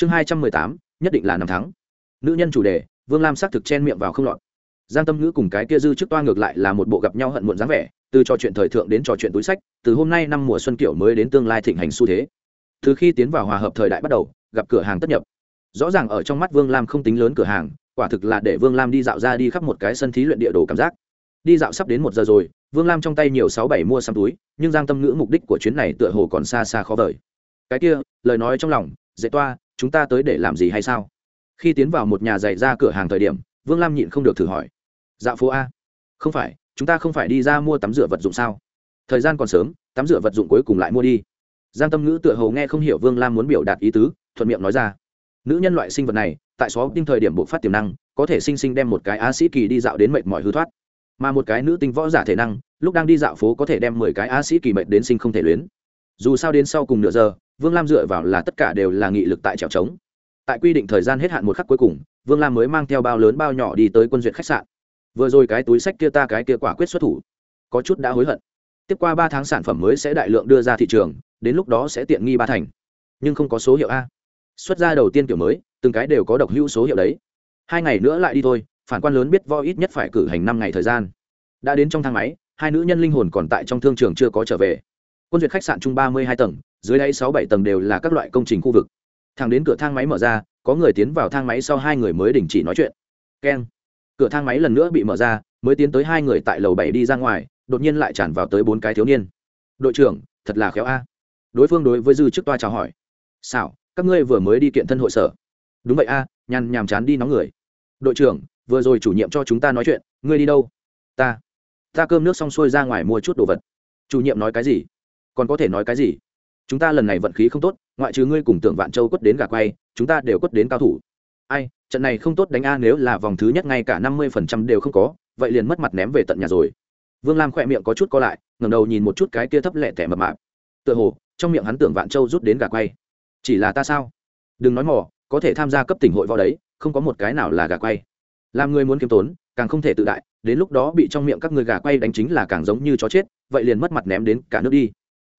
chương hai trăm mười tám, nhất định là năm tháng nữ nhân chủ đề, vương lam xác thực chen miệng vào không lọt. Giang tâm ngữ cùng cái kia dư trước toa ngược lại là một bộ gặp nhau hận muộn dáng vẻ, từ trò chuyện thời thượng đến trò chuyện túi sách, từ hôm nay năm mùa xuân kiểu mới đến tương lai thịnh hành xu thế. Từ khi tiến vào hòa hợp thời đại bắt đầu, gặp cửa hàng tất nhập. Rõ ràng ở trong mắt vương lam không tính lớn cửa hàng, quả thực là để vương lam đi dạo ra đi khắp một cái sân thí luyện địa đồ cảm giác. Đi dạo sắp đến một giờ rồi, vương lam trong tay nhiều sáu bảy mua xăm túi, nhưng giang tâm ngữ mục đích của chuyến này tựa hồ còn xa xa khó vời. Cái kia, lời nói trong lòng, dễ toa chúng ta tới để làm gì hay sao? Khi tiến vào một nhà giày ra cửa hàng thời điểm, vương lam nhịn không được thử hỏi. Dạo phố a. Không phải, chúng ta không phải đi ra mua tắm rửa vật dụng sao? Thời gian còn sớm, tắm rửa vật dụng cuối cùng lại mua đi. Giang tâm ngữ tựa hầu nghe không hiểu vương lam muốn biểu đạt ý tứ, thuận miệng nói ra. Nữ nhân loại sinh vật này, tại xó tinh thời điểm bộc phát tiềm năng, có thể sinh sinh đem một cái á sĩ kỳ đi dạo đến mệt mỏi hư thoát. Mà một cái nữ tinh võ giả thể năng, lúc đang đi dạo phố có thể đem mười cái á sĩ kỳ mệt đến sinh không thể luyến. Dù sao đến sau cùng nửa giờ vương lam dựa vào là tất cả đều là nghị lực tại trèo trống. Tại quy định thời gian hết hạn một khắc cuối cùng, vương lam mới mang theo bao lớn bao nhỏ đi tới quân duyệt khách sạn. Vừa rồi cái túi sách kia ta cái kia quả quyết xuất thủ, có chút đã hối hận. Tiếp qua ba tháng sản phẩm mới sẽ đại lượng đưa ra thị trường, đến lúc đó sẽ tiện nghi ba thành. Nhưng không có số hiệu a. Xuất ra đầu tiên kiểu mới, từng cái đều có độc hữu số hiệu đấy. Hai ngày nữa lại đi thôi, phản quan lớn biết vo ít nhất phải cử hành năm ngày thời gian. Đã đến trong thang máy, hai nữ nhân linh hồn còn tại trong thương trường chưa có trở về quân duyệt khách sạn chung ba mươi hai tầng, dưới đáy sáu bảy tầng đều là các loại công trình khu vực. Thẳng đến cửa thang máy mở ra, có người tiến vào thang máy sau hai người mới đình chỉ nói chuyện. Keng. Cửa thang máy lần nữa bị mở ra, mới tiến tới hai người tại lầu bảy đi ra ngoài, đột nhiên lại tràn vào tới bốn cái thiếu niên. Đội trưởng, thật là khéo a. Đối phương đối với dư chức toa chào hỏi. Xảo, các ngươi vừa mới đi kiện thân hội sở. Đúng vậy a, nhàn nhàm chán đi nóng người. Đội trưởng, vừa rồi chủ nhiệm cho chúng ta nói chuyện, ngươi đi đâu? Ta. Ta cơm nước xong xuôi ra ngoài mua chút đồ vật. Chủ nhiệm nói cái gì? Còn có thể nói cái gì? Chúng ta lần này vận khí không tốt, ngoại trừ ngươi cùng tưởng vạn châu quất đến gà quay, chúng ta đều quất đến cao thủ. Ai, trận này không tốt đánh a nếu là vòng thứ nhất ngay cả năm mươi phần trăm đều không có, vậy liền mất mặt ném về tận nhà rồi. Vương lam khỏe miệng có chút co lại ngầm đầu nhìn một chút cái kia thấp lẹ tẻ mập mạp. Tựa hồ, trong miệng hắn tưởng vạn châu rút đến gà quay. Chỉ là ta sao? Đừng nói mỏ có thể tham gia cấp tỉnh hội vào đấy, không có một cái nào là gà quay. Làm người muốn kiếm tốn, càng không thể tự đại, đến lúc đó bị trong miệng các người gà quay đánh chính là càng giống như chó chết, vậy liền mất mặt ném đến cả nước đi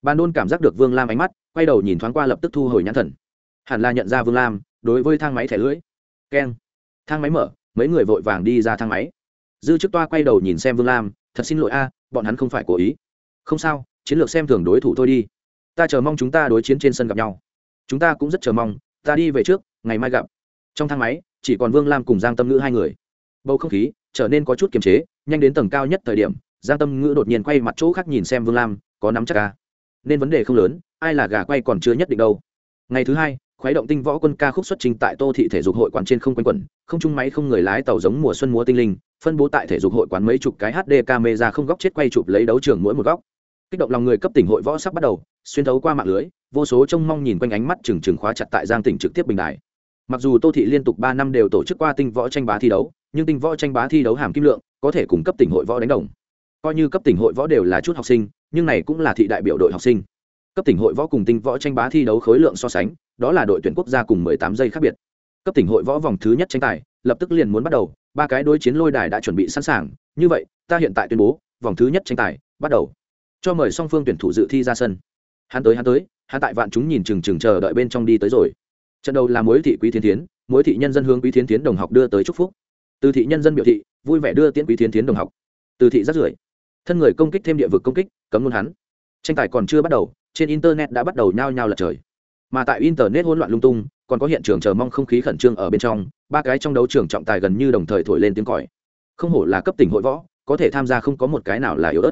ban đôn cảm giác được vương lam ánh mắt, quay đầu nhìn thoáng qua lập tức thu hồi nhãn thần. Hẳn là nhận ra vương lam, đối với thang máy thẻ lưỡi. Keng. Thang máy mở, mấy người vội vàng đi ra thang máy. Dư chức toa quay đầu nhìn xem vương lam, thật xin lỗi a, bọn hắn không phải cố ý. Không sao, chiến lược xem thường đối thủ thôi đi. Ta chờ mong chúng ta đối chiến trên sân gặp nhau. Chúng ta cũng rất chờ mong, ta đi về trước, ngày mai gặp. Trong thang máy, chỉ còn vương lam cùng giang tâm ngữ hai người. Bầu không khí trở nên có chút kiềm chế, nhanh đến tầng cao nhất thời điểm, giang tâm ngữ đột nhiên quay mặt chỗ khác nhìn xem vương lam, có nắm chắc ca nên vấn đề không lớn, ai là gà quay còn chưa nhất định đâu. Ngày thứ hai khoái động tinh võ quân ca khúc xuất trình tại tô thị thể dục hội quán trên không quanh quẩn, không chung máy không người lái tàu giống mùa xuân múa tinh linh, phân bố tại thể dục hội quán mấy chục cái hd camera không góc chết quay chụp lấy đấu trường mỗi một góc. Kích động lòng người cấp tỉnh hội võ sắp bắt đầu, xuyên thấu qua mạng lưới, vô số trông mong nhìn quanh ánh mắt trừng trừng khóa chặt tại giang tỉnh trực tiếp bình đài. Mặc dù tô thị liên tục ba năm đều tổ chức qua tinh võ tranh bá thi đấu, nhưng tinh võ tranh bá thi đấu hàm kim lượng, có thể cùng cấp tỉnh hội võ đánh đồng. Coi như cấp tỉnh hội võ đều là chút học sinh nhưng này cũng là thị đại biểu đội học sinh. Cấp tỉnh hội võ cùng tinh võ tranh bá thi đấu khối lượng so sánh, đó là đội tuyển quốc gia cùng 18 giây khác biệt. Cấp tỉnh hội võ vòng thứ nhất tranh tài, lập tức liền muốn bắt đầu, ba cái đối chiến lôi đài đã chuẩn bị sẵn sàng, như vậy, ta hiện tại tuyên bố, vòng thứ nhất tranh tài, bắt đầu. Cho mời song phương tuyển thủ dự thi ra sân. Hắn tới hắn tới, hắn tại vạn chúng nhìn chừng chừng chờ đợi bên trong đi tới rồi. Trận đầu là mối thị quý thiên tiến mối thị nhân dân hướng quý thiên tiến đồng học đưa tới chúc phúc. Từ thị nhân dân biểu thị, vui vẻ đưa tiễn quý thiên tiến đồng học. Từ thị rất rưỡi thân người công kích thêm địa vực công kích, cấm luôn hắn. Tranh tài còn chưa bắt đầu, trên internet đã bắt đầu nhao nhao lật trời. Mà tại internet hỗn loạn lung tung, còn có hiện trường chờ mong không khí khẩn trương ở bên trong, ba cái trong đấu trường trọng tài gần như đồng thời thổi lên tiếng còi. Không hổ là cấp tỉnh hội võ, có thể tham gia không có một cái nào là yếu ớt.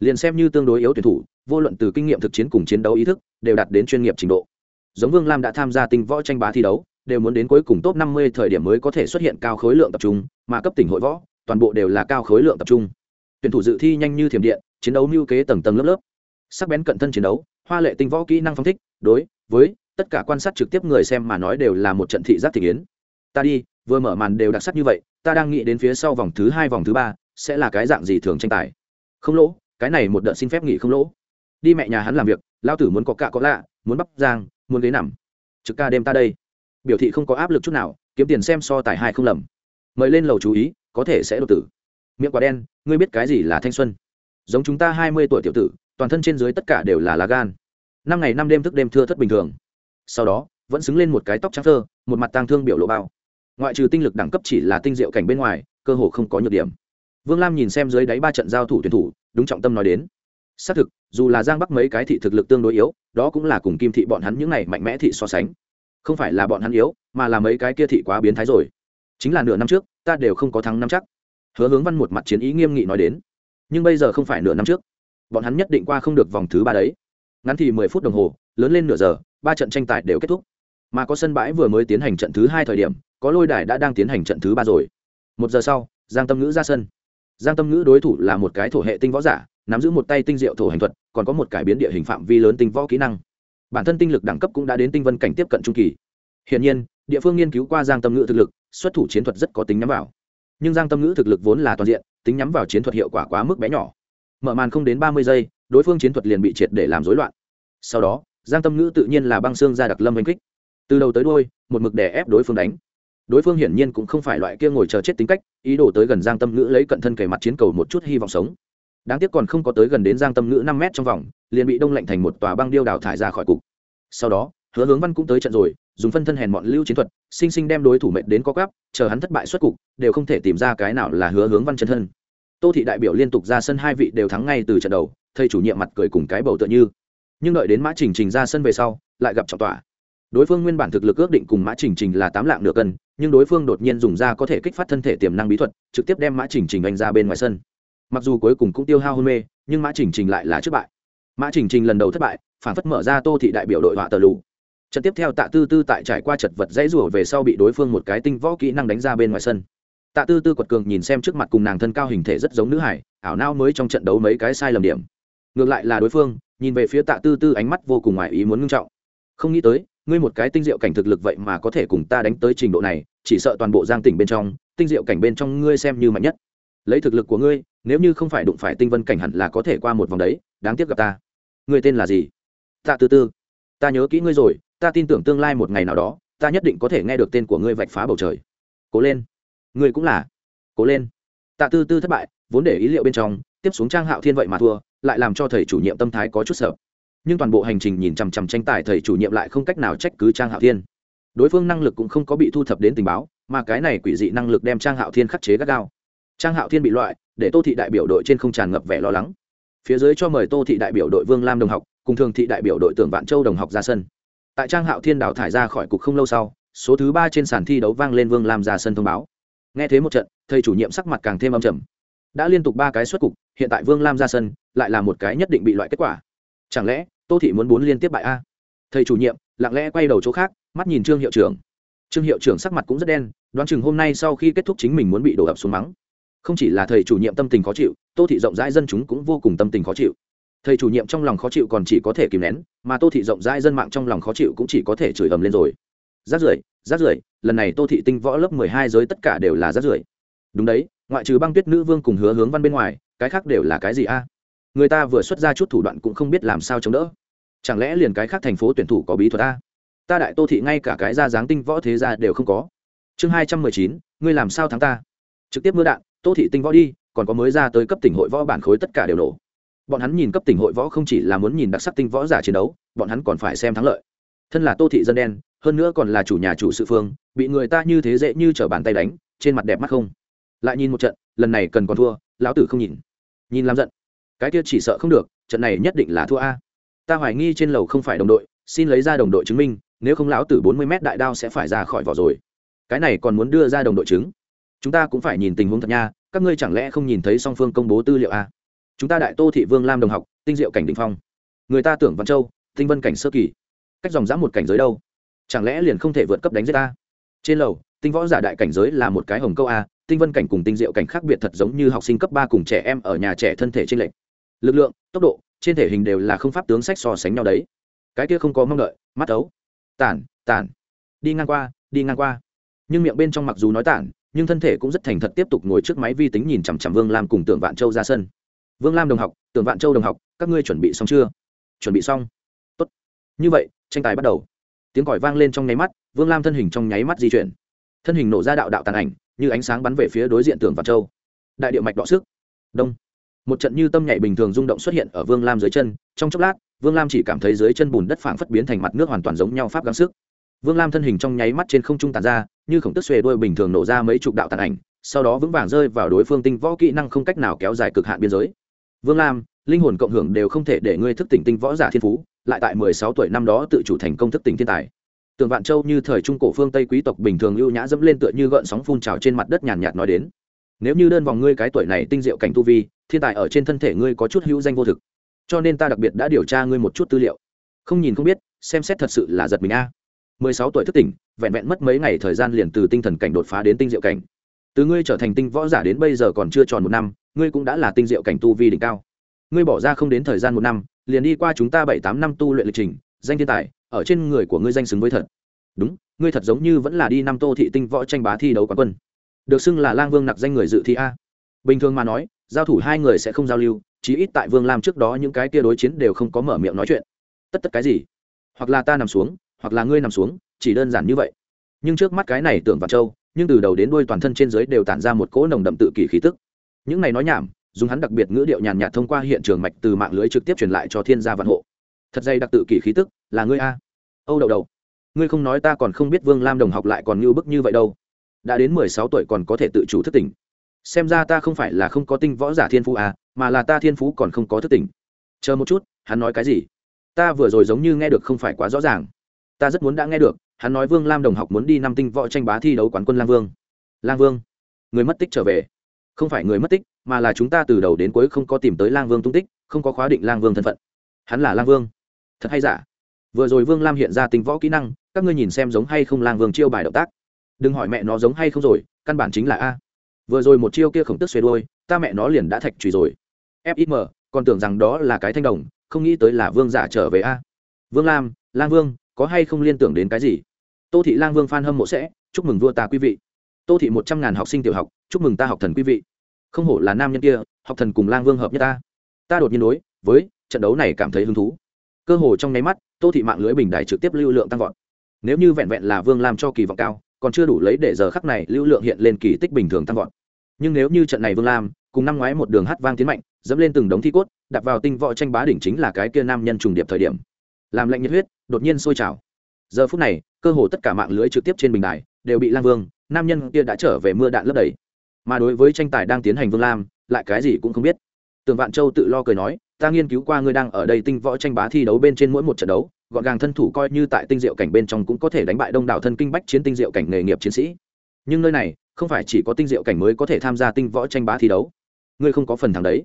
Liền xem như tương đối yếu tuyển thủ, vô luận từ kinh nghiệm thực chiến cùng chiến đấu ý thức, đều đạt đến chuyên nghiệp trình độ. Giống vương lam đã tham gia tinh võ tranh bá thi đấu, đều muốn đến cuối cùng top năm mươi thời điểm mới có thể xuất hiện cao khối lượng tập trung, mà cấp tỉnh hội võ, toàn bộ đều là cao khối lượng tập trung tuyển thủ dự thi nhanh như thiểm điện, chiến đấu mưu kế tầng tầng lớp lớp. Sắc bén cận thân chiến đấu, hoa lệ tinh võ kỹ năng phong thích, đối với tất cả quan sát trực tiếp người xem mà nói đều là một trận thị giác thị kiến. Ta đi, vừa mở màn đều đặc sắc như vậy, ta đang nghĩ đến phía sau vòng thứ hai, vòng thứ ba sẽ là cái dạng gì thường tranh tài. Không lỗ, cái này một đợt xin phép nghỉ không lỗ. Đi mẹ nhà hắn làm việc lao tử muốn có cạ có lạ, muốn bắp giang, muốn ghế nằm. Trực ca đêm ta đây. Biểu thị không có áp lực chút nào, kiếm tiền xem so tài hai không lầm. Mời lên lầu chú ý, có thể sẽ đột tử miệng quả đen, ngươi biết cái gì là thanh xuân? Giống chúng ta hai mươi tuổi tiểu tử, toàn thân trên dưới tất cả đều là lá gan. Năm ngày năm đêm thức đêm thưa thất bình thường. Sau đó, vẫn xứng lên một cái tóc trắng thơ, một mặt tang thương biểu lộ bao. Ngoại trừ tinh lực đẳng cấp chỉ là tinh diệu cảnh bên ngoài, cơ hồ không có nhược điểm. Vương lam nhìn xem dưới đáy ba trận giao thủ tuyển thủ, đúng trọng tâm nói đến. Xác thực, dù là giang bắc mấy cái thị thực lực tương đối yếu, đó cũng là cùng kim thị bọn hắn những này mạnh mẽ thị so sánh. Không phải là bọn hắn yếu, mà là mấy cái kia thị quá biến thái rồi. Chính là nửa năm trước, ta đều không có thắng năm chắc hứa hướng văn một mặt chiến ý nghiêm nghị nói đến. Nhưng bây giờ không phải nửa năm trước. Bọn hắn nhất định qua không được vòng thứ ba đấy. Ngắn thì mười phút đồng hồ, lớn lên nửa giờ, ba trận tranh tài đều kết thúc. Mà có sân bãi vừa mới tiến hành trận thứ hai thời điểm, có lôi đài đã đang tiến hành trận thứ ba rồi. Một giờ sau, giang tâm ngữ ra sân. Giang tâm ngữ đối thủ là một cái thổ hệ tinh võ giả, nắm giữ một tay tinh diệu thổ hành thuật, còn có một cải biến địa hình phạm vi lớn tinh võ kỹ năng. Bản thân tinh lực đẳng cấp cũng đã đến tinh vân cảnh tiếp cận trung kỳ. Hiện nhiên, địa phương nghiên cứu qua giang tâm ngữ thực lực, xuất thủ chiến thuật rất có tính nhắm vào nhưng giang tâm ngữ thực lực vốn là toàn diện, tính nhắm vào chiến thuật hiệu quả quá mức bé nhỏ. Mở màn không đến ba mươi giây, đối phương chiến thuật liền bị triệt để làm rối loạn. Sau đó, giang tâm ngữ tự nhiên là băng xương ra đặc lâm oanh kích. Từ đầu tới đôi một mực đè ép đối phương đánh. Đối phương hiển nhiên cũng không phải loại kia ngồi chờ chết tính cách, ý đồ tới gần giang tâm ngữ lấy cận thân kề mặt chiến cầu một chút hy vọng sống. Đáng tiếc còn không có tới gần đến giang tâm ngữ năm mét trong vòng, liền bị đông lạnh thành một tòa băng điêu đào thải ra khỏi cục. Sau đó hứa hướng văn cũng tới trận rồi dùng phân thân hèn mọn lưu chiến thuật sinh sinh đem đối thủ mệnh đến có quắp, chờ hắn thất bại xuất cục đều không thể tìm ra cái nào là hứa hướng văn chân thân. Tô thị đại biểu liên tục ra sân hai vị đều thắng ngay từ trận đầu thầy chủ nhiệm mặt cười cùng cái bầu tựa như. Nhưng đợi đến mã trình trình ra sân về sau lại gặp trọng tỏa đối phương nguyên bản thực lực ước định cùng mã trình trình là tám lạng nửa cân nhưng đối phương đột nhiên dùng ra có thể kích phát thân thể tiềm năng bí thuật trực tiếp đem mã trình trình anh ra bên ngoài sân. Mặc dù cuối cùng cũng tiêu hao hôn mê nhưng mã trình trình lại là trước bại. Mã trình trình lần đầu thất bại phản phất mở ra tô thị đại biểu đội họa tờ lù trận tiếp theo tạ tư tư tại trải qua chật vật dãy rủa về sau bị đối phương một cái tinh võ kỹ năng đánh ra bên ngoài sân. Tạ tư tư quật cường nhìn xem trước mặt cùng nàng thân cao hình thể rất giống nữ hải, ảo nao mới trong trận đấu mấy cái sai lầm điểm. Ngược lại là đối phương, nhìn về phía tạ tư tư ánh mắt vô cùng ngoài ý muốn ngưng trọng. Không nghĩ tới, ngươi một cái tinh diệu cảnh thực lực vậy mà có thể cùng ta đánh tới trình độ này, chỉ sợ toàn bộ giang tỉnh bên trong, tinh diệu cảnh bên trong ngươi xem như mạnh nhất. Lấy thực lực của ngươi, nếu như không phải đụng phải tinh vân cảnh hẳn là có thể qua một vòng đấy, đáng tiếc gặp ta. Ngươi tên là gì? Tạ tư tư, ta nhớ kỹ ngươi rồi ta tin tưởng tương lai một ngày nào đó, ta nhất định có thể nghe được tên của ngươi vạch phá bầu trời. Cố lên. Ngươi cũng là. Cố lên. Tạ tư tư thất bại, vốn để ý liệu bên trong, tiếp xuống trang hạo thiên vậy mà thua, lại làm cho thầy chủ nhiệm tâm thái có chút sợ. Nhưng toàn bộ hành trình nhìn chằm chằm tranh tài thầy chủ nhiệm lại không cách nào trách cứ trang hạo thiên. Đối phương năng lực cũng không có bị thu thập đến tình báo, mà cái này quỷ dị năng lực đem trang hạo thiên khắc chế gắt gao. Trang hạo thiên bị loại, để tô thị đại biểu đội trên không tràn ngập vẻ lo lắng. Phía dưới cho mời tô thị đại biểu đội vương lam đồng học, cùng thường thị đại biểu đội tưởng vạn châu đồng học ra sân tại trang hạo thiên đào thải ra khỏi cục không lâu sau, số thứ ba trên sàn thi đấu vang lên vương lam ra sân thông báo. Nghe thế một trận, thầy chủ nhiệm sắc mặt càng thêm âm trầm. Đã liên tục ba cái xuất cục, hiện tại vương lam ra sân lại là một cái nhất định bị loại kết quả. Chẳng lẽ tô thị muốn bốn liên tiếp bại a? Thầy chủ nhiệm lặng lẽ quay đầu chỗ khác, mắt nhìn trương hiệu trưởng. Trương hiệu trưởng sắc mặt cũng rất đen, đoán chừng hôm nay sau khi kết thúc chính mình muốn bị đổ ập xuống mắng. Không chỉ là thầy chủ nhiệm tâm tình khó chịu, tô thị rộng rãi dân chúng cũng vô cùng tâm tình khó chịu thầy chủ nhiệm trong lòng khó chịu còn chỉ có thể kìm nén, mà tô thị rộng rãi dân mạng trong lòng khó chịu cũng chỉ có thể chửi ầm lên rồi. Rát rưởi rát rưởi, lần này tô thị tinh võ lớp mười hai giới tất cả đều là rát rưởi. Đúng đấy, ngoại trừ băng tuyết nữ vương cùng hứa hướng văn bên ngoài, cái khác đều là cái gì a? Người ta vừa xuất ra chút thủ đoạn cũng không biết làm sao chống đỡ. Chẳng lẽ liền cái khác thành phố tuyển thủ có bí thuật a? Ta đại tô thị ngay cả cái ra dáng tinh võ thế gia đều không có. Chương hai trăm mười chín, ngươi làm sao thắng ta? Trực tiếp mưa đạn, tô thị tinh võ đi, còn có mới ra tới cấp tỉnh hội võ bản khối tất cả đều nổ bọn hắn nhìn cấp tỉnh hội võ không chỉ là muốn nhìn đặc sắc tinh võ giả chiến đấu, bọn hắn còn phải xem thắng lợi. Thân là tô thị dân đen, hơn nữa còn là chủ nhà chủ sự phương, bị người ta như thế dễ như t r ở bàn tay đánh, trên mặt đẹp mắt không? Lại nhìn một trận, lần này cần còn thua, lão tử không nhìn. Nhìn làm giận. Cái kia chỉ sợ không được, trận này nhất định là thua a. Ta hoài nghi trên lầu không phải đồng đội, xin lấy ra đồng đội chứng minh, nếu không lão tử bốn mươi mét đại đao sẽ phải ra khỏi vỏ rồi. Cái này còn muốn đưa ra đồng đội chứng? Chúng ta cũng phải nhìn tình huống thật nha, các ngươi chẳng lẽ không nhìn thấy song phương công bố tư liệu a? Chúng ta đại tô thị vương lam đồng học, tinh diệu cảnh đình phong. Người ta tưởng văn châu, tinh vân cảnh sơ kỳ. Cách dòng dã một cảnh giới đâu? Chẳng lẽ liền không thể vượt cấp đánh giết ta? Trên lầu, tinh võ giả đại cảnh giới là một cái hồng câu a, tinh vân cảnh cùng tinh diệu cảnh khác biệt thật giống như học sinh cấp ba cùng trẻ em ở nhà trẻ thân thể trên lệnh lực lượng, tốc độ, trên thể hình đều là không pháp tướng sách so sánh nhau đấy. Cái kia không có mong đợi, mắt ấu. Tản tản. Đi ngang qua, đi ngang qua. Nhưng miệng bên trong mặc dù nói tản, nhưng thân thể cũng rất thành thật tiếp tục ngồi trước máy vi tính nhìn chằm chằm vương lam cùng tưởng vạn châu ra sân vương lam đồng học, tưởng vạn châu đồng học, các ngươi chuẩn bị xong chưa? Chuẩn bị xong. Tốt. Như vậy, tranh tài bắt đầu. Tiếng còi vang lên trong nháy mắt, vương lam thân hình trong nháy mắt di chuyển. Thân hình nổ ra đạo đạo tàn ảnh, như ánh sáng bắn về phía đối diện tưởng vạn châu. Đại điệu mạch đọ sức. Đông. Một trận như tâm nhảy bình thường rung động xuất hiện ở vương lam dưới chân. Trong chốc lát, vương lam chỉ cảm thấy dưới chân bùn đất phảng phất biến thành mặt nước hoàn toàn giống nhau pháp gắng sức. Vương lam thân hình trong nháy mắt trên không trung tàn ra, như khổng tức xuề đuôi bình thường nổ ra mấy chục đạo tàn ảnh, sau đó vững vàng rơi vào đối phương tinh võ kỹ năng không cách nào kéo dài cực hạn biên giới vương lam, linh hồn cộng hưởng đều không thể để ngươi thức tỉnh tinh võ giả thiên phú, lại tại mười sáu tuổi năm đó tự chủ thành công thức tỉnh thiên tài. Tường vạn châu như thời trung cổ phương tây quý tộc bình thường ưu nhã dẫm lên tựa như gợn sóng phun trào trên mặt đất nhàn nhạt nói đến. Nếu như đơn vòng ngươi cái tuổi này tinh diệu cảnh tu vi, thiên tài ở trên thân thể ngươi có chút hữu danh vô thực. Cho nên ta đặc biệt đã điều tra ngươi một chút tư liệu. Không nhìn không biết, xem xét thật sự là giật mình a. mười sáu tuổi thức tỉnh, vẹn vẹn mất mấy ngày thời gian liền từ tinh thần cảnh đột phá đến tinh diệu cảnh. Từ ngươi trở thành tinh võ giả đến bây giờ còn chưa tròn một năm ngươi cũng đã là tinh diệu cảnh tu vi đỉnh cao. Ngươi bỏ ra không đến thời gian một năm, liền đi qua chúng ta bảy tám năm tu luyện lịch trình, danh thiên tài, ở trên người của ngươi danh xứng với thật. Đúng, ngươi thật giống như vẫn là đi năm tô thị tinh võ tranh bá thi đấu quán quân. Được xưng là lang vương nặc danh người dự thi a. Bình thường mà nói, giao thủ hai người sẽ không giao lưu, chí ít tại vương lam trước đó những cái kia đối chiến đều không có mở miệng nói chuyện. Tất tất cái gì? Hoặc là ta nằm xuống, hoặc là ngươi nằm xuống, chỉ đơn giản như vậy. Nhưng trước mắt cái này tưởng vào châu, nhưng từ đầu đến đuôi toàn thân trên dưới đều tản ra một cỗ nồng đậm tự kỷ khí tức những này nói nhảm, dùng hắn đặc biệt ngữ điệu nhàn nhạt thông qua hiện trường mạch từ mạng lưới trực tiếp truyền lại cho thiên gia vạn hộ. Thật dây đặc tự kỷ khí tức, là ngươi a. Âu đầu đầu ngươi không nói ta còn không biết vương lam đồng học lại còn ngưu bức như vậy đâu. Đã đến mười sáu tuổi còn có thể tự chủ thức tỉnh. Xem ra ta không phải là không có tinh võ giả thiên phú à mà là ta thiên phú còn không có thức tỉnh. Chờ một chút, hắn nói cái gì? Ta vừa rồi giống như nghe được không phải quá rõ ràng. Ta rất muốn đã nghe được, hắn nói vương lam đồng học muốn đi năm tinh võ tranh bá thi đấu quán quân lang vương. Lang vương, người mất tích trở về không phải người mất tích, mà là chúng ta từ đầu đến cuối không có tìm tới lang vương tung tích, không có khóa định lang vương thân phận. Hắn là lang vương. Thật hay giả? Vừa rồi vương lam hiện ra tính võ kỹ năng, các ngươi nhìn xem giống hay không lang vương chiêu bài động tác. Đừng hỏi mẹ nó giống hay không rồi, căn bản chính là a. Vừa rồi một chiêu kia khổng tức xuê đôi ta mẹ nó liền đã thạch trùy rồi. Fim còn tưởng rằng đó là cái thanh đồng, không nghĩ tới là vương giả trở về a. Vương lam, lang vương, có hay không liên tưởng đến cái gì? Tô thị lang vương phan hâm mộ sẽ, chúc mừng vua ta quý vị. Tô thị một trăm ngàn học sinh tiểu học chúc mừng ta học thần quý vị. Không hổ là nam nhân kia, học thần cùng lang vương hợp nhất ta. Ta đột nhiên đối với trận đấu này cảm thấy hứng thú. Cơ hồ trong nháy mắt, tô thị mạng lưới bình đài trực tiếp lưu lượng tăng vọt. Nếu như vẹn vẹn là vương làm cho kỳ vọng cao, còn chưa đủ lấy để giờ khắc này lưu lượng hiện lên kỳ tích bình thường tăng vọt. Nhưng nếu như trận này vương lam cùng năm ngoái một đường hát vang tiến mạnh, dẫm lên từng đống thi cốt đặt vào tinh võ tranh bá đỉnh chính là cái kia nam nhân trùng điệp thời điểm. Làm lạnh nhiệt huyết, đột nhiên sôi trào. Giờ phút này, cơ hồ tất cả mạng lưới trực tiếp trên bình đài đều bị lang vương, nam nhân kia đã trở về mưa đạn lấp đầy mà đối với tranh tài đang tiến hành vương lam, lại cái gì cũng không biết. Tường vạn châu tự lo cười nói, ta nghiên cứu qua ngươi đang ở đây tinh võ tranh bá thi đấu bên trên mỗi một trận đấu, gọn gàng thân thủ coi như tại tinh diệu cảnh bên trong cũng có thể đánh bại đông đảo thân kinh bách chiến tinh diệu cảnh nghề nghiệp chiến sĩ. Nhưng nơi này, không phải chỉ có tinh diệu cảnh mới có thể tham gia tinh võ tranh bá thi đấu. Ngươi không có phần thắng đấy.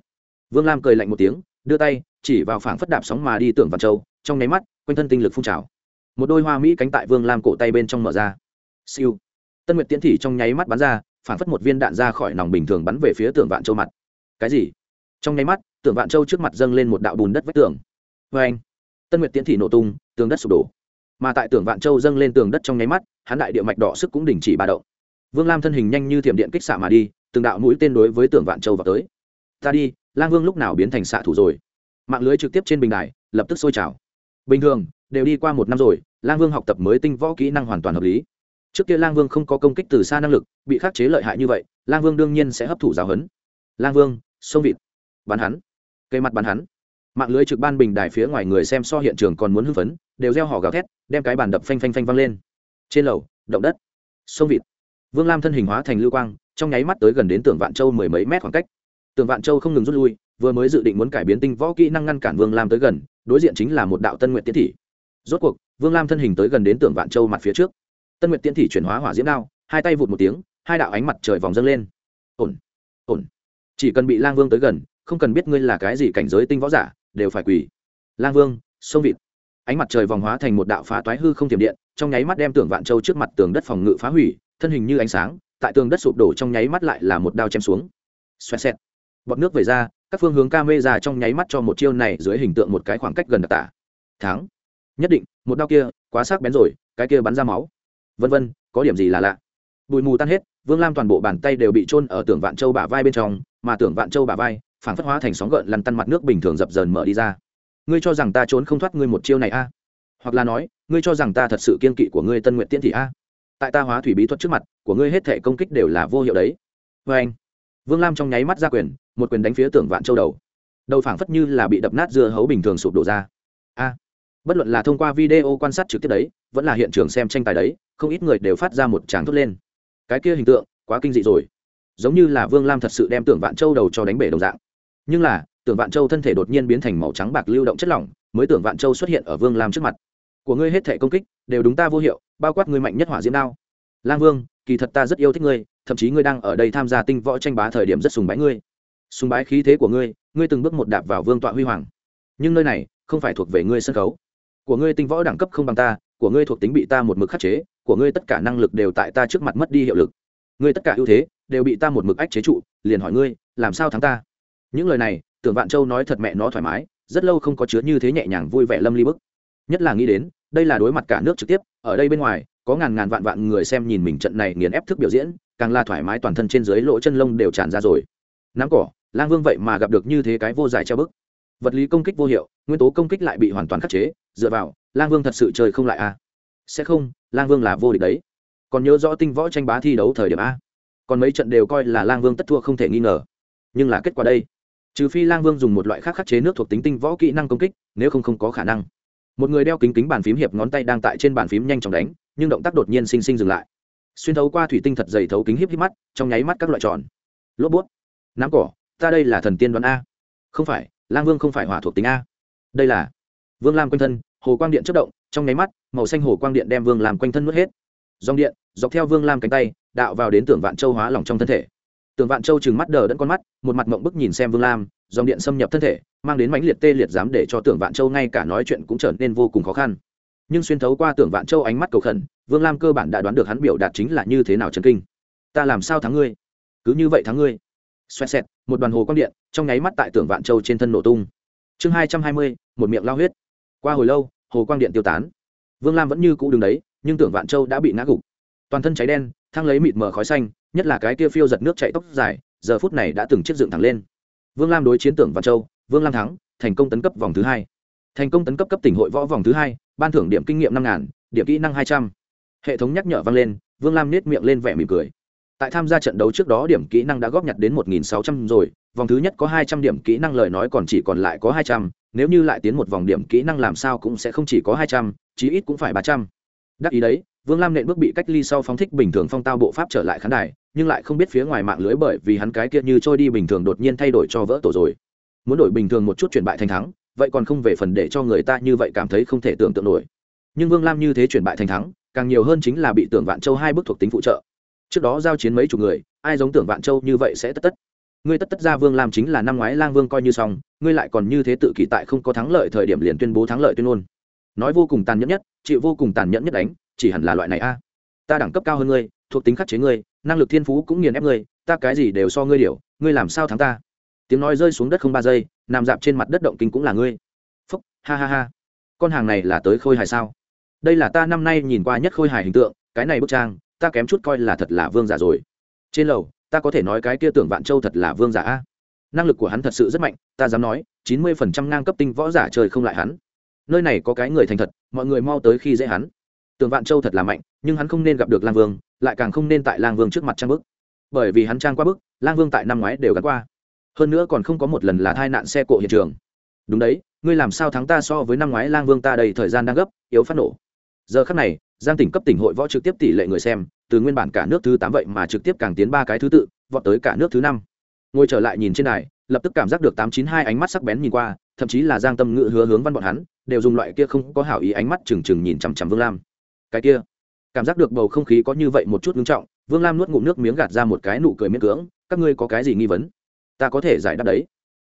Vương lam cười lạnh một tiếng, đưa tay, chỉ vào phảng phất đạp sóng mà đi tưởng vạn châu, trong nháy mắt, quanh thân tinh lực phun trào. Một đôi hoa mỹ cánh tại vương lam cổ tay bên trong mở ra. Siêu. Tân nguyệt tiễn thị trong nháy mắt bắn ra phản phất một viên đạn ra khỏi nòng bình thường bắn về phía tưởng vạn châu mặt. Cái gì? Trong nháy mắt tưởng vạn châu trước mặt dâng lên một đạo bùn đất vách tường. Vê anh, tân nguyệt tiễn thị nổ tung, tường đất sụp đổ. Mà tại tưởng vạn châu dâng lên tường đất trong nháy mắt, hắn đại địa mạch đỏ sức cũng đình chỉ ba đậu vương lam thân hình nhanh như thiểm điện kích xạ mà đi, từng đạo mũi tên đối với tưởng vạn châu vào tới. Ta đi, lang vương lúc nào biến thành xạ thủ rồi? Mạng lưới trực tiếp trên bình đài, lập tức sôi trào. Bình thường, đều đi qua một năm rồi, lang vương học tập mới tinh võ kỹ năng hoàn toàn hợp lý trước kia lang vương không có công kích từ xa năng lực, bị khắc chế lợi hại như vậy, lang vương đương nhiên sẽ hấp thụ giáo huấn. Lang vương, sông vịt. Bắn hắn. Cây mặt bắn hắn. Mạng lưới trực ban bình đài phía ngoài người xem so hiện trường còn muốn hưng phấn, đều gieo họ gào thét, đem cái bàn đập phanh phanh phanh văng lên. Trên lầu, động đất. Sông vịt. Vương lam thân hình hóa thành lưu quang, trong nháy mắt tới gần đến tường vạn châu mười mấy mét khoảng cách. Tường vạn châu không ngừng rút lui, vừa mới dự định muốn cải biến tinh võ kỹ năng ngăn cản vương lam tới gần, đối diện chính là một đạo tân nguyện tiến thị. Rốt cuộc, vương lam thân hình tới gần đến tường vạn châu mặt phía trước tân Nguyệt Tiễn thị chuyển hóa hỏa diễm đao, hai tay vụt một tiếng, hai đạo ánh mặt trời vòng dâng lên. Ổn ổn. Chỉ cần bị lang vương tới gần, không cần biết ngươi là cái gì cảnh giới tinh võ giả, đều phải quỳ. Lang vương, sông vịt. Ánh mặt trời vòng hóa thành một đạo phá toái hư không tiềm điện, trong nháy mắt đem tưởng vạn châu trước mặt tường đất phòng ngự phá hủy, thân hình như ánh sáng, tại tường đất sụp đổ trong nháy mắt lại là một đao chém xuống. Xoẹt xẹt. Bọt nước về ra, các phương hướng ca mê ra trong nháy mắt cho một chiêu này dưới hình tượng một cái khoảng cách gần đặc tả. Thắng. Nhất định, một đao kia, quá sắc bén rồi, cái kia bắn ra máu vân vân, có điểm gì là lạ. Bụi mù tan hết, vương lam toàn bộ bàn tay đều bị trôn ở tưởng vạn châu bả vai bên trong, mà tưởng vạn châu bả vai phản phất hóa thành sóng gợn lăn tăn mặt nước bình thường dập dờn mở đi ra. Ngươi cho rằng ta trốn không thoát ngươi một chiêu này a? Hoặc là nói, ngươi cho rằng ta thật sự kiên kỵ của ngươi tân nguyện tiên thị a? Tại ta hóa thủy bí thuật trước mặt, của ngươi hết thể công kích đều là vô hiệu đấy. Vê anh, vương lam trong nháy mắt ra quyền, một quyền đánh phía tưởng vạn châu đầu. Đầu phảng phất như là bị đập nát dưa hấu bình thường sụp đổ ra. A, bất luận là thông qua video quan sát trực tiếp đấy, vẫn là hiện trường xem tranh tài đấy không ít người đều phát ra một tràng thốt lên. Cái kia hình tượng, quá kinh dị rồi. Giống như là vương lam thật sự đem tưởng vạn châu đầu cho đánh bể đồng dạng. Nhưng là, tưởng vạn châu thân thể đột nhiên biến thành màu trắng bạc lưu động chất lỏng, mới tưởng vạn châu xuất hiện ở vương lam trước mặt. Của ngươi hết thể công kích, đều đúng ta vô hiệu, bao quát ngươi mạnh nhất hỏa diễm đao. Lang vương, kỳ thật ta rất yêu thích ngươi, thậm chí ngươi đang ở đây tham gia tinh võ tranh bá thời điểm rất sùng bái ngươi. Sùng bái khí thế của ngươi ngươi từng bước một đạp vào vương tọa huy hoàng. Nhưng nơi này, không phải thuộc về ngươi sân khấu. Của ngươi tinh võ đẳng cấp không bằng ta của ngươi thuộc tính bị ta một mực khắc chế, của ngươi tất cả năng lực đều tại ta trước mặt mất đi hiệu lực. Ngươi tất cả ưu thế đều bị ta một mực ách chế trụ, liền hỏi ngươi, làm sao thắng ta? Những lời này, tưởng vạn châu nói thật mẹ nó thoải mái, rất lâu không có chứa như thế nhẹ nhàng vui vẻ lâm ly bức. Nhất là nghĩ đến, đây là đối mặt cả nước trực tiếp, ở đây bên ngoài, có ngàn ngàn vạn vạn người xem nhìn mình trận này nghiền ép thức biểu diễn, càng là thoải mái toàn thân trên dưới lỗ chân lông đều tràn ra rồi. Nắm cỏ, lang vương vậy mà gặp được như thế cái vô giải treo bức vật lý công kích vô hiệu, nguyên tố công kích lại bị hoàn toàn khắc chế, dựa vào, lang vương thật sự chơi không lại a à? sẽ không, lang vương là vô địch đấy. Còn nhớ rõ tinh võ tranh bá thi đấu thời điểm a. Còn mấy trận đều coi là lang vương tất thua không thể nghi ngờ. Nhưng là kết quả đây. Trừ phi lang vương dùng một loại khác khắc chế nước thuộc tính tinh võ kỹ năng công kích, nếu không không có khả năng. Một người đeo kính kính bàn phím hiệp ngón tay đang tại trên bàn phím nhanh chóng đánh, nhưng động tác đột nhiên sinh sinh dừng lại. Xuyên thấu qua thủy tinh thật dày thấu kính hiếp hiếp mắt, trong nháy mắt các loại tròn. Lốp bút. Nắm cỏ, ta đây là thần tiên đoán a. Không phải lang vương không phải hỏa thuộc tính a. Đây là vương lam quanh thân, hồ quang điện chất động, trong nháy mắt, màu xanh hồ quang điện đem vương làm quanh thân nuốt hết. Dòng điện, dọc theo vương lam cánh tay, đạo vào đến tưởng vạn châu hóa lỏng trong thân thể. Tưởng vạn châu chừng mắt đờ đẫn con mắt, một mặt mộng bức nhìn xem vương lam, dòng điện xâm nhập thân thể, mang đến mãnh liệt tê liệt dám để cho tưởng vạn châu ngay cả nói chuyện cũng trở nên vô cùng khó khăn. Nhưng xuyên thấu qua tưởng vạn châu ánh mắt cầu khẩn, vương lam cơ bản đã đoán được hắn biểu đạt chính là như thế nào trần kinh. Ta làm sao thắng ngươi? Cứ như vậy thắng ngươi? Xoẹt xẹt, một đoàn hồ quang điện, trong nháy mắt tại tưởng vạn châu trên thân nổ tung. Chương hai trăm hai mươi, một miệng lao huyết. Qua hồi lâu, hồ quang điện tiêu tán. Vương lam vẫn như cũ đứng đấy, nhưng tưởng vạn châu đã bị ngã gục. Toàn thân cháy đen, thang lấy mịt mờ khói xanh, nhất là cái kia phiêu giật nước chạy tóc dài, giờ phút này đã từng chiếc dựng thẳng lên. Vương lam đối chiến tưởng vạn châu, vương lam thắng, thành công tấn cấp vòng thứ hai. Thành công tấn cấp cấp tỉnh hội võ vòng thứ hai, ban thưởng điểm kinh nghiệm năm ngàn, điểm kỹ năng hai trăm. Hệ thống nhắc nhở vang lên, vương lam nết miệng lên vẻ mỉm cười tại tham gia trận đấu trước đó điểm kỹ năng đã góp nhặt đến một nghìn sáu trăm rồi, vòng thứ nhất có hai trăm điểm kỹ năng lời nói còn chỉ còn lại có hai trăm, nếu như lại tiến một vòng điểm kỹ năng làm sao cũng sẽ không chỉ có hai trăm, chí ít cũng phải ba trăm. Đắc ý đấy, vương lam nện bước bị cách ly sau phóng thích bình thường phong tao bộ pháp trở lại khán đài, nhưng lại không biết phía ngoài mạng lưới bởi vì hắn cái kia như trôi đi bình thường đột nhiên thay đổi cho vỡ tổ rồi. Muốn đổi bình thường một chút chuyển bại thành thắng, vậy còn không về phần để cho người ta như vậy cảm thấy không thể tưởng tượng nổi. Nhưng vương lam như thế chuyển bại thành thắng, càng nhiều hơn chính là bị tưởng vạn châu hai bước thuộc tính phụ trợ trước đó giao chiến mấy chục người, ai giống tưởng vạn châu như vậy sẽ tất tất? Ngươi tất tất ra vương làm chính là năm ngoái lang vương coi như xong, ngươi lại còn như thế tự kỷ tại không có thắng lợi thời điểm liền tuyên bố thắng lợi tuyên ngôn. Nói vô cùng tàn nhẫn nhất, chịu vô cùng tàn nhẫn nhất đánh, chỉ hẳn là loại này a. Ta đẳng cấp cao hơn ngươi, thuộc tính khắc chế ngươi, năng lực thiên phú cũng nghiền ép ngươi, ta cái gì đều so ngươi điều, ngươi làm sao thắng ta? Tiếng nói rơi xuống đất không ba giây, nằm dạp trên mặt đất động kinh cũng là ngươi. Phúc, ha ha ha. Con hàng này là tới khôi hài sao? Đây là ta năm nay nhìn qua nhất khôi hài hình tượng, cái này bức trang ta kém chút coi là thật là vương giả rồi. Trên lầu, ta có thể nói cái kia tưởng vạn châu thật là vương giả a. Năng lực của hắn thật sự rất mạnh, ta dám nói, chín mươi phần trăm ngang cấp tinh võ giả trời không lại hắn. Nơi này có cái người thành thật, mọi người mau tới khi dễ hắn. Tưởng vạn châu thật là mạnh, nhưng hắn không nên gặp được lang vương, lại càng không nên tại lang vương trước mặt trang bức. Bởi vì hắn trang qua bức, lang vương tại năm ngoái đều gắn qua. Hơn nữa còn không có một lần là tai nạn xe cộ hiện trường. Đúng đấy, ngươi làm sao thắng ta so với năm ngoái lang vương ta đầy thời gian đang gấp, yếu phát nổ. Giờ khắc này giang tỉnh cấp tỉnh hội võ trực tiếp tỷ lệ người xem, từ nguyên bản cả nước thứ tám vậy mà trực tiếp càng tiến ba cái thứ tự, vọt tới cả nước thứ năm. Ngồi trở lại nhìn trên đài, lập tức cảm giác được tám chín hai ánh mắt sắc bén nhìn qua, thậm chí là giang tâm ngữ hứa hướng văn bọn hắn, đều dùng loại kia không có hảo ý ánh mắt trừng trừng nhìn chằm chằm vương lam. Cái kia, cảm giác được bầu không khí có như vậy một chút ngưng trọng, vương lam nuốt ngụm nước miếng gạt ra một cái nụ cười miễn cưỡng, các ngươi có cái gì nghi vấn? Ta có thể giải đáp đấy.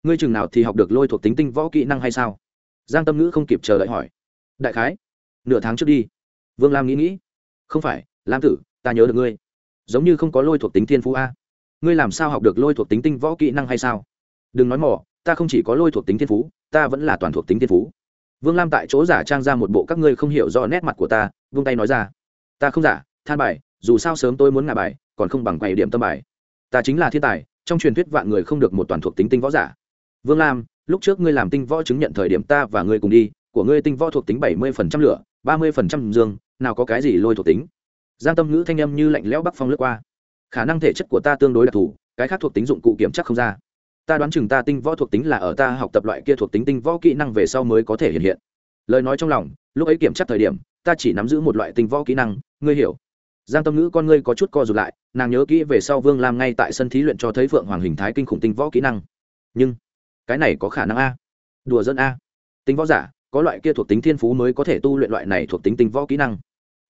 Ngươi chừng nào thì học được lôi thuộc tính tinh võ kỹ năng hay sao? Giang tâm ngữ không kịp chờ đợi hỏi. Đại khái, nửa tháng trước đi vương lam nghĩ nghĩ. Không phải, lam tử, ta nhớ được ngươi. Giống như không có lôi thuộc tính thiên phú a. Ngươi làm sao học được lôi thuộc tính tinh võ kỹ năng hay sao? Đừng nói mỏ ta không chỉ có lôi thuộc tính thiên phú, ta vẫn là toàn thuộc tính thiên phú. Vương lam tại chỗ giả trang ra một bộ các ngươi không hiểu rõ nét mặt của ta, vung tay nói ra. Ta không giả, than bài, dù sao sớm tôi muốn ngả bài, còn không bằng quầy điểm tâm bài. Ta chính là thiên tài, trong truyền thuyết vạn người không được một toàn thuộc tính tinh võ giả. Vương lam, lúc trước ngươi làm tinh võ chứng nhận thời điểm ta và ngươi cùng đi, của ngươi tinh võ thuộc tính bảy mươi phần trăm lửa, ba mươi phần trăm dương nào có cái gì lôi thuộc tính. Giang tâm ngữ thanh âm như lạnh lẽo bắc phong lướt qua. Khả năng thể chất của ta tương đối đặc thù, cái khác thuộc tính dụng cụ kiểm chắc không ra. Ta đoán chừng ta tinh võ thuộc tính là ở ta học tập loại kia thuộc tính tinh võ kỹ năng về sau mới có thể hiện hiện. Lời nói trong lòng, lúc ấy kiểm tra thời điểm, ta chỉ nắm giữ một loại tinh võ kỹ năng, ngươi hiểu. Giang tâm ngữ con ngươi có chút co rụt lại, nàng nhớ kỹ về sau vương lam ngay tại sân thí luyện cho thấy phượng hoàng hình thái kinh khủng tinh võ kỹ năng. Nhưng, cái này có khả năng a? Đùa dân a. Tinh võ giả, có loại kia thuộc tính thiên phú mới có thể tu luyện loại này thuộc tính tinh võ kỹ năng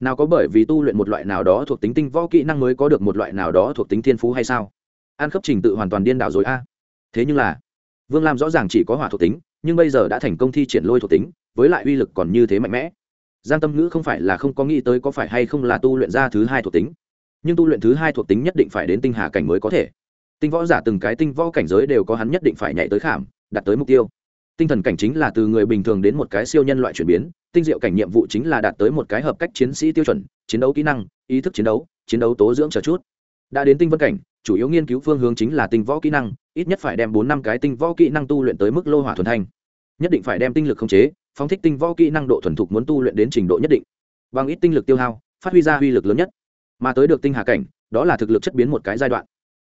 nào có bởi vì tu luyện một loại nào đó thuộc tính tinh võ kỹ năng mới có được một loại nào đó thuộc tính thiên phú hay sao? An khớp trình tự hoàn toàn điên đảo rồi a. Thế nhưng là, vương lam rõ ràng chỉ có hỏa thuộc tính, nhưng bây giờ đã thành công thi triển lôi thuộc tính, với lại uy lực còn như thế mạnh mẽ. Giang tâm ngữ không phải là không có nghĩ tới có phải hay không là tu luyện ra thứ hai thuộc tính. Nhưng tu luyện thứ hai thuộc tính nhất định phải đến tinh hà cảnh mới có thể. Tinh võ giả từng cái tinh võ cảnh giới đều có hắn nhất định phải nhảy tới khảm, đạt tới mục tiêu tinh thần cảnh chính là từ người bình thường đến một cái siêu nhân loại chuyển biến, tinh diệu cảnh nhiệm vụ chính là đạt tới một cái hợp cách chiến sĩ tiêu chuẩn, chiến đấu kỹ năng, ý thức chiến đấu chiến đấu tố dưỡng chờ chút. Đã đến tinh vân cảnh, chủ yếu nghiên cứu phương hướng chính là tinh võ kỹ năng, ít nhất phải đem bốn năm cái tinh võ kỹ năng tu luyện tới mức lô hỏa thuần thanh. Nhất định phải đem tinh lực khống chế, phóng thích tinh võ kỹ năng độ thuần thục muốn tu luyện đến trình độ nhất định. Bằng ít tinh lực tiêu hao, phát huy ra uy lực lớn nhất. Mà tới được tinh hà cảnh, đó là thực lực chất biến một cái giai đoạn.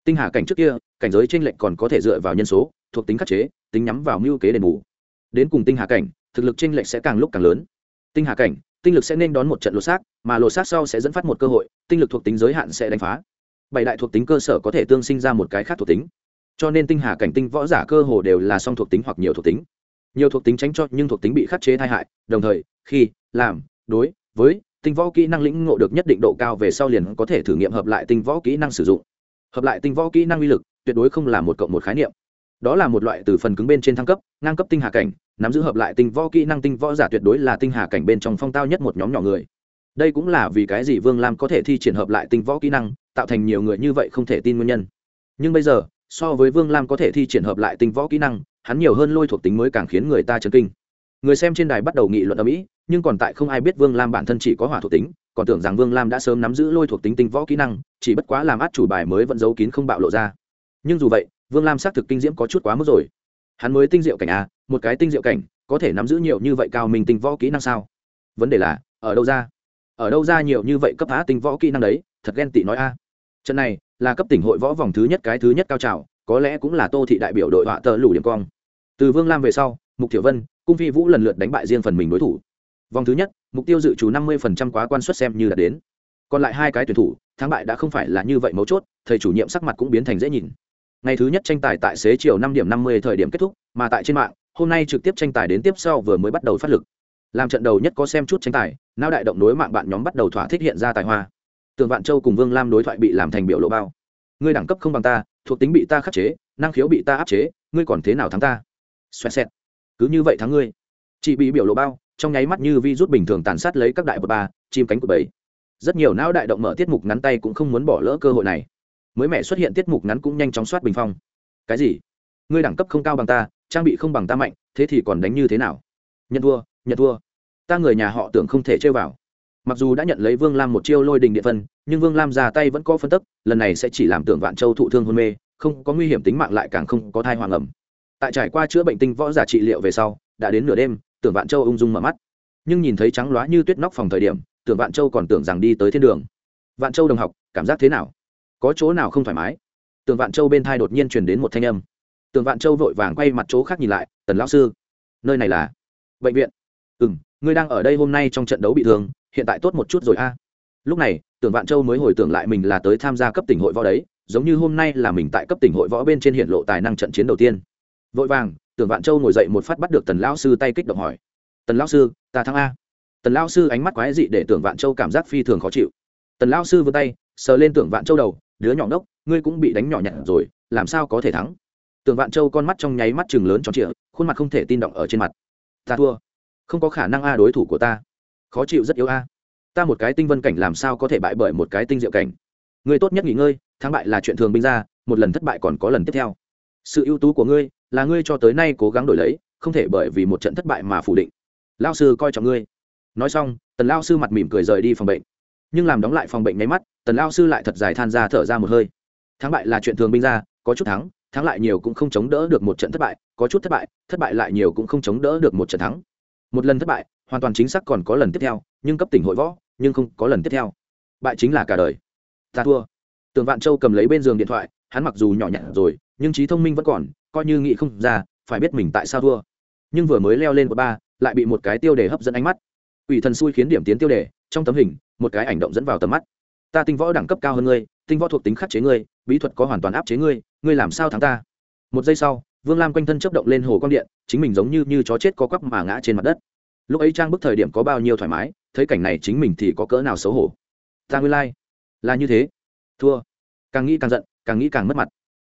Tinh hà cảnh trước kia, cảnh giới trên lệnh còn có thể dựa vào nhân số thuộc tính khắc chế, tính nhắm vào mưu kế đền bù. Đến cùng tinh hà cảnh, thực lực trên lệch sẽ càng lúc càng lớn. Tinh hà cảnh, tinh lực sẽ nên đón một trận lột xác, mà lột xác sau sẽ dẫn phát một cơ hội, tinh lực thuộc tính giới hạn sẽ đánh phá. Bảy đại thuộc tính cơ sở có thể tương sinh ra một cái khác thuộc tính. Cho nên tinh hà cảnh tinh võ giả cơ hồ đều là song thuộc tính hoặc nhiều thuộc tính. Nhiều thuộc tính tránh cho, nhưng thuộc tính bị khắc chế tai hại, đồng thời, khi, làm, đối với tinh võ kỹ năng lĩnh ngộ được nhất định độ cao về sau liền có thể thử nghiệm hợp lại tinh võ kỹ năng sử dụng. Hợp lại tinh võ kỹ năng uy lực, tuyệt đối không là một cộng một khái niệm đó là một loại từ phần cứng bên trên thăng cấp, ngang cấp tinh hà cảnh, nắm giữ hợp lại tinh võ kỹ năng tinh võ giả tuyệt đối là tinh hà cảnh bên trong phong tao nhất một nhóm nhỏ người. Đây cũng là vì cái gì vương lam có thể thi triển hợp lại tinh võ kỹ năng, tạo thành nhiều người như vậy không thể tin nguyên nhân. Nhưng bây giờ, so với vương lam có thể thi triển hợp lại tinh võ kỹ năng, hắn nhiều hơn lôi thuộc tính mới càng khiến người ta chấn kinh. Người xem trên đài bắt đầu nghị luận ở mỹ, nhưng còn tại không ai biết vương lam bản thân chỉ có hỏa thuộc tính, còn tưởng rằng vương lam đã sớm nắm giữ lôi thuộc tính tinh võ kỹ năng, chỉ bất quá làm át chủ bài mới vẫn giấu kín không bạo lộ ra. Nhưng dù vậy vương lam xác thực kinh diễm có chút quá mức rồi. Hắn mới tinh diệu cảnh a một cái tinh diệu cảnh, có thể nắm giữ nhiều như vậy cao mình tinh võ kỹ năng sao? Vấn đề là, ở đâu ra? Ở đâu ra nhiều như vậy cấp á tinh võ kỹ năng đấy, thật ghen tị nói a. Trận này là cấp tỉnh hội võ vòng thứ nhất cái thứ nhất cao trào, có lẽ cũng là tô thị đại biểu đội họa tờ lủ điểm cong. Từ vương lam về sau, mục thiểu vân, cung phi vũ lần lượt đánh bại riêng phần mình đối thủ. Vòng thứ nhất, mục tiêu dự trù năm mươi quá quan suất xem như đã đến. Còn lại hai cái tuyển thủ, thắng bại đã không phải là như vậy mấu chốt, thầy chủ nhiệm sắc mặt cũng biến thành dễ nhìn ngày thứ nhất tranh tài tại xế chiều năm điểm năm mươi thời điểm kết thúc, mà tại trên mạng, hôm nay trực tiếp tranh tài đến tiếp sau vừa mới bắt đầu phát lực. Làm trận đầu nhất có xem chút tranh tài não đại động đối mạng bạn nhóm bắt đầu thỏa thích hiện ra tài hoa. Tường vạn châu cùng vương lam đối thoại bị làm thành biểu lộ bao. Ngươi đẳng cấp không bằng ta, thuộc tính bị ta khắc chế, năng khiếu bị ta áp chế, ngươi còn thế nào thắng ta? Xoẹt xẹt. Cứ như vậy thắng ngươi. Chị bị biểu lộ bao, trong nháy mắt như vi rút bình thường tàn sát lấy các đại bậc ba, chim cánh của bầy. rất nhiều não đại động mở tiết mục ngắn tay cũng không muốn bỏ lỡ cơ hội này mới mẹ xuất hiện tiết mục ngắn cũng nhanh chóng soát bình phong. Cái gì? Ngươi đẳng cấp không cao bằng ta, trang bị không bằng ta mạnh, thế thì còn đánh như thế nào? Nhận thua nhận thua. Ta người nhà họ tưởng không thể chơi vào. Mặc dù đã nhận lấy vương lam một chiêu lôi đình địa phân, nhưng vương lam ra tay vẫn có phân tức, lần này sẽ chỉ làm tưởng vạn châu thụ thương hôn mê, không có nguy hiểm tính mạng lại càng không có thai hoàng ẩm. Tại trải qua chữa bệnh tinh võ giả trị liệu về sau, đã đến nửa đêm, tưởng vạn châu ung dung mở mắt. Nhưng nhìn thấy trắng loá như tuyết nóc phòng thời điểm, tưởng vạn châu còn tưởng rằng đi tới thiên đường. Vạn châu đồng học, cảm giác thế nào? Có chỗ nào không thoải mái? Tường vạn châu bên thai đột nhiên truyền đến một thanh âm. Tường vạn châu vội vàng quay mặt chỗ khác nhìn lại, tần lão sư, nơi này là bệnh viện. Ừ m ngươi đang ở đây hôm nay trong trận đấu bị thương, hiện tại tốt một chút rồi a. Lúc này tưởng vạn châu mới hồi tưởng lại mình là tới tham gia cấp tỉnh hội võ đấy, giống như hôm nay là mình tại cấp tỉnh hội võ bên trên hiện lộ tài năng trận chiến đầu tiên. Vội vàng tưởng vạn châu ngồi dậy một phát bắt được tần lão sư tay kích động hỏi, tần lão sư, ta thắng a. Tần lão sư ánh mắt quái dị để tưởng vạn châu cảm giác phi thường khó chịu. Tần lão sư vươn tay, sờ lên tưởng vạn châu đầu đứa nhỏ ngốc, ngươi cũng bị đánh nhỏ nhặt rồi, làm sao có thể thắng? Tưởng vạn châu con mắt trong nháy mắt chừng lớn tròn trịa, khuôn mặt không thể tin động ở trên mặt. Ta thua. Không có khả năng a đối thủ của ta. Khó chịu rất yếu a. Ta một cái tinh vân cảnh làm sao có thể bại bởi một cái tinh diệu cảnh? Ngươi tốt nhất nghỉ ngơi, thắng bại là chuyện thường binh ra, một lần thất bại còn có lần tiếp theo. Sự ưu tú của ngươi là ngươi cho tới nay cố gắng đổi lấy, không thể bởi vì một trận thất bại mà phủ định. Lao sư coi trọng ngươi. Nói xong, tần lao sư mặt mỉm cười rời đi phòng bệnh nhưng làm đóng lại phòng bệnh nháy mắt, tần lao sư lại thật dài than ra thở ra một hơi. Thắng bại là chuyện thường binh ra, có chút thắng thắng lại nhiều cũng không chống đỡ được một trận thất bại, có chút thất bại thất bại lại nhiều cũng không chống đỡ được một trận thắng. Một lần thất bại, hoàn toàn chính xác còn có lần tiếp theo, nhưng cấp tỉnh hội võ, nhưng không có lần tiếp theo. Bại chính là cả đời. Ta thua. Tường vạn châu cầm lấy bên giường điện thoại, hắn mặc dù nhỏ nhặt rồi, nhưng trí thông minh vẫn còn, coi như nghĩ không ra, phải biết mình tại sao thua. Nhưng vừa mới leo lên của ba, lại bị một cái tiêu đề hấp dẫn ánh mắt ủy thần xui khiến điểm tiến tiêu đề, trong tấm hình, một cái ảnh động dẫn vào tầm mắt. Ta tinh võ đẳng cấp cao hơn ngươi, tinh võ thuộc tính khắc chế ngươi, bí thuật có hoàn toàn áp chế ngươi ngươi làm sao thắng ta? Một giây sau, vương lam quanh thân chớp động lên hồ quang điện, chính mình giống như như chó chết có quắp mà ngã trên mặt đất. Lúc ấy trang bức thời điểm có bao nhiêu thoải mái, thấy cảnh này chính mình thì có cỡ nào xấu hổ. Ta nguyên lai、like. là như thế. Thua. Càng nghĩ càng giận, càng nghĩ càng mất mặt.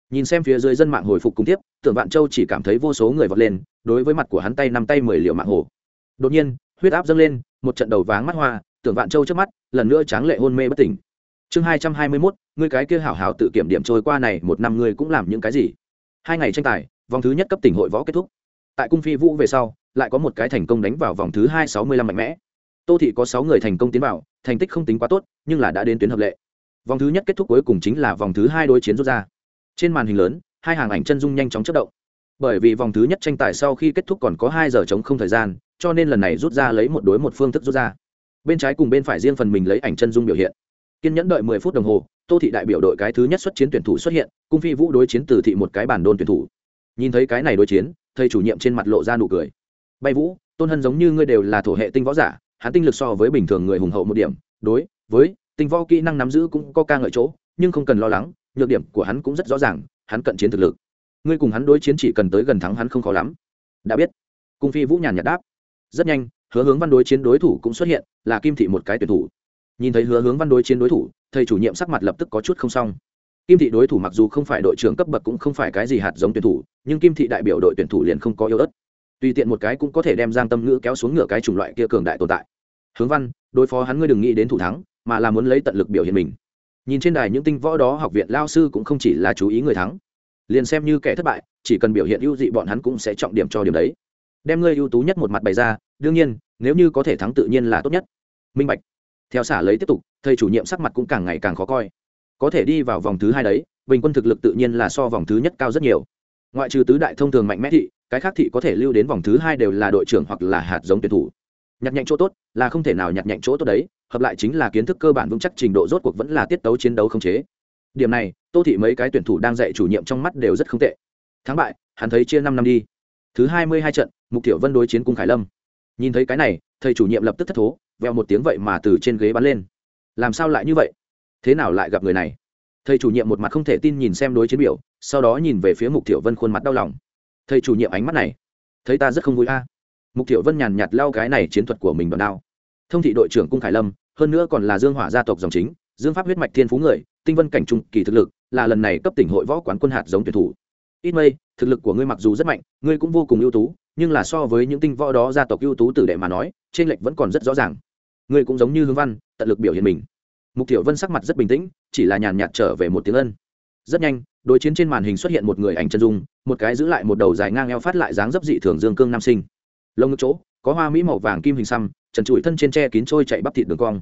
Nhìn xem phía dưới dân mạng hồi phục cùng tiếp, tưởng vạn châu chỉ cảm thấy vô số người vọt lên, đối với mặt của hắn tay năm tay mười liệu mạng hồ. Đột nhiên, huyết áp dâng lên một trận đầu váng mắt hoa, tưởng vạn châu trước mắt, lần nữa tráng lệ hôn mê bất tỉnh. Chương hai trăm hai mươi mốt, ngươi cái kia hảo hảo tự kiểm điểm trôi qua này, một năm ngươi cũng làm những cái gì? Hai ngày tranh tài, vòng thứ nhất cấp tỉnh hội võ kết thúc. Tại cung phi vũ về sau, lại có một cái thành công đánh vào vòng thứ hai sáu mươi lăm mạnh mẽ. Tô thị có sáu người thành công tiến vào, thành tích không tính quá tốt, nhưng là đã đến tuyến hợp lệ. Vòng thứ nhất kết thúc cuối cùng chính là vòng thứ hai đối chiến rút ra. Trên màn hình lớn, hai hàng ảnh chân dung nhanh chóng chất động. Bởi vì vòng thứ nhất tranh tài sau khi kết thúc còn có hai giờ chống không thời gian cho nên lần này rút ra lấy một đối một phương thức rút ra. Bên trái cùng bên phải riêng phần mình lấy ảnh chân dung biểu hiện. Kiên nhẫn đợi mười phút đồng hồ, tô thị đại biểu đội cái thứ nhất xuất chiến tuyển thủ xuất hiện, cung phi vũ đối chiến từ thị một cái bản đôn tuyển thủ. Nhìn thấy cái này đối chiến, thầy chủ nhiệm trên mặt lộ ra nụ cười. Bay vũ, tôn hân giống như ngươi đều là thổ hệ tinh võ giả, hắn tinh lực so với bình thường người hùng hậu một điểm, đối với tinh võ kỹ năng nắm giữ cũng có ca ngợi chỗ, nhưng không cần lo lắng, nhược điểm của hắn cũng rất rõ ràng, hắn cận chiến thực lực. Ngươi cùng hắn đối chiến chỉ cần tới gần thắng hắn không khó lắm. Đã biết. Cung phi vũ nhàn nhạt đáp rất nhanh, hứa hướng văn đối chiến đối thủ cũng xuất hiện, là kim thị một cái tuyển thủ. Nhìn thấy hứa hướng văn đối chiến đối thủ, thầy chủ nhiệm sắc mặt lập tức có chút không xong. Kim thị đối thủ mặc dù không phải đội trưởng cấp bậc cũng không phải cái gì hạt giống tuyển thủ, nhưng kim thị đại biểu đội tuyển thủ liền không có yếu ớt. Tùy tiện một cái cũng có thể đem giang tâm ngữ kéo xuống ngựa cái chủng loại kia cường đại tồn tại. Hướng văn, đối phó hắn ngươi đừng nghĩ đến thủ thắng, mà là muốn lấy tận lực biểu hiện mình. Nhìn trên đài những tinh võ đó học viện lao sư cũng không chỉ là chú ý người thắng. Liền xem như kẻ thất bại, chỉ cần biểu hiện ưu dị bọn hắn cũng sẽ trọng điểm cho điểm đấy đem ngươi ưu tú nhất một mặt bày ra, đương nhiên, nếu như có thể thắng tự nhiên là tốt nhất. Minh bạch. Theo xả lấy tiếp tục, thầy chủ nhiệm sắc mặt cũng càng ngày càng khó coi. Có thể đi vào vòng thứ hai đấy, bình quân thực lực tự nhiên là so vòng thứ nhất cao rất nhiều. Ngoại trừ tứ đại thông thường mạnh mẽ thị, cái khác thị có thể lưu đến vòng thứ hai đều là đội trưởng hoặc là hạt giống tuyển thủ. Nhặt nhạnh chỗ tốt là không thể nào nhặt nhạnh chỗ tốt đấy, hợp lại chính là kiến thức cơ bản vững chắc trình độ rốt cuộc vẫn là tiết tấu chiến đấu không chế. Điểm này, tô thị mấy cái tuyển thủ đang dạy chủ nhiệm trong mắt đều rất không tệ. Thắng bại, hắn thấy chia năm năm đi thứ hai mươi hai trận, mục tiểu vân đối chiến cung khải lâm. Nhìn thấy cái này, thầy chủ nhiệm lập tức thất thố veo một tiếng vậy mà từ trên ghế bắn lên. Làm sao lại như vậy? Thế nào lại gặp người này? Thầy chủ nhiệm một mặt không thể tin nhìn xem đối chiến biểu, sau đó nhìn về phía mục tiểu vân khuôn mặt đau lòng. Thầy chủ nhiệm ánh mắt này, thấy ta rất không vui a. Mục tiểu vân nhàn nhạt lao cái này chiến thuật của mình đòn đao. Thông thị đội trưởng cung khải lâm, hơn nữa còn là dương hỏa gia tộc dòng chính, dương pháp huyết mạch thiên phú người, tinh vân cảnh trung kỳ thực lực, là lần này cấp tỉnh hội võ quán quân hạt giống tuyển thủ ít mây, thực lực của ngươi mặc dù rất mạnh, ngươi cũng vô cùng ưu tú, nhưng là so với những tinh võ đó gia tộc ưu tú tử đệ mà nói, trên lệch vẫn còn rất rõ ràng. Ngươi cũng giống như hướng văn, tận lực biểu hiện mình. Mục tiểu vân sắc mặt rất bình tĩnh, chỉ là nhàn nhạt trở về một tiếng ân. Rất nhanh, đối chiến trên màn hình xuất hiện một người ảnh chân dung, một cái giữ lại một đầu dài ngang eo phát lại dáng dấp dị thường dương cương nam sinh. Lông ngực chỗ, có hoa mỹ màu vàng kim hình xăm, trần trụi thân trên tre kín trôi chạy bắp thịt đường cong.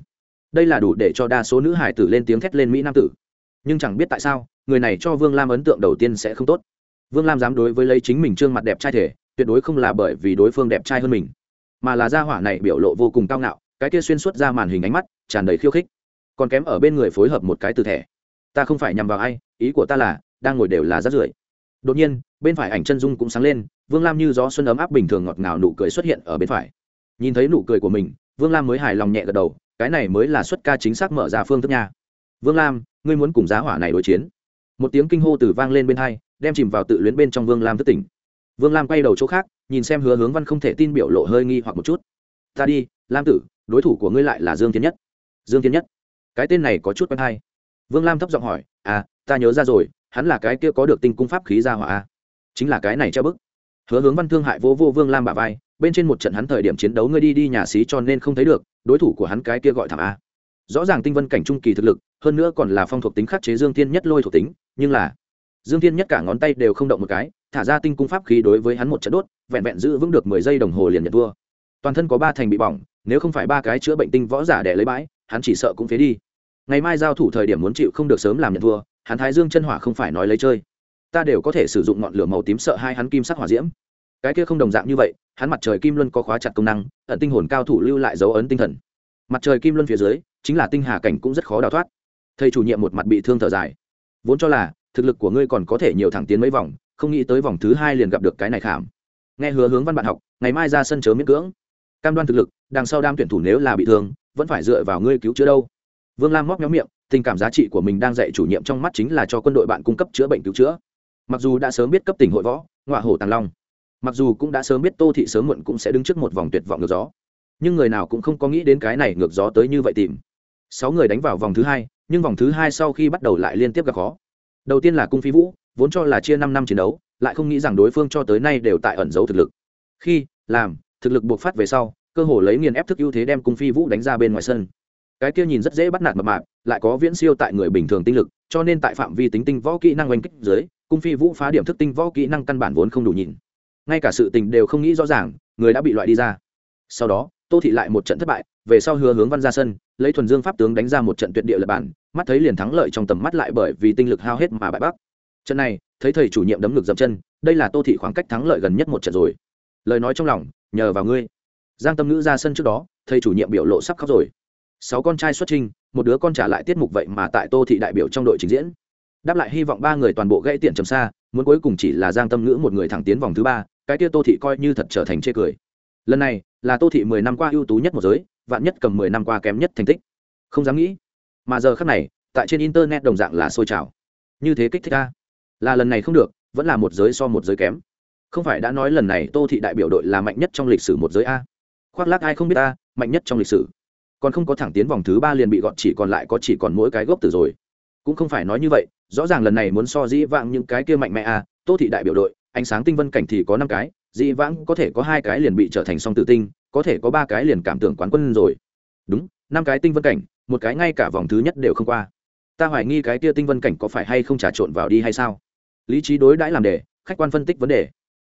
Đây là đủ để cho đa số nữ hải tử lên tiếng thét lên mỹ nam tử. Nhưng chẳng biết tại sao, người này cho vương lam ấn tượng đầu tiên sẽ không tốt vương lam dám đối với lấy chính mình trương mặt đẹp trai thể, tuyệt đối không là bởi vì đối phương đẹp trai hơn mình, mà là gia hỏa này biểu lộ vô cùng cao ngạo, cái kia xuyên suốt ra màn hình ánh mắt, tràn đầy khiêu khích. Còn kém ở bên người phối hợp một cái từ thẻ. Ta không phải nhằm vào ai, ý của ta là, đang ngồi đều là rát rưởi. Đột nhiên, bên phải ảnh chân dung cũng sáng lên, vương lam như gió xuân ấm áp bình thường ngọt ngào nụ cười xuất hiện ở bên phải. Nhìn thấy nụ cười của mình, vương lam mới hài lòng nhẹ gật đầu, cái này mới là xuất ca chính xác mở ra phương thức nha. Vương lam, ngươi muốn cùng giá hỏa này đối chiến. Một tiếng kinh hô từ vang lên bên hai đem chìm vào tự luyến bên trong vương lam thất tỉnh. Vương lam quay đầu chỗ khác, nhìn xem hứa hướng văn không thể tin biểu lộ hơi nghi hoặc một chút. Ta đi, lam tử, đối thủ của ngươi lại là dương tiến nhất. Dương tiến nhất? Cái tên này có chút quen hay. Vương lam thấp giọng hỏi à ta nhớ ra rồi, hắn là cái kia có được tinh cung pháp khí ra hỏa a. Chính là cái này treo bức. Hứa hướng văn thương hại vô vô vương lam bả vai, bên trên một trận hắn thời điểm chiến đấu ngươi đi đi nhà xí cho nên không thấy được, đối thủ của hắn cái kia gọi thẳng a. Rõ ràng tinh vân cảnh trung kỳ thực lực, hơn nữa còn là phong thuộc tính khắc chế dương tiên nhất lôi thuộc tính, nhưng là dương Thiên nhất cả ngón tay đều không động một cái, thả ra tinh cung pháp khí đối với hắn một trận đốt, vẹn vẹn giữ vững được mười giây đồng hồ liền nhận thua toàn thân có ba thành bị bỏng, nếu không phải ba cái chữa bệnh tinh võ giả để lấy bãi, hắn chỉ sợ cũng phế đi. Ngày mai giao thủ thời điểm muốn chịu không được sớm làm nhận thua hắn thái dương chân hỏa không phải nói lấy chơi. Ta đều có thể sử dụng ngọn lửa màu tím sợ hai hắn kim sắc hỏa diễm. Cái kia không đồng dạng như vậy, hắn mặt trời kim luân có khóa chặt công năng, ẩn tinh hồn cao thủ lưu lại dấu ấn tinh thần. Mặt trời kim luân phía dưới, chính là tinh hà cảnh cũng rất khó đào thoát. Thầy chủ nhiệm một mặt bị thương thở dài. Vốn cho là thực lực của ngươi còn có thể nhiều thẳng tiến mấy vòng, không nghĩ tới vòng thứ hai liền gặp được cái này khảm. Nghe hứa hướng văn bạn học, ngày mai ra sân chớ miễn cưỡng. Cam đoan thực lực, đằng sau đam tuyển thủ nếu là bị thương, vẫn phải dựa vào ngươi cứu chữa đâu. Vương lam móc nhóm miệng, tình cảm giá trị của mình đang dạy chủ nhiệm trong mắt chính là cho quân đội bạn cung cấp chữa bệnh cứu chữa. Mặc dù đã sớm biết cấp tỉnh hội võ ngoại hổ tàng long, mặc dù cũng đã sớm biết tô thị sớm muộn cũng sẽ đứng trước một vòng tuyệt vọng ngược gió. Nhưng người nào cũng không có nghĩ đến cái này ngược gió tới như vậy tìm. Sáu người đánh vào vòng thứ hai, nhưng vòng thứ hai sau khi bắt đầu lại liên tiếp gặp khó đầu tiên là cung phi vũ, vốn cho là chia năm năm chiến đấu, lại không nghĩ rằng đối phương cho tới nay đều tại ẩn giấu thực lực. Khi, làm, thực lực buộc phát về sau, cơ hồ lấy nghiền ép thức ưu thế đem cung phi vũ đánh ra bên ngoài sân. Cái kia nhìn rất dễ bắt nạt mập mạp, lại có viễn siêu tại người bình thường tinh lực, cho nên tại phạm vi tính tinh võ kỹ năng oanh kích dưới, cung phi vũ phá điểm thức tinh võ kỹ năng căn bản vốn không đủ nhìn. Ngay cả sự tình đều không nghĩ rõ ràng, người đã bị loại đi ra. Sau đó, tô thị lại một trận thất bại, về sau hứa hướng văn ra sân, lấy thuần dương pháp tướng đánh ra một trận tuyệt địa lập bản mắt thấy liền thắng lợi trong tầm mắt lại bởi vì tinh lực hao hết mà bại bắc. Trận này, thấy thầy chủ nhiệm đấm ngực dậm chân, đây là tô thị khoảng cách thắng lợi gần nhất một trận rồi. Lời nói trong lòng, nhờ vào ngươi. Giang tâm ngữ ra sân trước đó, thầy chủ nhiệm biểu lộ sắp khóc rồi. Sáu con trai xuất trình, một đứa con trả lại tiết mục vậy mà tại tô thị đại biểu trong đội trình diễn. Đáp lại hy vọng ba người toàn bộ gãy tiện trầm xa, muốn cuối cùng chỉ là giang tâm ngữ một người thẳng tiến vòng thứ ba, cái kia tô thị coi như thật trở thành chê cười. Lần này, là tô thị mười năm qua ưu tú nhất một giới, vạn nhất cầm mười năm qua kém nhất thành tích. Không dám nghĩ mà giờ khác này, tại trên internet đồng dạng là sôi trào. Như thế kích thích ta. Là lần này không được, vẫn là một giới so một giới kém. Không phải đã nói lần này tô thị đại biểu đội là mạnh nhất trong lịch sử một giới a. Khoác lác ai không biết a, mạnh nhất trong lịch sử. Còn không có thẳng tiến vòng thứ ba liền bị gọn chỉ còn lại có chỉ còn mỗi cái gốc tử rồi. Cũng không phải nói như vậy, rõ ràng lần này muốn so dĩ vãng những cái kia mạnh mẽ a, tô thị đại biểu đội, ánh sáng tinh vân cảnh thì có năm cái, dĩ vãng có thể có hai cái liền bị trở thành song tự tinh, có thể có ba cái liền cảm tưởng quán quân rồi. Đúng, năm cái tinh vân cảnh một cái ngay cả vòng thứ nhất đều không qua. Ta hoài nghi cái kia tinh vân cảnh có phải hay không trà trộn vào đi hay sao? Lý trí đối đãi làm đề, khách quan phân tích vấn đề.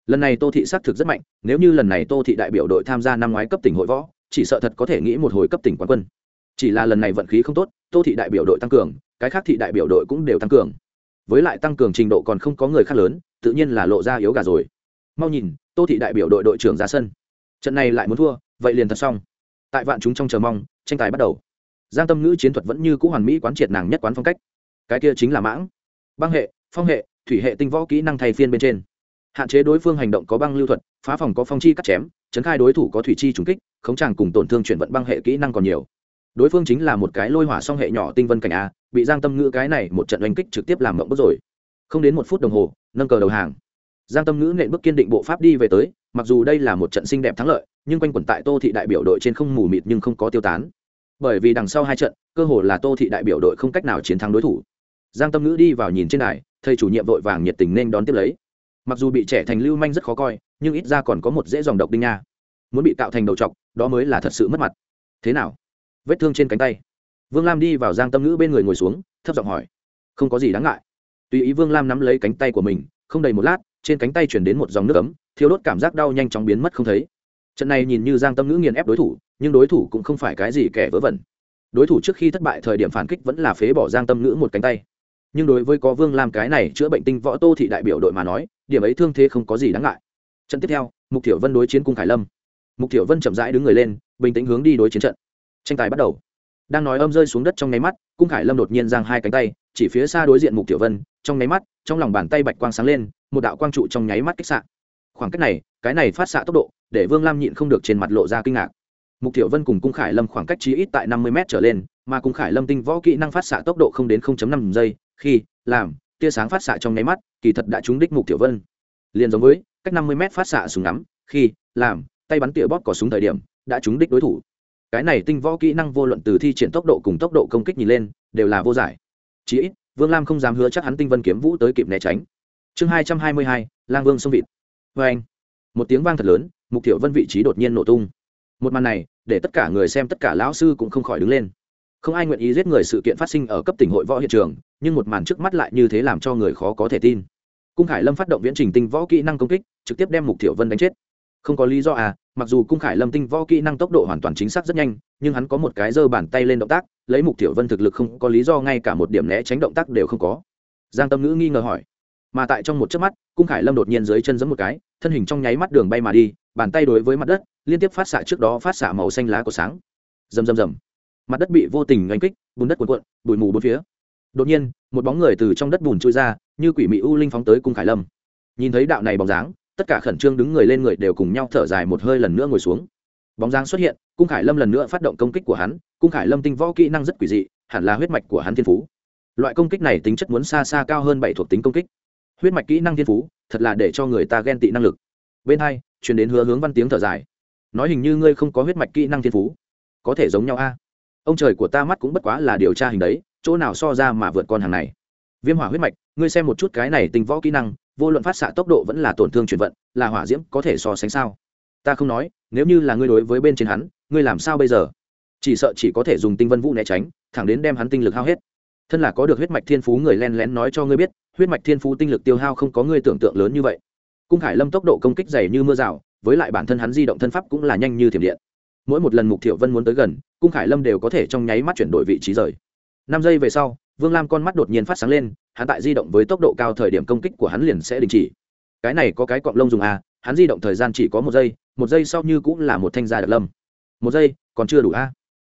Lần này tô thị xác thực rất mạnh, nếu như lần này tô thị đại biểu đội tham gia năm ngoái cấp tỉnh hội võ, chỉ sợ thật có thể nghĩ một hồi cấp tỉnh quán quân. Chỉ là lần này vận khí không tốt, tô thị đại biểu đội tăng cường, cái khác thị đại biểu đội cũng đều tăng cường. Với lại tăng cường trình độ còn không có người khác lớn, tự nhiên là lộ ra yếu gà rồi. Mau nhìn, tô thị đại biểu đội đội trưởng ra sân. Trận này lại muốn thua, vậy liền thật xong. Tại vạn chúng trong chờ mong, tranh tài bắt đầu giang tâm ngữ chiến thuật vẫn như cũ hoàn mỹ quán triệt nàng nhất quán phong cách. Cái kia chính là mãng. Băng hệ, phong hệ, thủy hệ tinh võ kỹ năng thay phiên bên trên. Hạn chế đối phương hành động có băng lưu thuật, phá phòng có phong chi cắt chém, chấn khai đối thủ có thủy chi trùng kích, khống tràng cùng tổn thương chuyển vận băng hệ kỹ năng còn nhiều. Đối phương chính là một cái lôi hỏa song hệ nhỏ tinh vân cảnh a, bị giang tâm ngữ cái này một trận oanh kích trực tiếp làm mộng bước rồi. Không đến một phút đồng hồ, nâng cờ đầu hàng. Giang tâm ngữ nện bước kiên định bộ pháp đi về tới, mặc dù đây là một trận xinh đẹp thắng lợi, nhưng quanh quẩn tại tô thị đại biểu đội trên không mù mịt nhưng không có tiêu tán bởi vì đằng sau hai trận, cơ hồ là tô thị đại biểu đội không cách nào chiến thắng đối thủ. Giang tâm ngữ đi vào nhìn trên đài, thầy chủ nhiệm vội vàng nhiệt tình nên đón tiếp lấy. Mặc dù bị trẻ thành lưu manh rất khó coi, nhưng ít ra còn có một dễ dòng độc đinh nha. Muốn bị tạo thành đầu t đó mới là thật sự mất mặt. Thế nào? Vết thương trên cánh tay. Vương lam đi vào giang tâm ngữ bên người ngồi xuống, thấp giọng hỏi. Không có gì đáng ngại. Tùy ý vương lam nắm lấy cánh tay của mình, không đầy một lát, trên cánh tay chuyển đến một dòng nước ấm thiếu đốt cảm giác đau nhanh chóng biến mất không thấy trận này nhìn như giang tâm ngữ nghiền ép đối thủ, nhưng đối thủ cũng không phải cái gì kẻ vớ vẩn. Đối thủ trước khi thất bại thời điểm phản kích vẫn là phế bỏ giang tâm ngữ một cánh tay. Nhưng đối với có vương làm cái này chữa bệnh tinh võ tô thị đại biểu đội mà nói, điểm ấy thương thế không có gì đáng ngại. Trận tiếp theo, mục Tiểu vân đối chiến cung khải lâm. Mục Tiểu vân chậm rãi đứng người lên, bình tĩnh hướng đi đối chiến trận. Tranh tài bắt đầu. Đang nói âm rơi xuống đất trong nháy mắt, cung khải lâm đột nhiên giang hai cánh tay, chỉ phía xa đối diện mục Tiểu vân, trong nháy mắt, trong lòng bàn tay bạch quang sáng lên, một đạo quang trụ trong nháy mắt kích sạn khoảng cách này, cái này phát xạ tốc độ, để vương lam nhịn không được trên mặt lộ ra kinh ngạc. Mục tiểu vân cùng cung khải lâm khoảng cách chí ít tại năm mươi m trở lên, mà cung khải lâm tinh võ kỹ năng phát xạ tốc độ không đến năm giây, khi, làm, tia sáng phát xạ trong nháy mắt, kỳ thật đã trúng đích mục tiểu vân. Liền giống với, cách năm mươi m phát xạ súng ngắm, khi, làm, tay bắn tỉa bóp cỏ súng thời điểm, đã trúng đích đối thủ. Cái này tinh võ kỹ năng vô luận từ thi triển tốc độ cùng tốc độ công kích nhìn lên, đều là vô giải. Chí ít, vương lam không dám hứa chắc hắn tinh vân kiếm vũ tới kịp né tránh. Chương hai trăm hai mươi hai, lang vương sông vịt vê anh. Một tiếng vang thật lớn, mục thiểu vân vị trí đột nhiên nổ tung. Một màn này, để tất cả người xem, tất cả lão sư cũng không khỏi đứng lên. Không ai nguyện ý giết người sự kiện phát sinh ở cấp tỉnh hội võ hiện trường, nhưng một màn trước mắt lại như thế làm cho người khó có thể tin. Cung khải lâm phát động viễn trình tinh võ kỹ năng công kích, trực tiếp đem mục thiểu vân đánh chết. Không có lý do à mặc dù cung khải lâm tinh võ kỹ năng tốc độ hoàn toàn chính xác rất nhanh, nhưng hắn có một cái giơ bàn tay lên động tác, lấy mục thiểu vân thực lực không có lý do ngay cả một điểm né tránh động tác đều không có. Giang tâm ngữ nghi ngờ hỏi mà tại trong một chớp mắt, cung khải lâm đột nhiên dưới chân giẫm một cái, thân hình trong nháy mắt đường bay mà đi, bàn tay đối với mặt đất, liên tiếp phát xạ trước đó phát xạ màu xanh lá của sáng. Rầm rầm rầm. Mặt đất bị vô tình đánh kích, bùn đất cuộn cuộn, bụi mù bốn phía. Đột nhiên, một bóng người từ trong đất bùn trôi ra, như quỷ mị u linh phóng tới cung khải lâm. Nhìn thấy đạo này bóng dáng, tất cả khẩn trương đứng người lên người đều cùng nhau thở dài một hơi lần nữa ngồi xuống. Bóng dáng xuất hiện, cung khải lâm lần nữa phát động công kích của hắn, cung khải lâm tinh võ kỹ năng rất quỷ dị, hẳn là huyết mạch của hắn thiên phú. Loại công kích này tính chất muốn xa xa cao hơn bảy thuộc tính công kích huyết mạch kỹ năng thiên phú, thật là để cho người ta ghen tị năng lực. Bên hai, chuyển đến hứa hướng văn tiếng thở dài. Nói hình như ngươi không có huyết mạch kỹ năng thiên phú. Có thể giống nhau a. Ông trời của ta mắt cũng bất quá là điều tra hình đấy, chỗ nào so ra mà vượt con hàng này. Viêm hỏa huyết mạch, ngươi xem một chút cái này tinh võ kỹ năng, vô luận phát xạ tốc độ vẫn là tổn thương chuyển vận, là hỏa diễm có thể so sánh sao? Ta không nói, nếu như là ngươi đối với bên trên hắn, ngươi làm sao bây giờ? Chỉ sợ chỉ có thể dùng tinh vân vũ né tránh, thẳng đến đem hắn tinh lực hao hết. Thân là có được huyết mạch thiên phú người len lén nói cho ngươi biết huyết mạch thiên phú tinh lực tiêu hao không có ngươi tưởng tượng lớn như vậy. Cung khải lâm tốc độ công kích dày như mưa rào, với lại bản thân hắn di động thân pháp cũng là nhanh như thiểm điện. Mỗi một lần mục thiệu vân muốn tới gần, cung khải lâm đều có thể trong nháy mắt chuyển đổi vị trí rời. Năm giây về sau, vương lam con mắt đột nhiên phát sáng lên, hắn tại di động với tốc độ cao thời điểm công kích của hắn liền sẽ đình chỉ. Cái này có cái cọng lông dùng à hắn di động thời gian chỉ có một giây một giây sau như cũng là một thanh gia đặc lâm. Một giây, còn chưa đủ a à?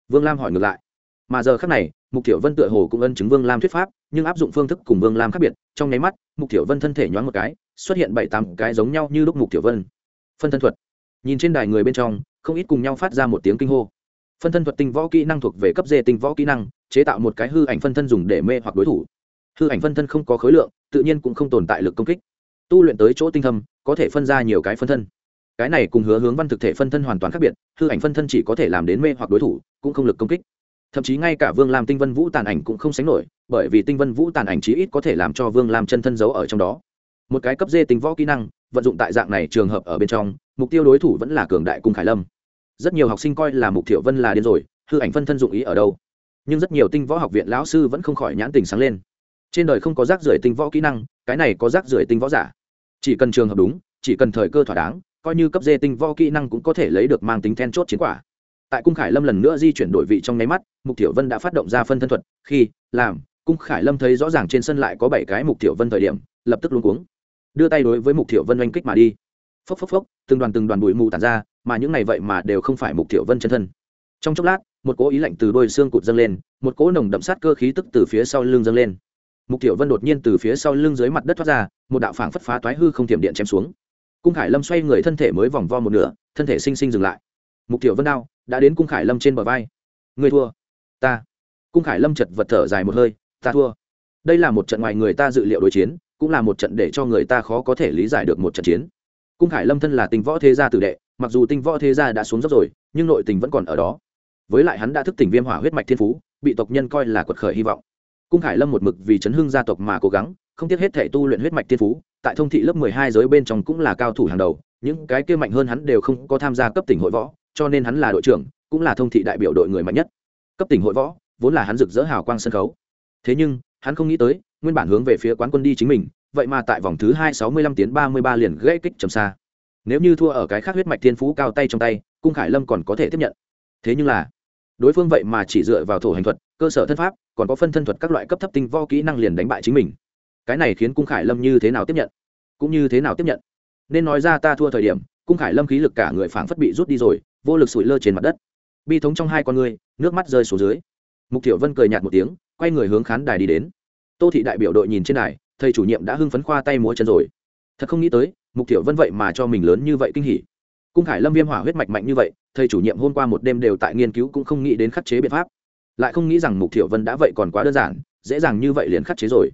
vương lam hỏi ngược lại. Mà giờ khác này, mục Thiệu vân tựa hồ cũng ân chứng vương lam thuyết pháp nhưng áp dụng phương thức cùng vương lam khác biệt, trong nháy mắt, mục tiểu vân thân thể nhoáng một cái, xuất hiện bảy tám cái giống nhau như lúc mục tiểu vân. Phân thân thuật. Nhìn trên đài người bên trong, không ít cùng nhau phát ra một tiếng kinh hô. Phân thân thuật tinh võ kỹ năng thuộc về cấp dê tinh võ kỹ năng, chế tạo một cái hư ảnh phân thân dùng để mê hoặc đối thủ. Hư ảnh phân thân không có khối lượng, tự nhiên cũng không tồn tại lực công kích. Tu luyện tới chỗ tinh thâm, có thể phân ra nhiều cái phân thân. Cái này cùng hứa hướng văn thực thể phân thân hoàn toàn khác biệt, hư ảnh phân thân chỉ có thể làm đến mê hoặc đối thủ, cũng không lực công kích. Thậm chí ngay cả vương lam tinh vân vũ tàn ảnh cũng không sánh nổi bởi vì tinh vân vũ tàn ảnh chí ít có thể làm cho vương lam chân thân giấu ở trong đó. Một cái cấp dê tính võ kỹ năng, vận dụng tại dạng này trường hợp ở bên trong, mục tiêu đối thủ vẫn là cường đại cung khải lâm. Rất nhiều học sinh coi là mục thiệu vân là điên rồi, hư ảnh phân thân dụng ý ở đâu. Nhưng rất nhiều tinh võ học viện lão sư vẫn không khỏi nhãn tình sáng lên. Trên đời không có rác rưởi tinh võ kỹ năng, cái này có rác rưởi tinh võ giả. Chỉ cần trường hợp đúng, chỉ cần thời cơ thỏa đáng, coi như cấp dê tinh võ kỹ năng cũng có thể lấy được mang tính then chốt chiến quả. Tại cung khải lâm lần nữa di chuyển đổi vị trong nháy mắt, mục tiểu vân đã phát động ra phân thân thuật, khi, làm cung khải lâm thấy rõ ràng trên sân lại có bảy cái mục tiểu vân thời điểm, lập tức luống cuống. Đưa tay đối với mục tiểu vân oanh kích mà đi. Phốc phốc phốc, từng đoàn từng đoàn bụi mù tàn ra, mà những này vậy mà đều không phải mục tiểu vân chân thân. Trong chốc lát, một cỗ ý lạnh từ đôi xương cụt dâng lên, một cỗ nồng đậm sát cơ khí tức từ phía sau lưng dâng lên. Mục tiểu vân đột nhiên từ phía sau lưng dưới mặt đất thoát ra, một đạo phảng phất phá toái hư không tiềm điện chém xuống. Cung khải lâm xoay người thân thể mới vòng vo một nửa, thân thể sinh sinh dừng lại. Mục tiểu vân đao đã đến cung khải lâm trên bờ vai. Người thua. Ta. Cung khải lâm chật vật thở dài một hơi ta thua. Đây là một trận ngoài người ta dự liệu đối chiến, cũng là một trận để cho người ta khó có thể lý giải được một trận chiến. Cung khải lâm thân là tình võ thế gia tử đệ, mặc dù tinh võ thế gia đã xuống dốc rồi, nhưng nội tình vẫn còn ở đó. Với lại hắn đã thức tỉnh viêm hỏa huyết mạch thiên phú, bị tộc nhân coi là quật khởi hy vọng. Cung khải lâm một mực vì chấn hưng gia tộc mà cố gắng, không tiếc hết thể tu luyện huyết mạch thiên phú, tại thông thị lớp mười hai giới bên trong cũng là cao thủ hàng đầu, những cái kia mạnh hơn hắn đều không có tham gia cấp tỉnh hội võ, cho nên hắn là đội trưởng, cũng là thông thị đại biểu đội người mạnh nhất. Cấp tỉnh hội võ, vốn là hắn rực rỡ hào quang sân khấu thế nhưng, hắn không nghĩ tới, nguyên bản hướng về phía quán quân đi chính mình, vậy mà tại vòng thứ hai sáu mươi lăm tiến ba mươi ba liền gãy kích trầm xa. Nếu như thua ở cái khác huyết mạch thiên phú cao tay trong tay, cung khải lâm còn có thể tiếp nhận. Thế nhưng là, đối phương vậy mà chỉ dựa vào thổ hành thuật, cơ sở thân pháp, còn có phân thân thuật các loại cấp thấp tinh vo kỹ năng liền đánh bại chính mình. Cái này khiến cung khải lâm như thế nào tiếp nhận? Cũng như thế nào tiếp nhận? Nên nói ra ta thua thời điểm, cung khải lâm khí lực cả người phảng phất bị rút đi rồi, vô lực sủi lơ trên mặt đất. Bi thống trong hai con người, nước mắt rơi xuống dưới. Mục tiểu vân cười nhạt một tiếng quay người hướng khán đài đi đến. Tô thị đại biểu đội nhìn trên đài, thầy chủ nhiệm đã hưng phấn khoa tay múa chân rồi. Thật không nghĩ tới, mục tiểu vân vậy mà cho mình lớn như vậy kinh hỉ. Cung khải lâm viêm hỏa huyết mạch mạnh như vậy, thầy chủ nhiệm hôm qua một đêm đều tại nghiên cứu cũng không nghĩ đến khắc chế biện pháp. Lại không nghĩ rằng mục tiểu vân đã vậy còn quá đơn giản, dễ dàng như vậy liền khắc chế rồi.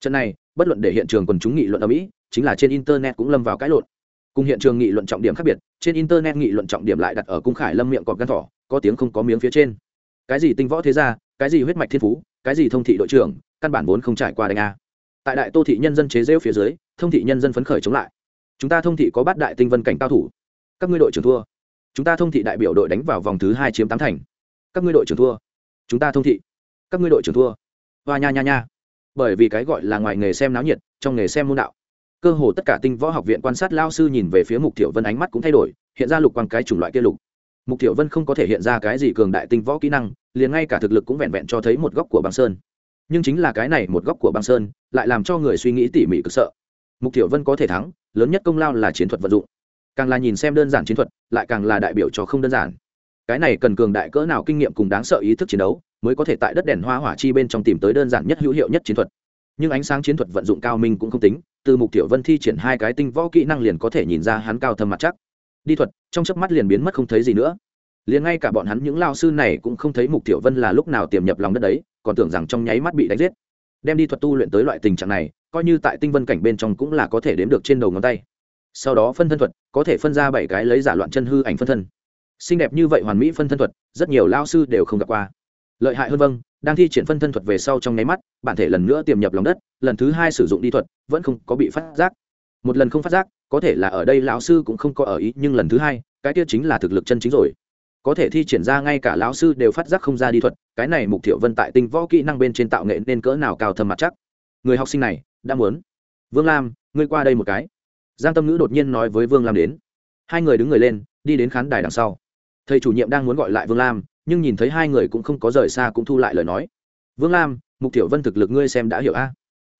Trận này, bất luận để hiện trường quần chúng nghị luận ở mỹ chính là trên internet cũng lâm vào cãi lộn. Cùng hiện trường nghị luận trọng điểm khác biệt, trên internet nghị luận trọng điểm lại đặt ở cung khải lâm miệng cọp gan thỏ, có tiếng không có miếng phía trên. Cái gì tinh võ thế gia, cái gì huyết mạch thiên phú cái gì thông thị đội trưởng, căn bản vốn không trải qua đánh a. Tại đại tô thị nhân dân chế rêu phía dưới, thông thị nhân dân phấn khởi chống lại. Chúng ta thông thị có bát đại tinh vân cảnh cao thủ. Các ngươi đội trưởng thua. Chúng ta thông thị đại biểu đội đánh vào vòng thứ hai chiếm tám thành. Các ngươi đội trưởng thua. Chúng ta thông thị. Các ngươi đội trưởng thua. Hoa nha nha nha. Bởi vì cái gọi là ngoài nghề xem náo nhiệt, trong nghề xem môn đạo. Cơ hồ tất cả tinh võ học viện quan sát lao sư nhìn về phía mục tiểu vân ánh mắt cũng thay đổi, hiện ra lục quan cái chủng loại kia lục. Mục tiểu vân không có thể hiện ra cái gì cường đại tinh võ kỹ năng liền ngay cả thực lực cũng vẹn vẹn cho thấy một góc của băng sơn. Nhưng chính là cái này một góc của băng sơn lại làm cho người suy nghĩ tỉ mỉ cực sợ. Mục tiểu vân có thể thắng, lớn nhất công lao là chiến thuật vận dụng. Càng là nhìn xem đơn giản chiến thuật, lại càng là đại biểu cho không đơn giản. Cái này cần cường đại cỡ nào kinh nghiệm cùng đáng sợ ý thức chiến đấu, mới có thể tại đất đèn hoa hỏa chi bên trong tìm tới đơn giản nhất hữu hiệu nhất chiến thuật. Nhưng ánh sáng chiến thuật vận dụng cao minh cũng không tính, từ mục tiểu vân thi triển hai cái tinh võ kỹ năng liền có thể nhìn ra hắn cao thâm mặt chắc. Đi thuật, trong chớp mắt liền biến mất không thấy gì nữa liền ngay cả bọn hắn những lao sư này cũng không thấy mục tiểu vân là lúc nào tiềm nhập lòng đất đấy, còn tưởng rằng trong nháy mắt bị đánh giết. Đem đi thuật tu luyện tới loại tình trạng này, coi như tại tinh vân cảnh bên trong cũng là có thể đếm được trên đầu ngón tay. Sau đó phân thân thuật, có thể phân ra bảy cái lấy giả loạn chân hư ảnh phân thân. Xinh đẹp như vậy hoàn mỹ phân thân thuật, rất nhiều lao sư đều không gặp qua. Lợi hại hơn vâng đang thi triển phân thân thuật về sau trong nháy mắt, bản thể lần nữa tiềm nhập lòng đất, lần thứ hai sử dụng đi thuật, vẫn không có bị phát giác. Một lần không phát giác, có thể là ở đây lão sư cũng không có ở ý, nhưng lần thứ hai, cái kia chính là thực lực chân chính rồi có thể thi triển ra ngay cả lão sư đều phát giác không ra đi thuật, cái này mục thiệu vân tại tinh võ kỹ năng bên trên tạo nghệ nên cỡ nào cao thâm mặt chắc. Người học sinh này, đã muốn. Vương lam, ngươi qua đây một cái. Giang tâm ngữ đột nhiên nói với vương lam đến. Hai người đứng người lên, đi đến khán đài đằng sau. Thầy chủ nhiệm đang muốn gọi lại vương lam, nhưng nhìn thấy hai người cũng không có rời xa cũng thu lại lời nói. Vương lam, mục tiểu vân thực lực ngươi xem đã hiểu a.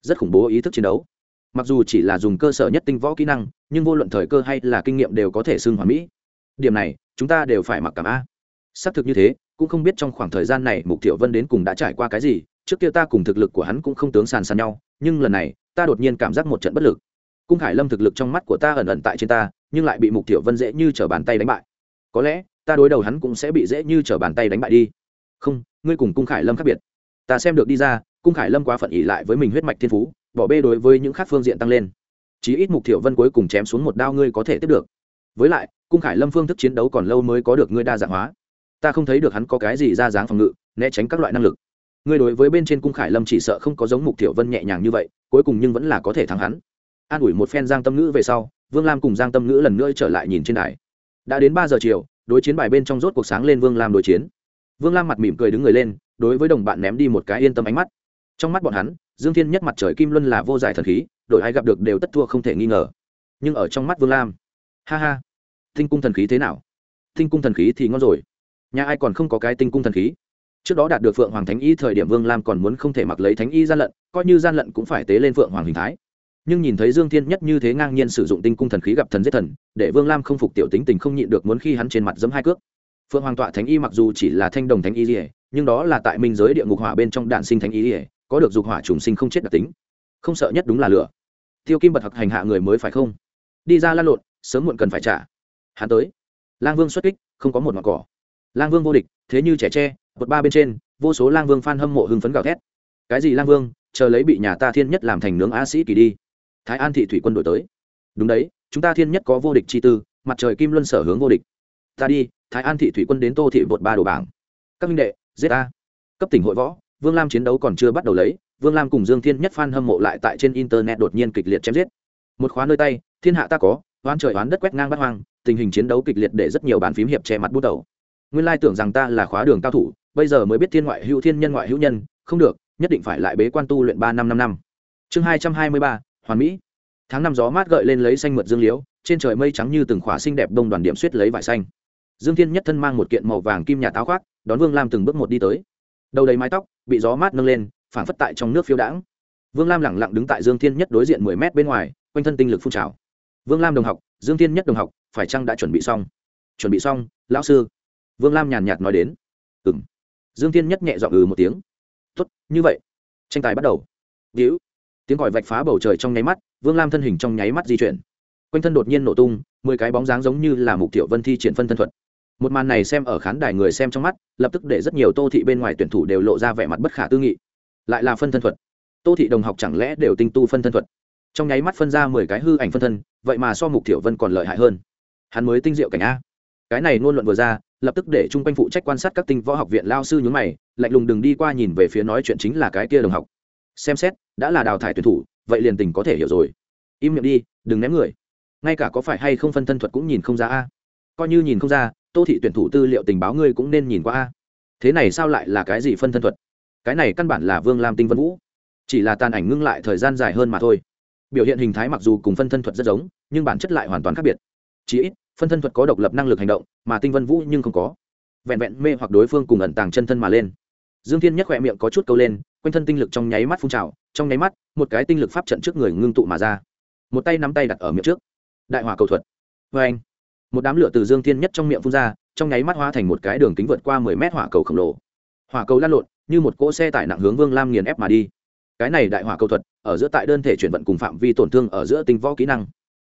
Rất khủng bố ý thức chiến đấu. Mặc dù chỉ là dùng cơ sở nhất tinh võ kỹ năng, nhưng vô luận thời cơ hay là kinh nghiệm đều có thể xưng hòa mỹ. Điểm này chúng ta đều phải mặc cảm a. Xác thực như thế, cũng không biết trong khoảng thời gian này mục tiểu vân đến cùng đã trải qua cái gì, trước kia ta cùng thực lực của hắn cũng không tướng sàn sàn nhau, nhưng lần này, ta đột nhiên cảm giác một trận bất lực. Cung hải lâm thực lực trong mắt của ta ẩn ẩn tại trên ta, nhưng lại bị mục tiểu vân dễ như t r ở bàn tay đánh bại. Có lẽ, ta đối đầu hắn cũng sẽ bị dễ như t r ở bàn tay đánh bại đi. Không, ngươi cùng cung khải lâm khác biệt. Ta xem được đi ra, cung khải lâm quá phận ỉ lại với mình huyết mạch thiên phú, bỏ bê đối với những khác phương diện tăng lên. Chí ít mục tiểu vân cuối cùng chém xuống một đao ngươi có thể tiếp được. Với lại cung khải lâm phương thức chiến đấu còn lâu mới có được ngươi đa dạng hóa. Ta không thấy được hắn có cái gì ra dáng phòng ngự, né tránh các loại năng lực. Ngươi đối với bên trên cung khải lâm chỉ sợ không có giống mục thiểu vân nhẹ nhàng như vậy, cuối cùng nhưng vẫn là có thể thắng hắn. An ủi một phen giang tâm ngữ về sau, vương lam cùng giang tâm ngữ lần nữa trở lại nhìn trên đài. Đã đến ba giờ chiều, đối chiến bài bên trong rốt cuộc sáng lên vương lam đối chiến. Vương lam mặt mỉm cười đứng người lên, đối với đồng bạn ném đi một cái yên tâm ánh mắt. Trong mắt bọn hắn, dương thiên nhất mặt trời kim luân là vô giải thần khí đội ai gặp được đều tất thua không thể nghi ngờ. Nhưng ở trong mắt vương lam, ha ha tinh cung thần khí thế nào? Tinh cung thần khí thì ngon rồi. Nhà ai còn không có cái tinh cung thần khí? Trước đó đạt được phượng hoàng thánh y thời điểm vương lam còn muốn không thể mặc lấy thánh y gian lận, coi như gian lận cũng phải tế lên phượng hoàng hình thái. Nhưng nhìn thấy dương thiên nhất như thế ngang nhiên sử dụng tinh cung thần khí gặp thần giết thần, để vương lam không phục tiểu tính tình không nhịn được muốn khi hắn trên mặt giấm hai cước. Phượng hoàng tọa thánh y mặc dù chỉ là thanh đồng thánh y dỉa nhưng đó là tại minh giới địa ngục hỏa bên trong đạn sinh thánh y dỉa có được dục hỏa trùng sinh không chết đặc tính. Không sợ nhất đúng là lửa. Tiêu kim bật hặc hành hạ người mới phải không? Đi ra lan lộn, sớm muộn cần phải trả hắn tới. Lang vương xuất kích, không có một mặt cỏ. Lang vương vô địch, thế như trẻ tre, vượt ba bên trên, vô số lang vương f a n hâm mộ hưng phấn gào thét. Cái gì lang vương, chờ lấy bị nhà ta thiên nhất làm thành nướng a sĩ kỳ đi. Thái an thị thủy quân đổi tới. Đúng đấy, chúng ta thiên nhất có vô địch chi tư, mặt trời kim luân sở hướng vô địch. Ta đi, thái an thị thủy quân đến tô thị vượt ba đồ bảng. Các minh đệ, giết ta. Cấp tỉnh hội võ, vương lam chiến đấu còn chưa bắt đầu lấy, vương lam cùng dương thiên nhất phan hâm mộ lại tại trên internet đột nhiên kịch liệt chém giết. Một khóa nơi tay, thiên hạ ta có oan trời oán đất quét ngang bắt hoang, tình hình chiến đấu kịch liệt để rất nhiều bàn phím hiệp che mặt bút đầu. Nguyên lai tưởng rằng ta là khóa đường cao thủ, bây giờ mới biết thiên ngoại hữu thiên nhân ngoại hữu nhân, không được, nhất định phải lại bế quan tu luyện ba năm năm năm. Chương hai trăm hai mươi ba, hoàn mỹ. Tháng năm gió mát gợi lên lấy xanh mượt dương liễu, trên trời mây trắng như từng khóa xinh đẹp đông đoàn điểm suýt lấy vải xanh. Dương thiên nhất thân mang một kiện màu vàng kim nhà táo khoác, đón vương lam từng bước một đi tới. Đầu đầy mái tóc, bị gió mát nâng lên phản phất tại trong nước phiêu đãng. Vương lam lẳng lặng đứng tại dương thiên nhất đối diện mười mét bên ngoài, quanh thân tinh lực phun trào vương lam đồng học, dương thiên nhất đồng học, phải chăng đã chuẩn bị xong? Chuẩn bị xong, lão sư. Vương lam nhàn nhạt nói đến. Ừ m dương thiên nhất nhẹ dọn ừ một tiếng. Tốt, như vậy. Tranh tài bắt đầu. Víu tiếng gọi vạch phá bầu trời trong nháy mắt, vương lam thân hình trong nháy mắt di chuyển. Quanh thân đột nhiên nổ tung, mười cái bóng dáng giống như là mục tiểu vân thi triển phân thân thuật. Một màn này xem ở khán đài người xem trong mắt, lập tức để rất nhiều tô thị bên ngoài tuyển thủ đều lộ ra vẻ mặt bất khả tư nghị. Lại là phân thân thuật. Tô thị đồng học chẳng lẽ đều tinh tu phân thân thuật? Trong nháy mắt phân ra mười cái hư ảnh phân thân, vậy mà so mục tiểu vân còn lợi hại hơn. Hắn mới tinh diệu cảnh a. Cái này ngôn luận vừa ra, lập tức để chung quanh phụ trách quan sát các tinh võ học viện lao sư nhúng mày, lạnh lùng đừng đi qua nhìn về phía nói chuyện chính là cái kia đồng học. Xem xét, đã là đào thải tuyển thủ, vậy liền tình có thể hiểu rồi. Im miệng đi, đừng ném người. Ngay cả có phải hay không phân thân thuật cũng nhìn không ra a. Coi như nhìn không ra, tô thị tuyển thủ tư liệu tình báo ngươi cũng nên nhìn qua a. Thế này sao lại là cái gì phân thân thuật? Cái này căn bản là vương lam tinh vân vũ. Chỉ là tàn ảnh ngưng lại thời gian dài hơn mà thôi biểu hiện hình thái mặc dù cùng phân thân thuật rất giống, nhưng bản chất lại hoàn toàn khác biệt. Chỉ ít, phân thân thuật có độc lập năng lực hành động, mà tinh vân vũ nhưng không có. Vẹn vẹn mê hoặc đối phương cùng ẩn tàng chân thân mà lên. Dương thiên nhất khoe miệng có chút câu lên, quanh thân tinh lực trong nháy mắt phun trào, trong nháy mắt, một cái tinh lực pháp trận trước người ngưng tụ mà ra. Một tay nắm tay đặt ở miệng trước. Đại hỏa cầu thuật. Vê anh, một đám lửa từ dương thiên nhất trong miệng phun ra, trong nháy mắt hóa thành một cái đường kính vượt qua mười mét hỏa cầu khổng lồ. Hỏa cầu lăn lộn, như một cỗ xe tải nặng hướng vương lam nghiền ép mà đi. Cái này đại hỏa cầu thuật ở giữa tại đơn thể chuyển vận cùng phạm vi tổn thương ở giữa tinh võ kỹ năng.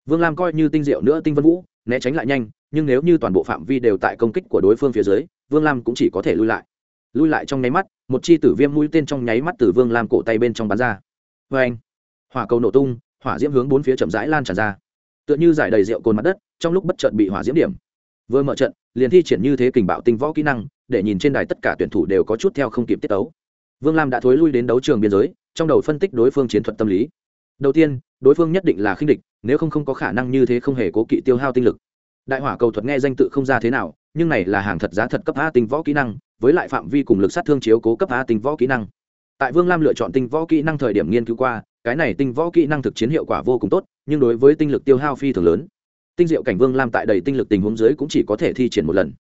Vương lam coi như tinh diệu nữa tinh vân vũ, né tránh lại nhanh, nhưng nếu như toàn bộ phạm vi đều tại công kích của đối phương phía dưới, vương lam cũng chỉ có thể lui lại. Lui lại trong nháy mắt, một chi tử viêm mũi tên trong nháy mắt từ vương lam cổ tay bên trong bắn ra. Vê anh hỏa cầu nổ tung, hỏa diễm hướng bốn phía chậm rãi lan tràn ra. Tựa như giải đầy rượu cồn mặt đất, trong lúc bất trợn bị hỏa diễm điểm. Vừa mở trận, liền thi triển như thế kình bạo tinh võ kỹ năng, để nhìn trên đài tất cả tuyển thủ đều có chút theo không kịp tiết tấu. Vương lam đã thối lui đến đấu trường biên giới trong đầu phân tích đối phương chiến thuật tâm lý. Đầu tiên, đối phương nhất định là khinh địch, nếu không không có khả năng như thế không hề cố kỵ tiêu hao tinh lực. Đại hỏa cầu thuật nghe danh tự không ra thế nào, nhưng này là hàng thật giá thật cấp a tinh võ kỹ năng, với lại phạm vi cùng lực sát thương chiếu cố cấp a tinh võ kỹ năng. Tại vương lam lựa chọn tinh võ kỹ năng thời điểm nghiên cứu qua, cái này tinh võ kỹ năng thực chiến hiệu quả vô cùng tốt, nhưng đối với tinh lực tiêu hao phi thường lớn. Tinh diệu cảnh vương lam tại đầy tinh lực tình huống dưới cũng chỉ có thể thi triển một lần.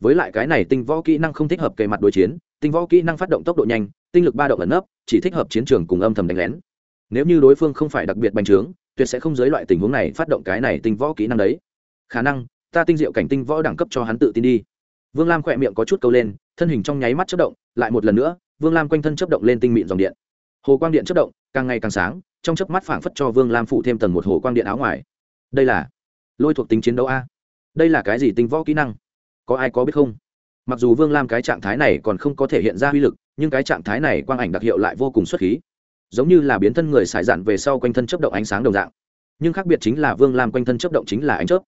Với lại cái này tinh võ kỹ năng không thích hợp kề mặt đối chiến, tinh võ kỹ năng phát động tốc độ nhanh tinh lực ba động ẩn nấp, chỉ thích hợp chiến trường cùng âm thầm đánh lén. Nếu như đối phương không phải đặc biệt bành trướng, tuyệt sẽ không giới loại tình huống này phát động cái này tinh võ kỹ năng đấy. Khả năng, ta tinh diệu cảnh tinh võ đẳng cấp cho hắn tự tin đi. Vương lam khỏe miệng có chút câu lên, thân hình trong nháy mắt chất động, lại một lần nữa, vương lam quanh thân chất động lên tinh mịn dòng điện. Hồ quang điện chất động, càng ngày càng sáng, trong chớp mắt phảng phất cho vương lam phụ thêm tầng một hồ quang điện áo ngoài. Đây là lôi thuộc tính chiến đấu a. Đây là cái gì tinh võ kỹ năng? Có ai có biết không? Mặc dù vương lam cái trạng thái này còn không có thể hiện ra uy lực, nhưng cái trạng thái này quang ảnh đặc hiệu lại vô cùng xuất khí. Giống như là biến thân người xài dạn về sau quanh thân chấp động ánh sáng đồng dạng. Nhưng khác biệt chính là vương lam quanh thân chấp động chính là ánh chớp.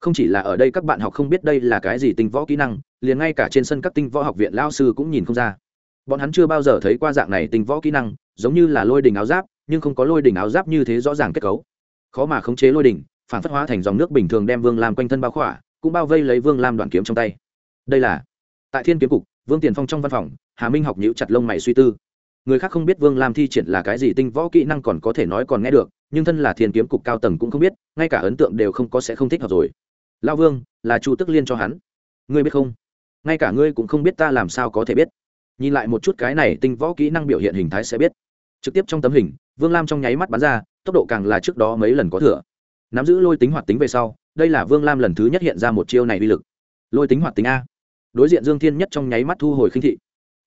Không chỉ là ở đây các bạn học không biết đây là cái gì tinh võ kỹ năng, liền ngay cả trên sân các tinh võ học viện lao sư cũng nhìn không ra. Bọn hắn chưa bao giờ thấy qua dạng này tinh võ kỹ năng, giống như là lôi đình áo giáp, nhưng không có lôi đình áo giáp như thế rõ ràng kết cấu. Khó mà khống chế lôi đình phản phất hóa thành dòng nước bình thường đem vương lam quanh thân bao khỏa, cũng bao vây lấy vương lam đoạn kiếm trong tay. Đây là tại thiên kiếm cục, vương tiền phong trong văn phòng, hà minh học nhữ chặt lông mày suy tư. Người khác không biết vương lam thi triển là cái gì tinh võ kỹ năng còn có thể nói còn nghe được, nhưng thân là thiên kiếm cục cao tầng cũng không biết, ngay cả ấn tượng đều không có sẽ không thích hợp rồi. Lao vương, là chu tức liên cho hắn. Ngươi biết không? Ngay cả ngươi cũng không biết ta làm sao có thể biết. Nhìn lại một chút cái này tinh võ kỹ năng biểu hiện hình thái sẽ biết. Trực tiếp trong tấm hình, vương lam trong nháy mắt bắn ra, tốc độ càng là trước đó mấy lần có thừa. Nắm giữ lôi tính hoạt tính về sau, đây là vương lam lần thứ nhất hiện ra một chiêu này uy lực. Lôi tính hoạt tính a đối diện dương thiên nhất trong nháy mắt thu hồi khinh thị.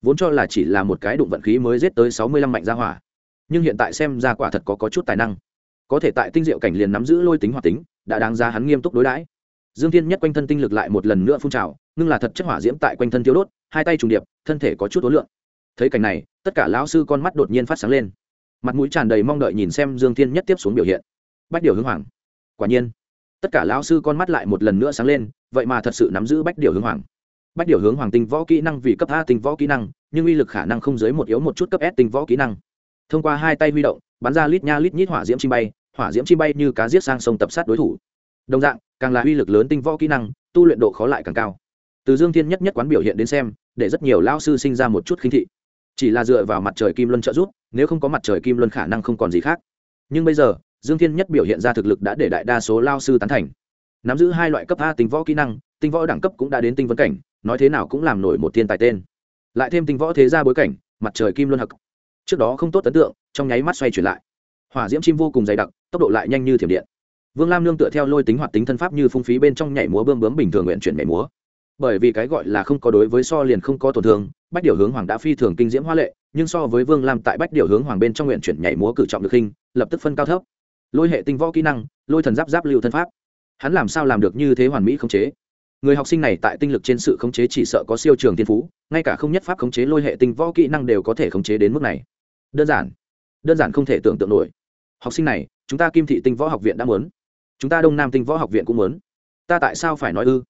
Vốn cho là chỉ là một cái đụng vận khí mới giết tới sáu mươi lăm mạnh ra hỏa. Nhưng hiện tại xem ra quả thật có, có chút tài năng. Có thể tại tinh diệu cảnh liền nắm giữ lôi tính hoạt tính đã đáng ra hắn nghiêm túc đối đãi. Dương thiên nhất quanh thân tinh lực lại một lần nữa phun trào ngưng là thật chất hỏa diễm tại quanh thân thiếu đốt hai tay trùng điệp thân thể có chút ối lượng thấy cảnh này tất cả lão sư con mắt đột nhiên phát sáng lên. Mặt mũi tràn đầy mong đợi nhìn xem dương thiên nhất tiếp xuống biểu hiện. Bách điều hướng hoàng. Quả nhiên tất cả lão sư con mắt lại một lần nữa sáng lên vậy mà thật sự nắm giữ bách điều hướng hoàng bách điều hướng hoàng tinh võ kỹ năng vì cấp a tinh võ kỹ năng, nhưng uy lực khả năng không dưới một yếu một chút cấp s tinh võ kỹ năng. Thông qua hai tay huy động, bắn ra lít nha lít nhít hỏa diễm chim bay, hỏa diễm chim bay như cá giết sang sông tập sát đối thủ. Đồng dạng, càng là uy lực lớn tinh võ kỹ năng, tu luyện độ khó lại càng cao. Từ dương thiên nhất nhất quán biểu hiện đến xem, để rất nhiều lao sư sinh ra một chút khinh thị. Chỉ là dựa vào mặt trời kim luân trợ giúp, nếu không có mặt trời kim luân khả năng không còn gì khác. Nhưng bây giờ, dương thiên nhất biểu hiện ra thực lực đã để đại đa số lao sư tán thành. Nắm giữ hai loại cấp a tinh võ kỹ năng, tinh võ đẳng cấp cũng đã đến tinh vấn cảnh nói thế nào cũng làm nổi một thiên tài tên. Lại thêm tinh võ thế ra bối cảnh, mặt trời kim luân hặc trước đó không tốt ấn tượng, trong nháy mắt xoay chuyển lại. Hỏa diễm chim vô cùng dày đặc, tốc độ lại nhanh như thiểm điện. Vương lam nương tựa theo lôi tính hoạt tính thân pháp như phung phí bên trong nhảy múa bơm bướm bình thường nguyện chuyển nhảy múa. Bởi vì cái gọi là không có đối với so liền không có tổn thương, bách điều hướng hoàng đã phi thường kinh diễm hoa lệ, nhưng so với vương lam tại bách điều hướng hoàng bên trong nguyện chuyển nhảy múa cử trọng được khinh lập tức phân cao thấp. Lôi hệ tinh võ kỹ năng, lôi thần giáp giáp lưu thân pháp. Hắn làm sao làm được như thế hoàn mỹ không chế? Người học sinh này tại tinh lực trên sự khống chế chỉ sợ có siêu trường tiên phú, ngay cả không nhất pháp khống chế lôi hệ tinh võ kỹ năng đều có thể khống chế đến mức này. Đơn giản. Đơn giản không thể tưởng tượng nổi. Học sinh này, chúng ta kim thị tinh võ học viện đã muốn. Chúng ta đông nam tinh võ học viện cũng muốn. Ta tại sao phải nói ư?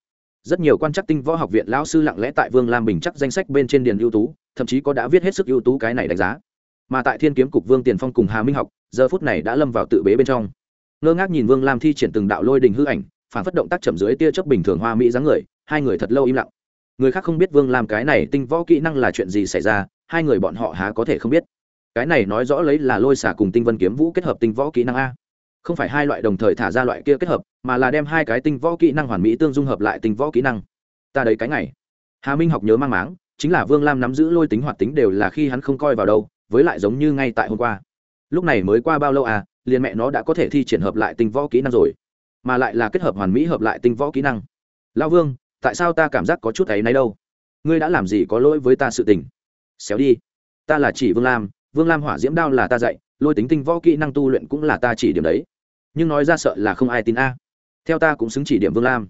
Rất nhiều quan chắc tinh võ học viện lão sư lặng lẽ tại vương lam bình chắc danh sách bên trên điền ưu tú, thậm chí có đã viết hết sức ưu tú cái này đánh giá. Mà tại thiên kiếm cục vương tiền phong cùng hà minh học, giờ phút này đã lâm vào tự bế bên trong. Ngơ ngác nhìn vương lam thi triển từng đạo lôi đình hư ảnh phản phất động tác chậm dưới tia chớp bình thường hoa mỹ dáng người, hai người thật lâu im lặng. Người khác không biết vương lam cái này tinh võ kỹ năng là chuyện gì xảy ra, hai người bọn họ há có thể không biết. Cái này nói rõ lấy là lôi xả cùng tinh vân kiếm vũ kết hợp tinh võ kỹ năng a. Không phải hai loại đồng thời thả ra loại kia kết hợp, mà là đem hai cái tinh võ kỹ năng hoàn mỹ tương dung hợp lại tinh võ kỹ năng. Ta đấy cái này. Hà minh học nhớ mang máng, chính là vương lam nắm giữ lôi tính hoạt tính đều là khi hắn không coi vào đâu, với lại giống như ngay tại hôm qua. Lúc này mới qua bao lâu à liền mẹ nó đã có thể thi triển hợp lại tinh võ kỹ năng rồi mà lại là kết hợp hoàn mỹ hợp lại tinh võ kỹ năng. Lao vương, tại sao ta cảm giác có chút ấy nay đâu? Ngươi đã làm gì có lỗi với ta sự tình? Xéo đi. Ta là chỉ vương lam vương lam hỏa diễm đao là ta dạy, lôi tính tinh võ kỹ năng tu luyện cũng là ta chỉ điểm đấy. Nhưng nói ra sợ là không ai tin a. Theo ta cũng xứng chỉ điểm vương lam.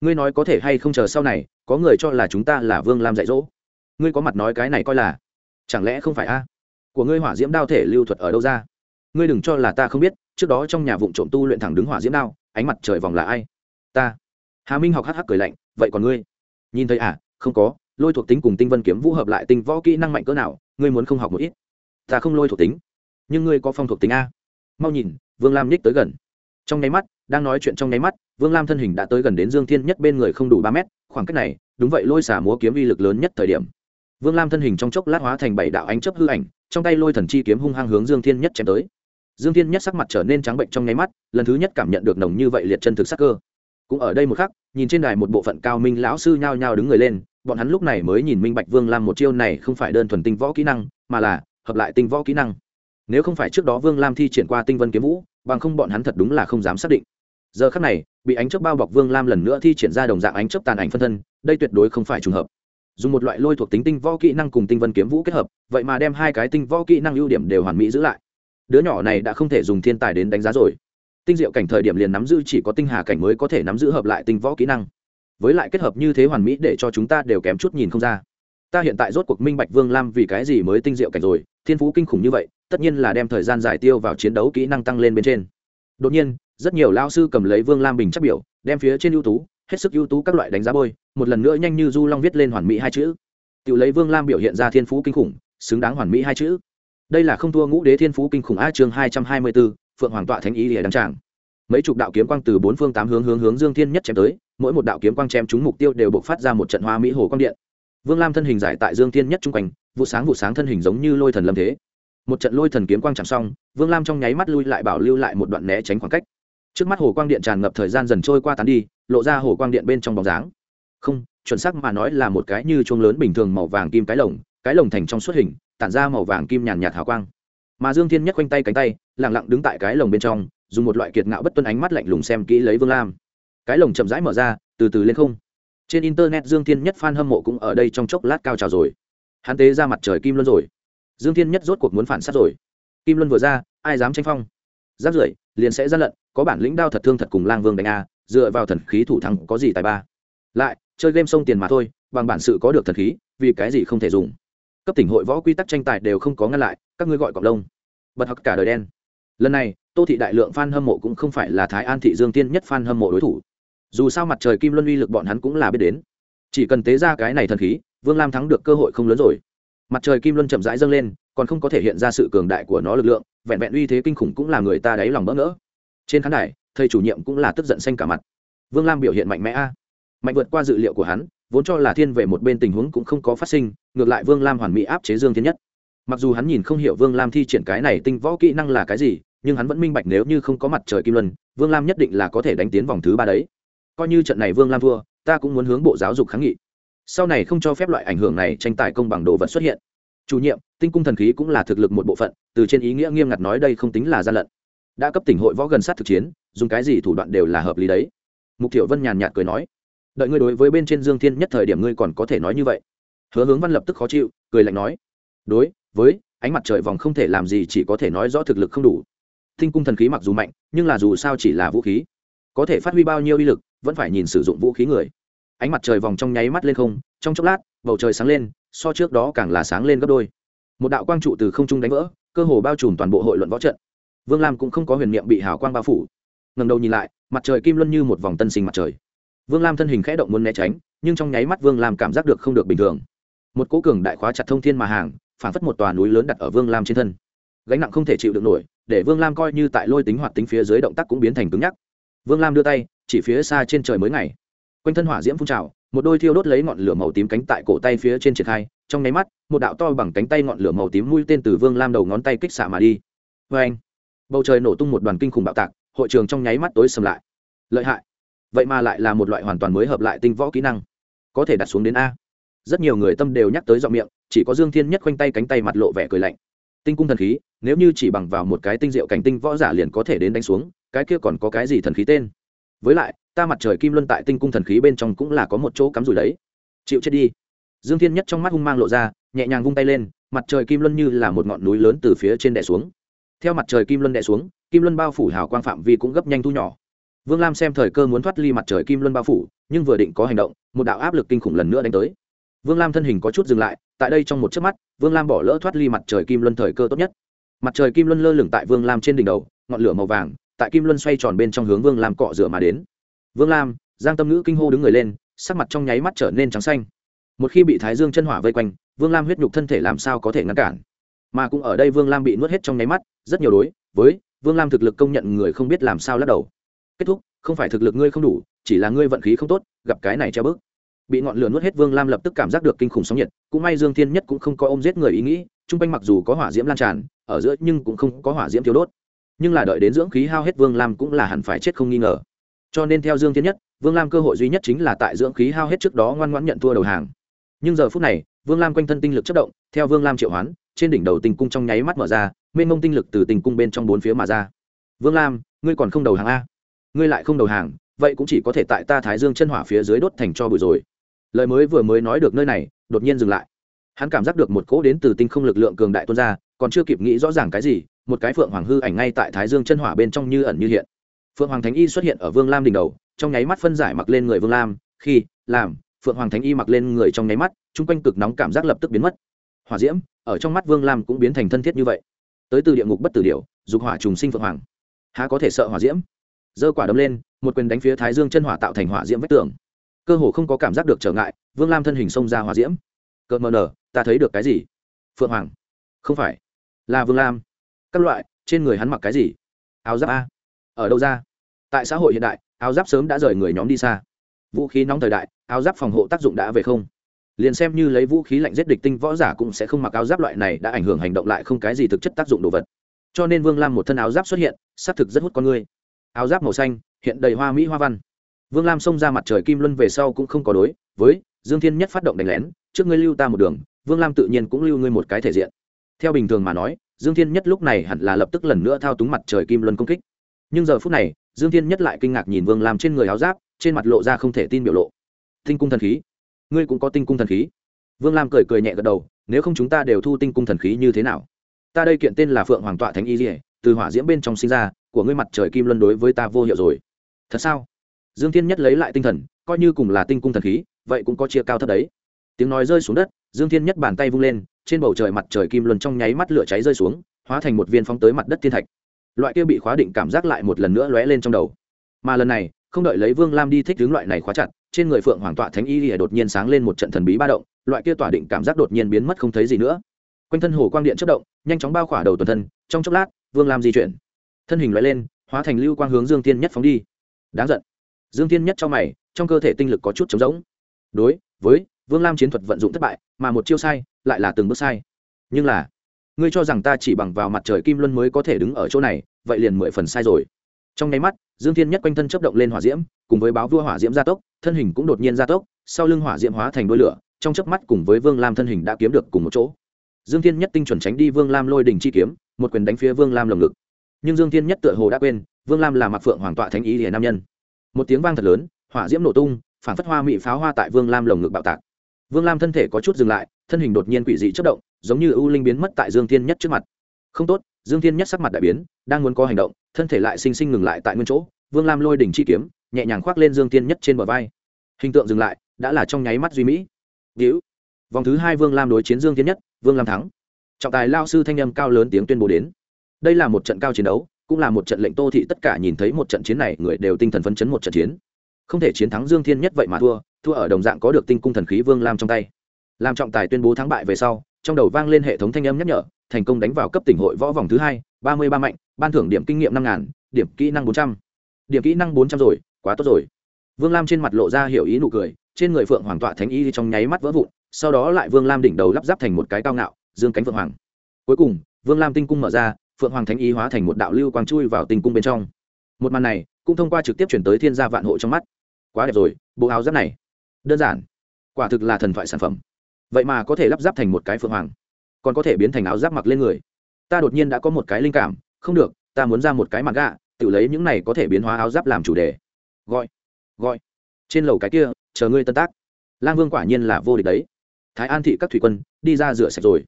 Ngươi nói có thể hay không chờ sau này, có người cho là chúng ta là vương lam dạy dỗ. Ngươi có mặt nói cái này coi là, chẳng lẽ không phải a? Của ngươi hỏa diễm đao thể lưu thuật ở đâu ra? Ngươi đừng cho là ta không biết, trước đó trong nhà vụ trộm tu luyện thẳng đứng hỏa diễm đao ánh mặt trời vòng là ai? Ta. Hà minh học hắc hắc cười lạnh, vậy còn ngươi? Nhìn thấy à không có, lôi thuộc tính cùng tinh vân kiếm vũ hợp lại tinh võ kỹ năng mạnh cỡ nào, ngươi muốn không học một ít. Ta không lôi thuộc tính, nhưng ngươi có phong thuộc tính a. Mau nhìn, vương lam nhích tới gần. Trong nháy mắt, đang nói chuyện trong nháy mắt, vương lam thân hình đã tới gần đến dương thiên nhất bên người không đủ ba mét, khoảng cách này, đúng vậy lôi xả múa kiếm uy lực lớn nhất thời điểm. Vương lam thân hình trong chốc lát hóa thành bảy đạo ánh chấp hư ảnh, trong tay lôi thần chi kiếm hung hăng hướng dương thiên nhất chém tới dương thiên nhất sắc mặt trở nên trắng bệnh trong nháy mắt, lần thứ nhất cảm nhận được nồng như vậy liệt chân thực sắc cơ. Cũng ở đây một khắc, nhìn trên đài một bộ phận cao minh lão sư nhao nhao đứng người lên, bọn hắn lúc này mới nhìn minh bạch vương lam một chiêu này không phải đơn thuần tinh võ kỹ năng, mà là hợp lại tinh võ kỹ năng. Nếu không phải trước đó vương lam thi triển qua tinh vân kiếm vũ, bằng không bọn hắn thật đúng là không dám xác định. Giờ khắc này, bị ánh chớp bao bọc vương lam lần nữa thi triển ra đồng dạng ánh chớp tàn ảnh phân thân, đây tuyệt đối không phải trùng hợp. Dùng một loại lôi thuộc tính tinh võ kỹ năng cùng tinh vân kiếm vũ kết hợp, vậy mà đem hai cái tinh võ kỹ năng ưu điểm đều hoàn mỹ giữ lại đứa nhỏ này đã không thể dùng thiên tài đến đánh giá rồi. Tinh diệu cảnh thời điểm liền nắm giữ chỉ có tinh hà cảnh mới có thể nắm giữ hợp lại tinh võ kỹ năng. Với lại kết hợp như thế hoàn mỹ để cho chúng ta đều kém chút nhìn không ra. Ta hiện tại rốt cuộc minh bạch vương lam vì cái gì mới tinh diệu cảnh rồi, thiên phú kinh khủng như vậy, tất nhiên là đem thời gian giải tiêu vào chiến đấu kỹ năng tăng lên bên trên. Đột nhiên, rất nhiều lao sư cầm lấy vương lam bình chắc biểu, đem phía trên ưu tú, hết sức ưu tú các loại đánh giá bôi, một lần nữa nhanh như du long viết lên hoàn mỹ hai chữ. Tự lấy vương lam biểu hiện ra thiên phú kinh khủng, xứng đáng hoàn mỹ hai chữ đây là không thua ngũ đế thiên phú kinh khủng a chương hai trăm hai mươi bốn phượng hoàng tọa thánh ý lìa đăng tràng. Mấy chục đạo kiếm quang từ bốn phương tám hướng hướng hướng dương thiên nhất chém tới, mỗi một đạo kiếm quang chém trúng mục tiêu đều buộc phát ra một trận hoa mỹ hồ quang điện. Vương lam thân hình giải tại dương thiên nhất chung quanh, vụ sáng vụ sáng thân hình giống như lôi thần lâm thế. Một trận lôi thần kiếm quang chạm xong, vương lam trong nháy mắt lui lại bảo lưu lại một đoạn né tránh khoảng cách. Trước mắt hồ quang điện tràn ngập thời gian dần trôi qua tán đi, lộ ra hồ quang điện bên trong bóng dáng. Không, chuẩn xác mà nói là một cái như chuông lớn bình thường màu vàng kim cái lồng cái lồng thành trong suốt hình, tản ra màu vàng kim nhàn nhạt hào quang. Mà dương thiên nhất quanh tay cánh tay lẳng lặng đứng tại cái lồng bên trong, dùng một loại kiệt ngạo bất tuân ánh mắt lạnh lùng xem kỹ lấy vương lam. Cái lồng chậm rãi mở ra, từ từ lên không. Trên internet dương thiên nhất f a n hâm mộ cũng ở đây trong chốc lát cao trào rồi. Hắn tế ra mặt trời kim luân rồi. Dương thiên nhất rốt cuộc muốn phản s á t rồi. Kim luân vừa ra, ai dám tranh phong? Giáp rưỡi, liền sẽ gian lận, có bản lĩnh đao thật thương thật cùng lang vương đánh a, dựa vào thần khí thủ thắng có gì tài ba? Lại, chơi game sông tiền mà thôi, bằng bản sự có được thần khí, vì cái gì không thể dùng? Cấp tỉnh hội võ quy tắc tranh tài đều không có ngăn lại, các ngươi gọi cọc lông. Bật học cả đời đen. Lần này, tô thị đại lượng f a n hâm mộ cũng không phải là thái an thị dương tiên nhất f a n hâm mộ đối thủ. Dù sao mặt trời kim luân uy lực bọn hắn cũng là biết đến. Chỉ cần tế ra cái này thần khí, vương lam thắng được cơ hội không lớn rồi. Mặt trời kim luân chậm rãi dâng lên, còn không có thể hiện ra sự cường đại của nó lực lượng, vẹn vẹn uy thế kinh khủng cũng là người ta đáy lòng bỡ ngỡ. Trên khán đài, thầy chủ nhiệm cũng là tức giận xanh cả mặt. Vương lam biểu hiện mạnh mẽ a. Mạnh vượt qua dự liệu của hắn, vốn cho là thiên về một bên tình huống cũng không có phát sinh ngược lại vương lam hoàn mỹ áp chế dương thiên nhất. Mặc dù hắn nhìn không hiểu vương lam thi triển cái này tinh võ kỹ năng là cái gì, nhưng hắn vẫn minh bạch nếu như không có mặt trời kim luân, vương lam nhất định là có thể đánh tiến vòng thứ ba đấy. Coi như trận này vương lam thua, ta cũng muốn hướng bộ giáo dục kháng nghị. Sau này không cho phép loại ảnh hưởng này tranh tài công bằng đồ vật xuất hiện. Chủ nhiệm, tinh cung thần khí cũng là thực lực một bộ phận, từ trên ý nghĩa nghiêm ngặt nói đây không tính là gian lận. Đã cấp tỉnh hội võ gần sát thực chiến, dùng cái gì thủ đoạn đều là hợp lý đấy. Mục Tiểu vân nhàn nhạt cười nói, đợi ngươi đối với bên trên dương thiên nhất thời điểm ngươi còn có thể nói như vậy hứa hướng văn lập tức khó chịu, cười lạnh nói, đối, với ánh mặt trời vòng không thể làm gì chỉ có thể nói rõ thực lực không đủ. Tinh cung thần khí mặc dù mạnh, nhưng là dù sao chỉ là vũ khí. Có thể phát huy bao nhiêu uy lực, vẫn phải nhìn sử dụng vũ khí người. Ánh mặt trời vòng trong nháy mắt lên không, trong chốc lát, bầu trời sáng lên, so trước đó càng là sáng lên gấp đôi. Một đạo quang trụ từ không trung đánh vỡ, cơ hồ bao trùm toàn bộ hội luận võ trận. Vương lam cũng không có huyền niệm bị hào quang bao phủ. Ngầm đầu nhìn lại, mặt trời kim luân như một vòng tân sinh mặt trời. Vương lam thân hình khẽ động muốn né tránh, nhưng trong nháy mắt vương lam cảm giác được không được bình thường một cố cường đại khóa chặt thông thiên mà hàng phản phất một tòa núi lớn đặt ở vương lam trên thân. Gánh nặng không thể chịu được nổi, để vương lam coi như tại lôi tính hoạt tính phía dưới động tác cũng biến thành cứng nhắc. Vương lam đưa tay, chỉ phía xa trên trời mới ngày. Quanh thân hỏa diễm phun trào, một đôi thiêu đốt lấy ngọn lửa màu tím cánh tại cổ tay phía trên triển khai, trong nháy mắt, một đạo to bằng cánh tay ngọn lửa màu tím mũi tên từ vương lam đầu ngón tay kích xả mà đi. Vê anh, bầu trời nổ tung một đoàn kinh khủng bạo tạc, hội trường trong nháy mắt tối sầm lại. Lợi hại. Vậy mà lại là một loại hoàn toàn mới hợp lại tinh võ kỹ năng. Có thể đặt xuống đến a rất nhiều người tâm đều nhắc tới giọng miệng, chỉ có dương thiên nhất khoanh tay cánh tay mặt lộ vẻ cười lạnh. Tinh cung thần khí, nếu như chỉ bằng vào một cái tinh diệu cảnh tinh võ giả liền có thể đến đánh xuống, cái kia còn có cái gì thần khí tên? Với lại, ta mặt trời kim luân tại tinh cung thần khí bên trong cũng là có một chỗ cắm rủi đấy. Chịu chết đi. Dương thiên nhất trong mắt hung mang lộ ra, nhẹ nhàng vung tay lên, mặt trời kim luân như là một ngọn núi lớn từ phía trên đè xuống. Theo mặt trời kim luân đè xuống, kim luân bao phủ hào quang phạm vi cũng gấp nhanh thu nhỏ. Vương lam xem thời cơ muốn thoát ly mặt trời kim luân bao phủ, nhưng vừa định có hành động, một đạo áp lực kinh khủng lần nữa đánh tới vương lam thân hình có chút dừng lại, tại đây trong một chớp mắt, vương lam bỏ lỡ thoát ly mặt trời kim luân thời cơ tốt nhất. Mặt trời kim luân lơ lửng tại vương lam trên đỉnh đầu, ngọn lửa màu vàng tại kim luân xoay tròn bên trong hướng vương lam cọ rửa mà đến. Vương lam, giang tâm ngữ kinh hô đứng người lên, sắc mặt trong nháy mắt trở nên trắng xanh. Một khi bị thái dương chân hỏa vây quanh, vương lam huyết nhục thân thể làm sao có thể ngăn cản? Mà cũng ở đây vương lam bị nuốt hết trong nháy mắt, rất nhiều đối với vương lam thực lực công nhận người không biết làm sao lắc đầu. Kết thúc, không phải thực lực ngươi không đủ, chỉ là ngươi vận khí không tốt, gặp cái này treo bước bị ngọn lửa nuốt hết vương lam lập tức cảm giác được kinh khủng sóng nhiệt cũng may dương thiên nhất cũng không có ôm giết người ý nghĩ chung quanh mặc dù có hỏa diễm lan tràn ở giữa nhưng cũng không có hỏa diễm thiếu đốt nhưng là đợi đến dưỡng khí hao hết vương lam cũng là hẳn phải chết không nghi ngờ cho nên theo dương thiên nhất vương lam cơ hội duy nhất chính là tại dưỡng khí hao hết trước đó ngoan ngoãn nhận thua đầu hàng nhưng giờ phút này vương lam quanh thân tinh lực chất động theo vương lam triệu hoán trên đỉnh đầu tình cung trong nháy mắt mở ra mênh mông tinh lực từ tình cung bên trong bốn phía mà ra vương lam ngươi còn không đầu hàng a ngươi lại không đầu hàng vậy cũng chỉ có thể tại ta thái dương chân hỏa phía dưới đốt thành cho bụi rồi lời mới vừa mới nói được nơi này, đột nhiên dừng lại. Hắn cảm giác được một cỗ đến từ tinh không lực lượng cường đại tuôn ra, còn chưa kịp nghĩ rõ ràng cái gì, một cái phượng hoàng hư ảnh ngay tại thái dương chân hỏa bên trong như ẩn như hiện. Phượng hoàng thánh y xuất hiện ở vương lam đỉnh đầu, trong nháy mắt phân giải mặc lên người vương lam, khi, làm, phượng hoàng thánh y mặc lên người trong nháy mắt, chung quanh cực nóng cảm giác lập tức biến mất. Hỏa diễm, ở trong mắt vương lam cũng biến thành thân thiết như vậy. Tới từ địa ngục bất tử điệu dục hỏa trùng sinh phượng hoàng. Há có thể sợ hỏa diễm? Giơ quả đấm lên, một quyền đánh phía thái dương chân hỏa tạo thành hỏa diễm vách tường cơ hồ không có cảm giác được trở ngại, vương lam thân hình xông ra hỏa diễm. Cợt mờ nở, ta thấy được cái gì? Phượng hoàng. Không phải. Là vương lam. Các loại, trên người hắn mặc cái gì? Áo giáp a. Ở đâu ra? Tại xã hội hiện đại, áo giáp sớm đã rời người nhóm đi xa. Vũ khí nóng thời đại, áo giáp phòng hộ tác dụng đã về không. Liền xem như lấy vũ khí lạnh giết địch tinh võ giả cũng sẽ không mặc áo giáp loại này đã ảnh hưởng hành động lại không cái gì thực chất tác dụng đồ vật. Cho nên vương lam một thân áo giáp xuất hiện, xác thực rất hút con người. Áo giáp màu xanh, hiện đầy hoa mỹ hoa văn vương lam xông ra mặt trời kim luân về sau cũng không có đối với dương thiên nhất phát động đánh lén, trước ngươi lưu ta một đường, vương lam tự nhiên cũng lưu ngươi một cái thể diện. Theo bình thường mà nói, dương thiên nhất lúc này hẳn là lập tức lần nữa thao túng mặt trời kim luân công kích. Nhưng giờ phút này, dương thiên nhất lại kinh ngạc nhìn vương lam trên người áo giáp, trên mặt lộ ra không thể tin biểu lộ. Tinh cung thần khí, ngươi cũng có tinh cung thần khí. Vương lam cười cười nhẹ gật đầu, nếu không chúng ta đều thu tinh cung thần khí như thế nào? Ta đây kiện tên là phượng hoàng tọa thánh y dỉa từ hỏa diễm bên trong sinh ra, của ngươi mặt trời kim luân đối với ta vô hiệu rồi. Thật sao? Dương thiên nhất lấy lại tinh thần, coi như cùng là tinh cung thần khí, vậy cũng có chia cao thấp đấy. Tiếng nói rơi xuống đất, dương thiên nhất bàn tay vung lên, trên bầu trời mặt trời kim luân trong nháy mắt lửa cháy rơi xuống, hóa thành một viên phóng tới mặt đất thiên thạch. Loại kia bị khóa định cảm giác lại một lần nữa lóe lên trong đầu. Mà lần này, không đợi lấy vương lam đi thích hướng loại này khóa chặt, trên người phượng hoàng tọa thánh y lìa đột nhiên sáng lên một trận thần bí ba động, loại kia tỏa định cảm giác đột nhiên biến mất không thấy gì nữa. Quanh thân hồ quang điện chất động, nhanh chóng bao khỏa đầu tuần thân, trong chốc lát, vương lam di chuyển. Thân hình lóe lên, hóa thành lưu quang hướng dương thiên nhất phóng đi. Đáng giận dương thiên nhất cho mày, trong cơ thể tinh lực có chút trống rỗng. Đối với vương lam chiến thuật vận dụng thất bại, mà một chiêu sai, lại là từng bước sai. Nhưng là, ngươi cho rằng ta chỉ bằng vào mặt trời kim luân mới có thể đứng ở chỗ này, vậy liền mười phần sai rồi. Trong nháy mắt, dương thiên nhất quanh thân chấp động lên hỏa diễm, cùng với báo vua hỏa diễm gia tốc, thân hình cũng đột nhiên gia tốc, sau lưng hỏa diễm hóa thành đôi lửa, trong chớp mắt cùng với vương lam thân hình đã kiếm được cùng một chỗ. Dương thiên nhất tinh chuẩn tránh đi vương lam lôi đình chi kiếm, một quyền đánh phía vương lam lồng ngực. Nhưng dương thiên nhất tựa hồ đã quên, vương lam là mặc phượng hoàng tọa thánh ý hiền nam nhân một tiếng vang thật lớn, hỏa diễm nổ tung, phản phất hoa mị pháo hoa tại vương lam lồng ngực bạo tạc. Vương lam thân thể có chút dừng lại, thân hình đột nhiên quỷ dị chất động, giống như ưu linh biến mất tại dương thiên nhất trước mặt. Không tốt, dương thiên nhất sắc mặt đại biến, đang muốn có hành động, thân thể lại sinh sinh ngừng lại tại nguyên chỗ, vương lam lôi đỉnh chi kiếm, nhẹ nhàng khoác lên dương thiên nhất trên bờ vai. Hình tượng dừng lại, đã là trong nháy mắt duy mỹ. Víu vòng thứ hai vương lam đối chiến dương thiên nhất, vương lam thắng. Trọng tài lao sư thanh âm cao lớn tiếng tuyên bố đến. Đây là một trận cao chiến đấu cũng là một trận lệnh tô thị tất cả nhìn thấy một trận chiến này, người đều tinh thần phấn chấn một trận chiến. Không thể chiến thắng dương thiên nhất vậy mà thua thua ở đồng dạng có được tinh cung thần khí vương lam trong tay. Làm trọng tài tuyên bố thắng bại về sau, trong đầu vang lên hệ thống thanh âm nhắc nhở, thành công đánh vào cấp tỉnh hội võ vòng thứ hai, ba mươi ba mạnh, ban thưởng điểm kinh nghiệm năm ngàn, điểm kỹ năng bốn trăm. Điểm kỹ năng bốn trăm rồi, quá tốt rồi. Vương lam trên mặt lộ ra hiểu ý nụ cười, trên người phượng hoàng tọa thánh y trong nháy mắt vỡ vụn, sau đó lại vương lam đỉnh đầu lắp ráp thành một cái cao ngạo, dương cánh phượng hoàng. Cuối cùng, vương lam tinh cung mở ra phượng hoàng thánh y hóa thành một đạo lưu quang chui vào tình cung bên trong. Một màn này cũng thông qua trực tiếp chuyển tới thiên gia vạn hộ trong mắt. Quá đẹp rồi, bộ áo giáp này. Đơn giản. Quả thực là thần thoại sản phẩm. Vậy mà có thể lắp ráp thành một cái phượng hoàng, còn có thể biến thành áo giáp mặc lên người. Ta đột nhiên đã có một cái linh cảm, không được, ta muốn ra một cái mặt gạ, tự lấy những này có thể biến hóa áo giáp làm chủ đề. Gọi gọi. Trên lầu cái kia, chờ ngươi tân tác. Lang vương quả nhiên là vô địch đấy. Thái an thị các thủy quân, đi ra rửa sạch rồi.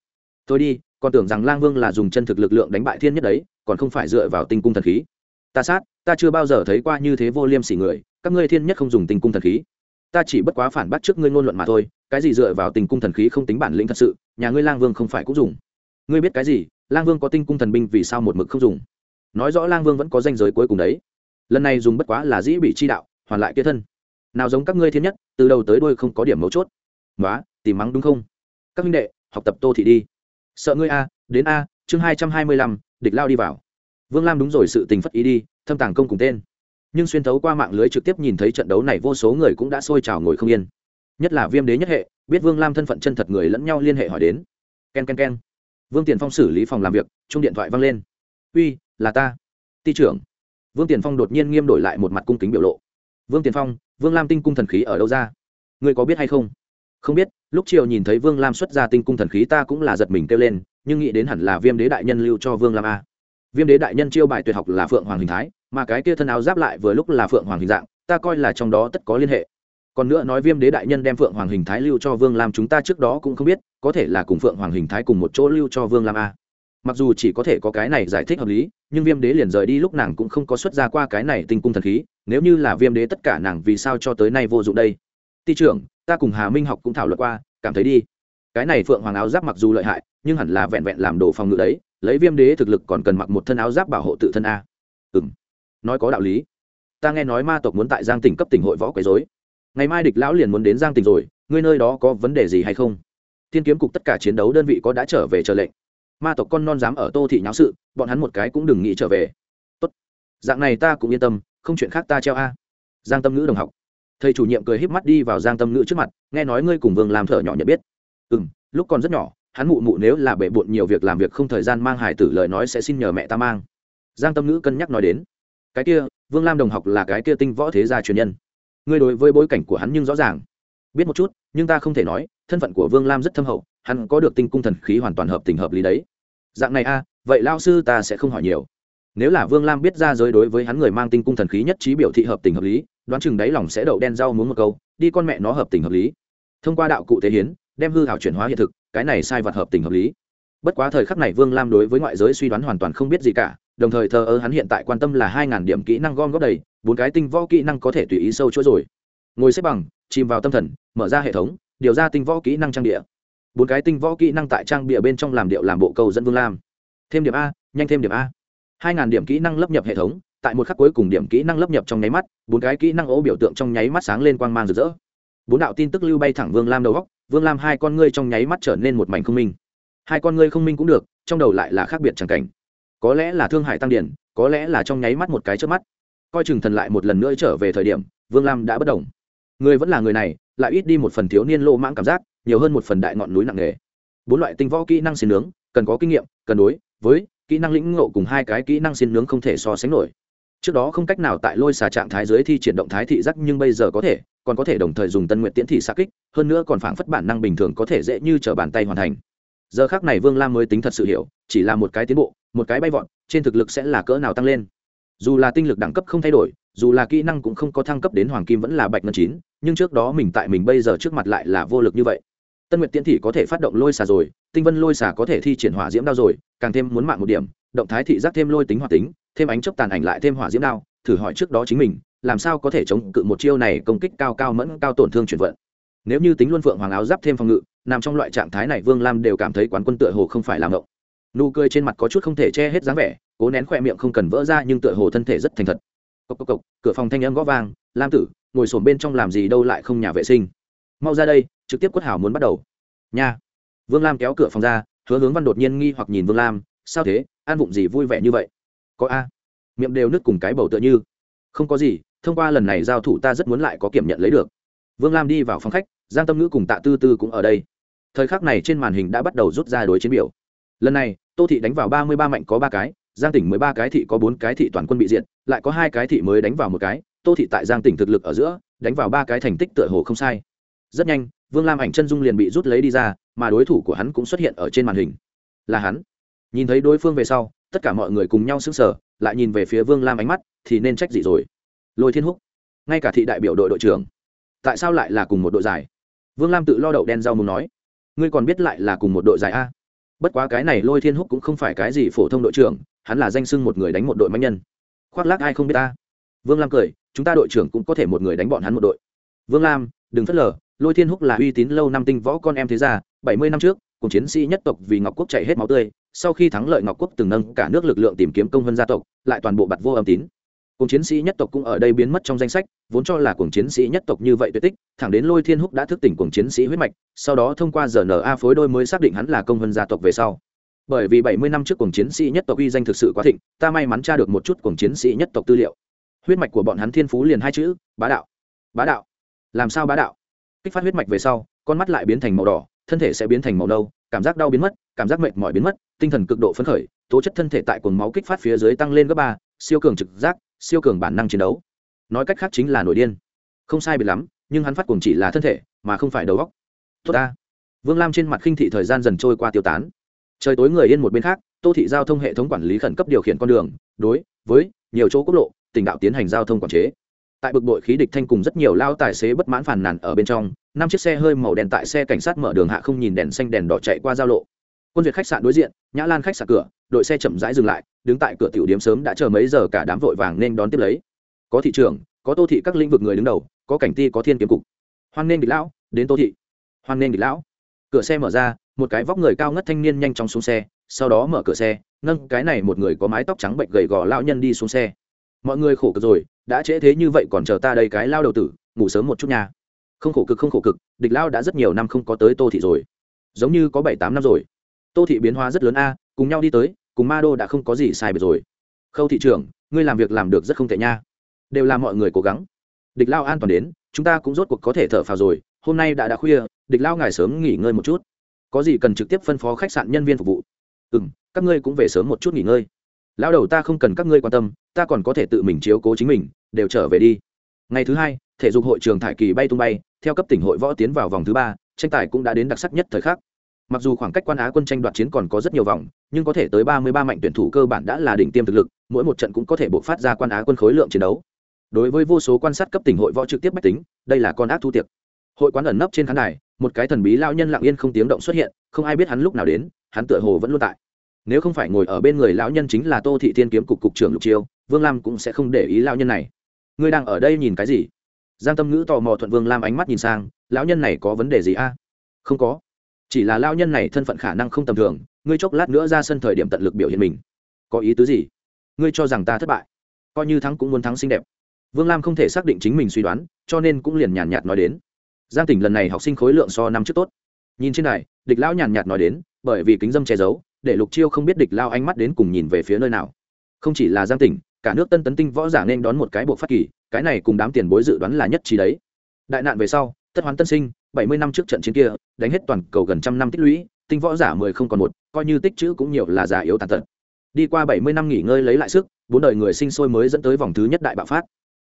Tôi đi còn tưởng rằng lang vương là dùng chân thực lực lượng đánh bại thiên nhất đấy, còn không phải dựa vào tinh cung thần khí. Ta sát, ta chưa bao giờ thấy qua như thế vô liêm sỉ người, các ngươi thiên nhất không dùng tinh cung thần khí. Ta chỉ bất quá phản bác trước ngươi ngôn luận mà thôi, cái gì dựa vào tình cung thần khí không tính bản lĩnh thật sự, nhà ngươi lang vương không phải cũng dùng. Ngươi biết cái gì, lang vương có tinh cung thần binh vì sao một mực không dùng? Nói rõ lang vương vẫn có danh giới cuối cùng đấy. Lần này dùng bất quá là dĩ bị chi đạo, hoàn lại kia thân. Nào giống các ngươi thiên nhất, từ đầu tới đuôi không có điểm mấu chốt. Nói tìm mắng đúng không? Các minh đệ, học tập tô thị đi sợ ngươi a, đến a, chương hai trăm hai mươi lăm, địch lao đi vào. Vương lam đúng rồi, sự tình phất ý đi, thâm tàng công cùng tên. Nhưng xuyên thấu qua mạng lưới trực tiếp nhìn thấy trận đấu này, vô số người cũng đã sôi trào ngồi không yên. Nhất là viêm đế nhất hệ, biết vương lam thân phận chân thật người lẫn nhau liên hệ hỏi đến. K e n k e n k e n vương tiền phong xử lý phòng làm việc chung điện thoại văng lên. Uy, là ta. Ty trưởng. Vương tiền phong đột nhiên nghiêm đổi lại một mặt cung kính biểu lộ. Vương tiền phong, vương lam tinh cung thần khí ở đâu ra? Ngươi có biết hay không? Không biết, lúc chiều nhìn thấy vương lam xuất ra tinh cung thần khí ta cũng là giật mình kêu lên, nhưng nghĩ đến hẳn là viêm đế đại nhân lưu cho vương lam a. Viêm đế đại nhân chiêu bài tuyệt học là phượng hoàng hình thái, mà cái kia thân áo giáp lại vừa lúc là phượng hoàng hình dạng, ta coi là trong đó tất có liên hệ. Còn nữa nói viêm đế đại nhân đem phượng hoàng hình thái lưu cho vương lam chúng ta trước đó cũng không biết, có thể là cùng phượng hoàng hình thái cùng một chỗ lưu cho vương lam a. Mặc dù chỉ có thể có cái này giải thích hợp lý, nhưng viêm đế liền rời đi lúc nàng cũng không có xuất ra qua cái này tinh cung thần khí, nếu như là viêm đế tất cả nàng vì sao cho tới nay vô dụng đây? Ti trưởng ta cùng hà minh học cũng thảo luận qua, cảm thấy đi. Cái này phượng hoàng áo giáp mặc dù lợi hại, nhưng hẳn là vẹn vẹn làm đồ phòng ngự đấy, lấy viêm đế thực lực còn cần mặc một thân áo giáp bảo hộ tự thân a. Ừ m nói có đạo lý. Ta nghe nói ma tộc muốn tại giang tỉnh cấp tỉnh hội võ quấy dối ngày mai địch lão liền muốn đến giang tỉnh rồi, ngươi nơi đó có vấn đề gì hay không? Thiên kiếm cục tất cả chiến đấu đơn vị có đã trở về chờ lệnh. Ma tộc con non dám ở tô thị nháo sự, bọn hắn một cái cũng đừng nghĩ trở về. Tốt. Dạng này ta cũng yên tâm, không chuyện khác ta treo a. Giang tâm ngữ đồng học thầy chủ nhiệm cười híp mắt đi vào giang tâm ngữ trước mặt, nghe nói ngươi cùng vương làm thở nhỏ nhận biết. Ừ m lúc còn rất nhỏ, hắn mụ mụ nếu là bể bộn nhiều việc làm việc không thời gian mang hải tử lời nói sẽ xin nhờ mẹ ta mang. Giang tâm ngữ cân nhắc nói đến. Cái kia, vương lam đồng học là cái kia tinh võ thế gia truyền nhân. Ngươi đối với bối cảnh của hắn nhưng rõ ràng. Biết một chút, nhưng ta không thể nói, thân phận của vương lam rất thâm hậu, hắn có được tinh cung thần khí hoàn toàn hợp tình hợp lý đấy. Dạng này a vậy lao sư ta sẽ không hỏi nhiều. Nếu là vương lam biết ra giới đối với hắn người mang tinh cung thần khí nhất trí biểu thị hợp tình hợp lý đoán chừng đáy lòng sẽ đậu đen rau muốn một câu, đi con mẹ nó hợp tình hợp lý. Thông qua đạo cụ thế hiến, đem hư hảo chuyển hóa hiện thực, cái này sai vật hợp tình hợp lý. Bất quá thời khắc này vương lam đối với ngoại giới suy đoán hoàn toàn không biết gì cả, đồng thời thờ ơ hắn hiện tại quan tâm là hai ngàn điểm kỹ năng gom góp đầy, bốn cái tinh võ kỹ năng có thể tùy ý sâu chỗ rồi. Ngồi xếp bằng, chìm vào tâm thần, mở ra hệ thống, điều ra tinh võ kỹ năng trang địa bốn cái tinh võ kỹ năng tại trang địa bên trong làm điệu làm bộ cầu dẫn vương lam. Thêm điểm a, nhanh thêm điểm a. Hai ngàn điểm kỹ năng lấp nhập hệ thống tại một khắc cuối cùng điểm kỹ năng lấp nhập trong nháy mắt, bốn cái kỹ năng ố biểu tượng trong nháy mắt sáng lên quang mang rực rỡ. Bốn đạo tin tức lưu bay thẳng vương lam đầu góc, vương lam hai con ngươi trong nháy mắt trở nên một mảnh không minh. Hai con ngươi không minh cũng được, trong đầu lại là khác biệt chẳng cảnh. Có lẽ là thương hại tăng điển, có lẽ là trong nháy mắt một cái trước mắt. Coi chừng thần lại một lần nữa trở về thời điểm, vương lam đã bất đồng người vẫn là người này, lại ít đi một phần thiếu niên lô mãng cảm giác, nhiều hơn một phần đại ngọn núi nặng nề. Bốn loại tinh võ kỹ năng xin nướng, cần có kinh nghiệm cần đối, với kỹ năng lĩnh ngộ cùng hai cái kỹ năng xin nướng không thể so sánh nổi trước đó không cách nào tại lôi xà trạng thái dưới thi triển động thái thị giác nhưng bây giờ có thể, còn có thể đồng thời dùng tân nguyện tiễn thị xa kích, hơn nữa còn phảng phất bản năng bình thường có thể dễ như t r ở bàn tay hoàn thành. Giờ khác này vương lam mới tính thật sự hiểu, chỉ là một cái tiến bộ, một cái bay vọt, trên thực lực sẽ là cỡ nào tăng lên. Dù là tinh lực đẳng cấp không thay đổi, dù là kỹ năng cũng không có thăng cấp đến hoàng kim vẫn là bạch ngân chín, nhưng trước đó mình tại mình bây giờ trước mặt lại là vô lực như vậy. Tân nguyệt tiễn thị có thể phát động lôi xà rồi, tinh vân lôi xà có thể thi triển hỏa diễm đao rồi, càng thêm muốn mạng một điểm, động thái thị giác thêm lôi tính hoạt tính thêm ánh chớp tàn ảnh lại thêm hỏa diễm đao, thử hỏi trước đó chính mình, làm sao có thể chống cự một chiêu này công kích cao cao mẫn cao tổn thương chuyển vận. Nếu như tính luôn phượng hoàng áo giáp thêm phòng ngự, nằm trong loại trạng thái này vương lam đều cảm thấy quán quân tựa hồ không phải làm ngộng. Nụ cười trên mặt có chút không thể che hết dáng vẻ, cố nén khỏe miệng không cần vỡ ra nhưng tựa hồ thân thể rất thành thật. Cộc cộc cộc, cửa phòng thanh âm gõ vang, lam tử, ngồi sổm bên trong làm gì đâu lại không nhà vệ sinh. Mau ra đây, trực tiếp quất hảo muốn bắt đầu. Nha. Vương lam kéo cửa phòng ra, hứa hướng văn đột nhiên nghi hoặc nhìn vương lam, sao thế? An vụng gì vui vẻ như vậy? Có a. Miệng đều nứt cùng cái bầu tựa như. Không có gì, thông qua lần này giao thủ ta rất muốn lại có kiểm nhận lấy được. Vương lam đi vào phòng khách, giang tâm ngữ cùng tạ tư tư cũng ở đây. Thời khắc này trên màn hình đã bắt đầu rút ra đối chiến biểu. Lần này, tô thị đánh vào ba mươi ba mạnh có ba cái, giang tỉnh mười ba cái thị có bốn cái thị toàn quân bị diện lại có hai cái thị mới đánh vào một cái, tô thị tại giang tỉnh thực lực ở giữa, đánh vào ba cái thành tích tựa hồ không sai. Rất nhanh, vương lam ảnh chân dung liền bị rút lấy đi ra, mà đối thủ của hắn cũng xuất hiện ở trên màn hình. Là hắn. Nhìn thấy đối phương về sau tất cả mọi người cùng nhau sững sờ, lại nhìn về phía vương lam ánh mắt, thì nên trách gì rồi? Lôi thiên húc, ngay cả thị đại biểu đội đội trưởng, tại sao lại là cùng một đội giải? Vương lam tự lo đậu đen rau muốn nói, ngươi còn biết lại là cùng một đội giải a? Bất quá cái này lôi thiên húc cũng không phải cái gì phổ thông đội trưởng, hắn là danh sưng một người đánh một đội mạnh nhân. Khoác lác ai không biết ta vương lam cười, chúng ta đội trưởng cũng có thể một người đánh bọn hắn một đội. Vương lam, đừng phớt lờ, lôi thiên húc là uy tín lâu năm tinh võ con em thế gia, bảy mươi năm trước, cùng chiến sĩ nhất tộc vì ngọc quốc chạy hết máu tươi sau khi thắng lợi ngọc quốc từng nâng cả nước lực lượng tìm kiếm công vân gia tộc, lại toàn bộ bặt vô âm tín. Cùng chiến sĩ nhất tộc cũng ở đây biến mất trong danh sách, vốn cho là cùng chiến sĩ nhất tộc như vậy tuyệt tích, thẳng đến lôi thiên húc đã thức tỉnh cùng chiến sĩ huyết mạch, sau đó thông qua rna phối đôi mới xác định hắn là công vân gia tộc về sau. Bởi vì bảy mươi năm trước cùng chiến sĩ nhất tộc uy danh thực sự quá thịnh, ta may mắn tra được một chút cùng chiến sĩ nhất tộc tư liệu. Huyết mạch của bọn hắn thiên phú liền hai chữ, bá đạo. Bá đạo. Làm sao bá đạo? Kích phát huyết mạch về sau, con mắt lại biến thành màu đỏ, thân thể sẽ biến thành màu nâu, cảm giác đau biến mất cảm giác mệt mỏi biến mất, tinh thần cực độ phấn khởi, tố chất thân thể tại cồn máu kích phát phía dưới tăng lên gấp ba, siêu cường trực giác, siêu cường bản năng chiến đấu. Nói cách khác chính là nổi điên. Không sai biệt lắm, nhưng hắn phát cuồng chỉ là thân thể, mà không phải đầu óc. Tốt ta. Vương lam trên mặt khinh thị thời gian dần trôi qua tiêu tán. Trời tối người yên một bên khác, tô thị giao thông hệ thống quản lý khẩn cấp điều khiển con đường, đối với nhiều chỗ quốc lộ, tỉnh đạo tiến hành giao thông quản chế. Tại bực bội khí địch thanh cùng rất nhiều lao tài xế bất mãn phàn nàn ở bên trong, năm chiếc xe hơi màu đen tại xe cảnh sát mở đường hạ không nhìn đèn xanh đèn đỏ chạy qua giao lộ quân việt khách sạn đối diện, nhã lan khách sạn cửa, đội xe chậm rãi dừng lại, đứng tại cửa tiểu điếm sớm đã chờ mấy giờ cả đám vội vàng nên đón tiếp lấy. Có thị trường có tô thị các lĩnh vực người đứng đầu, có cảnh ti, có thiên kiếm cục. Hoan nên địch lão, đến tô thị. Hoan nên địch lão. Cửa xe mở ra, một cái vóc người cao ngất thanh niên nhanh chóng xuống xe, sau đó mở cửa xe, nâng cái này một người có mái tóc trắng bệnh gầy gò lão nhân đi xuống xe. Mọi người khổ cực rồi, đã trễ thế như vậy còn chờ ta đây cái lao đầu tử, ngủ sớm một chút nha. Không khổ cực, không khổ cực, địch lao đã rất nhiều năm không có tới tô thị rồi. Giống như có bảy tám năm rồi tô thị biến hóa rất lớn a, cùng nhau đi tới, cùng ma đô đã không có gì sai biệt rồi. Khâu thị trưởng, ngươi làm việc làm được rất không tệ nha. Đều là mọi người cố gắng. Địch lao an toàn đến, chúng ta cũng rốt cuộc có thể thở phào rồi, hôm nay đã đã khuya, địch lao ngài sớm nghỉ ngơi một chút. Có gì cần trực tiếp phân phó khách sạn nhân viên phục vụ? Ừ m các ngươi cũng về sớm một chút nghỉ ngơi. Lao đầu ta không cần các ngươi quan tâm, ta còn có thể tự mình chiếu cố chính mình, đều trở về đi. Ngày thứ hai, thể dục hội trường thải kỳ bay tung bay, theo cấp tỉnh hội võ tiến vào vòng thứ ba, tranh tài cũng đã đến đặc sắc nhất thời khắc mặc dù khoảng cách quan á quân tranh đoạt chiến còn có rất nhiều vòng, nhưng có thể tới ba mươi ba mạnh tuyển thủ cơ bản đã là đỉnh tiêm thực lực, mỗi một trận cũng có thể bộc phát ra quan á quân khối lượng chiến đấu. Đối với vô số quan sát cấp tỉnh hội võ trực tiếp bách tính, đây là con ác thu tiệc. Hội quán ẩn nấp trên khán đài, một cái thần bí lao nhân lặng yên không tiếng động xuất hiện, không ai biết hắn lúc nào đến, hắn tựa hồ vẫn luôn tại. Nếu không phải ngồi ở bên người lão nhân chính là tô thị thiên kiếm cục cục trưởng lục chiêu, vương lam cũng sẽ không để ý lão nhân này. Ngươi đang ở đây nhìn cái gì? Giang tâm ngữ tò mò thuận vương lam ánh mắt nhìn sang, lão nhân này có vấn đề gì a? Không có chỉ là lao nhân này thân phận khả năng không tầm thường, ngươi chốc lát nữa ra sân thời điểm tận lực biểu hiện mình. Có ý tứ gì? Ngươi cho rằng ta thất bại? Coi như thắng cũng muốn thắng xinh đẹp. Vương lam không thể xác định chính mình suy đoán, cho nên cũng liền nhàn nhạt nói đến. Giang tỉnh lần này học sinh khối lượng so năm trước tốt. Nhìn trên này, địch lão nhàn nhạt nói đến, bởi vì kính dâm che giấu, để lục chiêu không biết địch lao ánh mắt đến cùng nhìn về phía nơi nào. Không chỉ là giang tỉnh, cả nước tân tấn tinh võ giả nên đón một cái buộc phát kỳ, cái này cùng đám tiền bối dự đoán là nhất trí đấy. Đại nạn về sau, tất hoán tân sinh bảy mươi năm trước trận chiến kia, đánh hết toàn cầu gần trăm năm tích lũy, tinh võ giả mười không còn một, coi như tích chữ cũng nhiều là già yếu tàn tật. Đi qua bảy mươi năm nghỉ ngơi lấy lại sức, bốn đời người sinh sôi mới dẫn tới vòng thứ nhất đại bạo phát.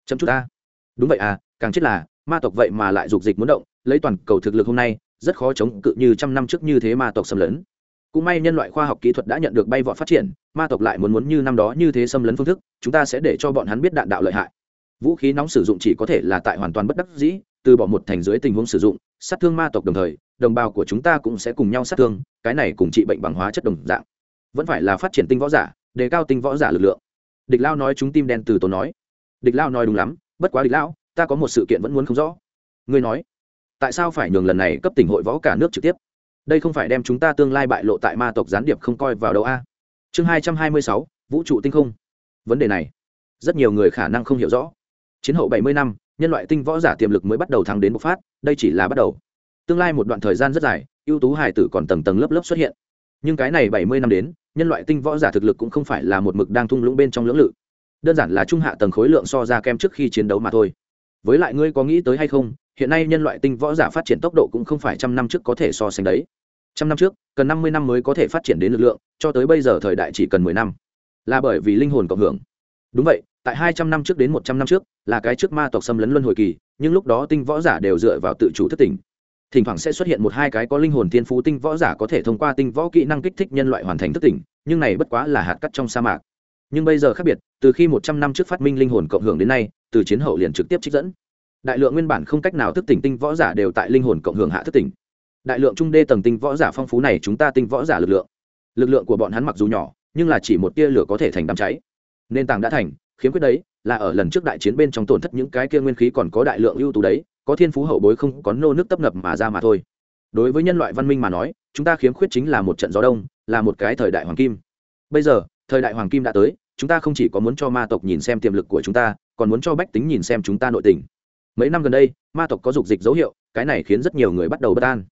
Chấm chút ta. Đúng vậy à càng chết là, ma tộc vậy mà lại dục dịch muốn động, lấy toàn cầu thực lực hôm nay, rất khó chống cự như trăm năm trước như thế ma tộc xâm lấn. Cũng may nhân loại khoa học kỹ thuật đã nhận được bay vọt phát triển, ma tộc lại muốn muốn như năm đó như thế xâm lấn phương thức, chúng ta sẽ để cho bọn hắn biết đạn đạo lợi hại. Vũ khí nóng sử dụng chỉ có thể là tại hoàn toàn bất đắc dĩ từ bỏ một thành dưới tình huống sử dụng, sát thương ma tộc đồng thời, đồng bào của chúng ta cũng sẽ cùng nhau sát thương, cái này cùng trị bệnh bằng hóa chất đồng dạng. Vẫn phải là phát triển tinh võ giả, đề cao tinh võ giả lực lượng. Địch lao nói chúng tim đen từ tốn nói. Địch lao nói đúng lắm, bất quá địch lao, ta có một sự kiện vẫn muốn không rõ. Ngươi nói, tại sao phải nhường lần này cấp tỉnh hội võ cả nước trực tiếp? Đây không phải đem chúng ta tương lai bại lộ tại ma tộc gián điệp không coi vào đâu a? Chương hai trăm hai mươi sáu, vũ trụ tinh không. Vấn đề này, rất nhiều người khả năng không hiểu rõ. Chiến hậu bảy mươi năm nhân loại tinh võ giả tiềm lực mới bắt đầu thắng đến bộc phát, đây chỉ là bắt đầu. Tương lai một đoạn thời gian rất dài, ưu tú hải tử còn tầng tầng lớp lớp xuất hiện. Nhưng cái này bảy mươi năm đến, nhân loại tinh võ giả thực lực cũng không phải là một mực đang thung lũng bên trong lưỡng lự. Đơn giản là trung hạ tầng khối lượng so ra kem trước khi chiến đấu mà thôi. Với lại ngươi có nghĩ tới hay không, hiện nay nhân loại tinh võ giả phát triển tốc độ cũng không phải trăm năm trước có thể so sánh đấy. Trăm năm trước, cần năm mươi năm mới có thể phát triển đến lực lượng, cho tới bây giờ thời đại chỉ cần mười năm. Là bởi vì linh hồn cộng hưởng. Đúng vậy tại hai trăm năm trước đến một trăm năm trước, là cái trước ma tộc xâm lấn luân hồi kỳ, nhưng lúc đó tinh võ giả đều dựa vào tự chủ thất tỉnh. Thỉnh thoảng sẽ xuất hiện một hai cái có linh hồn tiên phú tinh võ giả có thể thông qua tinh võ kỹ năng kích thích nhân loại hoàn thành thức tỉnh, nhưng này bất quá là hạt cắt trong sa mạc. Nhưng bây giờ khác biệt, từ khi một trăm năm trước phát minh linh hồn cộng hưởng đến nay, từ chiến hậu liền trực tiếp trích dẫn. Đại lượng nguyên bản không cách nào thức tỉnh tinh võ giả đều tại linh hồn cộng hưởng hạ thức tỉnh. Đại lượng trung đê tầng tinh võ giả phong phú này chúng ta tinh võ giả lực lượng. Lực lượng của bọn hắn mặc dù nhỏ, nhưng là chỉ một tia lửa có thể thành đám cháy. Nền tảng đã thành khiếm khuyết đấy, là ở lần trước đại chiến bên trong tổn thất những cái kia nguyên khí còn có đại lượng ưu tú đấy, có thiên phú hậu bối không, có nô nước tấp nập mà ra mà thôi. Đối với nhân loại văn minh mà nói, chúng ta khiếm khuyết chính là một trận gió đông, là một cái thời đại hoàng kim. Bây giờ, thời đại hoàng kim đã tới, chúng ta không chỉ có muốn cho ma tộc nhìn xem tiềm lực của chúng ta, còn muốn cho bách tính nhìn xem chúng ta nội tình. Mấy năm gần đây, ma tộc có dục dịch dấu hiệu, cái này khiến rất nhiều người bắt đầu bất an.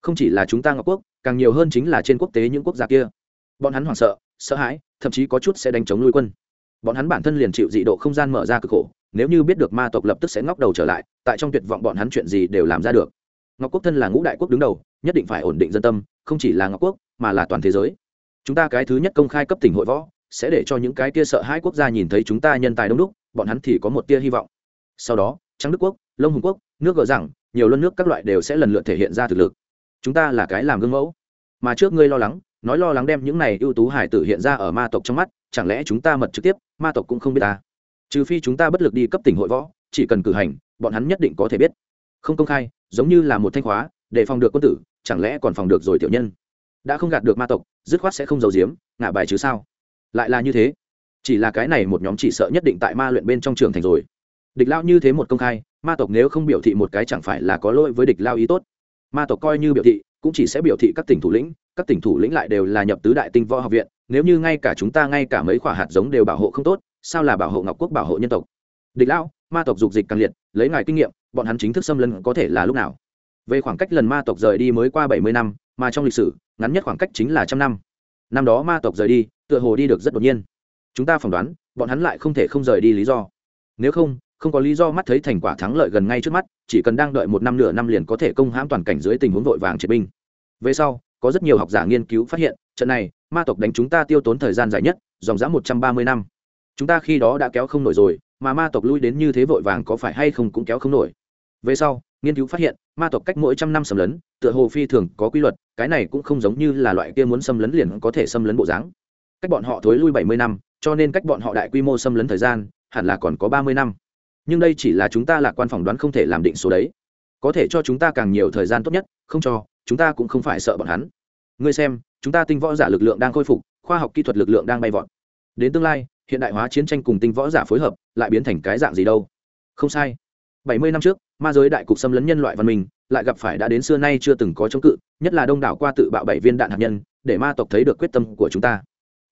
Không chỉ là chúng ta ngọc quốc, càng nhiều hơn chính là trên quốc tế những quốc gia kia. Bọn hắn hoảng sợ sợ hãi, thậm chí có chút sẽ đánh chống nuôi quân bọn hắn bản thân liền chịu dị độ không gian mở ra cực khổ, nếu như biết được ma tộc lập tức sẽ ngóc đầu trở lại, tại trong tuyệt vọng bọn hắn chuyện gì đều làm ra được. Ngọc quốc thân là ngũ đại quốc đứng đầu, nhất định phải ổn định dân tâm, không chỉ là ngọc quốc, mà là toàn thế giới. Chúng ta cái thứ nhất công khai cấp tỉnh hội võ, sẽ để cho những cái tia sợ hai quốc gia nhìn thấy chúng ta nhân tài đông đúc, bọn hắn thì có một tia hy vọng. Sau đó, trắng đức quốc lông hùng quốc, nước gỡ rằng, nhiều luân nước các loại đều sẽ lần lượt thể hiện ra thực lực. Chúng ta là cái làm gương mẫu. Mà trước ngươi lo lắng, nói lo lắng đem những này ưu tú hải tử hiện ra ở ma tộc trong mắt chẳng lẽ chúng ta mật trực tiếp, ma tộc cũng không biết ta? Trừ phi chúng ta bất lực đi cấp tỉnh hội võ, chỉ cần cử hành, bọn hắn nhất định có thể biết. Không công khai, giống như là một thanh khóa, để phòng được quân tử, chẳng lẽ còn phòng được rồi tiểu nhân? Đã không gạt được ma tộc, dứt khoát sẽ không giấu giếm, ngả bài chứ sao? Lại là như thế. Chỉ là cái này một nhóm chỉ sợ nhất định tại ma luyện bên trong trường thành rồi. Địch lao như thế một công khai, ma tộc nếu không biểu thị một cái chẳng phải là có lỗi với địch lao ý tốt. Ma tộc coi như biểu thị, cũng chỉ sẽ biểu thị các tỉnh thủ lĩnh, các tỉnh thủ lĩnh lại đều là nhập tứ đại tinh võ học viện nếu như ngay cả chúng ta ngay cả mấy quả hạt giống đều bảo hộ không tốt, sao là bảo hộ ngọc quốc bảo hộ nhân tộc? Địch lão, ma tộc dục dịch càng liệt, lấy ngài kinh nghiệm, bọn hắn chính thức xâm lấn có thể là lúc nào? Về khoảng cách lần ma tộc rời đi mới qua bảy mươi năm, mà trong lịch sử, ngắn nhất khoảng cách chính là trăm năm. Năm đó ma tộc rời đi, tựa hồ đi được rất đột nhiên. Chúng ta phỏng đoán, bọn hắn lại không thể không rời đi lý do. Nếu không không có lý do mắt thấy thành quả thắng lợi gần ngay trước mắt, chỉ cần đang đợi một năm nửa năm liền có thể công hãm toàn cảnh dưới tình huống vội vàng triệt binh. Về sau có rất nhiều học giả nghiên cứu phát hiện, trận này, ma tộc đánh chúng ta tiêu tốn thời gian dài nhất, dòng dã một trăm ba mươi năm. Chúng ta khi đó đã kéo không nổi rồi, mà ma tộc lui đến như thế vội vàng có phải hay không cũng kéo không nổi. Về sau, nghiên cứu phát hiện, ma tộc cách mỗi trăm năm xâm lấn, tựa hồ phi thường có quy luật, cái này cũng không giống như là loại kia muốn xâm lấn liền có thể xâm lấn bộ dáng. Cách bọn họ thối lui bảy mươi năm, cho nên cách bọn họ đại quy mô xâm lấn thời gian, hẳn là còn có ba mươi năm. Nhưng đây chỉ là chúng ta là quan phỏng đoán không thể làm định số đấy. Có thể cho chúng ta càng nhiều thời gian tốt nhất, không cho chúng ta cũng không phải sợ bọn hắn. Ngươi xem, chúng ta tinh võ giả lực lượng đang khôi phục, khoa học kỹ thuật lực lượng đang bay vọt. Đến tương lai, hiện đại hóa chiến tranh cùng tinh võ giả phối hợp, lại biến thành cái dạng gì đâu? Không sai. Bảy mươi năm trước, ma giới đại cục xâm lấn nhân loại văn minh, lại gặp phải đã đến xưa nay chưa từng có chống cự, nhất là đông đảo qua tự bạo bảy viên đạn hạt nhân, để ma tộc thấy được quyết tâm của chúng ta.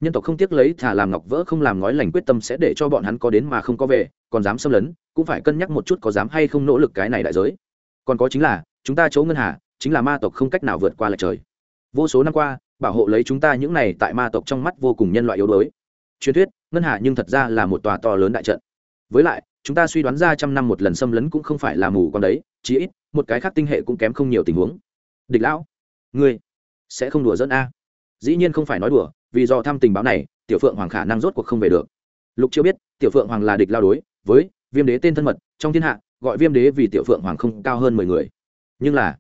Nhân tộc không tiếc lấy thả làm ngọc vỡ không làm ngói lành quyết tâm sẽ để cho bọn hắn có đến mà không có về, còn dám xâm lấn, cũng phải cân nhắc một chút có dám hay không nỗ lực cái này đại giới. Còn có chính là, chúng ta chỗ ngân hà chính là ma tộc không cách nào vượt qua lệch trời. Vô số năm qua, bảo hộ lấy chúng ta những này tại ma tộc trong mắt vô cùng nhân loại yếu đuối. Truyền thuyết, ngân hà nhưng thật ra là một tòa to lớn đại trận. Với lại, chúng ta suy đoán ra trăm năm một lần xâm lấn cũng không phải là mù con đấy, chí ít, một cái khác tinh hệ cũng kém không nhiều tình huống. Địch lão, ngươi sẽ không đùa dẫn a? Dĩ nhiên không phải nói đùa, vì do thăm tình báo này, tiểu phượng hoàng khả năng rốt cuộc không về được. Lục chưa biết, tiểu phượng hoàng là địch lao đối, với viêm đế tên thân mật, trong thiên hạ, gọi viêm đế vì tiểu phượng hoàng không cao hơn mười người. Nhưng là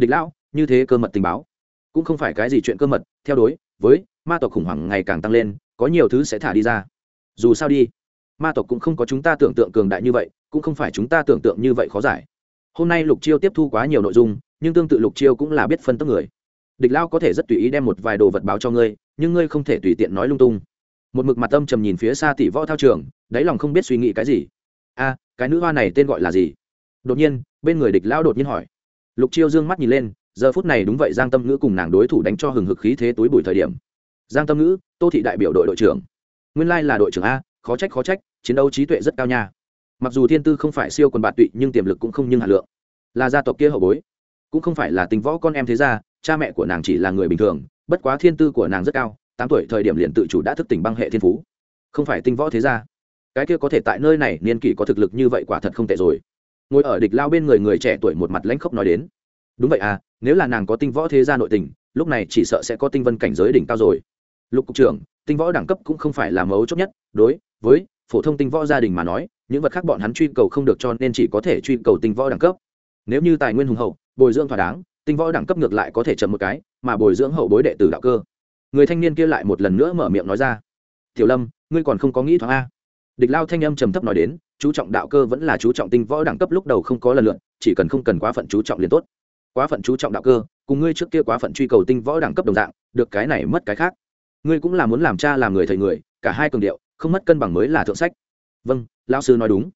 địch lão, như thế cơ mật tình báo. Cũng không phải cái gì chuyện cơ mật, theo đối với ma tộc khủng hoảng ngày càng tăng lên, có nhiều thứ sẽ thả đi ra. Dù sao đi, ma tộc cũng không có chúng ta tưởng tượng cường đại như vậy, cũng không phải chúng ta tưởng tượng như vậy khó giải. Hôm nay lục chiêu tiếp thu quá nhiều nội dung, nhưng tương tự lục chiêu cũng là biết phân tốc người. Địch lao có thể rất tùy ý đem một vài đồ vật báo cho ngươi, nhưng ngươi không thể tùy tiện nói lung tung. Một mực mặt âm trầm nhìn phía xa tỷ võ thao trường, đáy lòng không biết suy nghĩ cái gì. A, cái nữ hoa này tên gọi là gì? Đột nhiên, bên người địch lao đột nhiên hỏi lục chiêu dương mắt nhìn lên, giờ phút này đúng vậy giang tâm ngữ cùng nàng đối thủ đánh cho hừng hực khí thế túi bụi thời điểm. Giang tâm ngữ, tô thị đại biểu đội đội trưởng. Nguyên lai là đội trưởng a, khó trách khó trách, chiến đấu trí tuệ rất cao nha. Mặc dù thiên tư không phải siêu quần bạt tụy, nhưng tiềm lực cũng không nhưng hạt lượng. Là gia tộc kia hậu bối. Cũng không phải là tình võ con em thế gia, cha mẹ của nàng chỉ là người bình thường, bất quá thiên tư của nàng rất cao, tám tuổi thời điểm liền tự chủ đã thức tỉnh băng hệ thiên phú. Không phải tinh võ thế gia. Cái kia có thể tại nơi này niên kỷ có thực lực như vậy quả thật không tệ rồi ngồi ở địch lao bên người người trẻ tuổi một mặt lãnh khốc nói đến. Đúng vậy à nếu là nàng có tinh võ thế gia nội tình, lúc này chỉ sợ sẽ có tinh vân cảnh giới đỉnh cao rồi. Lục cục trưởng, tinh võ đẳng cấp cũng không phải là mấu chốt nhất, đối với phổ thông tinh võ gia đình mà nói, những vật khác bọn hắn truy cầu không được cho nên chỉ có thể truy cầu tinh võ đẳng cấp. Nếu như tài nguyên hùng hậu, bồi dưỡng thỏa đáng, tinh võ đẳng cấp ngược lại có thể chậm một cái, mà bồi dưỡng hậu bối đệ tử đạo cơ. Người thanh niên kia lại một lần nữa mở miệng nói ra. Tiểu lâm, ngươi còn không có nghĩ thoáng a? Địch lao thanh âm trầm thấp nói đến chú trọng đạo cơ vẫn là chú trọng tinh võ đẳng cấp lúc đầu không có lần lượt, chỉ cần không cần quá phận chú trọng liền tốt. Quá phận chú trọng đạo cơ, cùng ngươi trước kia quá phận truy cầu tinh võ đẳng cấp đồng dạng, được cái này mất cái khác. Ngươi cũng là muốn làm cha làm người thầy người, cả hai cường điệu, không mất cân bằng mới là thượng sách. Vâng lão sư nói đúng.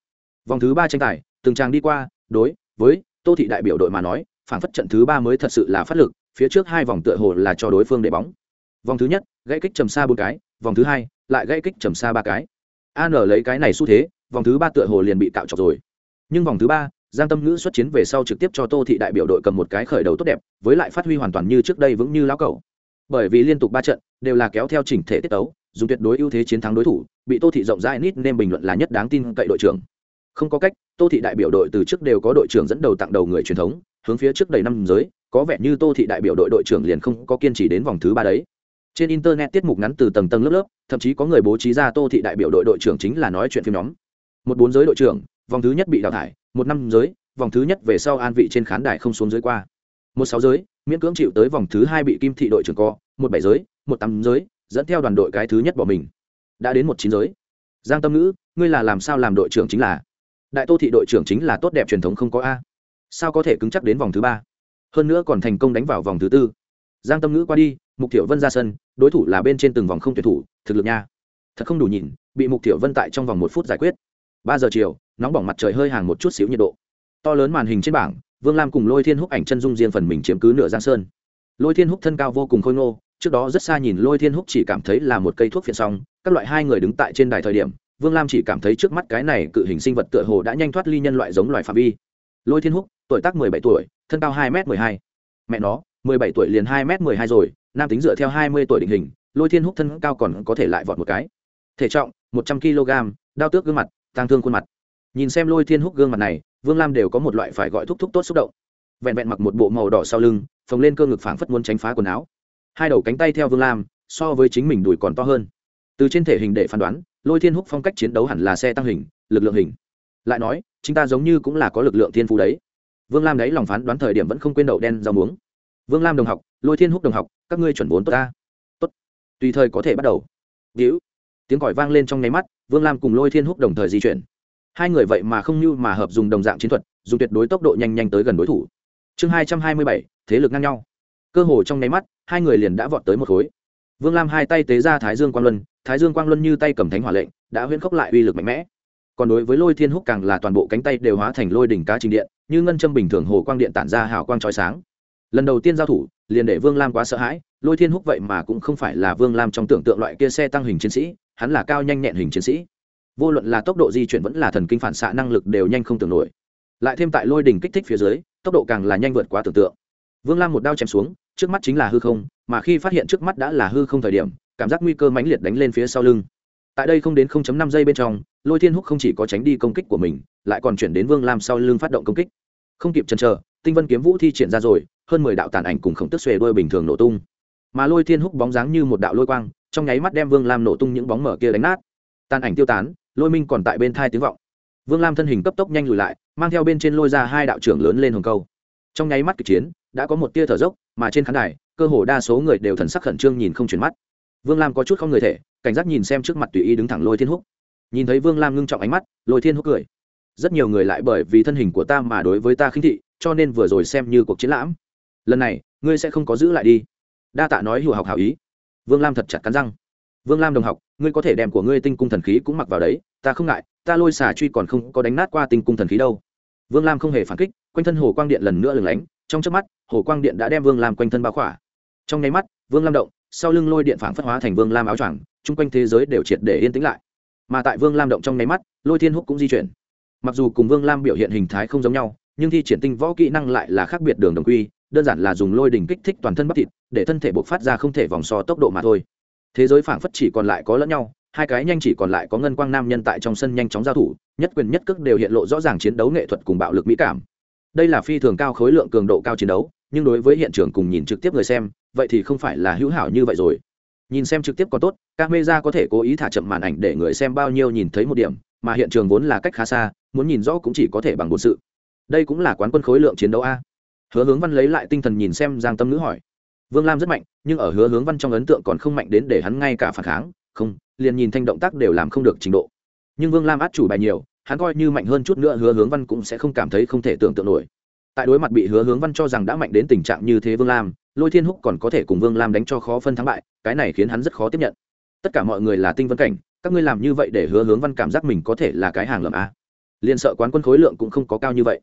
Vòng thứ ba tranh tài, từng trang đi qua, đối với tô thị đại biểu đội mà nói phản phất trận thứ ba mới thật sự là phát lực, phía trước hai vòng tựa hồ là cho đối phương để bóng. Vòng thứ nhất, gãy kích trầm xa bốn cái, vòng thứ hai, lại gãy kích trầm xa ba cái. An lấy cái này xu thế vòng thứ ba tựa hồ liền bị cạo trọc rồi. Nhưng vòng thứ ba, giang tâm ngữ xuất chiến về sau trực tiếp cho tô thị đại biểu đội cầm một cái khởi đầu tốt đẹp, với lại phát huy hoàn toàn như trước đây vững như lão cầu bởi vì liên tục ba trận, đều là kéo theo chỉnh thể tiết tấu, dùng tuyệt đối ưu thế chiến thắng đối thủ, bị tô thị rộng rãi nít nên bình luận là nhất đáng tin cậy đội trưởng. Không có cách, tô thị đại biểu đội từ trước đều có đội trưởng dẫn đầu tặng đầu người truyền thống, hướng phía trước đầy năm giới, có vẻ như tô thị đại biểu đội đội trưởng liền không có kiên trì đến vòng thứ ba đấy. Trên internet tiết mục ngắn từ tầng tầng lớp lớp, thậm chí có người bố trí ra tô thị đại biểu đội đội trưởng chính là nói chuyện phim nhóm một bốn giới đội trưởng, vòng thứ nhất bị đào thải, một năm giới, vòng thứ nhất về sau an vị trên khán đài không xuống dưới qua. Một sáu giới, miễn cưỡng chịu tới vòng thứ hai bị kim thị đội trưởng co, một bảy giới, một tám giới, dẫn theo đoàn đội cái thứ nhất bỏ mình. Đã đến một chín giới. Giang tâm ngữ, ngươi là làm sao làm đội trưởng chính là? Đại tô thị đội trưởng chính là tốt đẹp truyền thống không có a. Sao có thể cứng chắc đến vòng thứ ba? Hơn nữa còn thành công đánh vào vòng thứ tư. Giang tâm ngữ qua đi, mục tiểu vân ra sân, đối thủ là bên trên từng vòng không tuyển thủ, thực lực nha. Thật không đủ nhìn, bị mục tiểu vân tại trong vòng một phút giải quyết ba giờ chiều, nóng bỏng mặt trời hơi hàng một chút xíu nhiệt độ. To lớn màn hình trên bảng, vương lam cùng lôi thiên húc ảnh chân dung riêng phần mình chiếm cứ nửa giang sơn. Lôi thiên húc thân cao vô cùng khôi ngô, trước đó rất xa nhìn lôi thiên húc chỉ cảm thấy là một cây thuốc phiện xong, các loại hai người đứng tại trên đài thời điểm, vương lam chỉ cảm thấy trước mắt cái này cự hình sinh vật tựa hồ đã nhanh thoát ly nhân loại giống loài phạm vi. Lôi thiên húc, tuổi tác mười bảy tuổi, thân cao hai m mười hai. Mẹ nó, mười bảy tuổi liền hai m mười hai rồi, nam tính dựa theo hai mươi tuổi định hình, lôi thiên húc thân cao còn có thể lại vọt một cái. Thể trọng, một trăm kg đao tước gương mặt tăng thương khuôn mặt. Nhìn xem lôi thiên húc gương mặt này, vương lam đều có một loại phải gọi thúc thúc tốt xúc động. Vẹn vẹn mặc một bộ màu đỏ sau lưng, phồng lên cơ ngực phảng phất muốn tránh phá quần áo. Hai đầu cánh tay theo vương lam, so với chính mình đùi còn to hơn. Từ trên thể hình để phán đoán, lôi thiên húc phong cách chiến đấu hẳn là xe tăng hình, lực lượng hình. Lại nói chúng ta giống như cũng là có lực lượng thiên phú đấy. Vương lam đấy lòng phán đoán thời điểm vẫn không quên đậu đen rau muống. Vương lam đồng học, lôi thiên húc đồng học, các ngươi chuẩn vốn tốt ta. Tốt. Tùy thời có thể bắt đầu. Víu. Tiếng còi vang lên trong nháy mắt vương lam cùng lôi thiên húc đồng thời di chuyển. Hai người vậy mà không như mà hợp dùng đồng dạng chiến thuật, dùng tuyệt đối tốc độ nhanh nhanh tới gần đối thủ. Chương hai trăm hai mươi bảy, thế lực ngang nhau. Cơ hồ trong nháy mắt, hai người liền đã vọt tới một khối. Vương lam hai tay tế ra thái dương quang luân, thái dương quang luân như tay cầm thánh hỏa lệnh, đã huyễn khốc lại uy lực mạnh mẽ. Còn đối với lôi thiên húc càng là toàn bộ cánh tay đều hóa thành lôi đỉnh cá trình điện, như ngân châm bình thường hồ quang điện tản ra hào quang trói sáng. Lần đầu tiên giao thủ, liền để vương lam quá sợ hãi, lôi thiên húc vậy mà cũng không phải là vương lam trong tưởng tượng loại kia xe tăng hình chiến sĩ hắn là cao nhanh nhẹn hình chiến sĩ. Vô luận là tốc độ di chuyển vẫn là thần kinh phản xạ năng lực đều nhanh không tưởng nổi. Lại thêm tại lôi đỉnh kích thích phía dưới, tốc độ càng là nhanh vượt quá tưởng tượng. Vương lam một đao chém xuống, trước mắt chính là hư không, mà khi phát hiện trước mắt đã là hư không thời điểm, cảm giác nguy cơ mãnh liệt đánh lên phía sau lưng. Tại đây không đến 0.5 giây bên trong, lôi thiên húc không chỉ có tránh đi công kích của mình, lại còn chuyển đến vương lam sau lưng phát động công kích. Không kịp chần chờ, tinh vân kiếm vũ thi triển ra rồi, hơn mười đạo tàn ảnh cùng khổng tức xuề đôi bình thường nổ tung. Mà lôi thiên húc bóng dáng như một đạo lôi quang trong nháy mắt đem vương lam nổ tung những bóng mở kia đánh nát. Tàn ảnh tiêu tán, lôi minh còn tại bên thai tiếng vọng. Vương lam thân hình cấp tốc nhanh lùi lại, mang theo bên trên lôi ra hai đạo trưởng lớn lên hồng câu. Trong nháy mắt kịch chiến, đã có một tia thở dốc, mà trên khán đài, cơ hồ đa số người đều thần sắc khẩn trương nhìn không chuyển mắt. Vương lam có chút không người thể, cảnh giác nhìn xem trước mặt tùy ý đứng thẳng lôi thiên húc. Nhìn thấy vương lam ngưng trọng ánh mắt, lôi thiên húc cười. Rất nhiều người lại bởi vì thân hình của ta mà đối với ta khinh thị, cho nên vừa rồi xem như cuộc chiến lãm. Lần này, ngươi sẽ không có giữ lại đi. Đa tạ nói hùa học hảo ý vương lam thật chặt cắn răng. Vương lam đồng học, ngươi có thể đem của ngươi tinh cung thần khí cũng mặc vào đấy, ta không ngại, ta lôi xà truy còn không có đánh nát qua tinh cung thần khí đâu. Vương lam không hề phản kích, quanh thân hồ quang điện lần nữa lừng lánh, trong trước mắt, hồ quang điện đã đem vương lam quanh thân bao khỏa. Trong nháy mắt, vương lam động, sau lưng lôi điện phản phất hóa thành vương lam áo choàng, chung quanh thế giới đều triệt để yên tĩnh lại. Mà tại vương lam động trong nháy mắt, lôi thiên húc cũng di chuyển. Mặc dù cùng vương lam biểu hiện hình thái không giống nhau, nhưng thi triển tinh võ kỹ năng lại là khác biệt đường đồng quy, đơn giản là dùng lôi đỉnh kích thích toàn thân bắp thịt để thân thể bộc phát ra không thể vòng so tốc độ mà thôi. Thế giới phảng phất chỉ còn lại có lẫn nhau, hai cái nhanh chỉ còn lại có ngân quang nam nhân tại trong sân nhanh chóng giao thủ, nhất quyền nhất cước đều hiện lộ rõ ràng chiến đấu nghệ thuật cùng bạo lực mỹ cảm. Đây là phi thường cao khối lượng cường độ cao chiến đấu, nhưng đối với hiện trường cùng nhìn trực tiếp người xem, vậy thì không phải là hữu hảo như vậy rồi. Nhìn xem trực tiếp còn tốt, các mê ra có thể cố ý thả chậm màn ảnh để người xem bao nhiêu nhìn thấy một điểm, mà hiện trường vốn là cách khá xa, muốn nhìn rõ cũng chỉ có thể bằng một sự. Đây cũng là quán quân khối lượng chiến đấu a. Hứa hướng văn lấy lại tinh thần nhìn xem giang tâm nữ hỏi vương lam rất mạnh, nhưng ở hứa hướng văn trong ấn tượng còn không mạnh đến để hắn ngay cả phản kháng, không, liền nhìn thanh động tác đều làm không được trình độ. Nhưng vương lam át chủ bài nhiều, hắn coi như mạnh hơn chút nữa hứa hướng văn cũng sẽ không cảm thấy không thể tưởng tượng nổi. Tại đối mặt bị hứa hướng văn cho rằng đã mạnh đến tình trạng như thế vương lam, lôi thiên húc còn có thể cùng vương lam đánh cho khó phân thắng bại, cái này khiến hắn rất khó tiếp nhận. Tất cả mọi người là tinh vân cảnh, các ngươi làm như vậy để hứa hướng văn cảm giác mình có thể là cái hàng lầm a. Liền sợ quán quân khối lượng cũng không có cao như vậy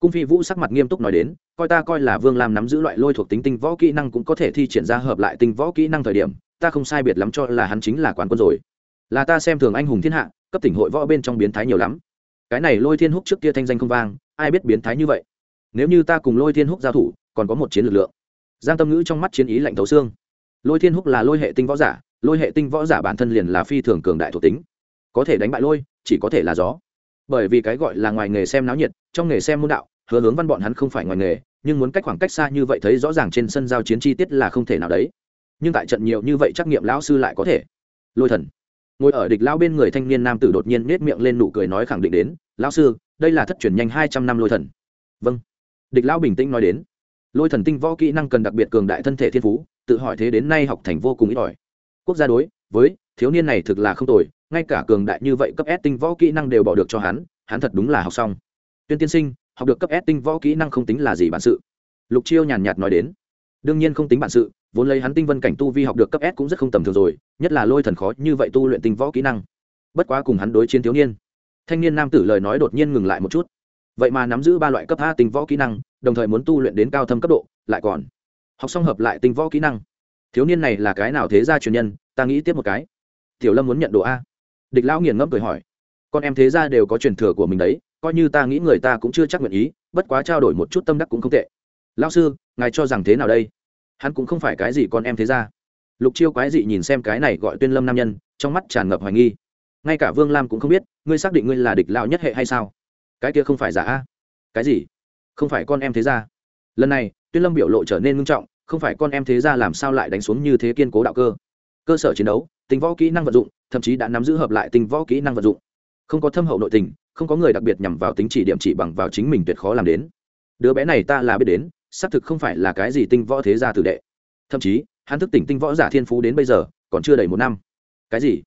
cung phi vũ sắc mặt nghiêm túc nói đến, coi ta coi là vương lam nắm giữ loại lôi thuộc tính tinh võ kỹ năng cũng có thể thi triển ra hợp lại tinh võ kỹ năng thời điểm, ta không sai biệt lắm cho là hắn chính là quán quân rồi. Là ta xem thường anh hùng thiên hạ, cấp tỉnh hội võ bên trong biến thái nhiều lắm. Cái này lôi thiên húc trước kia thanh danh không vang, ai biết biến thái như vậy? Nếu như ta cùng lôi thiên húc giao thủ, còn có một chiến lực lượng. Giang tâm ngữ trong mắt chiến ý lạnh thấu xương. Lôi thiên húc là lôi hệ tinh võ giả, lôi hệ tinh võ giả bản thân liền là phi thường cường đại thuộc tính. Có thể đánh bại lôi, chỉ có thể là gió bởi vì cái gọi là ngoài nghề xem náo nhiệt, trong nghề xem môn đạo, hứa hướng văn bọn hắn không phải ngoài nghề, nhưng muốn cách khoảng cách xa như vậy thấy rõ ràng trên sân giao chiến chi tiết là không thể nào đấy. Nhưng tại trận nhiều như vậy trắc nghiệm lão sư lại có thể. Lôi thần. Ngồi ở địch lao bên người thanh niên nam tử đột nhiên nết miệng lên nụ cười nói khẳng định đến, lão sư, đây là thất truyền nhanh hai trăm năm lôi thần. Vâng. Địch lao bình tĩnh nói đến. Lôi thần tinh võ kỹ năng cần đặc biệt cường đại thân thể thiên phú, tự hỏi thế đến nay học thành vô cùng ít ỏi. Quốc gia đối với, thiếu niên này thực là không tồi, ngay cả cường đại như vậy cấp S tinh võ kỹ năng đều bỏ được cho hắn hắn thật đúng là học xong. Tuyên tiên sinh, học được cấp S tinh võ kỹ năng không tính là gì bản sự. Lục chiêu nhàn nhạt nói đến. Đương nhiên không tính bản sự, vốn lấy hắn tinh vân cảnh tu vi học được cấp S cũng rất không tầm thường rồi, nhất là lôi thần khó như vậy tu luyện tinh võ kỹ năng. Bất quá cùng hắn đối chiến thiếu niên. Thanh niên nam tử lời nói đột nhiên ngừng lại một chút. Vậy mà nắm giữ ba loại cấp a tinh võ kỹ năng, đồng thời muốn tu luyện đến cao thâm cấp độ, lại còn. Học xong hợp lại tinh võ kỹ năng. Thiếu niên này là cái nào thế gia truyền nhân ta nghĩ tiếp một cái. Tiểu lâm muốn nhận đồ a. Địch lão nghiền ngẫm cười hỏi. Con em thế gia đều có truyền thừa của mình đấy, coi như ta nghĩ người ta cũng chưa chắc nguyện ý, bất quá trao đổi một chút tâm đắc cũng không tệ. Lão sư, ngài cho rằng thế nào đây? Hắn cũng không phải cái gì con em thế gia. Lục chiêu quái dị nhìn xem cái này gọi tuyên lâm nam nhân, trong mắt tràn ngập hoài nghi. Ngay cả vương lam cũng không biết, ngươi xác định ngươi là địch lão nhất hệ hay sao? Cái kia không phải giả a. Cái gì? Không phải con em thế gia. Lần này, tuyên lâm biểu lộ trở nên ngưng trọng, không phải con em thế gia làm sao lại đánh xuống như thế kiên cố đạo cơ cơ sở chiến đấu tình võ kỹ năng vận dụng, thậm chí đã nắm giữ hợp lại tình võ kỹ năng vận dụng. Không có thâm hậu nội tình, không có người đặc biệt nhằm vào tính chỉ điểm chỉ bằng vào chính mình tuyệt khó làm đến. Đứa bé này ta là biết đến, xác thực không phải là cái gì tinh võ thế gia tử đệ. Thậm chí, hắn thức tỉnh tinh võ giả thiên phú đến bây giờ, còn chưa đầy một năm. Cái gì?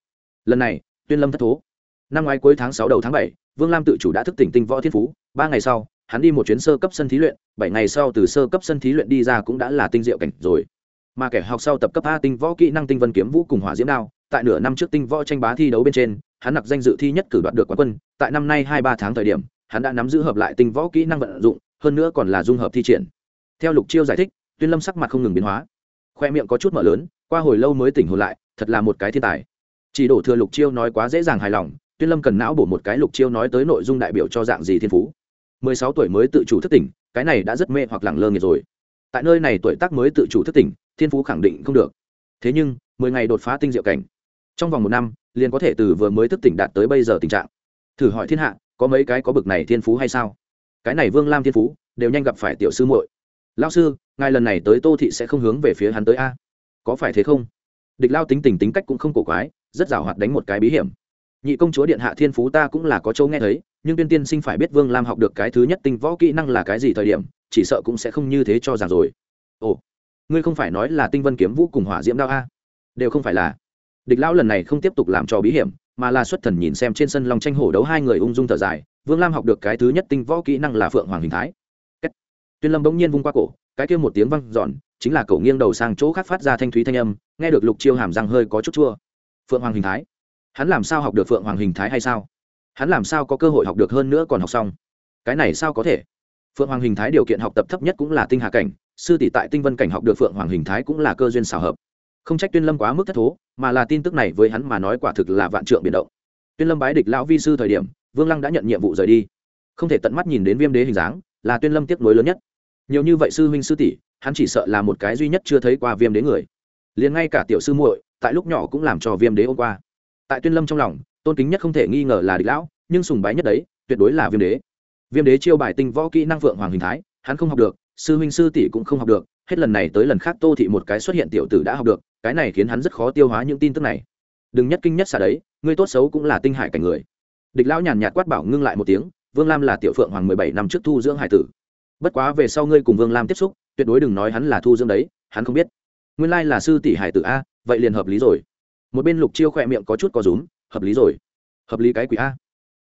Lần này, tuyên lâm thất thố. Năm ngoái cuối tháng sáu đầu tháng bảy, vương lam tự chủ đã thức tỉnh tinh võ thiên phú, ba ngày sau, hắn đi một chuyến sơ cấp sân thí luyện, bảy ngày sau từ sơ cấp sân thí luyện đi ra cũng đã là tinh diệu cảnh rồi mà kẻ học sau tập cấp a tinh võ kỹ năng tinh vân kiếm vũ cùng hỏa diễm đao, tại nửa năm trước tinh võ tranh bá thi đấu bên trên, hắn nặc danh dự thi nhất cử đoạt được quán quân, tại năm nay hai ba tháng thời điểm, hắn đã nắm giữ hợp lại tinh võ kỹ năng vận dụng, hơn nữa còn là dung hợp thi triển. Theo lục chiêu giải thích, tuyên lâm sắc mặt không ngừng biến hóa. Khoe miệng có chút mở lớn, qua hồi lâu mới tỉnh hồn lại, thật là một cái thiên tài. Chỉ đổ thừa lục chiêu nói quá dễ dàng hài lòng, tuyên lâm cần não bổ một cái lục chiêu nói tới nội dung đại biểu cho dạng gì thiên phú. Mười sáu tuổi mới tự chủ thức tỉnh, cái này đã rất mê hoặc lẳng lơ nghiệt rồi. Tại nơi này tuổi tác mới tự chủ thức tỉnh thiên phú khẳng định không được. Thế nhưng, mười ngày đột phá tinh diệu cảnh. Trong vòng một năm, liền có thể từ vừa mới thức tỉnh đạt tới bây giờ tình trạng. Thử hỏi thiên hạ, có mấy cái có bực này thiên phú hay sao? Cái này vương lam thiên phú, đều nhanh gặp phải tiểu sư muội. Lao sư, ngài lần này tới tô thị sẽ không hướng về phía hắn tới a? Có phải thế không? Địch lao tính tình tính cách cũng không cổ quái, rất rào hoạt đánh một cái bí hiểm. Nhị công chúa điện hạ thiên phú ta cũng là có châu nghe thấy, nhưng tiên tiên sinh phải biết vương lam học được cái thứ nhất tinh võ kỹ năng là cái gì thời điểm, chỉ sợ cũng sẽ không như thế cho rằng rồi. Ồ ngươi không phải nói là tinh vân kiếm vũ cùng hỏa diễm đao a? Đều không phải là. Địch lão lần này không tiếp tục làm cho bí hiểm, mà là xuất thần nhìn xem trên sân long tranh hổ đấu hai người ung dung thở dài, vương lam học được cái thứ nhất tinh võ kỹ năng là phượng hoàng hình thái. Kết. tuyên lâm bỗng nhiên vung qua cổ, cái kia một tiếng văng giòn chính là cậu nghiêng đầu sang chỗ khác phát ra thanh thúy thanh âm, nghe được lục chiêu hàm răng hơi có chút chua. Phượng hoàng hình thái. Hắn làm sao học được phượng hoàng hình thái hay sao? Hắn làm sao có cơ hội học được hơn nữa còn học xong? Cái này sao có thể? Phượng hoàng hình thái điều kiện học tập thấp nhất cũng là tinh hạ cảnh sư tỷ tại tinh vân cảnh học được phượng hoàng hình thái cũng là cơ duyên xảo hợp. Không trách tuyên lâm quá mức thất thố, mà là tin tức này với hắn mà nói quả thực là vạn trượng biển động. Tuyên lâm bái địch lão vi sư thời điểm, vương lăng đã nhận nhiệm vụ rời đi. Không thể tận mắt nhìn đến viêm đế hình dáng, là tuyên lâm tiếc nuối lớn nhất. Nhiều như vậy sư huynh sư tỷ, hắn chỉ sợ là một cái duy nhất chưa thấy qua viêm đế người. Liền ngay cả tiểu sư muội, tại lúc nhỏ cũng làm cho viêm đế ôm qua. Tại tuyên lâm trong lòng, tôn kính nhất không thể nghi ngờ là địch lão, nhưng sùng bái nhất đấy, tuyệt đối là viêm đế. Viêm đế chiêu bài tinh võ kỹ năng phượng hoàng hình thái, hắn không học được sư huynh sư tỷ cũng không học được, hết lần này tới lần khác tô thị một cái xuất hiện tiểu tử đã học được, cái này khiến hắn rất khó tiêu hóa những tin tức này. Đừng nhất kinh nhất xả đấy, ngươi tốt xấu cũng là tinh hải cảnh người. Địch lão nhàn nhạt quát bảo ngưng lại một tiếng, vương lam là tiểu phượng hoàng mười bảy năm trước thu dưỡng hải tử. Bất quá về sau ngươi cùng vương lam tiếp xúc, tuyệt đối đừng nói hắn là thu dưỡng đấy, hắn không biết. Nguyên lai là sư tỷ hải tử a, vậy liền hợp lý rồi. Một bên lục chiêu khỏe miệng có chút có rúm, hợp lý rồi. Hợp lý cái quỷ a.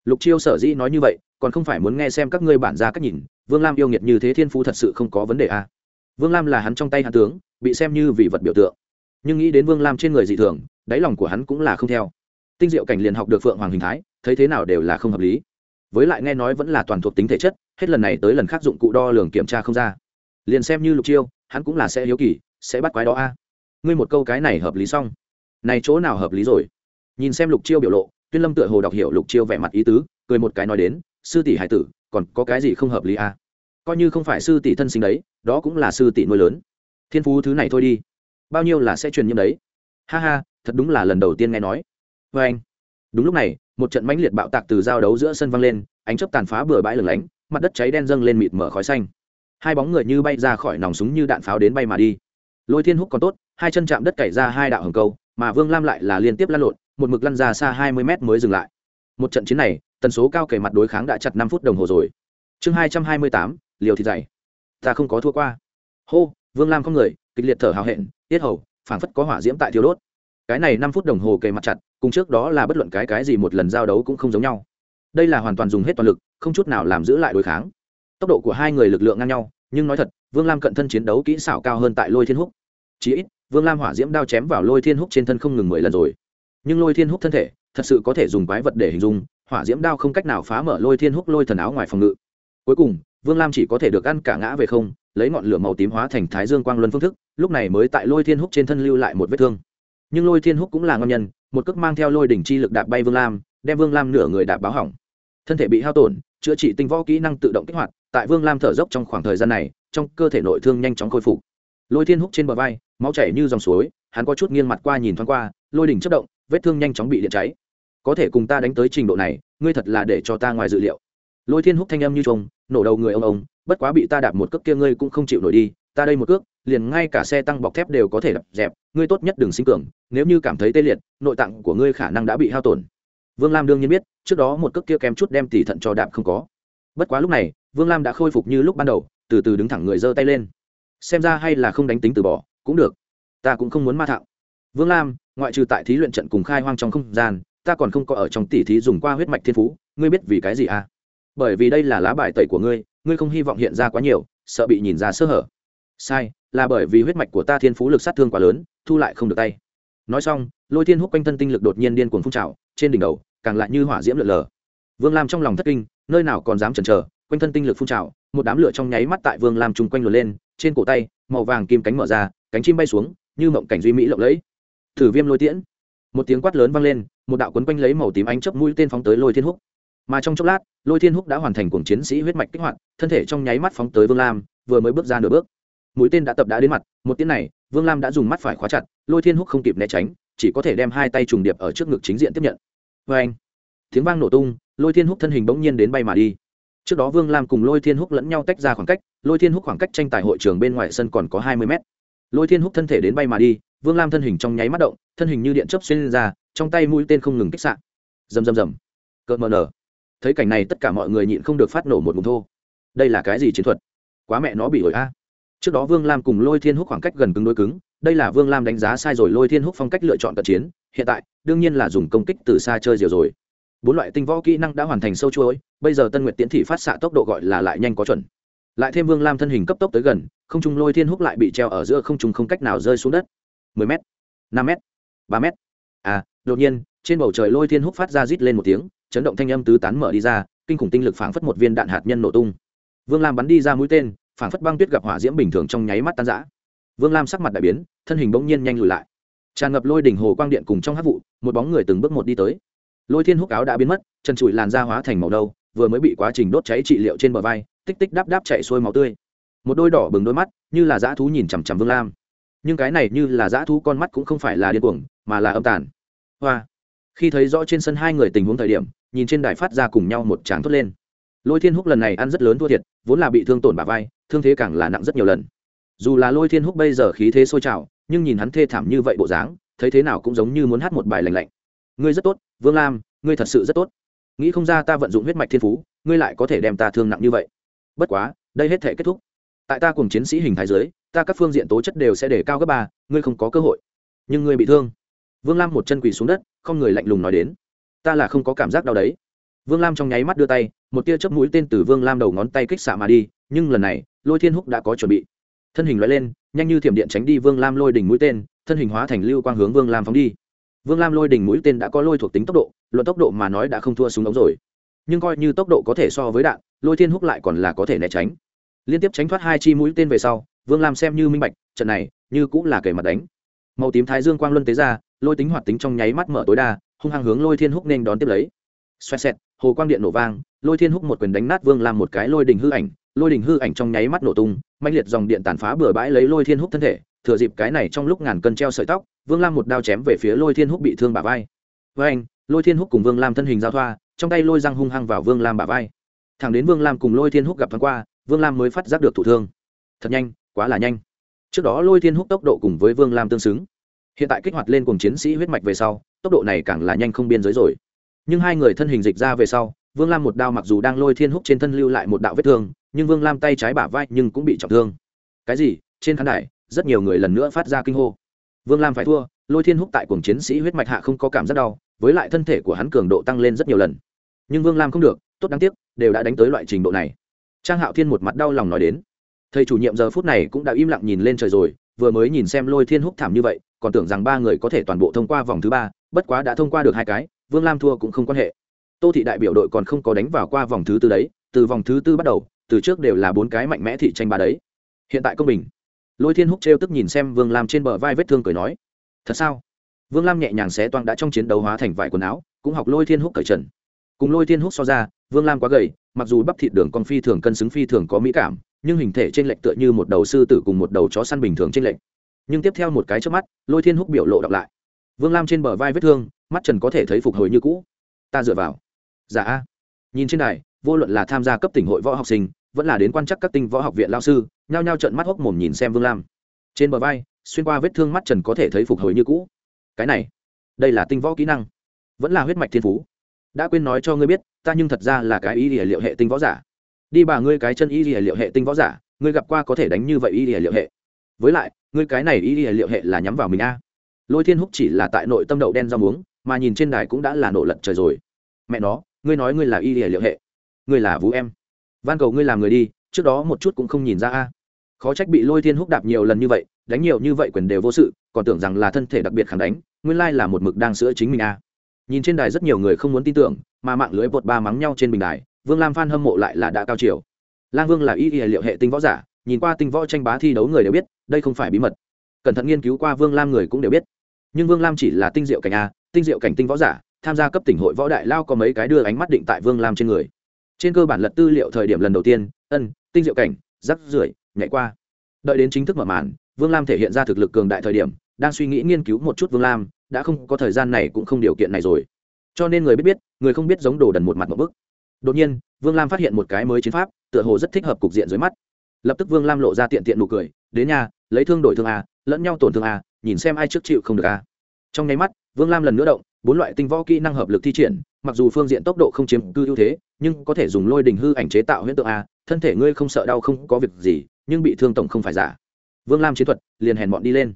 Lục chiêu sở dĩ nói như vậy, còn không phải muốn nghe xem các ngươi bản ra cách nhìn vương lam yêu nghiệt như thế thiên phú thật sự không có vấn đề a vương lam là hắn trong tay hắn tướng, bị xem như vì vật biểu tượng. Nhưng nghĩ đến vương lam trên người dị thường, đáy lòng của hắn cũng là không theo. Tinh diệu cảnh liền học được phượng hoàng hình thái, thấy thế nào đều là không hợp lý. Với lại nghe nói vẫn là toàn thuộc tính thể chất, hết lần này tới lần khác dụng cụ đo lường kiểm tra không ra. Liền xem như lục chiêu, hắn cũng là sẽ hiếu kỳ, sẽ bắt quái đó a. Ngươi một câu cái này hợp lý xong. Này chỗ nào hợp lý rồi? Nhìn xem lục chiêu biểu lộ, tuyên lâm tựa hồ đọc hiểu lục chiêu vẻ mặt ý tứ, cười một cái nói đến sư tỷ hải tử, còn có cái gì không hợp lý à? coi như không phải sư tỷ thân sinh đấy, đó cũng là sư tỷ nuôi lớn. Thiên phú thứ này thôi đi. Bao nhiêu là sẽ truyền nhiễm đấy. Ha ha, thật đúng là lần đầu tiên nghe nói. Vê anh. Đúng lúc này, một trận mãnh liệt bạo tạc từ giao đấu giữa sân văng lên, ánh chớp tàn phá bừa bãi lửng lánh, mặt đất cháy đen dâng lên mịt mở khói xanh. Hai bóng người như bay ra khỏi nòng súng như đạn pháo đến bay mà đi. Lôi thiên húc còn tốt, hai chân chạm đất cày ra hai đạo hồng câu, mà vương lam lại là liên tiếp lăn lộn, một mực lăn ra xa hai mươi mét mới dừng lại. Một trận chiến này tần số cao kề mặt đối kháng đã chặt năm phút đồng hồ rồi. Chương hai trăm hai mươi tám, liều thịt dày. Ta không có thua qua. Hô, vương lam không người, kịch liệt thở hào hẹn, tiết hầu, phảng phất có hỏa diễm tại thiếu đốt. Cái này năm phút đồng hồ kề mặt chặt, cùng trước đó là bất luận cái cái gì một lần giao đấu cũng không giống nhau. Đây là hoàn toàn dùng hết toàn lực, không chút nào làm giữ lại đối kháng. Tốc độ của hai người lực lượng ngang nhau, nhưng nói thật, vương lam cận thân chiến đấu kỹ xảo cao hơn tại lôi thiên húc. Chí ít, vương lam hỏa diễm đao chém vào lôi thiên húc trên thân không ngừng mười lần rồi. Nhưng lôi thiên húc thân thể, thật sự có thể dùng quái vật để hình dung hỏa diễm đao không cách nào phá mở lôi thiên húc lôi thần áo ngoài phòng ngự. Cuối cùng, vương lam chỉ có thể được ăn cả ngã về không, lấy ngọn lửa màu tím hóa thành thái dương quang luân phương thức, lúc này mới tại lôi thiên húc trên thân lưu lại một vết thương. Nhưng lôi thiên húc cũng là ngâm nhân, một cước mang theo lôi đỉnh chi lực đạp bay vương lam, đem vương lam nửa người đạp báo hỏng. Thân thể bị hao tổn, chữa trị tinh võ kỹ năng tự động kích hoạt, tại vương lam thở dốc trong khoảng thời gian này, trong cơ thể nội thương nhanh chóng khôi phục. Lôi thiên húc trên bờ vai, máu chảy như dòng suối, hắn có chút nghiêng mặt qua nhìn thoáng qua, lôi đỉnh chất động, vết thương nhanh chóng bị điện cháy có thể cùng ta đánh tới trình độ này, ngươi thật là để cho ta ngoài dự liệu. Lôi thiên húc thanh âm như trông nổ đầu người ông ông, bất quá bị ta đạp một cước kia ngươi cũng không chịu nổi đi, ta đây một cước, liền ngay cả xe tăng bọc thép đều có thể đập dẹp, ngươi tốt nhất đừng sinh cường, nếu như cảm thấy tê liệt, nội tạng của ngươi khả năng đã bị hao tổn. Vương lam đương nhiên biết, trước đó một cước kia kém chút đem tỷ thận cho đạp không có. Bất quá lúc này, vương lam đã khôi phục như lúc ban đầu, từ từ đứng thẳng người giơ tay lên. Xem ra hay là không đánh tính từ bỏ, cũng được. Ta cũng không muốn ma thạo. Vương lam, ngoại trừ tại thí luyện trận cùng khai hoang trong không gian ta còn không có ở trong tỉ thí dùng qua huyết mạch thiên phú, ngươi biết vì cái gì à? Bởi vì đây là lá bài tẩy của ngươi ngươi không hy vọng hiện ra quá nhiều, sợ bị nhìn ra sơ hở. Sai, là bởi vì huyết mạch của ta thiên phú lực sát thương quá lớn, thu lại không được tay. Nói xong, lôi thiên hút quanh thân tinh lực đột nhiên điên cuồng phun trào, trên đỉnh đầu, càng lại như hỏa diễm lượn lờ. Vương lam trong lòng thất kinh, nơi nào còn dám chần chờ, quanh thân tinh lực phun trào, một đám lửa trong nháy mắt tại vương lam chung quanh lượn lên, trên cổ tay, màu vàng kim cánh mở ra, cánh chim bay xuống, như mộng cảnh duy mỹ lộng lẫy. Thử viêm lôi tiễn một tiếng quát lớn vang lên, một đạo quấn quanh lấy màu tím ánh chớp mũi tên phóng tới lôi thiên húc. Mà trong chốc lát, lôi thiên húc đã hoàn thành cuồng chiến sĩ huyết mạch kích hoạt, thân thể trong nháy mắt phóng tới vương lam, vừa mới bước ra nửa bước. Mũi tên đã tập đã đến mặt, một tiếng này, vương lam đã dùng mắt phải khóa chặt, lôi thiên húc không kịp né tránh, chỉ có thể đem hai tay trùng điệp ở trước ngực chính diện tiếp nhận. Vê anh, tiếng vang nổ tung, lôi thiên húc thân hình bỗng nhiên đến bay mà đi. Trước đó vương lam cùng lôi thiên húc lẫn nhau tách ra khoảng cách, lôi thiên húc khoảng cách tranh tài hội trường bên ngoài sân còn có hai mươi mét. Lôi thiên húc thân thể đến bay mà đi vương lam thân hình trong nháy mắt động, thân hình như điện chớp xuyên ra, trong tay mũi tên không ngừng kích sạn rầm rầm rầm. Cợt mờ nở. Thấy cảnh này tất cả mọi người nhịn không được phát nổ một mùng thô. Đây là cái gì chiến thuật? Quá mẹ nó bị ổi a. Trước đó vương lam cùng lôi thiên húc khoảng cách gần cứng đối cứng, đây là vương lam đánh giá sai rồi lôi thiên húc phong cách lựa chọn cận chiến, hiện tại, đương nhiên là dùng công kích từ xa chơi diều rồi. Bốn loại tinh võ kỹ năng đã hoàn thành sâu chuỗi, bây giờ tân nguyện tiến thị phát xạ tốc độ gọi là lại nhanh có chuẩn. Lại thêm vương lam thân hình cấp tốc tới gần, không trung lôi thiên húc lại bị treo ở giữa không trung không cách nào rơi xuống đất mười m năm m ba m à đột nhiên, trên bầu trời lôi thiên húc phát ra rít lên một tiếng, chấn động thanh âm tứ tán mở đi ra, kinh khủng tinh lực phảng phất một viên đạn hạt nhân nổ tung. Vương lam bắn đi ra mũi tên, phảng phất băng tuyết gặp hỏa diễm bình thường trong nháy mắt tan rã. Vương lam sắc mặt đại biến, thân hình bỗng nhiên nhanh lùi lại. Tràn ngập lôi đỉnh hồ quang điện cùng trong hắc vụ, một bóng người từng bước một đi tới. Lôi thiên húc áo đã biến mất, chân trụi làn da hóa thành màu đâu vừa mới bị quá trình đốt cháy trị liệu trên bờ vai, tích tích đáp đáp chảy xuôi máu tươi. Một đôi đỏ bừng đôi mắt, như là dã thú nhìn chằm chằm vương lam nhưng cái này như là dã thú con mắt cũng không phải là điên cuồng, mà là âm tàn. Hoa. Khi thấy rõ trên sân hai người tình huống thời điểm, nhìn trên đài phát ra cùng nhau một tràng thốt lên. Lôi thiên húc lần này ăn rất lớn thua thiệt, vốn là bị thương tổn bà vai, thương thế càng là nặng rất nhiều lần. Dù là lôi thiên húc bây giờ khí thế sôi trào, nhưng nhìn hắn thê thảm như vậy bộ dáng, thấy thế nào cũng giống như muốn hát một bài lành lạnh. Ngươi rất tốt, vương lam, ngươi thật sự rất tốt. Nghĩ không ra ta vận dụng huyết mạch thiên phú, ngươi lại có thể đem ta thương nặng như vậy. Bất quá, đây hết thể kết thúc. Tại ta cùng chiến sĩ hình thái giới ta các phương diện tố chất đều sẽ để cao gấp ba, ngươi không có cơ hội. Nhưng ngươi bị thương. Vương lam một chân quỳ xuống đất, không người lạnh lùng nói đến. Ta là không có cảm giác đau đấy. Vương lam trong nháy mắt đưa tay, một tia chớp mũi tên từ vương lam đầu ngón tay kích xạ mà đi, nhưng lần này, lôi thiên húc đã có chuẩn bị. Thân hình loại lên, nhanh như thiểm điện tránh đi vương lam lôi đỉnh mũi tên, thân hình hóa thành lưu quang hướng vương lam phóng đi. Vương lam lôi đỉnh mũi tên đã có lôi thuộc tính tốc độ, luận tốc độ mà nói đã không thua súng ống rồi. Nhưng coi như tốc độ có thể so với đạn, lôi thiên húc lại còn là có thể né tránh. Liên tiếp tránh thoát hai chi mũi tên về sau vương lam xem như minh bạch, trận này, như cũng là kể mặt đánh. Màu tím thái dương quang luân tế ra, lôi tính hoạt tính trong nháy mắt mở tối đa, hung hăng hướng lôi thiên húc nên đón tiếp lấy. Xoẹt xẹt, hồ quang điện nổ vang, lôi thiên húc một quyền đánh nát vương lam một cái lôi đình hư ảnh, lôi đình hư ảnh trong nháy mắt nổ tung mạnh liệt dòng điện tàn phá bừa bãi lấy lôi thiên húc thân thể, thừa dịp cái này trong lúc ngàn cân treo sợi tóc, vương lam một đao chém về phía lôi thiên húc bị thương bả vai. Với anh lôi thiên húc cùng vương lam thân hình giao thoa, trong tay lôi răng hung hăng vào vương lam bả vai. Thẳng đến vương lam cùng lôi thiên húc gặp thoáng qua, vương lam mới phát giác được thủ thương. Thật nhanh quá là nhanh. Trước đó lôi thiên húc tốc độ cùng với vương lam tương xứng. Hiện tại kích hoạt lên cùng chiến sĩ huyết mạch về sau, tốc độ này càng là nhanh không biên giới rồi. Nhưng hai người thân hình dịch ra về sau, vương lam một đao mặc dù đang lôi thiên húc trên thân lưu lại một đạo vết thương, nhưng vương lam tay trái bả vai nhưng cũng bị trọng thương. Cái gì? Trên khán đài, rất nhiều người lần nữa phát ra kinh hô. Vương lam phải thua, lôi thiên húc tại cùng chiến sĩ huyết mạch hạ không có cảm giác đau, với lại thân thể của hắn cường độ tăng lên rất nhiều lần. Nhưng vương lam không được, tốt đáng tiếc, đều đã đánh tới loại trình độ này. Trang hạo thiên một mặt đau lòng nói đến thầy chủ nhiệm giờ phút này cũng đã im lặng nhìn lên trời rồi, vừa mới nhìn xem lôi thiên húc thảm như vậy, còn tưởng rằng ba người có thể toàn bộ thông qua vòng thứ ba, bất quá đã thông qua được hai cái, vương lam thua cũng không quan hệ. Tô thị đại biểu đội còn không có đánh vào qua vòng thứ tư đấy, từ vòng thứ tư bắt đầu, từ trước đều là bốn cái mạnh mẽ thị tranh ba đấy. Hiện tại công bình. Lôi thiên húc trêu tức nhìn xem vương lam trên bờ vai vết thương cười nói, thật sao? Vương lam nhẹ nhàng xé toang đã trong chiến đấu hóa thành vải quần áo, cũng học lôi thiên húc cởi trần. Cùng lôi thiên húc so ra, vương lam quá gầy, mặc dù bắp thịt đường con phi thường cân xứng phi thường có mỹ cảm nhưng hình thể trên lệch tựa như một đầu sư tử cùng một đầu chó săn bình thường trên lệch. Nhưng tiếp theo một cái trước mắt, lôi thiên húc biểu lộ đọc lại. Vương lam trên bờ vai vết thương, mắt trần có thể thấy phục hồi như cũ. Ta dựa vào. Giả dạ a. Nhìn trên này vô luận là tham gia cấp tỉnh hội võ học sinh, vẫn là đến quan chắc các tinh võ học viện lao sư, nhao nhao trận mắt hốc mồm nhìn xem vương lam. Trên bờ vai, xuyên qua vết thương mắt trần có thể thấy phục hồi như cũ. Cái này, đây là tinh võ kỹ năng. Vẫn là huyết mạch thiên phú. Đã quên nói cho ngươi biết, ta nhưng thật ra là cái ý địa liệu hệ tinh võ giả đi bà ngươi cái chân y lìa liệu hệ tinh võ giả, ngươi gặp qua có thể đánh như vậy y lìa liệu hệ. Với lại, ngươi cái này y lìa liệu hệ là nhắm vào mình a. Lôi thiên húc chỉ là tại nội tâm đậu đen rau muống, mà nhìn trên đài cũng đã là nổ lật trời rồi. Mẹ nó, ngươi nói ngươi là y lìa liệu hệ. Ngươi là vũ em. Van cầu ngươi làm người đi, trước đó một chút cũng không nhìn ra a. Khó trách bị lôi thiên húc đạp nhiều lần như vậy, đánh nhiều như vậy quyền đều vô sự, còn tưởng rằng là thân thể đặc biệt khẳng đánh, nguyên lai là một mực đang sữa chính mình a. Nhìn trên đài rất nhiều người không muốn tin tưởng, mà mạng lưới bột ba mắng nhau trên bình đài vương lam phan hâm mộ lại là đã cao chiều. Lang vương là y y liệu hệ tinh võ giả, nhìn qua tinh võ tranh bá thi đấu người đều biết, đây không phải bí mật. Cẩn thận nghiên cứu qua vương lam người cũng đều biết. Nhưng vương lam chỉ là tinh diệu cảnh a, tinh diệu cảnh tinh võ giả, tham gia cấp tỉnh hội võ đại lao có mấy cái đưa ánh mắt định tại vương lam trên người. Trên cơ bản lật tư liệu thời điểm lần đầu tiên, ân, tinh diệu cảnh, rắc rưởi, nhảy qua. Đợi đến chính thức mở màn, vương lam thể hiện ra thực lực cường đại thời điểm, đang suy nghĩ nghiên cứu một chút vương lam, đã không có thời gian này cũng không điều kiện này rồi. Cho nên người biết biết, người không biết giống đồ đần một mặt một bức đột nhiên, vương lam phát hiện một cái mới chiến pháp, tựa hồ rất thích hợp cục diện dưới mắt. Lập tức vương lam lộ ra tiện tiện nụ cười, đến nhà lấy thương đổi thương a, lẫn nhau tổn thương a, nhìn xem ai trước chịu không được a. Trong nháy mắt, vương lam lần nữa động, bốn loại tinh võ kỹ năng hợp lực thi triển, mặc dù phương diện tốc độ không chiếm cư ưu thế, nhưng có thể dùng lôi đình hư ảnh chế tạo huyễn tượng a, thân thể ngươi không sợ đau không có việc gì, nhưng bị thương tổng không phải giả. Vương lam chiến thuật, liền hèn bọn đi lên.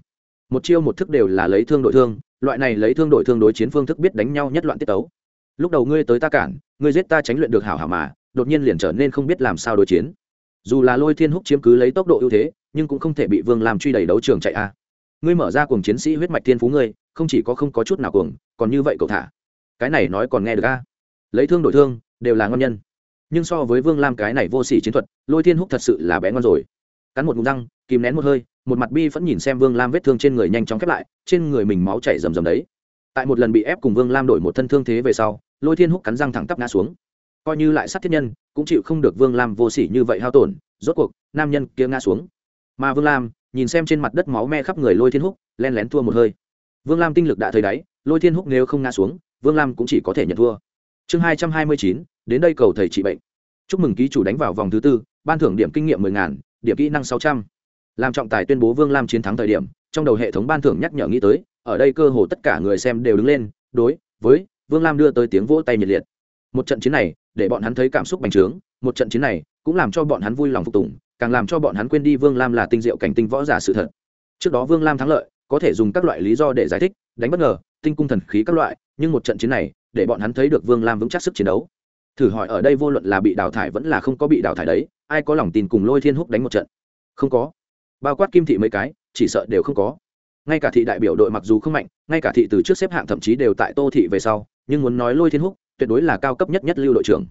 Một chiêu một thức đều là lấy thương đội thương, loại này lấy thương đội thương đối chiến phương thức biết đánh nhau nhất loạn tiết tấu. Lúc đầu ngươi tới ta cản ngươi giết ta tránh luyện được hảo hảo mà, đột nhiên liền trở nên không biết làm sao đối chiến. Dù là lôi thiên húc chiếm cứ lấy tốc độ ưu thế, nhưng cũng không thể bị vương làm truy đẩy đấu trường chạy a. Ngươi mở ra cùng chiến sĩ huyết mạch thiên phú ngươi, không chỉ có không có chút nào cuồng, còn như vậy cậu thả. Cái này nói còn nghe được a. Lấy thương đổi thương, đều là ngon nhân. Nhưng so với vương lam cái này vô sỉ chiến thuật, lôi thiên húc thật sự là bé ngon rồi. Cắn một ngụm răng, kìm nén một hơi, một mặt bi vẫn nhìn xem vương lam vết thương trên người nhanh chóng khép lại, trên người mình máu chảy rầm rầm đấy. Tại một lần bị ép cùng vương lam đổi một thân thương thế về sau lôi thiên húc cắn răng thẳng tắp ngã xuống. Coi như lại sát thiết nhân, cũng chịu không được vương lam vô s ỉ như vậy hao tổn, rốt cuộc, nam nhân kia ngã xuống. Mà vương lam, nhìn xem trên mặt đất máu me khắp người lôi thiên húc, len lén thua một hơi. Vương lam tinh lực đã thấy đáy, lôi thiên húc nếu không ngã xuống, vương lam cũng chỉ có thể nhận thua. Chương hai trăm hai mươi chín, đến đây cầu thầy trị bệnh. Chúc mừng ký chủ đánh vào vòng thứ tư, ban thưởng điểm kinh nghiệm mười ngàn, điểm kỹ năng sáu trăm. Làm trọng tài tuyên bố vương lam chiến thắng thời điểm, trong đầu hệ thống ban thưởng nhắc nhở nghĩ tới, ở đây cơ hồ tất cả người xem đều đứng lên, đối với vương lam đưa tới tiếng vỗ tay nhiệt liệt. Một trận chiến này, để bọn hắn thấy cảm xúc bành trướng, một trận chiến này, cũng làm cho bọn hắn vui lòng phục tùng, càng làm cho bọn hắn quên đi vương lam là tinh diệu cảnh tinh võ giả sự thật. Trước đó vương lam thắng lợi, có thể dùng các loại lý do để giải thích, đánh bất ngờ, tinh cung thần khí các loại, nhưng một trận chiến này, để bọn hắn thấy được vương lam vững chắc sức chiến đấu. Thử hỏi ở đây vô luận là bị đào thải vẫn là không có bị đào thải đấy, ai có lòng tin cùng lôi thiên húc đánh một trận? Không có. Bao quát kim thị mấy cái, chỉ sợ đều không có. Ngay cả thị đại biểu đội mặc dù không mạnh, ngay cả thị từ trước xếp hạng thậm chí đều tại tô thị về sau nhưng muốn nói lôi thiên húc, tuyệt đối là cao cấp nhất nhất lưu đội trưởng.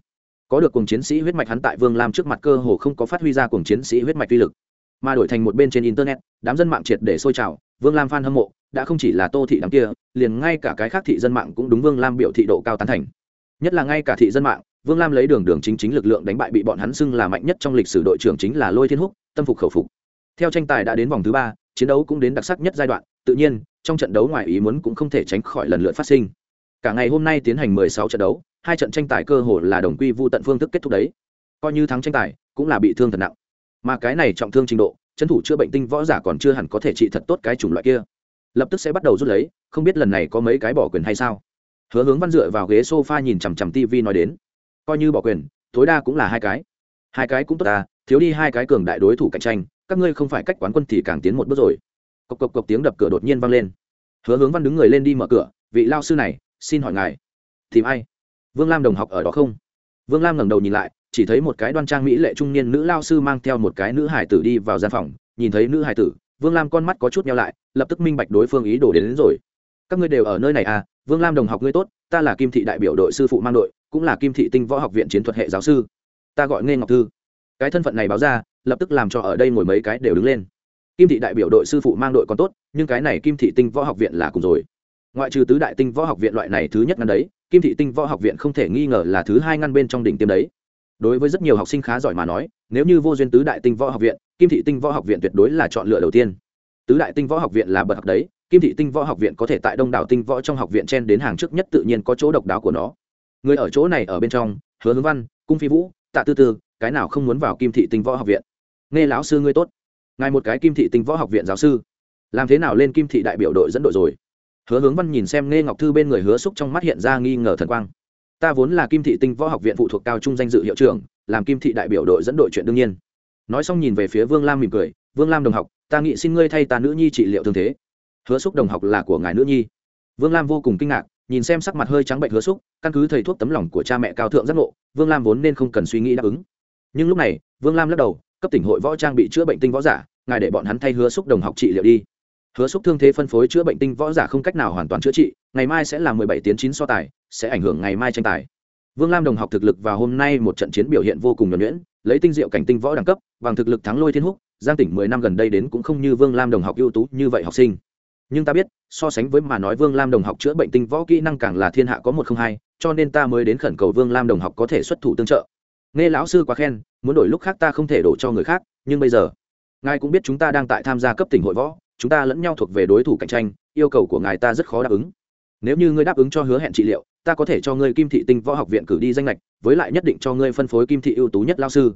Có được cùng chiến sĩ huyết mạch hắn tại vương lam trước mặt cơ hồ không có phát huy ra cùng chiến sĩ huyết mạch uy lực. Mà đổi thành một bên trên internet, đám dân mạng triệt để sôi trào, vương lam f hâm mộ, đã không chỉ là tô thị đám kia, liền ngay cả cái khác thị dân mạng cũng đúng vương lam biểu thị độ cao tán thành. Nhất là ngay cả thị dân mạng, vương lam lấy đường đường chính chính lực lượng đánh bại bị bọn hắn xưng là mạnh nhất trong lịch sử đội trưởng chính là lôi thiên húc, tâm phục khẩu phục. Theo tranh tài đã đến vòng thứ ba, chiến đấu cũng đến đặc sắc nhất giai đoạn, tự nhiên, trong trận đấu ngoài ý muốn cũng không thể tránh khỏi lần lượt phát sinh cả ngày hôm nay tiến hành 16 trận đấu, hai trận tranh tài cơ hồ là đồng quy vu tận phương thức kết thúc đấy. Coi như thắng tranh tài, cũng là bị thương thật nặng. Mà cái này trọng thương trình độ chân thủ chữa bệnh tinh võ giả còn chưa hẳn có thể trị thật tốt cái chủng loại kia. Lập tức sẽ bắt đầu rút lấy, không biết lần này có mấy cái bỏ quyền hay sao. Hứa hướng văn dựa vào ghế sofa nhìn chằm chằm tv nói đến. Coi như bỏ quyền, tối đa cũng là hai cái. Hai cái cũng tốt ta, thiếu đi hai cái cường đại đối thủ cạnh tranh, các ngươi không phải cách quán quân thì càng tiến một bước rồi. Cộc cộc cộc tiếng đập cửa đột nhiên vang lên. Hứa hướng văn đứng người lên đi mở cửa, vị lao sư này xin hỏi ngài tìm ai? Vương lam đồng học ở đó không? Vương lam ngẩng đầu nhìn lại chỉ thấy một cái đoan trang mỹ lệ trung niên nữ lao sư mang theo một cái nữ hải tử đi vào gian phòng nhìn thấy nữ hải tử vương lam con mắt có chút nhau lại lập tức minh bạch đối phương ý đồ đến, đến rồi. Các ngươi đều ở nơi này à? Vương lam đồng học ngươi tốt ta là kim thị đại biểu đội sư phụ mang đội cũng là kim thị tinh võ học viện chiến thuật hệ giáo sư. Ta gọi nghe ngọc thư. Cái thân phận này báo ra lập tức làm cho ở đây ngồi mấy cái đều đứng lên. Kim thị đại biểu đội sư phụ mang đội còn tốt nhưng cái này kim thị tinh võ học viện là cùng rồi ngoại trừ tứ đại tinh võ học viện loại này thứ nhất ngăn đấy, kim thị tinh võ học viện không thể nghi ngờ là thứ hai ngăn bên trong đỉnh tiêm đấy. Đối với rất nhiều học sinh khá giỏi mà nói, nếu như vô duyên tứ đại tinh võ học viện, kim thị tinh võ học viện tuyệt đối là chọn lựa đầu tiên. Tứ đại tinh võ học viện là bậc học đấy, kim thị tinh võ học viện có thể tại đông đảo tinh võ trong học viện chen đến hàng trước nhất tự nhiên có chỗ độc đáo của nó. Người ở chỗ này ở bên trong, hứa hướng văn, cung phi vũ, tạ tư tư, cái nào không muốn vào kim thị tinh võ học viện? Nghe lão sư ngươi tốt. Ngài một cái kim thị tinh võ học viện giáo sư. Làm thế nào lên kim thị đại biểu đội dẫn đội rồi? Hứa hướng văn nhìn xem nghe ngọc thư bên người hứa xúc trong mắt hiện ra nghi ngờ thần quang. Ta vốn là kim thị tinh võ học viện phụ thuộc cao trung danh dự hiệu trưởng, làm kim thị đại biểu đội dẫn đội chuyện đương nhiên. Nói xong nhìn về phía vương lam mỉm cười, vương lam đồng học, ta nghĩ xin ngươi thay ta nữ nhi trị liệu thương thế. Hứa xúc đồng học là của ngài nữ nhi. Vương lam vô cùng kinh ngạc, nhìn xem sắc mặt hơi trắng bệnh hứa xúc, căn cứ thầy thuốc tấm lòng của cha mẹ cao thượng giác ngộ, vương lam vốn nên không cần suy nghĩ đáp ứng. Nhưng lúc này, vương lam lắc đầu, cấp tỉnh hội võ trang bị chữa bệnh tinh võ giả, ngài để bọn hắn thay hứa xúc đồng học trị liệu đi hứa xúc thương thế phân phối chữa bệnh tinh võ giả không cách nào hoàn toàn chữa trị, ngày mai sẽ là mười bảy tiến chín so tài, sẽ ảnh hưởng ngày mai tranh tài. Vương lam đồng học thực lực vào hôm nay một trận chiến biểu hiện vô cùng nhuẩn nhuyễn, lấy tinh diệu cảnh tinh võ đẳng cấp, bằng thực lực thắng lôi thiên húc, giang tỉnh mười năm gần đây đến cũng không như vương lam đồng học ưu tú như vậy học sinh. Nhưng ta biết, so sánh với mà nói vương lam đồng học chữa bệnh tinh võ kỹ năng càng là thiên hạ có một không hai, cho nên ta mới đến khẩn cầu vương lam đồng học có thể xuất thủ tương trợ. Nghe lão sư quá khen, muốn đổi lúc khác ta không thể đổ cho người khác, nhưng bây giờ, ngài cũng biết chúng ta đang tại tham gia cấp tỉnh hội võ chúng ta lẫn nhau thuộc về đối thủ cạnh tranh, yêu cầu của ngài ta rất khó đáp ứng. Nếu như ngươi đáp ứng cho hứa hẹn trị liệu, ta có thể cho ngươi kim thị tinh võ học viện cử đi danh lệch với lại nhất định cho ngươi phân phối kim thị ưu tú nhất lao sư.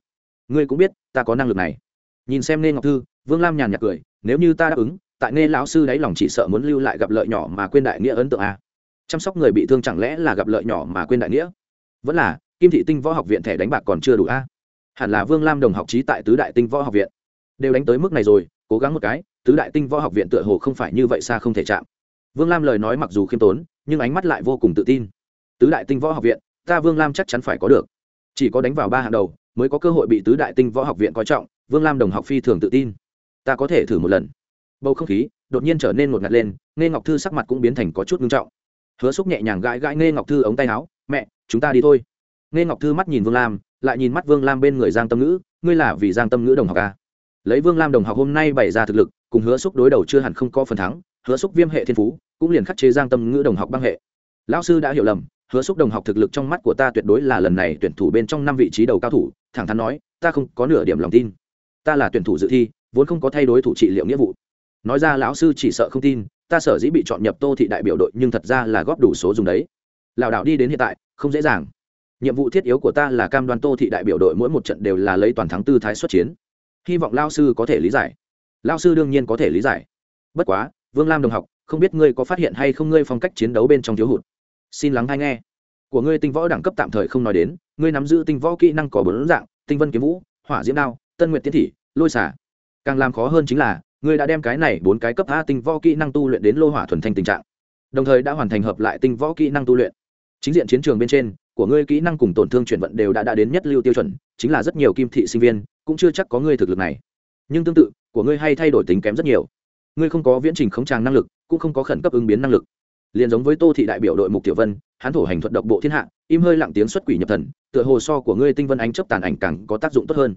Ngươi cũng biết, ta có năng lực này. Nhìn xem nên ngọc thư, vương lam nhàn nhạt cười, nếu như ta đáp ứng, tại nghe lão sư đáy lòng chỉ sợ muốn lưu lại gặp lợi nhỏ mà quên đại nghĩa ấn tượng à. chăm sóc người bị thương chẳng lẽ là gặp lợi nhỏ mà quên đại nghĩa? Vẫn là, kim thị tinh võ học viện thẻ đánh bạc còn chưa đủ a à? hẳn là vương lam đồng học trí tại tứ đại tinh võ học viện. Đều đánh tới mức này rồi, cố gắng một cái tứ đại tinh võ học viện tựa hồ không phải như vậy xa không thể chạm. Vương lam lời nói mặc dù khiêm tốn, nhưng ánh mắt lại vô cùng tự tin. Tứ đại tinh võ học viện, ta vương lam chắc chắn phải có được. Chỉ có đánh vào ba hàng đầu, mới có cơ hội bị tứ đại tinh võ học viện coi trọng, vương lam đồng học phi thường tự tin. Ta có thể thử một lần. Bầu không khí đột nhiên trở nên một ngạt lên nghe ngọc thư sắc mặt cũng biến thành có chút ngưng trọng. Hứa xúc nhẹ nhàng gãi gãi nghe ngọc thư ống tay áo, mẹ, chúng ta đi thôi. Nghe ngọc thư mắt nhìn vương lam, lại nhìn mắt vương lam bên người giang tâm ngữ, ngươi là vì giang tâm ngữ đồng học à? lấy vương lam đồng học hôm nay bày ra thực lực cùng hứa xúc đối đầu chưa hẳn không có phần thắng, hứa xúc viêm hệ thiên phú, cũng liền khắc chế giang tâm ngữ đồng học băng hệ. Lão sư đã hiểu lầm, hứa xúc đồng học thực lực trong mắt của ta tuyệt đối là lần này tuyển thủ bên trong năm vị trí đầu cao thủ, thẳng thắn nói, ta không có nửa điểm lòng tin. Ta là tuyển thủ dự thi, vốn không có thay đối thủ trị liệu nghĩa vụ. Nói ra lão sư chỉ sợ không tin, ta sở dĩ bị chọn nhập tô thị đại biểu đội nhưng thật ra là góp đủ số dùng đấy. Lảo đảo đi đến hiện tại, không dễ dàng. Nhiệm vụ thiết yếu của ta là cam đoan tô thị đại biểu đội mỗi một trận đều là lấy toàn thắng tư thái xuất chiến. Hy vọng lao sư có thể lý giải lao sư đương nhiên có thể lý giải. Bất quá, vương lam đồng học, không biết ngươi có phát hiện hay không ngươi phong cách chiến đấu bên trong thiếu hụt. Xin lắng hay nghe. Của ngươi tinh võ đẳng cấp tạm thời không nói đến, ngươi nắm giữ tinh võ kỹ năng có bốn dạng, tinh vân kiếm vũ, hỏa diễm đao, tân nguyện tiến thị, lôi xả càng làm khó hơn chính là, ngươi đã đem cái này bốn cái cấp a tinh võ kỹ năng tu luyện đến lô hỏa thuần thanh tình trạng. Đồng thời đã hoàn thành hợp lại tinh võ kỹ năng tu luyện. Chính diện chiến trường bên trên, của ngươi kỹ năng cùng tổn thương chuyển vận đều đã đã đến nhất lưu tiêu chuẩn, chính là rất nhiều kim thị sinh viên cũng chưa chắc có ngươi thực lực này. Nhưng tương tự của ngươi hay thay đổi tính kém rất nhiều. Ngươi không có viễn trình khống tràng năng lực, cũng không có khẩn cấp ứng biến năng lực. Liền giống với tô thị đại biểu đội mục tiểu vân, hắn thổ hành thuật độc bộ thiên hạ, im hơi lặng tiếng xuất quỷ nhập thần, tựa hồ so của ngươi tinh vân ánh chấp tàn ảnh càng có tác dụng tốt hơn.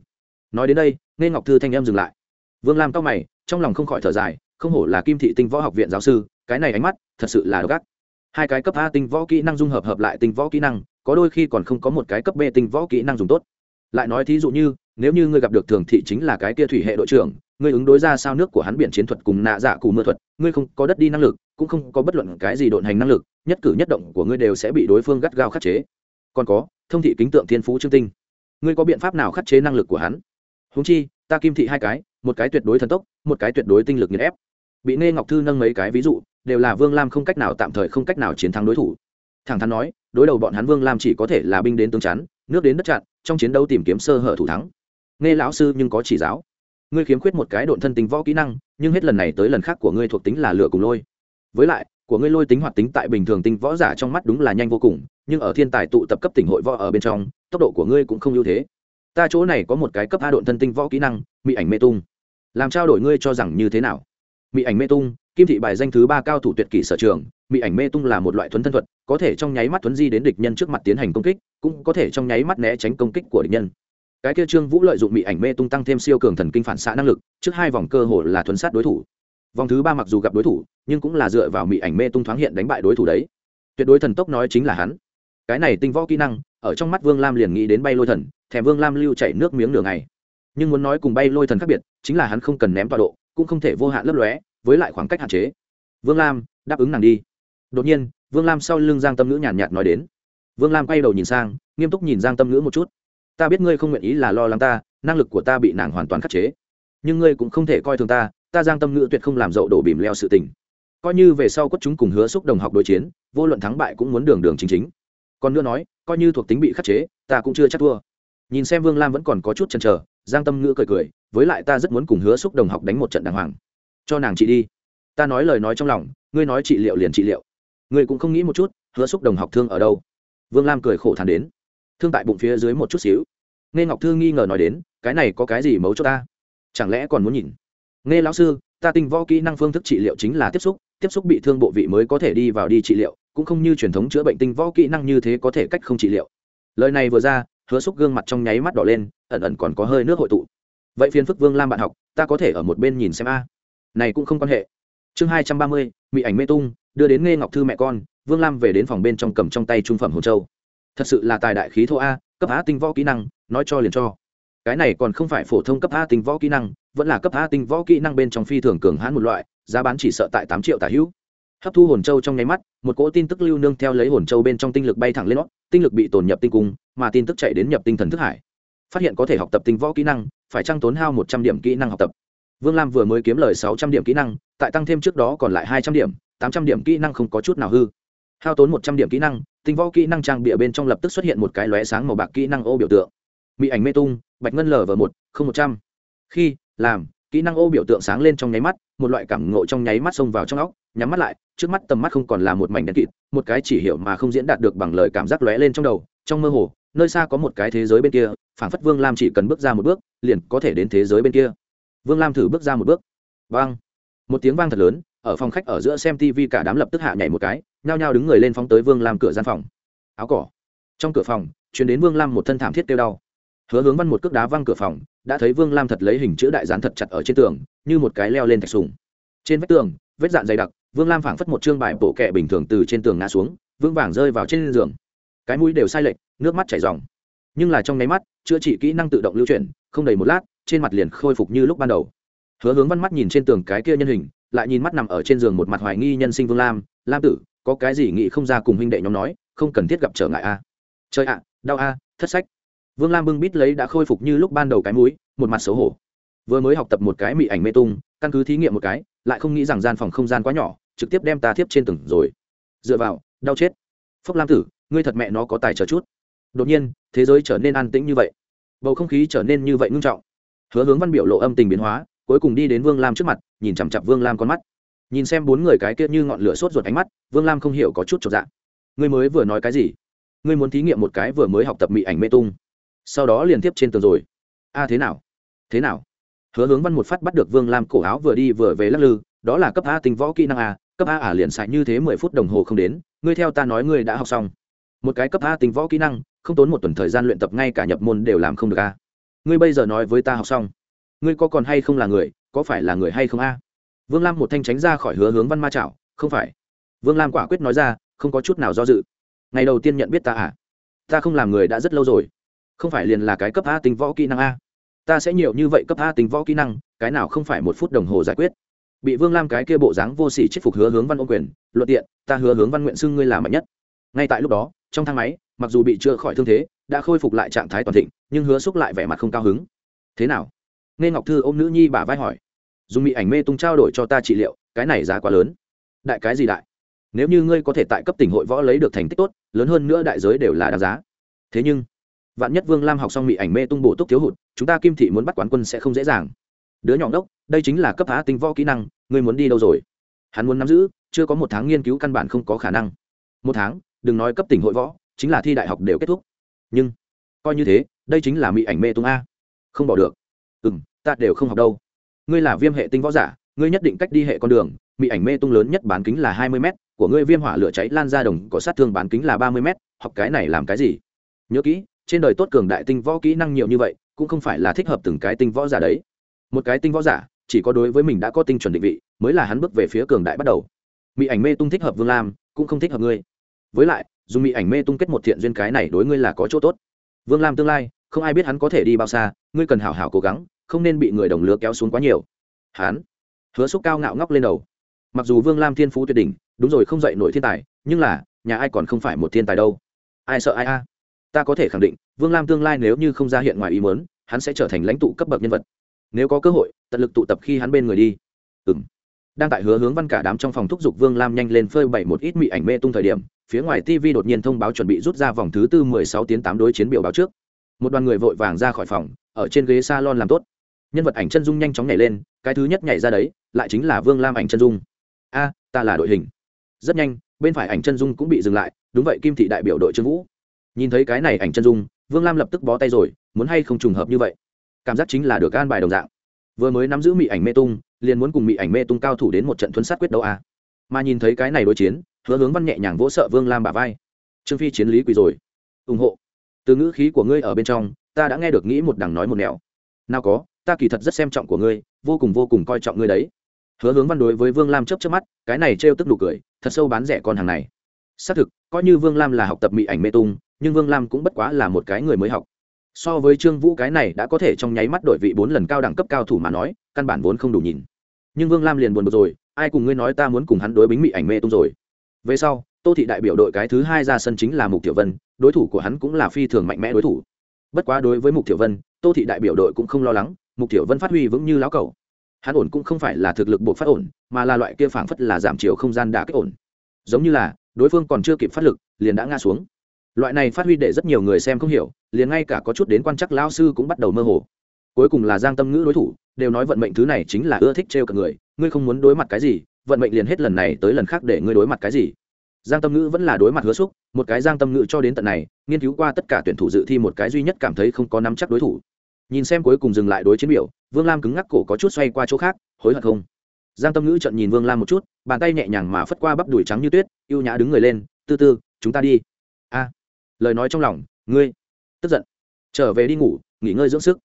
Nói đến đây nghe ngọc thư thanh em dừng lại. Vương lam cao mày, trong lòng không khỏi thở dài, không hổ là kim thị tinh võ học viện giáo sư, cái này ánh mắt, thật sự là độc ác. Hai cái cấp a tinh võ kỹ năng dung hợp hợp lại tinh võ kỹ năng, có đôi khi còn không có một cái cấp b tinh võ kỹ năng dùng tốt. Lại nói thí dụ như, nếu như ngươi gặp được thường thị chính là cái kia thủy hệ đội trưởng ngươi ứng đối ra sao nước của hắn biển chiến thuật cùng nạ dạ cụ mưa thuật, ngươi không có đất đi năng lực, cũng không có bất luận cái gì độn hành năng lực, nhất cử nhất động của ngươi đều sẽ bị đối phương gắt gao khắc chế. Còn có, thông thị kính tượng thiên phú trương tinh. Ngươi có biện pháp nào khắc chế năng lực của hắn? Húng chi, ta kim thị hai cái, một cái tuyệt đối thần tốc, một cái tuyệt đối tinh lực nghiền ép. Bị nghe ngọc thư nâng mấy cái ví dụ, đều là vương lam không cách nào tạm thời không cách nào chiến thắng đối thủ. Thẳng thắn nói, đối đầu bọn hắn vương lam chỉ có thể là binh đến tướng chắn, nước đến đất chặn, trong chiến đấu tìm kiếm sơ hở thủ thắng. Nghe lão sư nhưng có chỉ giáo ngươi khiếm khuyết một cái độn thân tính võ kỹ năng, nhưng hết lần này tới lần khác của ngươi thuộc tính là lửa cùng lôi. Với lại, của ngươi lôi tính hoạt tính tại bình thường tinh võ giả trong mắt đúng là nhanh vô cùng, nhưng ở thiên tài tụ tập cấp tỉnh hội võ ở bên trong, tốc độ của ngươi cũng không ưu thế. Ta chỗ này có một cái cấp a độn thân tinh võ kỹ năng mỹ ảnh mê tung. Làm trao đổi ngươi cho rằng như thế nào? Mỹ ảnh mê tung, kim thị bài danh thứ ba cao thủ tuyệt kỷ sở trường mỹ ảnh mê tung là một loại thuấn thân thuật, có thể trong nháy mắt thuấn di đến địch nhân trước mặt tiến hành công kích, cũng có thể trong nháy mắt né tránh công kích của địch nhân cái kia trương vũ lợi dụng mỹ ảnh mê tung tăng thêm siêu cường thần kinh phản xạ năng lực, trước hai vòng cơ hội là thuấn sát đối thủ. Vòng thứ ba mặc dù gặp đối thủ, nhưng cũng là dựa vào mỹ ảnh mê tung thoáng hiện đánh bại đối thủ đấy. Tuyệt đối thần tốc nói chính là hắn. Cái này tinh võ kỹ năng, ở trong mắt vương lam liền nghĩ đến bay lôi thần, thèm vương lam lưu chảy nước miếng nửa ngày. Nhưng muốn nói cùng bay lôi thần khác biệt, chính là hắn không cần ném tọa độ, cũng không thể vô hạn lấp lóe, với lại khoảng cách hạn chế. Vương lam, đáp ứng nàng đi. Đột nhiên, vương lam sau lưng giang tâm ngữ nhàn nhạt nói đến. Vương lam quay đầu nhìn sang, nghiêm túc nhìn giang tâm ngữ một chút ta biết ngươi không nguyện ý là lo lắng ta, năng lực của ta bị nàng hoàn toàn khắc chế. Nhưng ngươi cũng không thể coi thường ta ta giang tâm ngữ tuyệt không làm dậu đổ bìm leo sự tình. Coi như về sau quất chúng cùng hứa xúc đồng học đối chiến, vô luận thắng bại cũng muốn đường đường chính chính. Còn nữa nói, coi như thuộc tính bị khắc chế, ta cũng chưa chắc thua. Nhìn xem vương lam vẫn còn có chút chần chờ, giang tâm ngữ cười cười, với lại ta rất muốn cùng hứa xúc đồng học đánh một trận đàng hoàng. Cho nàng chị đi. Ta nói lời nói trong lòng, ngươi nói trị liệu liền trị liệu. Ngươi cũng không nghĩ một chút, hứa xúc đồng học thương ở đâu? Vương lam cười khổ thản đến thương tại bụng phía dưới một chút xíu. Nghe ngọc thư nghi ngờ nói đến, cái này có cái gì mấu cho ta? Chẳng lẽ còn muốn nhìn? Nghe lão sư, ta tinh võ kỹ năng phương thức trị liệu chính là tiếp xúc tiếp xúc bị thương bộ vị mới có thể đi vào đi trị liệu, cũng không như truyền thống chữa bệnh tinh võ kỹ năng như thế có thể cách không trị liệu. Lời này vừa ra, hứa xúc gương mặt trong nháy mắt đỏ lên, ẩn ẩn còn có hơi nước hội tụ. Vậy phiền phức vương lam bạn học, ta có thể ở một bên nhìn xem a. Này cũng không quan hệ. Chương hai trăm ba mươi mỹ ảnh mê tung, đưa đến nghe ngọc thư mẹ con, vương lam về đến phòng bên trong cầm trong tay trung phẩm hồn châu thật sự là tài đại khí thô a, cấp a tinh võ kỹ năng, nói cho liền cho. Cái này còn không phải phổ thông cấp a tinh võ kỹ năng, vẫn là cấp a tinh võ kỹ năng bên trong phi thường cường hãn một loại, giá bán chỉ sợ tại tám triệu tả hữu. Hấp thu hồn châu trong nháy mắt, một cỗ tin tức lưu nương theo lấy hồn châu bên trong tinh lực bay thẳng lên nót tinh lực bị tồn nhập tinh cung, mà tin tức chạy đến nhập tinh thần thức hải. Phát hiện có thể học tập tinh võ kỹ năng, phải trăng tốn hao một trăm điểm kỹ năng học tập. Vương lam vừa mới kiếm lời sáu trăm điểm kỹ năng, tại tăng thêm trước đó còn lại hai trăm điểm, tám trăm điểm kỹ năng không có chút nào hư. Hao tốn một trăm điểm kỹ năng tinh võ kỹ năng trang bịa bên trong lập tức xuất hiện một cái lóe sáng màu bạc kỹ năng ô biểu tượng. Mỹ ảnh mê tung, bạch ngân lv một, không một trăm. Khi, làm, kỹ năng ô biểu tượng sáng lên trong nháy mắt, một loại cảm ngộ trong nháy mắt xông vào trong óc, nhắm mắt lại, trước mắt tầm mắt không còn là một mảnh đen kịt, một cái chỉ hiểu mà không diễn đạt được bằng lời cảm giác lóe lên trong đầu, trong mơ hồ, nơi xa có một cái thế giới bên kia, phảng phất vương lam chỉ cần bước ra một bước, liền có thể đến thế giới bên kia. Vương lam thử bước ra một bước. Vang. Một tiếng vang thật lớn ở phòng khách ở giữa xem tv cả đám lập tức hạ nhảy một cái, nhao nhao đứng người lên phóng tới vương lam cửa gian phòng. Áo cỏ. Trong cửa phòng, chuyển đến vương lam một thân thảm thiết kêu đau. Hứa hướng văn một cước đá văng cửa phòng, đã thấy vương lam thật lấy hình chữ đại dán thật chặt ở trên tường, như một cái leo lên thạch sùng. Trên vách tường, vết dạn dày đặc, vương lam phảng phất một chương bài bổ kẹ bình thường từ trên tường ngã xuống vương vàng rơi vào trên giường. Cái mũi đều sai lệch, nước mắt chảy dòng nhưng là trong nháy mắt, chữa trị kỹ năng tự động lưu chuyển, không đầy một lát, trên mặt liền khôi phục như lúc ban đầu. Hứa hướng văn mắt nhìn trên tường cái kia nhân hình lại nhìn mắt nằm ở trên giường một mặt hoài nghi nhân sinh vương lam. Lam tử, có cái gì nghĩ không ra cùng huynh đệ nhóm nói, không cần thiết gặp trở ngại a. À. chơi ạ, đau a, thất sách. Vương lam bưng bít lấy đã khôi phục như lúc ban đầu cái mũi, một mặt xấu hổ. Vừa mới học tập một cái mị ảnh mê tung, căn cứ thí nghiệm một cái, lại không nghĩ rằng gian phòng không gian quá nhỏ, trực tiếp đem ta thiếp trên tường rồi. Dựa vào, đau chết. Phúc lam tử, ngươi thật mẹ nó có tài chờ chút. Đột nhiên, thế giới trở nên an tĩnh như vậy. Bầu không khí trở nên như vậy ngưng trọng. Hứa hướng văn biểu lộ âm tình biến hóa cuối cùng đi đến vương lam trước mặt, nhìn chằm chặp vương lam con mắt. Nhìn xem bốn người cái kia như ngọn lửa sốt ruột ánh mắt, vương lam không hiểu có chút trọn dạng ngươi mới vừa nói cái gì? Ngươi muốn thí nghiệm một cái vừa mới học tập mỹ ảnh mê tung. Sau đó liền tiếp trên tường rồi. A thế nào? Thế nào? Hứa hướng văn một phát bắt được vương lam cổ áo vừa đi vừa về lắc lư, đó là cấp a tình võ kỹ năng a, cấp a ả liền xài như thế mười phút đồng hồ không đến, ngươi theo ta nói ngươi đã học xong. Một cái cấp a tình võ kỹ năng, không tốn một tuần thời gian luyện tập ngay cả nhập môn đều làm không được a. Ngươi bây giờ nói với ta học xong ngươi có còn hay không là người, có phải là người hay không a? Vương lam một thanh tránh ra khỏi hứa hướng văn ma chảo, không phải. Vương lam quả quyết nói ra, không có chút nào do dự. Ngày đầu tiên nhận biết ta à? Ta không làm người đã rất lâu rồi. Không phải liền là cái cấp a tính võ kỹ năng a? Ta sẽ nhiều như vậy cấp a tính võ kỹ năng, cái nào không phải một phút đồng hồ giải quyết? Bị vương lam cái kia bộ dáng vô s ỉ chết phục hứa hướng văn ô quyền, luận tiện, ta hứa hướng văn nguyện xưng ngươi là mạnh nhất. Ngay tại lúc đó, trong thang máy, mặc dù bị chữa khỏi thương thế, đã khôi phục lại trạng thái toàn thịnh, nhưng hứa xúc lại vẻ mặt không cao hứng. Thế nào? Nghe ngọc thư ôm nữ nhi bà vai hỏi, dùng mỹ ảnh mê tung trao đổi cho ta trị liệu, cái này giá quá lớn. Đại cái gì đại? Nếu như ngươi có thể tại cấp tỉnh hội võ lấy được thành tích tốt, lớn hơn nữa đại giới đều là đáng giá. Thế nhưng, vạn nhất vương lam học xong mỹ ảnh mê tung bổ túc thiếu hụt, chúng ta kim thị muốn bắt quán quân sẽ không dễ dàng. Đứa nhỏ đốc đây chính là cấp phá tinh võ kỹ năng, ngươi muốn đi đâu rồi? Hắn muốn nắm giữ, chưa có một tháng nghiên cứu căn bản không có khả năng. Một tháng, đừng nói cấp tỉnh hội võ, chính là thi đại học đều kết thúc. Nhưng, coi như thế, đây chính là mỹ ảnh mê tung a. Không bỏ được ừ m ta đều không học đâu. Ngươi là viêm hệ tinh võ giả, ngươi nhất định cách đi hệ con đường. Bị ảnh mê tung lớn nhất bán kính là hai mươi m của ngươi viêm hỏa lửa cháy lan ra đồng có sát thương bán kính là ba mươi m học cái này làm cái gì? Nhớ kỹ, trên đời tốt cường đại tinh võ kỹ năng nhiều như vậy, cũng không phải là thích hợp từng cái tinh võ giả đấy. Một cái tinh võ giả, chỉ có đối với mình đã có tinh chuẩn định vị, mới là hắn bước về phía cường đại bắt đầu. Mỹ ảnh mê tung thích hợp vương lam, cũng không thích hợp ngươi. Với lại dùng mỹ ảnh mê tung kết một thiện duyên cái này đối ngươi là có chỗ tốt. Vương lam tương lai không ai biết hắn có thể đi bao xa, ngươi cần hảo hảo cố gắng, không nên bị người đồng lứa kéo xuống quá nhiều. Hắn hứa xúc cao ngạo ngóc lên đầu. Mặc dù vương lam thiên phú tuyệt đỉnh, đúng rồi không dạy nổi thiên tài, nhưng là, nhà ai còn không phải một thiên tài đâu. Ai sợ ai a? Ta có thể khẳng định, vương lam tương lai nếu như không ra hiện ngoài ý muốn, hắn sẽ trở thành lãnh tụ cấp bậc nhân vật. Nếu có cơ hội, tận lực tụ tập khi hắn bên người đi. Ừ m đang tại hứa hướng văn cả đám trong phòng thúc giục vương lam nhanh lên phơi bày một ít mị ảnh mê tung thời điểm, phía ngoài tv đột nhiên thông báo chuẩn bị rút ra vòng thứ tư mười sáu tiếng tám đối chiến biểu báo trước một đoàn người vội vàng ra khỏi phòng, ở trên ghế s a lon làm tốt. Nhân vật ảnh chân dung nhanh chóng nhảy lên, cái thứ nhất nhảy ra đấy, lại chính là vương lam ảnh chân dung. A, ta là đội hình. Rất nhanh, bên phải ảnh chân dung cũng bị dừng lại, đúng vậy, kim thị đại biểu đội trương vũ. Nhìn thấy cái này ảnh chân dung, vương lam lập tức bó tay rồi, muốn hay không trùng hợp như vậy? Cảm giác chính là được an bài đồng dạng. Vừa mới nắm giữ mỹ ảnh mê tung, liền muốn cùng mỹ ảnh mê tung cao thủ đến một trận thuấn sát quyết đấu a. Mà nhìn thấy cái này đối chiến, hứa hướng văn nhẹ nhàng vỗ sợ vương lam bà vai. Trương phi chiến lý quỳ rồi. ủng hộ từ ngữ khí của ngươi ở bên trong, ta đã nghe được nghĩ một đằng nói một nẻo. Nào có, ta kỳ thật rất xem trọng của ngươi, vô cùng vô cùng coi trọng ngươi đấy. Hứa hướng văn đối với vương lam chấp chấp mắt, cái này trêu tức nụ cười, thật sâu bán rẻ con hàng này. Xác thực, coi như vương lam là học tập mỹ ảnh mê tung, nhưng vương lam cũng bất quá là một cái người mới học. So với trương vũ cái này đã có thể trong nháy mắt đổi vị bốn lần cao đẳng cấp cao thủ mà nói, căn bản vốn không đủ nhìn. Nhưng vương lam liền buồn bực rồi, ai cùng ngươi nói ta muốn cùng hắn đối bính mỹ ảnh mê tung rồi. Về sau, tô thị đại biểu đội cái thứ hai ra sân chính là mục tiểu vân đối thủ của hắn cũng là phi thường mạnh mẽ đối thủ. Bất quá đối với mục tiểu vân, tô thị đại biểu đội cũng không lo lắng, mục tiểu vân phát huy vững như lão cầu hắn ổn cũng không phải là thực lực buộc phát ổn, mà là loại kia phảng phất là giảm chiều không gian đả kích ổn. Giống như là, đối phương còn chưa kịp phát lực, liền đã ngã xuống. Loại này phát huy để rất nhiều người xem không hiểu, liền ngay cả có chút đến quan chắc lao sư cũng bắt đầu mơ hồ. Cuối cùng là giang tâm ngữ đối thủ, đều nói vận mệnh thứ này chính là ưa thích trêu cả người, ngươi không muốn đối mặt cái gì, vận mệnh liền hết lần này tới lần khác để ngươi đối mặt cái gì giang tâm ngữ vẫn là đối mặt hứa xúc, một cái giang tâm ngữ cho đến tận này, nghiên cứu qua tất cả tuyển thủ dự thi một cái duy nhất cảm thấy không có nắm chắc đối thủ. Nhìn xem cuối cùng dừng lại đối chiến biểu, vương lam cứng ngắc cổ có chút xoay qua chỗ khác, hối hận không? Giang tâm ngữ trận nhìn vương lam một chút, bàn tay nhẹ nhàng mà phất qua bắp đùi trắng như tuyết y ê u nhã đứng người lên, tư tư, chúng ta đi. A. Lời nói trong lòng, ngươi. Tức giận. Trở về đi ngủ, nghỉ ngơi dưỡng sức.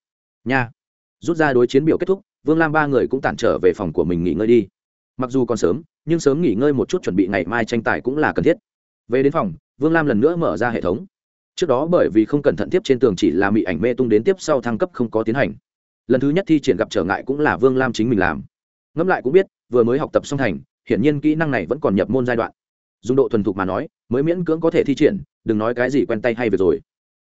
Nha. Rút ra đối chiến biểu kết thúc, vương lam ba người cũng tản trở về phòng của mình nghỉ ngơi đi. Mặc dù còn sớm nhưng sớm nghỉ ngơi một chút chuẩn bị ngày mai tranh tài cũng là cần thiết. Về đến phòng, vương lam lần nữa mở ra hệ thống. Trước đó bởi vì không cẩn thận tiếp trên tường chỉ là bị ảnh mê tung đến tiếp sau thăng cấp không có tiến hành. Lần thứ nhất thi triển gặp trở ngại cũng là vương lam chính mình làm. Ngẫm lại cũng biết, vừa mới học tập song thành, hiển nhiên kỹ năng này vẫn còn nhập môn giai đoạn. Dùng độ thuần thục mà nói, mới miễn cưỡng có thể thi triển, đừng nói cái gì quen tay hay việc rồi.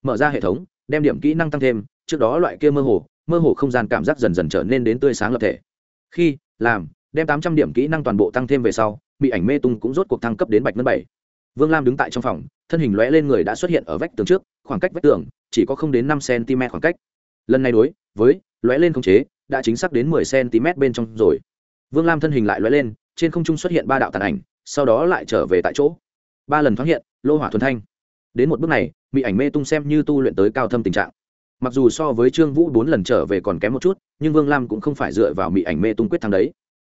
Mở ra hệ thống, đem điểm kỹ năng tăng thêm, trước đó loại kia mơ hồ mơ hồ không gian cảm giác dần dần trở nên đến tươi sáng lập thể. Khi, làm đem tám trăm điểm kỹ năng toàn bộ tăng thêm về sau bị ảnh mê tung cũng rốt cuộc thăng cấp đến bạch ngân bảy. Vương lam đứng tại trong phòng, thân hình lóe lên người đã xuất hiện ở vách tường trước, khoảng cách vách tường chỉ có không đến năm cm khoảng cách. Lần này đối với lóe lên khống chế đã chính xác đến mười cm bên trong rồi. Vương lam thân hình lại lóe lên, trên không trung xuất hiện ba đạo tàn ảnh, sau đó lại trở về tại chỗ. Ba lần thoáng hiện, lô hỏa thuần thanh. Đến một bước này bị ảnh mê tung xem như tu luyện tới cao thâm tình trạng. Mặc dù so với trương vũ bốn lần trở về còn kém một chút, nhưng vương lam cũng không phải dựa vào mỹ ảnh mê tung quyết thắng đấy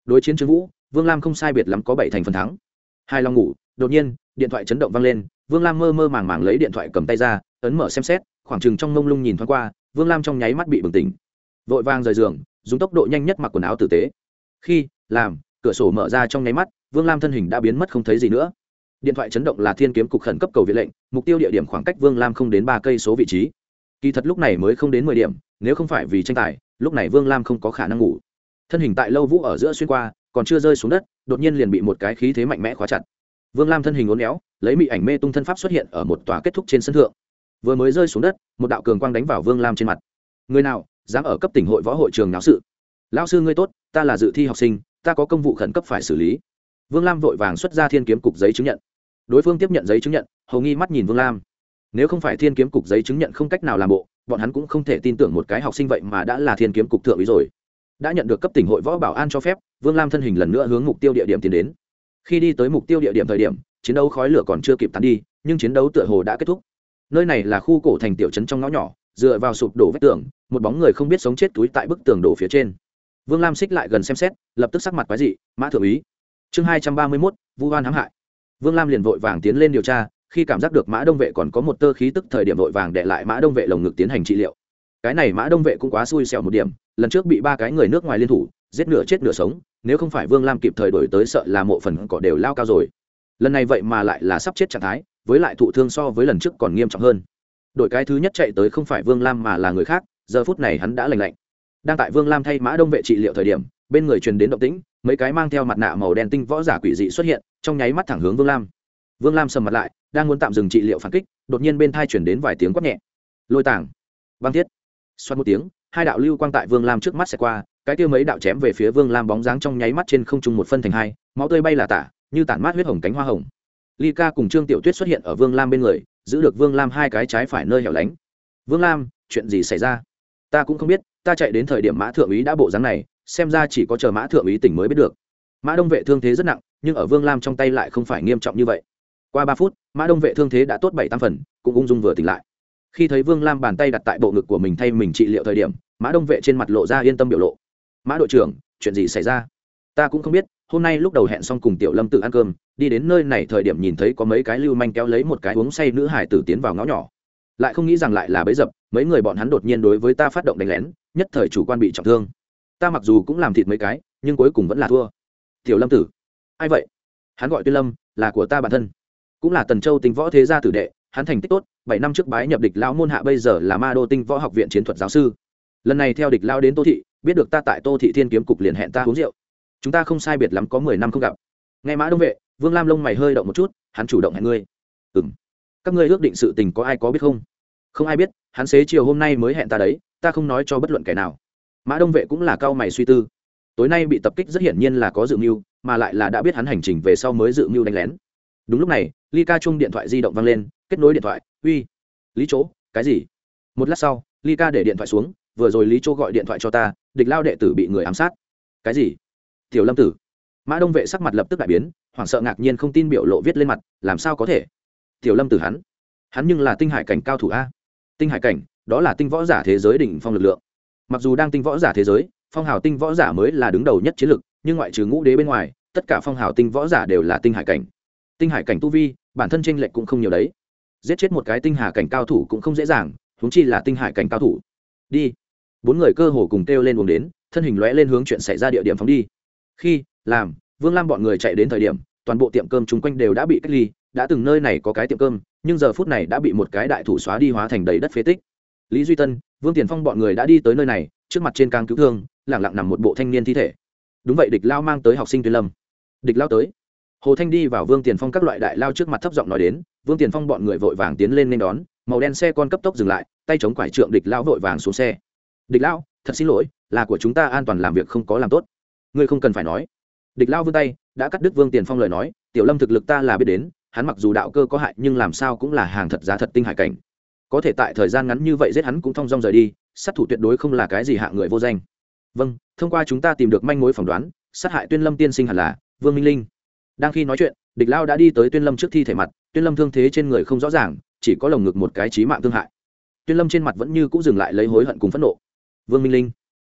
đối chiến trương vũ, vương lam không sai biệt lắm có bảy thành phần thắng. Hai long ngủ, đột nhiên, điện thoại chấn động vang lên, vương lam mơ mơ màng màng lấy điện thoại cầm tay ra, ấn mở xem xét, khoảng chừng trong mông lung nhìn thoáng qua, vương lam trong nháy mắt bị bừng tỉnh. Vội vàng rời giường, dùng tốc độ nhanh nhất mặc quần áo tử tế. Khi, làm, cửa sổ mở ra trong nháy mắt, vương lam thân hình đã biến mất không thấy gì nữa. Điện thoại chấn động là thiên kiếm cục khẩn cấp cầu viện lệnh, mục tiêu địa điểm khoảng cách vương lam không đến ba cây số vị trí. Kỳ thật lúc này mới không đến mười điểm, nếu không phải vì tranh tài, lúc này vương lam không có khả năng ngủ thân hình tại lâu vũ ở giữa xuyên qua, còn chưa rơi xuống đất, đột nhiên liền bị một cái khí thế mạnh mẽ khóa chặt. Vương lam thân hình uốn éo, lấy mị ảnh mê tung thân pháp xuất hiện ở một tòa kết thúc trên sân thượng. Vừa mới rơi xuống đất, một đạo cường quang đánh vào vương lam trên mặt. Người nào, dám ở cấp tỉnh hội võ hội trường náo sự? Lão sư ngươi tốt, ta là dự thi học sinh, ta có công vụ khẩn cấp phải xử lý. Vương lam vội vàng xuất ra thiên kiếm cục giấy chứng nhận. Đối phương tiếp nhận giấy chứng nhận, hầu nghi mắt nhìn vương lam. Nếu không phải thiên kiếm cục giấy chứng nhận không cách nào làm bộ, bọn hắn cũng không thể tin tưởng một cái học sinh vậy mà đã là thiên kiếm cục thượng ý rồi đã nhận được cấp tỉnh hội võ bảo an cho phép, vương lam thân hình lần nữa hướng mục tiêu địa điểm tiến đến. Khi đi tới mục tiêu địa điểm thời điểm, chiến đấu khói lửa còn chưa kịp tán đi, nhưng chiến đấu tựa hồ đã kết thúc. Nơi này là khu cổ thành tiểu trấn trong ngõ nhỏ, dựa vào sụp đổ vách tường, một bóng người không biết sống chết túi tại bức tường đổ phía trên. Vương lam xích lại gần xem xét, lập tức sắc mặt quái dị, mã thượng úy. Chương hai trăm ba mươi mốt, vu hoan hãm hại. Vương lam liền vội vàng tiến lên điều tra, khi cảm giác được mã đông vệ còn có một tơ khí tức thời điểm vội vàng để lại mã đông vệ lồng ngực tiến hành trị liệu. Cái này mã đông vệ cũng quá xui xẻo một điểm lần trước bị ba cái người nước ngoài liên thủ, giết nửa chết nửa sống, nếu không phải vương lam kịp thời đổi tới sợ là mộ phần cỏ đều lao cao rồi. Lần này vậy mà lại là sắp chết trạng thái, với lại thụ thương so với lần trước còn nghiêm trọng hơn. Đội cái thứ nhất chạy tới không phải vương lam mà là người khác, giờ phút này hắn đã lành lạnh. Đang tại vương lam thay mã đông vệ trị liệu thời điểm, bên người truyền đến động tĩnh, mấy cái mang theo mặt nạ màu đen tinh võ giả quỷ dị xuất hiện, trong nháy mắt thẳng hướng vương lam. Vương lam sầm mặt lại, đang muốn tạm dừng trị liệu phản kích, đột nhiên bên thai chuyển đến vài tiếng quát nhẹ. Lôi tàng băng thiết. Xoát một tiếng hai đạo lưu quang tại vương lam trước mắt sẽ qua, cái kia mấy đạo chém về phía vương lam bóng dáng trong nháy mắt trên không trung một phân thành hai, máu tươi bay là tả, như tản mát huyết hồng cánh hoa hồng. Ly ca cùng trương tiểu tuyết xuất hiện ở vương lam bên người, giữ được vương lam hai cái trái phải nơi hẻo lánh. Vương lam, chuyện gì xảy ra? Ta cũng không biết, ta chạy đến thời điểm mã thượng úy đã bộ dáng này, xem ra chỉ có chờ mã thượng úy tỉnh mới biết được. Mã đông vệ thương thế rất nặng, nhưng ở vương lam trong tay lại không phải nghiêm trọng như vậy. Qua ba phút, mã đông vệ thương thế đã tốt bảy tam phần, cũng ung dung vừa tỉnh lại khi thấy vương lam bàn tay đặt tại bộ ngực của mình thay mình trị liệu thời điểm, mã đông vệ trên mặt lộ ra yên tâm biểu lộ. Mã đội trưởng, chuyện gì xảy ra? Ta cũng không biết, hôm nay lúc đầu hẹn xong cùng tiểu lâm tự ăn cơm, đi đến nơi này thời điểm nhìn thấy có mấy cái lưu manh kéo lấy một cái uống say nữ hải tử tiến vào ngõ nhỏ. Lại không nghĩ rằng lại là bấy dập, mấy người bọn hắn đột nhiên đối với ta phát động đánh lén, nhất thời chủ quan bị trọng thương. Ta mặc dù cũng làm thịt mấy cái, nhưng cuối cùng vẫn là thua. Tiểu lâm tử, ai vậy? Hắn gọi tuyên lâm, là của ta bản thân. Cũng là tần châu tinh võ thế gia tử đệ, hắn thành tích tốt bảy năm trước bái nhập địch lão môn hạ bây giờ là ma đô tinh võ học viện chiến thuật giáo sư. Lần này theo địch Lão đến tô thị, biết được ta tại tô thị thiên kiếm cục liền hẹn ta uống rượu. Chúng ta không sai biệt lắm có mười năm không gặp. Nghe mã đông vệ, vương lam lông mày hơi động một chút, hắn chủ động hẹn ngươi. Ừ m các ngươi ước định sự tình có ai có biết không? Không ai biết, hắn xế chiều hôm nay mới hẹn ta đấy, ta không nói cho bất luận kẻ nào. Mã đông vệ cũng là cao mày suy tư. Tối nay bị tập kích rất hiển nhiên là có dự mưu, mà lại là đã biết hắn hành trình về sau mới dự mưu đánh lén. Đúng lúc này, ly ca chung điện thoại di động vang lên, kết nối điện thoại uy, lý chỗ, cái gì? Một lát sau, ly ca để điện thoại xuống, vừa rồi lý chỗ gọi điện thoại cho ta, địch lao đệ tử bị người ám sát. Cái gì? Tiểu lâm tử. Mã đông vệ sắc mặt lập tức đại biến, hoảng sợ ngạc nhiên không tin biểu lộ viết lên mặt, làm sao có thể? Tiểu lâm tử hắn. Hắn nhưng là tinh hải cảnh cao thủ a. Tinh hải cảnh, đó là tinh võ giả thế giới đỉnh phong lực lượng. Mặc dù đang tinh võ giả thế giới, phong hào tinh võ giả mới là đứng đầu nhất chiến lực, nhưng ngoại trừ ngũ đế bên ngoài, tất cả phong hào tinh võ giả đều là tinh hải cảnh. Tinh hải cảnh tu vi, bản thân tranh lệch cũng không nhiều đấy giết chết một cái tinh hà cảnh cao thủ cũng không dễ dàng húng chi là tinh hải cảnh cao thủ. Đi. Bốn người cơ hồ cùng kêu lên uống đến, thân hình lóe lên hướng chuyện xảy ra địa điểm phóng đi. Khi, làm, vương lam bọn người chạy đến thời điểm, toàn bộ tiệm cơm chung quanh đều đã bị cách ly, đã từng nơi này có cái tiệm cơm, nhưng giờ phút này đã bị một cái đại thủ xóa đi hóa thành đầy đất phế tích. Lý duy tân, vương tiền phong bọn người đã đi tới nơi này, trước mặt trên càng cứu thương lẳng lặng nằm một bộ thanh niên thi thể. Đúng vậy, địch lao mang tới học sinh tuyên lâm. Địch lao tới hồ thanh đi vào vương tiền phong các loại đại lao trước mặt thấp giọng nói đến, vương tiền phong bọn người vội vàng tiến lên nên đón, màu đen xe con cấp tốc dừng lại, tay chống quải trượng địch lao vội vàng xuống xe. Địch lao thật xin lỗi, là của chúng ta an toàn làm việc không có làm tốt. Ngươi không cần phải nói. Địch lao vươn tay, đã cắt đứt vương tiền phong lời nói, tiểu lâm thực lực ta là biết đến, hắn mặc dù đạo cơ có hại nhưng làm sao cũng là hàng thật giá thật tinh hải cảnh. Có thể tại thời gian ngắn như vậy giết hắn cũng thong dong rời đi, sát thủ tuyệt đối không là cái gì hạ người vô danh. Vâng thông qua chúng ta tìm được manh mối phỏng đoán, sát hại tuyên lâm tiên sinh hẳn là vương minh linh đang khi nói chuyện, địch lao đã đi tới tuyên lâm trước thi thể mặt, tuyên lâm thương thế trên người không rõ ràng, chỉ có lồng ngực một cái trí mạng thương hại. Tuyên lâm trên mặt vẫn như cũng dừng lại lấy hối hận cùng phẫn nộ. Vương minh linh,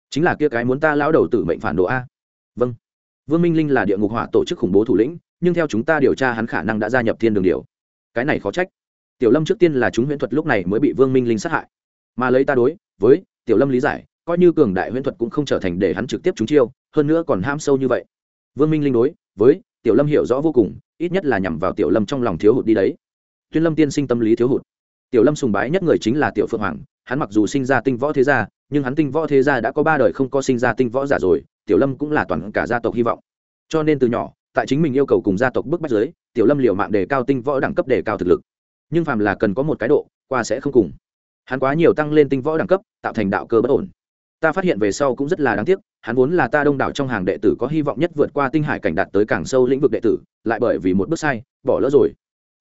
chính là kia cái muốn ta lão đầu tử mệnh phản đồ a. Vâng. Vương minh linh là địa ngục hỏa tổ chức khủng bố thủ lĩnh, nhưng theo chúng ta điều tra hắn khả năng đã gia nhập thiên đường điều. Cái này khó trách. Tiểu lâm trước tiên là chúng huyễn thuật lúc này mới bị vương minh linh sát hại. Mà lấy ta đối với tiểu lâm lý giải, coi như cường đại huyễn thuật cũng không trở thành để hắn trực tiếp trúng chiêu, hơn nữa còn ham sâu như vậy. Vương minh linh đối với tiểu lâm hiểu rõ vô cùng, ít nhất là nhằm vào tiểu lâm trong lòng thiếu hụt đi đấy. Tuyên lâm tiên sinh tâm lý thiếu hụt. Tiểu lâm sùng bái nhất người chính là tiểu phượng hoàng, hắn mặc dù sinh ra tinh võ thế gia, nhưng hắn tinh võ thế gia đã có ba đời không có sinh ra tinh võ giả rồi, tiểu lâm cũng là toàn cả gia tộc hy vọng. Cho nên từ nhỏ, tại chính mình yêu cầu cùng gia tộc bức bách giới, tiểu lâm liều mạng đề cao tinh võ đẳng cấp đề cao thực lực. Nhưng phàm là cần có một cái độ, qua sẽ không cùng. Hắn quá nhiều tăng lên tinh võ đẳng cấp, tạo thành đạo cơ bất ổn ta phát hiện về sau cũng rất là đáng tiếc, hắn vốn là ta đông đảo trong hàng đệ tử có hy vọng nhất vượt qua tinh hải cảnh đạt tới càng sâu lĩnh vực đệ tử, lại bởi vì một bước sai, bỏ lỡ rồi.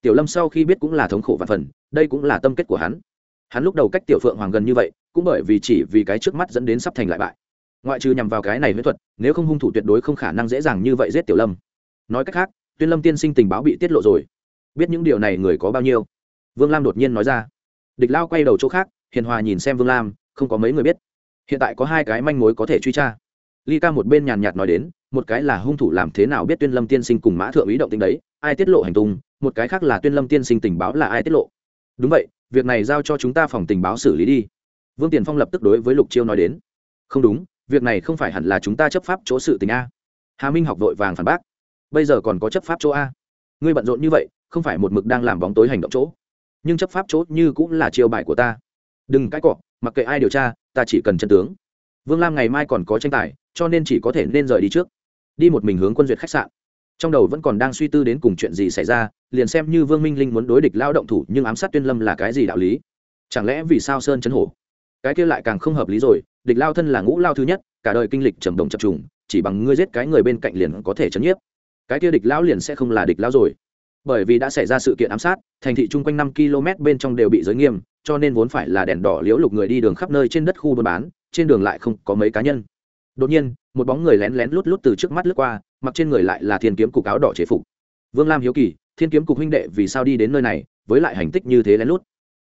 Tiểu lâm sau khi biết cũng là thống khổ và phần, đây cũng là tâm kết của hắn. Hắn lúc đầu cách tiểu phượng hoàng gần như vậy, cũng bởi vì chỉ vì cái trước mắt dẫn đến sắp thành lại bại. Ngoại trừ nhằm vào cái này huyễn thuật, nếu không hung thủ tuyệt đối không khả năng dễ dàng như vậy giết tiểu lâm. Nói cách khác, tuyên lâm tiên sinh tình báo bị tiết lộ rồi. Biết những điều này người có bao nhiêu? Vương lam đột nhiên nói ra. Địch lao quay đầu chỗ khác, hiền hòa nhìn xem vương lam, không có mấy người biết hiện tại có hai cái manh mối có thể truy tra. Ly ca một bên nhàn nhạt nói đến, một cái là hung thủ làm thế nào biết tuyên lâm tiên sinh cùng mã thượng ý động tính đấy, ai tiết lộ hành tung, một cái khác là tuyên lâm tiên sinh tình báo là ai tiết lộ. Đúng vậy, việc này giao cho chúng ta phòng tình báo xử lý đi. Vương tiền phong lập tức đối với lục chiêu nói đến. Không đúng, việc này không phải hẳn là chúng ta chấp pháp chỗ sự tình a. Hà minh học vội vàng phản bác. Bây giờ còn có chấp pháp chỗ a. Ngươi bận rộn như vậy, không phải một mực đang làm bóng tối hành động chỗ. Nhưng chấp pháp chỗ như cũng là chiêu bài của ta đừng cãi cọ, mặc kệ ai điều tra, ta chỉ cần chân tướng. Vương lam ngày mai còn có tranh tài, cho nên chỉ có thể nên rời đi trước. Đi một mình hướng quân duyệt khách sạn. Trong đầu vẫn còn đang suy tư đến cùng chuyện gì xảy ra, liền xem như vương minh linh muốn đối địch lao động thủ, nhưng ám sát tuyên lâm là cái gì đạo lý? Chẳng lẽ vì sao sơn chấn hổ? Cái kia lại càng không hợp lý rồi, địch lao thân là ngũ lao thứ nhất, cả đời kinh lịch trầm đồng chập trùng, chỉ bằng ngươi giết cái người bên cạnh liền có thể chấn nhiếp. Cái kia địch lão liền sẽ không là địch lão rồi. Bởi vì đã xảy ra sự kiện ám sát, thành thị chung quanh năm km bên trong đều bị giới nghiêm cho nên vốn phải là đèn đỏ liễu lục người đi đường khắp nơi trên đất khu buôn bán, trên đường lại không có mấy cá nhân. Đột nhiên, một bóng người lén lén lút lút từ trước mắt lướt qua, mặc trên người lại là thiên kiếm cục áo đỏ chế phục. Vương lam hiếu kỳ, thiên kiếm cục huynh đệ vì sao đi đến nơi này, với lại hành tích như thế lén lút?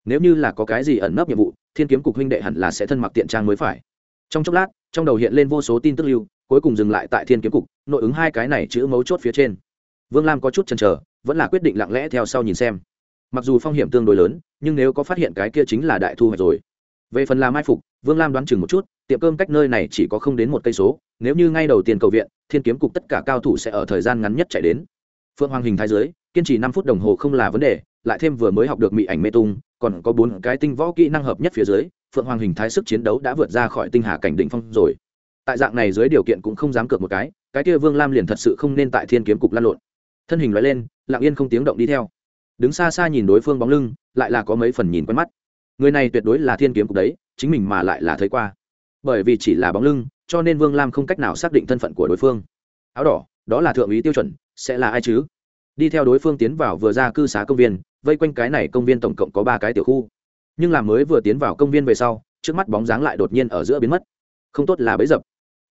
Nếu như là có cái gì ẩn nấp nhiệm vụ, thiên kiếm cục huynh đệ hẳn là sẽ thân mặc tiện trang mới phải. Trong chốc lát, trong đầu hiện lên vô số tin tức lưu, cuối cùng dừng lại tại thiên kiếm cục, nội ứng hai cái này chữ mấu chốt phía trên. Vương lam có chút chần chờ, vẫn là quyết định lặng lẽ theo sau nhìn xem mặc dù phong hiểm tương đối lớn, nhưng nếu có phát hiện cái kia chính là đại thu hoạch rồi. Về phần làm mai phục, vương lam đoán chừng một chút, tiệm cơm cách nơi này chỉ có không đến một cây số, nếu như ngay đầu tiên cầu viện, thiên kiếm cục tất cả cao thủ sẽ ở thời gian ngắn nhất chạy đến. Phượng hoàng hình thái giới, kiên trì năm phút đồng hồ không là vấn đề, lại thêm vừa mới học được mỹ ảnh mê tung, còn có bốn cái tinh võ kỹ năng hợp nhất phía dưới, phượng hoàng hình thái sức chiến đấu đã vượt ra khỏi tinh hà cảnh định phong rồi. Tại dạng này dưới điều kiện cũng không dám cược một cái cái kia vương lam liền thật sự không nên tại thiên kiếm cục lan lộn. Thân hình loại lên, lặng yên không tiếng động đi theo đứng xa xa nhìn đối phương bóng lưng, lại là có mấy phần nhìn quen mắt. Người này tuyệt đối là thiên kiếm cục đấy, chính mình mà lại là thấy qua. Bởi vì chỉ là bóng lưng, cho nên vương lam không cách nào xác định thân phận của đối phương. Áo đỏ, đó là thượng úy tiêu chuẩn, sẽ là ai chứ? Đi theo đối phương tiến vào vừa ra cư xá công viên, vây quanh cái này công viên tổng cộng có ba cái tiểu khu. Nhưng làm mới vừa tiến vào công viên về sau, trước mắt bóng dáng lại đột nhiên ở giữa biến mất. Không tốt là bấy dập.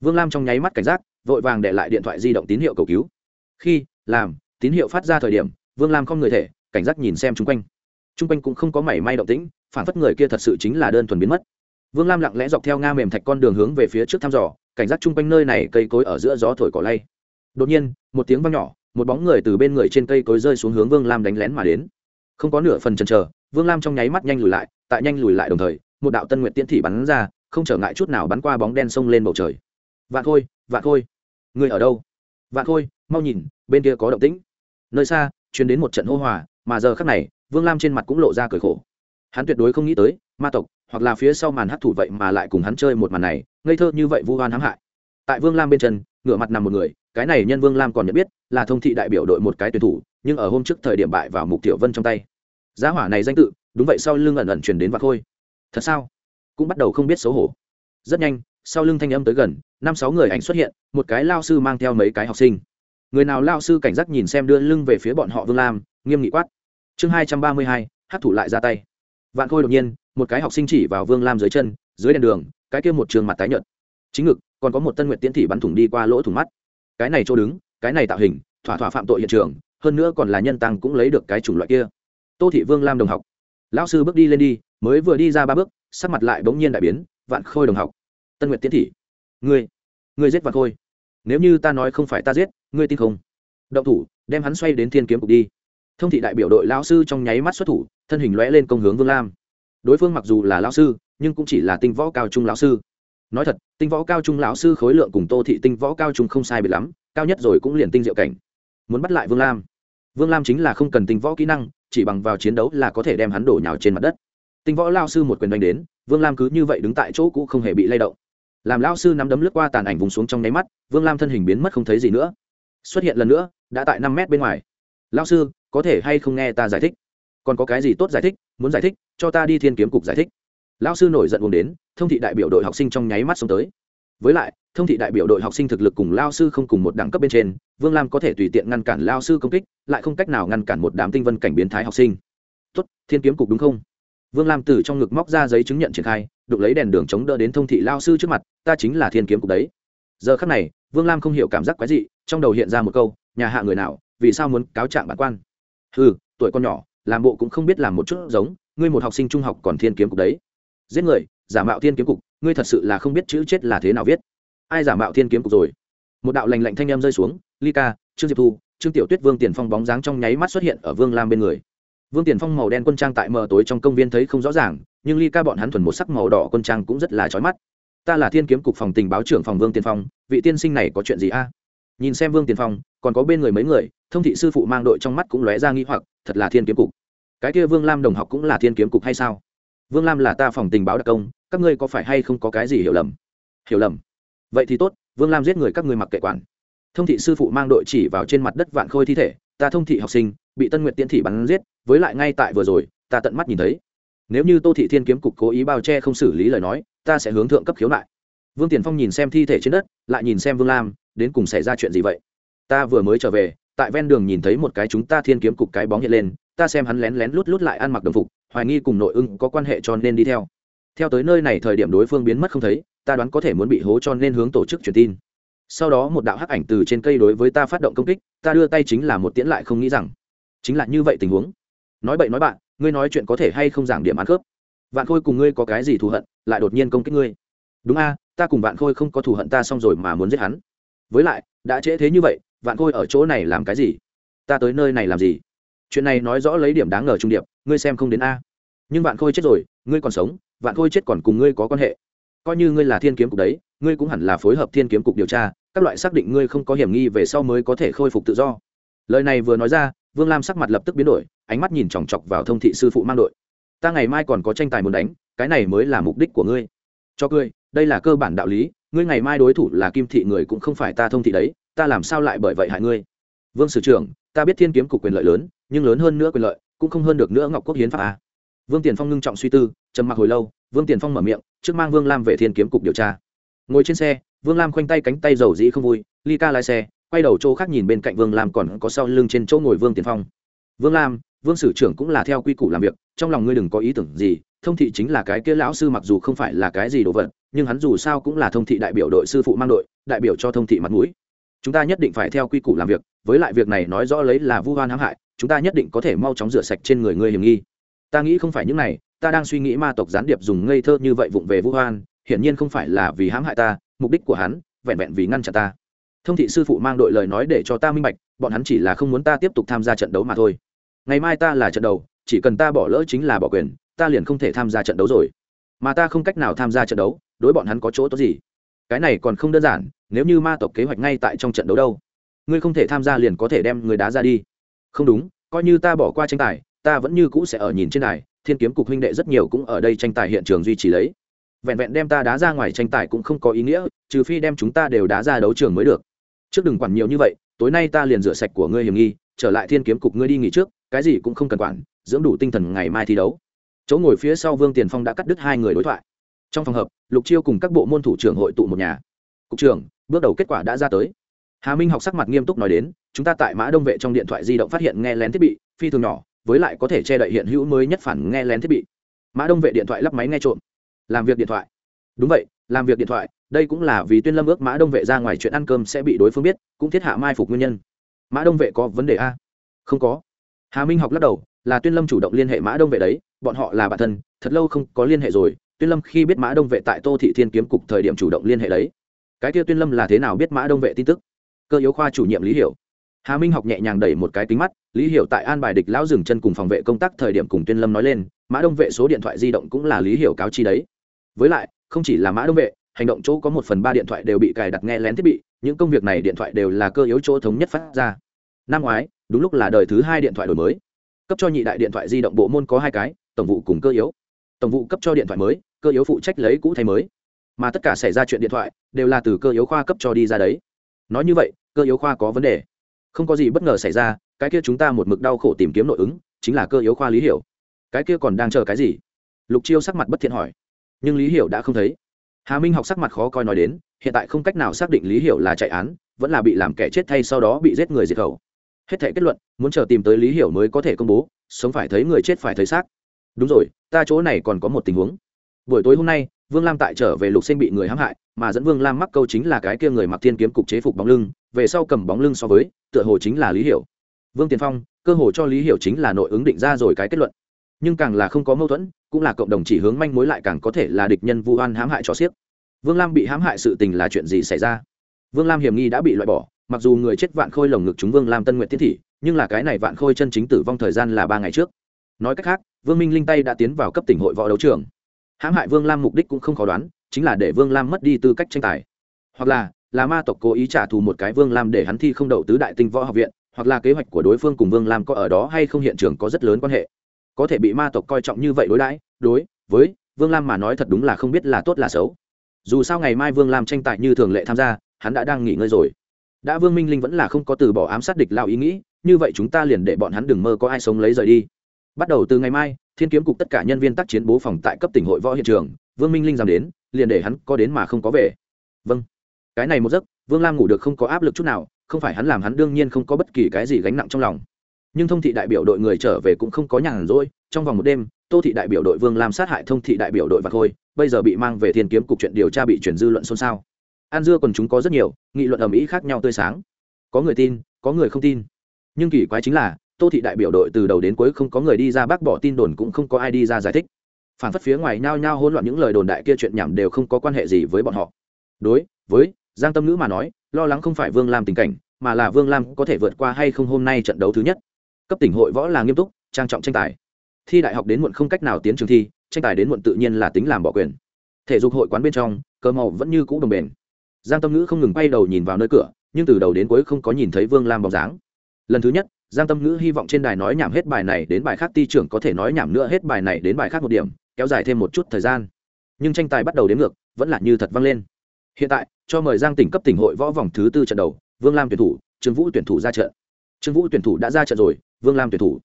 Vương lam trong nháy mắt cảnh giác, vội vàng để lại điện thoại di động tín hiệu cầu cứu. Khi, làm, tín hiệu phát ra thời điểm, vương lam không người thể cảnh giác nhìn xem chung quanh. Chung quanh cũng không có mảy may động tĩnh phản phất người kia thật sự chính là đơn thuần biến mất. Vương lam lặng lẽ dọc theo nga mềm thạch con đường hướng về phía trước thăm dò, cảnh giác chung quanh nơi này cây cối ở giữa gió thổi cỏ lay. Đột nhiên, một tiếng văng nhỏ, một bóng người từ bên người trên cây cối rơi xuống hướng vương lam đánh lén mà đến. Không có nửa phần chần chờ, vương lam trong nháy mắt nhanh lùi lại, tại nhanh lùi lại đồng thời, một đạo tân nguyện tiễn thị bắn ra, không trở ngại chút nào bắn qua bóng đen sông lên bầu trời. Vạn khôi vạn khôi, người ở đâu? Vạn khôi, mau nhìn, bên kia có động tĩnh. Nơi xa chuyến đến một trận hô hòa mà giờ khắc này, vương lam trên mặt cũng lộ ra cười khổ. Hắn tuyệt đối không nghĩ tới, ma tộc, hoặc là phía sau màn hát thủ vậy mà lại cùng hắn chơi một màn này, ngây thơ như vậy vu hoan hãm hại. Tại vương lam bên chân, ngửa mặt nằm một người, cái này nhân vương lam còn nhận biết, là thông thị đại biểu đội một cái tuyển thủ, nhưng ở hôm trước thời điểm bại vào mục tiểu vân trong tay. Giá hỏa này danh tự, đúng vậy sau lưng ẩn ẩn truyền đến vạc khôi. Thật sao? Cũng bắt đầu không biết xấu hổ. Rất nhanh, sau lưng thanh âm tới gần, năm sáu người ảnh xuất hiện, một cái lao sư mang theo mấy cái học sinh. Người nào lao sư cảnh giác nhìn xem đưa lưng về phía bọn họ vương lam, nghiêm nghị quát chương hai trăm ba mươi hai hát thủ lại ra tay. Vạn khôi đột nhiên, một cái học sinh chỉ vào vương lam dưới chân, dưới đèn đường, cái kia một trường mặt tái nhợt. Chính ngực, còn có một tân nguyện tiễn thị bắn thủng đi qua lỗ thủng mắt. Cái này chỗ đứng, cái này tạo hình, thỏa thỏa phạm tội hiện trường, hơn nữa còn là nhân tăng cũng lấy được cái chủng loại kia. Tô thị vương lam đồng học. Lão sư bước đi lên đi, mới vừa đi ra ba bước, sắc mặt lại bỗng nhiên đại biến, vạn khôi đồng học. Tân nguyện tiễn thị. Ngươi ngươi giết vạn khôi. Nếu như ta nói không phải ta giết, ngươi tin không? Động thủ, đem hắn xoay đến thiên kiếm cục đi thông thị đại biểu đội lao sư trong nháy mắt xuất thủ, thân hình lõe lên công hướng vương lam. Đối phương mặc dù là lao sư, nhưng cũng chỉ là tinh võ cao trung lão sư. Nói thật, tinh võ cao trung lão sư khối lượng cùng tô thị tinh võ cao trung không sai biệt lắm, cao nhất rồi cũng liền tinh diệu cảnh. Muốn bắt lại vương lam. Vương lam chính là không cần tinh võ kỹ năng, chỉ bằng vào chiến đấu là có thể đem hắn đổ nhào trên mặt đất. Tinh võ lao sư một quyền đánh đến, vương lam cứ như vậy đứng tại chỗ cũ không hề bị lay động. Làm lao sư nắm đấm lướt qua tàn ảnh vùng xuống trong nháy mắt, vương lam thân hình biến mất không thấy gì nữa. Xuất hiện lần nữa, đã tại năm mét bên ngoài. Lao sư có thể hay không nghe ta giải thích? Còn có cái gì tốt giải thích, muốn giải thích, cho ta đi thiên kiếm cục giải thích. Lão sư nổi giận buồn đến, thông thị đại biểu đội học sinh trong nháy mắt xông tới. Với lại, thông thị đại biểu đội học sinh thực lực cùng lao sư không cùng một đẳng cấp bên trên, vương lam có thể tùy tiện ngăn cản lao sư công kích, lại không cách nào ngăn cản một đám tinh vân cảnh biến thái học sinh. Tốt, thiên kiếm cục đúng không? Vương lam từ trong ngực móc ra giấy chứng nhận triển khai, đụng lấy đèn đường chống đỡ đến thông thị lao sư trước mặt, ta chính là thiên kiếm cục đấy. Giờ khắc này, vương lam không hiểu cảm giác quái dị, trong đầu hiện ra một câu, nhà hạ người nào, vì sao muốn cáo trạng bản quan? Ừ tuổi con nhỏ, làm bộ cũng không biết làm một chút giống, ngươi một học sinh trung học còn thiên kiếm cục đấy. Giết người, giả mạo thiên kiếm cục, ngươi thật sự là không biết chữ chết là thế nào viết. Ai giả mạo thiên kiếm cục rồi? Một đạo lành lạnh thanh em rơi xuống, ly ca, trương diệp thu, trương tiểu tuyết, vương tiền phong bóng dáng trong nháy mắt xuất hiện ở vương lam bên người. Vương tiền phong màu đen quân trang tại mờ tối trong công viên thấy không rõ ràng, nhưng ly ca bọn hắn thuần một sắc màu đỏ quân trang cũng rất là trói mắt. Ta là thiên kiếm cục phòng tình báo trưởng phòng vương tiền phong, vị tiên sinh này có chuyện gì a? Nhìn xem vương tiền phong, còn có bên người mấy người, thông thị sư phụ mang đội trong mắt cũng lóe ra nghi hoặc, thật là thiên kiếm cục. Cái kia vương lam đồng học cũng là thiên kiếm cục hay sao? Vương lam là ta phòng tình báo đặc công, các ngươi có phải hay không có cái gì hiểu lầm? Hiểu lầm. Vậy thì tốt, vương lam giết người các ngươi mặc kệ quản. Thông thị sư phụ mang đội chỉ vào trên mặt đất vạn khôi thi thể, ta thông thị học sinh, bị tân nguyện tiễn thị bắn giết, với lại ngay tại vừa rồi, ta tận mắt nhìn thấy. Nếu như tô thị thiên kiếm cục cố ý bao che không xử lý lời nói, ta sẽ hướng thượng cấp khiếu nại vương tiền phong nhìn xem thi thể trên đất, lại nhìn xem vương lam, đến cùng xảy ra chuyện gì vậy? Ta vừa mới trở về, tại ven đường nhìn thấy một cái chúng ta thiên kiếm cục cái bóng hiện lên, ta xem hắn lén lén lút lút lại ăn mặc đồng phục, hoài nghi cùng nội ưng có quan hệ cho nên đi theo. Theo tới nơi này thời điểm đối phương biến mất không thấy, ta đoán có thể muốn bị hố cho nên hướng tổ chức truyền tin. Sau đó một đạo hắc ảnh từ trên cây đối với ta phát động công kích, ta đưa tay chính là một tiễn lại không nghĩ rằng. Chính là như vậy tình huống. Nói bậy nói bạn, ngươi nói chuyện có thể hay không giảng điểm ăn khớp? Vạn khôi cùng ngươi có cái gì thù hận, lại đột nhiên công kích ngươi. Đúng a ta cùng vạn khôi không có thù hận ta xong rồi mà muốn giết hắn. Với lại, đã trễ thế như vậy, vạn khôi ở chỗ này làm cái gì? Ta tới nơi này làm gì? Chuyện này nói rõ lấy điểm đáng ngờ trung điệp, ngươi xem không đến a. Nhưng vạn khôi chết rồi, ngươi còn sống, vạn khôi chết còn cùng ngươi có quan hệ. Coi như ngươi là thiên kiếm cục đấy, ngươi cũng hẳn là phối hợp thiên kiếm cục điều tra, các loại xác định ngươi không có hiểm nghi về sau mới có thể khôi phục tự do. Lời này vừa nói ra, vương lam sắc mặt lập tức biến đổi, ánh mắt nhìn chòng chọc vào thông thị sư phụ mang đội. Ta ngày mai còn có tranh tài muốn đánh, cái này mới là mục đích của ngươi. Cho cười đây là cơ bản đạo lý, ngươi ngày mai đối thủ là kim thị người cũng không phải ta thông thị đấy, ta làm sao lại bởi vậy hại ngươi? Vương sử trưởng, ta biết thiên kiếm cục quyền lợi lớn, nhưng lớn hơn nữa quyền lợi, cũng không hơn được nữa ngọc quốc hiến pháp a. Vương tiền phong ngưng trọng suy tư, trầm mặc hồi lâu, vương tiền phong mở miệng, trước mang vương lam về thiên kiếm cục điều tra. Ngồi trên xe, vương lam khoanh tay cánh tay dầu dĩ không vui, ly ca lái xe, quay đầu chỗ khác nhìn bên cạnh vương lam còn có sau lưng trên chỗ ngồi vương tiền phong. Vương lam, vương sử trưởng cũng là theo quy củ làm việc, trong lòng ngươi đừng có ý tưởng gì thông thị chính là cái kia lão sư mặc dù không phải là cái gì đồ vật, nhưng hắn dù sao cũng là thông thị đại biểu đội sư phụ mang đội, đại biểu cho thông thị mặt mũi. Chúng ta nhất định phải theo quy củ làm việc, với lại việc này nói rõ lấy là vu hoan hãm hại, chúng ta nhất định có thể mau chóng rửa sạch trên người ngươi hiểm nghi. Ta nghĩ không phải những này, ta đang suy nghĩ ma tộc gián điệp dùng ngây thơ như vậy vụng về vu hoan, hiển nhiên không phải là vì hãm hại ta, mục đích của hắn, vẹn vẹn vì ngăn chặn ta. Thông thị sư phụ mang đội lời nói để cho ta minh bạch, bọn hắn chỉ là không muốn ta tiếp tục tham gia trận đấu mà thôi. Ngày mai ta là trận đầu, chỉ cần ta bỏ lỡ chính là bỏ quyền ta liền không thể tham gia trận đấu rồi. Mà ta không cách nào tham gia trận đấu, đối bọn hắn có chỗ tốt gì? Cái này còn không đơn giản, nếu như ma tộc kế hoạch ngay tại trong trận đấu đâu, ngươi không thể tham gia liền có thể đem người đá ra đi. Không đúng, coi như ta bỏ qua tranh tài, ta vẫn như cũ sẽ ở nhìn trên này thiên kiếm cục huynh đệ rất nhiều cũng ở đây tranh tài hiện trường duy trì lấy. Vẹn vẹn đem ta đá ra ngoài tranh tài cũng không có ý nghĩa, trừ phi đem chúng ta đều đá ra đấu trường mới được. Trước đừng quản nhiều như vậy, tối nay ta liền rửa sạch của ngươi hiểm nghi, trở lại thiên kiếm cục ngươi đi nghỉ trước, cái gì cũng không cần quản, dưỡng đủ tinh thần ngày mai thi đấu chỗ ngồi phía sau vương tiền phong đã cắt đứt hai người đối thoại. Trong phòng hợp lục chiêu cùng các bộ môn thủ trưởng hội tụ một nhà. Cục trưởng, bước đầu kết quả đã ra tới. Hà minh học sắc mặt nghiêm túc nói đến, chúng ta tại mã đông vệ trong điện thoại di động phát hiện nghe lén thiết bị, phi thường nhỏ, với lại có thể che đậy hiện hữu mới nhất phản nghe lén thiết bị. Mã đông vệ điện thoại lắp máy nghe trộm. Làm việc điện thoại. Đúng vậy, làm việc điện thoại, đây cũng là vì tuyên lâm ước mã đông vệ ra ngoài chuyện ăn cơm sẽ bị đối phương biết, cũng thiết hạ mai phục nguyên nhân. Mã đông vệ có vấn đề a? Không có. Hà minh học lắc đầu, là tuyên lâm chủ động liên hệ mã đông vệ đấy bọn họ là bạn thân, thật lâu không có liên hệ rồi, tuyên lâm khi biết mã đông vệ tại tô thị thiên kiếm cục thời điểm chủ động liên hệ đấy. Cái kia tuyên lâm là thế nào biết mã đông vệ tin tức? Cơ yếu khoa chủ nhiệm lý hiểu. Hà minh học nhẹ nhàng đẩy một cái kính mắt, lý hiểu tại an bài địch lão dừng chân cùng phòng vệ công tác thời điểm cùng tuyên lâm nói lên, mã đông vệ số điện thoại di động cũng là lý hiểu cáo chi đấy. Với lại, không chỉ là mã đông vệ, hành động chỗ có một phần ba điện thoại đều bị cài đặt nghe lén thiết bị, những công việc này điện thoại đều là cơ yếu chỗ thống nhất phát ra. Năm ngoái, đúng lúc là đời thứ hai điện thoại đổi mới. Cấp cho nhị đại điện thoại di động bộ môn có hai cái tổng vụ cùng cơ yếu. Tổng vụ cấp cho điện thoại mới, cơ yếu phụ trách lấy cũ thay mới. Mà tất cả xảy ra chuyện điện thoại, đều là từ cơ yếu khoa cấp cho đi ra đấy. Nói như vậy, cơ yếu khoa có vấn đề. Không có gì bất ngờ xảy ra, cái kia chúng ta một mực đau khổ tìm kiếm nội ứng, chính là cơ yếu khoa lý hiểu. Cái kia còn đang chờ cái gì? Lục chiêu sắc mặt bất thiện hỏi. Nhưng lý hiểu đã không thấy. Hà minh học sắc mặt khó coi nói đến, hiện tại không cách nào xác định lý hiểu là chạy án, vẫn là bị làm kẻ chết thay sau đó bị giết người diệt khẩu. Hết thể kết luận, muốn chờ tìm tới lý hiểu mới có thể công bố, sống phải thấy người chết phải thấy xác đúng rồi, ta chỗ này còn có một tình huống. Buổi tối hôm nay, vương lam tại trở về lục sinh bị người hãm hại, mà dẫn vương lam mắc câu chính là cái kia người mặc thiên kiếm cục chế phục bóng lưng, về sau cầm bóng lưng so với, tựa hồ chính là lý hiểu. Vương tiền phong, cơ hồ cho lý hiểu chính là nội ứng định ra rồi cái kết luận. Nhưng càng là không có mâu thuẫn, cũng là cộng đồng chỉ hướng manh mối lại càng có thể là địch nhân vu oan hãm hại cho xiếc vương lam bị hãm hại sự tình là chuyện gì xảy ra? Vương lam hiểm nghi đã bị loại bỏ, mặc dù người chết vạn khôi lồng ngực chúng vương lam tân nguyện tiến thị, nhưng là cái này vạn khôi chân chính tử vong thời gian là ba ngày trước. Nói cách khác vương minh linh tay đã tiến vào cấp tỉnh hội võ đấu trường. Hãm hại vương lam mục đích cũng không khó đoán, chính là để vương lam mất đi tư cách tranh tài. Hoặc là là ma tộc cố ý trả thù một cái vương lam để hắn thi không đậu tứ đại tinh võ học viện, hoặc là kế hoạch của đối phương cùng vương lam có ở đó hay không hiện trường có rất lớn quan hệ. Có thể bị ma tộc coi trọng như vậy đối đãi, đối, với vương lam mà nói thật đúng là không biết là tốt là xấu. Dù sao ngày mai vương lam tranh tài như thường lệ tham gia, hắn đã đang nghỉ ngơi rồi. Đã vương minh linh vẫn là không có từ bỏ ám sát địch lao ý nghĩ, như vậy chúng ta liền để bọn hắn đừng mơ có ai sống lấy rời đi bắt đầu từ ngày mai, thiên kiếm cục tất cả nhân viên tác chiến bố phòng tại cấp tỉnh hội võ hiện trường, vương minh linh dám đến, liền để hắn có đến mà không có về. Vâng. Cái này một giấc, vương lam ngủ được không có áp lực chút nào, không phải hắn làm hắn đương nhiên không có bất kỳ cái gì gánh nặng trong lòng. Nhưng thông thị đại biểu đội người trở về cũng không có nhàn rỗi, trong vòng một đêm, tô thị đại biểu đội vương lam sát hại thông thị đại biểu đội và khôi bây giờ bị mang về thiên kiếm cục chuyện điều tra bị chuyển dư luận xôn xao. An dưa còn chúng có rất nhiều, nghị luận ầm ĩ khác nhau tươi sáng. Có người tin, có người không tin. Nhưng kỳ quái chính là tô thị đại biểu đội từ đầu đến cuối không có người đi ra bác bỏ tin đồn cũng không có ai đi ra giải thích. Phản phất phía ngoài nhao nhao hỗn loạn những lời đồn đại kia chuyện nhảm đều không có quan hệ gì với bọn họ. Đối với giang tâm ngữ mà nói, lo lắng không phải vương lam tình cảnh, mà là vương lam có thể vượt qua hay không hôm nay trận đấu thứ nhất. Cấp tỉnh hội võ là nghiêm túc, trang trọng tranh tài. Thi đại học đến muộn không cách nào tiến trường thi, tranh tài đến muộn tự nhiên là tính làm bỏ quyền. Thể dục hội quán bên trong cơ màu vẫn như cũ đồng bền. Giang tâm ngữ không ngừng bay đầu nhìn vào nơi cửa, nhưng từ đầu đến cuối không có nhìn thấy vương lam bóng dáng. Lần thứ nhất giang tâm ngữ hy vọng trên đài nói nhảm hết bài này đến bài khác, ti trưởng có thể nói nhảm nữa hết bài này đến bài khác một điểm, kéo dài thêm một chút thời gian. Nhưng tranh tài bắt đầu đến ngược, vẫn là như thật vang lên. Hiện tại, cho mời giang tỉnh cấp tỉnh hội võ vòng thứ tư trận đầu, vương lam tuyển thủ, trương vũ tuyển thủ ra trận. Trương vũ tuyển thủ đã ra trận rồi, vương lam tuyển thủ.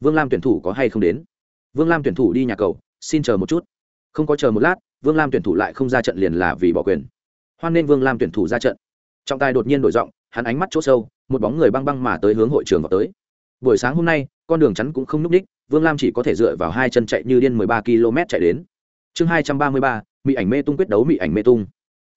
Vương lam tuyển thủ có hay không đến? Vương lam tuyển thủ đi nhà cầu, xin chờ một chút. Không có chờ một lát, vương lam tuyển thủ lại không ra trận liền là vì bỏ quyền. Hoan nên vương lam tuyển thủ ra trận. Trọng tài đột nhiên đổi giọng, hắn ánh mắt chỗ sâu một bóng người băng băng mà tới hướng hội trường vào tới. Buổi sáng hôm nay, con đường chắn cũng không núp đích, vương lam chỉ có thể dựa vào hai chân chạy như điên mười ba km chạy đến. Chương hai trăm ba mươi ba mỹ ảnh mê tung quyết đấu mỹ ảnh mê tung.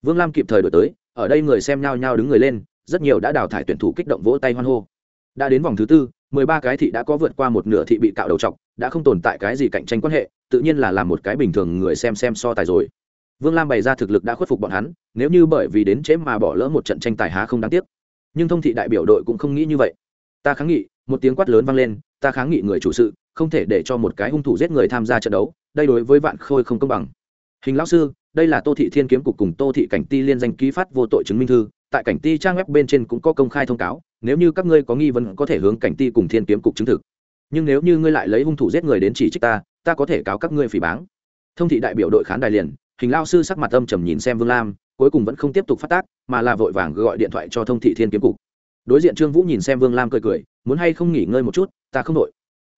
Vương lam kịp thời đổi tới, ở đây người xem nhau nhau đứng người lên, rất nhiều đã đào thải tuyển thủ kích động vỗ tay hoan hô. Đã đến vòng thứ tư, mười ba cái thị đã có vượt qua một nửa thị bị cạo đầu trọc đã không tồn tại cái gì cạnh tranh quan hệ, tự nhiên là làm một cái bình thường người xem xem so tài rồi. Vương lam bày ra thực lực đã khuất phục bọn hắn, nếu như bởi vì đến chế mà bỏ lỡ một trận tranh tài há không đáng tiếc nhưng thông thị đại biểu đội cũng không nghĩ như vậy. Ta kháng nghị, một tiếng quát lớn vang lên, ta kháng nghị người chủ sự, không thể để cho một cái hung thủ giết người tham gia trận đấu, đây đối với vạn khôi không công bằng. Hình lão sư, đây là tô thị thiên kiếm cục cùng tô thị cảnh ti liên danh ký phát vô tội chứng minh thư, tại cảnh ti trang web bên trên cũng có công khai thông cáo, nếu như các ngươi có nghi vấn có thể hướng cảnh ti cùng thiên kiếm cục chứng thực. Nhưng nếu như ngươi lại lấy hung thủ giết người đến chỉ trích ta ta có thể cáo các ngươi phỉ báng. Thông thị đại biểu đội khán đài liền, hình lao sư sắc mặt âm trầm nhìn xem vương lam cuối cùng vẫn không tiếp tục phát tác, mà là vội vàng gọi điện thoại cho thông thị thiên kiếm cục. Đối diện trương vũ nhìn xem vương lam cười cười, muốn hay không nghỉ ngơi một chút, ta không đội.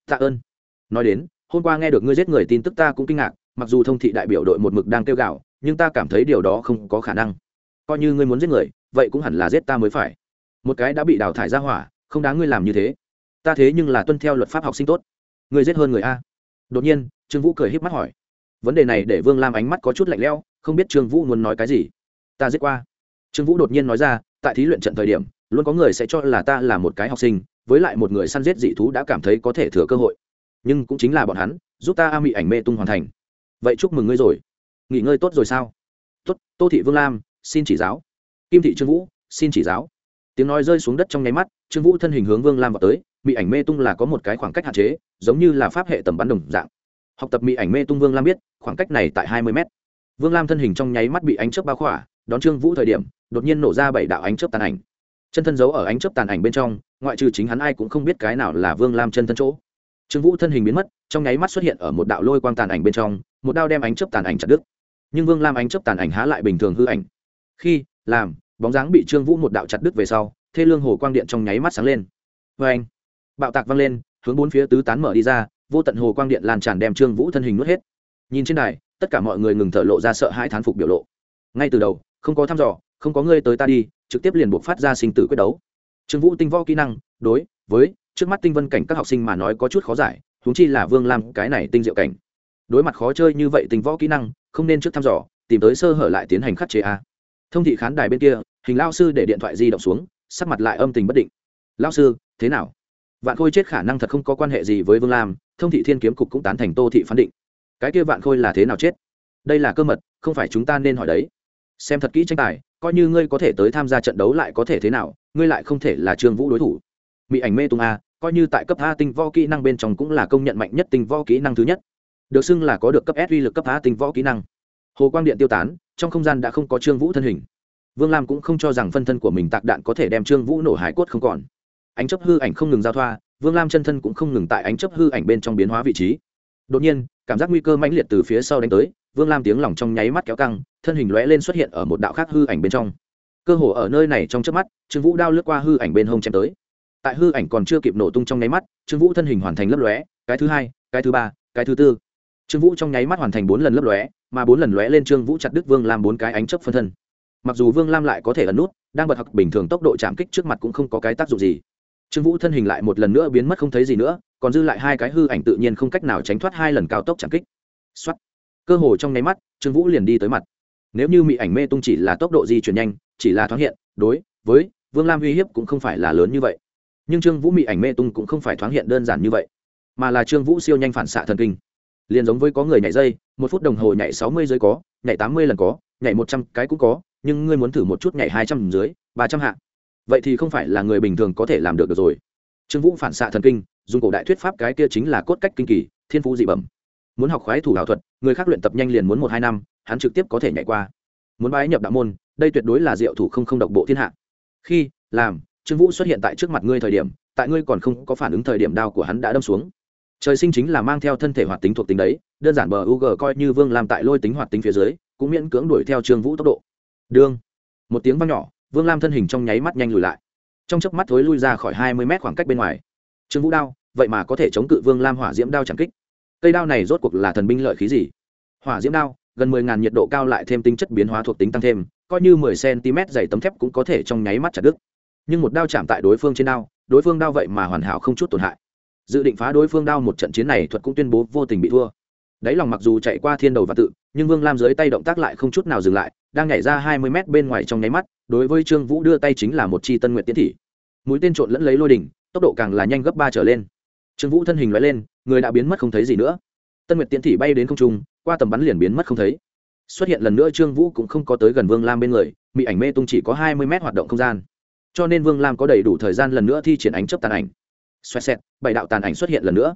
Tạ ơn. Nói đến, hôm qua nghe được ngươi giết người tin tức ta cũng kinh ngạc, mặc dù thông thị đại biểu đội một mực đang kêu gạo nhưng ta cảm thấy điều đó không có khả năng. Coi như ngươi muốn giết người, vậy cũng hẳn là giết ta mới phải. Một cái đã bị đào thải ra hỏa, không đáng ngươi làm như thế. Ta thế nhưng là tuân theo luật pháp học sinh tốt. Ngươi giết hơn người a. Đột nhiên, trương vũ cười h í p mắt hỏi. Vấn đề này để vương lam ánh mắt có chút lạnh lẽo, không biết trương vũ muốn nói cái gì ta giết qua. Trương vũ đột nhiên nói ra, tại thí luyện trận thời điểm, luôn có người sẽ cho là ta là một cái học sinh, với lại một người săn giết dị thú đã cảm thấy có thể thừa cơ hội. Nhưng cũng chính là bọn hắn, giúp ta a mị ảnh mê tung hoàn thành. Vậy chúc mừng ngươi rồi. Nghỉ ngơi tốt rồi sao? Tốt, tô thị vương lam, xin chỉ giáo. Kim thị trương vũ, xin chỉ giáo. Tiếng nói rơi xuống đất trong nháy mắt, trương vũ thân hình hướng vương lam vào tới bị ảnh mê tung là có một cái khoảng cách hạn chế, giống như là pháp hệ tầm bắn đồng dạng. Học tập bị ảnh mê tung vương lam biết, khoảng cách này tại hai mươi mét. Vương lam thân hình trong nháy mắt bị ánh chớp bao khỏa đón trương vũ thời điểm, đột nhiên nổ ra bảy đạo ánh chớp tàn ảnh. Chân thân giấu ở ánh chớp tàn ảnh bên trong, ngoại trừ chính hắn ai cũng không biết cái nào là vương lam chân thân chỗ. Trương vũ thân hình biến mất, trong nháy mắt xuất hiện ở một đạo lôi quang tàn ảnh bên trong, một đao đem ánh chớp tàn ảnh chặt đứt. Nhưng vương lam ánh chớp tàn ảnh há lại bình thường hư ảnh. Khi, làm, bóng dáng bị trương vũ một đạo chặt đứt về sau, thê lương hồ quang điện trong nháy mắt sáng lên. Vê anh bạo tạc vang lên, hướng bốn phía tứ tán mở đi ra, vô tận hồ quang điện lan tràn đem trương vũ thân hình nuốt hết. Nhìn trên đài, tất cả mọi người ngừng thở lộ ra sợ hãi thán phục biểu lộ. Ngay từ đầu không có thăm dò, không có ngươi tới ta đi, trực tiếp liền buộc phát ra sinh tử quyết đấu. Trương vũ tinh võ kỹ năng, đối với trước mắt tinh vân cảnh các học sinh mà nói có chút khó giải, huống chi là vương lam, cái này tinh diệu cảnh. Đối mặt khó chơi như vậy tinh võ kỹ năng, không nên trước thăm dò, tìm tới sơ hở lại tiến hành khắc chế a. Thông thị khán đài bên kia, hình lao sư để điện thoại di động xuống, sắc mặt lại âm tình bất định. Lao sư, thế nào? Vạn khôi chết khả năng thật không có quan hệ gì với vương lam, thông thị thiên kiếm cục cũng tán thành tô thị phán định. Cái kia vạn khôi là thế nào chết? Đây là cơ mật, không phải chúng ta nên hỏi đấy xem thật kỹ tranh tài, coi như ngươi có thể tới tham gia trận đấu lại có thể thế nào, ngươi lại không thể là trương vũ đối thủ. Mỹ ảnh mê tung a, coi như tại cấp a tinh võ kỹ năng bên trong cũng là công nhận mạnh nhất tinh võ kỹ năng thứ nhất. Được xưng là có được cấp s uy lực cấp a tinh võ kỹ năng. Hồ quang điện tiêu tán, trong không gian đã không có trương vũ thân hình. Vương lam cũng không cho rằng phân thân của mình tạc đạn có thể đem trương vũ nổ hải cốt không còn. Ánh chấp hư ảnh không ngừng giao thoa, vương lam chân thân cũng không ngừng tại ánh chấp hư ảnh bên trong biến hóa vị trí. Đột nhiên, cảm giác nguy cơ mãnh liệt từ phía sau đánh tới vương lam tiếng lòng trong nháy mắt kéo căng, thân hình lóe lên xuất hiện ở một đạo khác hư ảnh bên trong. Cơ hồ ở nơi này trong trước mắt, trương vũ đao lướt qua hư ảnh bên hông chém tới. Tại hư ảnh còn chưa kịp nổ tung trong nháy mắt, trương vũ thân hình hoàn thành lấp lóe, cái thứ hai, cái thứ ba, cái thứ tư. Trương vũ trong nháy mắt hoàn thành bốn lần lấp lóe, mà bốn lần lóe lên trương vũ chặt đứt vương lam bốn cái ánh chấp phân thân. Mặc dù vương lam lại có thể ẩn nút, đang bật học bình thường tốc độ chạm kích trước mặt cũng không có cái tác dụng gì. Trương vũ thân hình lại một lần nữa biến mất không thấy gì nữa, còn dư lại hai cái hư ảnh tự nhiên không cách nào tránh thoát hai lần cao tốc chạm kích. Xuất cơ hồ trong nháy mắt trương vũ liền đi tới mặt. Nếu như mỹ ảnh mê tung chỉ là tốc độ di chuyển nhanh chỉ là thoáng hiện đối với vương lam uy hiếp cũng không phải là lớn như vậy. Nhưng trương vũ mỹ ảnh mê tung cũng không phải thoáng hiện đơn giản như vậy mà là trương vũ siêu nhanh phản xạ thần kinh. Liền giống với có người nhảy dây một phút đồng hồ nhảy sáu mươi giới có nhảy tám mươi lần có nhảy một trăm cái cũng có nhưng ngươi muốn thử một chút nhảy hai trăm dưới ba trăm hạ. Vậy thì không phải là người bình thường có thể làm được, được rồi. Trương vũ phản xạ thần kinh dùng cổ đại thuyết pháp cái kia chính là cốt cách kinh kỳ thiên phú dị bẩm muốn học khoái thủ ảo thuật, người khác luyện tập nhanh liền muốn một hai năm, hắn trực tiếp có thể nhảy qua. Muốn bái nhập đạo môn, đây tuyệt đối là diệu thủ không không độc bộ thiên hạ. Khi, làm, trương vũ xuất hiện tại trước mặt ngươi thời điểm, tại ngươi còn không có phản ứng thời điểm đao của hắn đã đâm xuống. Trời sinh chính là mang theo thân thể hoạt tính thuộc tính đấy, đơn giản bờ u g coi như vương làm tại lôi tính hoạt tính phía dưới, cũng miễn cưỡng đuổi theo trương vũ tốc độ. Đương một tiếng vang nhỏ, vương lam thân hình trong nháy mắt nhanh lùi lại. Trong chớp mắt thối lui ra khỏi hai mươi mét khoảng cách bên ngoài. Trương vũ đao, vậy mà có thể chống cự vương lam hỏa diễm đao chẳng kích cây đao này rốt cuộc là thần binh lợi khí gì? Hỏa diễm đao, gần mười ngàn nhiệt độ cao lại thêm tính chất biến hóa thuộc tính tăng thêm, coi như mười cm dày tấm thép cũng có thể trong nháy mắt chặt đứt. Nhưng một đao chạm tại đối phương trên đao, đối phương đao vậy mà hoàn hảo không chút tổn hại. Dự định phá đối phương đao một trận chiến này thuật cũng tuyên bố vô tình bị thua. Đáy lòng mặc dù chạy qua thiên đầu và tự, nhưng vương lam dưới tay động tác lại không chút nào dừng lại, đang nhảy ra hai mươi mét bên ngoài trong nháy mắt, đối với trương vũ đưa tay chính là một chi tân nguyện tiến thị. Mũi tên trộn lẫn lấy lôi đỉnh, tốc độ càng là nhanh gấp ba trở lên. Trương vũ thân hình loại lên người đã biến mất không thấy gì nữa. Tân nguyệt tiễn thị bay đến không trung, qua tầm bắn liền biến mất không thấy. Xuất hiện lần nữa trương vũ cũng không có tới gần vương lam bên người mỹ ảnh mê tung chỉ có hai mươi mét hoạt động không gian. Cho nên vương lam có đầy đủ thời gian lần nữa thi triển ánh chấp tàn ảnh. Xoẹt xẹt, bảy đạo tàn ảnh xuất hiện lần nữa.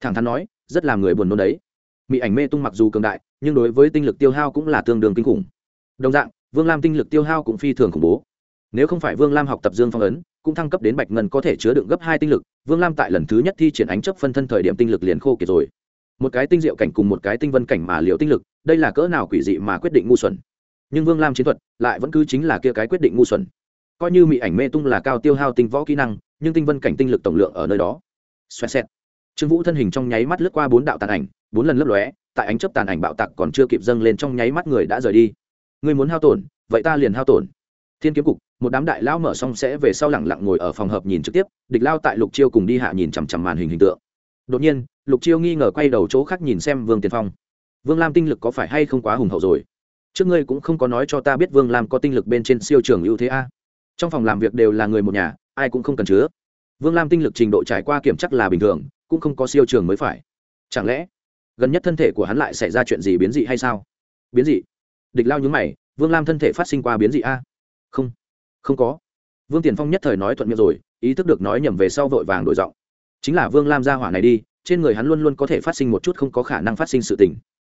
Thẳng thắn nói, rất làm người buồn nôn đấy. Mỹ ảnh mê tung mặc dù cường đại, nhưng đối với tinh lực tiêu hao cũng là tương đương kinh khủng. Đồng dạng, vương lam tinh lực tiêu hao cũng phi thường khủng bố. Nếu không phải vương lam học tập dương phong ấn cũng thăng cấp đến bạch ngân có thể chứa đựng gấp hai tinh lực, vương lam tại lần thứ nhất thi triển ánh chấp phân thân thời điểm tinh lực liền khô kiệt rồi. Một cái tinh diệu cảnh cùng một cái tinh vân cảnh mà liệu tinh lực, đây là cỡ nào quỷ dị mà quyết định ngu xuẩn. Nhưng vương lam chiến thuật lại vẫn cứ chính là kia cái quyết định ngu xuẩn. Coi như mỹ ảnh mê tung là cao tiêu hao tinh võ kỹ năng, nhưng tinh vân cảnh tinh lực tổng lượng ở nơi đó. Xoẹt xẹt. Trương vũ thân hình trong nháy mắt lướt qua bốn đạo tàn ảnh, bốn lần lấp lóe, tại ánh chấp tàn ảnh bạo tặc còn chưa kịp dâng lên trong nháy mắt người đã rời đi. Người muốn hao tổn, vậy ta liền hao tổn. Thiên kiếm cục một đám đại lao mở xong sẽ về sau lẳng lặng ngồi ở phòng hợp nhìn trực tiếp, địch lao tại lục chiêu cùng đi hạ nhìn chằm chằm màn hình hình tượng. Đột nhiên, lục chiêu nghi ngờ quay đầu chỗ khác nhìn xem vương tiền phong. Vương lam tinh lực có phải hay không quá hùng hậu rồi? Trước ngươi cũng không có nói cho ta biết vương lam có tinh lực bên trên siêu trường ưu thế a. Trong phòng làm việc đều là người một nhà, ai cũng không cần chứa. Vương lam tinh lực trình độ trải qua kiểm chắc là bình thường, cũng không có siêu trường mới phải. Chẳng lẽ, gần nhất thân thể của hắn lại xảy ra chuyện gì biến dị hay sao? Biến dị. Địch lao nhúng mày, vương lam thân thể phát sinh qua biến dị a? Không không có. Vương tiền phong nhất thời nói thuận miệng rồi, ý thức được nói nhầm về sau vội vàng đổi giọng. Chính là vương lam gia hỏa này đi, trên người hắn luôn luôn có thể phát sinh một chút không có khả năng phát sinh sự tình.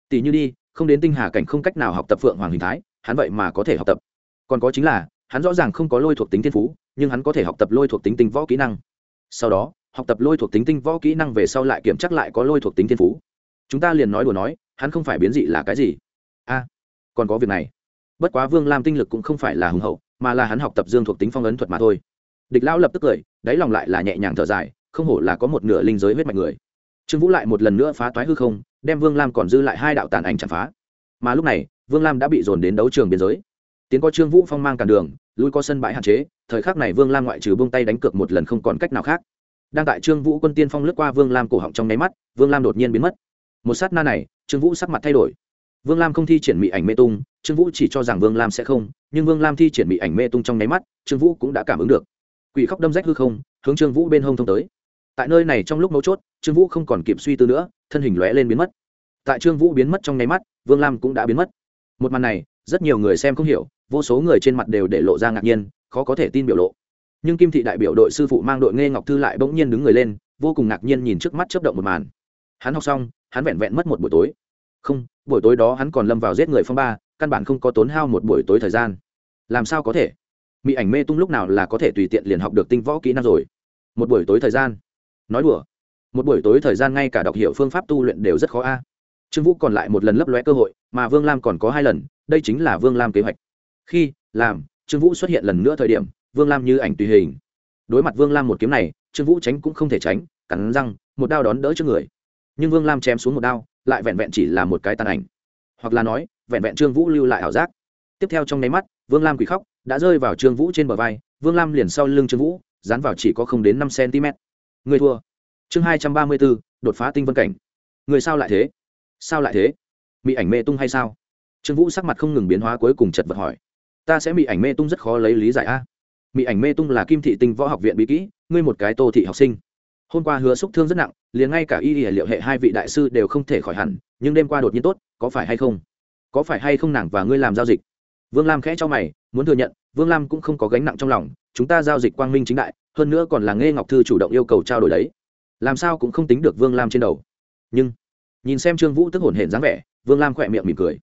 Tỷ như đi, không đến tinh hà cảnh không cách nào học tập phượng hoàng hình thái, hắn vậy mà có thể học tập. Còn có chính là, hắn rõ ràng không có lôi thuộc tính thiên phú, nhưng hắn có thể học tập lôi thuộc tính tinh võ kỹ năng. Sau đó, học tập lôi thuộc tính tinh võ kỹ năng về sau lại kiểm chắc lại có lôi thuộc tính thiên phú. Chúng ta liền nói đùa nói, hắn không phải biến dị là cái gì? A, còn có việc này. Bất quá vương lam tinh lực cũng không phải là hùng hậu mà là hắn học tập dương thuộc tính phong ấn thuật mà thôi. Địch lão lập tức cười, đáy lòng lại là nhẹ nhàng thở dài, không hổ là có một nửa linh giới huyết mạch người. Trương vũ lại một lần nữa phá toái hư không, đem vương lam còn dư lại hai đạo tàn ảnh chạm phá. Mà lúc này, vương lam đã bị dồn đến đấu trường biên giới. Tiến có trương vũ phong mang cản đường, lui có sân bãi hạn chế, thời khắc này vương lam ngoại trừ buông tay đánh cược một lần không còn cách nào khác. Đang tại trương vũ quân tiên phong lướt qua vương lam cổ họng trong nháy mắt, vương lam đột nhiên biến mất. Một sát na này, trương vũ sắc mặt thay đổi vương lam không thi triển mỹ ảnh mê tung, trương vũ chỉ cho rằng vương lam sẽ không, nhưng vương lam thi triển mỹ ảnh mê tung trong nháy mắt, trương vũ cũng đã cảm ứng được. Quỷ khóc đâm rách hư không, hướng trương vũ bên hông thông tới. Tại nơi này trong lúc mấu chốt, trương vũ không còn kịp suy tư nữa, thân hình lóe lên biến mất. Tại trương vũ biến mất trong nháy mắt, vương lam cũng đã biến mất. Một màn này, rất nhiều người xem không hiểu, vô số người trên mặt đều để lộ ra ngạc nhiên, khó có thể tin biểu lộ. Nhưng kim thị đại biểu đội sư phụ mang đội nghe ngọc thư lại bỗng nhiên đứng người lên, vô cùng ngạc nhiên nhìn trước mắt chấp động một màn. Hắn học xong, hắn vẹn vẹn mất một buổi tối. Không buổi tối đó hắn còn lâm vào giết người phong ba, căn bản không có tốn hao một buổi tối thời gian. Làm sao có thể? Mỹ ảnh mê tung lúc nào là có thể tùy tiện liền học được tinh võ kỹ năng rồi? Một buổi tối thời gian. Nói đùa. Một buổi tối thời gian ngay cả đọc hiểu phương pháp tu luyện đều rất khó a. Trương vũ còn lại một lần lấp lóe cơ hội, mà vương lam còn có hai lần, đây chính là vương lam kế hoạch. Khi, làm, trương vũ xuất hiện lần nữa thời điểm, vương lam như ảnh tùy hình. Đối mặt vương lam một kiếm này, trương vũ tránh cũng không thể tránh, cắn răng, một đao đón đỡ trước người. Nhưng vương lam chém xuống một đao lại vẹn vẹn chỉ là một cái tàn ảnh. Hoặc là nói, vẹn vẹn trương vũ lưu lại ảo giác. Tiếp theo trong nháy mắt, vương lam quỳ khóc, đã rơi vào trương vũ trên bờ vai, vương lam liền sau lưng trương vũ, dán vào chỉ có không đến năm cm người thua. Chương hai trăm ba mươi bốn, đột phá tinh vân cảnh. Người sao lại thế? Sao lại thế? Mỹ ảnh mê tung hay sao? Trương vũ sắc mặt không ngừng biến hóa cuối cùng chật vật hỏi. Ta sẽ mỹ ảnh mê tung rất khó lấy lý giải a. Mỹ ảnh mê tung là kim thị tinh võ học viện bí kỹ, ngươi một cái tô thị học sinh hôm qua hứa xúc thương rất nặng, liền ngay cả y liệu hệ hai vị đại sư đều không thể khỏi hẳn, nhưng đêm qua đột nhiên tốt, có phải hay không? Có phải hay không nàng và ngươi làm giao dịch? Vương lam khẽ cho mày, muốn thừa nhận, vương lam cũng không có gánh nặng trong lòng, chúng ta giao dịch quang minh chính đại, hơn nữa còn là nghe ngọc thư chủ động yêu cầu trao đổi đấy. Làm sao cũng không tính được vương lam trên đầu. Nhưng, nhìn xem trương vũ tức hồn hển dáng vẻ, vương lam khỏe miệng mỉm cười.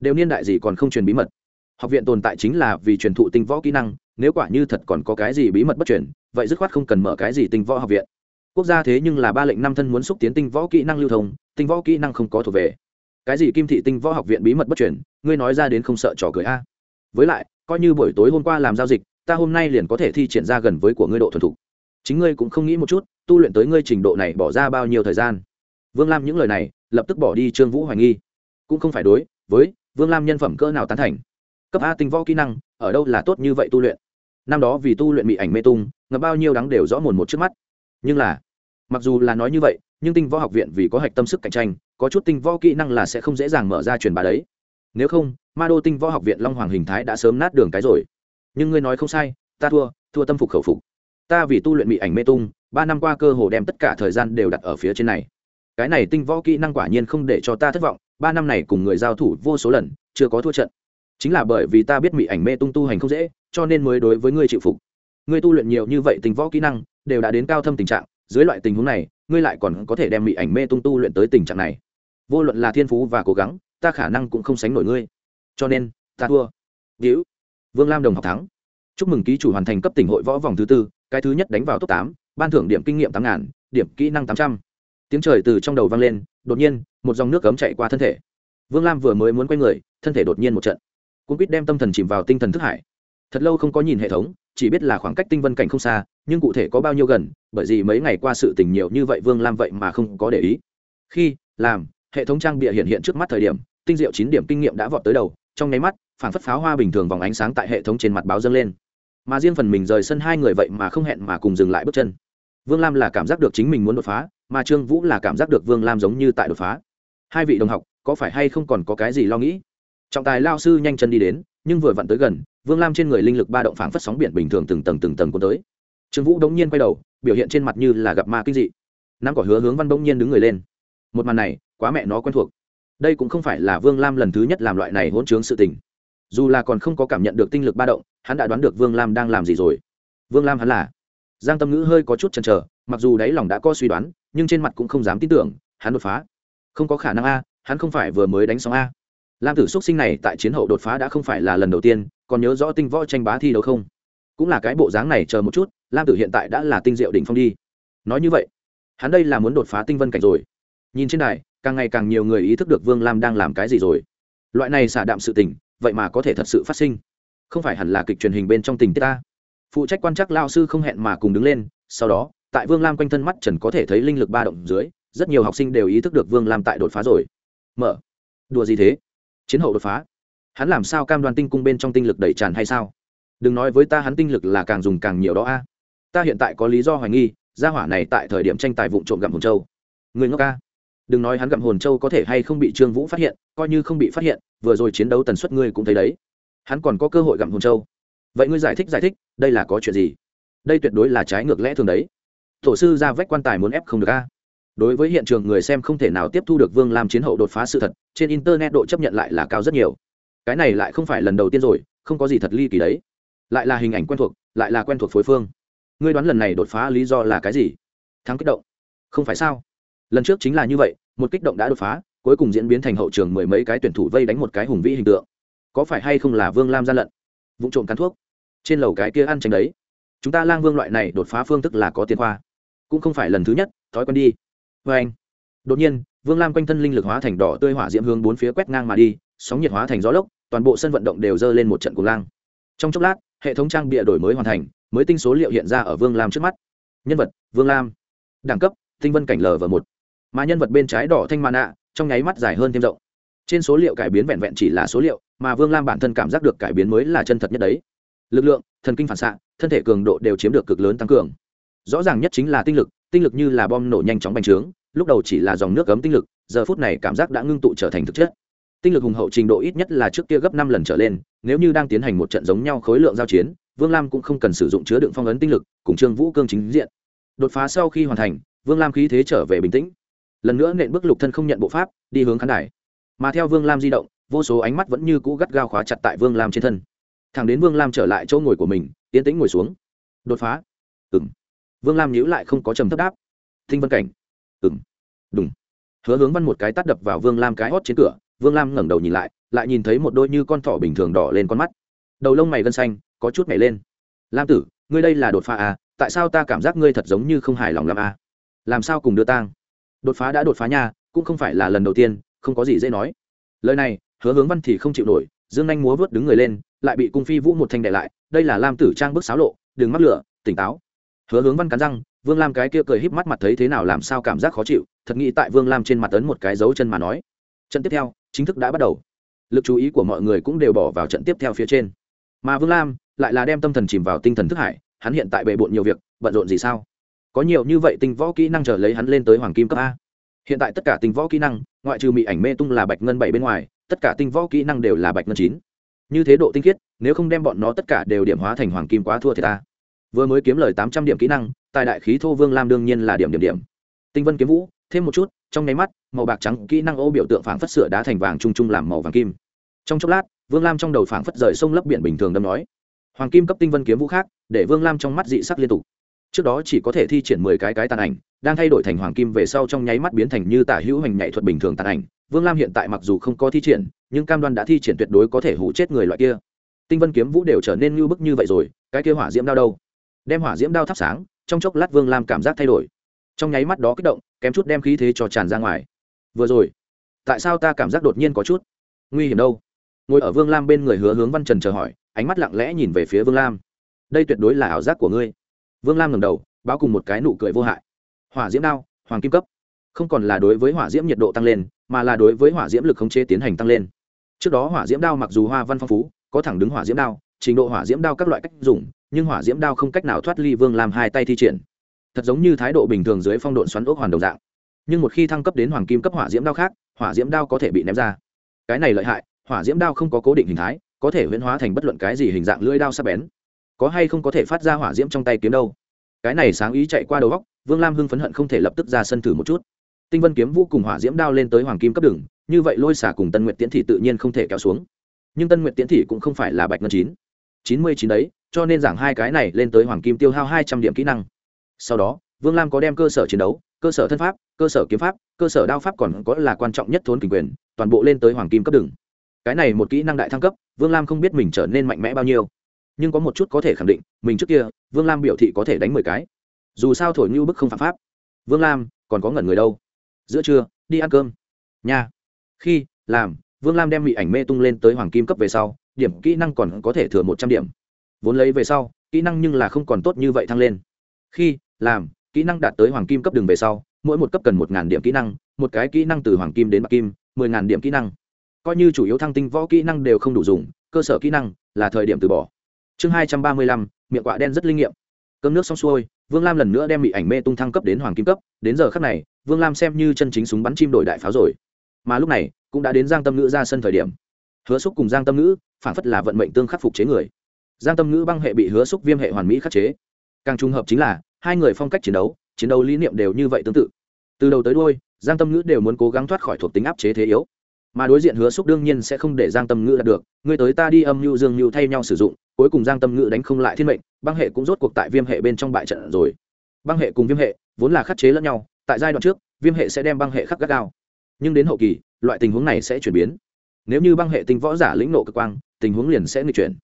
Đều niên đại gì còn không truyền bí mật. Học viện tồn tại chính là vì truyền thụ tinh võ kỹ năng, nếu quả như thật còn có cái gì bí mật bất truyền, vậy dứt khoát không cần mở cái gì tinh võ học viện quốc gia thế nhưng là ba lệnh năm thân muốn xúc tiến tinh võ kỹ năng lưu thông tinh võ kỹ năng không có thuộc về. Cái gì kim thị tinh võ học viện bí mật bất chuyển, ngươi nói ra đến không sợ trò cười a. Với lại coi như buổi tối hôm qua làm giao dịch ta hôm nay liền có thể thi triển ra gần với của ngươi độ thuần thục. Chính ngươi cũng không nghĩ một chút tu luyện tới ngươi trình độ này bỏ ra bao nhiêu thời gian. Vương lam những lời này lập tức bỏ đi trương vũ hoài nghi. Cũng không phải đối với vương lam nhân phẩm cỡ nào tán thành. Cấp a tinh võ kỹ năng ở đâu là tốt như vậy tu luyện? Năm đó vì tu luyện mỹ ảnh mê tung ngập bao nhiêu đắng đều rõ mồn một trước mắt nhưng là, mặc dù là nói như vậy, nhưng tinh võ học viện vì có hạch tâm sức cạnh tranh, có chút tinh võ kỹ năng là sẽ không dễ dàng mở ra truyền bá đấy. Nếu không, ma đô tinh võ học viện long hoàng hình thái đã sớm nát đường cái rồi. Nhưng ngươi nói không sai, ta thua thua tâm phục khẩu phục. Ta vì tu luyện mỹ ảnh mê tung, ba năm qua cơ hồ đem tất cả thời gian đều đặt ở phía trên này. Cái này tinh võ kỹ năng quả nhiên không để cho ta thất vọng, ba năm này cùng người giao thủ vô số lần, chưa có thua trận. Chính là bởi vì ta biết mỹ ảnh mê tung tu hành không dễ, cho nên mới đối với ngươi chịu phục. Ngươi tu luyện nhiều như vậy tinh võ kỹ năng đều đã đến cao thâm tình trạng, dưới loại tình huống này, ngươi lại còn có thể đem mỹ ảnh mê tung tu luyện tới tình trạng này. Vô luận là thiên phú và cố gắng, ta khả năng cũng không sánh nổi ngươi. Cho nên, ta thua. Víu vương lam đồng học thắng. Chúc mừng ký chủ hoàn thành cấp tỉnh hội võ vòng thứ tư, cái thứ nhất đánh vào top tám, ban thưởng điểm kinh nghiệm tám ngàn, điểm kỹ năng tám trăm. Tiếng trời từ trong đầu vang lên, đột nhiên, một dòng nước cấm chạy qua thân thể. Vương lam vừa mới muốn quay người, thân thể đột nhiên một trận. Cũng biết đem tâm thần chìm vào tinh thần thức hải thật lâu không có nhìn hệ thống, chỉ biết là khoảng cách tinh vân cảnh không xa, nhưng cụ thể có bao nhiêu gần, bởi vì mấy ngày qua sự tình nhiều như vậy vương lam vậy mà không có để ý. Khi, làm, hệ thống trang bịa hiện hiện trước mắt thời điểm, tinh diệu chín điểm kinh nghiệm đã vọt tới đầu, trong nháy mắt, phản phất pháo hoa bình thường vòng ánh sáng tại hệ thống trên mặt báo dâng lên. Mà riêng phần mình rời sân hai người vậy mà không hẹn mà cùng dừng lại bước chân. Vương lam là cảm giác được chính mình muốn đột phá, mà trương vũ là cảm giác được vương lam giống như tại đột phá. Hai vị đồng học, có phải hay không còn có cái gì lo nghĩ? Trọng tài lao sư nhanh chân đi đến nhưng vừa vặn tới gần, vương lam trên người linh lực ba động phảng phất sóng biển bình thường từng tầng từng tầng cuốn tới. Trương vũ đống nhiên quay đầu, biểu hiện trên mặt như là gặp ma kinh dị. Nam cỏ hứa hướng văn bỗng nhiên đứng người lên. Một màn này, quá mẹ nó quen thuộc. Đây cũng không phải là vương lam lần thứ nhất làm loại này hỗn trướng sự tình. Dù là còn không có cảm nhận được tinh lực ba động, hắn đã đoán được vương lam đang làm gì rồi. Vương lam hắn là? Giang tâm ngữ hơi có chút chần chờ, mặc dù đáy lòng đã có suy đoán, nhưng trên mặt cũng không dám tin tưởng, hắn đột phá. Không có khả năng a, hắn không phải vừa mới đánh xong a lam tử x sinh này tại chiến hậu đột phá đã không phải là lần đầu tiên, còn nhớ rõ tinh võ tranh bá thi đấu không? Cũng là cái bộ dáng này chờ một chút, lam tử hiện tại đã là tinh diệu đỉnh phong đi. Nói như vậy, hắn đây là muốn đột phá tinh vân cảnh rồi. Nhìn trên đài, càng ngày càng nhiều người ý thức được vương lam đang làm cái gì rồi. Loại này xả đạm sự tình, vậy mà có thể thật sự phát sinh. Không phải hẳn là kịch truyền hình bên trong tình tiết ta? Phụ trách quan chắc lao sư không hẹn mà cùng đứng lên, sau đó, tại vương lam quanh thân mắt trần có thể thấy linh lực ba động dưới, rất nhiều học sinh đều ý thức được vương lam tại đột phá rồi. Mở. Đùa gì thế? Chiến hậu đột phá. Hắn làm sao cam đoan tinh cung bên trong tinh lực đẩy tràn hay sao? Đừng nói với ta hắn tinh lực là càng dùng càng nhiều đó a. Ta hiện tại có lý do hoài nghi, gia hỏa này tại thời điểm tranh tài vụ trộm gặm hồn châu người ngốc ca đừng nói hắn gặm hồn châu có thể hay không bị trương vũ phát hiện, coi như không bị phát hiện, vừa rồi chiến đấu tần suất ngươi cũng thấy đấy. Hắn còn có cơ hội gặm hồn châu vậy ngươi giải thích giải thích, đây là có chuyện gì? Đây tuyệt đối là trái ngược lẽ thường đấy. Tổ sư ra vách quan tài muốn ép không được a đối với hiện trường người xem không thể nào tiếp thu được vương lam chiến hậu đột phá sự thật, trên internet độ chấp nhận lại là cao rất nhiều. Cái này lại không phải lần đầu tiên rồi, không có gì thật ly kỳ đấy. Lại là hình ảnh quen thuộc, lại là quen thuộc phối phương. Ngươi đoán lần này đột phá lý do là cái gì? Thắng kích động. Không phải sao? Lần trước chính là như vậy, một kích động đã đột phá, cuối cùng diễn biến thành hậu trường mười mấy cái tuyển thủ vây đánh một cái hùng vĩ hình tượng. Có phải hay không là vương lam gian lận? Vụ trộm cắn thuốc. Trên lầu cái kia ăn tranh đấy. Chúng ta lang vương loại này đột phá phương thức là có tiền khoa. Cũng không phải lần thứ nhất, thói quen đi vê anh. Đột nhiên, vương lam quanh thân linh lực hóa thành đỏ tươi hỏa diễm hướng bốn phía quét ngang mà đi, sóng nhiệt hóa thành gió lốc, toàn bộ sân vận động đều dơ lên một trận cuồng lang. Trong chốc lát, hệ thống trang bịa đổi mới hoàn thành, mới tinh số liệu hiện ra ở vương lam trước mắt. Nhân vật, vương lam. Đẳng cấp, tinh vân cảnh l và một. Mà nhân vật bên trái đỏ thanh mana trong nháy mắt dài hơn thêm rộng. Trên số liệu cải biến vẹn vẹn chỉ là số liệu, mà vương lam bản thân cảm giác được cải biến mới là chân thật nhất đấy. Lực lượng, thần kinh phản xạ, thân thể cường độ đều chiếm được cực lớn tăng cường. Rõ ràng nhất chính là tinh lực tinh lực như là bom nổ nhanh chóng bành trướng, lúc đầu chỉ là dòng nước cấm tinh lực, giờ phút này cảm giác đã ngưng tụ trở thành thực chất. Tinh lực hùng hậu trình độ ít nhất là trước kia gấp năm lần trở lên, nếu như đang tiến hành một trận giống nhau khối lượng giao chiến, vương lam cũng không cần sử dụng chứa đựng phong ấn tinh lực, cùng trương vũ cương chính diện. Đột phá sau khi hoàn thành, vương lam khí thế trở về bình tĩnh. Lần nữa nện bước lục thân không nhận bộ pháp, đi hướng khán đài. Mà theo vương lam di động, vô số ánh mắt vẫn như cũ gắt gao khóa chặt tại vương lam trên thân. Thẳng đến vương lam trở lại chỗ ngồi của mình tiến tĩnh ngồi xuống. Đột phá. Ừng vương lam nhíu lại không có trầm thấp đáp. Thinh vân cảnh. Ừng đúng hứa hướng văn một cái tắt đập vào vương lam cái hót trên cửa, vương lam ngẩng đầu nhìn lại lại nhìn thấy một đôi như con thỏ bình thường đỏ lên con mắt. Đầu lông mày gân xanh, có chút mày lên. Lam tử, ngươi đây là đột phá à? Tại sao ta cảm giác ngươi thật giống như không hài lòng làm à? Làm sao cùng đưa tang? Đột phá đã đột phá nha, cũng không phải là lần đầu tiên, không có gì dễ nói. Lời này, hứa hướng văn thì không chịu nổi, dương anh múa vớt đứng người lên, lại bị cung phi vũ một thanh đệ lại. Đây là lam tử trang bức xáo lộ, đừng mắc lửa, tỉnh táo hứa hướng văn cắn răng, vương lam cái kia cười híp mắt mặt thấy thế nào làm sao cảm giác khó chịu, thật nghĩ tại vương lam trên mặt ấn một cái dấu chân mà nói. Trận tiếp theo, chính thức đã bắt đầu. Lực chú ý của mọi người cũng đều bỏ vào trận tiếp theo phía trên. Mà vương lam lại là đem tâm thần chìm vào tinh thần thức hải, hắn hiện tại bề bộn nhiều việc, bận rộn gì sao? Có nhiều như vậy tinh võ kỹ năng chờ lấy hắn lên tới hoàng kim cấp a. Hiện tại tất cả tinh võ kỹ năng, ngoại trừ mỹ ảnh mê tung là bạch ngân bảy bên ngoài, tất cả tinh võ kỹ năng đều là bạch ngân chín. Như thế độ tinh khiết, nếu không đem bọn nó tất cả đều điểm hóa thành hoàng kim quá thua thì ta vừa mới kiếm lời tám trăm điểm kỹ năng tại đại khí thô vương lam đương nhiên là điểm điểm điểm. Tinh vân kiếm vũ, thêm một chút, trong nháy mắt, màu bạc trắng kỹ năng ô biểu tượng phảng phất sửa đá thành vàng trung trung làm màu vàng kim. Trong chốc lát, vương lam trong đầu phảng phất rời sông lấp biển bình thường đâm nói, hoàng kim cấp tinh vân kiếm vũ khác, để vương lam trong mắt dị sắc liên tục. Trước đó chỉ có thể thi triển mười cái cái tàn ảnh, đang thay đổi thành hoàng kim về sau trong nháy mắt biến thành như tả hữu hành nhảy thuật bình thường tàn ảnh. Vương lam hiện tại mặc dù không có thi triển, nhưng cam đoan đã thi triển tuyệt đối có thể hủ chết người loại kia. Tinh vân kiếm vũ đều trở nên như bức như vậy rồi, cái kia hỏa diễm đau đâu? Đem hỏa diễm đao thắp sáng, trong chốc lát vương lam cảm giác thay đổi. Trong nháy mắt đó kích động, kém chút đem khí thế cho tràn ra ngoài. Vừa rồi, tại sao ta cảm giác đột nhiên có chút nguy hiểm đâu? Ngồi ở vương lam bên người hứa hướng văn trần chờ hỏi, ánh mắt lặng lẽ nhìn về phía vương lam. Đây tuyệt đối là ảo giác của ngươi. Vương lam ngầm đầu, báo cùng một cái nụ cười vô hại. Hỏa diễm đao, hoàng kim cấp. Không còn là đối với hỏa diễm nhiệt độ tăng lên, mà là đối với hỏa diễm lực khống chế tiến hành tăng lên. Trước đó hỏa diễm đao mặc dù hoa văn phong phú, có thẳng đứng hỏa diễm đao, trình độ hỏa diễm đao các loại cách dùng nhưng hỏa diễm đao không cách nào thoát ly vương làm hai tay thi triển. Thật giống như thái độ bình thường dưới phong độn xoắn ốc hoàn đồng dạng. Nhưng một khi thăng cấp đến hoàng kim cấp hỏa diễm đao khác, hỏa diễm đao có thể bị ném ra. Cái này lợi hại, hỏa diễm đao không có cố định hình thái, có thể huyễn hóa thành bất luận cái gì hình dạng lưỡi đao sắc bén. Có hay không có thể phát ra hỏa diễm trong tay kiếm đâu? Cái này sáng ý chạy qua đầu góc, vương lam hưng phấn hận không thể lập tức ra sân thử một chút. Tinh vân kiếm vũ cùng hỏa diễm đao lên tới hoàng kim cấp đường, như vậy lôi xả cùng tân nguyệt tiễn thị tự nhiên không thể kéo xuống. Nhưng tân nguyệt tiễn thị cũng không phải là bạch ngân chín. Chín mươi chín đấy cho nên giảng hai cái này lên tới hoàng kim tiêu hao hai trăm điểm kỹ năng. Sau đó, vương lam có đem cơ sở chiến đấu, cơ sở thân pháp, cơ sở kiếm pháp, cơ sở đao pháp còn có là quan trọng nhất thốn kình quyền, toàn bộ lên tới hoàng kim cấp đừng. Cái này một kỹ năng đại thăng cấp, vương lam không biết mình trở nên mạnh mẽ bao nhiêu. Nhưng có một chút có thể khẳng định, mình trước kia, vương lam biểu thị có thể đánh mười cái. Dù sao thổi như bức không phạm pháp. Vương lam, còn có ngẩn người đâu? Giữa trưa, đi ăn cơm. Nha khi, làm, vương lam đem bị ảnh mê tung lên tới hoàng kim cấp về sau, điểm kỹ năng còn có thể thừa một trăm điểm vốn lấy về sau, kỹ năng nhưng là không còn tốt như vậy thăng lên. Khi, làm, kỹ năng đạt tới hoàng kim cấp đường về sau, mỗi một cấp cần một ngàn điểm kỹ năng, một cái kỹ năng từ hoàng kim đến bạc kim, mười ngàn điểm kỹ năng. Coi như chủ yếu thăng tinh võ kỹ năng đều không đủ dùng, cơ sở kỹ năng là thời điểm từ bỏ. Chương hai trăm ba mươi lăm, miệng quạ đen rất linh nghiệm. Cơm nước xong xuôi, vương lam lần nữa đem bị ảnh mê tung thăng cấp đến hoàng kim cấp, đến giờ khắc này, vương lam xem như chân chính súng bắn chim đổi đại pháo rồi. Mà lúc này, cũng đã đến giang tâm ngữ ra sân thời điểm. Hứa xúc cùng giang tâm ngữ, phản phất là vận mệnh tương khắc phục chế người giang tâm ngữ băng hệ bị hứa xúc viêm hệ hoàn mỹ khắc chế. Càng trùng hợp chính là, hai người phong cách chiến đấu chiến đấu lý niệm đều như vậy tương tự. Từ đầu tới đôi giang tâm ngữ đều muốn cố gắng thoát khỏi thuộc tính áp chế thế yếu. Mà đối diện hứa xúc đương nhiên sẽ không để giang tâm ngữ đạt được người tới ta đi âm mưu dương mưu thay nhau sử dụng, cuối cùng giang tâm ngữ đánh không lại thiên mệnh, băng hệ cũng rốt cuộc tại viêm hệ bên trong bại trận rồi. Băng hệ cùng viêm hệ vốn là khắc chế lẫn nhau, tại giai đoạn trước, viêm hệ sẽ đem băng hệ khắc gắt gao. Nhưng đến hậu kỳ, loại tình huống này sẽ chuyển biến. Nếu như băng hệ tinh võ giả lĩnh nộ cực quang, tình huống liền sẽ nghịch chuyển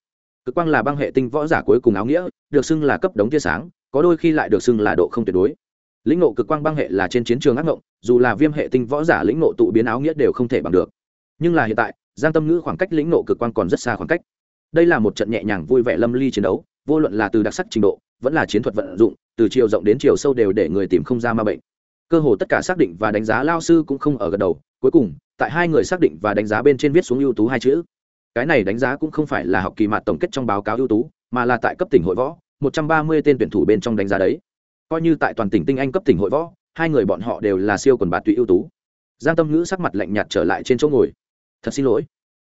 cực quang là băng hệ tinh võ giả cuối cùng áo nghĩa, được xưng là cấp đống tia sáng, có đôi khi lại được xưng là độ không tuyệt đối. Lĩnh ngộ cực quang băng hệ là trên chiến trường ác ngộng, dù là viêm hệ tinh võ giả lĩnh ngộ tụ biến áo nghĩa đều không thể bằng được. Nhưng là hiện tại, giang tâm ngữ khoảng cách lĩnh ngộ cực quang còn rất xa khoảng cách. Đây là một trận nhẹ nhàng vui vẻ lâm ly chiến đấu, vô luận là từ đặc sắc trình độ, vẫn là chiến thuật vận dụng, từ chiều rộng đến chiều sâu đều để người tìm không ra ma bệnh. Cơ hồ tất cả xác định và đánh giá lao sư cũng không ở gật đầu, cuối cùng, tại hai người xác định và đánh giá bên trên viết xuống ưu tú hai chữ cái này đánh giá cũng không phải là học kỳ mạt tổng kết trong báo cáo ưu tú, mà là tại cấp tỉnh hội võ, một trăm ba mươi tên tuyển thủ bên trong đánh giá đấy. Coi như tại toàn tỉnh tinh anh cấp tỉnh hội võ, hai người bọn họ đều là siêu quần bạt tụy ưu tú. Giang tâm ngữ sắc mặt lạnh nhạt trở lại trên chỗ ngồi. Thật xin lỗi.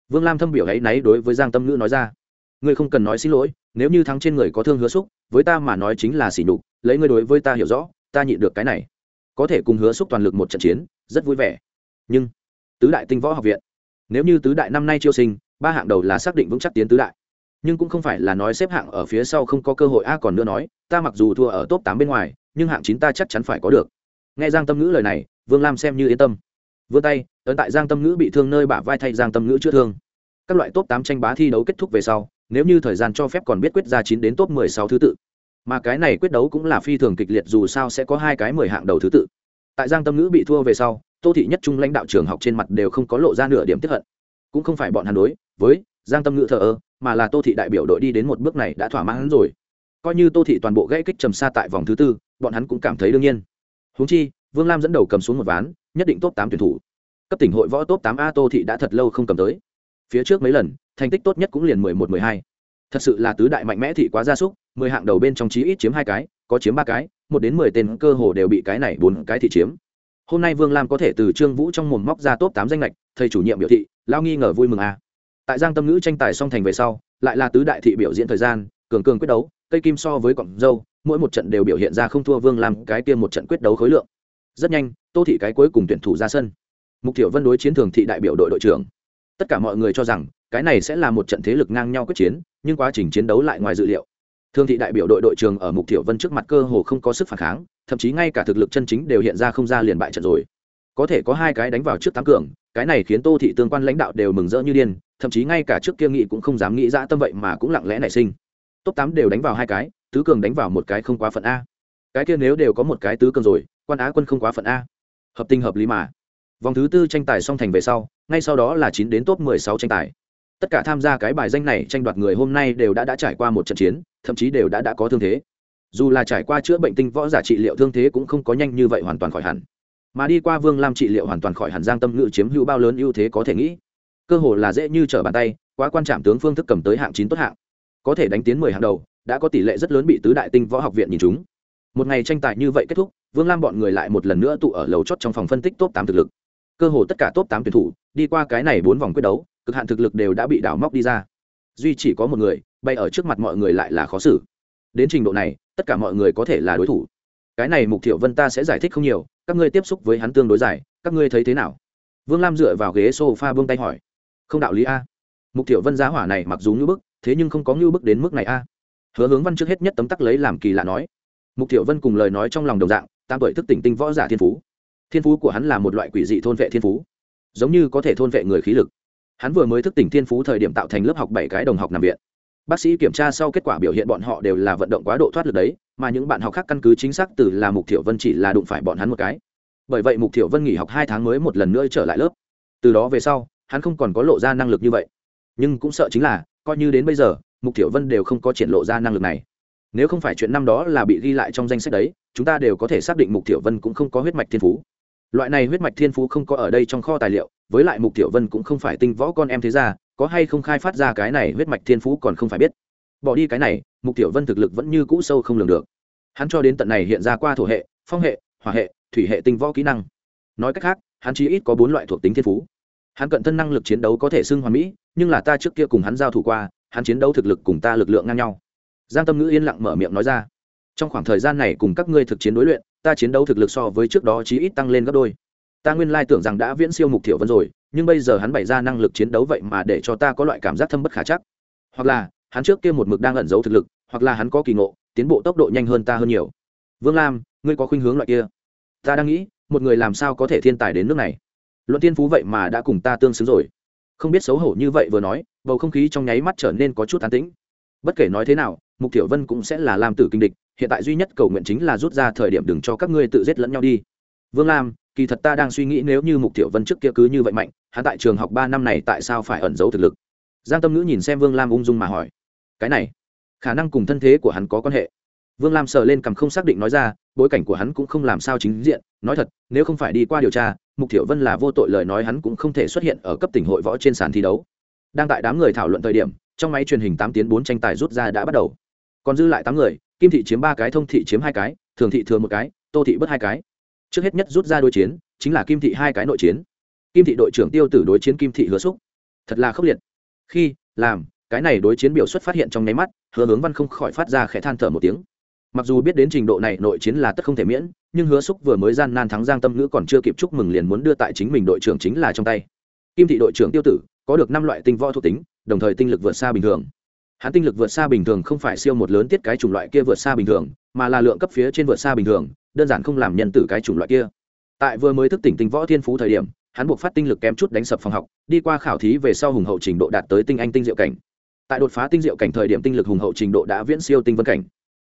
Vương lam thâm biểu ấy náy đối với giang tâm ngữ nói ra. Ngươi không cần nói xin lỗi, nếu như thắng trên người có thương hứa xúc, với ta mà nói chính là xỉ nhục, lấy ngươi đối với ta hiểu rõ, ta nhịn được cái này. Có thể cùng hứa xúc toàn lực một trận chiến, rất vui vẻ. Nhưng, tứ đại tinh võ học viện, nếu như tứ đại năm nay chiêu sinh ba hạng đầu là xác định vững chắc tiến tứ đại. Nhưng cũng không phải là nói xếp hạng ở phía sau không có cơ hội. A còn nữa nói, ta mặc dù thua ở top tám bên ngoài, nhưng hạng chín ta chắc chắn phải có được. Nghe giang tâm ngữ lời này, vương lam xem như yên tâm. Vươn tay, ấn tại giang tâm ngữ bị thương nơi bả vai thay giang tâm ngữ chữa thương. Các loại top tám tranh bá thi đấu kết thúc về sau, nếu như thời gian cho phép còn biết quyết ra chín đến top mười sáu thứ tự. Mà cái này quyết đấu cũng là phi thường kịch liệt, dù sao sẽ có hai cái mười hạng đầu thứ tự. Tại giang tâm ngữ bị thua về sau, tô thị nhất trung lãnh đạo trường học trên mặt đều không có lộ ra nửa điểm tiếp hận cũng không phải bọn hắn đối với giang tâm ngữ thờ ơ, mà là tô thị đại biểu đội đi đến một bước này đã thỏa mãn rồi. Coi như tô thị toàn bộ gãy kích trầm xa tại vòng thứ tư, bọn hắn cũng cảm thấy đương nhiên. Húng chi, vương lam dẫn đầu cầm xuống một ván, nhất định top tám tuyển thủ. Cấp tỉnh hội võ top tám a tô thị đã thật lâu không cầm tới. Phía trước mấy lần, thành tích tốt nhất cũng liền mười một, mười hai. Thật sự là tứ đại mạnh mẽ thị quá gia súc, mười hạng đầu bên trong chí ít chiếm hai cái, có chiếm ba cái, một đến mười tên cơ hồ đều bị cái này bốn cái thị chiếm hôm nay vương lam có thể từ trương vũ trong mồm móc ra top tám danh lệch, thầy chủ nhiệm biểu thị lao nghi ngờ vui mừng a tại giang tâm ngữ tranh tài song thành về sau, lại là tứ đại thị biểu diễn thời gian, cường cường quyết đấu, cây kim so với cọng dâu, mỗi một trận đều biểu hiện ra không thua vương lam cái kia một trận quyết đấu khối lượng. Rất nhanh, tô thị cái cuối cùng tuyển thủ ra sân. Mục tiểu vân đối chiến thường thị đại biểu đội đội trưởng. Tất cả mọi người cho rằng, cái này sẽ là một trận thế lực ngang nhau quyết chiến, nhưng quá trình chiến đấu lại ngoài dự liệu. Thương thị đại biểu đội đội trường ở mục thiểu vân trước mặt cơ hồ không có sức phản kháng, thậm chí ngay cả thực lực chân chính đều hiện ra không ra liền bại trận rồi. Có thể có hai cái đánh vào trước tám cường, cái này khiến tô thị tương quan lãnh đạo đều mừng rỡ như điên, thậm chí ngay cả trước kia nghị cũng không dám nghĩ ra tâm vậy mà cũng lặng lẽ nảy sinh. Top tám đều đánh vào hai cái, tứ cường đánh vào một cái không quá phận a. Cái kia nếu đều có một cái tứ cường rồi, quan á quân không quá phận a. Hợp tình hợp lý mà. Vòng thứ tư tranh tài song thành về sau, ngay sau đó là chín đến top mười sáu tranh tài tất cả tham gia cái bài danh này tranh đoạt người hôm nay đều đã đã trải qua một trận chiến, thậm chí đều đã đã có thương thế. Dù là trải qua chữa bệnh tinh võ giả trị liệu thương thế cũng không có nhanh như vậy hoàn toàn khỏi hẳn. Mà đi qua vương lam trị liệu hoàn toàn khỏi hẳn giang tâm ngự chiếm hữu bao lớn ưu thế có thể nghĩ. Cơ hồ là dễ như trở bàn tay, quá quan trạm tướng phương thức cầm tới hạng chín tốt hạng. Có thể đánh tiến mười hạng đầu, đã có tỷ lệ rất lớn bị tứ đại tinh võ học viện nhìn chúng một ngày tranh tài như vậy kết thúc, vương lam bọn người lại một lần nữa tụ ở lầu chót trong phòng phân tích top tám thực lực. Cơ hồ tất cả top tám tuyển thủ, đi qua cái này bốn vòng quyết đấu cực hạn thực lực đều đã bị đào móc đi ra. Duy chỉ có một người, bay ở trước mặt mọi người lại là khó xử. Đến trình độ này, tất cả mọi người có thể là đối thủ. Cái này mục thiệu vân ta sẽ giải thích không nhiều, các ngươi tiếp xúc với hắn tương đối dài, các ngươi thấy thế nào? Vương lam dựa vào ghế s o f a buông tay hỏi. Không đạo lý a. Mục thiệu vân giá hỏa này mặc dù ngưu bức, thế nhưng không có ngưu bức đến mức này a. Hứa hướng văn trước hết nhất tấm tắc lấy làm kỳ lạ nói. Mục thiệu vân cùng lời nói trong lòng đồng dạng tam tuổi thức tỉnh tinh võ giả thiên phú. Thiên phú của hắn là một loại quỷ dị thôn vệ thiên phú. Giống như có thể thôn vệ người khí lực hắn vừa mới thức tỉnh thiên phú thời điểm tạo thành lớp học bảy cái đồng học nằm viện. Bác sĩ kiểm tra sau kết quả biểu hiện bọn họ đều là vận động quá độ thoát lực đấy, mà những bạn học khác căn cứ chính xác từ là mục thiểu vân chỉ là đụng phải bọn hắn một cái. Bởi vậy mục thiểu vân nghỉ học hai tháng mới một lần nữa trở lại lớp. Từ đó về sau, hắn không còn có lộ ra năng lực như vậy. Nhưng cũng sợ chính là, coi như đến bây giờ, mục thiểu vân đều không có triển lộ ra năng lực này. Nếu không phải chuyện năm đó là bị ghi lại trong danh sách đấy, chúng ta đều có thể xác định mục thiểu vân cũng không có huyết mạch thiên phú loại này huyết mạch thiên phú không có ở đây trong kho tài liệu, với lại mục tiểu vân cũng không phải tinh võ con em thế ra có hay không khai phát ra cái này huyết mạch thiên phú còn không phải biết. Bỏ đi cái này, mục tiểu vân thực lực vẫn như cũ sâu không lường được. Hắn cho đến tận này hiện ra qua thổ hệ, phong hệ, hỏa hệ, thủy hệ tinh võ kỹ năng. Nói cách khác, hắn chỉ ít có bốn loại thuộc tính thiên phú. Hắn cận thân năng lực chiến đấu có thể xưng hoàn mỹ, nhưng là ta trước kia cùng hắn giao thủ qua, hắn chiến đấu thực lực cùng ta lực lượng ngang nhau. Giang tâm ngữ yên lặng mở miệng nói ra. Trong khoảng thời gian này cùng các ngươi thực chiến đối luyện ta chiến đấu thực lực so với trước đó chí ít tăng lên gấp đôi. Ta nguyên lai tưởng rằng đã viễn siêu mục thiểu vân rồi, nhưng bây giờ hắn bày ra năng lực chiến đấu vậy mà để cho ta có loại cảm giác thâm bất khả chắc. Hoặc là, hắn trước kia một mực đang ẩn giấu thực lực, hoặc là hắn có kỳ ngộ, tiến bộ tốc độ nhanh hơn ta hơn nhiều. Vương lam, ngươi có khuynh hướng loại kia? Ta đang nghĩ, một người làm sao có thể thiên tài đến nước này? Luận tiên phú vậy mà đã cùng ta tương xứng rồi. Không biết xấu hổ như vậy vừa nói, bầu không khí trong nháy mắt trở nên có chút an tĩnh bất kể nói thế nào, mục tiểu vân cũng sẽ là làm tử kinh địch, hiện tại duy nhất cầu nguyện chính là rút ra thời điểm đừng cho các ngươi tự giết lẫn nhau đi. Vương lam, kỳ thật ta đang suy nghĩ nếu như mục tiểu vân trước kia cứ như vậy mạnh, hắn tại trường học ba năm này tại sao phải ẩn giấu thực lực? Giang tâm ngữ nhìn xem vương lam ung dung mà hỏi. Cái này, khả năng cùng thân thế của hắn có quan hệ. Vương lam sờ lên cằm không xác định nói ra, bối cảnh của hắn cũng không làm sao chính diện, nói thật, nếu không phải đi qua điều tra, mục tiểu vân là vô tội lời nói hắn cũng không thể xuất hiện ở cấp tỉnh hội võ trên sàn thi đấu. Đang tại đám người thảo luận thời điểm trong máy truyền hình tám tiến bốn tranh tài rút ra đã bắt đầu. Còn dư lại tám người, kim thị chiếm ba cái, thông thị chiếm hai cái, thường thị thừa một cái, tô thị bớt hai cái. Trước hết nhất rút ra đối chiến, chính là kim thị hai cái nội chiến. Kim thị đội trưởng tiêu tử đối chiến kim thị hứa xúc. Thật là khốc liệt. Khi, làm, cái này đối chiến biểu xuất phát hiện trong nháy mắt, hứa hướng văn không khỏi phát ra khẽ than thở một tiếng. Mặc dù biết đến trình độ này nội chiến là tất không thể miễn, nhưng hứa xúc vừa mới gian nan thắng giang tâm ngữ còn chưa kịp chúc mừng liền muốn đưa tại chính mình đội trưởng chính là trong tay. Kim thị đội trưởng tiêu tử, có được năm loại tinh võ thuộc tính đồng thời tinh lực vượt xa bình thường. Hắn tinh lực vượt xa bình thường không phải siêu một lớn tiết cái chủng loại kia vượt xa bình thường, mà là lượng cấp phía trên vượt xa bình thường, đơn giản không làm nhân tử cái chủng loại kia. Tại vừa mới thức tỉnh tinh võ thiên phú thời điểm, hắn buộc phát tinh lực kém chút đánh sập phòng học, đi qua khảo thí về sau hùng hậu trình độ đạt tới tinh anh tinh diệu cảnh. Tại đột phá tinh diệu cảnh thời điểm tinh lực hùng hậu trình độ đã viễn siêu tinh vân cảnh.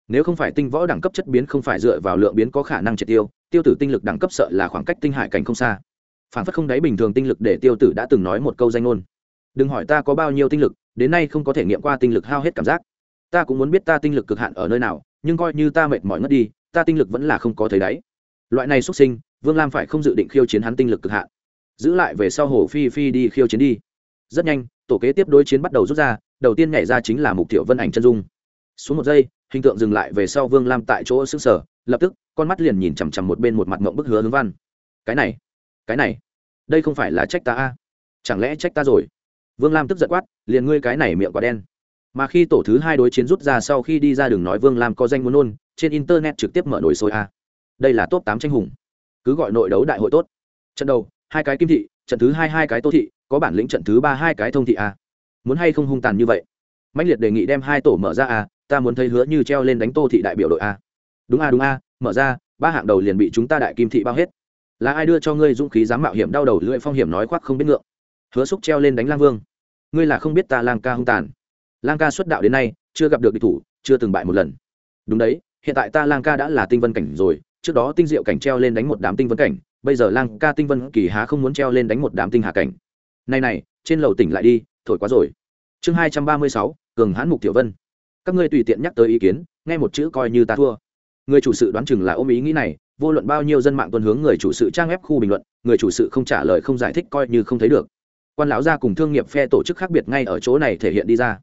Nếu không phải tinh võ đẳng cấp chất biến không phải dựa vào lượng biến có khả năng triệt tiêu tiêu tử tinh lực đẳng cấp sợ là khoảng cách tinh hải cảnh không xa. Phản phất không đáy bình thường tinh lực để tiêu tử đã từng nói một câu danh ngôn đừng hỏi ta có bao nhiêu tinh lực, đến nay không có thể nghiệm qua tinh lực hao hết cảm giác. Ta cũng muốn biết ta tinh lực cực hạn ở nơi nào, nhưng coi như ta mệt mỏi ngất đi, ta tinh lực vẫn là không có thấy đáy. Loại này xuất sinh, vương lam phải không dự định khiêu chiến hắn tinh lực cực hạn. Giữ lại về sau hồ phi phi đi khiêu chiến đi. Rất nhanh, tổ kế tiếp đối chiến bắt đầu rút ra, đầu tiên nhảy ra chính là mục tiểu vân ảnh chân dung. Xuống một giây, hình tượng dừng lại về sau vương lam tại chỗ xứng sở lập tức, con mắt liền nhìn chằm chằm một bên một mặt mộng bức hứa hướng văn. Cái này cái này, đây không phải là trách ta a? Chẳng lẽ trách ta rồi? Vương lam tức giận quát, liền ngươi cái này miệng quả đen. Mà khi tổ thứ hai đối chiến rút ra sau khi đi ra đường nói vương lam có danh muốn nôn, trên internet trực tiếp mở nổi sôi a. Đây là top tám tranh hùng. Cứ gọi nội đấu đại hội tốt. Trận đầu, hai cái kim thị, trận thứ hai hai cái tô thị, có bản lĩnh trận thứ ba hai cái thông thị a. Muốn hay không hung tàn như vậy? Mạnh liệt đề nghị đem hai tổ mở ra a, ta muốn thấy hứa như treo lên đánh tô thị đại biểu đội a. Đúng a đúng a, mở ra, ba hạng đầu liền bị chúng ta đại kim thị bao hết. Là ai đưa cho ngươi dũng khí dám mạo hiểm đau đầu lưỡi phong hiểm nói khoác không biết ngượng. Hứa xúc treo lên đánh lang vương ngươi là không biết ta lang ca hung tàn. Lang ca xuất đạo đến nay, chưa gặp được địch thủ, chưa từng bại một lần. Đúng đấy, hiện tại ta lang ca đã là tinh vân cảnh rồi, trước đó tinh diệu cảnh treo lên đánh một đám tinh vân cảnh, bây giờ lang ca tinh vân kỳ há không muốn treo lên đánh một đám tinh hạ cảnh. Này này, trên lầu tỉnh lại đi, thổi quá rồi. Chương hai trăm ba mươi sáu, cường hãn mục tiểu vân. Các ngươi tùy tiện nhắc tới ý kiến, nghe một chữ coi như ta thua. Người chủ sự đoán chừng là ôm ý nghĩ này, vô luận bao nhiêu dân mạng tuân hướng người chủ sự trang ép khu bình luận, người chủ sự không trả lời không giải thích coi như không thấy được quan lão gia cùng thương nghiệp phe tổ chức khác biệt ngay ở chỗ này thể hiện đi ra.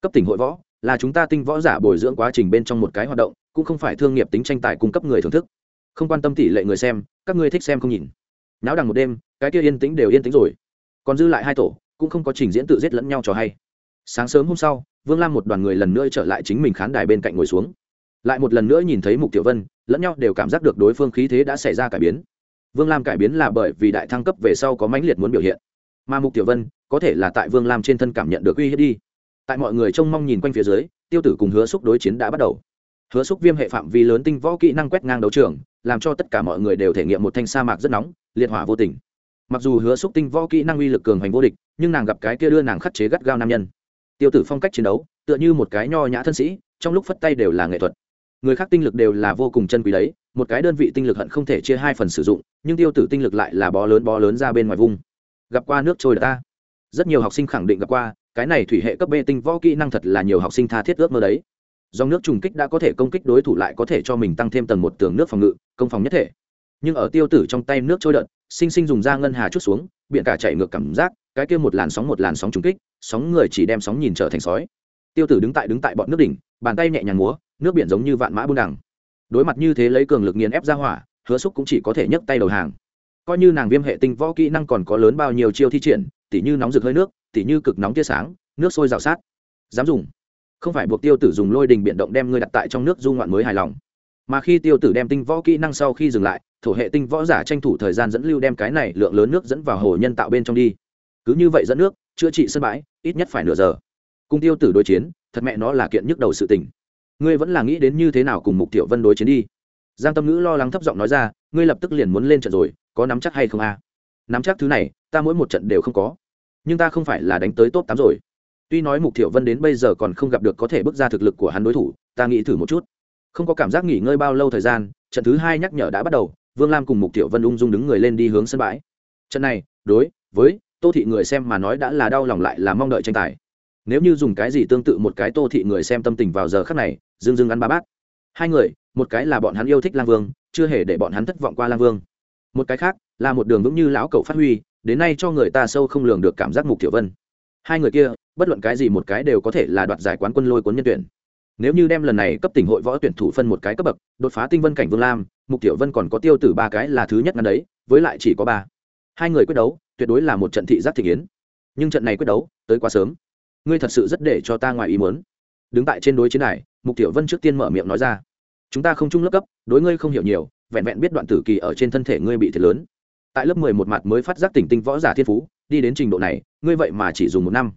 Cấp tỉnh hội võ, là chúng ta tinh võ giả bồi dưỡng quá trình bên trong một cái hoạt động, cũng không phải thương nghiệp tính tranh tài cung cấp người thưởng thức. Không quan tâm tỷ lệ người xem, các ngươi thích xem không nhìn. Náo đằng một đêm, cái kia yên tĩnh đều yên tĩnh rồi. Còn dư lại hai tổ, cũng không có trình diễn tự giết lẫn nhau cho hay. Sáng sớm hôm sau, vương lam một đoàn người lần nữa trở lại chính mình khán đài bên cạnh ngồi xuống. Lại một lần nữa nhìn thấy mục tiểu vân, lẫn nhau đều cảm giác được đối phương khí thế đã xảy ra cải biến. Vương lam cải biến là bởi vì đại thăng cấp về sau có mãnh liệt muốn biểu hiện mà mục tiểu vân có thể là tại vương lam trên thân cảm nhận được uy hiếp đi tại mọi người trông mong nhìn quanh phía dưới tiêu tử cùng hứa xúc đối chiến đã bắt đầu hứa xúc viêm hệ phạm vi lớn tinh võ kỹ năng quét ngang đấu trường làm cho tất cả mọi người đều thể nghiệm một thanh sa mạc rất nóng liệt hỏa vô tình mặc dù hứa xúc tinh võ kỹ năng uy lực cường hành vô địch nhưng nàng gặp cái kia đưa nàng khắt chế gắt gao nam nhân tiêu tử phong cách chiến đấu tựa như một cái nho nhã thân sĩ trong lúc phất tay đều là nghệ thuật người khác tinh lực đều là vô cùng chân quý đấy một cái đơn vị tinh lực hận không thể chia hai phần sử dụng nhưng tiêu tử tinh lực lại là bó lớn bó lớn ra bên ngoài vùng gặp qua nước trôi ta. Rất nhiều học sinh khẳng định gặp qua, cái này thủy hệ cấp b tinh võ kỹ năng thật là nhiều học sinh tha thiết ước mơ đấy. Dòng nước trùng kích đã có thể công kích đối thủ lại có thể cho mình tăng thêm tầng một tường nước phòng ngự, công phòng nhất thể. Nhưng ở tiêu tử trong tay nước trôi đợt sinh sinh dùng da ngân hà chút xuống, biển cả chạy ngược cảm giác, cái kia một làn sóng một làn sóng trùng kích, sóng người chỉ đem sóng nhìn trở thành sói. Tiêu tử đứng tại đứng tại bọn nước đỉnh, bàn tay nhẹ nhàng múa, nước biển giống như vạn mã buôn đằng. Đối mặt như thế lấy cường lực nghiền ép ra hỏa, hứa xúc cũng chỉ có thể nhấc tay đầu hàng coi như nàng viêm hệ tinh võ kỹ năng còn có lớn bao nhiêu chiêu thi triển, tỉ như nóng rực hơi nước, tỉ như cực nóng tia sáng, nước sôi rào sát. Dám dùng. Không phải buộc tiêu tử dùng lôi đình biện động đem ngươi đặt tại trong nước du ngoạn mới hài lòng. Mà khi tiêu tử đem tinh võ kỹ năng sau khi dừng lại, thổ hệ tinh võ giả tranh thủ thời gian dẫn lưu đem cái này lượng lớn nước dẫn vào hồ nhân tạo bên trong đi. Cứ như vậy dẫn nước, chữa trị sân bãi, ít nhất phải nửa giờ. Cùng tiêu tử đối chiến, thật mẹ nó là kiện nhức đầu sự tình. Ngươi vẫn là nghĩ đến như thế nào cùng mục tiểu vân đối chiến đi. Giang tâm ngữ lo lắng thấp giọng nói ra, ngươi lập tức liền muốn lên trận rồi có nắm chắc hay không a? Nắm chắc thứ này, ta mỗi một trận đều không có. Nhưng ta không phải là đánh tới top tám rồi. Tuy nói mục tiểu vân đến bây giờ còn không gặp được có thể bước ra thực lực của hắn đối thủ, ta nghĩ thử một chút. Không có cảm giác nghỉ ngơi bao lâu thời gian, trận thứ hai nhắc nhở đã bắt đầu, vương lam cùng mục tiểu vân ung dung đứng người lên đi hướng sân bãi. Trận này, đối với tô thị người xem mà nói đã là đau lòng lại là mong đợi tranh tài. Nếu như dùng cái gì tương tự một cái tô thị người xem tâm tình vào giờ khắc này, dương dương ăn ba bát. Hai người, một cái là bọn hắn yêu thích lang vương, chưa hề để bọn hắn thất vọng qua lang vương một cái khác, là một đường vững như lão cậu phát huy, đến nay cho người ta sâu không lường được cảm giác mục tiểu vân. Hai người kia, bất luận cái gì một cái đều có thể là đoạt giải quán quân lôi cuốn nhân tuyển. Nếu như đem lần này cấp tỉnh hội võ tuyển thủ phân một cái cấp bậc, đột phá tinh vân cảnh vương lam, mục tiểu vân còn có tiêu tử ba cái là thứ nhất ngăn đấy, với lại chỉ có ba. Hai người quyết đấu, tuyệt đối là một trận thị giác thị kiến. Nhưng trận này quyết đấu, tới quá sớm. Ngươi thật sự rất để cho ta ngoài ý muốn. Đứng tại trên đối chiến này, mục tiểu vân trước tiên mở miệng nói ra. Chúng ta không chung lớp cấp, đối ngươi không hiểu nhiều vẹn vẹn biết đoạn tử kỳ ở trên thân thể ngươi bị thiệt lớn. Tại lớp mười một mặt mới phát giác tỉnh tinh võ giả thiên phú, đi đến trình độ này, ngươi vậy mà chỉ dùng một năm.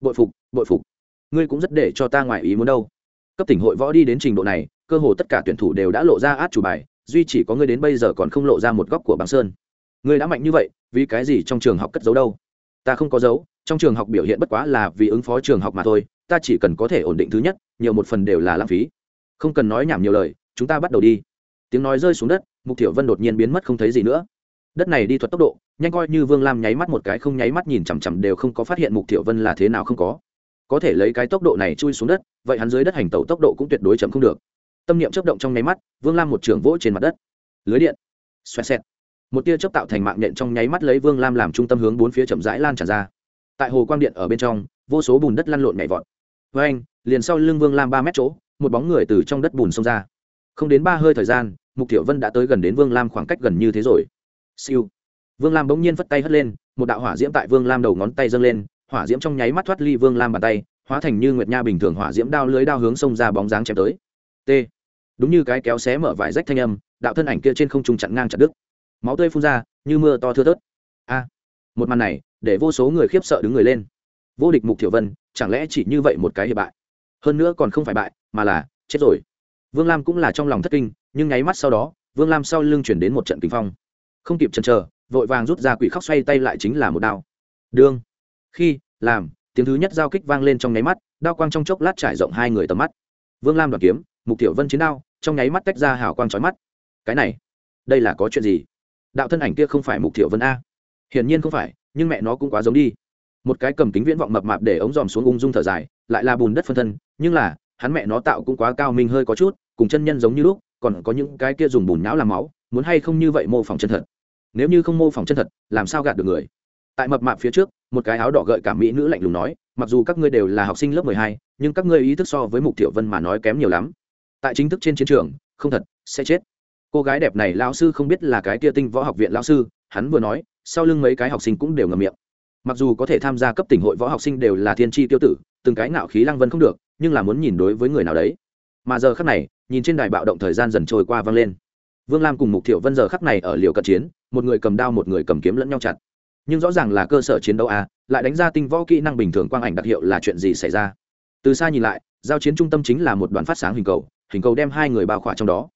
Bội phục bội phục. Ngươi cũng rất để cho ta ngoài ý muốn đâu. Cấp tỉnh hội võ đi đến trình độ này, cơ hồ tất cả tuyển thủ đều đã lộ ra át chủ bài, duy chỉ có ngươi đến bây giờ còn không lộ ra một góc của bằng sơn. Ngươi đã mạnh như vậy, vì cái gì trong trường học cất giấu đâu? Ta không có giấu, trong trường học biểu hiện bất quá là vì ứng phó trường học mà thôi, ta chỉ cần có thể ổn định thứ nhất, nhiều một phần đều là lãng phí. Không cần nói nhảm nhiều lời, chúng ta bắt đầu đi tiếng nói rơi xuống đất, mục tiểu vân đột nhiên biến mất không thấy gì nữa. Đất này đi thuật tốc độ, nhanh coi như vương lam nháy mắt một cái không nháy mắt nhìn chằm chằm đều không có phát hiện mục tiểu vân là thế nào không có. Có thể lấy cái tốc độ này chui xuống đất, vậy hắn dưới đất hành tẩu tốc độ cũng tuyệt đối chậm không được. Tâm niệm chấp động trong nháy mắt, vương lam một trường vỗ trên mặt đất. Lưới điện. Xoẹt xẹt. Một tia chớp tạo thành mạng nhện trong nháy mắt lấy vương lam làm trung tâm hướng bốn phía chậm rãi lan tràn ra. Tại hồ quang điện ở bên trong, vô số bùn đất lăn lộn nhảy vọt. Với anh liền sau lưng vương lam ba mét chỗ, một bóng người từ trong đất bùn xông ra không đến ba hơi thời gian, mục tiểu vân đã tới gần đến vương lam khoảng cách gần như thế rồi. Siêu. Vương lam bỗng nhiên vất tay hất lên, một đạo hỏa diễm tại vương lam đầu ngón tay dâng lên, hỏa diễm trong nháy mắt thoát ly vương lam bàn tay, hóa thành như nguyệt nha bình thường hỏa diễm đao lưới đao hướng sông ra bóng dáng chém tới. T. Đúng như cái kéo xé mở vải rách thanh âm, đạo thân ảnh kia trên không trung chặn ngang chặt đứt. Máu tươi phun ra, như mưa to thưa thớt. A. Một màn này, để vô số người khiếp sợ đứng người lên. Vô địch mục Tiểu vân, chẳng lẽ chỉ như vậy một cái hiệp bại? Hơn nữa còn không phải bại, mà là chết rồi vương lam cũng là trong lòng thất kinh, nhưng nháy mắt sau đó, vương lam sau lưng chuyển đến một trận kinh phong. Không kịp chần chờ, vội vàng rút ra quỷ khóc xoay tay lại chính là một đao. Đương khi, làm, tiếng thứ nhất giao kích vang lên trong nháy mắt, đao quang trong chốc lát trải rộng hai người tầm mắt. Vương lam đoạt kiếm, mục tiểu vân chiến đao, trong nháy mắt tách ra hào quang trói mắt. Cái này, đây là có chuyện gì? Đạo thân ảnh kia không phải mục tiểu vân a. Hiển nhiên không phải, nhưng mẹ nó cũng quá giống đi. Một cái cầm kính viễn vọng mập mạp để ống dòm xuống ung dung thở dài, lại là bùn đất phân thân, nhưng là hắn mẹ nó tạo cũng quá cao minh hơi có chút, cùng chân nhân giống như lúc, còn có những cái kia dùng bùn nhão làm máu, muốn hay không như vậy mô phỏng chân thật. Nếu như không mô phỏng chân thật, làm sao gạt được người? Tại mập mạp phía trước, một cái áo đỏ gợi cảm mỹ nữ lạnh lùng nói, mặc dù các ngươi đều là học sinh lớp mười hai, nhưng các ngươi ý thức so với mục tiểu vân mà nói kém nhiều lắm. Tại chính thức trên chiến trường, không thật, sẽ chết. Cô gái đẹp này lão sư không biết là cái kia tinh võ học viện lão sư, hắn vừa nói, sau lưng mấy cái học sinh cũng đều ngầm miệng. Mặc dù có thể tham gia cấp tỉnh hội võ học sinh đều là thiên tri tiêu tử, từng cái ngạo khí lăng vân không được nhưng là muốn nhìn đối với người nào đấy. Mà giờ khắc này, nhìn trên đài bạo động thời gian dần trôi qua vang lên. Vương lam cùng mục thiệu vân giờ khắc này ở liều cận chiến, một người cầm đao một người cầm kiếm lẫn nhau chặt. Nhưng rõ ràng là cơ sở chiến đấu a lại đánh ra tinh võ kỹ năng bình thường quang ảnh đặc hiệu là chuyện gì xảy ra? Từ xa nhìn lại, giao chiến trung tâm chính là một đoàn phát sáng hình cầu hình cầu đem hai người bao khỏa trong đó.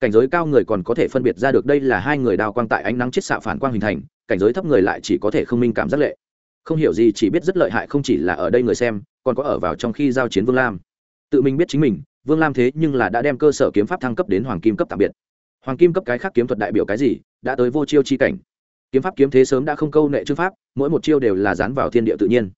Cảnh giới cao người còn có thể phân biệt ra được đây là hai người đao quang tại ánh nắng chiết xạ phản quang hình thành, cảnh giới thấp người lại chỉ có thể không minh cảm giác lệ. Không hiểu gì chỉ biết rất lợi hại không chỉ là ở đây người xem còn có ở vào trong khi giao chiến vương lam. Tự mình biết chính mình, vương lam thế nhưng là đã đem cơ sở kiếm pháp thăng cấp đến hoàng kim cấp tạm biệt. Hoàng kim cấp cái khác kiếm thuật đại biểu cái gì, đã tới vô chiêu chi cảnh. Kiếm pháp kiếm thế sớm đã không câu nệ chư pháp, mỗi một chiêu đều là dán vào thiên địa tự nhiên.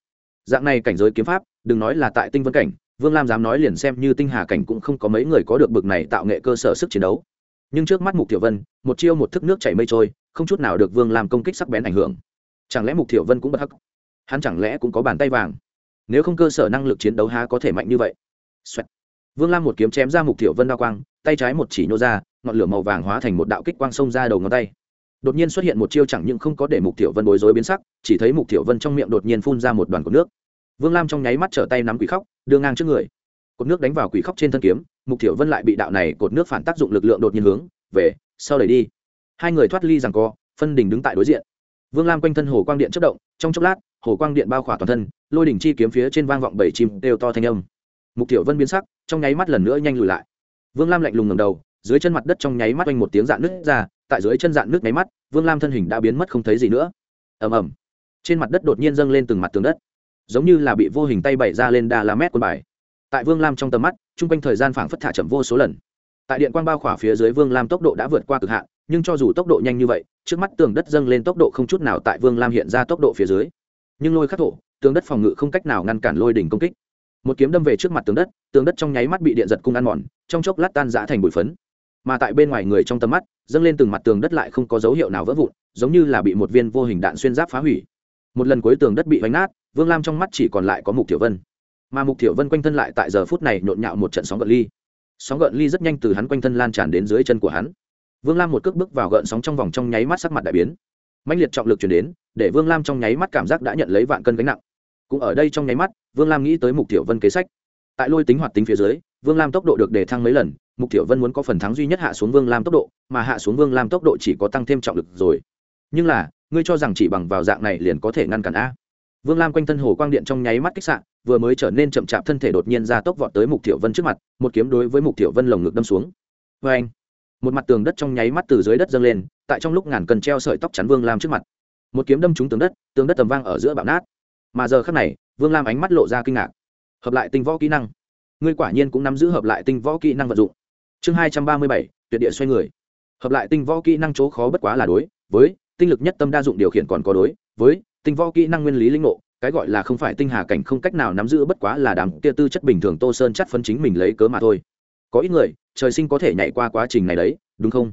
Dạng này cảnh giới kiếm pháp, đừng nói là tại tinh vân cảnh, vương lam dám nói liền xem như tinh hà cảnh cũng không có mấy người có được bực này tạo nghệ cơ sở sức chiến đấu. Nhưng trước mắt mục tiểu vân, một chiêu một thức nước chảy mây trôi, không chút nào được vương lam công kích sắc bén ảnh hưởng. Chẳng lẽ mục tiểu vân cũng bất hắc? Hắn chẳng lẽ cũng có bàn tay vàng? Nếu không cơ sở năng lực chiến đấu há có thể mạnh như vậy、Xoẹt. vương lam một kiếm chém ra mục tiểu vân đao quang, tay trái một chỉ nhô ra, ngọn lửa màu vàng hóa thành một đạo kích quang xông ra đầu ngón tay. Đột nhiên xuất hiện một chiêu chẳng những không có để mục tiểu vân bối rối biến sắc, chỉ thấy mục tiểu vân trong miệng đột nhiên phun ra một đoàn cột nước. Vương lam trong nháy mắt trở tay nắm quỷ khóc, đưa ngang trước người. Cột nước đánh vào quỷ khóc trên thân kiếm, mục tiểu vân lại bị đạo này cột nước phản tác dụng lực lượng đột nhiên hướng về sau đẩy đi. Hai người thoát ly rằng co, phân đình đứng tại đối diện. Vương lam quanh thân hồ quang điện chất động, trong chốc lát hồ quang điện bao khỏa toàn thân, lôi đỉnh chi kiếm phía trên vang vọng bảy chim đều to thanh âm. Mục tiểu vân biến sắc, trong nháy mắt lần nữa nhanh lùi lại. Vương lam lạnh lùng ngầm đầu, dưới chân mặt đất trong nháy mắt oanh một tiếng dạn nước ra, tại dưới chân dạn nước nháy mắt, vương lam thân hình đã biến mất không thấy gì nữa. Ầm ầm. Trên mặt đất đột nhiên dâng lên từng mặt tường đất, giống như là bị vô hình tay bày ra lên đa la mét quân bài. Tại vương lam trong tầm mắt, chung quanh thời gian phảng phất thả chậm vô số lần. Tại điện quang bao khỏa phía dưới vương lam tốc độ đã vượt qua cực hạn, nhưng cho dù tốc độ nhanh như vậy, trước mắt tường đất dâng lên tốc độ không chút nào tại vương lam hiện ra tốc độ phía dưới nhưng lôi khắc thổ, tường đất phòng ngự không cách nào ngăn cản lôi đỉnh công kích. Một kiếm đâm về trước mặt tường đất tường đất trong nháy mắt bị điện giật cung ăn mòn, trong chốc lát tan giã thành bụi phấn. Mà tại bên ngoài người trong tầm mắt, dâng lên từng mặt tường đất lại không có dấu hiệu nào vỡ vụn, giống như là bị một viên vô hình đạn xuyên giáp phá hủy. Một lần cuối tường đất bị vánh nát, vương lam trong mắt chỉ còn lại có mục tiểu vân. Mà mục tiểu vân quanh thân lại tại giờ phút này nhộn nhạo một trận sóng gợn ly. Sóng gợn ly rất nhanh từ hắn quanh thân lan tràn đến dưới chân của hắn. Vương lam một cước bước vào gợn sóng trong vòng trong nháy mắt sắc mặt đại biến mạnh liệt trọng lực chuyển đến, để vương lam trong nháy mắt cảm giác đã nhận lấy vạn cân gánh nặng. Cũng ở đây trong nháy mắt, vương lam nghĩ tới mục tiểu vân kế sách. Tại lôi tính hoạt tính phía dưới, vương lam tốc độ được đề thăng mấy lần, mục tiểu vân muốn có phần thắng duy nhất hạ xuống vương lam tốc độ, mà hạ xuống vương lam tốc độ chỉ có tăng thêm trọng lực rồi. Nhưng là, ngươi cho rằng chỉ bằng vào dạng này liền có thể ngăn cản a. Vương lam quanh thân hồ quang điện trong nháy mắt kích sạn vừa mới trở nên chậm chạp thân thể đột nhiên ra tốc vọt tới mục tiểu vân trước mặt, một kiếm đối với mục tiểu vân lồng ngực đâm xuống. Vê anh một mặt tường đất trong nháy mắt từ dưới đất dâng lên, tại trong lúc ngàn cần treo sợi tóc chắn vương lam trước mặt. Một kiếm đâm trúng tường đất tường đất tầm vang ở giữa bạo nát. Mà giờ khắc này, vương lam ánh mắt lộ ra kinh ngạc. Hợp lại tinh võ kỹ năng. Ngươi quả nhiên cũng nắm giữ hợp lại tinh võ kỹ năng vận dụng. Chương hai trăm ba mươi bảy, tuyệt địa xoay người. Hợp lại tinh võ kỹ năng chỗ khó bất quá là đối, với tinh lực nhất tâm đa dụng điều khiển còn có đối, với tinh võ kỹ năng nguyên lý linh ngộ, cái gọi là không phải tinh hà cảnh không cách nào nắm giữ bất quá là đám kia tư chất bình thường tô sơn chắc phân chính mình lấy cớ mà thôi có ít người, trời sinh có thể nhảy qua quá trình này đấy, đúng không?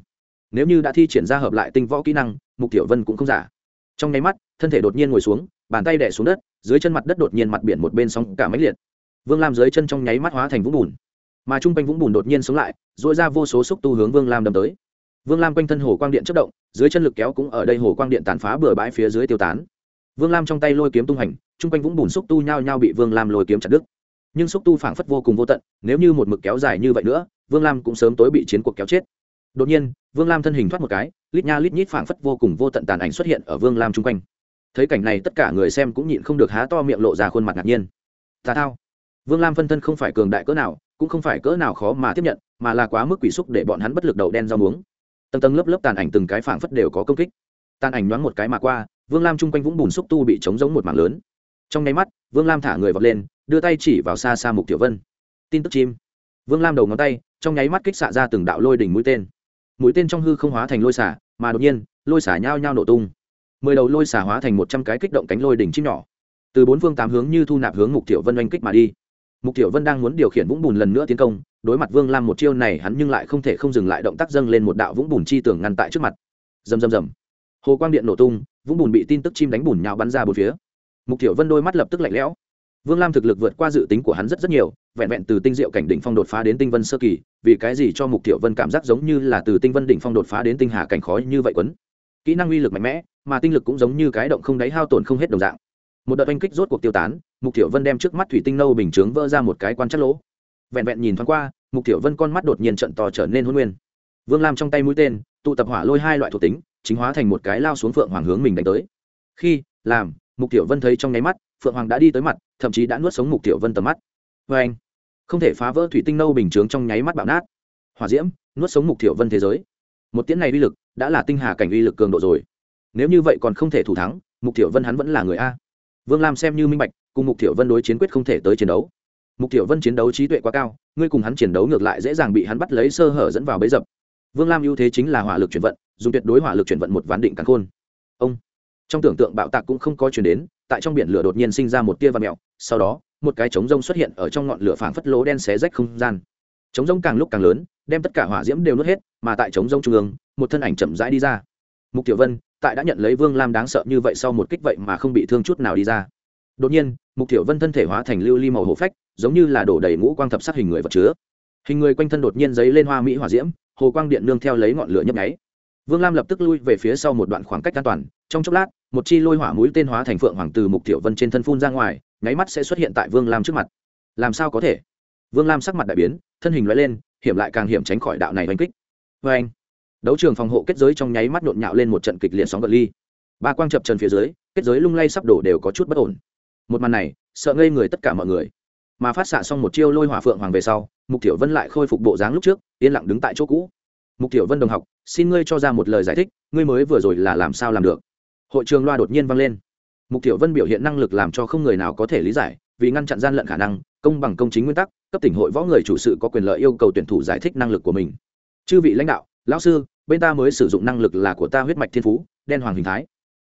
Nếu như đã thi triển ra hợp lại tinh võ kỹ năng, mục tiểu vân cũng không giả. Trong nháy mắt, thân thể đột nhiên ngồi xuống, bàn tay đẻ xuống đất, dưới chân mặt đất đột nhiên mặt biển một bên sóng cả máy liệt. Vương lam dưới chân trong nháy mắt hóa thành vũng bùn. Mà chung quanh vũng bùn đột nhiên sống lại dội ra vô số xúc tu hướng vương lam đâm tới. Vương lam quanh thân hồ quang điện chất động, dưới chân lực kéo cũng ở đây hồ quang điện tàn phá bừa bãi phía dưới tiêu tán. Vương lam trong tay lôi kiếm tung hành chung quanh vũng bùn xúc tu nhao nhao bị vương lam lôi kiếm chặt đứt nhưng xúc tu phảng phất vô cùng vô tận, nếu như một mực kéo dài như vậy nữa, vương lam cũng sớm tối bị chiến cuộc kéo chết. Đột nhiên, vương lam thân hình thoát một cái, lít nha lít nhít phảng phất vô cùng vô tận tàn ảnh xuất hiện ở vương lam chung quanh. Thấy cảnh này tất cả người xem cũng nhịn không được há to miệng lộ ra khuôn mặt ngạc nhiên. Tà thao. Vương lam phân thân không phải cường đại cỡ nào, cũng không phải cỡ nào khó mà tiếp nhận, mà là quá mức quỷ xúc để bọn hắn bất lực đầu đen rau muống. Tầng tầng lớp lớp tàn ảnh từng cái phảng phất đều có công kích. Tàn ảnh nhoáng một cái mà qua, vương lam chung quanh vũng bùn xúc tu bị trống giống một mảng lớn trong nháy mắt, vương lam thả người vọt lên, đưa tay chỉ vào xa xa mục tiểu vân. Tin tức chim. Vương lam đầu ngón tay, trong nháy mắt kích xạ ra từng đạo lôi đỉnh mũi tên. Mũi tên trong hư không hóa thành lôi xả, mà đột nhiên, lôi xả nhao nhao nổ tung. Mười đầu lôi xả hóa thành một trăm cái kích động cánh lôi đỉnh chim nhỏ. Từ bốn phương tám hướng như thu nạp hướng mục tiểu vân oanh kích mà đi. Mục tiểu vân đang muốn điều khiển vũng bùn lần nữa tiến công, đối mặt vương lam một chiêu này hắn nhưng lại không thể không dừng lại động tác dâng lên một đạo vũng bùn chi tưởng ngăn tại trước mặt. Rầm rầm rầm. Hồ quang điện nổ tung, vũng bùn bị tin tức chim đánh bùn nhào bắn ra bốn phía mục tiểu vân đôi mắt lập tức lạnh lẽo. Vương lam thực lực vượt qua dự tính của hắn rất rất nhiều, vẹn vẹn từ tinh diệu cảnh đỉnh phong đột phá đến tinh vân sơ kỳ, vì cái gì cho mục tiểu vân cảm giác giống như là từ tinh vân đỉnh phong đột phá đến tinh hà cảnh khó như vậy quấn? Kỹ năng uy lực mạnh mẽ, mà tinh lực cũng giống như cái động không đáy hao tổn không hết đồng dạng. Một đợt oanh kích rốt cuộc tiêu tán, mục tiểu vân đem trước mắt thủy tinh nâu bình chướng vỡ ra một cái quan chắc lỗ. Vẹn vẹn nhìn thoáng qua, mục tiểu vân con mắt đột nhiên trận to trở nên hôn nguyên. Vương lam trong tay mũi tên, tụ tập hỏa lôi hai loại thuộc tính, chính hóa thành một cái lao xuống phượng hoàng hướng mình đánh tới. Khi, làm mục tiểu vân thấy trong nháy mắt, phượng hoàng đã đi tới mặt, thậm chí đã nuốt sống mục tiểu vân tầm mắt. Vê anh. Không thể phá vỡ thủy tinh nâu bình chướng trong nháy mắt bạo nát. Hỏa diễm, nuốt sống mục tiểu vân thế giới. Một tiễn này uy lực, đã là tinh hà cảnh uy lực cường độ rồi. Nếu như vậy còn không thể thủ thắng, mục tiểu vân hắn vẫn là người a. Vương lam xem như minh bạch, cùng mục tiểu vân đối chiến quyết không thể tới chiến đấu. Mục tiểu vân chiến đấu trí tuệ quá cao, ngươi cùng hắn chiến đấu ngược lại dễ dàng bị hắn bắt lấy sơ hở dẫn vào bấy dập. Vương lam ưu thế chính là hỏa lực chuyển vận, dùng tuyệt đối hỏa lực chuyển vận một ván định cắn khôn. Ông trong tưởng tượng bạo tạc cũng không có chuyển đến, tại trong biển lửa đột nhiên sinh ra một tia và mẹo sau đó, một cái trống rông xuất hiện ở trong ngọn lửa phảng phất lỗ đen xé rách không gian. Trống rông càng lúc càng lớn, đem tất cả hỏa diễm đều nuốt hết, mà tại trống rông trung ương, một thân ảnh chậm rãi đi ra. Mục tiểu vân, tại đã nhận lấy vương lam đáng sợ như vậy sau một kích vậy mà không bị thương chút nào đi ra. Đột nhiên, mục tiểu vân thân thể hóa thành lưu ly màu hổ phách, giống như là đổ đầy ngũ quang thập sát hình người vật chứa. Hình người quanh thân đột nhiên giấy lên hoa mỹ hỏa diễm, hồ quang điện nương theo lấy ngọn lửa nhấp nháy. Vương lam lập tức lui về phía sau một đoạn khoảng cách an toàn, trong chốc lát một chi lôi hỏa mũi tên hóa thành phượng hoàng từ mục tiểu vân trên thân phun ra ngoài, nháy mắt sẽ xuất hiện tại vương lam trước mặt. Làm sao có thể? Vương lam sắc mặt đại biến, thân hình loại lên, hiểm lại càng hiểm tránh khỏi đạo này oanh kích. Vê anh đấu trường phòng hộ kết giới trong nháy mắt nhộn nhạo lên một trận kịch liệt sóng gợn ly. Ba quang chập trần phía dưới, kết giới lung lay sắp đổ đều có chút bất ổn. Một màn này, sợ ngây người tất cả mọi người. Mà phát xạ xong một chiêu lôi hỏa phượng hoàng về sau, mục tiểu vân lại khôi phục bộ dáng lúc trước, yên lặng đứng tại chỗ cũ. Mục tiểu vân đồng học, xin ngươi cho ra một lời giải thích, ngươi mới vừa rồi là làm sao làm được? Hội trường loa đột nhiên vang lên. Mục tiểu vân biểu hiện năng lực làm cho không người nào có thể lý giải, vì ngăn chặn gian lận khả năng, công bằng công chính nguyên tắc, cấp tỉnh hội võ người chủ sự có quyền lợi yêu cầu tuyển thủ giải thích năng lực của mình. Chư vị lãnh đạo, lão sư, bên ta mới sử dụng năng lực là của ta huyết mạch thiên phú, đen hoàng hình thái.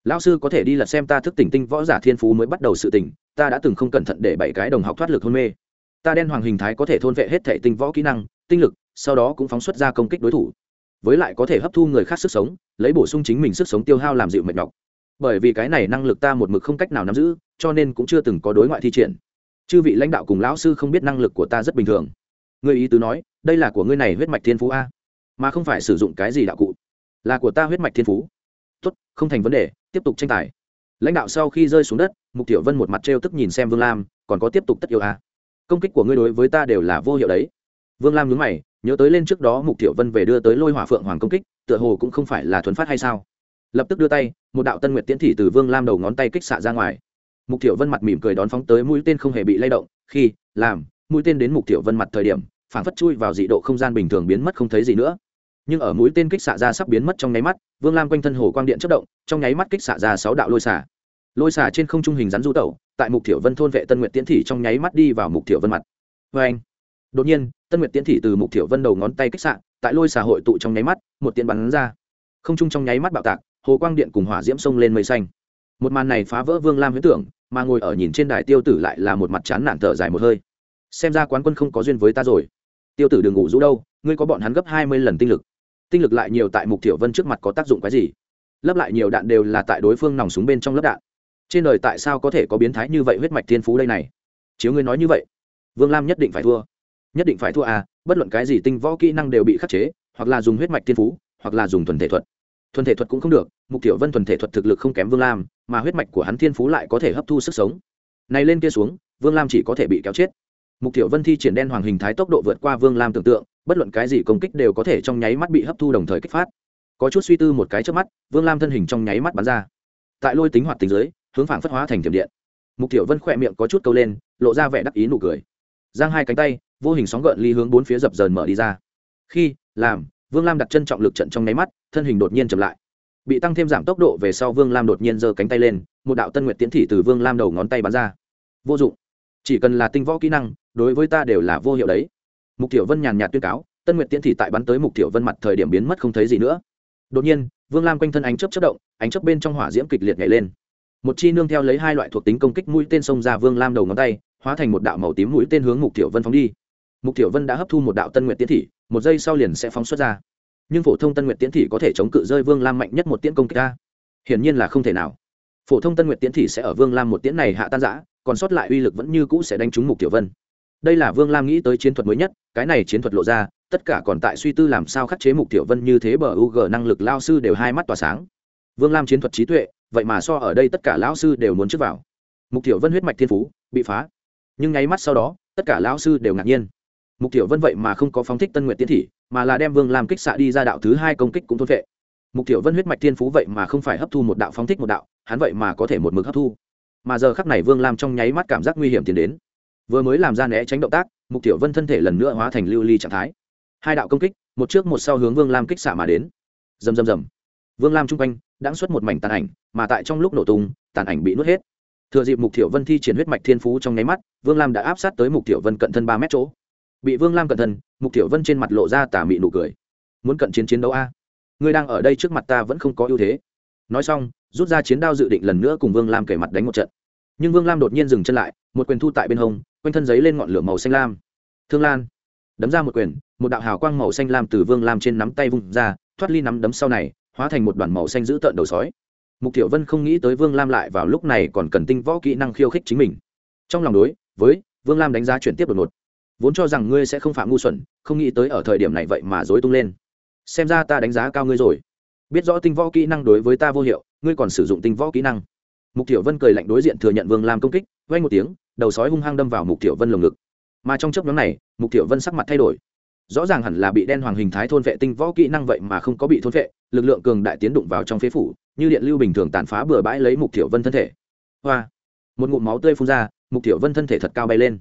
Lão sư có thể đi lật xem ta thức tỉnh tinh võ giả thiên phú mới bắt đầu sự tỉnh, ta đã từng không cẩn thận để bảy cái đồng học thoát lực hôn mê. Ta đen hoàng hình thái có thể thôn vệ hết thể tinh võ kỹ năng, tinh lực, sau đó cũng phóng xuất ra công kích đối thủ. Với lại có thể hấp thu người khác sức sống, lấy bổ sung chính mình sức sống tiêu hao làm dịu mệt nhọc bởi vì cái này năng lực ta một mực không cách nào nắm giữ, cho nên cũng chưa từng có đối ngoại thi triển. Chư vị lãnh đạo cùng lão sư không biết năng lực của ta rất bình thường. Người ý tứ nói, đây là của ngươi này huyết mạch thiên phú a, mà không phải sử dụng cái gì đạo cụ. Là của ta huyết mạch thiên phú. Tốt, không thành vấn đề, tiếp tục tranh tài. Lãnh đạo sau khi rơi xuống đất, mục tiểu vân một mặt trêu tức nhìn xem vương lam, còn có tiếp tục tất yêu a. Công kích của ngươi đối với ta đều là vô hiệu đấy. Vương lam nhớ mày, nhớ tới lên trước đó mục tiểu vân về đưa tới lôi hỏa phượng hoàng công kích, tựa hồ cũng không phải là thuấn phát hay sao? Lập tức đưa tay, một đạo tân nguyệt tiễn thị từ vương lam đầu ngón tay kích xạ ra ngoài. Mục tiểu vân mặt mỉm cười đón phóng tới, mũi tên không hề bị lay động, khi, làm, mũi tên đến mục tiểu vân mặt thời điểm phản phất chui vào dị độ không gian bình thường biến mất không thấy gì nữa. Nhưng ở mũi tên kích xạ ra sắp biến mất trong nháy mắt, vương lam quanh thân hồ quang điện chất động, trong nháy mắt kích xạ ra sáu đạo lôi xả lôi xả trên không trung hình rắn du tẩu, tại mục tiểu vân thôn vệ tân nguyệt tiễn thị trong nháy mắt đi vào mục tiểu vân mặt. Vê anh, đột nhiên, tân nguyệt tiễn thị từ mục tiểu vân đầu ngón tay kích xạ, tại lôi xả hội tụ trong nháy mắt, một tiện bắn ra. Không trung trong nháy mắt bạo tạc hồ quang điện cùng hỏa diễm sông lên mây xanh. Một màn này phá vỡ vương lam huyễn tưởng, mà ngồi ở nhìn trên đài tiêu tử lại là một mặt chán nản thở dài một hơi. Xem ra quán quân không có duyên với ta rồi. Tiêu tử đừng ngủ rũ đâu, ngươi có bọn hắn gấp hai mươi lần tinh lực. Tinh lực lại nhiều tại mục thiểu vân trước mặt có tác dụng cái gì? Lấp lại nhiều đạn đều là tại đối phương nòng súng bên trong lớp đạn. Trên đời tại sao có thể có biến thái như vậy huyết mạch thiên phú đây này? Chiếu ngươi nói như vậy, vương lam nhất định phải thua. Nhất định phải thua à bất luận cái gì tinh võ kỹ năng đều bị khắc chế, hoặc là dùng huyết mạch thiên phú, hoặc là dùng thuần thể thuật. Thuần thể thuật cũng không được mục tiểu vân thuần thể thuật thực lực không kém vương lam, mà huyết mạch của hắn thiên phú lại có thể hấp thu sức sống. Này lên kia xuống, vương lam chỉ có thể bị kéo chết. Mục tiểu vân thi triển đen hoàng hình thái tốc độ vượt qua vương lam tưởng tượng, bất luận cái gì công kích đều có thể trong nháy mắt bị hấp thu đồng thời kích phát. Có chút suy tư một cái trước mắt, vương lam thân hình trong nháy mắt bắn ra. Tại lôi tính hoạt tính dưới, hướng phản phất hóa thành thiểm điện. Mục tiểu vân khỏe miệng có chút câu lên, lộ ra vẻ đắc ý nụ cười. Giang hai cánh tay, vô hình sóng gợn ly hướng bốn phía dập dờn mở đi ra. Khi, làm, vương lam đặt chân trọng lực trận trong nháy mắt, thân hình đột nhiên chậm lại bị tăng thêm giảm tốc độ về sau vương lam đột nhiên giơ cánh tay lên, một đạo tân nguyện tiến thị từ vương lam đầu ngón tay bắn ra. Vô dụng. Chỉ cần là tinh võ kỹ năng, đối với ta đều là vô hiệu đấy. Mục tiểu vân nhàn nhạt tuyên cáo, tân nguyện tiến thị tại bắn tới mục tiểu vân mặt thời điểm biến mất không thấy gì nữa. Đột nhiên, vương lam quanh thân ánh chớp chất động, ánh chớp bên trong hỏa diễm kịch liệt nhảy lên. Một chi nương theo lấy hai loại thuộc tính công kích mũi tên xông ra vương lam đầu ngón tay, hóa thành một đạo màu tím mũi tên hướng mục tiểu vân phóng đi. Mục tiểu vân đã hấp thu một đạo tân nguyện tiến thị, một giây sau liền sẽ phóng xuất ra nhưng phổ thông tân nguyện tiễn thị có thể chống cự rơi vương lam mạnh nhất một tiễn công kích ta. Hiển nhiên là không thể nào. Phổ thông tân nguyện tiễn thị sẽ ở vương lam một tiễn này hạ tan giã còn sót lại uy lực vẫn như cũ sẽ đánh trúng mục tiểu vân. Đây là vương lam nghĩ tới chiến thuật mới nhất, cái này chiến thuật lộ ra, tất cả còn tại suy tư làm sao khắc chế mục tiểu vân như thế bờ u g năng lực lao sư đều hai mắt tỏa sáng. Vương lam chiến thuật trí tuệ, vậy mà so ở đây tất cả lão sư đều muốn trước vào. Mục tiểu vân huyết mạch thiên phú, bị phá. Nhưng nháy mắt sau đó, tất cả lão sư đều ngạc nhiên. Mục tiểu vân vậy mà không có phóng thích tân nguyện tiến thị mà là đem vương lam kích xạ đi ra đạo thứ hai công kích cũng thôn vệ. Mục tiểu vân huyết mạch thiên phú vậy mà không phải hấp thu một đạo phóng thích một đạo, hắn vậy mà có thể một mực hấp thu. Mà giờ khắc này vương lam trong nháy mắt cảm giác nguy hiểm tiến đến. Vừa mới làm ra né tránh động tác, mục tiểu vân thân thể lần nữa hóa thành lưu ly trạng thái. Hai đạo công kích, một trước một sau hướng vương lam kích xạ mà đến. Rầm rầm rầm. Vương lam chung quanh, đã xuất một mảnh tàn ảnh, mà tại trong lúc nổ tung, tàn ảnh bị nuốt hết. Thừa dịp mục tiểu vân thi triển huyết mạch thiên phú trong nháy mắt, vương lam đã áp sát tới mục tiểu vân cận thân ba mét chỗ bị vương lam cận thân mục tiểu vân trên mặt lộ ra tà mị nụ cười. Muốn cận chiến chiến đấu a? Ngươi đang ở đây trước mặt ta vẫn không có ưu thế. Nói xong, rút ra chiến đao dự định lần nữa cùng vương lam kể mặt đánh một trận. Nhưng vương lam đột nhiên dừng chân lại, một quyền thu tại bên hông, quanh thân giấy lên ngọn lửa màu xanh lam. Thương lan đấm ra một quyền, một đạo hào quang màu xanh lam từ vương lam trên nắm tay vung ra, thoát ly nắm đấm sau này, hóa thành một đoàn màu xanh giữ tợn đầu sói. Mục tiểu vân không nghĩ tới vương lam lại vào lúc này còn cần tinh võ kỹ năng khiêu khích chính mình. Trong lòng đối với vương lam đánh giá chuyển tiếp đột ngột vốn cho rằng ngươi sẽ không phạm ngu xuẩn, không nghĩ tới ở thời điểm này vậy mà dối tung lên. Xem ra ta đánh giá cao ngươi rồi. Biết rõ tinh võ kỹ năng đối với ta vô hiệu, ngươi còn sử dụng tinh võ kỹ năng. Mục tiểu vân cười lạnh đối diện thừa nhận vương lam công kích vay một tiếng, đầu sói hung hăng đâm vào mục tiểu vân lồng ngực. Mà trong chấp nhóm này, mục tiểu vân sắc mặt thay đổi. Rõ ràng hẳn là bị đen hoàng hình thái thôn vệ tinh võ kỹ năng vậy mà không có bị thôn vệ, lực lượng cường đại tiến đụng vào trong phế phủ, như điện lưu bình thường tàn phá bừa bãi lấy mục tiểu vân thân thể. Hoa! Một ngụm máu tươi phun ra, mục tiểu vân thân thể thật cao bay lên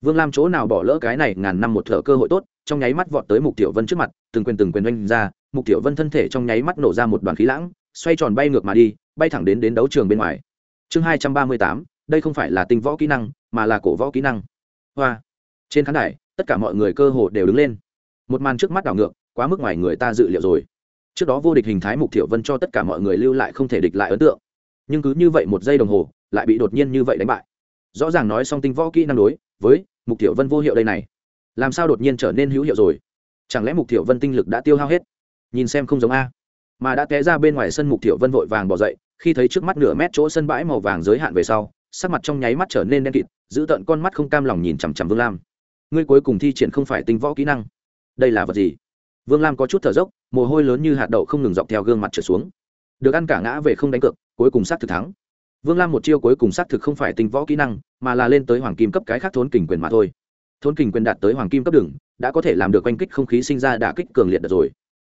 vương lam chỗ nào bỏ lỡ cái này ngàn năm một thợ cơ hội tốt, trong nháy mắt vọt tới mục tiểu vân trước mặt, từng quyền từng quyền oanh ra, mục tiểu vân thân thể trong nháy mắt nổ ra một đoàn khí lãng, xoay tròn bay ngược mà đi, bay thẳng đến đến đấu trường bên ngoài. Chương hai trăm ba mươi tám, đây không phải là tinh võ kỹ năng, mà là cổ võ kỹ năng. Hoa. Trên khán đài, tất cả mọi người cơ hồ đều đứng lên. Một màn trước mắt đảo ngược, quá mức ngoài người ta dự liệu rồi. Trước đó vô địch hình thái mục Tiểu vân cho tất cả mọi người lưu lại không thể địch lại ấn tượng. Nhưng cứ như vậy một giây đồng hồ, lại bị đột nhiên như vậy đánh bại rõ ràng nói xong tinh võ kỹ năng đối với mục tiểu vân vô hiệu đây này, làm sao đột nhiên trở nên hữu hiệu rồi? Chẳng lẽ mục tiểu vân tinh lực đã tiêu hao hết? Nhìn xem không giống a. Mà đã té ra bên ngoài sân mục tiểu vân vội vàng bỏ dậy, khi thấy trước mắt nửa mét chỗ sân bãi màu vàng giới hạn về sau, sắc mặt trong nháy mắt trở nên đen kịt, giữ tận con mắt không cam lòng nhìn chằm chằm vương lam. Ngươi cuối cùng thi triển không phải tinh võ kỹ năng. Đây là vật gì? Vương lam có chút thở dốc, mồ hôi lớn như hạt đậu không ngừng dọc theo gương mặt trở xuống. Được ăn cả ngã về không đánh cược, cuối cùng sát thực thắng vương lam một chiêu cuối cùng xác thực không phải tinh võ kỹ năng, mà là lên tới hoàng kim cấp cái khác thốn kình quyền mà thôi. Thốn kình quyền đạt tới hoàng kim cấp đường đã có thể làm được oanh kích không khí sinh ra đả kích cường liệt được rồi.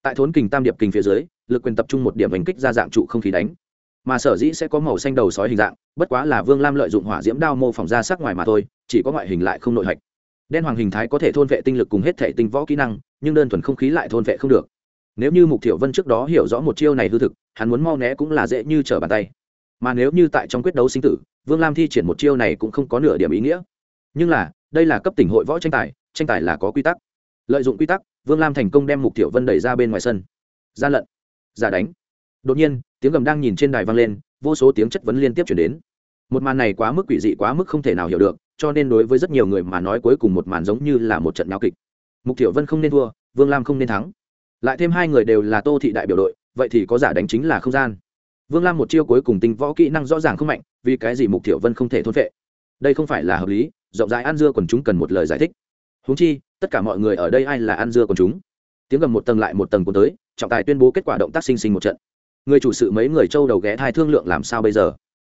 Tại thốn kình tam điệp kình phía dưới, lực quyền tập trung một điểm oanh kích ra dạng trụ không khí đánh. Mà sở dĩ sẽ có màu xanh đầu sói hình dạng, bất quá là vương lam lợi dụng hỏa diễm đao mô phỏng ra sắc ngoài mà thôi, chỉ có ngoại hình lại không nội hạch. Đen hoàng hình thái có thể thôn vệ tinh lực cùng hết thể tinh võ kỹ năng, nhưng đơn thuần không khí lại thôn vệ không được. Nếu như mục thiểu vân trước đó hiểu rõ một chiêu này hư thực, hắn muốn mau né cũng là dễ như trở bàn tay mà nếu như tại trong quyết đấu sinh tử, vương lam thi triển một chiêu này cũng không có nửa điểm ý nghĩa. Nhưng là, đây là cấp tỉnh hội võ tranh tài tranh tài là có quy tắc. Lợi dụng quy tắc, vương lam thành công đem mục Tiểu vân đẩy ra bên ngoài sân. Gian lận giả đánh. Đột nhiên, tiếng gầm đang nhìn trên đài vang lên, vô số tiếng chất vấn liên tiếp chuyển đến. Một màn này quá mức quỷ dị, quá mức không thể nào hiểu được, cho nên đối với rất nhiều người mà nói cuối cùng một màn giống như là một trận nháo kịch. Mục tiểu vân không nên thua, vương lam không nên thắng. Lại thêm hai người đều là tô thị đại biểu đội, vậy thì có giả đánh chính là không gian vương lam một chiêu cuối cùng tinh võ kỹ năng rõ ràng không mạnh, vì cái gì mục tiểu vân không thể thôn vệ đây không phải là hợp lý, rộng rãi ăn dưa còn chúng cần một lời giải thích. Húng chi, tất cả mọi người ở đây ai là ăn dưa còn chúng? Tiếng gầm một tầng lại một tầng cuốn tới, trọng tài tuyên bố kết quả động tác sinh sinh một trận. Người chủ sự mấy người châu đầu ghé thai thương lượng làm sao bây giờ?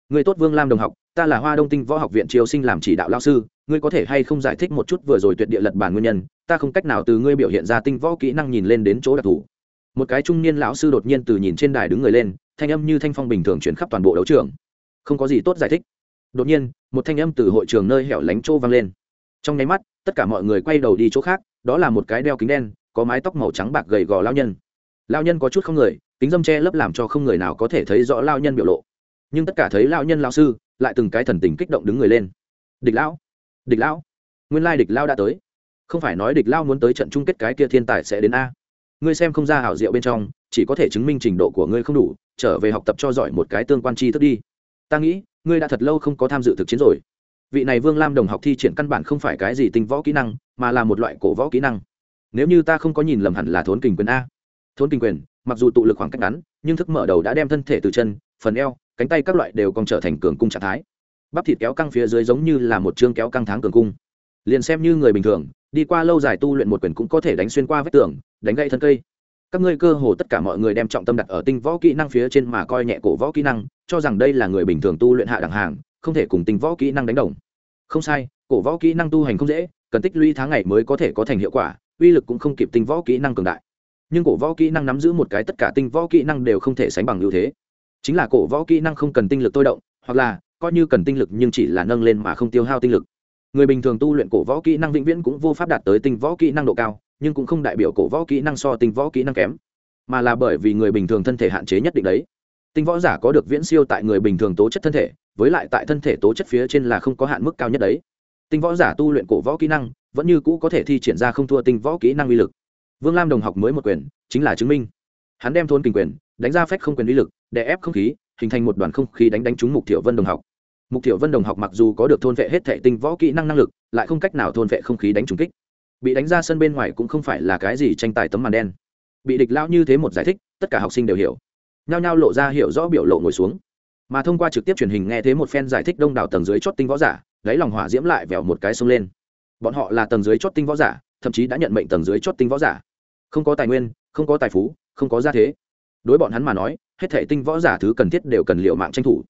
Người tốt vương lam đồng học, ta là hoa đông tinh võ học viện triều sinh làm chỉ đạo lao sư, ngươi có thể hay không giải thích một chút vừa rồi tuyệt địa lật bản nguyên nhân, ta không cách nào từ ngươi biểu hiện ra tinh võ kỹ năng nhìn lên đến chỗ đặc thù. Một cái trung niên lão sư đột nhiên từ nhìn trên đài đứng người lên thanh âm như thanh phong bình thường chuyển khắp toàn bộ đấu trường. Không có gì tốt giải thích. Đột nhiên, một thanh âm từ hội trường nơi hẻo lánh chỗ vang lên. Trong nháy mắt, tất cả mọi người quay đầu đi chỗ khác, đó là một cái đeo kính đen, có mái tóc màu trắng bạc gầy gò lao nhân. Lao nhân có chút không người, kính dâm che lấp làm cho không người nào có thể thấy rõ lao nhân biểu lộ. Nhưng tất cả thấy lao nhân lao sư, lại từng cái thần tình kích động đứng người lên. Địch lão địch lão, nguyên lai địch lao đã tới. Không phải nói địch lao muốn tới trận chung kết cái kia thiên tài sẽ đến a. Ngươi xem không ra hảo diệu bên trong chỉ có thể chứng minh trình độ của ngươi không đủ, trở về học tập cho giỏi một cái tương quan chi thức đi. Ta nghĩ, ngươi đã thật lâu không có tham dự thực chiến rồi. Vị này vương lam đồng học thi triển căn bản không phải cái gì tinh võ kỹ năng, mà là một loại cổ võ kỹ năng. Nếu như ta không có nhìn lầm hẳn là thốn kình quyền a. Thốn kình quyền, mặc dù tụ lực khoảng cách ngắn, nhưng thức mở đầu đã đem thân thể từ chân, phần eo, cánh tay các loại đều còn trở thành cường cung trạng thái. Bắp thịt kéo căng phía dưới giống như là một chương kéo căng tháng cường cung. Liền xem như người bình thường, đi qua lâu dài tu luyện một quyền cũng có thể đánh xuyên qua vách tường, đánh gãy thân cây các ngươi cơ hồ tất cả mọi người đem trọng tâm đặt ở tinh võ kỹ năng phía trên mà coi nhẹ cổ võ kỹ năng cho rằng đây là người bình thường tu luyện hạ đẳng hàng không thể cùng tinh võ kỹ năng đánh đồng không sai cổ võ kỹ năng tu hành không dễ cần tích lũy tháng ngày mới có thể có thành hiệu quả uy lực cũng không kịp tinh võ kỹ năng cường đại nhưng cổ võ kỹ năng nắm giữ một cái tất cả tinh võ kỹ năng đều không thể sánh bằng ưu thế chính là cổ võ kỹ năng không cần tinh lực tôi động hoặc là coi như cần tinh lực nhưng chỉ là nâng lên mà không tiêu hao tinh lực người bình thường tu luyện cổ võ kỹ năng vĩnh viễn cũng vô pháp đạt tới tinh võ kỹ năng độ cao nhưng cũng không đại biểu cổ võ kỹ năng so tinh võ kỹ năng kém, mà là bởi vì người bình thường thân thể hạn chế nhất định đấy. Tinh võ giả có được viễn siêu tại người bình thường tố chất thân thể, với lại tại thân thể tố chất phía trên là không có hạn mức cao nhất đấy. Tinh võ giả tu luyện cổ võ kỹ năng, vẫn như cũ có thể thi triển ra không thua tinh võ kỹ năng uy lực. Vương lam đồng học mới một quyền, chính là chứng minh. Hắn đem thôn kình quyền, đánh ra phép không quyền uy lực, đè ép không khí, hình thành một đoàn không khí đánh đánh trúng mục thiểu vân đồng học. Mục thiểu vân đồng học mặc dù có được thôn vệ hết thệ tinh võ kỹ năng năng lực, lại không cách nào thôn vệ không khí đánh trúng kích bị đánh ra sân bên ngoài cũng không phải là cái gì tranh tài tấm màn đen. Bị địch lão như thế một giải thích, tất cả học sinh đều hiểu. Nhao nhao lộ ra hiểu rõ biểu lộ ngồi xuống. Mà thông qua trực tiếp truyền hình nghe thế một phen giải thích đông đảo tầng dưới chót tinh võ giả lấy lòng hỏa diễm lại vèo một cái sông lên. Bọn họ là tầng dưới chót tinh võ giả, thậm chí đã nhận mệnh tầng dưới chót tinh võ giả. Không có tài nguyên, không có tài phú, không có gia thế. Đối bọn hắn mà nói, hết thể tinh võ giả thứ cần thiết đều cần liệu mạng tranh thủ.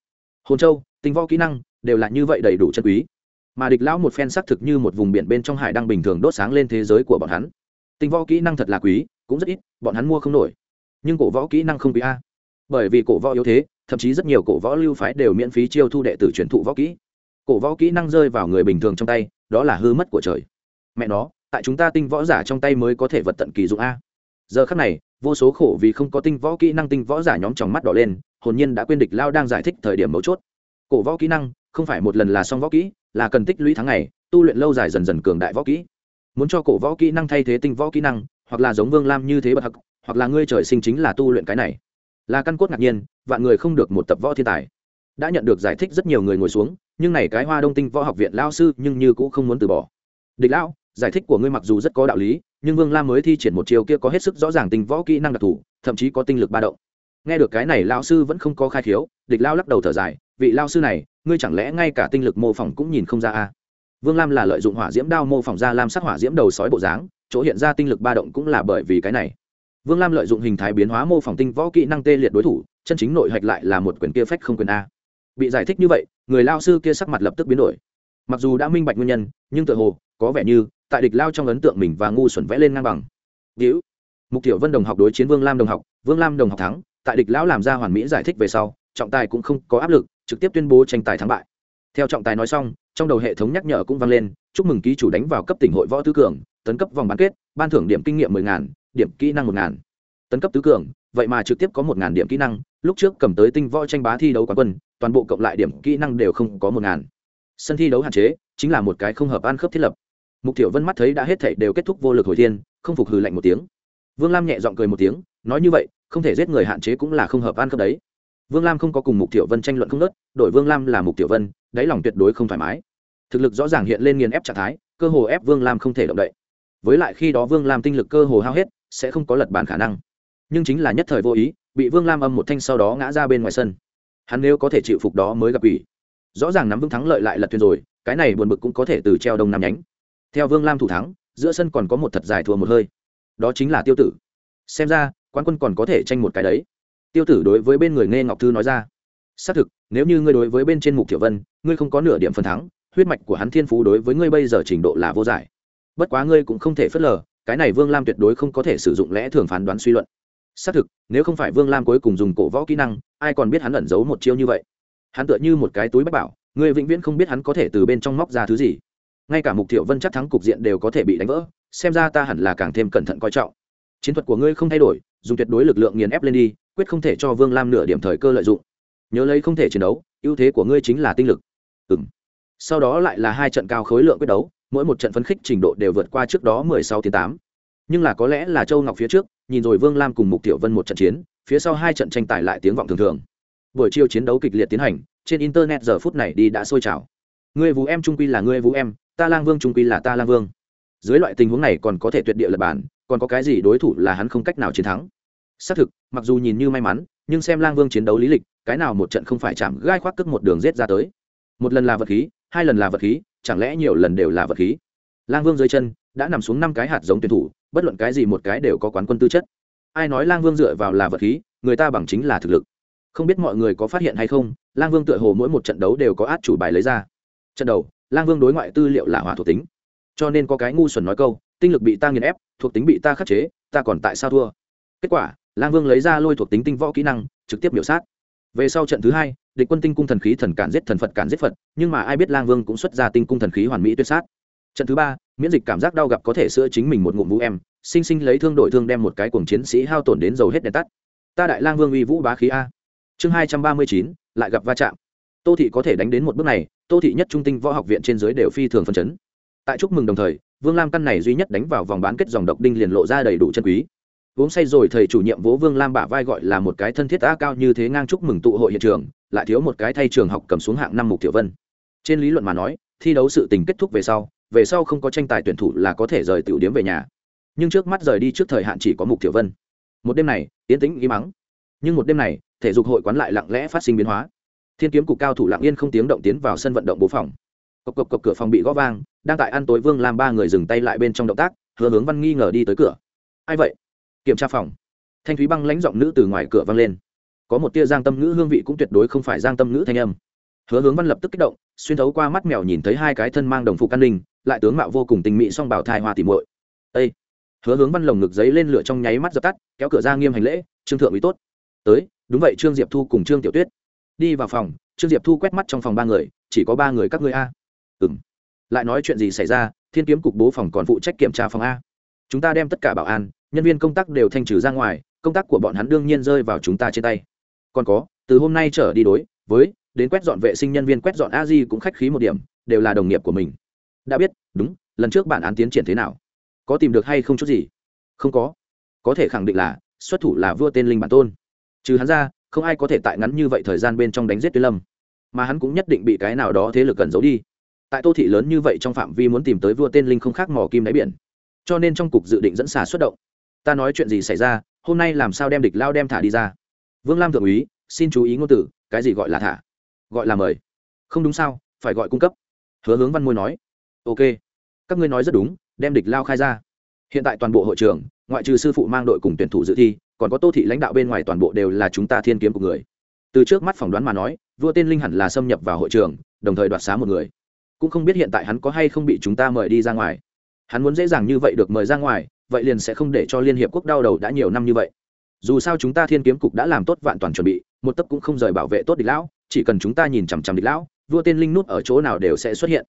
Hồn châu, tinh võ kỹ năng đều là như vậy đầy đủ chân quý mà địch lão một phen xác thực như một vùng biển bên trong hải đang bình thường đốt sáng lên thế giới của bọn hắn. Tinh võ kỹ năng thật là quý, cũng rất ít, bọn hắn mua không nổi. Nhưng cổ võ kỹ năng không quý a. Bởi vì cổ võ yếu thế, thậm chí rất nhiều cổ võ lưu phái đều miễn phí chiêu thu đệ tử truyền thụ võ kỹ. Cổ võ kỹ năng rơi vào người bình thường trong tay, đó là hư mất của trời. Mẹ nó, tại chúng ta tinh võ giả trong tay mới có thể vật tận kỳ dụng a. Giờ khắc này, vô số khổ vì không có tinh võ kỹ năng tinh võ giả nhóm trong mắt đỏ lên, hồn nhiên đã quên địch lao đang giải thích thời điểm mấu chốt. Cổ võ kỹ năng không phải một lần là xong võ kỹ là cần tích lũy tháng ngày, tu luyện lâu dài dần dần cường đại võ kỹ. Muốn cho cổ võ kỹ năng thay thế tinh võ kỹ năng, hoặc là giống vương lam như thế bậc hắc hoặc là ngươi trời sinh chính là tu luyện cái này. Là căn cốt ngạc nhiên, vạn người không được một tập võ thiên tài. Đã nhận được giải thích rất nhiều người ngồi xuống, nhưng này cái hoa đông tinh võ học viện lao sư nhưng như cũng không muốn từ bỏ. Địch lão, giải thích của ngươi mặc dù rất có đạo lý, nhưng vương lam mới thi triển một chiều kia có hết sức rõ ràng tinh võ kỹ năng đặc thù, thậm chí có tinh lực ba động. Nghe được cái này lao sư vẫn không có khai thiếu địch lao lắc đầu thở dài, vị lao sư này ngươi chẳng lẽ ngay cả tinh lực mô phỏng cũng nhìn không ra à? vương lam là lợi dụng hỏa diễm đao mô phỏng ra lam sắc hỏa diễm đầu sói bộ dáng, chỗ hiện ra tinh lực ba động cũng là bởi vì cái này vương lam lợi dụng hình thái biến hóa mô phỏng tinh võ kỹ năng tê liệt đối thủ, chân chính nội hạch lại là một quyền kia phách không quyền a bị giải thích như vậy, người lao sư kia sắc mặt lập tức biến đổi mặc dù đã minh bạch nguyên nhân, nhưng tự hồ, có vẻ như, tại địch lao trong ấn tượng mình và ngu xuẩn vẽ lên ngang bằng Điếu. mục tiểu vân đồng học đối chiến vương lam đồng học, vương lam đồng học thắng, tại địch lão làm ra hoàn mỹ giải thích về sau, trọng tài cũng không có áp lực trực tiếp tuyên bố tranh tài thắng bại. Theo trọng tài nói xong, trong đầu hệ thống nhắc nhở cũng vang lên, chúc mừng ký chủ đánh vào cấp tỉnh hội võ tứ cường, tấn cấp vòng bán kết, ban thưởng điểm kinh nghiệm mười ngàn, điểm kỹ năng một ngàn. Tấn cấp tứ cường, vậy mà trực tiếp có một ngàn điểm kỹ năng, lúc trước cầm tới tinh võ tranh bá thi đấu quán quân, toàn bộ cộng lại điểm kỹ năng đều không có một ngàn. Sân thi đấu hạn chế, chính là một cái không hợp an khớp thiết lập. Mục tiểu vân mắt thấy đã hết thảy đều kết thúc vô lực hồi thiên, không phục hừ lạnh một tiếng. Vương lam nhẹ giọng cười một tiếng, nói như vậy, không thể giết người hạn chế cũng là không hợp an khớp đấy vương lam không có cùng mục tiểu vân tranh luận không nớt, đổi vương lam là mục tiểu vân, đáy lòng tuyệt đối không thoải mái. Thực lực rõ ràng hiện lên nghiền ép trạng thái, cơ hồ ép vương lam không thể động đậy. Với lại khi đó vương lam tinh lực cơ hồ hao hết, sẽ không có lật bàn khả năng. Nhưng chính là nhất thời vô ý, bị vương lam âm một thanh sau đó ngã ra bên ngoài sân. Hắn nếu có thể chịu phục đó mới gặp ủy. Rõ ràng nắm vững thắng lợi lại lật thuyền rồi, cái này buồn bực cũng có thể từ treo đông nam nhánh. Theo vương lam thủ thắng, giữa sân còn có một thật dài thua một hơi. Đó chính là tiêu tử. Xem ra, quán quân còn có thể tranh một cái đấy tiêu tử đối với bên người nghe ngọc thư nói ra. Xác thực, nếu như ngươi đối với bên trên mục Tiểu vân, ngươi không có nửa điểm phần thắng, huyết mạch của hắn thiên phú đối với ngươi bây giờ trình độ là vô giải. Bất quá ngươi cũng không thể phớt lờ, cái này vương lam tuyệt đối không có thể sử dụng lẽ thường phán đoán suy luận. Xác thực, nếu không phải vương lam cuối cùng dùng cổ võ kỹ năng, ai còn biết hắn ẩn giấu một chiêu như vậy? Hắn tựa như một cái túi bách bảo người vĩnh viễn không biết hắn có thể từ bên trong móc ra thứ gì. Ngay cả mục thiệu vân chắc thắng cục diện đều có thể bị đánh vỡ, xem ra ta hẳn là càng thêm cẩn thận coi trọng. Chiến thuật của ngươi không thay đổi, dùng tuyệt đối lực lượng nghiền ép lên đi quyết không thể cho vương lam nửa điểm thời cơ lợi dụng. Nhớ lấy không thể chiến đấu, ưu thế của ngươi chính là tinh lực. Ừ sau đó lại là hai trận cao khối lượng quyết đấu, mỗi một trận phấn khích trình độ đều vượt qua trước đó mười sáu tiếng tám. Nhưng là có lẽ là châu ngọc phía trước, nhìn rồi vương lam cùng mục tiểu vân một trận chiến, phía sau hai trận tranh tài lại tiếng vọng thường thường. Buổi chiều chiến đấu kịch liệt tiến hành, trên internet giờ phút này đi đã sôi trào. Ngươi vũ em trung quy là ngươi vũ em, ta lang vương trung quy là ta lang vương. Dưới loại tình huống này còn có thể tuyệt địa lập bản, còn có cái gì đối thủ là hắn không cách nào chiến thắng. Xác thực mặc dù nhìn như may mắn, nhưng xem lang vương chiến đấu lý lịch, cái nào một trận không phải chạm gai khoác cước một đường rết ra tới. Một lần là vật khí, hai lần là vật khí, chẳng lẽ nhiều lần đều là vật khí? Lang vương dưới chân, đã nằm xuống năm cái hạt giống tuyển thủ, bất luận cái gì một cái đều có quán quân tư chất. Ai nói lang vương dựa vào là vật khí, người ta bằng chính là thực lực. Không biết mọi người có phát hiện hay không, lang vương tựa hồ mỗi một trận đấu đều có át chủ bài lấy ra. Trận đầu, lang vương đối ngoại tư liệu là hỏa thuộc tính. Cho nên có cái ngu xuẩn nói câu, tinh lực bị ta nghiền ép, thuộc tính bị ta khắc chế, ta còn tại sao thua? Kết quả lang vương lấy ra lôi thuộc tính tinh võ kỹ năng, trực tiếp biểu sát. Về sau trận thứ hai, địch quân tinh cung thần khí thần cản giết thần phật cản giết phật, nhưng mà ai biết lang vương cũng xuất ra tinh cung thần khí hoàn mỹ tuyệt sát. Trận thứ ba, miễn dịch cảm giác đau gặp có thể sữa chính mình một ngụm vũ em, sinh sinh lấy thương đổi thương đem một cái cuồng chiến sĩ hao tổn đến dầu hết đèn tắt. Ta đại lang vương uy vũ bá khí a. Chương hai trăm ba mươi chín, lại gặp va chạm. Tô thị có thể đánh đến một bước này, tô thị nhất trung tinh võ học viện trên dưới đều phi thường phân chấn. Tại chúc mừng đồng thời, vương lam căn này duy nhất đánh vào vòng bán kết dòng độc đinh liền lộ ra đầy đủ chân quý uống say rồi thầy chủ nhiệm vỗ vương lam bả vai gọi là một cái thân thiết đã cao như thế ngang chúc mừng tụ hội hiện trường, lại thiếu một cái thay trường học cầm xuống hạng năm mục tiểu vân. Trên lý luận mà nói, thi đấu sự tình kết thúc về sau về sau không có tranh tài tuyển thủ là có thể rời tiểu điếm về nhà. Nhưng trước mắt rời đi trước thời hạn chỉ có mục tiểu vân. Một đêm này tiến tĩnh im mắng. Nhưng một đêm này, thể dục hội quán lại lặng lẽ phát sinh biến hóa. Thiên kiếm cục cao thủ lặng yên không tiếng động tiến vào sân vận động bố phòng. Cộc cộc cộc cửa phòng bị gõ vang, đang tại ăn tối vương làm ba người dừng tay lại bên trong động tác, hứa hướng văn nghi ngờ đi tới cửa. Ai vậy? Kiểm tra phòng. Thanh thúy băng lãnh giọng nữ từ ngoài cửa vang lên. Có một tia giang tâm ngữ hương vị cũng tuyệt đối không phải giang tâm ngữ thanh âm. Hứa hướng văn lập tức kích động, xuyên thấu qua mắt mèo nhìn thấy hai cái thân mang đồng phục an ninh lại tướng mạo vô cùng tình mỹ song bảo thai hoa tìm muội. Ây hứa hướng văn lồng ngực giấy lên lửa trong nháy mắt dập tắt, kéo cửa ra nghiêm hành lễ, trương thượng ý tốt. Tới, đúng vậy, trương diệp thu cùng trương tiểu tuyết. Đi vào phòng. Trương diệp thu quét mắt trong phòng ba người, chỉ có ba người các ngươi a. Ừ m lại nói chuyện gì xảy ra? Thiên kiếm cục bố phòng còn phụ trách kiểm tra phòng a. Chúng ta đem tất cả bảo an nhân viên công tác đều thanh trừ ra ngoài, công tác của bọn hắn đương nhiên rơi vào chúng ta trên tay. Còn có, từ hôm nay trở đi đối với đến quét dọn vệ sinh nhân viên quét dọn a di cũng khách khí một điểm, đều là đồng nghiệp của mình. Đã biết, đúng, lần trước bản án tiến triển thế nào? Có tìm được hay không chút gì? Không có. Có thể khẳng định là, xuất thủ là vua tên linh bản tôn. Trừ hắn ra, không ai có thể tại ngắn như vậy thời gian bên trong đánh giết tuyết lâm. Mà hắn cũng nhất định bị cái nào đó thế lực cần giấu đi. Tại tô thị lớn như vậy trong phạm vi muốn tìm tới vua tên linh không khác mò kim đáy biển. Cho nên trong cục dự định dẫn xà xuất động ta nói chuyện gì xảy ra, hôm nay làm sao đem địch lao đem thả đi ra? Vương lam thượng úy, xin chú ý ngôn từ, cái gì gọi là thả? Gọi là mời. Không đúng sao, phải gọi cung cấp. Hứa hướng văn môi nói. Ok, các ngươi nói rất đúng, đem địch lao khai ra. Hiện tại toàn bộ hội trường, ngoại trừ sư phụ mang đội cùng tuyển thủ dự thi, còn có tô thị lãnh đạo bên ngoài toàn bộ đều là chúng ta thiên kiếm của người. Từ trước mắt phỏng đoán mà nói, vua tên linh hẳn là xâm nhập vào hội trường, đồng thời đoạt xá một người. Cũng không biết hiện tại hắn có hay không bị chúng ta mời đi ra ngoài. Hắn muốn dễ dàng như vậy được mời ra ngoài vậy liền sẽ không để cho liên hiệp quốc đau đầu đã nhiều năm như vậy. Dù sao chúng ta thiên kiếm cục đã làm tốt vạn toàn chuẩn bị, một tấc cũng không rời bảo vệ tốt địch lão, chỉ cần chúng ta nhìn chằm chằm địch lão, vua tên linh nút ở chỗ nào đều sẽ xuất hiện.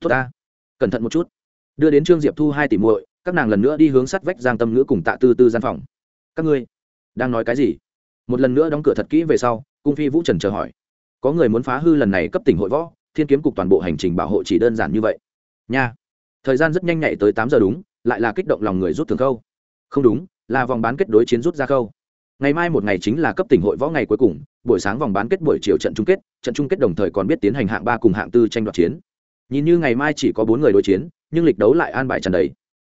Tốt ta. Cẩn thận một chút. Đưa đến trương diệp thu hai tỷ muội, các nàng lần nữa đi hướng sắt vách giang tâm ngữ cùng tạ tư tư gian phòng. Các ngươi, đang nói cái gì? Một lần nữa đóng cửa thật kỹ về sau, cung phi vũ trần chờ hỏi. Có người muốn phá hư lần này cấp tỉnh hội võ, thiên kiếm cục toàn bộ hành trình bảo hộ chỉ đơn giản như vậy. Nha. Thời gian rất nhanh nhạy tới tám giờ đúng lại là kích động lòng người rút thường khâu. Không đúng, là vòng bán kết đối chiến rút ra khâu. Ngày mai một ngày chính là cấp tỉnh hội võ ngày cuối cùng, buổi sáng vòng bán kết buổi chiều trận chung kết, trận chung kết đồng thời còn biết tiến hành hạng ba cùng hạng tư tranh đoạt chiến. Nhìn như ngày mai chỉ có bốn người đối chiến, nhưng lịch đấu lại an bài trần đấy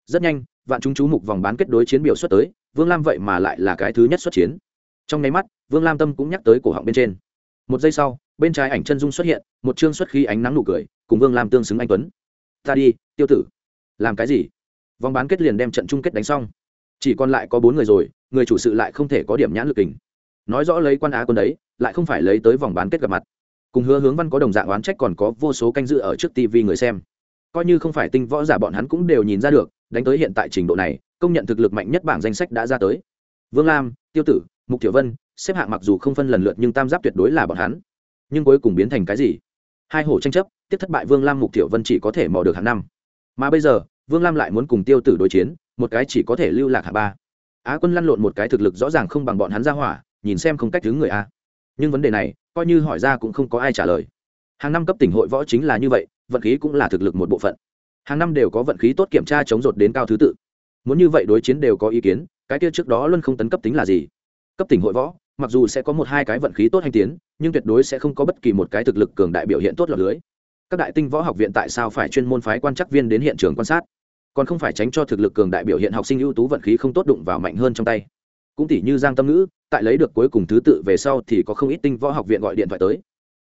rất nhanh, vạn chúng chú mục vòng bán kết đối chiến biểu xuất tới, vương lam vậy mà lại là cái thứ nhất xuất chiến. Trong nháy mắt, vương lam tâm cũng nhắc tới cổ họng bên trên. Một giây sau, bên trái ảnh chân dung xuất hiện, một chương xuất khi ánh nắng nụ cười, cùng vương lam tương xứng anh tuấn. Ta đi, tiêu tử. Làm cái gì? Vòng bán kết liền đem trận chung kết đánh xong. Chỉ còn lại có bốn người rồi, người chủ sự lại không thể có điểm nhãn lực kình. Nói rõ lấy quan á quân đấy, lại không phải lấy tới vòng bán kết gặp mặt. Cùng hứa hướng văn có đồng dạng oán trách còn có vô số canh dự ở trước tv người xem. Coi như không phải tinh võ giả bọn hắn cũng đều nhìn ra được, đánh tới hiện tại trình độ này, công nhận thực lực mạnh nhất bảng danh sách đã ra tới. Vương lam, tiêu tử, mục thiểu vân, xếp hạng mặc dù không phân lần lượt nhưng tam giáp tuyệt đối là bọn hắn. Nhưng cuối cùng biến thành cái gì? Hai hổ tranh chấp, tiếp thất bại vương lam, mục thiểu vân chỉ có thể mò được hàng năm. Mà bây giờ vương lam lại muốn cùng tiêu tử đối chiến, một cái chỉ có thể lưu lạc hạ ba. Á quân lăn lộn một cái thực lực rõ ràng không bằng bọn hắn ra hỏa, nhìn xem không cách thứ người a. Nhưng vấn đề này, coi như hỏi ra cũng không có ai trả lời. Hàng năm cấp tỉnh hội võ chính là như vậy, vận khí cũng là thực lực một bộ phận. Hàng năm đều có vận khí tốt kiểm tra chống rột đến cao thứ tự. Muốn như vậy đối chiến đều có ý kiến, cái kia trước đó luôn không tấn cấp tính là gì? Cấp tỉnh hội võ, mặc dù sẽ có một hai cái vận khí tốt hành tiến, nhưng tuyệt đối sẽ không có bất kỳ một cái thực lực cường đại biểu hiện tốt lọt lưới. Các đại tinh võ học viện tại sao phải chuyên môn phái quan chắc viên đến hiện trường quan sát? Còn không phải tránh cho thực lực cường đại biểu hiện học sinh ưu tú vận khí không tốt đụng vào mạnh hơn trong tay. Cũng tỷ như giang tâm ngữ, tại lấy được cuối cùng thứ tự về sau thì có không ít tinh võ học viện gọi điện thoại tới.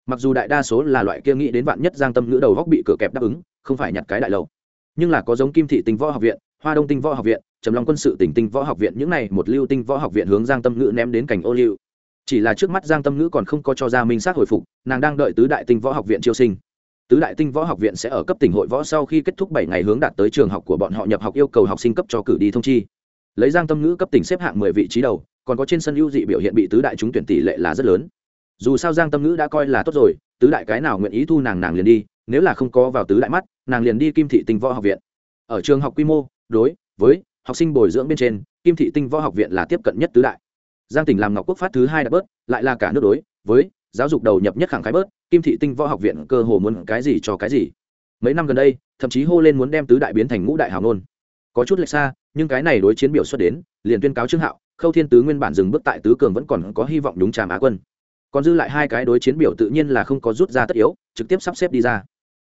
Mặc dù đại đa số là loại kia nghĩ đến vạn nhất giang tâm ngữ đầu góc bị cửa kẹp đáp ứng, không phải nhặt cái đại lầu, nhưng là có giống kim thị tinh võ học viện, hoa đông tinh võ học viện, trầm long quân sự tỉnh tinh võ học viện, những này một lưu tinh võ học viện hướng giang tâm ngữ ném đến cảnh ô liu. Chỉ là trước mắt giang tâm ngữ còn không có cho ra minh xác hồi phục, nàng đang đợi tứ đại tinh võ học viện chiêu sinh tứ đại tinh võ học viện sẽ ở cấp tỉnh hội võ sau khi kết thúc bảy ngày hướng đạt tới trường học của bọn họ nhập học yêu cầu học sinh cấp cho cử đi thông chi. Lấy giang tâm ngữ cấp tỉnh xếp hạng mười vị trí đầu, còn có trên sân ưu dị biểu hiện bị tứ đại trúng tuyển tỷ lệ là rất lớn. Dù sao giang tâm ngữ đã coi là tốt rồi, tứ đại cái nào nguyện ý thu nàng nàng liền đi, nếu là không có vào tứ đại mắt, nàng liền đi kim thị tinh võ học viện. Ở trường học quy mô, đối với học sinh bồi dưỡng bên trên, kim thị tinh võ học viện là tiếp cận nhất tứ đại. Giang tỉnh làm ngọc quốc phát thứ hai đã bớt, lại là cả nước đối với giáo dục đầu nhập nhất khẳng khái bớt, kim thị tinh võ học viện cơ hồ muốn cái gì cho cái gì. Mấy năm gần đây, thậm chí hô lên muốn đem tứ đại biến thành ngũ đại hào nôn. Có chút lệch xa, nhưng cái này đối chiến biểu xuất đến, liền tuyên cáo trương hạo, khâu thiên tứ nguyên bản dừng bước tại tứ cường vẫn còn có hy vọng đúng tràm á quân. Còn dư lại hai cái đối chiến biểu tự nhiên là không có rút ra tất yếu, trực tiếp sắp xếp đi ra.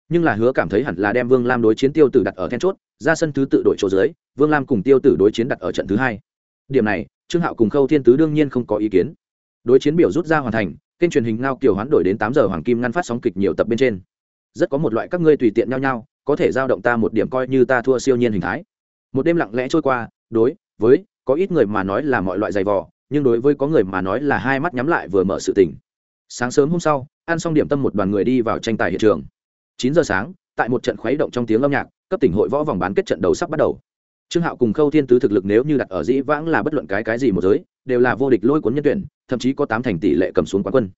Nhưng là hứa cảm thấy hẳn là đem vương lam đối chiến tiêu tử đặt ở then chốt, ra sân thứ tự đội chỗ dưới, vương lam cùng tiêu tử đối chiến đặt ở trận thứ hai. Điểm này, trương hạo cùng khâu thiên tứ đương nhiên không có ý kiến. Đối chiến biểu rút ra hoàn thành kênh truyền hình ngao kiểu hoán đổi đến tám giờ hoàng kim ngăn phát sóng kịch nhiều tập bên trên. Rất có một loại các ngươi tùy tiện nhau nhau, có thể giao động ta một điểm coi như ta thua siêu nhiên hình thái. Một đêm lặng lẽ trôi qua, đối với, có ít người mà nói là mọi loại giày vò, nhưng đối với có người mà nói là hai mắt nhắm lại vừa mở sự tình. Sáng sớm hôm sau, ăn xong điểm tâm một đoàn người đi vào tranh tài hiện trường. Chín giờ sáng, tại một trận khuấy động trong tiếng âm nhạc, cấp tỉnh hội võ vòng bán kết trận đấu sắp bắt đầu. Trương hạo cùng khâu thiên tứ thực lực nếu như đặt ở dĩ vãng là bất luận cái cái gì một giới, đều là vô địch lôi cuốn nhân tuyển thậm chí có tám thành tỷ lệ cầm xuống quán quân.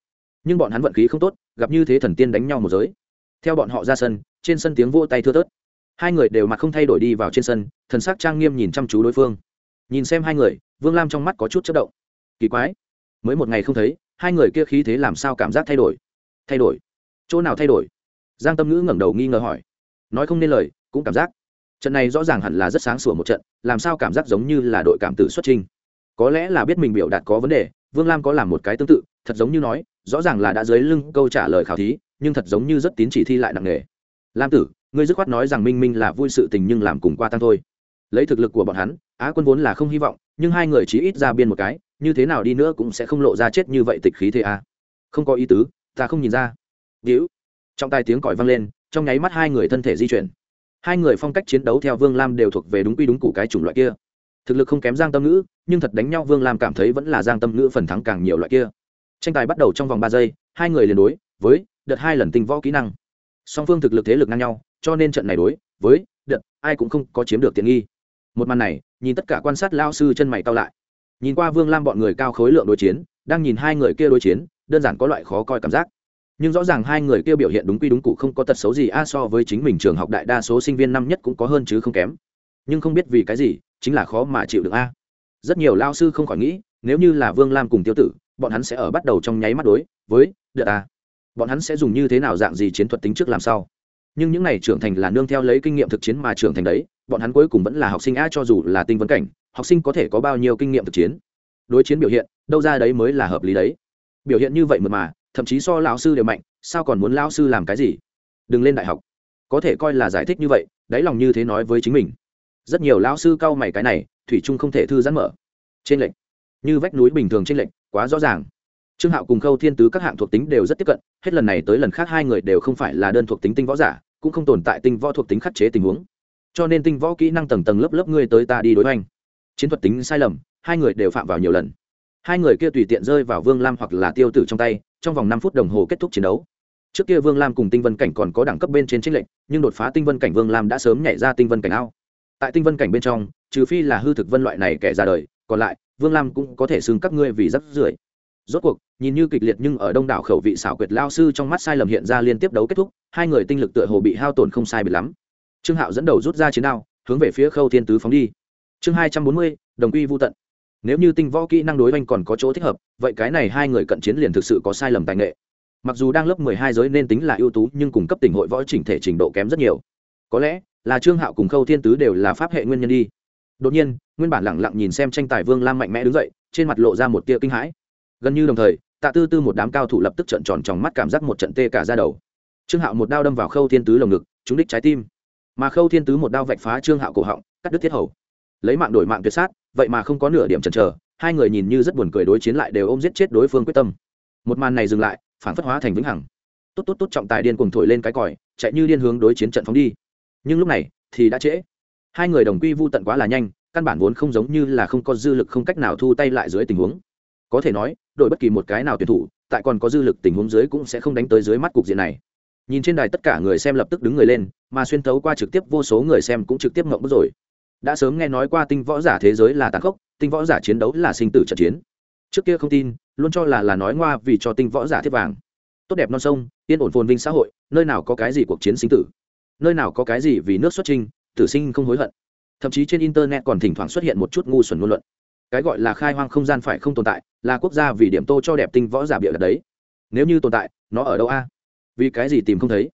Nhưng bọn hắn vận khí không tốt, gặp như thế thần tiên đánh nhau một giới. Theo bọn họ ra sân, trên sân tiếng vỗ tay thưa tớt hai người đều mặt không thay đổi đi vào trên sân, thần sắc trang nghiêm nhìn chăm chú đối phương. Nhìn xem hai người, vương lam trong mắt có chút chất động. Kỳ quái, mới một ngày không thấy, hai người kia khí thế làm sao cảm giác thay đổi? Thay đổi? Chỗ nào thay đổi? Giang tâm ngữ ngẩng đầu nghi ngờ hỏi. Nói không nên lời, cũng cảm giác. Trận này rõ ràng hẳn là rất sáng sủa một trận, làm sao cảm giác giống như là đội cảm tử xuất trình có lẽ là biết mình biểu đạt có vấn đề vương lam có làm một cái tương tự, thật giống như nói, rõ ràng là đã dưới lưng câu trả lời khảo thí, nhưng thật giống như rất tín chỉ thi lại nặng nề. Lam tử, ngươi dứt khoát nói rằng minh minh là vui sự tình nhưng làm cùng qua tăng thôi. Lấy thực lực của bọn hắn, á quân vốn là không hy vọng, nhưng hai người chỉ ít ra biên một cái, như thế nào đi nữa cũng sẽ không lộ ra chết như vậy tịch khí thế à. không có ý tứ, ta không nhìn ra. Víu trong tai tiếng còi vang lên, trong nháy mắt hai người thân thể di chuyển. Hai người phong cách chiến đấu theo vương lam đều thuộc về đúng quy đúng củ cái chủng loại kia thực lực không kém giang tâm ngữ, nhưng thật đánh nhau vương lam cảm thấy vẫn là giang tâm ngữ phần thắng càng nhiều loại kia. Tranh tài bắt đầu trong vòng ba giây, hai người liền đối với đợt hai lần tinh võ kỹ năng. Song phương thực lực thế lực ngang nhau, cho nên trận này đối với đợt ai cũng không có chiếm được tiện nghi. Một màn này, nhìn tất cả quan sát lao sư chân mày cao lại. Nhìn qua vương lam bọn người cao khối lượng đối chiến, đang nhìn hai người kia đối chiến, đơn giản có loại khó coi cảm giác. Nhưng rõ ràng hai người kia biểu hiện đúng quy đúng cụ không có tật xấu gì, a, so với chính mình trường học đại đa số sinh viên năm nhất cũng có hơn chứ không kém. Nhưng không biết vì cái gì chính là khó mà chịu được a. Rất nhiều lao sư không khỏi nghĩ, nếu như là vương lam cùng tiêu tử, bọn hắn sẽ ở bắt đầu trong nháy mắt đối với đợt a. Bọn hắn sẽ dùng như thế nào dạng gì chiến thuật tính trước làm sao? Nhưng những n à y trưởng thành là nương theo lấy kinh nghiệm thực chiến mà trưởng thành đấy, bọn hắn cuối cùng vẫn là học sinh a cho dù là tinh vấn cảnh, học sinh có thể có bao nhiêu kinh nghiệm thực chiến? Đối chiến biểu hiện, đâu ra đấy mới là hợp lý đấy. Biểu hiện như vậy mượt mà, thậm chí so lão sư đều mạnh, sao còn muốn lão sư làm cái gì? Đừng lên đại học. Có thể coi là giải thích như vậy, đáy lòng như thế nói với chính mình rất nhiều lão sư cau mày cái này, thủy trung không thể thư giãn mở. Trên lệnh như vách núi bình thường trên lệnh quá rõ ràng. Trương hạo cùng khâu thiên tứ các hạng thuộc tính đều rất tiếp cận, hết lần này tới lần khác hai người đều không phải là đơn thuộc tính tinh võ giả, cũng không tồn tại tinh võ thuộc tính khắc chế tình huống. Cho nên tinh võ kỹ năng tầng tầng lớp lớp ngươi tới ta đi đối hoành. Chiến thuật tính sai lầm, hai người đều phạm vào nhiều lần. Hai người kia tùy tiện rơi vào vương lam hoặc là tiêu tử trong tay, trong vòng năm phút đồng hồ kết thúc chiến đấu. Trước kia vương lam cùng tinh vân cảnh còn có đẳng cấp bên trên trích lệnh nhưng đột phá tinh vân cảnh vương lam đã sớm nhảy ra tinh vân cảnh ao tại tinh vân cảnh bên trong, trừ phi là hư thực vân loại này kẻ ra đời, còn lại, vương lam cũng có thể xưng các ngươi vì rắc rưởi. Rốt cuộc, nhìn như kịch liệt nhưng ở đông đảo khẩu vị xảo quyệt lao sư trong mắt sai lầm hiện ra liên tiếp đấu kết thúc, hai người tinh lực tựa hồ bị hao tổn không sai bị lắm. Trương hạo dẫn đầu rút ra chiến đao, hướng về phía khâu thiên tứ phóng đi. Chương hai trăm bốn mươi, đồng quy vô tận. Nếu như tinh võ kỹ năng đối oanh còn có chỗ thích hợp, vậy cái này hai người cận chiến liền thực sự có sai lầm tài nghệ. Mặc dù đang lớp mười hai giới nên tính là ưu tú, nhưng cùng cấp tỉnh hội võ chỉnh thể trình độ kém rất nhiều có lẽ là trương hạo cùng khâu thiên tứ đều là pháp hệ nguyên nhân đi. Đột nhiên, nguyên bản lẳng lặng nhìn xem tranh tài vương lam mạnh mẽ đứng dậy, trên mặt lộ ra một tia kinh hãi. Gần như đồng thời, tạ tư tư một đám cao thủ lập tức trận tròn tròng mắt cảm giác một trận tê cả ra đầu. Trương hạo một đao đâm vào khâu thiên tứ lồng ngực, trúng đích trái tim. Mà khâu thiên tứ một đao vạch phá trương hạo cổ họng, cắt đứt thiết hầu. Lấy mạng đổi mạng tuyệt sát, vậy mà không có nửa điểm chần chờ, hai người nhìn như rất buồn cười đối chiến lại đều ôm giết chết đối phương quyết tâm. Một màn này dừng lại, phản phất hóa thành vĩnh hằng. Tốt tốt tốt, trọng tài điên cùng thổi lên cái còi, chạy như điên hướng đối chiến trận phóng đi nhưng lúc này, thì đã trễ. Hai người đồng quy vu tận quá là nhanh, căn bản vốn không giống như là không có dư lực không cách nào thu tay lại dưới tình huống. Có thể nói, đội bất kỳ một cái nào tuyển thủ, tại còn có dư lực tình huống dưới cũng sẽ không đánh tới dưới mắt cục diện này. Nhìn trên đài tất cả người xem lập tức đứng người lên, mà xuyên thấu qua trực tiếp vô số người xem cũng trực tiếp ngộng bức rồi. Đã sớm nghe nói qua tinh võ giả thế giới là tàn khốc, tinh võ giả chiến đấu là sinh tử trận chiến. Trước kia không tin, luôn cho là là nói ngoa vì cho tinh võ giả thiết vàng. Tốt đẹp non sông, yên ổn phồn vinh xã hội, nơi nào có cái gì cuộc chiến sinh tử nơi nào có cái gì vì nước xuất trinh, tử sinh không hối hận. Thậm chí trên internet còn thỉnh thoảng xuất hiện một chút ngu xuẩn ngôn luận. Cái gọi là khai hoang không gian phải không tồn tại, là quốc gia vì điểm tô cho đẹp tinh võ giả bịa đặt đấy. Nếu như tồn tại, nó ở đâu a? Vì cái gì tìm không thấy?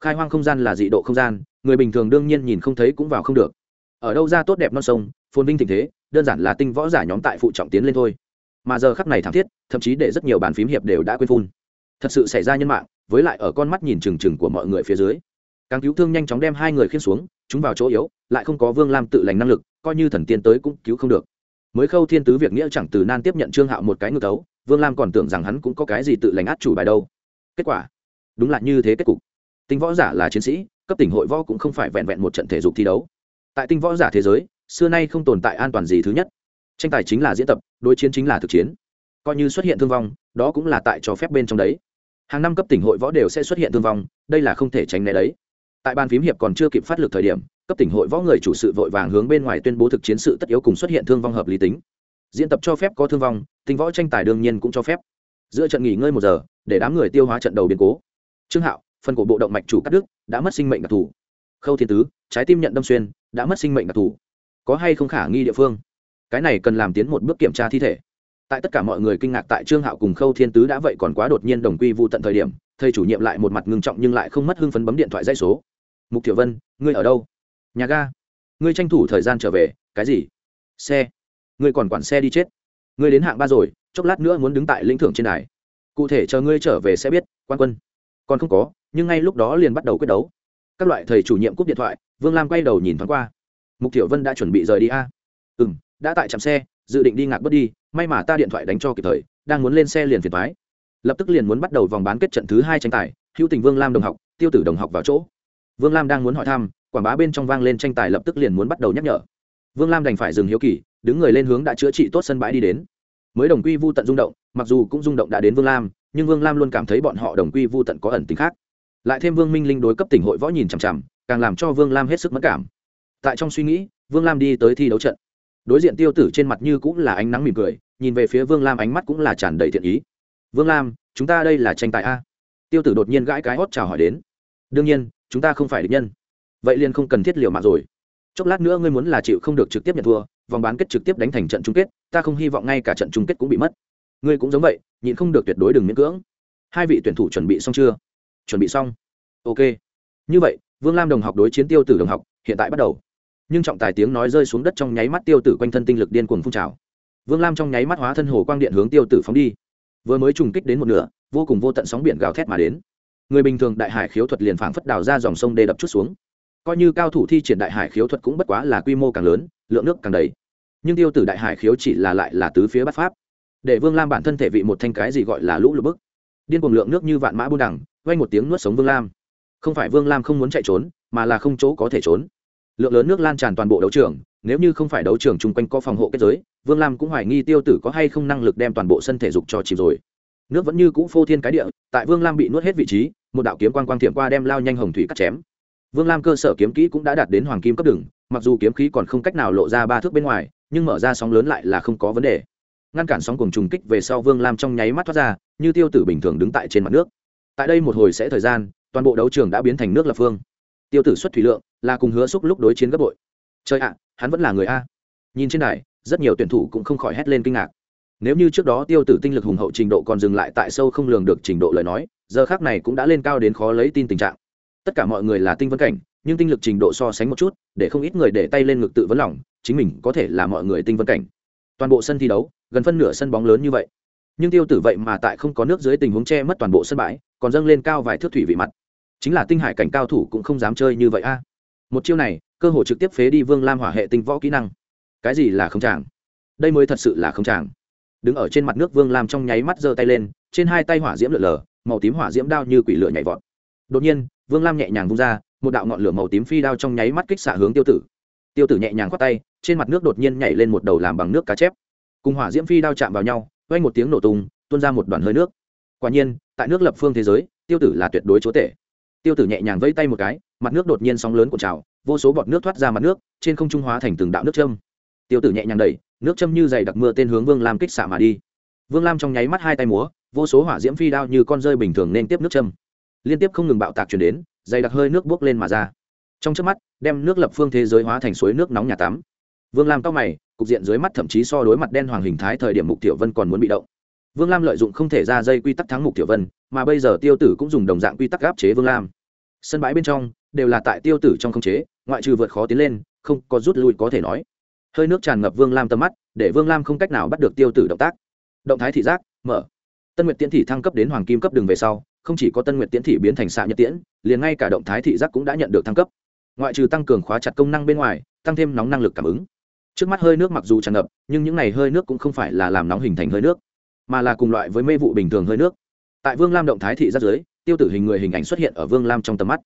Khai hoang không gian là dị độ không gian, người bình thường đương nhiên nhìn không thấy cũng vào không được. Ở đâu ra tốt đẹp non sông, phồn vinh tình thế, đơn giản là tinh võ giả nhóm tại phụ trọng tiến lên thôi. Mà giờ khắp này thảm thiết, thậm chí để rất nhiều bàn phím hiệp đều đã quên phun. Thật sự xảy ra nhân mạng, với lại ở con mắt nhìn trừng trừng của mọi người phía dưới càng cứu thương nhanh chóng đem hai người khiên xuống, chúng vào chỗ yếu, lại không có vương lam tự lành năng lực, coi như thần tiên tới cũng cứu không được. Mới khâu thiên tứ việc nghĩa chẳng từ nan tiếp nhận trương hạo một cái ngược tấu vương lam còn tưởng rằng hắn cũng có cái gì tự lành át chủ bài đâu. Kết quả, đúng là như thế kết cục. Tinh võ giả là chiến sĩ, cấp tỉnh hội võ cũng không phải vẹn vẹn một trận thể dục thi đấu. Tại tinh võ giả thế giới, xưa nay không tồn tại an toàn gì thứ nhất. Tranh tài chính là diễn tập, đối chiến chính là thực chiến. Coi như xuất hiện thương vong, đó cũng là tại cho phép bên trong đấy. Hàng năm cấp tỉnh hội võ đều sẽ xuất hiện thương vong, đây là không thể tránh né đấy tại ban phím hiệp còn chưa kịp phát lực thời điểm, cấp tỉnh hội võ người chủ sự vội vàng hướng bên ngoài tuyên bố thực chiến sự tất yếu cùng xuất hiện thương vong hợp lý tính. Diễn tập cho phép có thương vong tinh võ tranh tài đương nhiên cũng cho phép. Giữa trận nghỉ ngơi một giờ, để đám người tiêu hóa trận đầu biến cố. Trương hạo, phần cổ bộ động mạch chủ cắt đứt đã mất sinh mệnh đặc thù. Khâu thiên tứ, trái tim nhận đâm xuyên, đã mất sinh mệnh đặc thù. Có hay không khả nghi địa phương? Cái này cần làm tiến một bước kiểm tra thi thể. Tại tất cả mọi người kinh ngạc tại trương hạo cùng khâu thiên tứ đã vậy còn quá đột nhiên đồng quy vụ tận thời điểm, thầy chủ nhiệm lại một mặt ngưng trọng nhưng lại không mất hưng phấn bấm điện thoại dây số mục tiểu vân, ngươi ở đâu? Nhà ga. Ngươi tranh thủ thời gian trở về, cái gì? Xe. Ngươi còn quản xe đi chết. Ngươi đến hạng ba rồi, chốc lát nữa muốn đứng tại lĩnh thưởng trên đài. Cụ thể chờ ngươi trở về sẽ biết, quan quân. Còn không có, nhưng ngay lúc đó liền bắt đầu quyết đấu. Các loại thầy chủ nhiệm cúp điện thoại, vương lam quay đầu nhìn thoáng qua. Mục tiểu vân đã chuẩn bị rời đi a. Ừ m đã tại trạm xe, dự định đi ngạc bớt đi, may mà ta điện thoại đánh cho kịp thời, đang muốn lên xe liền phiền thoái lập tức liền muốn bắt đầu vòng bán kết trận thứ hai tranh tài, hữu tình vương lam đồng học, tiêu tử đồng học vào chỗ vương lam đang muốn hỏi thăm, quảng bá bên trong vang lên tranh tài lập tức liền muốn bắt đầu nhắc nhở. Vương lam đành phải dừng hiếu kỳ, đứng người lên hướng đã chữa trị tốt sân bãi đi đến. Mới đồng quy vu tận rung động, mặc dù cũng rung động đã đến vương lam, nhưng vương lam luôn cảm thấy bọn họ đồng quy vu tận có ẩn tính khác. Lại thêm vương minh linh đối cấp tỉnh hội võ nhìn chằm chằm, càng làm cho vương lam hết sức mất cảm. Tại trong suy nghĩ, vương lam đi tới thi đấu trận. Đối diện tiêu tử trên mặt như cũng là ánh nắng mỉm cười, nhìn về phía vương lam ánh mắt cũng là tràn đầy thiện ý. Vương lam, chúng ta đây là tranh tài a? Tiêu tử đột nhiên gãi cái hót chào hỏi đến. Đương nhiên chúng ta không phải địch nhân. Vậy liền không cần thiết liều mạng rồi. Chốc lát nữa ngươi muốn là chịu không được trực tiếp nhận thua, vòng bán kết trực tiếp đánh thành trận chung kết, ta không hy vọng ngay cả trận chung kết cũng bị mất. Ngươi cũng giống vậy, nhịn không được tuyệt đối đừng miễn cưỡng. Hai vị tuyển thủ chuẩn bị xong chưa? Chuẩn bị xong. Ok. Như vậy, vương lam đồng học đối chiến tiêu tử đồng học, hiện tại bắt đầu. Nhưng trọng tài tiếng nói rơi xuống đất trong nháy mắt tiêu tử quanh thân tinh lực điên cuồng phun trào. Vương lam trong nháy mắt hóa thân hồ quang điện hướng tiêu tử phóng đi. Vừa mới trùng kích đến một nửa, vô cùng vô tận sóng biển gào thét mà đến người bình thường đại hải khiếu thuật liền phảng phất đào ra dòng sông đê đập chút xuống. Coi như cao thủ thi triển đại hải khiếu thuật cũng bất quá là quy mô càng lớn, lượng nước càng đầy. Nhưng tiêu tử đại hải khiếu chỉ là lại là tứ phía bắt pháp. Để vương lam bản thân thể vị một thanh cái gì gọi là lũ lụt bức. Điên cuồng lượng nước như vạn mã buôn đẳng vay một tiếng nuốt sống vương lam. Không phải vương lam không muốn chạy trốn, mà là không chỗ có thể trốn. Lượng lớn nước lan tràn toàn bộ đấu trường, nếu như không phải đấu trường chung quanh có phòng hộ kết giới, vương lam cũng hoài nghi tiêu tử có hay không năng lực đem toàn bộ sân thể dục cho chìm rồi nước vẫn như cũ phô thiên cái địa, tại vương lam bị nuốt hết vị trí, một đạo kiếm quang quang thiệm qua đem lao nhanh hồng thủy cắt chém. Vương lam cơ sở kiếm kỹ cũng đã đạt đến hoàng kim cấp đường mặc dù kiếm khí còn không cách nào lộ ra ba thước bên ngoài, nhưng mở ra sóng lớn lại là không có vấn đề. Ngăn cản sóng cùng trùng kích về sau vương lam trong nháy mắt thoát ra, như tiêu tử bình thường đứng tại trên mặt nước. Tại đây một hồi sẽ thời gian, toàn bộ đấu trường đã biến thành nước lập phương. Tiêu tử xuất thủy lượng, là cùng hứa xúc lúc đối chiến gấp bội. Trời ạ, hắn vẫn là người a. Nhìn trên này rất nhiều tuyển thủ cũng không khỏi hét lên kinh ngạc nếu như trước đó tiêu tử tinh lực hùng hậu trình độ còn dừng lại tại sâu không lường được trình độ lời nói, giờ khác này cũng đã lên cao đến khó lấy tin tình trạng. Tất cả mọi người là tinh vân cảnh, nhưng tinh lực trình độ so sánh một chút, để không ít người để tay lên ngực tự vấn lòng, chính mình có thể là mọi người tinh vân cảnh. Toàn bộ sân thi đấu, gần phân nửa sân bóng lớn như vậy. Nhưng tiêu tử vậy mà tại không có nước dưới tình huống che mất toàn bộ sân bãi, còn dâng lên cao vài thước thủy vị mặt. Chính là tinh hải cảnh cao thủ cũng không dám chơi như vậy a. À. Một chiêu này, cơ hội trực tiếp phế đi vương lam hỏa hệ tinh võ kỹ năng. Cái gì là không tràng đây mới thật sự là không tràng đứng ở trên mặt nước vương lam trong nháy mắt giơ tay lên, trên hai tay hỏa diễm lượn lờ, màu tím hỏa diễm đao như quỷ lửa nhảy vọt. Đột nhiên, vương lam nhẹ nhàng vung ra, một đạo ngọn lửa màu tím phi đao trong nháy mắt kích xạ hướng tiêu tử. Tiêu tử nhẹ nhàng khoát tay, trên mặt nước đột nhiên nhảy lên một đầu làm bằng nước cá chép. Cùng hỏa diễm phi đao chạm vào nhau quanh một tiếng nổ tung, tuôn ra một đoàn hơi nước. Quả nhiên, tại nước lập phương thế giới, tiêu tử là tuyệt đối chúa tể. Tiêu tử nhẹ nhàng vẫy tay một cái, mặt nước đột nhiên sóng lớn của trào, vô số bọt nước thoát ra mặt nước, trên không trung hóa thành từng đạo nước trâm tiêu tử nhẹ nhàng đẩy, nước châm như dày đặc mưa tên hướng vương lam kích xạ mà đi. Vương lam trong nháy mắt hai tay múa, vô số hỏa diễm phi đao như con rơi bình thường nên tiếp nước châm. Liên tiếp không ngừng bạo tạc chuyển đến, dày đặc hơi nước bốc lên mà ra. Trong trước mắt, đem nước lập phương thế giới hóa thành suối nước nóng nhà tắm. Vương lam cao mày, cục diện dưới mắt thậm chí so đối mặt đen hoàng hình thái thời điểm mục tiểu vân còn muốn bị động. Vương lam lợi dụng không thể ra dây quy tắc thắng mục tiểu vân, mà bây giờ tiêu tử cũng dùng đồng dạng quy tắc áp chế vương lam. Sân bãi bên trong, đều là tại tiêu tử trong không chế, ngoại trừ vượt khó tiến lên, không có rút lui có thể nói hơi nước tràn ngập vương lam tầm mắt để vương lam không cách nào bắt được tiêu tử động tác. Động thái thị giác mở. Tân nguyệt tiễn thị thăng cấp đến hoàng kim cấp đường về sau không chỉ có tân nguyệt tiễn thị biến thành xạ nhật tiễn liền ngay cả động thái thị giác cũng đã nhận được thăng cấp. Ngoại trừ tăng cường khóa chặt công năng bên ngoài tăng thêm nóng năng lực cảm ứng. Trước mắt hơi nước mặc dù tràn ngập nhưng những n à y hơi nước cũng không phải là làm nóng hình thành hơi nước mà là cùng loại với mê vụ bình thường hơi nước. Tại vương lam động thái thị giác dưới, tiêu tử hình người hình ảnh xuất hiện ở vương lam trong tầm mắt.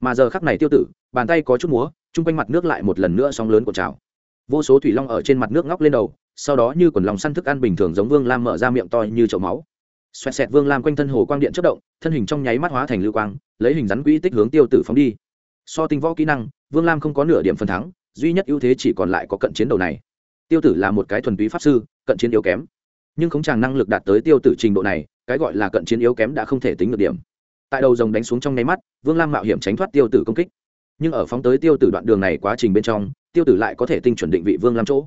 Mà giờ khắc này tiêu tử bàn tay có chút múa chung quanh mặt nước lại một lần nữa sóng lớn của trào vô số thủy long ở trên mặt nước ngóc lên đầu, sau đó như quần lòng săn thức ăn bình thường giống vương lam mở ra miệng to như chậu máu. Xoẹt xẹt, vương lam quanh thân hồ quang điện chất động, thân hình trong nháy mắt hóa thành lưu quang, lấy hình rắn quỹ tích hướng tiêu tử phóng đi. So tinh võ kỹ năng, vương lam không có nửa điểm phần thắng, duy nhất ưu thế chỉ còn lại có cận chiến đầu này. Tiêu tử là một cái thuần túy pháp sư, cận chiến yếu kém. Nhưng không chàng năng lực đạt tới tiêu tử trình độ này, cái gọi là cận chiến yếu kém đã không thể tính được điểm. Tại đầu rồng đánh xuống trong nháy mắt, vương lam mạo hiểm tránh thoát tiêu tử công kích. Nhưng ở phóng tới tiêu tử đoạn đường này quá trình bên trong tiêu tử lại có thể tinh chuẩn định vị vương lam chỗ.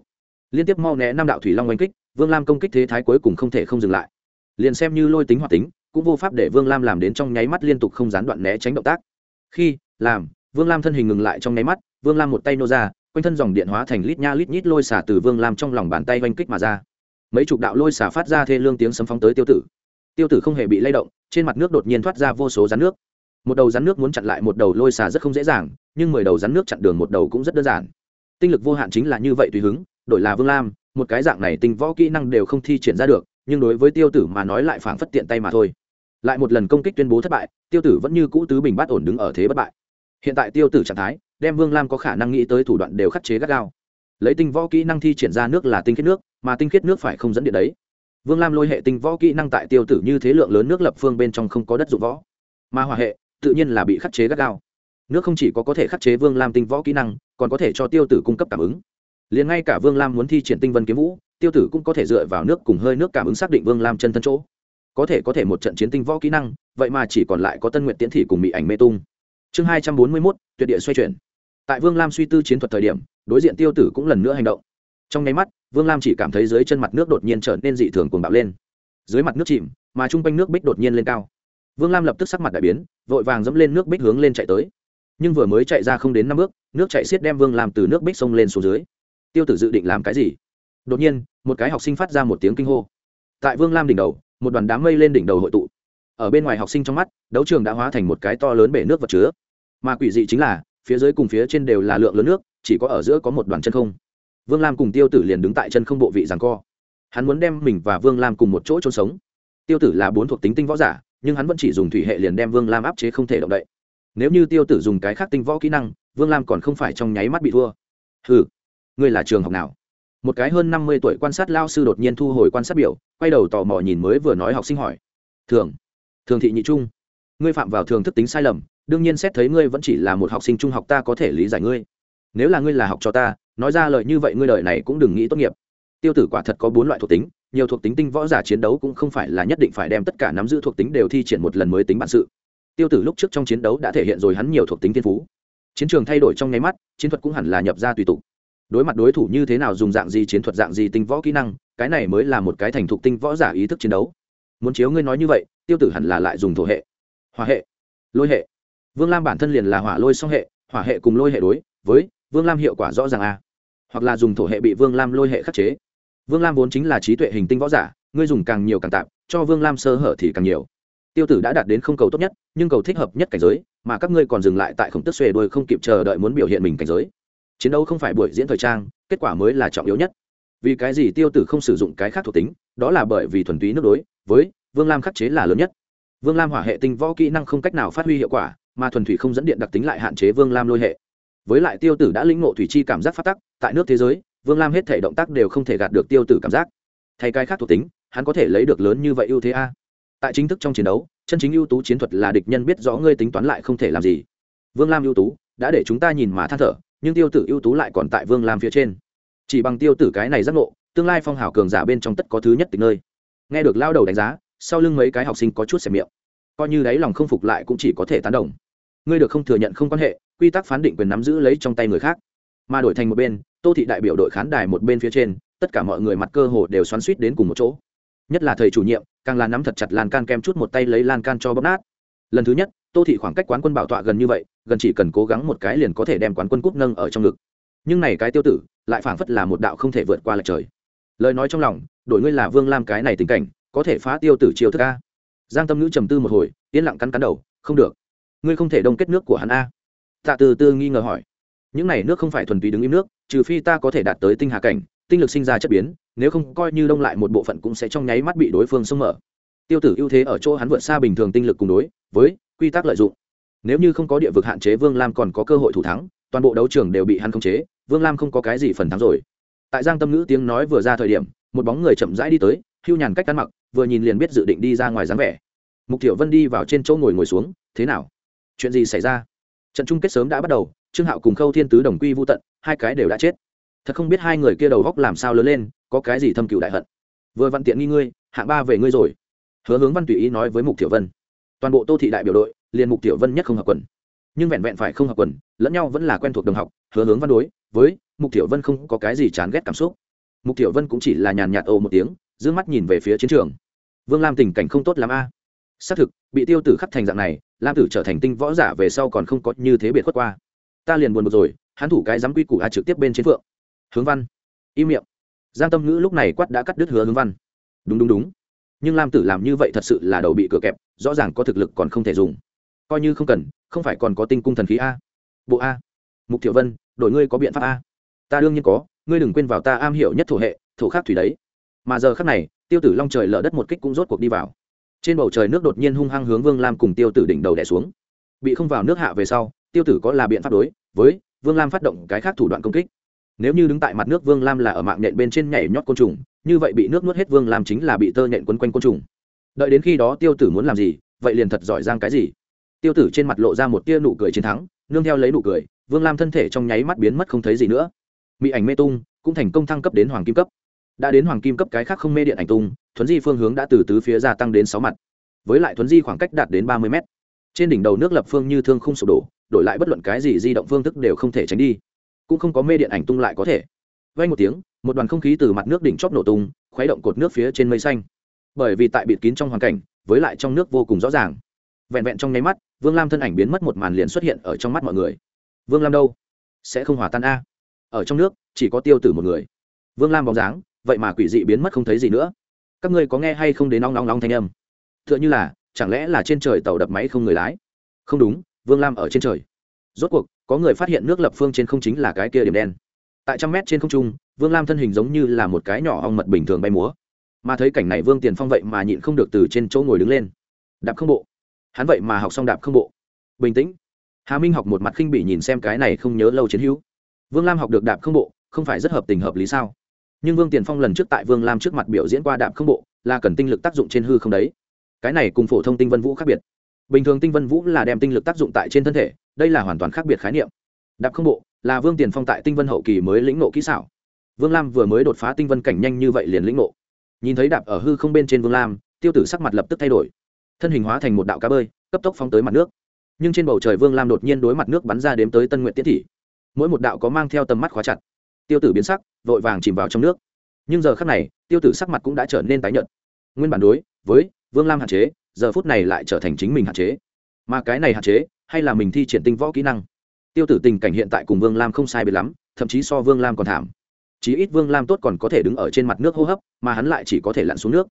Liên tiếp mau né năm đạo thủy long oanh kích, vương lam công kích thế thái cuối cùng không thể không dừng lại. Liền xem như lôi tính hoạt tính, cũng vô pháp để vương lam làm đến trong nháy mắt liên tục không gián đoạn né tránh động tác. Khi, làm, vương lam thân hình ngừng lại trong nháy mắt, vương lam một tay nô ra, quanh thân dòng điện hóa thành lít nha lít nhít lôi xả từ vương lam trong lòng bàn tay oanh kích mà ra. Mấy chục đạo lôi xả phát ra thê lương tiếng sấm phóng tới tiêu tử. Tiêu tử không hề bị lay động, trên mặt nước đột nhiên thoát ra vô số rắn nước. Một đầu rắn nước muốn chặn lại một đầu lôi xả rất không dễ dàng, nhưng mười đầu rắn nước chặn đường một đầu cũng rất đơn giản tinh lực vô hạn chính là như vậy tùy hứng, đổi là vương lam, một cái dạng này tinh võ kỹ năng đều không thi triển ra được, nhưng đối với tiêu tử mà nói lại phảng phất tiện tay mà thôi. Lại một lần công kích tuyên bố thất bại, tiêu tử vẫn như cũ tứ bình bát ổn đứng ở thế bất bại. Hiện tại tiêu tử trạng thái, đem vương lam có khả năng nghĩ tới thủ đoạn đều khắc chế gắt gao. Lấy tinh võ kỹ năng thi triển ra nước là tinh khiết nước, mà tinh khiết nước phải không dẫn điện đấy. Vương lam lôi hệ tinh võ kỹ năng tại tiêu tử như thế lượng lớn nước lập phương bên trong không có đất dụng võ. Mà hòa hệ, tự nhiên là bị khắc chế gắt gao. Nước không chỉ có có thể khắc chế vương lam tinh võ kỹ năng còn có thể cho tiêu tử cung cấp cảm ứng. Liền ngay cả vương lam muốn thi triển tinh vân kiếm vũ, tiêu tử cũng có thể dựa vào nước cùng hơi nước cảm ứng xác định vương lam chân thân chỗ. Có thể có thể một trận chiến tinh võ kỹ năng, vậy mà chỉ còn lại có tân nguyện tiễn thị cùng mỹ ảnh mê tung. Chương hai trăm bốn mươi mốt, tuyệt địa xoay chuyển. Tại vương lam suy tư chiến thuật thời điểm, đối diện tiêu tử cũng lần nữa hành động. Trong nháy mắt, vương lam chỉ cảm thấy dưới chân mặt nước đột nhiên trở nên dị thường cuồng bạo lên. Dưới mặt nước chìm, mà chung quanh nước bích đột nhiên lên cao. Vương lam lập tức sắc mặt đại biến, vội vàng dẫm lên nước bích hướng lên chạy tới nhưng vừa mới chạy ra không đến năm bước, nước chạy xiết đem vương làm từ nước bích sông lên xuống dưới. Tiêu tử dự định làm cái gì? Đột nhiên, một cái học sinh phát ra một tiếng kinh hô. Tại vương lam đỉnh đầu, một đoàn đám mây lên đỉnh đầu hội tụ. Ở bên ngoài học sinh trong mắt, đấu trường đã hóa thành một cái to lớn bể nước vật chứa. Mà quỷ dị chính là, phía dưới cùng phía trên đều là lượng lớn nước, chỉ có ở giữa có một đoàn chân không. Vương lam cùng tiêu tử liền đứng tại chân không bộ vị rằng co. Hắn muốn đem mình và vương lam cùng một chỗ trôn sống. Tiêu tử là bốn thuộc tính tinh võ giả, nhưng hắn vẫn chỉ dùng thủy hệ liền đem vương lam áp chế không thể động đậy nếu như tiêu tử dùng cái khác tinh võ kỹ năng, vương lam còn không phải trong nháy mắt bị thua. Ừ ngươi là trường học nào? Một cái hơn năm mươi tuổi quan sát lao sư đột nhiên thu hồi quan sát biểu, quay đầu tò mò nhìn mới vừa nói học sinh hỏi. Thường thường thị nhị trung. Ngươi phạm vào thường thức tính sai lầm, đương nhiên xét thấy ngươi vẫn chỉ là một học sinh trung học ta có thể lý giải ngươi. Nếu là ngươi là học cho ta, nói ra lời như vậy ngươi đời này cũng đừng nghĩ tốt nghiệp. Tiêu tử quả thật có bốn loại thuộc tính, nhiều thuộc tính tinh võ giả chiến đấu cũng không phải là nhất định phải đem tất cả nắm giữ thuộc tính đều thi triển một lần mới tính bản sự tiêu tử lúc trước trong chiến đấu đã thể hiện rồi hắn nhiều thuộc tính thiên phú. Chiến trường thay đổi trong nháy mắt, chiến thuật cũng hẳn là nhập ra tùy tục. Đối mặt đối thủ như thế nào dùng dạng gì chiến thuật, dạng gì tinh võ kỹ năng, cái này mới là một cái thành thục tinh võ giả ý thức chiến đấu. Muốn chiếu ngươi nói như vậy, tiêu tử hẳn là lại dùng thổ hệ. Hỏa hệ. Lôi hệ. Vương lam bản thân liền là hỏa lôi song hệ, hỏa hệ cùng lôi hệ đối với vương lam hiệu quả rõ ràng a. Hoặc là dùng thổ hệ bị vương lam lôi hệ khắc chế. Vương lam vốn chính là trí tuệ hình tinh võ giả, ngươi dùng càng nhiều càng tạm, cho vương lam sơ hở thì càng nhiều tiêu tử đã đạt đến không cầu tốt nhất, nhưng cầu thích hợp nhất cảnh giới, mà các ngươi còn dừng lại tại khổng tức xuề đôi không kịp chờ đợi muốn biểu hiện mình cảnh giới. Chiến đấu không phải buổi diễn thời trang, kết quả mới là trọng yếu nhất. Vì cái gì tiêu tử không sử dụng cái khác thuộc tính, đó là bởi vì thuần túy nước đối, với vương lam khắc chế là lớn nhất. Vương lam hỏa hệ tinh võ kỹ năng không cách nào phát huy hiệu quả, mà thuần thủy không dẫn điện đặc tính lại hạn chế vương lam lôi hệ. Với lại tiêu tử đã lĩnh ngộ thủy chi cảm giác phát tắc, tại nước thế giới, vương lam hết thể động tác đều không thể gạt được tiêu tử cảm giác. Thay cái khác thuộc tính, hắn có thể lấy được lớn như vậy ưu thế a? Tại chính thức trong chiến đấu, chân chính ưu tú chiến thuật là địch nhân biết rõ ngươi tính toán lại không thể làm gì. Vương lam ưu tú, đã để chúng ta nhìn mà than thở, nhưng tiêu tử ưu tú lại còn tại vương lam phía trên. Chỉ bằng tiêu tử cái này giác ngộ, tương lai phong hào cường giả bên trong tất có thứ nhất tịch nơi. Nghe được lao đầu đánh giá, sau lưng mấy cái học sinh có chút xẻ miệng. Coi như đáy lòng không phục lại cũng chỉ có thể tán đồng. Ngươi được không thừa nhận không quan hệ, quy tắc phán định quyền nắm giữ lấy trong tay người khác. Mà đổi thành một bên, tô thị đại biểu đội khán đài một bên phía trên, tất cả mọi người mặt cơ hồ đều xoắn suýt đến cùng một chỗ. Nhất là thầy chủ nhiệm càng là nắm thật chặt lan can kem chút một tay lấy lan can cho bóp nát. Lần thứ nhất, tô thị khoảng cách quán quân bảo tọa gần như vậy, gần chỉ cần cố gắng một cái liền có thể đem quán quân cúp nâng ở trong ngực. Nhưng này cái tiêu tử, lại phảng phất là một đạo không thể vượt qua lệch trời. Lời nói trong lòng, đổi ngươi là vương lam cái này tình cảnh, có thể phá tiêu tử chiều thức a. Giang tâm ngữ trầm tư một hồi, yên lặng cắn cắn đầu, không được. Ngươi không thể đông kết nước của hắn a. Tạ từ tư nghi ngờ hỏi. Những này nước không phải thuần túy đứng im nước, trừ phi ta có thể đạt tới tinh hà cảnh tinh lực sinh ra chất biến, nếu không coi như đông lại một bộ phận cũng sẽ trong nháy mắt bị đối phương xông mở. Tiêu tử ưu thế ở chỗ hắn vượt xa bình thường tinh lực cùng đối, với quy tắc lợi dụng. Nếu như không có địa vực hạn chế, vương lam còn có cơ hội thủ thắng, toàn bộ đấu trường đều bị hắn khống chế, vương lam không có cái gì phần thắng rồi. Tại giang tâm ngữ tiếng nói vừa ra thời điểm, một bóng người chậm rãi đi tới, hưu nhàn cách ăn mặc, vừa nhìn liền biết dự định đi ra ngoài dáng vẻ. Mục tiểu vân đi vào trên chỗ ngồi ngồi xuống, thế nào? Chuyện gì xảy ra? Trận chung kết sớm đã bắt đầu, trương hạo cùng khâu thiên tứ đồng quy vô tận, hai cái đều đã chết thật không biết hai người kia đầu góc làm sao lớn lên, có cái gì thâm cựu đại hận. Vừa văn tiện nghi ngươi, hạng ba về ngươi rồi. Hứa hướng văn tùy ý nói với mục tiểu vân. Toàn bộ tô thị đại biểu đội, liền mục tiểu vân nhất không hợp quần. Nhưng vẹn vẹn phải không hợp quần, lẫn nhau vẫn là quen thuộc đồng học, hứa hướng văn đối với mục tiểu vân không có cái gì chán ghét cảm xúc. Mục tiểu vân cũng chỉ là nhàn nhạt ồ một tiếng giữ mắt nhìn về phía chiến trường. Vương lam tình cảnh không tốt lắm a. Xác thực, bị tiêu tử khắc thành dạng này, lam tử trở thành tinh võ giả về sau còn không có như thế biệt khuất qua. Ta liền buồn một rồi, hắn thủ cái dám quy củ a trực tiếp bên chiến phượng hướng văn. Im miệng. Giang tâm ngữ lúc này quát đã cắt đứt hứa hướng văn. Đúng đúng đúng. Nhưng lam tử làm như vậy thật sự là đầu bị cửa kẹp, rõ ràng có thực lực còn không thể dùng. Coi như không cần, không phải còn có tinh cung thần khí a. Bộ a. Mục thiệu vân, đổi ngươi có biện pháp a. Ta đương nhiên có, ngươi đừng quên vào ta am hiểu nhất thổ hệ, thổ khác thủy đấy. Mà giờ khác này, tiêu tử long trời lở đất một kích cũng rốt cuộc đi vào. Trên bầu trời nước đột nhiên hung hăng hướng vương lam cùng tiêu tử đỉnh đầu đẻ xuống. Bị không vào nước hạ về sau, tiêu tử có là biện pháp đối với vương lam phát động cái khác thủ đoạn công kích nếu như đứng tại mặt nước vương lam là ở mạng nhện bên trên nhảy nhót côn trùng, như vậy bị nước nuốt hết vương lam chính là bị tơ nhện quấn quanh côn trùng. Đợi đến khi đó tiêu tử muốn làm gì, vậy liền thật giỏi giang cái gì. Tiêu tử trên mặt lộ ra một tia nụ cười chiến thắng, nương theo lấy nụ cười, vương lam thân thể trong nháy mắt biến mất không thấy gì nữa. Mỹ ảnh mê tung, cũng thành công thăng cấp đến hoàng kim cấp. Đã đến hoàng kim cấp cái khác không mê điện ảnh tung, thuấn di phương hướng đã từ tứ phía gia tăng đến sáu mặt. Với lại thuấn di khoảng cách đạt đến ba mươi mét. Trên đỉnh đầu nước lập phương như thương không sụp đổ, đổi lại bất luận cái gì di động phương thức đều không thể tránh đi cũng không có mê điện ảnh tung lại có thể. Vay một tiếng, một đoàn không khí từ mặt nước đỉnh chóp nổ tung, khuấy động cột nước phía trên mây xanh. Bởi vì tại bịt kín trong hoàn cảnh, với lại trong nước vô cùng rõ ràng. Vẹn vẹn trong nháy mắt, vương lam thân ảnh biến mất một màn liền xuất hiện ở trong mắt mọi người. Vương lam đâu? Sẽ không hòa tan a? Ở trong nước, chỉ có tiêu tử một người. Vương lam bóng dáng, vậy mà quỷ dị biến mất không thấy gì nữa. Các ngươi có nghe hay không đến nóng nóng nóng thanh âm? T h ư ợ n h ư là, chẳng lẽ là trên trời tàu đập máy không người lái? Không đúng, vương lam ở trên trời. Rốt cuộc có người phát hiện nước lập phương trên không chính là cái kia điểm đen. Tại trăm mét trên không trung, vương lam thân hình giống như là một cái nhỏ ong mật bình thường bay múa. Mà thấy cảnh này vương tiền phong vậy mà nhịn không được từ trên chỗ ngồi đứng lên. Đạp không bộ. Hắn vậy mà học xong đạp không bộ. Bình tĩnh. Hà minh học một mặt khinh bỉ nhìn xem cái này không nhớ lâu chiến hữu. Vương lam học được đạp không bộ, không phải rất hợp tình hợp lý sao? Nhưng vương tiền phong lần trước tại vương lam trước mặt biểu diễn qua đạp không bộ, là cần tinh lực tác dụng trên hư không đấy. Cái này cùng phổ thông tinh vân vũ khác biệt. Bình thường tinh vân vũ là đem tinh lực tác dụng tại trên thân thể đây là hoàn toàn khác biệt khái niệm. Đạp không bộ, là vương tiền phong tại tinh vân hậu kỳ mới lĩnh nộ kỹ xảo. Vương lam vừa mới đột phá tinh vân cảnh nhanh như vậy liền lĩnh nộ nhìn thấy đạp ở hư không bên trên vương lam, tiêu tử sắc mặt lập tức thay đổi. Thân hình hóa thành một đạo cá bơi, cấp tốc phóng tới mặt nước. Nhưng trên bầu trời vương lam đột nhiên đối mặt nước bắn ra đếm tới tân nguyện tiết thị. Mỗi một đạo có mang theo tầm mắt khóa chặt. Tiêu tử biến sắc, vội vàng chìm vào trong nước. Nhưng giờ khắc này, tiêu tử sắc mặt cũng đã trở nên tái nhợt. Nguyên bản đối với vương lam hạn chế, giờ phút này lại trở thành chính mình hạn chế mà cái này hạn chế, hay là mình thi triển tinh võ kỹ năng. Tiêu tử tình cảnh hiện tại cùng vương lam không sai biệt lắm, thậm chí so vương lam còn thảm. Chí ít vương lam tốt còn có thể đứng ở trên mặt nước hô hấp, mà hắn lại chỉ có thể lặn xuống nước.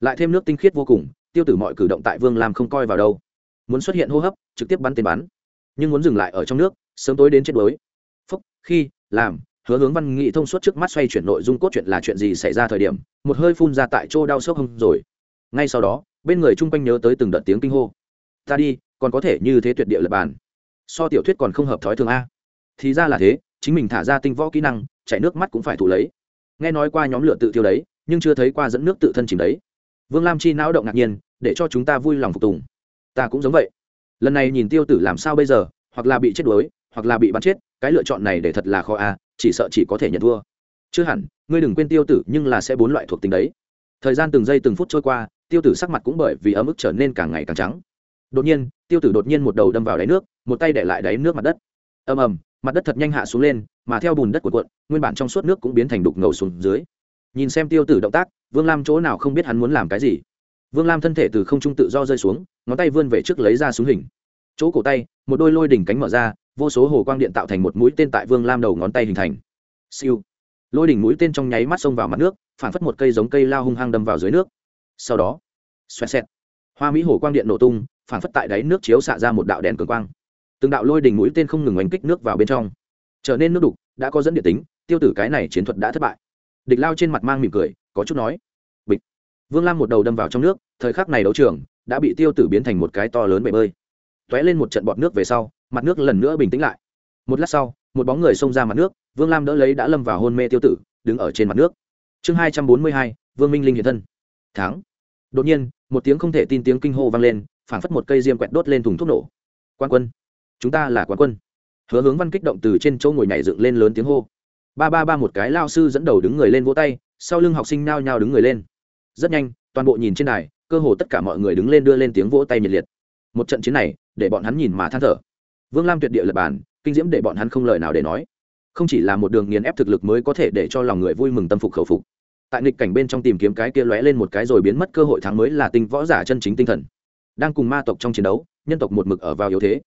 Lại thêm nước tinh khiết vô cùng, tiêu tử mọi cử động tại vương lam không coi vào đâu. Muốn xuất hiện hô hấp, trực tiếp bắn tên bắn. Nhưng muốn dừng lại ở trong nước, sớm tối đến chết đuối. Phúc, khi, làm, hứa hướng văn nghị thông suốt trước mắt xoay chuyển nội dung cốt truyện là chuyện gì xảy ra thời điểm, một hơi phun ra tại chỗ đau sốc hông rồi. Ngay sau đó, bên người chung quanh nhớ tới từng đợt tiếng kinh hô. Ta đi còn có thể như thế tuyệt địa lập bàn. So tiểu thuyết còn không hợp thói thường a. Thì ra là thế, chính mình thả ra tinh võ kỹ năng, chạy nước mắt cũng phải thủ lấy. Nghe nói qua nhóm lửa tự tiêu đấy, nhưng chưa thấy qua dẫn nước tự thân chìm đấy. Vương lam chi não động ngạc nhiên, để cho chúng ta vui lòng phục tùng. Ta cũng giống vậy. Lần này nhìn tiêu tử làm sao bây giờ, hoặc là bị chết đuối, hoặc là bị bắn chết, cái lựa chọn này để thật là khó a, chỉ sợ chỉ có thể nhận thua. Chưa hẳn, ngươi đừng quên tiêu tử, nhưng là sẽ bốn loại thuộc tính đấy. Thời gian từng giây từng phút trôi qua, tiêu tử sắc mặt cũng bởi vì ấm ức trở nên càng ngày càng trắng đột nhiên, tiêu tử đột nhiên một đầu đâm vào đáy nước, một tay để lại đáy nước mặt đất. Ầm ầm, mặt đất thật nhanh hạ xuống lên, mà theo bùn đất của cuộn, nguyên bản trong suốt nước cũng biến thành đục ngầu xuống dưới. Nhìn xem tiêu tử động tác, vương lam chỗ nào không biết hắn muốn làm cái gì. Vương lam thân thể từ không trung tự do rơi xuống, ngón tay vươn về trước lấy ra súng hình. Chỗ cổ tay, một đôi lôi đỉnh cánh mở ra, vô số hồ quang điện tạo thành một mũi tên tại vương lam đầu ngón tay hình thành. Siêu. Lôi đỉnh mũi tên trong nháy mắt xông vào mặt nước, phản phất một cây giống cây lao hung hăng đâm vào dưới nước. Sau đó, xoẹt xẹt. Hoa mỹ hồ quang điện nổ tung phản phất tại đáy nước chiếu xạ ra một đạo đèn cường quang. Từng đạo lôi đỉnh mũi tên không ngừng oanh kích nước vào bên trong. Trở nên nước đục, đã có dẫn địa tính, tiêu tử cái này chiến thuật đã thất bại. Địch lao trên mặt mang mỉm cười, có chút nói, bịch. Vương lam một đầu đâm vào trong nước, thời khắc này đấu trường đã bị tiêu tử biến thành một cái to lớn bể bơi. T ó é lên một trận bọt nước về sau, mặt nước lần nữa bình tĩnh lại. Một lát sau, một bóng người xông ra mặt nước, vương lam đỡ lấy đã lâm vào hôn mê tiêu tử, đứng ở trên mặt nước. Chương hai trăm bốn mươi hai, vương minh linh hiện thân. Tháng đột nhiên, một tiếng không thể tin tiếng kinh hô vang lên phảng phất một cây diêm quẹt đốt lên thùng thuốc nổ. Quan quân, chúng ta là quan quân. Hứa hướng văn kích động từ trên chỗ ngồi nhảy dựng lên lớn tiếng hô. Ba ba ba, một cái lao sư dẫn đầu đứng người lên vỗ tay, sau lưng học sinh nao nhao đứng người lên. Rất nhanh, toàn bộ nhìn trên đài, cơ hồ tất cả mọi người đứng lên đưa lên tiếng vỗ tay nhiệt liệt. Một trận chiến này, để bọn hắn nhìn mà than thở. Vương lam tuyệt địa lập bản, kinh diễm để bọn hắn không lời nào để nói. Không chỉ là một đường nghiền ép thực lực mới có thể để cho lòng người vui mừng tâm phục khẩu phục. Tại nghịch cảnh bên trong tìm kiếm cái kia lóe lên một cái rồi biến mất cơ hội thắng mới là tinh võ giả chân chính tinh thần đang cùng ma tộc trong chiến đấu, nhân tộc một mực ở vào yếu thế.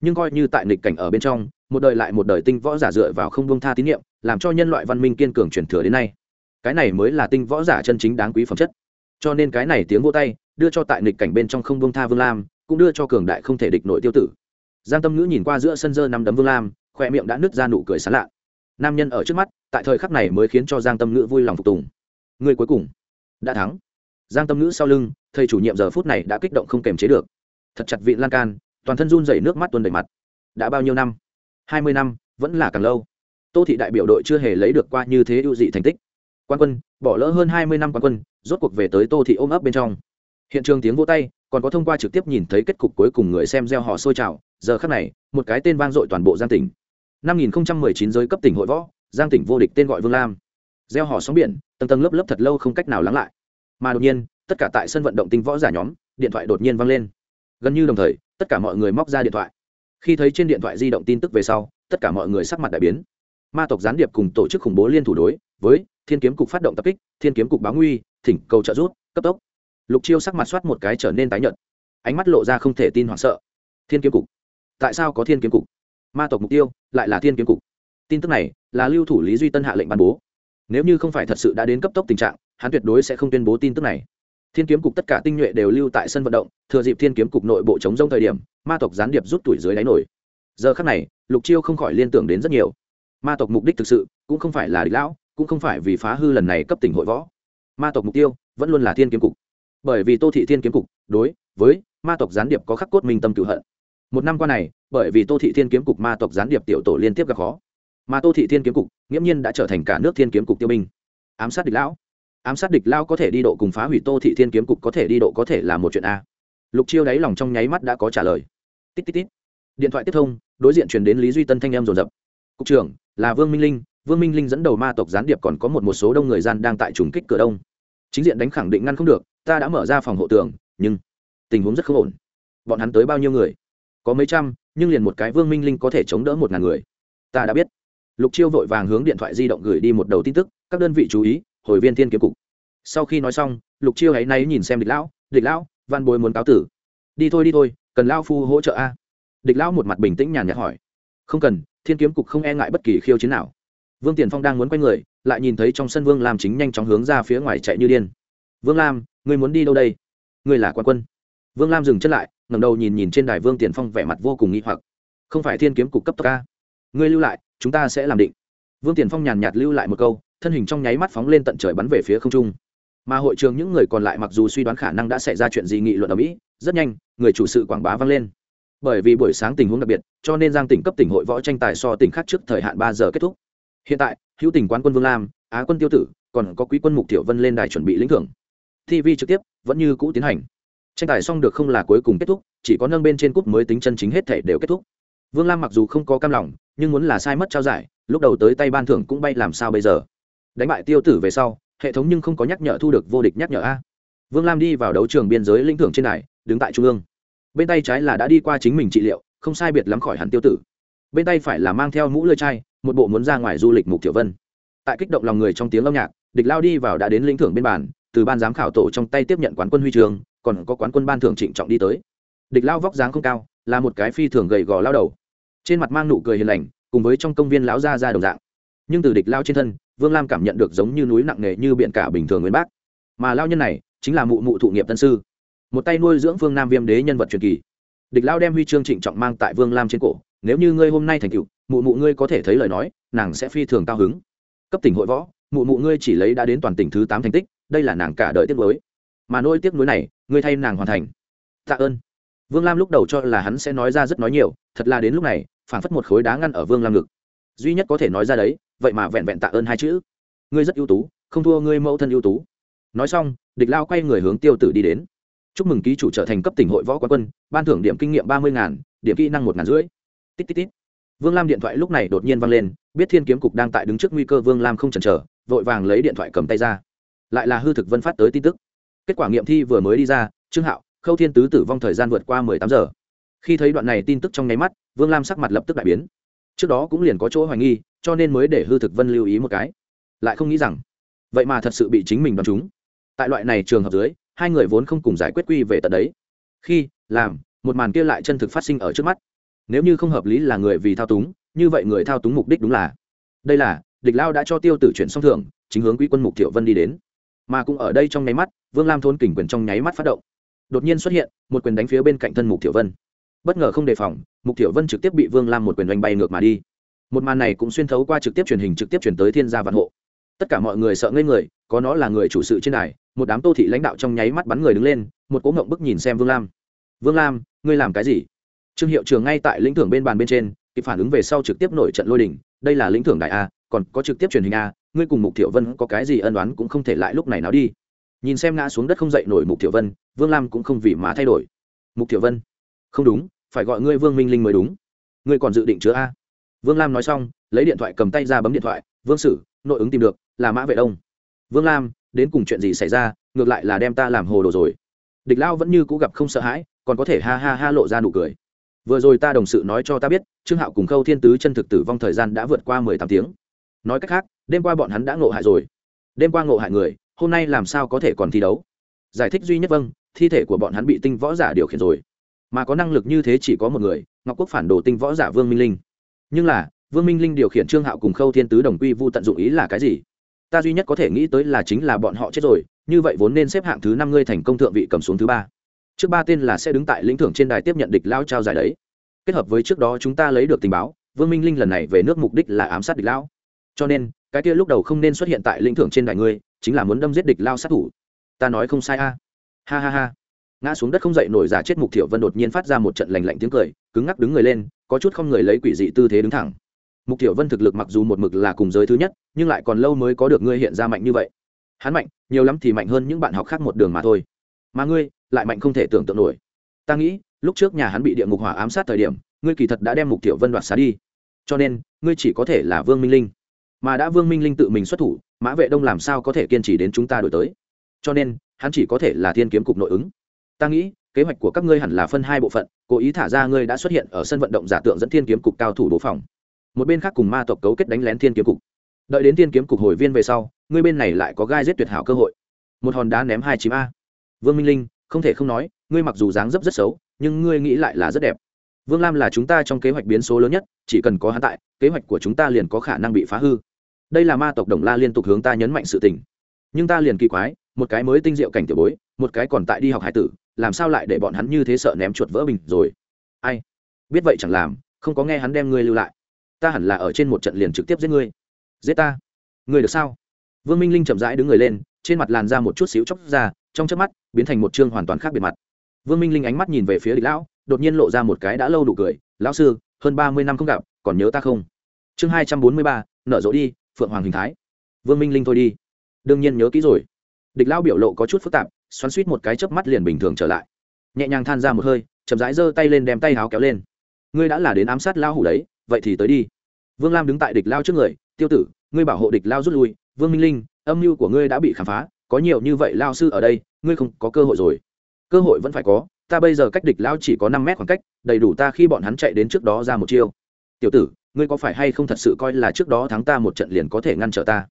Nhưng coi như tại nghịch cảnh ở bên trong, một đời lại một đời tinh võ giả dựa vào không buông tha tín nhiệm, làm cho nhân loại văn minh kiên cường truyền thừa đến nay. Cái này mới là tinh võ giả chân chính đáng quý phẩm chất. Cho nên cái này tiếng vô tay, đưa cho tại nghịch cảnh bên trong không buông tha vương lam, cũng đưa cho cường đại không thể địch nội tiêu tử. Giang tâm ngữ nhìn qua giữa sân dơ năm đấm vương lam khoe miệng đã nứt ra nụ cười sán lạ. Nam nhân ở trước mắt, tại thời khắc này mới khiến cho giang tâm ngữ vui lòng phục tùng. Người cuối cùng, đã thắng giang tâm ngữ sau lưng, thầy chủ nhiệm giờ phút này đã kích động không kềm chế được. Thật chặt vị lan can, toàn thân run dày nước mắt tuôn đầy mặt. Đã bao nhiêu năm? Hai mươi năm, vẫn là càng lâu. Tô thị đại biểu đội chưa hề lấy được qua như thế ưu dị thành tích. Quan quân, bỏ lỡ hơn hai mươi năm quan quân, rốt cuộc về tới tô thị ôm ấp bên trong. Hiện trường tiếng vô tay, còn có thông qua trực tiếp nhìn thấy kết cục cuối cùng người xem gieo họ sôi trào. Giờ khắc này, một cái tên vang dội toàn bộ giang tỉnh. Năm nghìn chín giới cấp tỉnh hội võ, giang tỉnh vô địch tên gọi vương lam. Gieo họ sóng biển, tầng tầng lớp lớp thật lâu không cách nào lắng lại mà đột nhiên, tất cả tại sân vận động tinh võ giả nhóm, điện thoại đột nhiên vang lên. Gần như đồng thời, tất cả mọi người móc ra điện thoại. Khi thấy trên điện thoại di động tin tức về sau, tất cả mọi người sắc mặt đại biến. Ma tộc gián điệp cùng tổ chức khủng bố liên thủ đối với thiên kiếm cục phát động tập kích, thiên kiếm cục báo nguy, thỉnh cầu trợ rút cấp tốc. Lục chiêu sắc mặt soát một cái trở nên tái nhợt. Ánh mắt lộ ra không thể tin hoảng sợ. Thiên kiếm cục? Tại sao có thiên kiếm cục? Ma tộc mục tiêu lại là thiên kiếm cục. Tin tức này là lưu thủ lý duy tân hạ lệnh ban bố. Nếu như không phải thật sự đã đến cấp tốc tình trạng hắn tuyệt đối sẽ không tuyên bố tin tức này. Thiên kiếm cục tất cả tinh nhuệ đều lưu tại sân vận động, thừa dịp thiên kiếm cục nội bộ chống rông thời điểm, ma tộc gián điệp rút tuổi dưới đáy nổi. Giờ khắc này, lục chiêu không khỏi liên tưởng đến rất nhiều. Ma tộc mục đích thực sự, cũng không phải là địch lão, cũng không phải vì phá hư lần này cấp tỉnh hội võ. Ma tộc mục tiêu, vẫn luôn là thiên kiếm cục. Bởi vì tô thị thiên kiếm cục, đối với ma tộc gián điệp có khắc cốt minh tâm cựu hận. Một năm qua này, bởi vì tô thị thiên kiếm cục ma tộc gián điệp tiểu tổ liên tiếp gặp khó, mà tô thị thiên kiếm cục nghiễm nhiên đã trở thành cả nước thiên kiếm cục tiêu binh. Ám sát địch lão ám sát địch lao có thể đi độ cùng phá hủy tô thị thiên kiếm cục có thể đi độ có thể là một chuyện a. Lục chiêu đáy lòng trong nháy mắt đã có trả lời. Tít tít tít. Điện thoại tiếp thông, đối diện truyền đến lý duy tân thanh em rồn rập cục trưởng, là vương minh linh. Vương minh linh dẫn đầu ma tộc gián điệp còn có một một số đông người gian đang tại trùng kích cửa đông. Chính diện đánh khẳng định ngăn không được, ta đã mở ra phòng hộ tường, nhưng tình huống rất không ổn. Bọn hắn tới bao nhiêu người? Có mấy trăm, nhưng liền một cái vương minh linh có thể chống đỡ một ngàn người. Ta đã biết. Lục chiêu vội vàng hướng điện thoại di động gửi đi một đầu tin tức, các đơn vị chú ý hồi viên thiên kiếm cục. Sau khi nói xong, lục chiêu hãy náy nhìn xem địch lão địch lão, văn bối muốn cáo tử. Đi thôi đi thôi, cần lao phu hỗ trợ a. Địch lão một mặt bình tĩnh nhàn nhạt hỏi. Không cần, thiên kiếm cục không e ngại bất kỳ khiêu chiến nào. Vương tiền phong đang muốn quay người, lại nhìn thấy trong sân vương lam chính nhanh chóng hướng ra phía ngoài chạy như điên. Vương lam, ngươi muốn đi đâu đây? Ngươi là quan quân. Vương lam dừng chân lại ngầm đầu nhìn nhìn trên đài vương tiền phong vẻ mặt vô cùng nghi hoặc. Không phải thiên kiếm cục cấp tốc ca ngươi lưu lại, chúng ta sẽ làm định. Vương tiền phong nhàn nhạt lưu lại một câu thân hình trong nháy mắt phóng lên tận trời bắn về phía không trung. Mà hội trường những người còn lại mặc dù suy đoán khả năng đã xảy ra chuyện gì nghị luận ở mỹ, rất nhanh, người chủ sự quảng bá vang lên. Bởi vì buổi sáng tình huống đặc biệt, cho nên giang tỉnh cấp tỉnh hội võ tranh tài so tỉnh khác trước thời hạn ba giờ kết thúc. Hiện tại, hữu tỉnh quán quân vương lam, á quân tiêu tử, còn có quý quân mục tiểu vân lên đài chuẩn bị lĩnh thưởng. Tv trực tiếp, vẫn như cũ tiến hành. Tranh tài xong được không là cuối cùng kết thúc, chỉ có nâng bên trên cúp mới tính chân chính hết thể đều kết thúc. Vương lam mặc dù không có cam lòng, nhưng muốn là sai mất trao giải, lúc đầu tới tay ban thưởng cũng bay làm sao bây giờ? Đánh bại tiêu tử về sau, hệ thống nhưng không có nhắc nhở thu được vô địch nhắc nhở a. Vương lam đi vào đấu trường biên giới lĩnh thưởng trên này đứng tại trung ương. Bên tay trái là đã đi qua chính mình trị liệu, không sai biệt lắm khỏi hẳn tiêu tử. Bên tay phải là mang theo mũ lơi chai, một bộ muốn ra ngoài du lịch mục tiểu vân. Tại kích động lòng người trong tiếng âm nhạc, địch lao đi vào đã đến lĩnh thưởng bên bàn, từ ban giám khảo tổ trong tay tiếp nhận quán quân huy trường, còn có quán quân ban thưởng trịnh trọng đi tới. Địch lao vóc dáng không cao, là một cái phi thường gầy gò lao đầu. Trên mặt mang nụ cười hiền lành, cùng với trong công viên lão gia ra đồng dạng nhưng từ địch lao trên thân, vương lam cảm nhận được giống như núi nặng nề như biển cả bình thường nguyên bác. Mà lao nhân này chính là mụ mụ thụ nghiệp tân sư, một tay nuôi dưỡng vương nam viêm đế nhân vật truyền kỳ. Địch lao đem huy chương trịnh trọng mang tại vương lam trên cổ, nếu như ngươi hôm nay thành cựu mụ mụ ngươi có thể thấy lời nói, nàng sẽ phi thường cao hứng. Cấp tỉnh hội võ, mụ mụ ngươi chỉ lấy đã đến toàn tỉnh thứ tám thành tích, đây là nàng cả đợi tiếc nuối. Mà nỗi tiếc nuối này, ngươi thay nàng hoàn thành. Tạ ơn. Vương lam lúc đầu cho là hắn sẽ nói ra rất nói nhiều, thật là đến lúc này, phảng phất một khối đá ngăn ở vương lam ngực. Duy nhất có thể nói ra đấy vậy mà vẹn vẹn tạ ơn hai chữ. Ngươi rất ưu tú, không thua ngươi mẫu thân ưu tú. Nói xong, địch lao quay người hướng tiêu tử đi đến. Chúc mừng ký chủ trở thành cấp tỉnh hội võ quán quân, ban thưởng điểm kinh nghiệm ba mươi ngàn, điểm kỹ năng một ngàn rưỡi. Tít tít tít. Vương lam điện thoại lúc này đột nhiên văng lên, biết thiên kiếm cục đang tại đứng trước nguy cơ, vương lam không chần chờ, vội vàng lấy điện thoại cầm tay ra. Lại là hư thực vân phát tới tin tức. Kết quả nghiệm thi vừa mới đi ra, trương hạo, khâu thiên tứ tử vong thời gian vượt qua mười tám giờ. Khi thấy đoạn này tin tức trong nháy mắt, vương lam sắc mặt lập tức đại biến trước đó cũng liền có chỗ hoài nghi, cho nên mới để hư thực vân lưu ý một cái. Lại không nghĩ rằng, vậy mà thật sự bị chính mình đoán chúng tại loại này trường hợp dưới, hai người vốn không cùng giải quyết quy về tận đấy. Khi, làm, một màn kia lại chân thực phát sinh ở trước mắt. Nếu như không hợp lý là người vì thao túng, như vậy người thao túng mục đích đúng là, đây là, địch lao đã cho tiêu tử chuyển song thưởng, chính hướng quý quân mục thiệu vân đi đến. Mà cũng ở đây trong nháy mắt, vương lam thôn kình quyền trong nháy mắt phát động. Đột nhiên xuất hiện, một quyền đánh phía bên cạnh thân mục thiệu vân. Bất ngờ không đề phòng mục thiệu vân trực tiếp bị vương lam một quyền đánh bay ngược mà đi một màn này cũng xuyên thấu qua trực tiếp truyền hình trực tiếp chuyển tới thiên gia vạn hộ tất cả mọi người sợ ngây người có nó là người chủ sự trên đài một đám tô thị lãnh đạo trong nháy mắt bắn người đứng lên một cố ngộng bức nhìn xem vương lam vương lam ngươi làm cái gì trương hiệu trường ngay tại lĩnh thưởng bên bàn bên trên kịp phản ứng về sau trực tiếp nổi trận lôi đình đây là lĩnh thưởng đại a còn có trực tiếp truyền hình a ngươi cùng mục thiệu vân có cái gì ân đoán cũng không thể lại lúc này nào đi nhìn xem ngã xuống đất không dậy nổi mục thiệu vân vương lam cũng không vì mà thay đổi mục thiệu vân không đúng phải gọi ngươi vương minh linh mới đúng. Ngươi còn dự định chứa a. Vương lam nói xong, lấy điện thoại cầm tay ra bấm điện thoại, vương sử, nội ứng tìm được, là mã vệ đông. Vương lam, đến cùng chuyện gì xảy ra, ngược lại là đem ta làm hồ đồ rồi. Địch lao vẫn như cũ gặp không sợ hãi, còn có thể ha ha ha lộ ra nụ cười. Vừa rồi ta đồng sự nói cho ta biết, trương hạo cùng khâu thiên tứ chân thực tử vong thời gian đã vượt qua mười tám tiếng. Nói cách khác, đêm qua bọn hắn đã ngộ hại rồi. Đêm qua ngộ hại người, hôm nay làm sao có thể còn thi đấu? Giải thích duy nhất vâng thi thể của bọn hắn bị tinh võ giả điều khiển rồi mà có năng lực như thế chỉ có một người, ngọc quốc phản đồ tinh võ giả vương minh linh. Nhưng là, vương minh linh điều khiển trương hạo cùng khâu thiên tứ đồng quy vu tận dụng ý là cái gì? Ta duy nhất có thể nghĩ tới là chính là bọn họ chết rồi, như vậy vốn nên xếp hạng thứ năm ngươi thành công thượng vị cầm xuống thứ ba. Trước ba tên là sẽ đứng tại lĩnh thưởng trên đài tiếp nhận địch lao trao giải đấy. Kết hợp với trước đó chúng ta lấy được tình báo, vương minh linh lần này về nước mục đích là ám sát địch lao. Cho nên, cái kia lúc đầu không nên xuất hiện tại lĩnh thưởng trên đài ngươi, chính là muốn đâm giết địch lao sát thủ. Ta nói không sai a. Ha ha ha ngã xuống đất không dậy nổi giả chết mục thiểu vân đột nhiên phát ra một trận lành lạnh tiếng cười, cứng ngắc đứng người lên, có chút không người lấy quỷ dị tư thế đứng thẳng. Mục thiểu vân thực lực mặc dù một mực là cùng giới thứ nhất, nhưng lại còn lâu mới có được ngươi hiện ra mạnh như vậy. Hắn mạnh, nhiều lắm thì mạnh hơn những bạn học khác một đường mà thôi. Mà ngươi, lại mạnh không thể tưởng tượng nổi. Ta nghĩ, lúc trước nhà hắn bị địa ngục hỏa ám sát thời điểm, ngươi kỳ thật đã đem mục tiểu vân đoạt xá đi. Cho nên, ngươi chỉ có thể là vương minh linh. Mà đã vương minh linh tự mình xuất thủ, mã vệ đông làm sao có thể kiên trì đến chúng ta đổi tới? Cho nên, hắn chỉ có thể là thiên kiếm cục nội ứng ta nghĩ, kế hoạch của các ngươi hẳn là phân hai bộ phận, cố ý thả ra ngươi đã xuất hiện ở sân vận động giả tượng dẫn thiên kiếm cục cao thủ bố phòng. Một bên khác cùng ma tộc cấu kết đánh lén thiên kiếm cục. Đợi đến thiên kiếm cục hồi viên về sau, ngươi bên này lại có gai giết tuyệt hảo cơ hội. Một hòn đá ném hai chín a. Vương minh linh, không thể không nói, ngươi mặc dù dáng dấp rất xấu, nhưng ngươi nghĩ lại là rất đẹp. Vương lam là chúng ta trong kế hoạch biến số lớn nhất, chỉ cần có hắn tại, kế hoạch của chúng ta liền có khả năng bị phá hư. Đây là ma tộc đồng la liên tục hướng ta nhấn mạnh sự tình. Nhưng ta liền kỳ quái, một cái mới tinh diệu cảnh tiểu bối, một cái còn tại đi học hải tử làm sao lại để bọn hắn như thế sợ ném chuột vỡ bình rồi? Ai? Biết vậy chẳng làm, không có nghe hắn đem ngươi lưu lại. Ta hẳn là ở trên một trận liền trực tiếp giết ngươi. Giết ta? Ngươi được sao? Vương minh linh chậm rãi đứng người lên, trên mặt làn ra một chút xíu chóc ra, trong chớp mắt, biến thành một chương hoàn toàn khác biệt mặt. Vương minh linh ánh mắt nhìn về phía địch lão, đột nhiên lộ ra một cái đã lâu đủ cười, lão sư, hơn ba mươi năm không gặp, còn nhớ ta không? Chương hai trăm bốn mươi ba, nở rộ đi, phượng hoàng hình thái. Vương minh linh thôi đi. Đương nhiên nhớ kỹ rồi. Địch lão biểu lộ có chút phức tạp xoắn suýt một cái chớp mắt liền bình thường trở lại. Nhẹ nhàng than ra một hơi, chậm rãi giơ tay lên đem tay háo kéo lên. Ngươi đã là đến ám sát lao hủ đấy, vậy thì tới đi. Vương lam đứng tại địch lao trước người, tiêu tử, ngươi bảo hộ địch lao rút lui, vương minh linh, âm mưu của ngươi đã bị khám phá, có nhiều như vậy lao sư ở đây, ngươi không có cơ hội rồi. Cơ hội vẫn phải có, ta bây giờ cách địch lao chỉ có năm mét khoảng cách, đầy đủ ta khi bọn hắn chạy đến trước đó ra một chiêu. Tiểu tử, ngươi có phải hay không thật sự coi là trước đó thắng ta một trận liền có thể ngăn trở ta?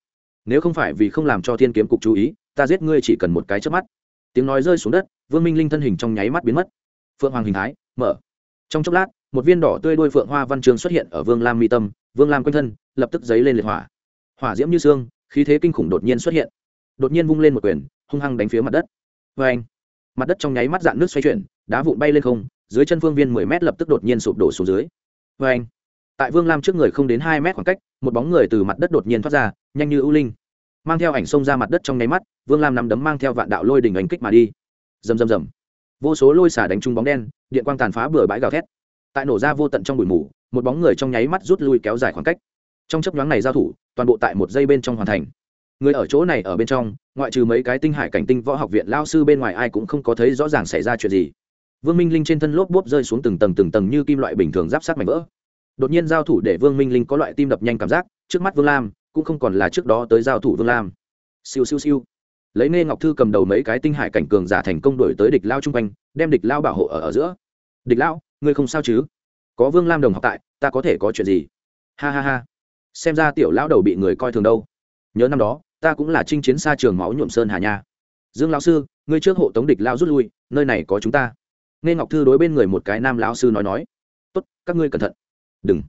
Nếu không phải vì không làm cho thiên kiếm cục chú ý, ta giết ngươi chỉ cần một cái trước mắt tiếng nói rơi xuống đất, vương minh linh thân hình trong nháy mắt biến mất. Phượng hoàng hình thái, mở. Trong chốc lát, một viên đỏ tươi đôi phượng hoa văn trường xuất hiện ở vương lam mi tâm, vương lam quanh thân, lập tức dấy lên liệt hỏa. Hỏa diễm như xương, khí thế kinh khủng đột nhiên xuất hiện. Đột nhiên vung lên một quyền, hung hăng đánh phía mặt đất. Vê anh mặt đất trong nháy mắt dạn nước xoay chuyển, đá vụn bay lên không, dưới chân phương viên mười mét lập tức đột nhiên sụp đổ xuống dưới. Vê anh tại vương lam trước người không đến hai mét khoảng cách, một bóng người từ mặt đất đột nhiên thoát ra, nhanh như ưu linh mang theo ảnh sông ra mặt đất trong nháy mắt, vương lam nắm đấm mang theo vạn đạo lôi đỉnh ảnh kích mà đi. Rầm rầm rầm. Vô số lôi xả đánh trúng bóng đen, điện quang tàn phá bừa bãi gào thét. Tại nổ ra vô tận trong bụi mù, một bóng người trong nháy mắt rút lui kéo dài khoảng cách. Trong chấp nhoáng này giao thủ, toàn bộ tại một giây bên trong hoàn thành. Người ở chỗ này ở bên trong, ngoại trừ mấy cái tinh hải cảnh tinh võ học viện lao sư bên ngoài ai cũng không có thấy rõ ràng xảy ra chuyện gì. Vương minh linh trên thân lốp bốp rơi xuống từng tầng từng tầng như kim loại bình thường giáp sát mảnh vỡ. Đột nhiên giao thủ để vương minh linh có loại tim đập nhanh cảm giác, trước mắt vương lam cũng không còn là trước đó tới giao thủ vương lam. Siêu siêu siêu. Lấy nghe ngọc thư cầm đầu mấy cái tinh hải cảnh cường giả thành công đổi tới địch lao chung quanh, đem địch lao bảo hộ ở ở giữa. Địch lao, ngươi không sao chứ? Có vương lam đồng học tại, ta có thể có chuyện gì? Ha ha ha. Xem ra tiểu lão đầu bị người coi thường đâu. Nhớ năm đó, ta cũng là chinh chiến xa trường máu nhuộm sơn hà nha. Dương lão sư, ngươi trước hộ tống địch lao rút lui, nơi này có chúng ta. Nghe ngọc thư đối bên người một cái nam lão sư nói nói. Tốt, các ngươi cẩn thận. Đừng.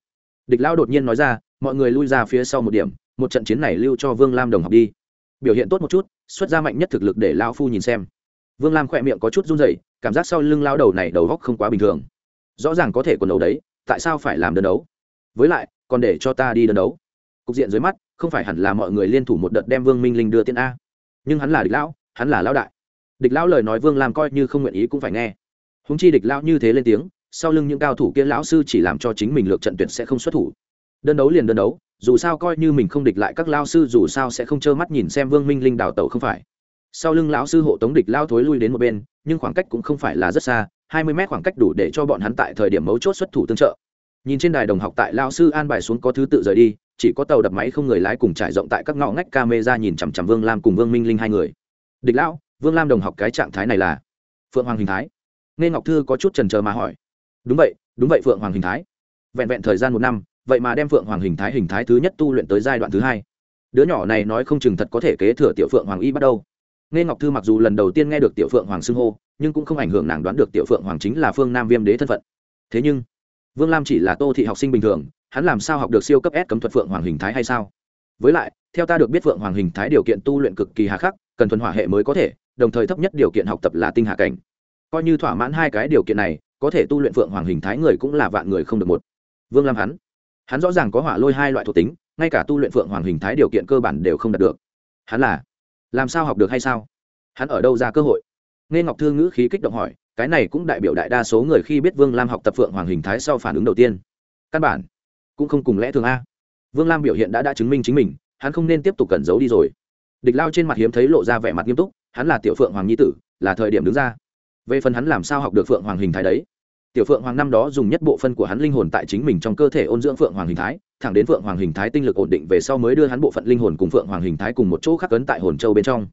Địch lao đột nhiên nói ra, mọi người lui ra phía sau một điểm một trận chiến này lưu cho vương lam đồng học đi. Biểu hiện tốt một chút, xuất ra mạnh nhất thực lực để lao phu nhìn xem. Vương lam khỏe miệng có chút run rẩy, cảm giác sau lưng lao đầu này đầu góc không quá bình thường. Rõ ràng có thể quần đấu đấy, tại sao phải làm đơn đấu? Với lại, còn để cho ta đi đơn đấu. Cục diện dưới mắt, không phải hẳn là mọi người liên thủ một đợt đem vương minh linh đưa tiên a. Nhưng hắn là địch lão, hắn là lão đại. Địch lão lời nói vương Lam coi như không nguyện ý cũng phải nghe. Húng chi địch lão như thế lên tiếng, sau lưng những cao thủ kia lão sư chỉ làm cho chính mình lược trận tuyệt sẽ không xuất thủ. Đơn đấu liền đơn đấu dù sao coi như mình không địch lại các lao sư, dù sao sẽ không trơ mắt nhìn xem vương minh linh đào tẩu không phải. Sau lưng lão sư hộ tống địch lao thối lui đến một bên, nhưng khoảng cách cũng không phải là rất xa, hai mươi mét khoảng cách đủ để cho bọn hắn tại thời điểm mấu chốt xuất thủ tương trợ. Nhìn trên đài đồng học tại lao sư an bài xuống có thứ tự rời đi, chỉ có tàu đập máy không người lái cùng trải rộng tại các ngõ ngách camera nhìn chằm chằm vương lam cùng vương minh linh hai người. Địch lão, vương lam đồng học cái trạng thái này là? Phượng hoàng hình thái. Nghe ngọc thư có chút trần trờ mà hỏi. Đúng vậy đúng vậy phượng hoàng hình thái. Vẹn vẹn thời gian một năm vậy mà đem phượng hoàng hình thái hình thái thứ nhất tu luyện tới giai đoạn thứ hai. Đứa nhỏ này nói không chừng thật có thể kế thừa tiểu phượng hoàng y bắt đầu. Nghe ngọc thư mặc dù lần đầu tiên nghe được tiểu phượng hoàng xưng hô, nhưng cũng không ảnh hưởng nàng đoán được tiểu phượng hoàng chính là phương nam viêm đế thân phận. Thế nhưng, vương lam chỉ là tô thị học sinh bình thường, hắn làm sao học được siêu cấp s cấm thuật phượng hoàng hình thái hay sao? Với lại, theo ta được biết phượng hoàng hình thái điều kiện tu luyện cực kỳ hà khắc, cần thuần hỏa hệ mới có thể, đồng thời thấp nhất điều kiện học tập là tinh hạ cảnh. Coi như thỏa mãn hai cái điều kiện này, có thể tu luyện phượng hoàng hình thái người cũng là vạn người không được một. Vương lam hắn hắn rõ ràng có hỏa lôi hai loại thuộc tính, ngay cả tu luyện phượng hoàng hình thái điều kiện cơ bản đều không đạt được. Hắn là, làm sao học được hay sao? Hắn ở đâu ra cơ hội? Nghe ngọc thư ngữ khí kích động hỏi, cái này cũng đại biểu đại đa số người khi biết vương lam học tập phượng hoàng hình thái sau phản ứng đầu tiên. Căn bản, cũng không cùng lẽ thường a. Vương lam biểu hiện đã đã chứng minh chính mình, hắn không nên tiếp tục cẩn giấu đi rồi. Địch lao trên mặt hiếm thấy lộ ra vẻ mặt nghiêm túc, hắn là tiểu phượng hoàng nhi tử, là thời điểm đứng ra. Về phần hắn làm sao học được phượng hoàng hình thái đấy? Tiểu phượng hoàng năm đó dùng nhất bộ phân của hắn linh hồn tại chính mình trong cơ thể ôn dưỡng phượng hoàng hình thái, thẳng đến phượng hoàng hình thái tinh lực ổn định về sau mới đưa hắn bộ phận linh hồn cùng phượng hoàng hình thái cùng một chỗ khắc cấn tại hồn châu bên trong.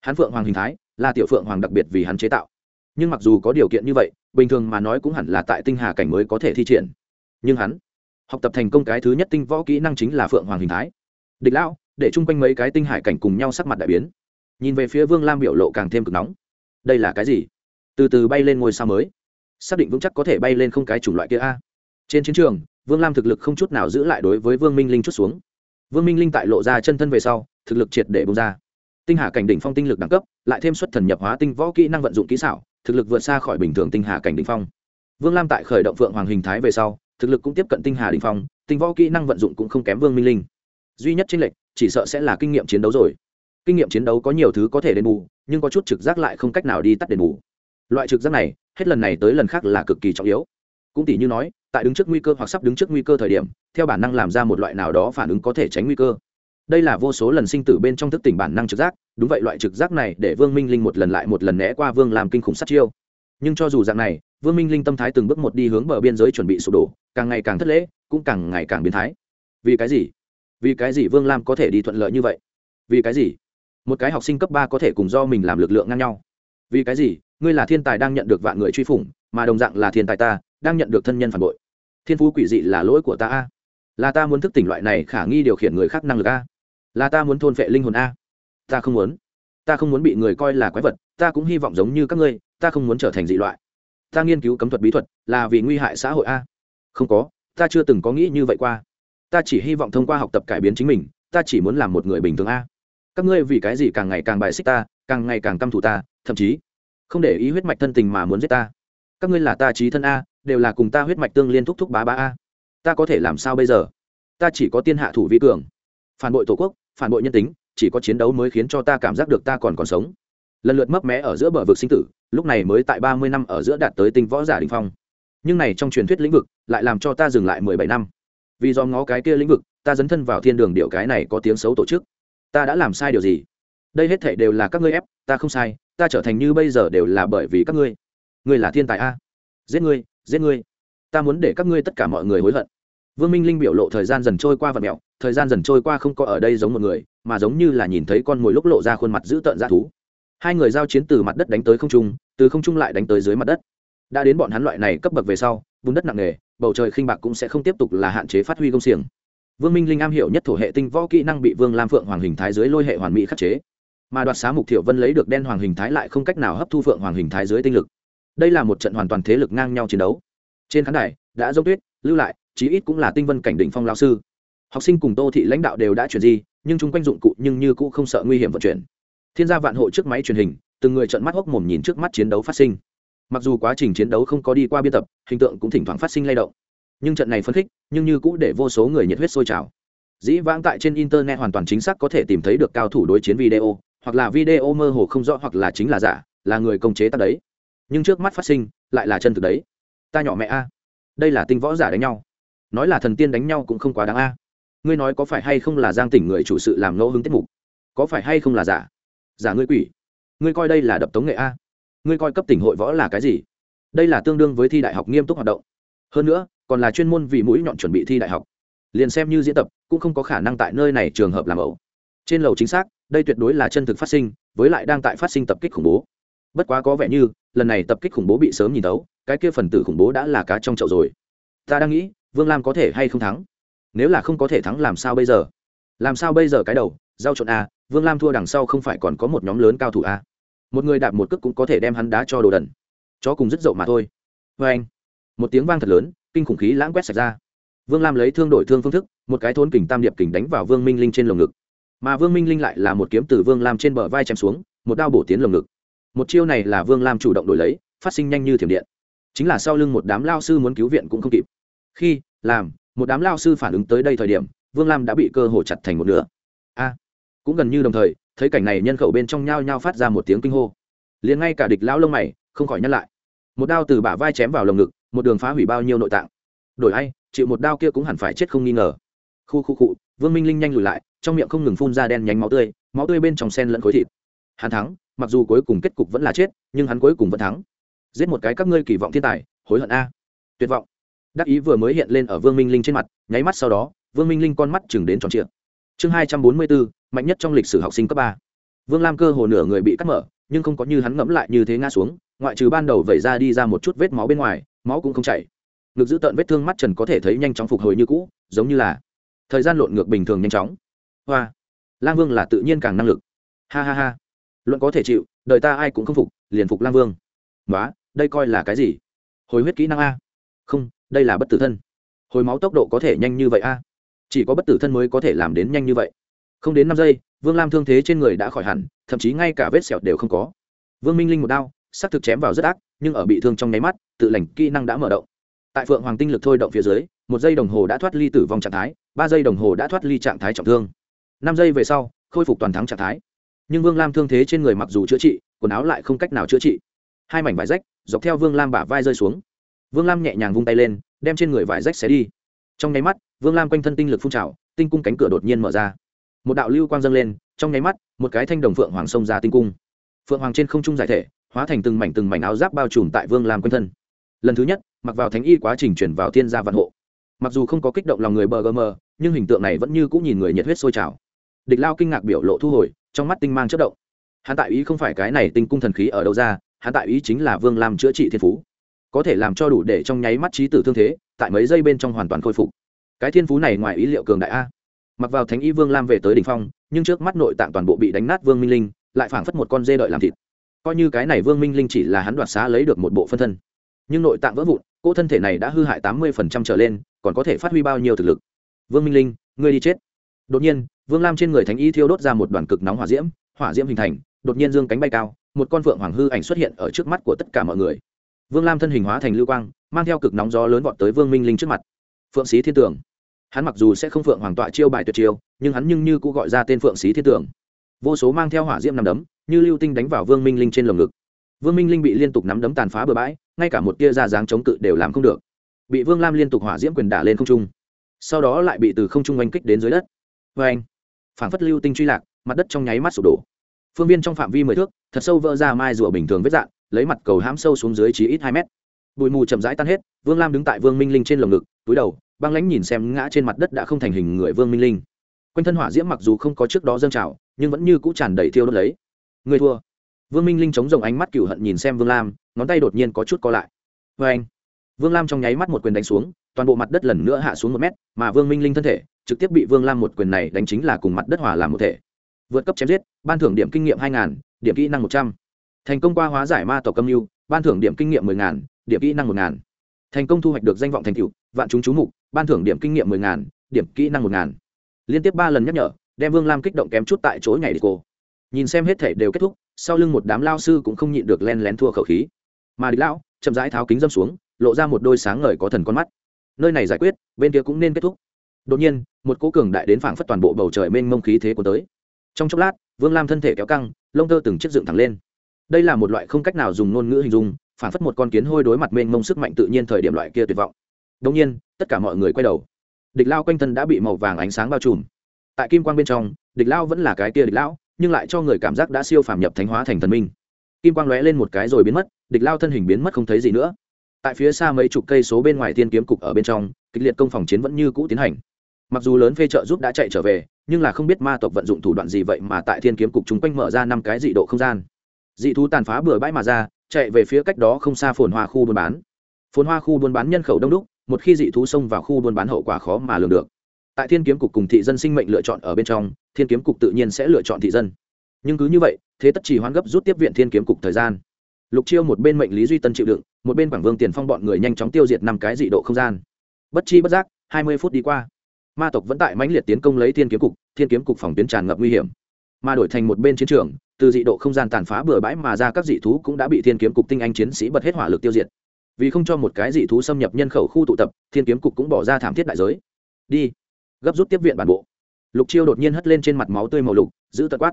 Hắn phượng hoàng hình thái là tiểu phượng hoàng đặc biệt vì hắn chế tạo. Nhưng mặc dù có điều kiện như vậy, bình thường mà nói cũng hẳn là tại tinh hà cảnh mới có thể thi triển. Nhưng hắn học tập thành công cái thứ nhất tinh võ kỹ năng chính là phượng hoàng hình thái. Địch lão, để chung quanh mấy cái tinh hải cảnh cùng nhau sắc mặt đại biến. Nhìn về phía vương lam biểu lộ càng thêm cực nóng. Đây là cái gì? Từ từ bay lên ngôi sao mới xác định vững chắc có thể bay lên không cái chủng loại kia a. Trên chiến trường, vương lam thực lực không chút nào giữ lại đối với vương minh linh chút xuống. Vương minh linh tại lộ ra chân thân về sau, thực lực triệt để bông ra. Tinh hà cảnh đỉnh phong tinh lực đẳng cấp, lại thêm xuất thần nhập hóa tinh võ kỹ năng vận dụng kỹ xảo, thực lực vượt xa khỏi bình thường tinh hà cảnh đỉnh phong. Vương lam tại khởi động phượng hoàng hình thái về sau, thực lực cũng tiếp cận tinh hà đỉnh phong, tinh võ kỹ năng vận dụng cũng không kém vương minh linh. Duy nhất trên lệch, chỉ sợ sẽ là kinh nghiệm chiến đấu rồi. Kinh nghiệm chiến đấu có nhiều thứ có thể đền bù, nhưng có chút trực giác lại không cách nào đi tắt đền bù. Loại trực giác này hết lần này tới lần khác là cực kỳ trọng yếu. Cũng tỷ như nói, tại đứng trước nguy cơ hoặc sắp đứng trước nguy cơ thời điểm, theo bản năng làm ra một loại nào đó phản ứng có thể tránh nguy cơ. Đây là vô số lần sinh tử bên trong thức tỉnh bản năng trực giác, đúng vậy loại trực giác này để vương minh linh một lần lại một lần né qua vương làm kinh khủng sát chiêu. Nhưng cho dù dạng này, vương minh linh tâm thái từng bước một đi hướng bờ biên giới chuẩn bị sụp đổ, càng ngày càng thất lễ, cũng càng ngày càng biến thái. Vì cái gì? Vì cái gì vương lam có thể đi thuận lợi như vậy? Vì cái gì? Một cái học sinh cấp ba có thể cùng do mình làm lực lượng ngang nhau. Vì cái gì? Ngươi là thiên tài đang nhận được vạn người truy phủng, mà đồng dạng là thiên tài ta, đang nhận được thân nhân phản bội. Thiên phú quỷ dị là lỗi của ta a. Là ta muốn thức tỉnh loại này khả nghi điều khiển người khác năng lực a. Là ta muốn thôn phệ linh hồn a. Ta không muốn. Ta không muốn bị người coi là quái vật, ta cũng hy vọng giống như các ngươi, ta không muốn trở thành dị loại. Ta nghiên cứu cấm thuật bí thuật là vì nguy hại xã hội a. Không có, ta chưa từng có nghĩ như vậy qua. Ta chỉ hy vọng thông qua học tập cải biến chính mình, ta chỉ muốn làm một người bình thường a. Các ngươi vì cái gì càng ngày càng bài xích ta, càng ngày càng căm thù ta, thậm chí không để ý huyết mạch thân tình mà muốn giết ta. Các ngươi là ta trí thân a, đều là cùng ta huyết mạch tương liên thúc thúc bá bá a. Ta có thể làm sao bây giờ? Ta chỉ có tiên hạ thủ vi cường, phản bội tổ quốc, phản bội nhân tính, chỉ có chiến đấu mới khiến cho ta cảm giác được ta còn còn sống. Lần lượt mấp mé ở giữa bờ vực sinh tử, lúc này mới tại ba mươi năm ở giữa đạt tới tinh võ giả đình phong. Nhưng này trong truyền thuyết lĩnh vực lại làm cho ta dừng lại mười bảy năm. Vì do ngó cái kia lĩnh vực, ta dấn thân vào thiên đường điệu cái này có tiếng xấu tổ chức. Ta đã làm sai điều gì? Đây hết thể đều là các ngươi ép, ta không sai ta trở thành như bây giờ đều là bởi vì các ngươi. Ngươi là thiên tài a. Giết ngươi giết ngươi. Ta muốn để các ngươi tất cả mọi người hối hận. Vương minh linh biểu lộ thời gian dần trôi qua và mẹo, thời gian dần trôi qua không có ở đây giống một người, mà giống như là nhìn thấy con mồi lúc lộ ra khuôn mặt dữ tợn ra thú. Hai người giao chiến từ mặt đất đánh tới không trung, từ không trung lại đánh tới dưới mặt đất. Đã đến bọn hắn loại này cấp bậc về sau vùng đất nặng nề, bầu trời khinh bạc cũng sẽ không tiếp tục là hạn chế phát huy công xiềng. Vương minh linh am hiểu nhất thổ hệ tinh võ kỹ năng bị vương lam phượng hoàng hình thái dưới lôi hệ hoàn mỹ khắc chế mà đoạt xá mục thiệu vân lấy được đen hoàng hình thái lại không cách nào hấp thu phượng hoàng hình thái dưới tinh lực. Đây là một trận hoàn toàn thế lực ngang nhau chiến đấu. Trên khán đài, đã dốc tuyết, lưu lại, chí ít cũng là tinh vân cảnh định phong lao sư. Học sinh cùng tô thị lãnh đạo đều đã chuyển di, nhưng chung quanh dụng cụ nhưng như cũ không sợ nguy hiểm vận chuyển. Thiên gia vạn hộ trước máy truyền hình, từng người trận mắt hốc mồm nhìn trước mắt chiến đấu phát sinh. Mặc dù quá trình chiến đấu không có đi qua biên tập, hình tượng cũng thỉnh thoảng phát sinh lay động. Nhưng trận này phân khích, nhưng như cũ để vô số người nhiệt huyết sôi trào. Dĩ vãng tại trên internet hoàn toàn chính xác có thể tìm thấy được cao thủ đối chiến video hoặc là video mơ hồ không rõ hoặc là chính là giả, là người công chế ta đấy. Nhưng trước mắt phát sinh, lại là chân thực đấy. Ta nhỏ mẹ a. Đây là tinh võ giả đánh nhau. Nói là thần tiên đánh nhau cũng không quá đáng a. Ngươi nói có phải hay không là giang tỉnh người chủ sự làm ngẫu hứng tiết mục? Có phải hay không là giả? Giả ngươi quỷ. Ngươi coi đây là đập tống nghệ a. Ngươi coi cấp tỉnh hội võ là cái gì? Đây là tương đương với thi đại học nghiêm túc hoạt động. Hơn nữa, còn là chuyên môn vì mũi nhọn chuẩn bị thi đại học. Liền xem như diễn tập, cũng không có khả năng tại nơi này trường hợp làm ẩu. Trên lầu chính xác đây tuyệt đối là chân thực phát sinh, với lại đang tại phát sinh tập kích khủng bố. Bất quá có vẻ như, lần này tập kích khủng bố bị sớm nhìn tấu cái kia phần tử khủng bố đã là cá trong chậu rồi. Ta đang nghĩ, vương lam có thể hay không thắng? Nếu là không có thể thắng làm sao bây giờ? Làm sao bây giờ cái đầu, giao trộn a, vương lam thua đằng sau không phải còn có một nhóm lớn cao thủ a. Một người đạp một cước cũng có thể đem hắn đá cho đồ đần. Chó cùng rất dậu mà thôi. Vê anh, một tiếng vang thật lớn, kinh khủng khí lãng quét sạch ra. Vương lam lấy thương đổi thương phương thức, một cái thốn kình tam điệp kình đánh vào vương minh linh trên lồng ngực mà vương minh linh lại là một kiếm từ vương lam trên bờ vai chém xuống, một đao bổ tiến lồng ngực. Một chiêu này là vương lam chủ động đổi lấy, phát sinh nhanh như thiểm điện. Chính là sau lưng một đám lao sư muốn cứu viện cũng không kịp. Khi, làm, một đám lao sư phản ứng tới đây thời điểm, vương lam đã bị cơ hồ chặt thành một nửa. A! Cũng gần như đồng thời, thấy cảnh này nhân khẩu bên trong nhao nhao phát ra một tiếng kinh hô. Liền ngay cả địch lão lông mày, không khỏi nhắc lại. Một đao từ bả vai chém vào lồng ngực, một đường phá hủy bao nhiêu nội tạng. Đổi hay chịu một đao kia cũng hẳn phải chết không nghi ngờ khu khu cụ vương minh linh nhanh lùi lại, trong miệng không ngừng phun ra đen nhánh máu tươi máu tươi bên trong sen lẫn khối thịt. Hắn thắng, mặc dù cuối cùng kết cục vẫn là chết, nhưng hắn cuối cùng vẫn thắng. Giết một cái các ngươi kỳ vọng thiên tài, hối hận a. Tuyệt vọng. Đắc ý vừa mới hiện lên ở vương minh linh trên mặt, nháy mắt sau đó, vương minh linh con mắt chừng đến tròn t r ị a chương hai trăm bốn mươi bốn mạnh nhất trong lịch sử học sinh cấp ba. Vương lam cơ hồ nửa người bị cắt mở, nhưng không có như hắn ngẫm lại như thế ngã xuống, ngoại trừ ban đầu vẩy ra đi ra một chút vết máu bên ngoài, máu cũng không chảy. Ngực giữ tợn vết thương mắt trần có thể thấy nhanh chóng phục hồi như cũ, giống như là thời gian lộn ngược bình thường nhanh chóng. Hoa. Lang vương là tự nhiên càng năng lực. Ha ha ha. Luận có thể chịu, đời ta ai cũng không phục, liền phục lang vương. Nói đây coi là cái gì? Hồi huyết kỹ năng a. Không, đây là bất tử thân. Hồi máu tốc độ có thể nhanh như vậy a. Chỉ có bất tử thân mới có thể làm đến nhanh như vậy. Không đến năm giây, vương lam thương thế trên người đã khỏi hẳn, thậm chí ngay cả vết sẹo đều không có. Vương minh linh một đao s ắ c thực chém vào rất ác, nhưng ở bị thương trong nháy mắt, tự lành kỹ năng đã mở động. Tại phượng hoàng tinh lực thôi động phía dưới một giây đồng hồ đã thoát ly tử vong trạng thái, ba giây đồng hồ đã thoát ly trạng thái trọng thương. Năm giây về sau, khôi phục toàn thắng trạng thái. Nhưng vương lam thương thế trên người mặc dù chữa trị, quần áo lại không cách nào chữa trị. Hai mảnh vải rách, dọc theo vương lam bả vai rơi xuống. Vương lam nhẹ nhàng vung tay lên, đem trên người vải rách xé đi. Trong nháy mắt, vương lam quanh thân tinh lực phun trào, tinh cung cánh cửa đột nhiên mở ra. Một đạo lưu quang dâng lên, trong nháy mắt, một cái thanh đồng phượng hoàng xông ra tinh cung. Phượng hoàng trên không trung giải thể, hóa thành từng mảnh từng mảnh áo giáp bao trùm tại vương lam quanh thân. Lần thứ nhất, mặc vào thánh y quá trình chuyển vào thiên gia vạn hộ mặc dù không có kích động lòng người bờ gm nhưng hình tượng này vẫn như cũng nhìn người nhiệt huyết sôi trào. Địch lao kinh ngạc biểu lộ thu hồi, trong mắt tinh mang chất động. Hắn tại ý không phải cái này tinh cung thần khí ở đâu ra, hắn tại ý chính là vương lam chữa trị thiên phú. Có thể làm cho đủ để trong nháy mắt trí tử thương thế, tại mấy giây bên trong hoàn toàn khôi phục. Cái thiên phú này ngoài ý liệu cường đại a. Mặc vào thánh y vương lam về tới đ ỉ n h phong, nhưng trước mắt nội tạng toàn bộ bị đánh nát vương minh linh, lại phảng phất một con dê đợi làm thịt. Coi như cái này vương minh linh chỉ là hắn đoạt xá lấy được một bộ phân thân, nhưng nội tạng vỡ vụn cỗ thân thể này đã hư hại tám mươi phần trăm trở lên, còn có thể phát huy bao nhiêu thực lực? Vương minh linh, ngươi đi chết. Đột nhiên, vương lam trên người thánh y thiêu đốt ra một đoàn cực nóng hỏa diễm hỏa diễm hình thành, đột nhiên dương cánh bay cao, một con phượng hoàng hư ảnh xuất hiện ở trước mắt của tất cả mọi người. Vương lam thân hình hóa thành lưu quang, mang theo cực nóng gió lớn vọt tới vương minh linh trước mặt. Phượng sĩ thiên tưởng hắn mặc dù sẽ không phượng hoàng tọa chiêu bài tuyệt chiêu, nhưng hắn nhưng như cũng gọi ra tên phượng sĩ thiên tưởng vô số mang theo hỏa diễm nằm đấm, như lưu tinh đánh vào vương minh linh trên lồng ngực vương minh linh bị liên tục nắm đấm tàn phá bừa bãi, ngay cả một tia ra dáng chống cự đều làm không được. Bị vương lam liên tục hỏa diễm quyền đả lên không trung. Sau đó lại bị từ không trung oanh kích đến dưới đất. Vê anh, phảng phất lưu tinh truy lạc, mặt đất trong nháy mắt sụp đổ. Phương viên trong phạm vi mười thước, thật sâu vỡ ra mai rùa bình thường vết dạn, lấy mặt cầu hãm sâu xuống dưới chỉ ít hai mét. Bụi mù chậm rãi tan hết, vương lam đứng tại vương minh linh trên lồng ngực, túi đầu, băng lãnh nhìn xem ngã trên mặt đất đã không thành hình người vương minh linh. Quanh thân hỏa diễm mặc dù không có trước đó dâng trào, nhưng vẫn như cũ tràn đầy thiêu đốt lấy. Người thua vương minh linh chống rồng ánh mắt cựu hận nhìn xem vương lam, ngón tay đột nhiên có chút co lại. Vê anh, vương lam trong nháy mắt một quyền đánh xuống, toàn bộ mặt đất lần nữa hạ xuống một mét, mà vương minh linh thân thể, trực tiếp bị vương lam một quyền này đánh chính là cùng mặt đất hòa làm một thể. Vượt cấp chém giết, ban thưởng điểm kinh nghiệm hai ngàn, điểm kỹ năng một trăm. Thành công qua hóa giải ma tộc âm mưu, ban thưởng điểm kinh nghiệm mười ngàn, điểm kỹ năng một ngàn. Thành công thu hoạch được danh vọng thành cựu vạn chúng chú mục, ban thưởng điểm kinh nghiệm mười ngàn, điểm kỹ năng một ngàn. Liên tiếp ba lần nhắc nhở, đem vương lam kích động kém chút tại chỗ nhảy đi cô. Nhìn xem hết thể đều kết thúc sau lưng một đám lao sư cũng không nhịn được len lén thua khẩu khí. Mà địch lão, chậm rãi tháo kính dâm xuống, lộ ra một đôi sáng ngời có thần con mắt. Nơi này giải quyết, bên kia cũng nên kết thúc. Đột nhiên, một cố cường đại đến phảng phất toàn bộ bầu trời mênh mông khí thế của tới. Trong chốc lát, vương lam thân thể kéo căng, lông tơ từng chiếc dựng thẳng lên. Đây là một loại không cách nào dùng ngôn ngữ hình dung, phảng phất một con kiến hôi đối mặt mênh mông sức mạnh tự nhiên thời điểm loại kia tuyệt vọng. Đông nhiên, tất cả mọi người quay đầu. Địch lao quanh thân đã bị màu vàng ánh sáng bao trùm. Tại kim quang bên trong, địch lao vẫn là cái kia địch lão nhưng lại cho người cảm giác đã siêu phàm nhập thánh hóa thành thần minh. Kim quang lóe lên một cái rồi biến mất, địch lao thân hình biến mất không thấy gì nữa. Tại phía xa mấy chục cây số bên ngoài thiên kiếm cục ở bên trong, kịch liệt công phòng chiến vẫn như cũ tiến hành. Mặc dù lớn phê trợ giúp đã chạy trở về, nhưng là không biết ma tộc vận dụng thủ đoạn gì vậy mà tại thiên kiếm cục chúng quanh mở ra năm cái dị độ không gian. Dị thú tàn phá bừa bãi mà ra, chạy về phía cách đó không xa phồn hoa khu buôn bán. Phồn hoa khu buôn bán nhân khẩu đông đúc, một khi dị thú xông vào khu buôn bán hậu quả khó mà lường được. Tại thiên kiếm cục cùng thị dân sinh mệnh lựa chọn ở bên trong thiên kiếm cục tự nhiên sẽ lựa chọn thị dân. Nhưng cứ như vậy, thế tất chỉ hoán gấp rút tiếp viện thiên kiếm cục thời gian. Lục chiêu một bên mệnh lý duy tân chịu đựng, một bên quảng vương tiền phong bọn người nhanh chóng tiêu diệt năm cái dị độ không gian. Bất chi bất giác, hai mươi phút đi qua. Ma tộc vẫn tại mãnh liệt tiến công lấy thiên kiếm cục, thiên kiếm cục phòng tuyến tràn ngập nguy hiểm. Mà đổi thành một bên chiến trường, từ dị độ không gian tàn phá bừa bãi mà ra các dị thú cũng đã bị thiên kiếm cục tinh anh chiến sĩ bật hết hỏa lực tiêu diệt. Vì không cho một cái dị thú xâm nhập nhân khẩu khu tụ tập, thiên kiếm cục cũng bỏ ra thảm thiết đại giới. Đi, gấp rút tiếp viện bản bộ lục chiêu đột nhiên hất lên trên mặt máu tươi màu lục, giữ tật quát.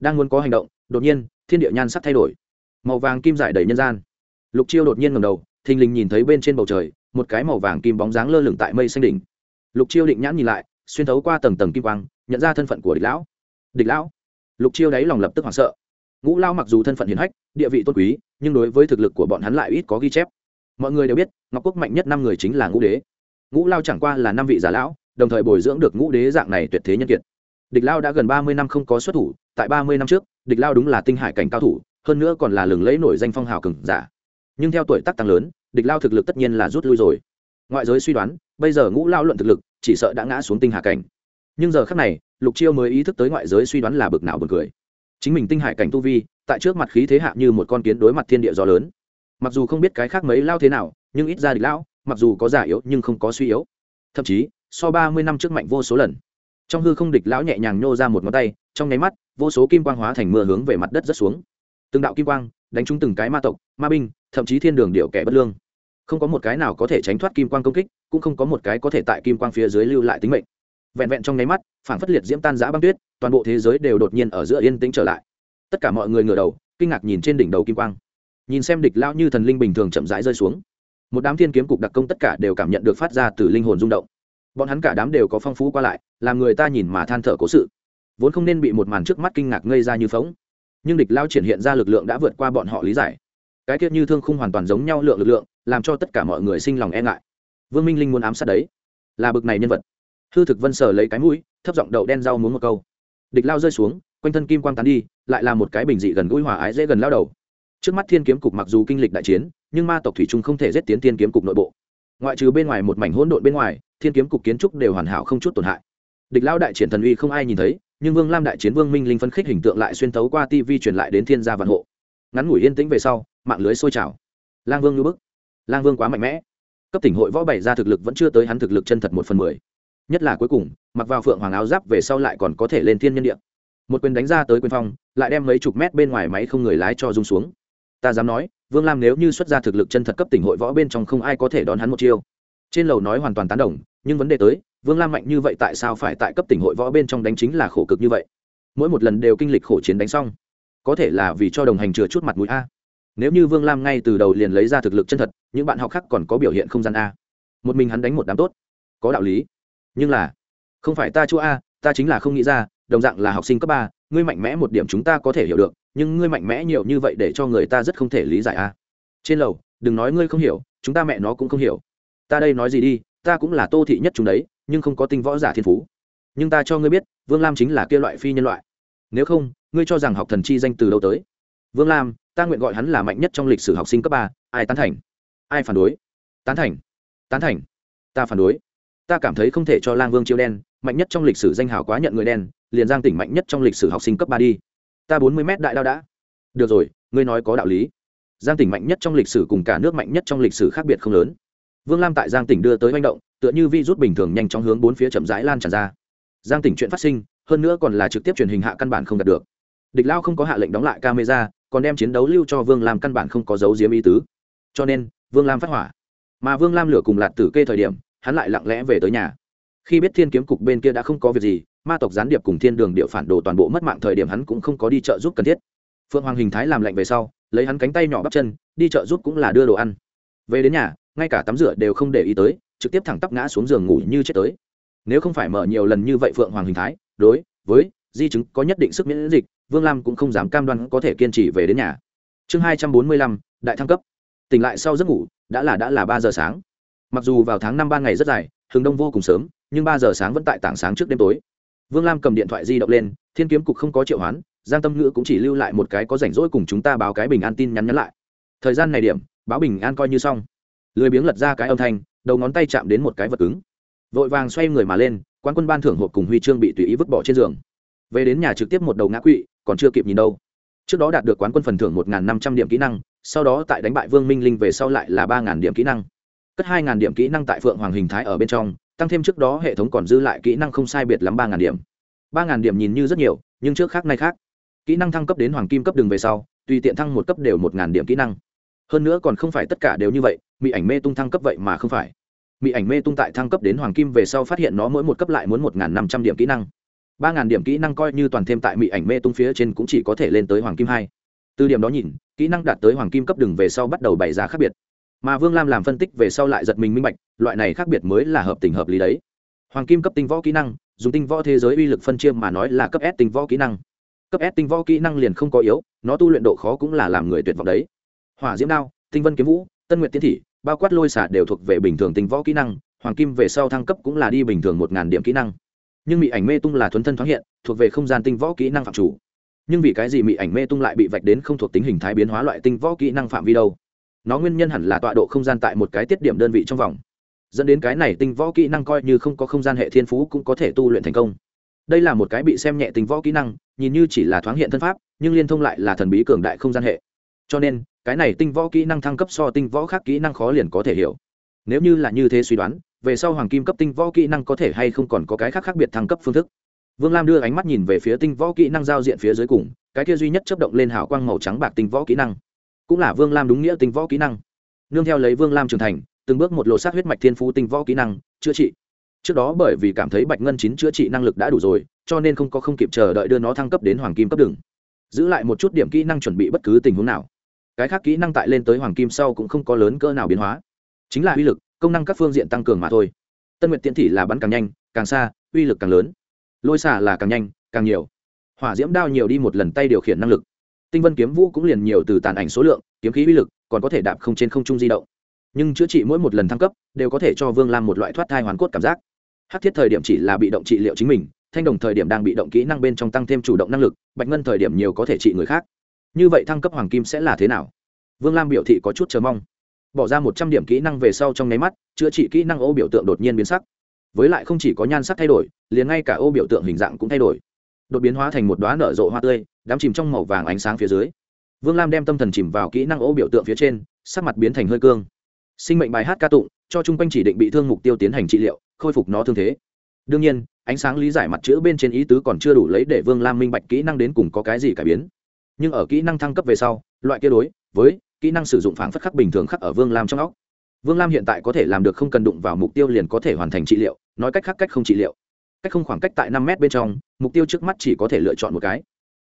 Đang muốn có hành động, đột nhiên, thiên địa nhan sắc thay đổi. Màu vàng kim giải đầy nhân gian. Lục chiêu đột nhiên ngầm đầu, thình lình nhìn thấy bên trên bầu trời, một cái màu vàng kim bóng dáng lơ lửng tại mây xanh đỉnh. Lục chiêu định nhãn nhìn lại, xuyên thấu qua tầng tầng kim quang, nhận ra thân phận của địch lão. Địch lão? Lục chiêu đáy lòng lập tức hoảng sợ. Ngũ lao mặc dù thân phận hiền hách, địa vị tôn quý, nhưng đối với thực lực của bọn hắn lại ít có ghi chép. Mọi người đều biết, ngọc quốc mạnh nhất năm người chính là ngũ đế. Ngũ lao chẳng qua là năm vị già lão đồng thời bồi dưỡng được ngũ đế dạng này tuyệt thế nhân kiệt. Địch lao đã gần ba mươi năm không có xuất thủ, tại ba mươi năm trước, địch lao đúng là tinh hải cảnh cao thủ, hơn nữa còn là lừng lẫy nổi danh phong hào cường giả. Nhưng theo tuổi tác tăng lớn, địch lao thực lực tất nhiên là rút lui rồi. Ngoại giới suy đoán, bây giờ ngũ lao luận thực lực, chỉ sợ đã ngã xuống tinh hà cảnh. Nhưng giờ khác này, lục chiêu mới ý thức tới ngoại giới suy đoán là bực nào bực cười. Chính mình tinh hải cảnh tu vi, tại trước mặt khí thế hạ như một con kiến đối mặt thiên địa gió lớn. Mặc dù không biết cái khác mấy lao thế nào, nhưng ít ra địch lão mặc dù có giả yếu nhưng không có suy yếu. Thậm chí so ba mươi năm trước mạnh vô số lần. Trong hư không địch lão nhẹ nhàng nhô ra một ngón tay, trong nháy mắt, vô số kim quang hóa thành mưa hướng về mặt đất rất xuống. Từng đạo kim quang đánh trúng từng cái ma tộc, ma binh, thậm chí thiên đường điệu kẻ bất lương. Không có một cái nào có thể tránh thoát kim quang công kích, cũng không có một cái có thể tại kim quang phía dưới lưu lại tính mệnh. Vẹn vẹn trong nháy mắt, phản phất liệt diễm tan giã băng tuyết, toàn bộ thế giới đều đột nhiên ở giữa yên tĩnh trở lại. Tất cả mọi người ngửa đầu, kinh ngạc nhìn trên đỉnh đầu kim quang. Nhìn xem địch lão như thần linh bình thường chậm rãi rơi xuống. Một đám thiên kiếm cục đặc công tất cả đều cảm nhận được phát ra từ linh hồn rung động bọn hắn cả đám đều có phong phú qua lại, làm người ta nhìn mà than thở cố sự. Vốn không nên bị một màn trước mắt kinh ngạc ngây ra như phóng. Nhưng địch lao triển hiện ra lực lượng đã vượt qua bọn họ lý giải. Cái tiết như thương không hoàn toàn giống nhau lượng lực lượng, làm cho tất cả mọi người sinh lòng e ngại. Vương minh linh muốn ám sát đấy. Là bực này nhân vật. Hư thực vân sở lấy cái mũi, thấp giọng đậu đen rau muốn một câu. Địch lao rơi xuống, quanh thân kim quang tán đi, lại là một cái bình dị gần gũi hòa ái dễ gần lao đầu. Trước mắt thiên kiếm cục mặc dù kinh lịch đại chiến, nhưng ma tộc thủy trung không thể giết tiến thiên kiếm cục nội bộ. Ngoại trừ bên ngoài một mảnh hỗn độn bên ngoài thiên kiếm cục kiến trúc đều hoàn hảo không chút tổn hại. Địch lao đại triển thần uy không ai nhìn thấy, nhưng vương lam đại chiến vương minh linh phân khích hình tượng lại xuyên tấu qua tv truyền lại đến thiên gia vạn hộ. Ngắn ngủi yên tĩnh về sau, mạng lưới sôi trào. Lang vương như bức. Lang vương quá mạnh mẽ. Cấp tỉnh hội võ bày ra thực lực vẫn chưa tới hắn thực lực chân thật một phần mười. Nhất là cuối cùng, mặc vào phượng hoàng áo giáp về sau lại còn có thể lên thiên nhân địa. Một quyền đánh ra tới quyền phong, lại đem mấy chục mét bên ngoài máy không người lái cho rung xuống. Ta dám nói, vương lam nếu như xuất ra thực lực chân thật cấp tỉnh hội võ bên trong không ai có thể đón hắn một chiêu trên lầu nói hoàn toàn tán đồng, nhưng vấn đề tới, vương lam mạnh như vậy tại sao phải tại cấp tỉnh hội võ bên trong đánh chính là khổ cực như vậy? Mỗi một lần đều kinh lịch khổ chiến đánh xong, có thể là vì cho đồng hành chừa chút mặt mũi a. Nếu như vương lam ngay từ đầu liền lấy ra thực lực chân thật, những bạn học khác còn có biểu hiện không gian a. Một mình hắn đánh một đám tốt, có đạo lý. Nhưng là, không phải ta chua a, ta chính là không nghĩ ra, đồng dạng là học sinh cấp ba, ngươi mạnh mẽ một điểm chúng ta có thể hiểu được, nhưng ngươi mạnh mẽ nhiều như vậy để cho người ta rất không thể lý giải a. Trên lầu, đừng nói ngươi không hiểu, chúng ta mẹ nó cũng không hiểu ta đây nói gì đi, ta cũng là tô thị nhất chúng đấy, nhưng không có tinh võ giả thiên phú. Nhưng ta cho ngươi biết, vương lam chính là kia loại phi nhân loại. Nếu không, ngươi cho rằng học thần chi danh từ đâu tới? Vương lam, ta nguyện gọi hắn là mạnh nhất trong lịch sử học sinh cấp ba, ai tán thành? Ai phản đối? Tán thành. Tán thành. Ta phản đối. Ta cảm thấy không thể cho lang vương chiêu đen, mạnh nhất trong lịch sử danh hào quá nhận người đen, liền giang tỉnh mạnh nhất trong lịch sử học sinh cấp ba đi. Ta bốn mươi m đại đao đã. Được rồi, ngươi nói có đạo lý. Giang tỉnh mạnh nhất trong lịch sử cùng cả nước mạnh nhất trong lịch sử khác biệt không lớn vương lam tại giang tỉnh đưa tới manh động, tựa như vi rút bình thường nhanh chóng hướng bốn phía chậm rãi lan tràn ra. Giang tỉnh chuyện phát sinh, hơn nữa còn là trực tiếp truyền hình hạ căn bản không đạt được. Địch lao không có hạ lệnh đóng lại camera, còn đem chiến đấu lưu cho vương lam căn bản không có dấu diếm ý tứ. Cho nên, vương lam phát hỏa. Mà vương lam lửa cùng lạt tử kê thời điểm, hắn lại lặng lẽ về tới nhà. Khi biết thiên kiếm cục bên kia đã không có việc gì, ma tộc gián điệp cùng thiên đường điệu phản đồ toàn bộ mất mạng thời điểm hắn cũng không có đi chợ giúp cần thiết. Phượng hoàng hình thái làm lạnh về sau, lấy hắn cánh tay nhỏ bắp chân, đi chợ giúp cũng là đưa đồ ăn. Về đến nhà ngay cả tắm rửa đều không để ý tới, trực tiếp thẳng tắp ngã xuống giường ngủ như chết tới. Nếu không phải mở nhiều lần như vậy phượng hoàng hình thái, đối với di chứng có nhất định sức miễn dịch, vương lam cũng không dám cam đoan có thể kiên trì về đến nhà. Chương hai trăm bốn mươi lăm, đại thăng cấp. Tỉnh lại sau giấc ngủ, đã là đã là ba giờ sáng. Mặc dù vào tháng năm ba ngày rất dài hừng đông vô cùng sớm, nhưng ba giờ sáng vẫn tại tảng sáng trước đêm tối. Vương lam cầm điện thoại di động lên, thiên kiếm cục không có triệu hoán, giang tâm ngữ cũng chỉ lưu lại một cái có rảnh rỗi cùng chúng ta báo cái bình an tin nhắn nhắn lại. Thời gian này điểm, báo bình an coi như xong lười biếng lật ra cái âm thanh, đầu ngón tay chạm đến một cái vật cứng. Vội vàng xoay người mà lên quan quân ban thưởng hộp cùng huy chương bị tùy ý vứt bỏ trên giường. Về đến nhà trực tiếp một đầu ngã quỵ, còn chưa kịp nhìn đâu. Trước đó đạt được quán quân phần thưởng một năm trăm điểm kỹ năng, sau đó tại đánh bại vương minh linh về sau lại là ba điểm kỹ năng. Cất hai điểm kỹ năng tại phượng hoàng hình thái ở bên trong, tăng thêm trước đó hệ thống còn dư lại kỹ năng không sai biệt lắm ba điểm. Ba điểm nhìn như rất nhiều, nhưng trước khác nay khác. Kỹ năng thăng cấp đến hoàng kim cấp đường về sau, tùy tiện thăng một cấp đều một điểm kỹ năng hơn nữa còn không phải tất cả đều như vậy mỹ ảnh mê tung thăng cấp vậy mà không phải. Mỹ ảnh mê tung tại thăng cấp đến hoàng kim về sau phát hiện nó mỗi một cấp lại muốn một năm trăm điểm kỹ năng. ba ngàn điểm kỹ năng coi như toàn thêm tại mỹ ảnh mê tung phía trên cũng chỉ có thể lên tới hoàng kim hai. Từ điểm đó nhìn, kỹ năng đạt tới hoàng kim cấp đừng về sau bắt đầu bày ra khác biệt. Mà vương lam làm phân tích về sau lại giật mình minh bạch, loại này khác biệt mới là hợp tình hợp lý đấy. Hoàng kim cấp tinh võ kỹ năng, dùng tinh võ thế giới uy lực phân chia mà nói là cấp s tinh võ kỹ năng. Cấp s tinh võ kỹ năng liền không có yếu, nó tu luyện độ khó cũng là làm người tuyệt vọng đấy hỏa diễm đao, tinh vân kiếm vũ, tân nguyện tiến thị, bao quát lôi xả đều thuộc về bình thường tinh võ kỹ năng, hoàng kim về sau thăng cấp cũng là đi bình thường một ngàn điểm kỹ năng. Nhưng mỹ ảnh mê tung là thuấn thân thoáng hiện, thuộc về không gian tinh võ kỹ năng phạm chủ. Nhưng vì cái gì mỹ ảnh mê tung lại bị vạch đến không thuộc tính hình thái biến hóa loại tinh võ kỹ năng phạm vi đâu? Nó nguyên nhân hẳn là tọa độ không gian tại một cái tiết điểm đơn vị trong vòng. Dẫn đến cái này tinh võ kỹ năng coi như không có không gian hệ thiên phú cũng có thể tu luyện thành công. Đây là một cái bị xem nhẹ tinh võ kỹ năng, nhìn như chỉ là thoáng hiện thân pháp, nhưng liên thông lại là thần bí cường đại không gian hệ. Cho nên cái này tinh võ kỹ năng thăng cấp so tinh võ khác kỹ năng khó liền có thể hiểu. Nếu như là như thế suy đoán, về sau hoàng kim cấp tinh võ kỹ năng có thể hay không còn có cái khác khác biệt thăng cấp phương thức. Vương lam đưa ánh mắt nhìn về phía tinh võ kỹ năng giao diện phía dưới cùng, cái kia duy nhất chấp động lên hào quang màu trắng bạc tinh võ kỹ năng. Cũng là vương lam đúng nghĩa tinh võ kỹ năng. Nương theo lấy vương lam trưởng thành, từng bước một lộ sát huyết mạch thiên phú tinh võ kỹ năng, chữa trị. Trước đó bởi vì cảm thấy bạch ngân chín chữa trị năng lực đã đủ rồi, cho nên không có không kịp chờ đợi đưa nó thăng cấp đến hoàng kim cấp đường. Giữ lại một chút điểm kỹ năng chuẩn bị bất cứ tình huống nào cái khác kỹ năng tại lên tới hoàng kim sau cũng không có lớn cỡ nào biến hóa. Chính là uy lực, công năng các phương diện tăng cường mà thôi. Tân nguyện tiễn thị là bắn càng nhanh, càng xa, uy lực càng lớn. Lôi xả là càng nhanh, càng nhiều. Hỏa diễm đao nhiều đi một lần tay điều khiển năng lực. Tinh vân kiếm vũ cũng liền nhiều từ tàn ảnh số lượng, kiếm khí uy lực còn có thể đạp không trên không trung di động. Nhưng chữa trị mỗi một lần thăng cấp đều có thể cho vương lam một loại thoát thai hoàn cốt cảm giác. Hát thiết thời điểm chỉ là bị động trị liệu chính mình, thanh đồng thời điểm đang bị động kỹ năng bên trong tăng thêm chủ động năng lực, bạch ngân thời điểm nhiều có thể trị người khác như vậy thăng cấp hoàng kim sẽ là thế nào? Vương lam biểu thị có chút chờ mong. Bỏ ra một trăm điểm kỹ năng về sau trong nháy mắt, chữa trị kỹ năng ô biểu tượng đột nhiên biến sắc. Với lại không chỉ có nhan sắc thay đổi, liền ngay cả ô biểu tượng hình dạng cũng thay đổi. Đột biến hóa thành một đoá nở rộ hoa tươi, đám chìm trong màu vàng ánh sáng phía dưới. Vương lam đem tâm thần chìm vào kỹ năng ô biểu tượng phía trên, sắc mặt biến thành hơi cương. Sinh mệnh bài hát ca tụng, cho chung quanh chỉ định bị thương mục tiêu tiến hành trị liệu, khôi phục nó thương thế. Đương nhiên, ánh sáng lý giải mặt chữ bên trên ý tứ còn chưa đủ lấy để vương lam minh bạch kỹ năng đến cùng có cái gì cải biến nhưng ở kỹ năng thăng cấp về sau, loại kia đối với kỹ năng sử dụng phản phất khắc bình thường khắc ở vương lam trong óc. Vương lam hiện tại có thể làm được không cần đụng vào mục tiêu liền có thể hoàn thành trị liệu, nói cách khác cách không trị liệu. Cách không khoảng cách tại năm mét bên trong, mục tiêu trước mắt chỉ có thể lựa chọn một cái.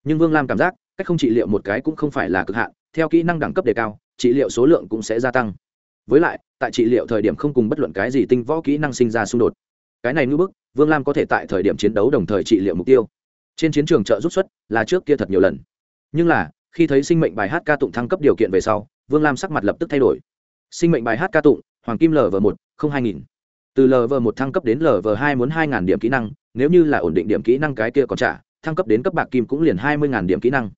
Nhưng vương lam cảm giác, cách không trị liệu một cái cũng không phải là cực hạn, theo kỹ năng đẳng cấp đề cao, trị liệu số lượng cũng sẽ gia tăng. Với lại, tại trị liệu thời điểm không cùng bất luận cái gì tinh võ kỹ năng sinh ra xung đột. Cái này ngưỡng bức, vương lam có thể tại thời điểm chiến đấu đồng thời trị liệu mục tiêu. Trên chiến trường trợ rút xuất là trước kia thật nhiều lần nhưng là, khi thấy sinh mệnh bài hát ca tụng thăng cấp điều kiện về sau, vương lam sắc mặt lập tức thay đổi. Sinh mệnh bài hát ca tụng, hoàng kim lv một không hai nghìn. Từ lv một thăng cấp đến lv hai muốn hai ngàn điểm kỹ năng, nếu như là ổn định điểm kỹ năng cái kia còn trả, thăng cấp đến cấp bạc kim cũng liền hai mươi ngàn điểm kỹ năng.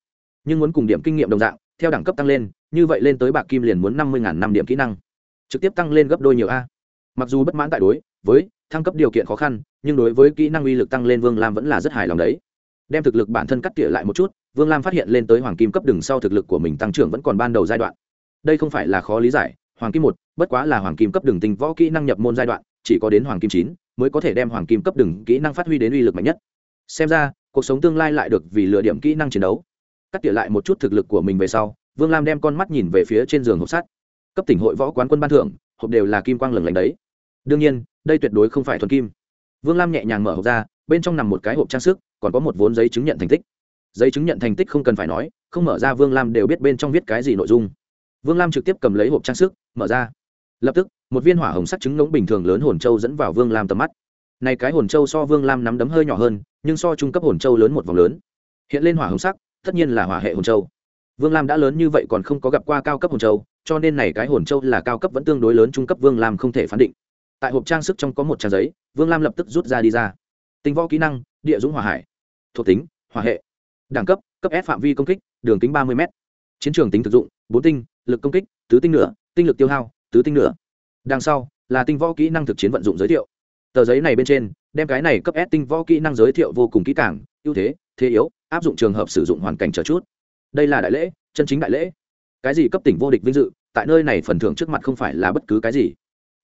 Nhưng muốn cùng điểm kinh nghiệm đồng dạng, theo đẳng cấp tăng lên, như vậy lên tới bạc kim liền muốn năm mươi ngàn năm điểm kỹ năng. Trực tiếp tăng lên gấp đôi nhiều a. Mặc dù bất mãn tại đối với thăng cấp điều kiện khó khăn, nhưng đối với kỹ năng uy lực tăng lên vương lam vẫn là rất hài lòng đấy. Đem thực lực bản thân cắt tỉa lại một chút vương lam phát hiện lên tới hoàng kim cấp đừng sau thực lực của mình tăng trưởng vẫn còn ban đầu giai đoạn. Đây không phải là khó lý giải, hoàng kim một, bất quá là hoàng kim cấp đường tinh võ kỹ năng nhập môn giai đoạn, chỉ có đến hoàng kim chín mới có thể đem hoàng kim cấp đường kỹ năng phát huy đến uy lực mạnh nhất. Xem ra, cuộc sống tương lai lại được vì lựa điểm kỹ năng chiến đấu. Cắt tỉa lại một chút thực lực của mình về sau, vương lam đem con mắt nhìn về phía trên giường hộp sắt. Cấp tỉnh hội võ quán quân ban thưởng, hộp đều là kim quang lừng lánh đấy. Đương nhiên, đây tuyệt đối không phải thuần kim. Vương lam nhẹ nhàng mở hộp ra, bên trong nằm một cái hộp trang sức, còn có một vốn giấy chứng nhận thành tích giấy chứng nhận thành tích không cần phải nói, không mở ra vương lam đều biết bên trong viết cái gì nội dung. Vương lam trực tiếp cầm lấy hộp trang sức, mở ra. Lập tức, một viên hỏa hồng sắc trứng ngỗng bình thường lớn hồn châu dẫn vào vương lam tầm mắt. Này cái hồn châu so vương lam nắm đấm hơi nhỏ hơn, nhưng so trung cấp hồn châu lớn một vòng lớn. Hiện lên hỏa hồng sắc, tất nhiên là hỏa hệ hồn châu. Vương lam đã lớn như vậy còn không có gặp qua cao cấp hồn châu, cho nên này cái hồn châu là cao cấp vẫn tương đối lớn trung cấp vương lam không thể phán định. Tại hộp trang sức trong có một trang giấy, vương lam lập tức rút ra đi ra. Tinh võ kỹ năng, địa dũng hỏa hải. Thuộc tính, hỏa hệ đẳng cấp cấp s phạm vi công kích, đường kính ba mươi m chiến trường tính thực dụng, bốn tinh, lực công kích, tứ tinh nửa, tinh lực tiêu hao, tứ tinh nửa. Đằng sau là tinh võ kỹ năng thực chiến vận dụng giới thiệu. Tờ giấy này bên trên, đem cái này cấp s tinh võ kỹ năng giới thiệu vô cùng kỹ càng, ưu thế thế yếu, áp dụng trường hợp sử dụng hoàn cảnh chờ chút. Đây là đại lễ, chân chính đại lễ. Cái gì cấp tỉnh vô địch vinh dự, tại nơi này phần thưởng trước mặt không phải là bất cứ cái gì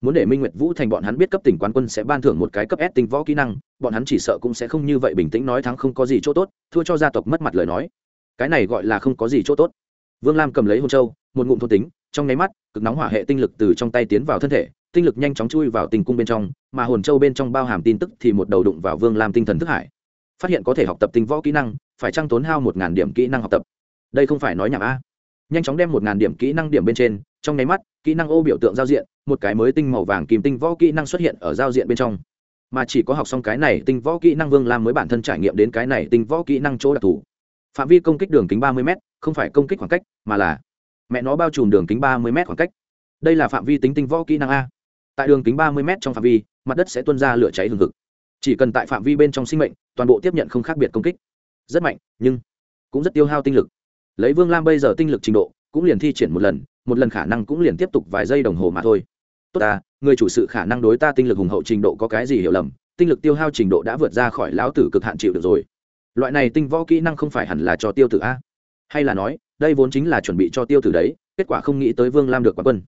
muốn để minh nguyệt vũ thành bọn hắn biết cấp tỉnh quán quân sẽ ban thưởng một cái cấp s tinh võ kỹ năng, bọn hắn chỉ sợ cũng sẽ không như vậy bình tĩnh nói thắng không có gì chỗ tốt, thua cho gia tộc mất mặt lời nói. Cái này gọi là không có gì chỗ tốt. Vương lam cầm lấy hôn châu, một ngụm thôn tính, trong nháy mắt, cực nóng hỏa hệ tinh lực từ trong tay tiến vào thân thể, tinh lực nhanh chóng chui vào tình cung bên trong, mà hồn châu bên trong bao hàm tin tức thì một đầu đụng vào vương lam tinh thần thức hải. Phát hiện có thể học tập tinh võ kỹ năng, phải trăng tốn hao một ngàn điểm kỹ năng học tập. Đây không phải nói nhảm a. Nhanh chóng đem một ngàn điểm kỹ năng điểm bên trên, trong nháy mắt kỹ năng ô biểu tượng giao diện, một cái mới tinh màu vàng kìm tinh võ kỹ năng xuất hiện ở giao diện bên trong. Mà chỉ có học xong cái này tinh võ kỹ năng vương lam mới bản thân trải nghiệm đến cái này tinh võ kỹ năng chỗ đặc thù. Phạm vi công kích đường kính ba mươi m không phải công kích khoảng cách, mà là mẹ nó bao trùm đường kính ba mươi m khoảng cách. Đây là phạm vi tính tinh võ kỹ năng a. Tại đường kính ba mươi m trong phạm vi, mặt đất sẽ tuân ra lửa cháy hừng hực. Chỉ cần tại phạm vi bên trong sinh mệnh, toàn bộ tiếp nhận không khác biệt công kích. Rất mạnh, nhưng cũng rất tiêu hao tinh lực. Lấy vương lam bây giờ tinh lực trình độ cũng liền thi triển một lần một lần khả năng cũng liền tiếp tục vài giây đồng hồ mà thôi. Tốt ta, người chủ sự khả năng đối ta tinh lực hùng hậu trình độ có cái gì hiểu lầm, tinh lực tiêu hao trình độ đã vượt ra khỏi lão tử cực hạn chịu được rồi. Loại này tinh võ kỹ năng không phải hẳn là cho tiêu tử a? Hay là nói, đây vốn chính là chuẩn bị cho tiêu tử đấy, kết quả không nghĩ tới vương lam được quán quân.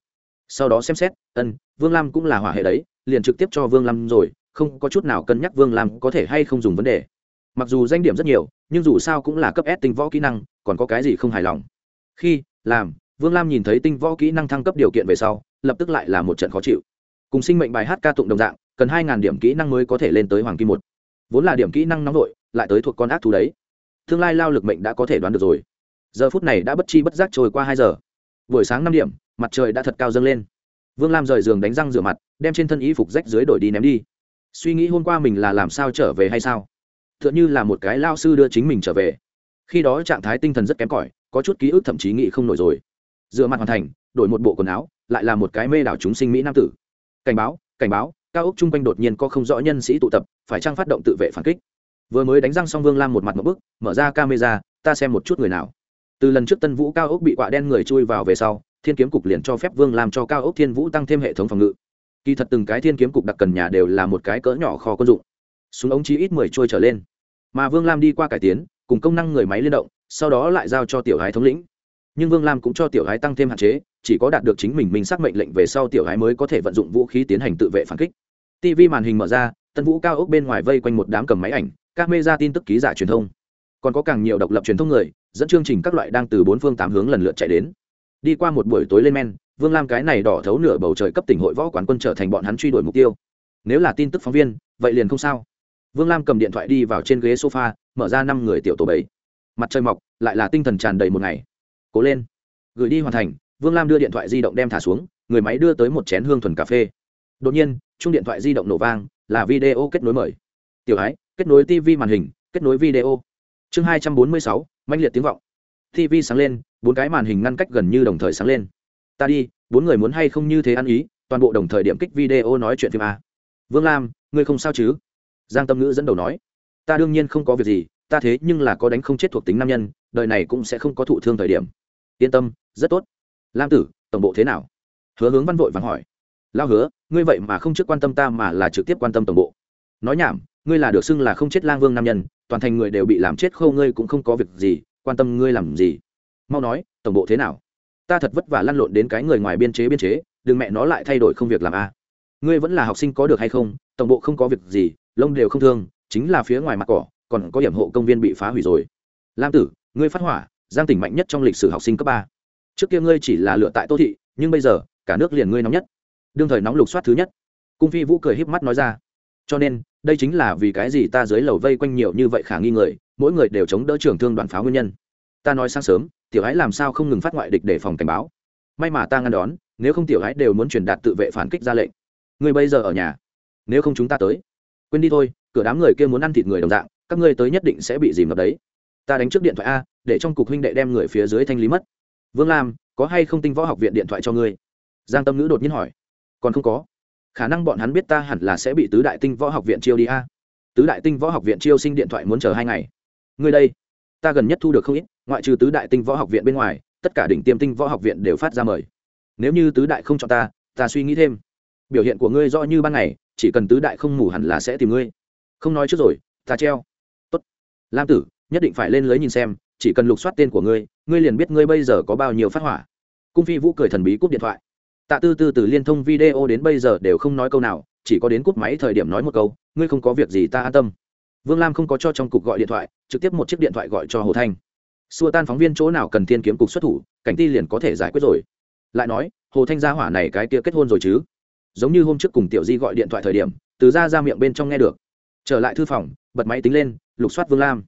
Sau đó xem xét, ân, vương lam cũng là hỏa hệ đấy, liền trực tiếp cho vương lam rồi, không có chút nào cân nhắc vương lam có thể hay không dùng vấn đề. Mặc dù danh điểm rất nhiều, nhưng dù sao cũng là cấp s tinh võ kỹ năng, còn có cái gì không hài lòng? Khi làm, vương lam nhìn thấy tinh võ kỹ năng thăng cấp điều kiện về sau, lập tức lại là một trận khó chịu. Cùng sinh mệnh bài hát ca tụng đồng dạng, cần hai ngàn điểm kỹ năng mới có thể lên tới hoàng kim một. Vốn là điểm kỹ năng nóng đội lại tới thuộc con ác thú đấy. Tương lai lao lực mệnh đã có thể đoán được rồi. Giờ phút này đã bất chi bất giác trôi qua hai giờ. Buổi sáng năm điểm, mặt trời đã thật cao dâng lên. Vương lam rời giường đánh răng rửa mặt, đem trên thân y phục rách dưới đổi đi ném đi. Suy nghĩ hôm qua mình là làm sao trở về hay sao? T h ư ợ n h ư là một cái lao sư đưa chính mình trở về. Khi đó trạng thái tinh thần rất kém cỏi có chút ký ức thậm chí nghĩ không nổi rồi. Rửa mặt hoàn thành, đổi một bộ quần áo, lại là một cái mê đảo chúng sinh mỹ nam tử. Cảnh báo cảnh báo, cao ốc chung quanh đột nhiên có không rõ nhân sĩ tụ tập, phải trang phát động tự vệ phản kích? Vừa mới đánh răng xong vương lam một mặt một bức, mở ra camera, ta xem một chút người nào. Từ lần trước tân vũ cao ốc bị quạ đen người chui vào về sau, thiên kiếm cục liền cho phép vương làm cho cao ốc thiên vũ tăng thêm hệ thống phòng ngự. Kỳ thật từng cái thiên kiếm cục đặc cần nhà đều là một cái cỡ nhỏ kho quân dụng. Súng ống chí ít mười trôi trở lên mà vương lam đi qua cải tiến, cùng công năng người máy liên động, sau đó lại giao cho tiểu gái thống lĩnh. Nhưng vương lam cũng cho tiểu gái tăng thêm hạn chế, chỉ có đạt được chính mình mình xác mệnh lệnh về sau tiểu gái mới có thể vận dụng vũ khí tiến hành tự vệ phản kích. Tv màn hình mở ra, tân vũ cao ốc bên ngoài vây quanh một đám cầm máy ảnh, các mê ra tin tức ký giả truyền thông. Còn có càng nhiều độc lập truyền thông người, dẫn chương trình các loại đang từ bốn phương tám hướng lần lượt chạy đến. Đi qua một buổi tối lên men, vương lam cái này đỏ thấu nửa bầu trời cấp tỉnh hội võ quán quân trở thành bọn hắn truy đuổi mục tiêu. Nếu là tin tức phóng viên, vậy liền không sao vương lam cầm điện thoại đi vào trên ghế sofa, mở ra năm người tiểu tổ bảy mặt trời mọc, lại là tinh thần tràn đầy một ngày. Cố lên. Gửi đi hoàn thành, vương lam đưa điện thoại di động đem thả xuống, người máy đưa tới một chén hương thuần cà phê. Đột nhiên, chung điện thoại di động nổ vang, là video kết nối mời. Tiểu ái, kết nối tv màn hình, kết nối video. Chương hai trăm bốn mươi sáu manh liệt tiếng vọng. tv sáng lên, bốn cái màn hình ngăn cách gần như đồng thời sáng lên. Ta đi, bốn người muốn hay không như thế ăn ý, toàn bộ đồng thời điểm kích video nói chuyện phim a vương lam, ngươi không sao chứ? Giang tâm ngữ dẫn đầu nói, ta đương nhiên không có việc gì, ta thế nhưng là có đánh không chết thuộc tính nam nhân, đời này cũng sẽ không có thụ thương thời điểm. Yên tâm, rất tốt. Lam tử, tổng bộ thế nào? Hứa hướng văn vội vàng hỏi. Lao hứa, ngươi vậy mà không trước quan tâm ta mà là trực tiếp quan tâm tổng bộ. Nói nhảm, ngươi là được xưng là không chết lang vương nam nhân, toàn thành người đều bị làm chết khâu ngươi cũng không có việc gì, quan tâm ngươi làm gì? Mau nói, tổng bộ thế nào? Ta thật vất vả lăn lộn đến cái người ngoài biên chế biên chế, đừng mẹ nó lại thay đổi không việc làm a ngươi vẫn là học sinh có được hay không? Tổng bộ không có việc gì, lông đều không thương, chính là phía ngoài mặt cỏ, còn có điểm hộ công viên bị phá hủy rồi. Lam tử, ngươi phát hỏa, giang tỉnh mạnh nhất trong lịch sử học sinh cấp ba. Trước kia ngươi chỉ là lựa tại tô thị, nhưng bây giờ, cả nước liền ngươi nóng nhất. Đương thời nóng lục soát thứ nhất. Cung phi vũ cười híp mắt nói ra. Cho nên, đây chính là vì cái gì ta dưới lầu vây quanh nhiều như vậy khả nghi người, mỗi người đều chống đỡ trưởng thương đoàn pháo nguyên nhân. Ta nói sáng sớm, tiểu ái làm sao không ngừng phát ngoại địch để phòng cảnh báo. May mà ta ngăn đón, nếu không tiểu ái đều muốn truyền đạt tự vệ phản kích ra lệnh. Ngươi bây giờ ở nhà nếu không chúng ta tới. Quên đi thôi, cửa đám người kia muốn ăn thịt người đồng dạng, các ngươi tới nhất định sẽ bị dìm ngập đấy. Ta đánh trước điện thoại a, để trong cục huynh đệ đem người phía dưới thanh lý mất. Vương lam, có hay không tinh võ học viện điện thoại cho ngươi? Giang tâm ngữ đột nhiên hỏi. Còn không có. Khả năng bọn hắn biết ta hẳn là sẽ bị tứ đại tinh võ học viện chiêu đi a. Tứ đại tinh võ học viện chiêu sinh điện thoại muốn chờ hai ngày. Ngươi đây, ta gần nhất thu được không ít, ngoại trừ tứ đại tinh võ học viện bên ngoài, tất cả đỉnh tiêm tinh võ học viện đều phát ra mời. Nếu như tứ đại không chọn ta ta suy nghĩ thêm. Biểu hiện của ngươi rõ như ban ngày chỉ cần tứ đại không ngủ hẳn là sẽ tìm ngươi. Không nói trước rồi, ta treo. Tốt. Lam tử, nhất định phải lên lưới nhìn xem, chỉ cần lục soát tên của ngươi ngươi liền biết ngươi bây giờ có bao nhiêu phát hỏa. Cung phi vũ cười thần bí cúp điện thoại. Tạ tư tư từ liên thông video đến bây giờ đều không nói câu nào, chỉ có đến cúp máy thời điểm nói một câu, ngươi không có việc gì ta an tâm. Vương lam không có cho trong cục gọi điện thoại, trực tiếp một chiếc điện thoại gọi cho hồ thanh. Xua tan phóng viên chỗ nào cần thiên kiếm cục xuất thủ, cảnh ti liền có thể giải quyết rồi. Lại nói, hồ thanh gia hỏa này cái kia kết hôn rồi chứ? Giống như hôm trước cùng tiểu di gọi điện thoại thời điểm, từ ra ra miệng bên trong nghe được. Trở lại thư phòng, bật máy tính lên, lục soát vương lam.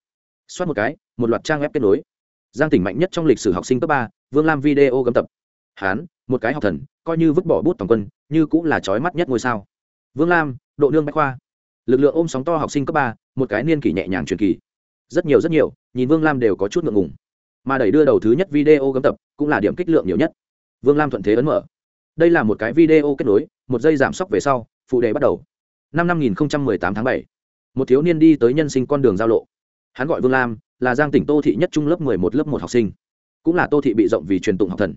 Soát một cái, một loạt trang web kết nối. Giang tỉnh mạnh nhất trong lịch sử học sinh cấp ba, vương lam video gấm tập. Hán, một cái học thần, coi như vứt bỏ bút toàn quân, như cũng là trói mắt nhất ngôi sao. Vương lam, độ nương bách khoa. Lực lượng ôm sóng to học sinh cấp ba, một cái niên kỷ nhẹ nhàng truyền kỳ. Rất nhiều rất nhiều, nhìn vương lam đều có chút ngượng ngùng. Mà đẩy đưa đầu thứ nhất video gấm tập cũng là điểm kích lượng nhiều nhất. Vương lam thuận thế ấn mở đây là một cái video kết nối, một giây giảm sốc về sau, phụ đề bắt đầu. Năm năm nghìn tám tháng bảy, một thiếu niên đi tới nhân sinh con đường giao lộ. Hắn gọi vương lam, là giang tỉnh tô thị nhất trung lớp mười một, lớp một học sinh. Cũng là tô thị bị rộng vì truyền tụng học thần.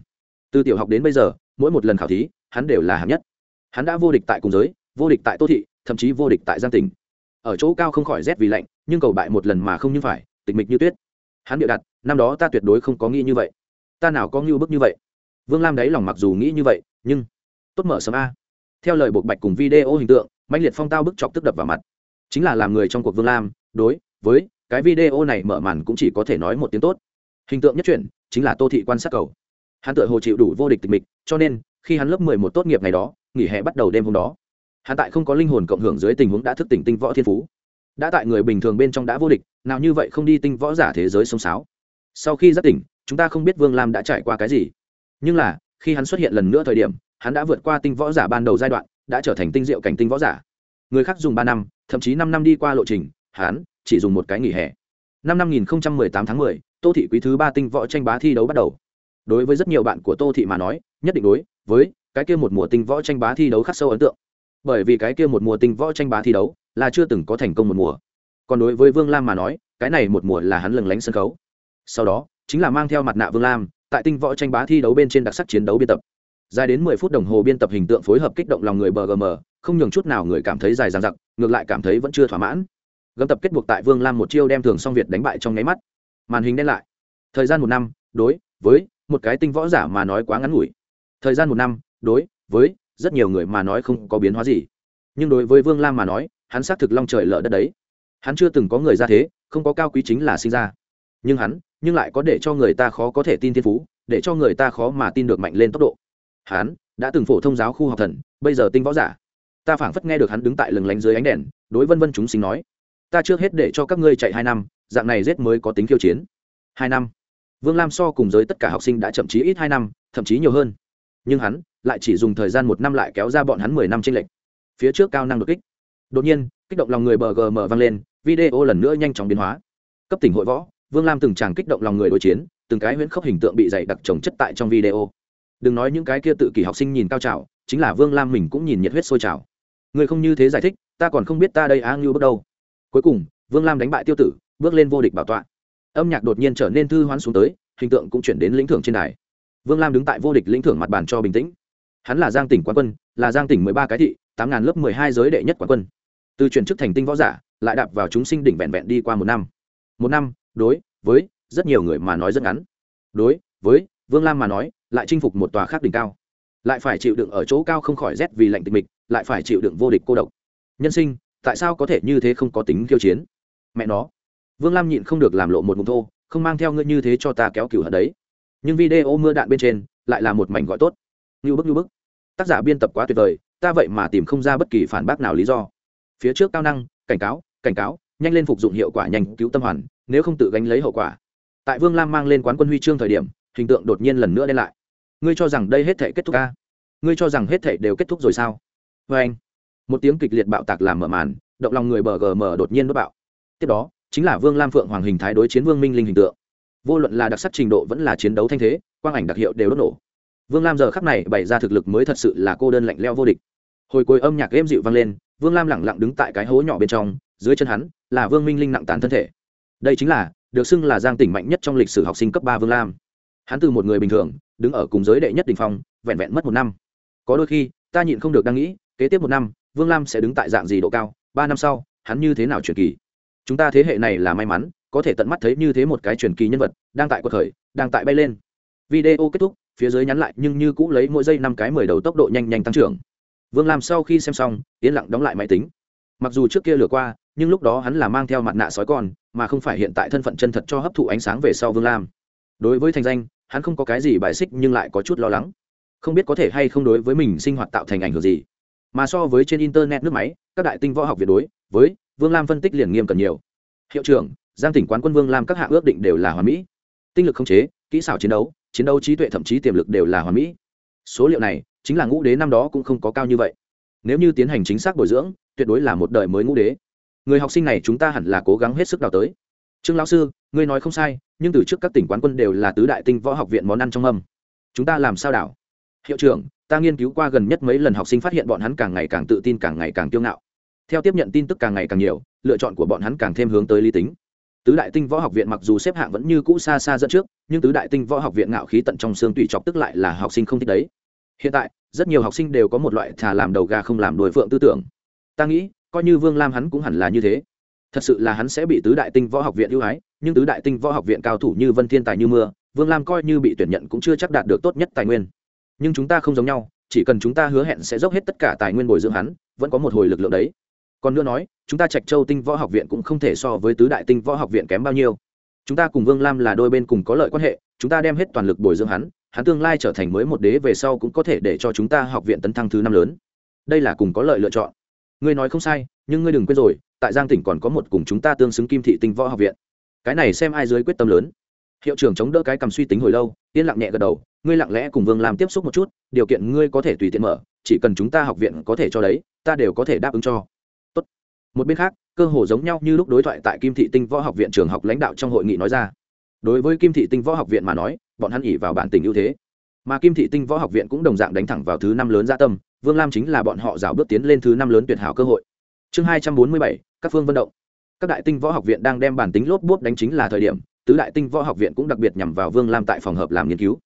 Từ tiểu học đến bây giờ, mỗi một lần khảo thí, hắn đều là hạng nhất. Hắn đã vô địch tại cùng giới, vô địch tại tô thị, thậm chí vô địch tại giang tỉnh. Ở chỗ cao không khỏi rét vì lạnh, nhưng cầu bại một lần mà không như phải, tịch mịch như tuyết. Hắn bịa đặt, năm đó ta tuyệt đối không có nghĩ như vậy. Ta nào có ngưu bức như vậy? Vương lam đáy lòng mặc dù nghĩ như vậy nhưng tốt mở sớm a. Theo lời buộc bạch cùng video hình tượng mạnh liệt phong tao bức chọc tức đập vào mặt. Chính là làm người trong cuộc vương lam, đối với cái video này mở màn cũng chỉ có thể nói một tiếng tốt. Hình tượng nhất chuyển chính là tô thị quan sát cầu. Hắn tự hồ chịu đủ vô địch tịch mịch, cho nên khi hắn lớp mười một tốt nghiệp ngày đó, nghỉ hè bắt đầu đêm hôm đó, hắn tại không có linh hồn cộng hưởng dưới tình huống đã thức tỉnh tinh võ thiên phú. Đã tại người bình thường bên trong đã vô địch, nào như vậy không đi tinh võ giả thế giới sông sáo. Sau khi giác tỉnh, chúng ta không biết vương lam đã trải qua cái gì. Nhưng là khi hắn xuất hiện lần nữa thời điểm, hắn đã vượt qua tinh võ giả ban đầu giai đoạn, đã trở thành tinh diệu cảnh tinh võ giả. Người khác dùng ba năm, thậm chí năm năm đi qua lộ trình, hắn chỉ dùng một cái nghỉ hè. Năm năm nghìn tám tháng mười, tô thị quý thứ ba tinh võ tranh bá thi đấu bắt đầu. Đối với rất nhiều bạn của tô thị mà nói, nhất định đối với cái kia một mùa tinh võ tranh bá thi đấu khắc sâu ấn tượng. Bởi vì cái kia một mùa tinh võ tranh bá thi đấu là chưa từng có thành công một mùa. Còn đối với vương lam mà nói, cái này một mùa là hắn lừng lánh sân khấu. Sau đó, chính là mang theo mặt nạ vương lam tại tinh võ tranh bá thi đấu bên trên đặc sắc chiến đấu biên tập. Dài đến mười phút đồng hồ biên tập hình tượng phối hợp kích động lòng người bgm không nhường chút nào người cảm thấy dài dằng dặc, ngược lại cảm thấy vẫn chưa thỏa mãn. Gấm tập kết buộc tại vương lam một chiêu đem thường song việt đánh bại trong nháy mắt. Màn hình đen lại. Thời gian một năm, đối với một cái tinh võ giả mà nói quá ngắn ngủi. Thời gian một năm, đối với rất nhiều người mà nói không có biến hóa gì. Nhưng đối với vương lam mà nói, hắn xác thực long trời lở đất đấy. Hắn chưa từng có người ra thế, không có cao quý chính là sinh ra. Nhưng hắn nhưng lại có để cho người ta khó có thể tin thiên phú, để cho người ta khó mà tin được mạnh lên tốc độ. Hắn đã từng phổ thông giáo khu học thần, bây giờ tinh võ giả. Ta phảng phất nghe được hắn đứng tại lừng lánh dưới ánh đèn, đối vân vân chúng sinh nói, ta trước hết để cho các ngươi chạy hai năm, dạng này rét mới có tính khiêu chiến. Hai năm. Vương lam so cùng giới tất cả học sinh đã chậm chí ít hai năm, thậm chí nhiều hơn. Nhưng hắn lại chỉ dùng thời gian một năm lại kéo ra bọn hắn mười năm tranh lệch. Phía trước cao năng đột kích. Đột nhiên, kích động lòng người bờ gm vang lên, video lần nữa nhanh chóng biến hóa. Cấp tỉnh hội võ vương lam từng tràng kích động lòng người đối chiến, từng cái huyễn khốc hình tượng bị dày đặc trồng chất tại trong video. Đừng nói những cái kia tự kỷ học sinh nhìn cao trào, chính là vương lam mình cũng nhìn nhiệt huyết sôi trào. Người không như thế giải thích, ta còn không biết ta đây á ngưu bước đâu. Cuối cùng, vương lam đánh bại tiêu tử, bước lên vô địch bảo tọa. Âm nhạc đột nhiên trở nên thư hoán xuống tới, hình tượng cũng chuyển đến lĩnh thưởng trên đài. Vương lam đứng tại vô địch lĩnh thưởng mặt bàn cho bình tĩnh. Hắn là giang tỉnh quán quân, là giang tỉnh mười ba cái thị, tám ngàn lớp mười hai giới đệ nhất quán quân. Từ chuyển chức thành tinh võ giả, lại đạp vào chúng sinh đỉnh vẹn vẹn đi qua một năm. Một năm đối với rất nhiều người mà nói rất ngắn. Đối với vương lam mà nói, lại chinh phục một tòa khác đỉnh cao. Lại phải chịu đựng ở chỗ cao không khỏi rét vì lạnh tịch mịch, lại phải chịu đựng vô địch cô độc. Nhân sinh, tại sao có thể như thế không có tính kiêu chiến? Mẹ nó. Vương lam nhịn không được làm lộ một mục thô, không mang theo ngươi như thế cho ta kéo cửu hận đấy. Nhưng video mưa đạn bên trên lại là một mảnh gọi tốt. Như bức như bức. Tác giả biên tập quá tuyệt vời, ta vậy mà tìm không ra bất kỳ phản bác nào lý do. Phía trước cao năng, cảnh cáo cảnh cáo, nhanh lên phục dụng hiệu quả nhanh cứu tâm hoàn nếu không tự gánh lấy hậu quả. Tại vương lam mang lên quán quân huy chương thời điểm, hình tượng đột nhiên lần nữa đen lại. Ngươi cho rằng đây hết thể kết thúc ca ngươi cho rằng hết thể đều kết thúc rồi sao? Vê anh, một tiếng kịch liệt bạo tạc làm mở màn, động lòng người bờ gm đột nhiên bất bạo. Tiếp đó, chính là vương lam phượng hoàng hình thái đối chiến vương minh linh hình tượng. Vô luận là đặc sắc trình độ vẫn là chiến đấu thanh thế, quang ảnh đặc hiệu đều đốt nổ. Vương lam giờ khắc này bày ra thực lực mới thật sự là cô đơn lạnh leo vô địch. Hồi cuối âm nhạc êm dịu vang lên, vương lam lẳng lặng đứng tại cái hố nhỏ bên trong, dưới chân hắn là vương minh linh nặng tán thân thể đây chính là, được xưng là giang tỉnh mạnh nhất trong lịch sử học sinh cấp ba vương lam. Hắn từ một người bình thường, đứng ở cùng giới đệ nhất đình phong, vẹn vẹn mất một năm. Có đôi khi, ta nhịn không được đang nghĩ, kế tiếp một năm, vương lam sẽ đứng tại dạng gì độ cao, ba năm sau, hắn như thế nào truyền kỳ? Chúng ta thế hệ này là may mắn, có thể tận mắt thấy như thế một cái truyền kỳ nhân vật, đang tại cuộc khởi, đang tại bay lên. Video kết thúc, phía dưới nhắn lại, nhưng như cũ lấy mỗi giây năm cái mười đầu tốc độ nhanh nhanh tăng trưởng. Vương lam sau khi xem xong, yên lặng đóng lại máy tính. Mặc dù trước kia lừa qua, nhưng lúc đó hắn là mang theo mặt nạ sói con mà không phải hiện tại thân phận chân thật cho hấp thụ ánh sáng về sau vương lam. Đối với thành danh, hắn không có cái gì bài xích nhưng lại có chút lo lắng. Không biết có thể hay không đối với mình sinh hoạt tạo thành ảnh hưởng gì. Mà so với trên internet nước máy, các đại tinh võ học việt đối với vương lam phân tích liền nghiêm cần nhiều. Hiệu trưởng, giang tỉnh quán quân vương lam các hạng ước định đều là hoàn mỹ. Tinh lực không chế, kỹ xảo chiến đấu chiến đấu trí tuệ thậm chí tiềm lực đều là hoàn mỹ. Số liệu này, chính là ngũ đế năm đó cũng không có cao như vậy. Nếu như tiến hành chính xác bồi dưỡng, tuyệt đối là một đời mới ngũ đế người học sinh này chúng ta hẳn là cố gắng hết sức đào tới. Trương lão sư, ngươi nói không sai, nhưng từ trước các tỉnh quán quân đều là tứ đại tinh võ học viện món ăn trong âm. Chúng ta làm sao đảo? Hiệu trưởng, ta nghiên cứu qua gần nhất mấy lần học sinh phát hiện bọn hắn càng ngày càng tự tin, càng ngày càng kiêu ngạo. Theo tiếp nhận tin tức càng ngày càng nhiều, lựa chọn của bọn hắn càng thêm hướng tới lý tính. Tứ đại tinh võ học viện mặc dù xếp hạng vẫn như cũ xa xa dẫn trước, nhưng tứ đại tinh võ học viện ngạo khí tận trong xương tùy chọc tức lại là học sinh không thích đấy. Hiện tại, rất nhiều học sinh đều có một loại thà làm đầu gà không làm đồi phượng tư tưởng. Ta nghĩ coi như vương lam hắn cũng hẳn là như thế. Thật sự là hắn sẽ bị tứ đại tinh võ học viện ưu ái, nhưng tứ đại tinh võ học viện cao thủ như vân thiên tài như mưa, vương lam coi như bị tuyển nhận cũng chưa chắc đạt được tốt nhất tài nguyên. Nhưng chúng ta không giống nhau, chỉ cần chúng ta hứa hẹn sẽ dốc hết tất cả tài nguyên bồi dưỡng hắn, vẫn có một hồi lực lượng đấy. Còn nữa nói, chúng ta trạch châu tinh võ học viện cũng không thể so với tứ đại tinh võ học viện kém bao nhiêu. Chúng ta cùng vương lam là đôi bên cùng có lợi quan hệ, chúng ta đem hết toàn lực bồi dưỡng hắn hắn tương lai trở thành mới một đế về sau cũng có thể để cho chúng ta học viện tấn thăng thứ năm lớn. Đây là cùng có lợi lựa chọn ngươi nói không sai, nhưng ngươi đừng quên rồi, tại giang tỉnh còn có một cùng chúng ta tương xứng kim thị tinh võ học viện. Cái này xem ai dưới quyết tâm lớn. Hiệu trưởng chống đỡ cái cầm suy tính hồi lâu, yên lặng nhẹ gật đầu, ngươi lặng lẽ cùng vương làm tiếp xúc một chút, điều kiện ngươi có thể tùy tiện mở, chỉ cần chúng ta học viện có thể cho đấy, ta đều có thể đáp ứng cho. Tốt. một bên khác, cơ hồ giống nhau như lúc đối thoại tại kim thị tinh võ học viện trường học lãnh đạo trong hội nghị nói ra. Đối với kim thị tinh võ học viện mà nói, bọn hắn ỉ vào bản tình ưu thế. Mà kim thị tinh võ học viện cũng đồng dạng đánh thẳng vào thứ năm lớn gia tâm vương lam chính là bọn họ rào bước tiến lên thứ năm lớn tuyệt hảo cơ hội. Chương hai trăm bốn mươi bảy, các phương vận động. Các đại tinh võ học viện đang đem bản tính lốp bốp đánh chính là thời điểm, tứ đại tinh võ học viện cũng đặc biệt nhằm vào vương lam tại phòng hợp làm nghiên cứu.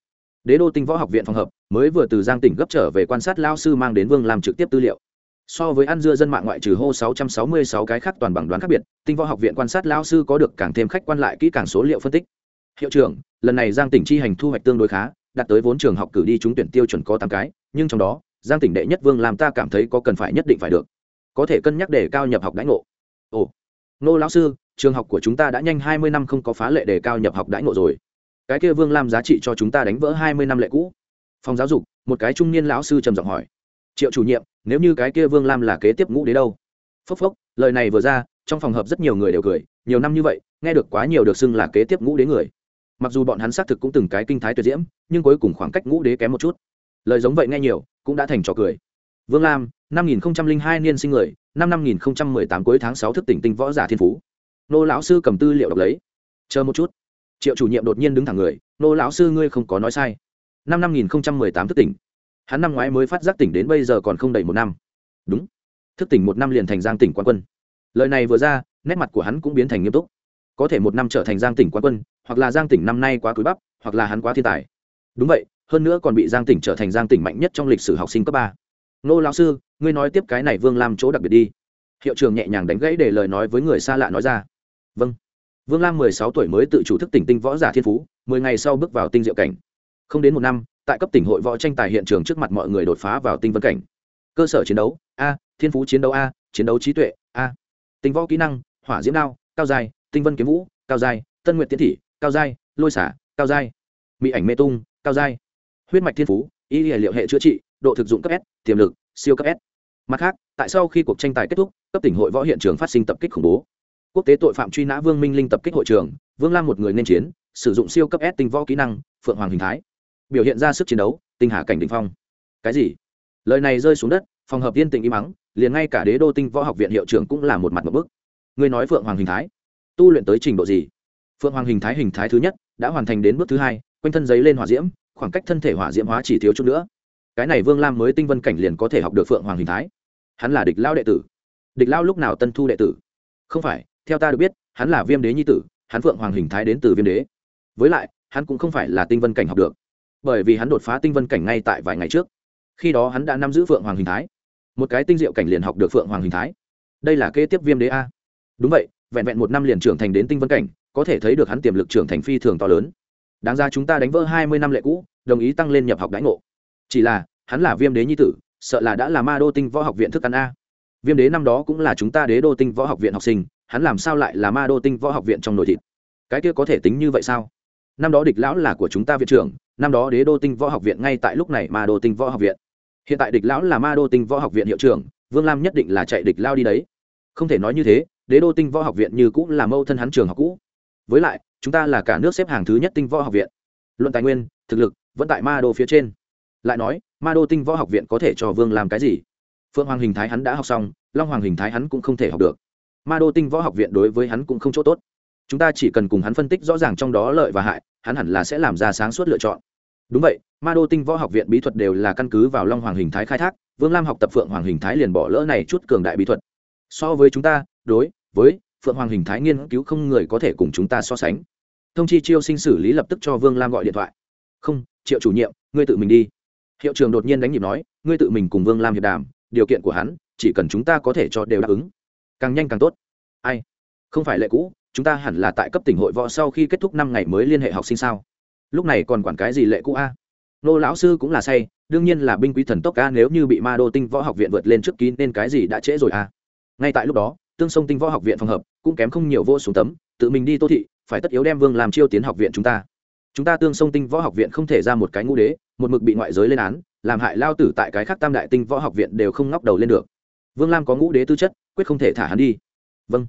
Đế đô tinh võ học viện phòng hợp mới vừa từ giang tỉnh gấp trở về quan sát lao sư mang đến vương Lam trực tiếp tư liệu. So với ăn dưa dân mạng ngoại trừ hô 666 cái khác toàn bằng đoán khác biệt, tinh võ học viện quan sát lao sư có được càng thêm khách quan lại kỹ càng số liệu phân tích. Hiệu trưởng, lần này giang tỉnh chi hành thu hoạch tương đối khá, đạt tới vốn trường học cử đi trúng tuyển tiêu chuẩn có tám cái, nhưng trong đó giang tỉnh đệ nhất vương làm ta cảm thấy có cần phải nhất định phải được. Có thể cân nhắc để cao nhập học đãi ngộ. Ồ. Nô lão sư, trường học của chúng ta đã nhanh hai mươi năm không có phá lệ đề cao nhập học đãi ngộ rồi. Cái kia vương làm giá trị cho chúng ta đánh vỡ hai mươi năm lệ cũ. Phòng giáo dục, một cái trung niên lão sư trầm giọng hỏi. Triệu chủ nhiệm, nếu như cái kia vương lam là kế tiếp ngũ đế đâu? Phốc phốc, lời này vừa ra, trong phòng hợp rất nhiều người đều cười. Nhiều năm như vậy, nghe được quá nhiều được xưng là kế tiếp ngũ đế người. Mặc dù bọn hắn xác thực cũng từng cái kinh thái tuyệt diễm, nhưng cuối cùng khoảng cách ngũ đế kém một chút lời giống vậy nghe nhiều, cũng đã thành trò cười. Vương lam, năm nghìn hai niên sinh người, năm năm nghìn tám cuối tháng sáu thức tỉnh tinh võ giả thiên phú. Nô lão sư cầm tư liệu đọc lấy. Chờ một chút. Triệu chủ nhiệm đột nhiên đứng thẳng người, nô lão sư ngươi không có nói sai. Năm năm nghìn tám thức tỉnh. Hắn năm ngoái mới phát giác tỉnh đến bây giờ còn không đầy một năm. Đúng. Thức tỉnh một năm liền thành giang tỉnh quan quân. Lời này vừa ra, nét mặt của hắn cũng biến thành nghiêm túc. Có thể một năm trở thành giang tỉnh quan quân, hoặc là giang tỉnh năm nay quá cúi bắp, hoặc là hắn quá thiên tài. Đúng vậy hơn nữa còn bị giang tỉnh trở thành giang tỉnh mạnh nhất trong lịch sử học sinh cấp ba. Nô lão sư, ngươi nói tiếp cái này vương lam chỗ đặc biệt đi. Hiệu trường nhẹ nhàng đánh gãy để lời nói với người xa lạ nói ra. Vâng. Vương lam mười sáu tuổi mới tự chủ thức tỉnh tinh võ giả thiên phú, mười ngày sau bước vào tinh diệu cảnh. Không đến một năm, tại cấp tỉnh hội võ tranh tài hiện trường trước mặt mọi người đột phá vào tinh vân cảnh. Cơ sở chiến đấu, a, thiên phú chiến đấu a, chiến đấu trí tuệ, a. Tinh võ kỹ năng, hỏa diễm đao, cao dài, tinh vân kiếm vũ, cao dài, tân nguyện tiến thị, cao dài, lôi xả, cao dài. Mỹ ảnh mê tung, cao dài huyết mạch thiên phú, y liệu hệ chữa trị, độ thực dụng cấp s, tiềm lực, siêu cấp s. Mặt khác, tại sau khi cuộc tranh tài kết thúc, cấp tỉnh hội võ hiện trường phát sinh tập kích khủng bố. Quốc tế tội phạm truy nã vương minh linh tập kích hội trường, vương lam một người nên chiến, sử dụng siêu cấp s tinh võ kỹ năng, phượng hoàng hình thái. Biểu hiện ra sức chiến đấu, tinh hà cảnh định phong. Cái gì? Lời này rơi xuống đất, phòng hợp yên tình im mắng liền ngay cả đế đô tinh võ học viện hiệu trưởng cũng là một mặt một bức. Ngươi nói phượng hoàng hình thái, tu luyện tới trình độ gì? Phượng hoàng hình thái hình thái thứ nhất, đã hoàn thành đến bước thứ hai, quanh thân giấy lên hỏa diễm khoảng cách thân thể hỏa diễm hóa chỉ thiếu chút nữa. Cái này vương lam mới tinh vân cảnh liền có thể học được phượng hoàng hình thái. Hắn là địch lao đệ tử. Địch lao lúc nào tân thu đệ tử? Không phải, theo ta được biết, hắn là viêm đế nhi tử, hắn phượng hoàng hình thái đến từ viêm đế. Với lại, hắn cũng không phải là tinh vân cảnh học được. Bởi vì hắn đột phá tinh vân cảnh ngay tại vài ngày trước. Khi đó hắn đã nắm giữ phượng hoàng hình thái. Một cái tinh diệu cảnh liền học được phượng hoàng hình thái. Đây là kế tiếp viêm đế a. Đúng vậy, vẹn vẹn một năm liền trưởng thành đến tinh vân cảnh, có thể thấy được hắn tiềm lực trưởng thành phi thường to lớn. Đáng ra chúng ta đánh vỡ hai mươi năm lệ cũ đồng ý tăng lên nhập học đãi ngộ. Chỉ là, hắn là viêm đế nhi tử, sợ là đã là ma đô tinh võ học viện thức ăn a. Viêm đế năm đó cũng là chúng ta đế đô tinh võ học viện học sinh, hắn làm sao lại là ma đô tinh võ học viện trong nội thịt? Cái kia có thể tính như vậy sao? Năm đó địch lão là của chúng ta viện trưởng, năm đó đế đô tinh võ học viện ngay tại lúc này ma đô tinh võ học viện. Hiện tại địch lão là ma đô tinh võ học viện hiệu trưởng, vương lam nhất định là chạy địch lao đi đấy. Không thể nói như thế, đế đô tinh võ học viện như cũng là mâu thân hắn trường học cũ. Với lại, chúng ta là cả nước xếp hàng thứ nhất tinh võ học viện. Luận tài nguyên, thực lực vẫn tại ma đô phía trên. Lại nói, ma đô tinh võ học viện có thể cho vương làm cái gì? Phượng hoàng hình thái hắn đã học xong, long hoàng hình thái hắn cũng không thể học được. Ma đô tinh võ học viện đối với hắn cũng không chỗ tốt. Chúng ta chỉ cần cùng hắn phân tích rõ ràng trong đó lợi và hại, hắn hẳn là sẽ làm ra sáng suốt lựa chọn. Đúng vậy, ma đô tinh võ học viện bí thuật đều là căn cứ vào long hoàng hình thái khai thác, vương lam học tập phượng hoàng hình thái liền bỏ lỡ này chút cường đại bí thuật. So với chúng ta, đối với phượng hoàng hình thái nghiên cứu không người có thể cùng chúng ta so sánh. Thông chi chiêu sinh xử lý lập tức cho vương lam gọi điện thoại. Không triệu chủ nhiệm, ngươi tự mình đi. Hiệu trường đột nhiên đánh nhịp nói, ngươi tự mình cùng vương lam hiệp đàm, điều kiện của hắn, chỉ cần chúng ta có thể cho đều đáp ứng. Càng nhanh càng tốt. Ai? Không phải lệ cũ, chúng ta hẳn là tại cấp tỉnh hội võ sau khi kết thúc năm ngày mới liên hệ học sinh sao? Lúc này còn quản cái gì lệ cũ a? Nô lão sư cũng là say, đương nhiên là binh quý thần tốc a, nếu như bị ma đô tinh võ học viện vượt lên trước kín nên cái gì đã trễ rồi a? Ngay tại lúc đó, tương sông tinh võ học viện phòng hợp cũng kém không nhiều vô xuống tấm, tự mình đi tô thị, phải tất yếu đem vương làm chiêu tiến học viện chúng ta chúng ta tương sông tinh võ học viện không thể ra một cái ngũ đế, một mực bị ngoại giới lên án, làm hại lao tử tại cái khác tam đại tinh võ học viện đều không ngóc đầu lên được. Vương lam có ngũ đế tư chất, quyết không thể thả hắn đi. Vâng.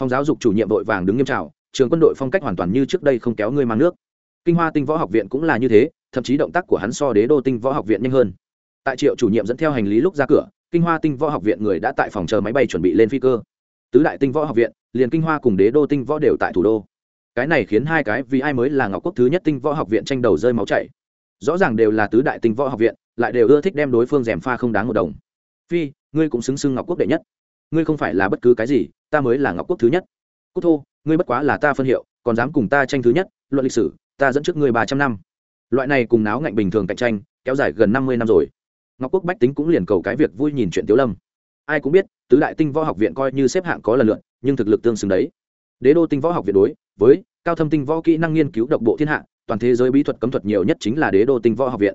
Phòng giáo dục chủ nhiệm vội vàng đứng nghiêm trào, trường quân đội phong cách hoàn toàn như trước đây không kéo ngươi mang nước. Kinh hoa tinh võ học viện cũng là như thế, thậm chí động tác của hắn so đế đô tinh võ học viện nhanh hơn. Tại triệu chủ nhiệm dẫn theo hành lý lúc ra cửa, kinh hoa tinh võ học viện người đã tại phòng chờ máy bay chuẩn bị lên phi cơ. Tứ đại tinh võ học viện, liền kinh hoa cùng đế đô tinh võ đều tại thủ đô cái này khiến hai cái vì ai mới là ngọc quốc thứ nhất tinh võ học viện tranh đầu rơi máu chảy. Rõ ràng đều là tứ đại tinh võ học viện, lại đều ưa thích đem đối phương gièm pha không đáng một đồng. Phi, ngươi cũng xứng xưng ngọc quốc đệ nhất. Ngươi không phải là bất cứ cái gì, ta mới là ngọc quốc thứ nhất. Cúc thô, ngươi bất quá là ta phân hiệu, còn dám cùng ta tranh thứ nhất, luận lịch sử, ta dẫn trước ngươi ba trăm năm. Loại này cùng náo ngạnh bình thường cạnh tranh, kéo dài gần năm mươi năm rồi. Ngọc quốc bách tính cũng liền cầu cái việc vui nhìn chuyện tiếu lâm. Ai cũng biết, tứ đại tinh võ học viện coi như xếp hạng có lần lượn nhưng thực lực tương xứng đấy đế đô tinh võ học viện đối với cao thâm tinh võ kỹ năng nghiên cứu độc bộ thiên hạ toàn thế giới bí thuật cấm thuật nhiều nhất chính là đế đô tinh võ học viện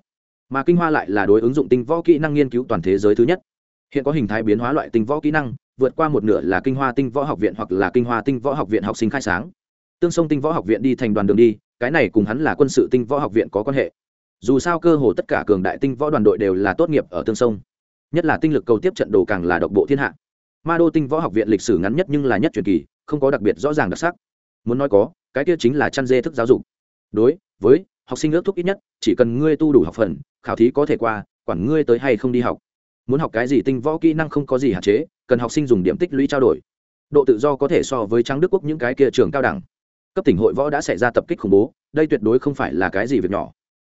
mà kinh hoa lại là đối ứng dụng tinh võ kỹ năng nghiên cứu toàn thế giới thứ nhất hiện có hình thái biến hóa loại tinh võ kỹ năng vượt qua một nửa là kinh hoa tinh võ học viện hoặc là kinh hoa tinh võ học viện học sinh khai sáng tương sông tinh võ học viện đi thành đoàn đường đi cái này cùng hắn là quân sự tinh võ học viện có quan hệ dù sao cơ hồ tất cả cường đại tinh võ đoàn đội đều là tốt nghiệp ở tương sông nhất là tinh lực cầu tiếp trận đồ càng là độc bộ thiên hạ ma đô tinh võ học viện lịch sử ngắn nhất nhưng là nhất truyền kỳ không có đặc biệt rõ ràng đặc sắc. Muốn nói có, cái kia chính là chăn dê thức giáo dục. Đối với học sinh ước thúc ít nhất, chỉ cần ngươi tu đủ học phần, khảo thí có thể qua, quản ngươi tới hay không đi học. Muốn học cái gì tinh võ kỹ năng không có gì hạn chế, cần học sinh dùng điểm tích lũy trao đổi. Độ tự do có thể so với trắng đức quốc những cái kia trường cao đẳng. Cấp tỉnh hội võ đã xảy ra tập kích khủng bố, đây tuyệt đối không phải là cái gì việc nhỏ.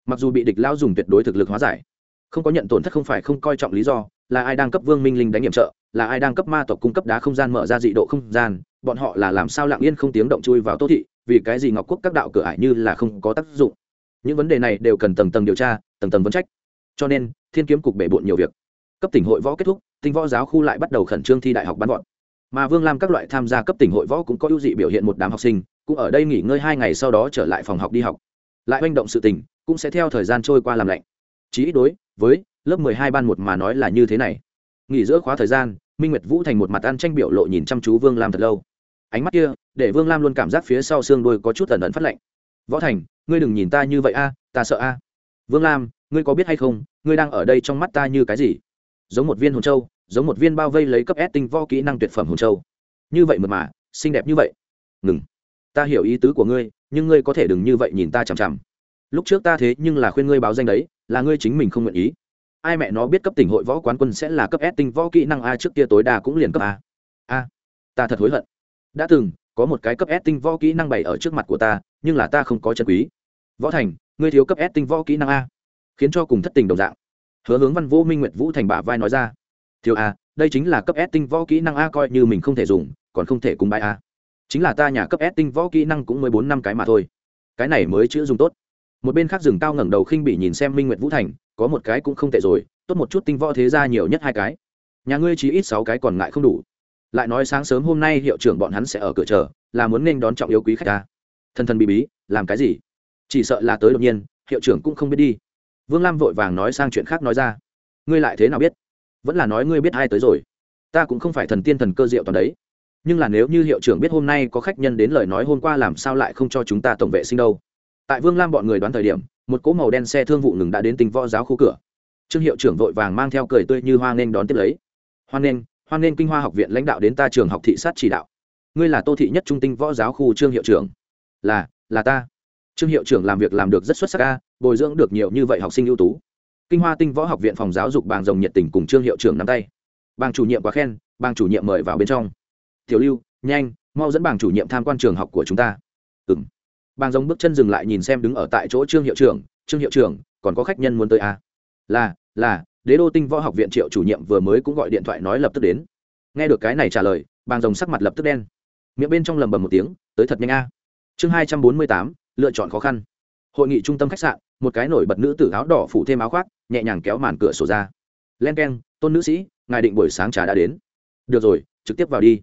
Mặc dù bị địch lao dùng tuyệt đối thực lực hóa giải, không có nhận tổn thất không phải không coi trọng lý do, là ai đang cấp vương minh linh đánh nhiệm trợ là ai đang cấp ma tộc cung cấp đá không gian mở ra dị độ không gian, bọn họ là làm sao lặng yên không tiếng động chui vào tô thị, vì cái gì ngọc quốc các đạo cửa ải như là không có tác dụng? Những vấn đề này đều cần tầng tầng điều tra, tầng tầng vấn trách. Cho nên, thiên kiếm cục bể bộn nhiều việc. Cấp tỉnh hội võ kết thúc, tinh võ giáo khu lại bắt đầu khẩn trương thi đại học bắn gọn. Mà vương lam các loại tham gia cấp tỉnh hội võ cũng có ưu dị biểu hiện một đám học sinh, cũng ở đây nghỉ ngơi hai ngày sau đó trở lại phòng học đi học. Lại manh động sự tình, cũng sẽ theo thời gian trôi qua làm lạnh. Chí ít đối với lớp mười hai ban một mà nói là như thế này. Nghỉ giữa khóa thời gian minh nguyệt vũ thành một mặt ăn tranh biểu lộ nhìn chăm chú vương lam thật lâu ánh mắt kia để vương lam luôn cảm giác phía sau xương đôi có chút ẩn ẩn phát lạnh võ thành ngươi đừng nhìn ta như vậy a ta sợ a vương lam ngươi có biết hay không ngươi đang ở đây trong mắt ta như cái gì giống một viên hồn châu giống một viên bao vây lấy cấp s tinh vo kỹ năng tuyệt phẩm hồn châu như vậy mật mà xinh đẹp như vậy ngừng ta hiểu ý tứ của ngươi nhưng ngươi có thể đừng như vậy nhìn ta chằm chằm lúc trước ta thế nhưng là khuyên ngươi báo danh đấy là ngươi chính mình không nguyện ý ai mẹ nó biết cấp tỉnh hội võ quán quân sẽ là cấp s tinh võ kỹ năng a trước kia tối đa cũng liền cấp a. A, ta thật hối hận. Đã từng, có một cái cấp s tinh võ kỹ năng bày ở trước mặt của ta, nhưng là ta không có chân quý. Võ thành, ngươi thiếu cấp s tinh võ kỹ năng a. Khiến cho cùng thất tình đồng dạng. Hứa hướng văn vũ minh nguyệt vũ thành bả vai nói ra. Thiếu a, đây chính là cấp s tinh võ kỹ năng a coi như mình không thể dùng, còn không thể cùng bài a. Chính là ta nhà cấp s tinh võ kỹ năng cũng mới bốn năm cái mà thôi. Cái này mới chữ dùng tốt một bên khác rừng cao ngẩng đầu khinh bị nhìn xem minh nguyệt vũ thành, có một cái cũng không tệ rồi, tốt một chút tinh võ thế ra nhiều nhất hai cái. Nhà ngươi chỉ ít sáu cái còn ngại không đủ. Lại nói sáng sớm hôm nay hiệu trưởng bọn hắn sẽ ở cửa chờ, là muốn nên đón trọng yếu quý khách ta. Thân thân bí bí, làm cái gì? Chỉ sợ là tới đột nhiên, hiệu trưởng cũng không biết đi. Vương lam vội vàng nói sang chuyện khác nói ra. Ngươi lại thế nào biết? Vẫn là nói ngươi biết ai tới rồi. Ta cũng không phải thần tiên thần cơ diệu toàn đấy. Nhưng là nếu như hiệu trưởng biết hôm nay có khách nhân đến lời nói hôm qua làm sao lại không cho chúng ta tổng vệ sinh đâu? Tại vương lam bọn người đoán thời điểm, một cỗ màu đen xe thương vụ ngừng đã đến tình võ giáo khu cửa. Trương hiệu trưởng vội vàng mang theo cười tươi như hoa nghênh đón tiếp lấy. Hoan nghênh hoan nghênh kinh hoa học viện lãnh đạo đến ta trường học thị sát chỉ đạo. Ngươi là tô thị nhất trung tinh võ giáo khu trương hiệu trưởng. Là là ta. Trương hiệu trưởng làm việc làm được rất xuất sắc ca bồi dưỡng được nhiều như vậy học sinh ưu tú. Kinh hoa tinh võ học viện phòng giáo dục bàng rồng nhiệt tình cùng trương hiệu trưởng nắm tay. Bàng chủ nhiệm quá khen, bàng chủ nhiệm mời vào bên trong. Tiểu lưu, nhanh, mau dẫn bàng chủ nhiệm tham quan trường học của chúng ta. Ừng bàng giống bước chân dừng lại nhìn xem đứng ở tại chỗ trương hiệu trưởng, trương hiệu trưởng, còn có khách nhân muốn tới à? là là, đế đô tinh võ học viện triệu chủ nhiệm vừa mới cũng gọi điện thoại nói lập tức đến. Nghe được cái này trả lời, bàng rồng sắc mặt lập tức đen. Miệng bên trong lầm bầm một tiếng, tới thật nhanh a. Chương hai trăm bốn mươi tám, lựa chọn khó khăn. Hội nghị trung tâm khách sạn, một cái nổi bật nữ tử áo đỏ phủ thêm áo khoác, nhẹ nhàng kéo màn cửa sổ ra. Len k e n tôn nữ sĩ, ngài định buổi sáng trà đã đến. Được rồi, trực tiếp vào đi.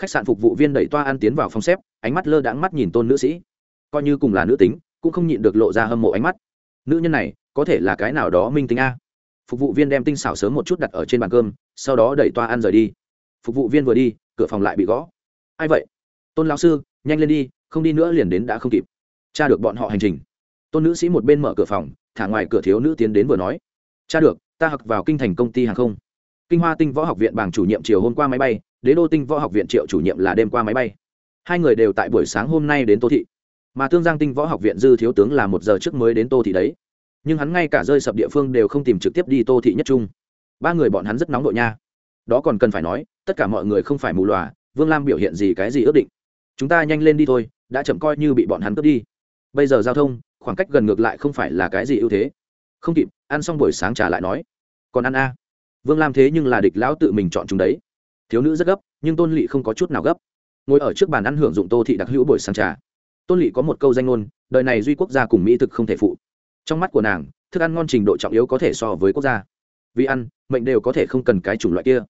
Khách sạn phục vụ viên đẩy toa ăn tiến vào phòng xếp, ánh mắt lơ đãng mắt nhìn tôn nữ sĩ coi như cùng là nữ tính, cũng không nhịn được lộ ra hâm mộ ánh mắt. Nữ nhân này, có thể là cái nào đó minh tính a. Phục vụ viên đem tinh xảo sớm một chút đặt ở trên bàn cơm, sau đó đẩy toa ăn rời đi. Phục vụ viên vừa đi, cửa phòng lại bị gõ. Ai vậy? Tôn lão sư, nhanh lên đi, không đi nữa liền đến đã không kịp. Cha được bọn họ hành trình. Tôn nữ sĩ một bên mở cửa phòng, thả ngoài cửa thiếu nữ tiến đến vừa nói. Cha được, ta học vào kinh thành công ty hàng không. Kinh hoa tinh võ học viện bảng chủ nhiệm chiều hôm qua máy bay, đế đô tinh võ học viện triệu chủ nhiệm là đêm qua máy bay. Hai người đều tại buổi sáng hôm nay đến tô thị mà tương giang tinh võ học viện dư thiếu tướng là một giờ trước mới đến tô thị đấy. Nhưng hắn ngay cả rơi sập địa phương đều không tìm trực tiếp đi tô thị nhất trung. Ba người bọn hắn rất nóng đội nha. Đó còn cần phải nói, tất cả mọi người không phải mù lòa, vương lam biểu hiện gì cái gì ước định? Chúng ta nhanh lên đi thôi, đã chậm coi như bị bọn hắn cướp đi. Bây giờ giao thông, khoảng cách gần ngược lại không phải là cái gì ưu thế. Không kịp, ăn xong buổi sáng trả lại nói. Còn ăn a? Vương lam thế nhưng là địch lão tự mình chọn chúng đấy. Thiếu nữ rất gấp, nhưng tôn lỵ không có chút nào gấp. Ngồi ở trước bàn ăn hưởng dụng tô thị đặc hữu buổi sáng trà tôn lỵ có một câu danh ngôn, đời này duy quốc gia cùng mỹ thực không thể phụ. Trong mắt của nàng, thức ăn ngon trình độ trọng yếu có thể so với quốc gia. Vì ăn, mệnh đều có thể không cần cái chủng loại kia.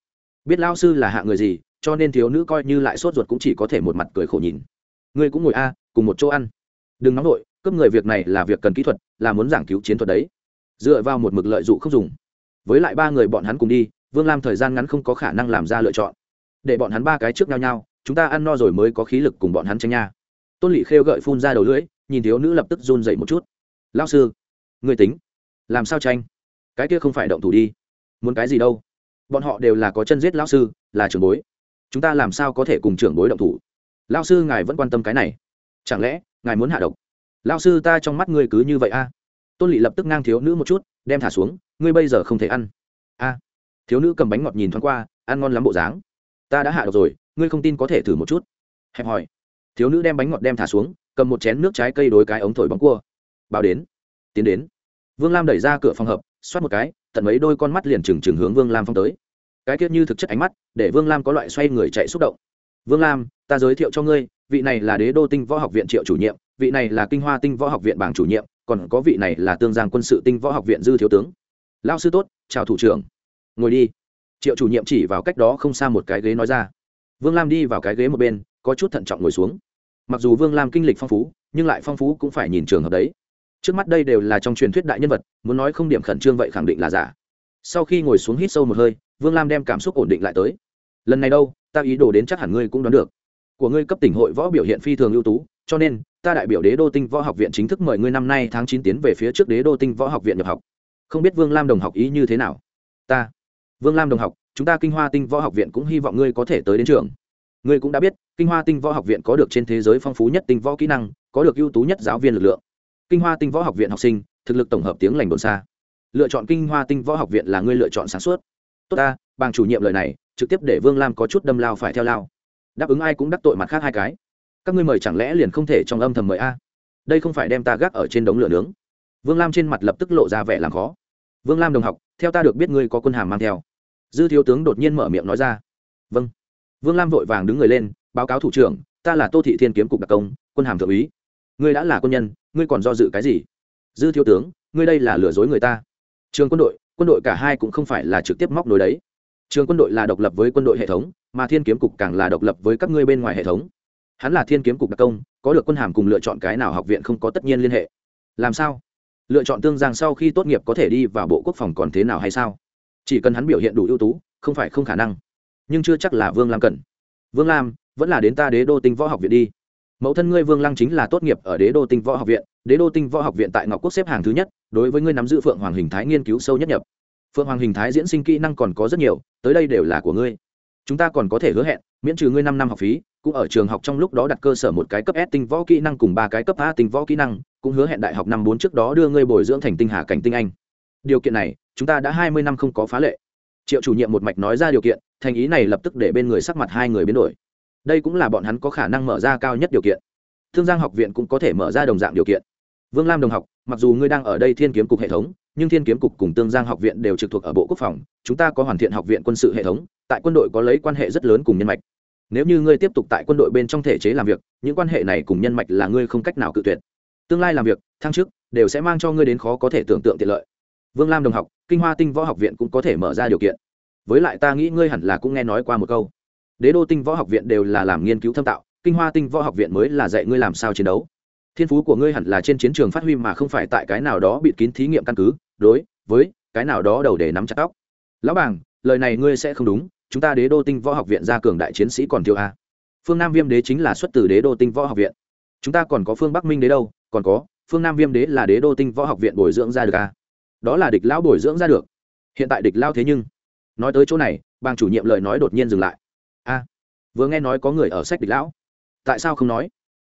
Biết lao sư là hạ người gì, cho nên thiếu nữ coi như lại sốt ruột cũng chỉ có thể một mặt cười khổ nhìn. Ngươi cũng ngồi a, cùng một chỗ ăn. Đừng nóng nổi cướp người việc này là việc cần kỹ thuật, là muốn giảng cứu chiến thuật đấy. Dựa vào một mực lợi dụng không dùng. Với lại ba người bọn hắn cùng đi, vương lam thời gian ngắn không có khả năng làm ra lựa chọn. Để bọn hắn ba cái trước nhau nhau, chúng ta ăn no rồi mới có khí lực cùng bọn hắn tranh nha tôn lỵ khêu gợi phun ra đầu lưỡi, nhìn thiếu nữ lập tức run dậy một chút. Lao sư, người tính, làm sao tranh? Cái kia không phải động thủ đi. Muốn cái gì đâu? Bọn họ đều là có chân giết lão sư, là trưởng bối. Chúng ta làm sao có thể cùng trưởng bối động thủ? Lao sư, ngài vẫn quan tâm cái này. Chẳng lẽ, ngài muốn hạ độc? Lao sư, ta trong mắt ngươi cứ như vậy a. Tôn lỵ lập tức ngang thiếu nữ một chút, đem thả xuống, ngươi bây giờ không thể ăn. A. Thiếu nữ cầm bánh ngọt nhìn thoáng qua, ăn ngon lắm bộ dáng. Ta đã hạ độc rồi, ngươi không tin có thể thử một chút. Hẹp hỏi thiếu nữ đem bánh ngọt đem thả xuống, cầm một chén nước trái cây đối cái ống thổi bóng cua. Báo đến. Tiến đến. Vương lam đẩy ra cửa phòng hợp, xoát một cái, tận mấy đôi con mắt liền trừng trừng hướng vương lam phong tới. Cái tiết như thực chất ánh mắt, để vương lam có loại xoay người chạy xúc động. Vương lam, ta giới thiệu cho ngươi, vị này là đế đô tinh võ học viện triệu chủ nhiệm, vị này là kinh hoa tinh võ học viện bảng chủ nhiệm, còn có vị này là tương giang quân sự tinh võ học viện dư thiếu tướng. Lao sư tốt, chào thủ trưởng. Ngồi đi. Triệu chủ nhiệm chỉ vào cách đó không xa một cái ghế nói ra. Vương lam đi vào cái ghế một bên có chút thận trọng ngồi xuống. Mặc dù vương lam kinh lịch phong phú, nhưng lại phong phú cũng phải nhìn trường hợp đấy. Trước mắt đây đều là trong truyền thuyết đại nhân vật, muốn nói không điểm khẩn trương vậy khẳng định là giả. Sau khi ngồi xuống hít sâu một hơi, vương lam đem cảm xúc ổn định lại tới. Lần này đâu, ta ý đồ đến chắc hẳn ngươi cũng đoán được. Của ngươi cấp tỉnh hội võ biểu hiện phi thường ưu tú, cho nên, ta đại biểu đế đô tinh võ học viện chính thức mời ngươi năm nay tháng chín tiến về phía trước đế đô tinh võ học viện nhập học. Không biết vương lam đồng học ý như thế nào? Ta. Vương lam đồng học, chúng ta kinh hoa tinh võ học viện cũng hy vọng ngươi có thể tới đến trường ngươi cũng đã biết, kinh hoa tinh võ học viện có được trên thế giới phong phú nhất tinh võ kỹ năng, có được ưu tú nhất giáo viên lực lượng. Kinh hoa tinh võ học viện học sinh, thực lực tổng hợp tiếng lành đồn xa. Lựa chọn kinh hoa tinh võ học viện là ngươi lựa chọn sáng suốt. Tốt ta, bàng chủ nhiệm lời này, trực tiếp để vương lam có chút đâm lao phải theo lao. Đáp ứng ai cũng đắc tội mặt khác hai cái. Các ngươi mời chẳng lẽ liền không thể trong âm thầm mời a? Đây không phải đem ta gác ở trên đống lửa nướng. Vương lam trên mặt lập tức lộ ra vẻ làm khó. Vương lam đồng học, theo ta được biết ngươi có quân hàm mang theo. Dư thiếu tướng đột nhiên mở miệng nói ra. Vâng vương lam vội vàng đứng người lên, báo cáo thủ trưởng, ta là tô thị thiên kiếm cục đặc công, quân hàm thượng úy. Ngươi đã là quân nhân, ngươi còn do dự cái gì? Dư thiếu tướng, ngươi đây là lừa dối người ta. Trường quân đội quân đội cả hai cũng không phải là trực tiếp móc nối đấy. Trường quân đội là độc lập với quân đội hệ thống, mà thiên kiếm cục càng là độc lập với các ngươi bên ngoài hệ thống. Hắn là thiên kiếm cục đặc công, có được quân hàm cùng lựa chọn cái nào học viện không có tất nhiên liên hệ. Làm sao? Lựa chọn tương giang sau khi tốt nghiệp có thể đi vào bộ quốc phòng còn thế nào hay sao? Chỉ cần hắn biểu hiện đủ ưu tú, không phải không khả năng nhưng chưa chắc là vương lam cần. Vương lam vẫn là đến ta đế đô tinh võ học viện đi. Mẫu thân ngươi vương lăng chính là tốt nghiệp ở đế đô tinh võ học viện. Đế đô tinh võ học viện tại ngọc quốc xếp hàng thứ nhất đối với ngươi nắm giữ phượng hoàng hình thái nghiên cứu sâu nhất nhập. Phượng hoàng hình thái diễn sinh kỹ năng còn có rất nhiều tới đây đều là của ngươi. Chúng ta còn có thể hứa hẹn miễn trừ ngươi năm năm học phí cũng ở trường học trong lúc đó đặt cơ sở một cái cấp S tinh võ kỹ năng cùng ba cái cấp A tinh võ kỹ năng, cũng hứa hẹn đại học năm bốn trước đó đưa ngươi bồi dưỡng thành tinh hà cảnh tinh anh. Điều kiện này, chúng ta đã hai mươi năm không có phá lệ. Triệu chủ nhiệm một mạch nói ra điều kiện, thành ý này lập tức để bên người sắc mặt hai người biến đổi. Đây cũng là bọn hắn có khả năng mở ra cao nhất điều kiện. Thương Giang học viện cũng có thể mở ra đồng dạng điều kiện. Vương Lam đồng học, mặc dù ngươi đang ở đây Thiên Kiếm cục hệ thống, nhưng Thiên Kiếm cục cùng Tương Giang học viện đều trực thuộc ở Bộ Quốc phòng, chúng ta có hoàn thiện học viện quân sự hệ thống, tại quân đội có lấy quan hệ rất lớn cùng nhân mạch nếu như ngươi tiếp tục tại quân đội bên trong thể chế làm việc những quan hệ này cùng nhân mạch là ngươi không cách nào cự tuyệt tương lai làm việc thăng chức đều sẽ mang cho ngươi đến khó có thể tưởng tượng tiện lợi vương lam đồng học kinh hoa tinh võ học viện cũng có thể mở ra điều kiện. Với lại ta nghĩ ngươi hẳn là cũng nghe nói qua một câu. Đế đô tinh võ học viện đều là làm nghiên cứu thâm tạo, kinh hoa tinh võ học viện mới là dạy ngươi làm sao chiến đấu. Thiên phú của ngươi hẳn là trên chiến trường phát huy mà không phải tại cái nào đó bịt kín thí nghiệm căn cứ, đối với cái nào đó đầu để nắm chặt tóc lão bảng lời này ngươi sẽ không đúng, chúng ta đế đô tinh võ học viện ra cường đại chiến sĩ còn thiếu a. Phương nam viêm đế chính là xuất từ đế đô tinh võ học viện. Chúng ta còn có phương bắc minh đế đâu, còn có, phương nam viêm đế là đế đô tinh võ học viện bồi dưỡng ra được a đó là địch lão bồi dưỡng ra được. Hiện tại địch lao thế nhưng, nói tới chỗ này, bang chủ nhiệm lời nói đột nhiên dừng lại. A, vừa nghe nói có người ở sách địch lão. Tại sao không nói?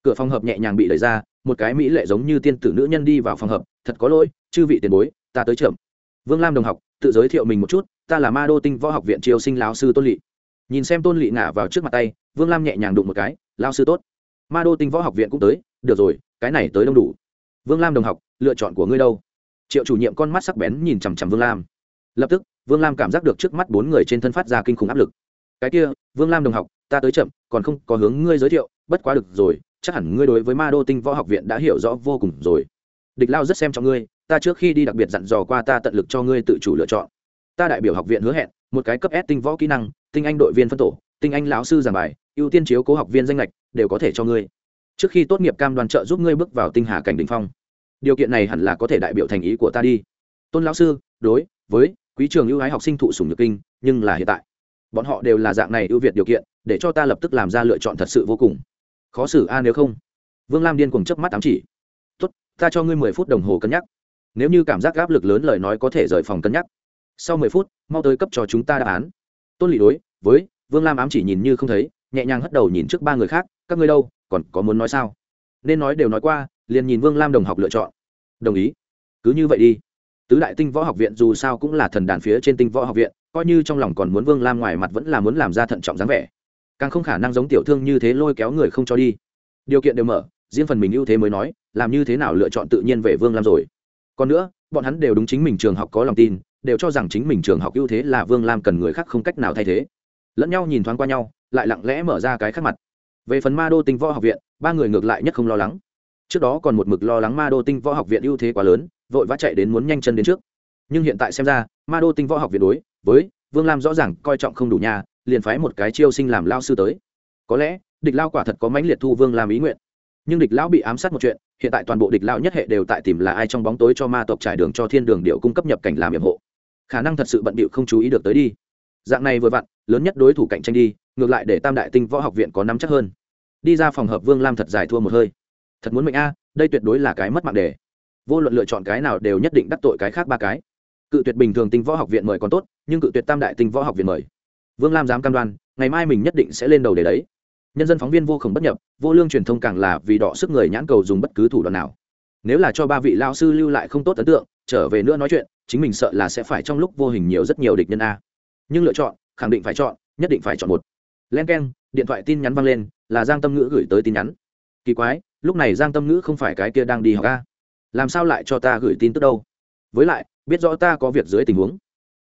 Cửa phòng hợp nhẹ nhàng bị đẩy ra, một cái mỹ lệ giống như tiên tử nữ nhân đi vào phòng hợp, thật có lỗi, chư vị tiền bối, ta tới trưởng vương lam đồng học, tự giới thiệu mình một chút, ta là ma đô tinh võ học viện triều sinh lão sư tôn lỵ nhìn xem tôn lỵ ngả vào trước mặt tay, vương lam nhẹ nhàng đụng một cái lao sư tốt. Ma đô tinh võ học viện cũng tới, được rồi, cái này tới đông đủ. Vương lam đồng học, lựa chọn của ngươi đâu? Triệu chủ nhiệm con mắt sắc bén nhìn chằm chằm vương lam. Lập tức, vương lam cảm giác được trước mắt bốn người trên thân phát ra kinh khủng áp lực. Cái kia, vương lam đồng học, ta tới chậm, còn không có hướng ngươi giới thiệu, bất quá được rồi, chắc hẳn ngươi đối với ma đô tinh võ học viện đã hiểu rõ vô cùng rồi. Địch lao rất xem trọng ngươi, ta trước khi đi đặc biệt dặn dò qua ta tận lực cho ngươi tự chủ lựa chọn. Ta đại biểu học viện hứa hẹn, một cái cấp s tinh võ kỹ năng, tinh anh đội viên phân tổ, tinh anh lão sư giảng bài, ưu tiên chiếu cố học viên danh lệch, đều có thể cho ngươi. Trước khi tốt nghiệp cam đoàn trợ giúp ngươi bước vào tinh hà cảnh đ ỉ n h phong điều kiện này hẳn là có thể đại biểu thành ý của ta đi. Tôn lão sư, đối với quý trường ưu ái học sinh thụ sùng nhược kinh, nhưng là hiện tại, bọn họ đều là dạng này ưu việt điều kiện, để cho ta lập tức làm ra lựa chọn thật sự vô cùng. Khó xử a nếu không. Vương lam điên cùng chớp mắt ám chỉ. Tốt, ta cho ngươi mười phút đồng hồ cân nhắc. Nếu như cảm giác áp lực lớn lời nói có thể rời phòng cân nhắc. Sau mười phút, mau tới cấp cho chúng ta đáp án. Tôn lị đối với vương lam ám chỉ nhìn như không thấy, nhẹ nhàng hất đầu nhìn trước ba người khác. Các ngươi đâu, còn có muốn nói sao? Nên nói đều nói qua liền nhìn vương lam đồng học lựa chọn. Đồng ý. Cứ như vậy đi. Tứ đại tinh võ học viện dù sao cũng là thần đàn phía trên tinh võ học viện, coi như trong lòng còn muốn vương lam ngoài mặt vẫn là muốn làm ra thận trọng dáng vẻ. Càng không khả năng giống tiểu thương như thế lôi kéo người không cho đi. Điều kiện đều mở, riêng phần mình ưu thế mới nói, làm như thế nào lựa chọn tự nhiên về vương lam rồi. Còn nữa, bọn hắn đều đúng chính mình trường học có lòng tin, đều cho rằng chính mình trường học ưu thế là vương lam cần người khác không cách nào thay thế. Lẫn nhau nhìn thoáng qua nhau, lại lặng lẽ mở ra cái khác mặt. Về phần ma đô tinh võ học viện, ba người ngược lại nhất không lo lắng trước đó còn một mực lo lắng ma đô tinh võ học viện ưu thế quá lớn, vội vã chạy đến muốn nhanh chân đến trước. Nhưng hiện tại xem ra, ma đô tinh võ học viện đối với vương lam rõ ràng coi trọng không đủ nhà liền phái một cái chiêu sinh làm lao sư tới. Có lẽ, địch lao quả thật có mãnh liệt thu vương làm ý nguyện. Nhưng địch lão bị ám sát một chuyện, hiện tại toàn bộ địch lão nhất hệ đều tại tìm là ai trong bóng tối cho ma tộc trải đường cho thiên đường điệu cung cấp nhập cảnh làm nhiệm hộ khả năng thật sự bận bịu không chú ý được tới đi. Dạng này vừa vặn, lớn nhất đối thủ cạnh tranh đi, ngược lại để tam đại tinh võ học viện có nắm chắc hơn. Đi ra phòng hợp vương lam thật giải thua một hơi thật muốn mệnh a, đây tuyệt đối là cái mất mạng đề. Vô luận lựa chọn cái nào đều nhất định đắc tội cái khác ba cái. Cự tuyệt bình thường tinh võ học viện mời còn tốt, nhưng cự tuyệt tam đại tinh võ học viện mời. Vương lam dám cam đoan, ngày mai mình nhất định sẽ lên đầu để đấy. Nhân dân phóng viên vô khổng bất nhập, vô lương truyền thông càng là vì đọ sức người nhãn cầu dùng bất cứ thủ đoạn nào. Nếu là cho ba vị lao sư lưu lại không tốt ấn tượng, trở về nữa nói chuyện, chính mình sợ là sẽ phải trong lúc vô hình nhiều rất nhiều địch nhân a. Nhưng lựa chọn, khẳng định phải chọn, nhất định phải chọn một. Len k e n điện thoại tin nhắn vang lên, là giang tâm ngữ gửi tới tin nhắn. Kỳ quái lúc này giang tâm ngữ không phải cái kia đang đi học a. Làm sao lại cho ta gửi tin tức đâu? Với lại, biết rõ ta có việc dưới tình huống.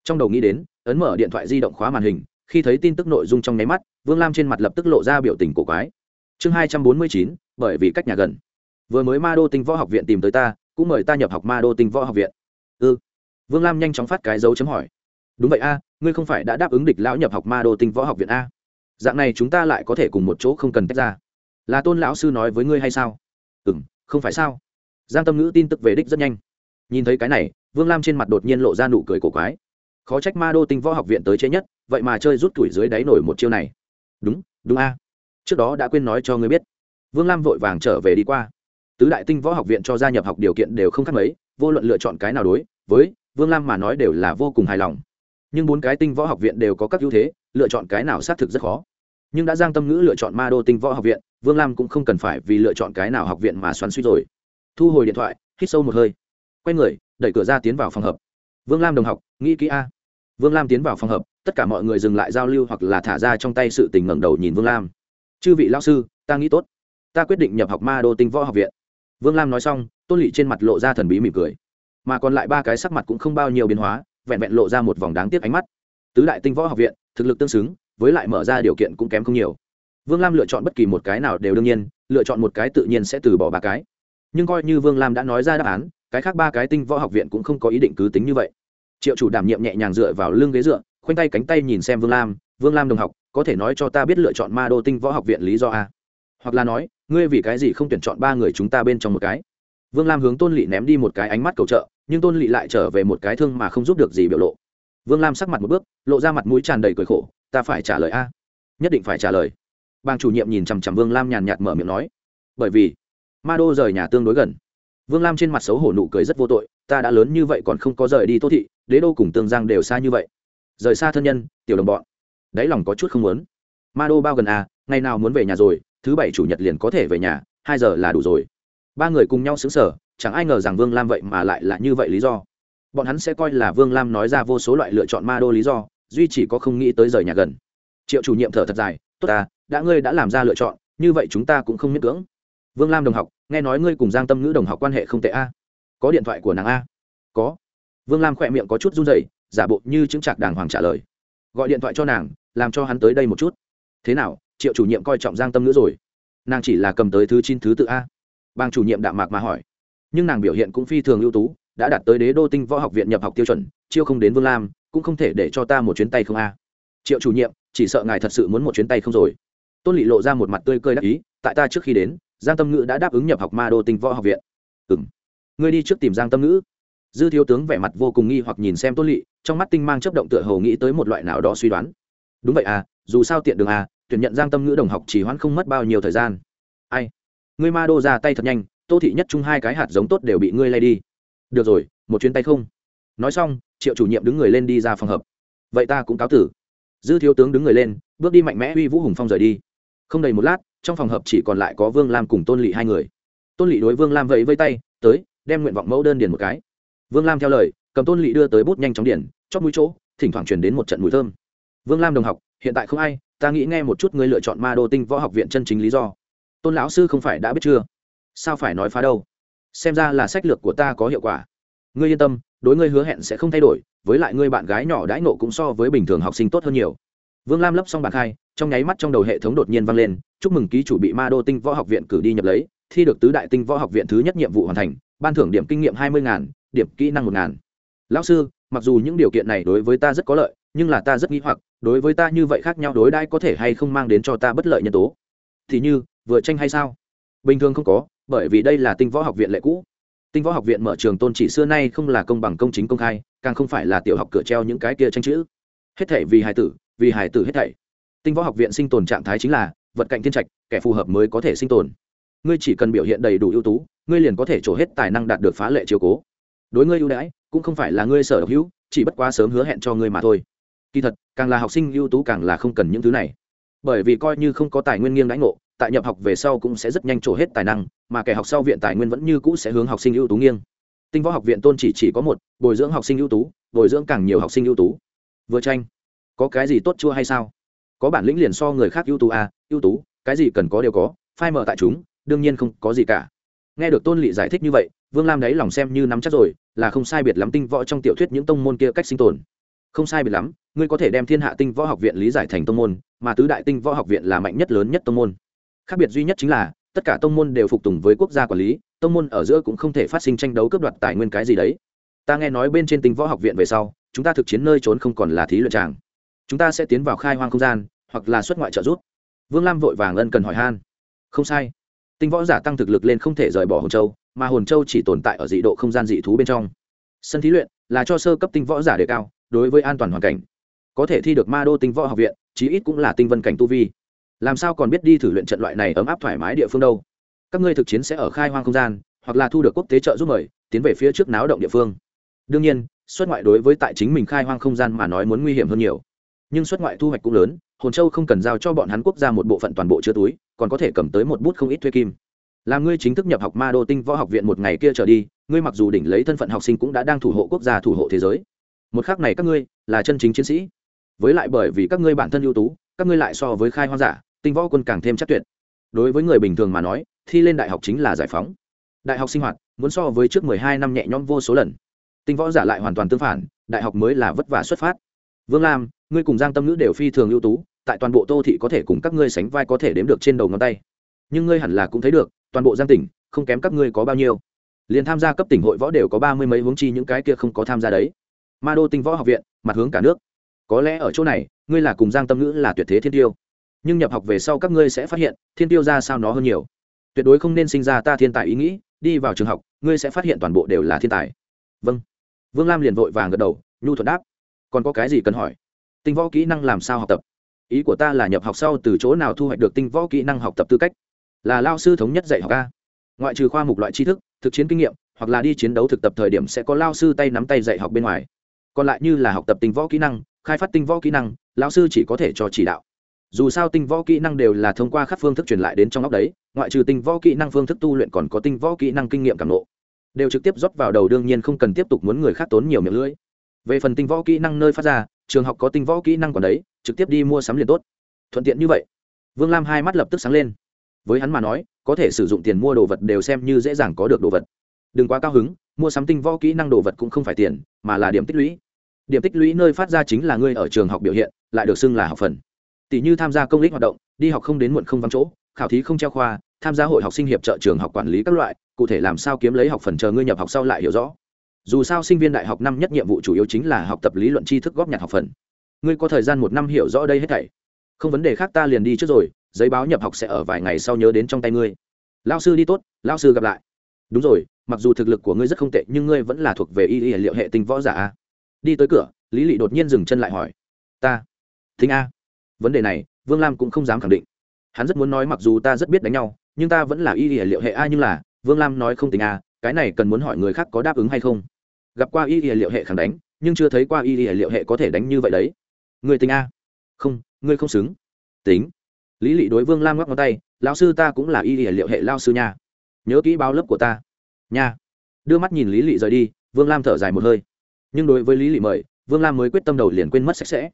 Trong đầu nghĩ đến, ấn mở điện thoại di động khóa màn hình, khi thấy tin tức nội dung trong nháy mắt, vương lam trên mặt lập tức lộ ra biểu tình cổ quái. Chương hai trăm bốn mươi chín, bởi vì cách nhà gần. Vừa mới ma đô tinh võ học viện tìm tới ta, cũng mời ta nhập học ma đô tinh võ học viện. Ư ừ. vương lam nhanh chóng phát cái dấu chấm hỏi. Đúng vậy a, ngươi không phải đã đáp ứng địch lão nhập học ma đô tinh võ học viện a? Dạng này chúng ta lại có thể cùng một chỗ không cần tách ra là tôn lão sư nói với ngươi hay sao? Ừ m không phải sao. Giang tâm ngữ tin tức về đích rất nhanh. Nhìn thấy cái này, vương lam trên mặt đột nhiên lộ ra nụ cười cổ quái. Khó trách ma đô tinh võ học viện tới chế nhất, vậy mà chơi rút tuổi dưới đáy nổi một chiêu này. Đúng đúng a. Trước đó đã quên nói cho ngươi biết. Vương lam vội vàng trở về đi qua. Tứ đại tinh võ học viện cho gia nhập học điều kiện đều không khác mấy, vô luận lựa chọn cái nào đối, với vương lam mà nói đều là vô cùng hài lòng. Nhưng bốn cái tinh võ học viện đều có các ưu thế, lựa chọn cái nào xác thực rất khó nhưng đã giang tâm ngữ lựa chọn ma đô tinh võ học viện, vương lam cũng không cần phải vì lựa chọn cái nào học viện mà xoắn suýt rồi. Thu hồi điện thoại, hít sâu một hơi. Quay người, đẩy cửa ra tiến vào phòng hợp vương lam đồng học, nghĩ kỹ a. Vương lam tiến vào phòng hợp tất cả mọi người dừng lại giao lưu hoặc là thả ra trong tay sự tình ngẩng đầu nhìn vương lam. Chư vị lao sư, ta nghĩ tốt. Ta quyết định nhập học ma đô tinh võ học viện. Vương lam nói xong, tôn lỵ trên mặt lộ ra thần bí mỉm cười. Mà còn lại ba cái sắc mặt cũng không bao nhiêu biến hóa, vẹn vẹn lộ ra một vòng đáng tiếc ánh mắt. Tứ đại tinh võ học viện, thực lực tương xứng với lại mở ra điều kiện cũng kém không nhiều. Vương lam lựa chọn bất kỳ một cái nào đều đương nhiên, lựa chọn một cái tự nhiên sẽ từ bỏ ba cái. Nhưng coi như vương lam đã nói ra đáp án, cái khác ba cái tinh võ học viện cũng không có ý định cứ tính như vậy. Triệu chủ đảm nhiệm nhẹ nhàng dựa vào lưng ghế dựa, khoanh tay cánh tay nhìn xem vương lam vương lam đồng học, có thể nói cho ta biết lựa chọn ma đô tinh võ học viện lý do a? Hoặc là nói, ngươi vì cái gì không tuyển chọn ba người chúng ta bên trong một cái? Vương lam hướng tôn lỵ ném đi một cái ánh mắt cầu trợ, nhưng tôn lỵ lại trở về một cái thương mà không giúp được gì biểu lộ. Vương lam sắc mặt một bước, lộ ra mặt mũi tràn đầy cười khổ ta phải trả lời a. Nhất định phải trả lời. Bang chủ nhiệm nhìn chằm chằm vương lam nhàn nhạt mở miệng nói. Bởi vì, ma đô rời nhà tương đối gần. Vương lam trên mặt xấu hổ nụ cười rất vô tội, ta đã lớn như vậy còn không có rời đi tô thị, đế đô cùng tương giang đều xa như vậy. Rời xa thân nhân, tiểu đồng bọn. Đáy lòng có chút không muốn. Ma đô bao gần à ngày nào muốn về nhà rồi, thứ bảy chủ nhật liền có thể về nhà, hai giờ là đủ rồi. Ba người cùng nhau xứng sở chẳng ai ngờ rằng vương lam vậy mà lại là như vậy lý do. Bọn hắn sẽ coi là vương lam nói ra vô số loại lựa chọn ma đô lý do duy chỉ có không nghĩ tới rời nhà gần. Triệu chủ nhiệm thở thật dài, tốt ta, đã ngươi đã làm ra lựa chọn, như vậy chúng ta cũng không miễn cưỡng. Vương lam đồng học, nghe nói ngươi cùng giang tâm ngữ đồng học quan hệ không tệ a. Có điện thoại của nàng a? Có. Vương lam khỏe miệng có chút run rẩy, giả bộ như chứng trạc đàng hoàng trả lời. Gọi điện thoại cho nàng, làm cho hắn tới đây một chút. Thế nào, triệu chủ nhiệm coi trọng giang tâm ngữ rồi? Nàng chỉ là cầm tới thứ chín, thứ tự a. Bang chủ nhiệm đạm mạc mà hỏi. Nhưng nàng biểu hiện cũng phi thường ưu tú, đã đạt tới đế đô tinh võ học viện nhập học tiêu chuẩn, chiêu không đến vương lam cũng không thể để cho ta một chuyến tay không a. Triệu chủ nhiệm, chỉ sợ ngài thật sự muốn một chuyến tay không rồi. Tôn lỵ lộ ra một mặt tươi cơi đắc ý, tại ta trước khi đến, giang tâm ngữ đã đáp ứng nhập học ma đô tinh võ học viện. Ừ m ngươi đi trước tìm giang tâm ngữ. Dư thiếu tướng vẻ mặt vô cùng nghi hoặc nhìn xem tôn lỵ trong mắt tinh mang chấp động tựa hầu nghĩ tới một loại nào đó suy đoán. Đúng vậy à dù sao tiện đường à tuyển nhận giang tâm ngữ đồng học chỉ hoãn không mất bao nhiêu thời gian. Ai? Ngươi ma đô ra tay thật nhanh, tô thị nhất chung hai cái hạt giống tốt đều bị ngươi lay đi. Được rồi, một chuyến tay không nói xong, triệu chủ nhiệm đứng người lên đi ra phòng hợp. Vậy ta cũng cáo tử. Dư thiếu tướng đứng người lên, bước đi mạnh mẽ uy vũ hùng phong rời đi. Không đầy một lát, trong phòng hợp chỉ còn lại có vương lam cùng tôn lỵ hai người. Tôn lỵ đối vương lam vẫy vây tay, tới, đem nguyện vọng mẫu đơn điền một cái. Vương lam theo lời, cầm tôn lỵ đưa tới bút nhanh chóng điền, chót mũi chỗ, thỉnh thoảng chuyển đến một trận mùi thơm. Vương lam đồng học, hiện tại không ai, ta nghĩ nghe một chút ngươi lựa chọn ma đô tinh võ học viện chân chính lý do. Tôn lão sư không phải đã biết chưa? Sao phải nói phá đâu? Xem ra là sách lược của ta có hiệu quả. Ngươi yên tâm đối ngươi hứa hẹn sẽ không thay đổi, với lại ngươi bạn gái nhỏ đãi nộ cũng so với bình thường học sinh tốt hơn nhiều. Vương lam lấp xong bạc hai, trong nháy mắt trong đầu hệ thống đột nhiên vang lên, chúc mừng ký chủ bị ma đô tinh võ học viện cử đi nhập lấy, thi được tứ đại tinh võ học viện thứ nhất nhiệm vụ hoàn thành, ban thưởng điểm kinh nghiệm hai mươi ngàn, điểm kỹ năng một ngàn. Lão sư, mặc dù những điều kiện này đối với ta rất có lợi, nhưng là ta rất nghĩ hoặc, đối với ta như vậy khác nhau đối đãi có thể hay không mang đến cho ta bất lợi nhân tố? Thì như, vừa tranh hay sao? Bình thường không có, bởi vì đây là tinh võ học viện lệ cũ tinh võ học viện mở trường tôn chỉ xưa nay không là công bằng công chính công khai, càng không phải là tiểu học cửa treo những cái kia tranh chữ. Hết thể vì hài tử, vì hài tử hết thảy. Tinh võ học viện sinh tồn trạng thái chính là, vật cạnh thiên trạch, kẻ phù hợp mới có thể sinh tồn. Ngươi chỉ cần biểu hiện đầy đủ ưu tú, ngươi liền có thể trổ hết tài năng đạt được phá lệ chiều cố. Đối ngươi ưu đãi, cũng không phải là ngươi sở độc hữu, chỉ bất quá sớm hứa hẹn cho ngươi mà thôi. Kỳ thật, càng là học sinh ưu tú càng là không cần những thứ này. Bởi vì coi như không có tài nguyên nghiêng đãi ngộ tại nhập học về sau cũng sẽ rất nhanh trổ hết tài năng, mà kẻ học sau viện tài nguyên vẫn như cũ sẽ hướng học sinh ưu tú nghiêng. Tinh võ học viện tôn chỉ chỉ có một, bồi dưỡng học sinh ưu tú, bồi dưỡng càng nhiều học sinh ưu tú. Vừa tranh, có cái gì tốt chua hay sao? Có bản lĩnh liền so người khác ưu tú à ưu tú, cái gì cần có đều có, phai mở tại chúng, đương nhiên không có gì cả. Nghe được tôn lỵ giải thích như vậy, vương lam đấy lòng xem như nắm chắc rồi, là không sai biệt lắm tinh võ trong tiểu thuyết những tông môn kia cách sinh tồn. Không sai biệt lắm, ngươi có thể đem thiên hạ tinh võ học viện lý giải thành tông môn, mà tứ đại tinh võ học viện là mạnh nhất lớn nhất tông môn khác biệt duy nhất chính là, tất cả tông môn đều phục tùng với quốc gia quản lý, tông môn ở giữa cũng không thể phát sinh tranh đấu cướp đoạt tài nguyên cái gì đấy. Ta nghe nói bên trên tinh võ học viện về sau, chúng ta thực chiến nơi trốn không còn là thí luyện tràng. Chúng ta sẽ tiến vào khai hoang không gian, hoặc là xuất ngoại trợ giúp. Vương lam vội vàng ân cần hỏi han. Không sai. Tinh võ giả tăng thực lực lên không thể rời bỏ hồn châu, mà hồn châu chỉ tồn tại ở dị độ không gian dị thú bên trong. Sân thí luyện là cho sơ cấp tinh võ giả đề cao, đối với an toàn hoàn cảnh. Có thể thi được ma đô tinh võ học viện, chí ít cũng là tinh vân cảnh tu vi làm sao còn biết đi thử luyện trận loại này ấm áp thoải mái địa phương đâu? Các ngươi thực chiến sẽ ở khai hoang không gian, hoặc là thu được quốc tế trợ giúp mời, tiến về phía trước náo động địa phương. Đương nhiên, xuất ngoại đối với tại chính mình khai hoang không gian mà nói muốn nguy hiểm hơn nhiều. Nhưng xuất ngoại thu hoạch cũng lớn, hồn châu không cần giao cho bọn hắn quốc gia một bộ phận toàn bộ chứa túi, còn có thể cầm tới một bút không ít thuê kim. Làm ngươi chính thức nhập học ma đô tinh võ học viện một ngày kia trở đi, ngươi mặc dù đỉnh lấy thân phận học sinh cũng đã đang thủ hộ quốc gia thủ hộ thế giới. Một khác này các ngươi là chân chính chiến sĩ. Với lại bởi vì các ngươi bản thân ưu tú các ngươi lại so với khai hoang giả, tinh võ quân càng thêm chắc tuyệt. Đối với người bình thường mà nói, thi lên đại học chính là giải phóng. Đại học sinh hoạt, muốn so với trước mười hai năm nhẹ nhõm vô số lần. Tinh võ giả lại hoàn toàn tương phản, đại học mới là vất vả xuất phát. Vương lam, ngươi cùng giang tâm ngữ đều phi thường ưu tú, tại toàn bộ tô thị có thể cùng các ngươi sánh vai có thể đếm được trên đầu ngón tay. Nhưng ngươi hẳn là cũng thấy được, toàn bộ giang tỉnh, không kém các ngươi có bao nhiêu. Liền tham gia cấp tỉnh hội võ đều có ba mươi mấy hướng chi những cái kia không có tham gia đấy. Ma đô tinh võ học viện, mặt hướng cả nước. Có lẽ ở chỗ này ngươi là cùng giang tâm ngữ là tuyệt thế thiên tiêu. Nhưng nhập học về sau các ngươi sẽ phát hiện, thiên tiêu ra sao nó hơn nhiều. Tuyệt đối không nên sinh ra ta thiên tài ý nghĩ, đi vào trường học, ngươi sẽ phát hiện toàn bộ đều là thiên tài. Vâng. Vương lam liền vội vàng gật đầu, nhu thuận đáp. Còn có cái gì cần hỏi? Tinh võ kỹ năng làm sao học tập? Ý của ta là nhập học sau từ chỗ nào thu hoạch được tinh võ kỹ năng học tập tư cách? Là lao sư thống nhất dạy học ca ngoại trừ khoa mục loại tri thức, thực chiến kinh nghiệm, hoặc là đi chiến đấu thực tập thời điểm sẽ có lao sư tay nắm tay dạy học bên ngoài. Còn lại như là học tập tinh võ kỹ năng, khai phát tinh võ kỹ năng lão sư chỉ có thể cho chỉ đạo. Dù sao tinh võ kỹ năng đều là thông qua các phương thức truyền lại đến trong óc đấy, ngoại trừ tinh võ kỹ năng phương thức tu luyện còn có tinh võ kỹ năng kinh nghiệm cảm nộ đều trực tiếp rót vào đầu đương nhiên không cần tiếp tục muốn người khác tốn nhiều miệng lưỡi. Về phần tinh võ kỹ năng nơi phát ra, trường học có tinh võ kỹ năng còn đấy, trực tiếp đi mua sắm liền tốt. Thuận tiện như vậy. Vương lam hai mắt lập tức sáng lên. Với hắn mà nói, có thể sử dụng tiền mua đồ vật đều xem như dễ dàng có được đồ vật. Đừng quá cao hứng, mua sắm tinh võ kỹ năng đồ vật cũng không phải tiền, mà là điểm tích lũy điểm tích lũy nơi phát ra chính là ngươi ở trường học biểu hiện, lại được xưng là học phần. Tỷ như tham gia công lý hoạt động, đi học không đến muộn không vắng chỗ, khảo thí không treo khoa, tham gia hội học sinh hiệp trợ trường học quản lý các loại, cụ thể làm sao kiếm lấy học phần chờ ngươi nhập học sau lại hiểu rõ. Dù sao sinh viên đại học năm nhất nhiệm vụ chủ yếu chính là học tập lý luận tri thức góp nhặt học phần. Ngươi có thời gian một năm hiểu rõ đây hết thảy. Không vấn đề khác ta liền đi trước rồi, giấy báo nhập học sẽ ở vài ngày sau nhớ đến trong tay ngươi. Lao sư đi tốt lao sư gặp lại. Đúng rồi, mặc dù thực lực của ngươi rất không tệ, nhưng ngươi vẫn là thuộc về y y liệu hệ tinh võ giả đi tới cửa, lý lị đột nhiên dừng chân lại hỏi, ta, thính a, vấn đề này, vương lam cũng không dám khẳng định. Hắn rất muốn nói mặc dù ta rất biết đánh nhau, nhưng ta vẫn là y y liệu hệ a nhưng là, vương lam nói không tính a, cái này cần muốn hỏi người khác có đáp ứng hay không? Gặp qua y y liệu hệ khẳng đánh, nhưng chưa thấy qua y y liệu hệ có thể đánh như vậy đấy. Người tính a, không, ngươi không xứng. Tính. Lý lị đối vương lam ngoắc ngón tay, lão sư ta cũng là y y liệu hệ lao sư nha. Nhớ kỹ báo lớp của ta. Nha. Đưa mắt nhìn lý lị rời đi, vương lam thở dài một hơi nhưng đối với lý lị mời, vương lam mới quyết tâm đầu liền quên mất sạch sẽ.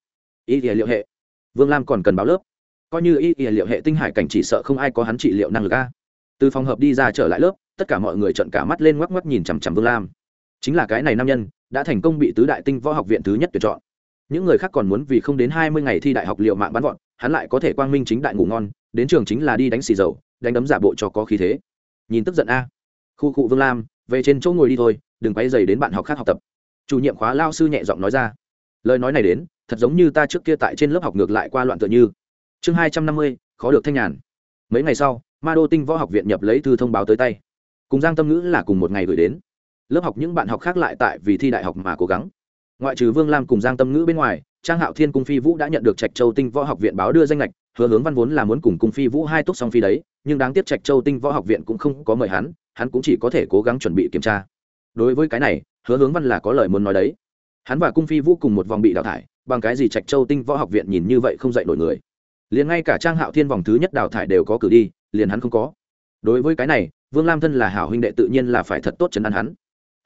Y y liệu hệ. Vương lam còn cần báo lớp. Coi như y y liệu hệ tinh hải cảnh chỉ sợ không ai có hắn trị liệu năng lực a. Từ phòng hợp đi ra trở lại lớp, tất cả mọi người trợn cả mắt lên ngoắc ngoắc nhìn chằm chằm vương lam. Chính là cái này nam nhân, đã thành công bị tứ đại tinh võ học viện thứ nhất tuyển chọn. Những người khác còn muốn vì không đến hai mươi ngày thi đại học liệu mạng bắn gọn hắn lại có thể quang minh chính đại ngủ ngon, đến trường chính là đi đánh xì dầu, đánh đấm giả bộ cho có khí thế. Nhìn tức giận a. Khu cụ vương lam, về trên chỗ ngồi đi thôi, đừng quay dày đến bạn học khác học tập chủ nhiệm khóa lao sư nhẹ giọng nói ra. Lời nói này đến, thật giống như ta trước kia tại trên lớp học ngược lại qua loạn tựa như. Chương hai trăm năm mươi, khó được thanh nhàn. Mấy ngày sau, ma đô tinh võ học viện nhập lấy thư thông báo tới tay. Cùng giang tâm ngữ là cùng một ngày gửi đến. Lớp học những bạn học khác lại tại vì thi đại học mà cố gắng. Ngoại trừ vương lam cùng giang tâm ngữ bên ngoài, trang hạo thiên cung phi vũ đã nhận được trạch châu tinh võ học viện báo đưa danh lệch, hứa hướng văn vốn là muốn cùng cung phi vũ hai túc song phi đấy, nhưng đáng tiếc trạch châu tinh võ học viện cũng không có mời hắn hắn cũng chỉ có thể cố gắng chuẩn bị kiểm tra. Đối với cái này hứa hướng văn là có lời muốn nói đấy. Hắn và cung phi vũ cùng một vòng bị đào thải, bằng cái gì trạch châu tinh võ học viện nhìn như vậy không dạy nổi người. Liền ngay cả trang hạo thiên vòng thứ nhất đào thải đều có cử đi, liền hắn không có. Đối với cái này, vương lam thân là hảo huynh đệ tự nhiên là phải thật tốt chấn an hắn.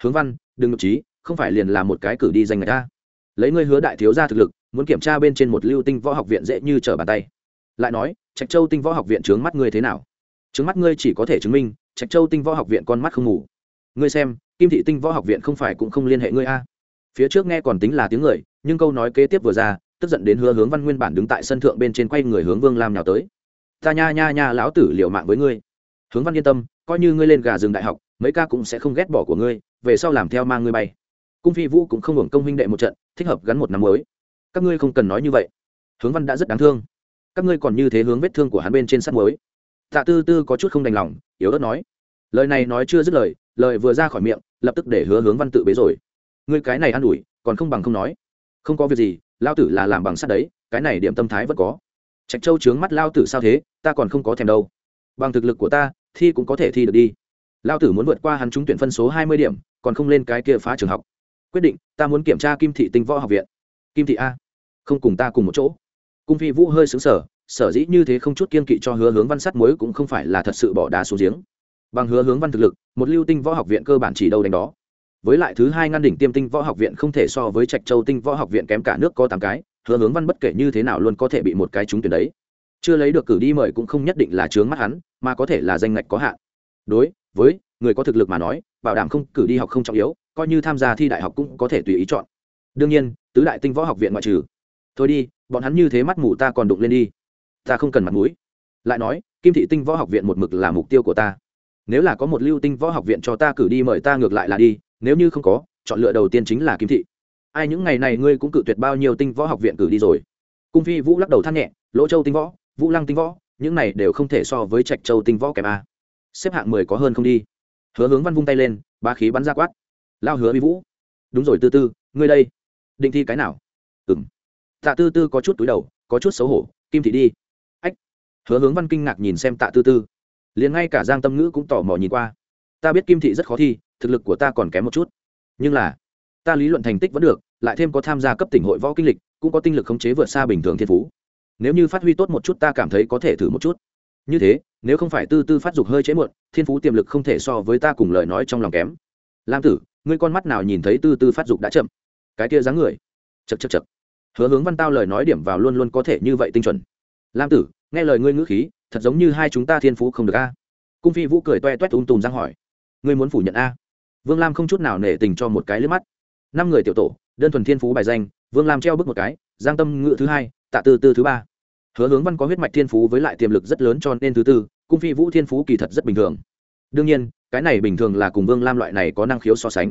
Hướng văn, đừng nhục trí, không phải liền là một cái cử đi danh người ta. Lấy ngươi hứa đại thiếu ra thực lực, muốn kiểm tra bên trên một lưu tinh võ học viện dễ như trở bàn tay. Lại nói, trạch châu tinh võ học viện trướng mắt ngươi thế nào? Trướng mắt ngươi chỉ có thể chứng minh, trạch châu tinh võ học viện con mắt không ngủ ngươi xem kim thị tinh võ học viện không phải cũng không liên hệ ngươi a? Phía trước nghe còn tính là tiếng người, nhưng câu nói kế tiếp vừa ra, tức giận đến hứa hướng văn nguyên bản đứng tại sân thượng bên trên quay người hướng vương lam nhào tới. Ta nha nha nha lão tử liều mạng với ngươi. Hướng văn yên tâm, coi như ngươi lên gà rừng đại học, mấy ca cũng sẽ không ghét bỏ của ngươi, về sau làm theo mang ngươi bay. Cung phi vũ cũng không hưởng công huynh đệ một trận, thích hợp gắn một năm mới. Các ngươi không cần nói như vậy. Hướng văn đã rất đáng thương. Các ngươi còn như thế hướng vết thương của hắn bên trên sắt mới tạ tư tư có chút không đành lòng, yếu ớt nói. Lời này nói chưa dứt lời lời vừa ra khỏi miệng, lập tức để hứa hướng văn tự bế rồi. Ngươi cái này an ủi, còn không bằng không nói. Không có việc gì, lao tử là làm bằng sắt đấy, cái này điểm tâm thái vẫn có. Trạch châu trướng mắt, lao tử sao thế, ta còn không có thèm đâu. Bằng thực lực của ta, thi cũng có thể thi được đi. Lao tử muốn vượt qua hắn trúng tuyển phân số hai mươi điểm, còn không lên cái kia phá trường học. Quyết định, ta muốn kiểm tra kim thị tinh võ học viện. Kim thị a. Không cùng ta cùng một chỗ. Cung phi vũ hơi xứng sở sở dĩ như thế không chút kiên kỵ cho hứa hướng văn sắt muối cũng không phải là thật sự bỏ đá xuống giếng bằng hứa hướng văn thực lực, một lưu tinh võ học viện cơ bản chỉ đâu đánh đó. Với lại thứ hai ngăn đỉnh tiêm tinh võ học viện không thể so với trạch châu tinh võ học viện kém cả nước có tám cái, hứa hướng văn bất kể như thế nào luôn có thể bị một cái trúng tuyển đấy. Chưa lấy được cử đi mời cũng không nhất định là chướng mắt hắn, mà có thể là danh ngạch có hạn. Đối với người có thực lực mà nói, bảo đảm không cử đi học không trọng yếu, coi như tham gia thi đại học cũng có thể tùy ý chọn. Đương nhiên, tứ đại tinh võ học viện ngoại trừ. Thôi đi, bọn hắn như thế mắt mù ta còn đụng lên đi. Ta không cần mặt mũi. Lại nói, kim thị tinh võ học viện một mực là mục tiêu của ta nếu là có một lưu tinh võ học viện cho ta cử đi mời ta ngược lại là đi, nếu như không có, chọn lựa đầu tiên chính là kim thị. Ai những ngày này ngươi cũng cự tuyệt bao nhiêu tinh võ học viện cử đi rồi? Cung phi vũ lắc đầu than nhẹ, lỗ châu tinh võ, vũ lăng tinh võ, những này đều không thể so với trạch châu tinh võ kèm a. Xếp hạng mười có hơn không đi. Hứa hướng văn vung tay lên, ba khí bắn ra quát. Lao hứa vi vũ. Đúng rồi, tư tư, ngươi đây. Định thi cái nào? Ừ m tạ tư tư có chút túi đầu, có chút xấu hổ, kim thị đi. Ách. Hứa hướng văn kinh ngạc nhìn xem tạ tư tư liền ngay cả giang tâm ngữ cũng tò mò nhìn qua. Ta biết kim thị rất khó thi, thực lực của ta còn kém một chút. Nhưng là, ta lý luận thành tích vẫn được, lại thêm có tham gia cấp tỉnh hội võ kinh lịch, cũng có tinh lực khống chế vượt xa bình thường thiên phú. Nếu như phát huy tốt một chút ta cảm thấy có thể thử một chút. Như thế, nếu không phải tư tư phát dục hơi chế muộn, thiên phú tiềm lực không thể so với ta cùng lời nói trong lòng kém. Lam tử, ngươi con mắt nào nhìn thấy tư tư phát dục đã chậm? Cái kia dáng người. Chật chật chật hứa hướng văn tao lời nói điểm vào luôn luôn có thể như vậy tinh chuẩn. Lam tử, nghe lời ngươi ngữ khí thật giống như hai chúng ta thiên phú không được a. Cung phi vũ cười toe toét ung tùm giang hỏi. Ngươi muốn phủ nhận a? Vương lam không chút nào nể tình cho một cái lướt mắt. Năm người tiểu tổ, đơn thuần thiên phú bài danh, vương lam treo bước một cái, giang tâm ngự thứ hai, tạ tư tư thứ ba. Hứa hướng văn có huyết mạch thiên phú với lại tiềm lực rất lớn cho nên thứ tư, cung phi vũ thiên phú kỳ thật rất bình thường. Đương nhiên, cái này bình thường là cùng vương lam loại này có năng khiếu so sánh.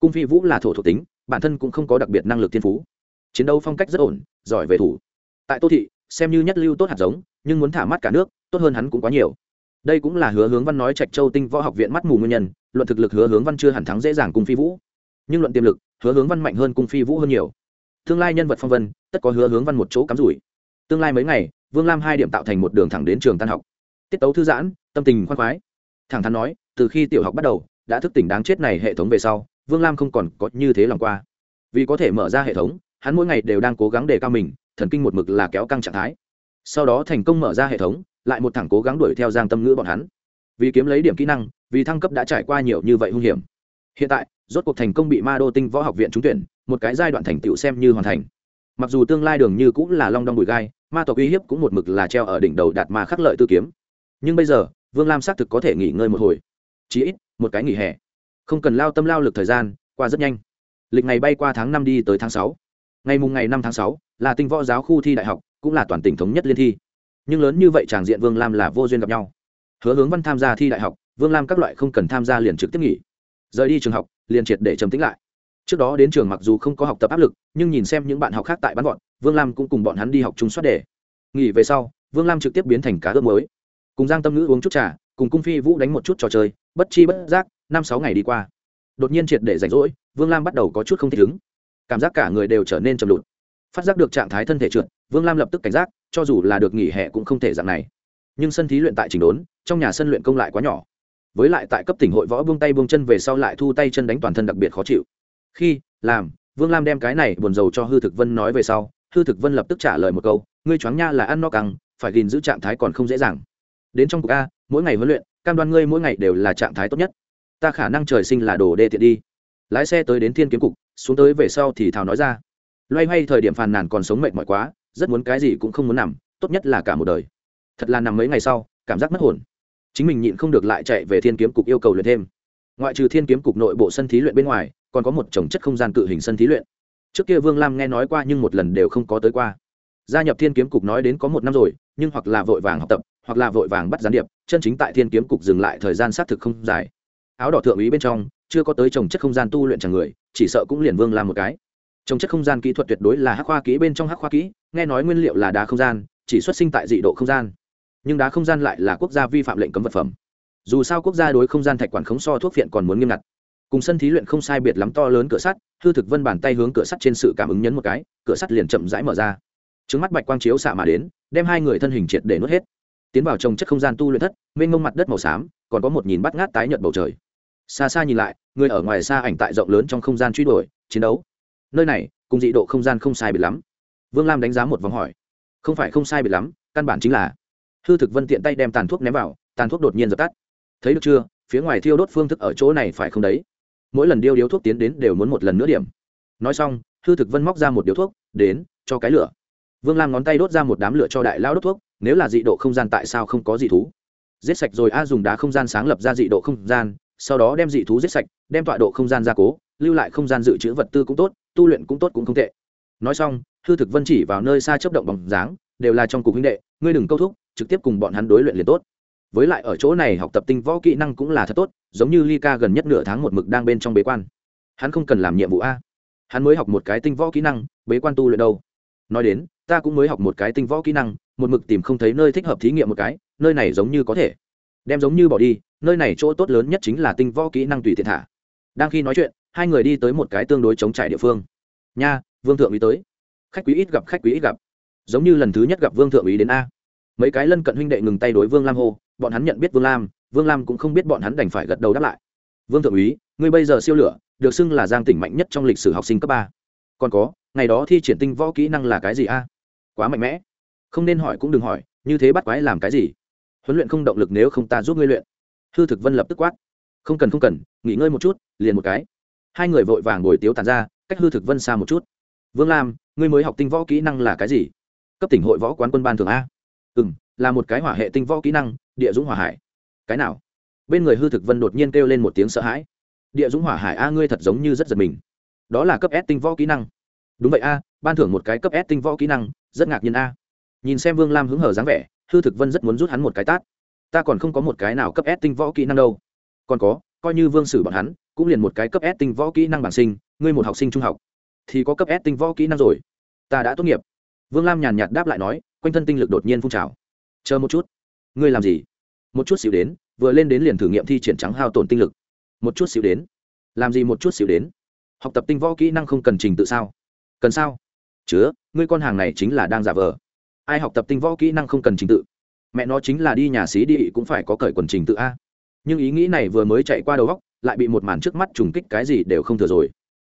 Cung phi vũ là thổ thuộc tính, bản thân cũng không có đặc biệt năng lực thiên phú. Chiến đấu phong cách rất ổn, giỏi về thủ. Tại tô thị, xem như nhất lưu tốt hạt giống nhưng muốn thả mắt cả nước, tốt hơn hắn cũng quá nhiều. Đây cũng là hứa hướng văn nói trạch châu tinh võ học viện mắt mù nguyên nhân, luận thực lực hứa hướng văn chưa hẳn thắng dễ dàng cung phi vũ. Nhưng luận tiềm lực, hứa hướng văn mạnh hơn cung phi vũ hơn nhiều. Tương lai nhân vật phong vân, tất có hứa hướng văn một chỗ cắm rủi. Tương lai mấy ngày, vương lam hai điểm tạo thành một đường thẳng đến trường tan học. Tiết tấu thư giãn, tâm tình khoan khoái. Thẳng thắn nói, từ khi tiểu học bắt đầu, đã thức tỉnh đáng chết này hệ thống về sau, vương lam không còn có như thế lòng qua. Vì có thể mở ra hệ thống, hắn mỗi ngày đều đang cố gắng đề cao mình, thần kinh một mực là kéo căng trạng thái sau đó thành công mở ra hệ thống, lại một thẳng cố gắng đuổi theo giang tâm ngữ bọn hắn. Vì kiếm lấy điểm kỹ năng, vì thăng cấp đã trải qua nhiều như vậy hung hiểm. Hiện tại, rốt cuộc thành công bị ma đô tinh võ học viện trúng tuyển, một cái giai đoạn thành tựu xem như hoàn thành. Mặc dù tương lai đường như cũng là long đong bụi gai, ma tộc uy hiếp cũng một mực là treo ở đỉnh đầu đạt ma khắc lợi tư kiếm. Nhưng bây giờ, vương lam xác thực có thể nghỉ ngơi một hồi. Chí ít, một cái nghỉ hè. Không cần lao tâm lao lực thời gian, qua rất nhanh. Lịch này bay qua tháng năm đi tới tháng sáu. Ngày mùng ngày năm tháng sáu, là tinh võ giáo khu thi đại học cũng là toàn tỉnh thống nhất liên thi. Nhưng lớn như vậy tràng diện vương lam là vô duyên gặp nhau. Hứa hướng văn tham gia thi đại học, vương lam các loại không cần tham gia liền trực tiếp nghỉ. Rời đi trường học, liền triệt để trầm tính lại. Trước đó đến trường mặc dù không có học tập áp lực, nhưng nhìn xem những bạn học khác tại bắn gọn vương lam cũng cùng bọn hắn đi học chung suốt đề. Nghỉ về sau, vương lam trực tiếp biến thành cá ước mới cùng giang tâm ngữ uống chút trà, cùng cung phi vũ đánh một chút trò chơi, bất chi bất giác, năm sáu ngày đi qua. Đột nhiên triệt để rảnh rỗi, vương lam bắt đầu có chút không thích ứng cảm giác cả người đều trở nên chầm lụt phát giác được trạng thái thân thể trượt vương lam lập tức cảnh giác, cho dù là được nghỉ hè cũng không thể dạng này. Nhưng sân thí luyện tại trình đốn, trong nhà sân luyện công lại quá nhỏ. Với lại tại cấp tỉnh hội võ buông tay buông chân về sau lại thu tay chân đánh toàn thân đặc biệt khó chịu. Khi, làm, vương lam đem cái này buồn rầu cho hư thực vân nói về sau, hư thực vân lập tức trả lời một câu, ngươi choáng nha là ăn no căng, phải gìn giữ trạng thái còn không dễ dàng. Đến trong cục a, mỗi ngày huấn luyện, cam đoan ngươi mỗi ngày đều là trạng thái tốt nhất. Ta khả năng trời sinh là đồ đê tiện đi. Lái xe tới đến thiên kiếm cục, xuống tới về sau thì thào nói ra. Loay hoay thời điểm phàn nàn còn sống mệt mỏi quá rất muốn cái gì cũng không muốn nằm, tốt nhất là cả một đời. Thật là nằm mấy ngày sau, cảm giác mất hồn. Chính mình nhịn không được lại chạy về thiên kiếm cục yêu cầu luyện thêm. Ngoại trừ thiên kiếm cục nội bộ sân thí luyện bên ngoài, còn có một trồng chất không gian cự hình sân thí luyện. Trước kia vương lam nghe nói qua nhưng một lần đều không có tới qua. Gia nhập thiên kiếm cục nói đến có một năm rồi, nhưng hoặc là vội vàng học tập, hoặc là vội vàng bắt gián điệp, chân chính tại thiên kiếm cục dừng lại thời gian xác thực không dài. Áo đỏ thượng úy bên trong, chưa có tới trồng chất không gian tu luyện chẳng người, chỉ sợ cũng liền vương làm một cái trồng chất không gian kỹ thuật tuyệt đối là hắc khoa kỹ bên trong hắc khoa kỹ, nghe nói nguyên liệu là đá không gian, chỉ xuất sinh tại dị độ không gian. Nhưng đá không gian lại là quốc gia vi phạm lệnh cấm vật phẩm. Dù sao quốc gia đối không gian thạch quản khống so thuốc viện còn muốn nghiêm ngặt. Cùng sân thí luyện không sai biệt lắm to lớn cửa sắt, hư thực vân bàn tay hướng cửa sắt trên sự cảm ứng nhấn một cái, cửa sắt liền chậm rãi mở ra. Trứng mắt bạch quang chiếu xạ mà đến, đem hai người thân hình triệt để nuốt hết. Tiến vào trồng chất không gian tu luyện thất, mênh mông mặt đất màu xám, còn có một nhìn bắt ngát tái nhợt bầu trời. Xa xa nhìn lại, người ở ngoài xa ảnh tại rộng lớn trong không gian truy đuổi, chiến đấu nơi này, cùng dị độ không gian không sai biệt lắm. Vương lam đánh giá một vòng hỏi. Không phải không sai biệt lắm, căn bản chính là. Hư thực vân tiện tay đem tàn thuốc ném vào, tàn thuốc đột nhiên dập tắt. Thấy được chưa, phía ngoài thiêu đốt phương thức ở chỗ này phải không đấy? Mỗi lần điêu điếu thuốc tiến đến đều muốn một lần nữa điểm. Nói xong, hư thực vân móc ra một điếu thuốc, đến, cho cái lửa. Vương lam ngón tay đốt ra một đám lửa cho đại lao đốt thuốc, nếu là dị độ không gian tại sao không có dị thú? Giết sạch rồi, a, dùng đá không gian sáng lập ra dị độ không gian, sau đó đem dị thú giết sạch, đem tọa độ không gian gia cố, lưu lại không gian dự trữ vật tư cũng tốt tu luyện cũng tốt cũng không tệ. Nói xong, hư thực vân chỉ vào nơi xa chấp động bằng dáng, đều là trong cục huynh đệ, ngươi đừng câu thúc, trực tiếp cùng bọn hắn đối luyện liền tốt. Với lại ở chỗ này học tập tinh võ kỹ năng cũng là thật tốt, giống như ly ca gần nhất nửa tháng một mực đang bên trong bế quan. Hắn không cần làm nhiệm vụ a. Hắn mới học một cái tinh võ kỹ năng, bế quan tu luyện đâu. Nói đến, ta cũng mới học một cái tinh võ kỹ năng, một mực tìm không thấy nơi thích hợp thí nghiệm một cái, nơi này giống như có thể. Đem giống như bỏ đi, nơi này chỗ tốt lớn nhất chính là tinh võ kỹ năng tùy tiện thả. Đang khi nói chuyện hai người đi tới một cái tương đối chống trải địa phương. Nha, vương thượng ý tới. Khách quý ít gặp, khách quý ít gặp. Giống như lần thứ nhất gặp vương thượng ý đến a. Mấy cái lân cận huynh đệ ngừng tay đối vương lam hô, bọn hắn nhận biết vương lam vương lam cũng không biết bọn hắn đành phải gật đầu đáp lại. Vương thượng úy, ngươi bây giờ siêu lửa, được xưng là giang tỉnh mạnh nhất trong lịch sử học sinh cấp ba. Còn có, ngày đó thi triển tinh võ kỹ năng là cái gì a? Quá mạnh mẽ. Không nên hỏi cũng đừng hỏi, như thế bắt quái làm cái gì? Huấn luyện không động lực nếu không ta giúp ngươi luyện. Hư thực vân lập tức quát. Không cần không cần, nghỉ ngơi một chút, liền một cái hai người vội vàng ngồi tiếu tàn ra, cách hư thực vân xa một chút. Vương lam, ngươi mới học tinh võ kỹ năng là cái gì? Cấp tỉnh hội võ quán quân ban thường a. Ừ m là một cái hỏa hệ tinh võ kỹ năng, địa dũng hỏa hải. Cái nào? Bên người hư thực vân đột nhiên kêu lên một tiếng sợ hãi. Địa dũng hỏa hải a, ngươi thật giống như rất giật mình. Đó là cấp s tinh võ kỹ năng. Đúng vậy a, ban thưởng một cái cấp s tinh võ kỹ năng, rất ngạc nhiên a. Nhìn xem vương lam hứng hở dáng vẻ, hư thực vân rất muốn rút hắn một cái tát. Ta còn không có một cái nào cấp s tinh võ kỹ năng đâu. Còn có, coi như vương sử bọn hắn cũng liền một cái cấp s tinh võ kỹ năng bản sinh, ngươi một học sinh trung học, thì có cấp s tinh võ kỹ năng rồi. Ta đã tốt nghiệp. Vương lam nhàn nhạt đáp lại nói, quanh thân tinh lực đột nhiên phun trào. Chờ một chút. Ngươi làm gì? Một chút xíu đến, vừa lên đến liền thử nghiệm thi triển trắng hao tổn tinh lực. Một chút xíu đến. Làm gì một chút xíu đến? Học tập tinh võ kỹ năng không cần trình tự sao? Cần sao? Chứa, ngươi con hàng này chính là đang giả vờ. Ai học tập tinh võ kỹ năng không cần trình tự? Mẹ nó chính là đi nhà xí đi, cũng phải có cởi quần trình tự a. Nhưng ý nghĩ này vừa mới chạy qua đầu góc lại bị một màn trước mắt trùng kích cái gì đều không thừa rồi.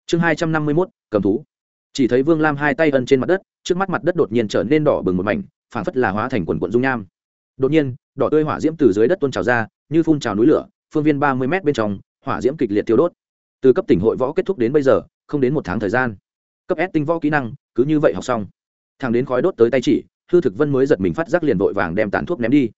Chương hai trăm năm mươi mốt, cầm thú. Chỉ thấy vương lam hai tay ân trên mặt đất, trước mắt mặt đất đột nhiên trở nên đỏ bừng một mảnh, phảng phất là hóa thành quần quận dung nham. Đột nhiên, đỏ tươi hỏa diễm từ dưới đất tuôn trào ra, như phun trào núi lửa, phương viên ba mươi m bên trong, hỏa diễm kịch liệt tiêu đốt. Từ cấp tỉnh hội võ kết thúc đến bây giờ, không đến một tháng thời gian. Cấp s tinh võ kỹ năng, cứ như vậy học xong. Thằng đến khói đốt tới tay chỉ, hư thực vân mới giật mình phát giác liền vội vàng đem tàn thuốc ném đi.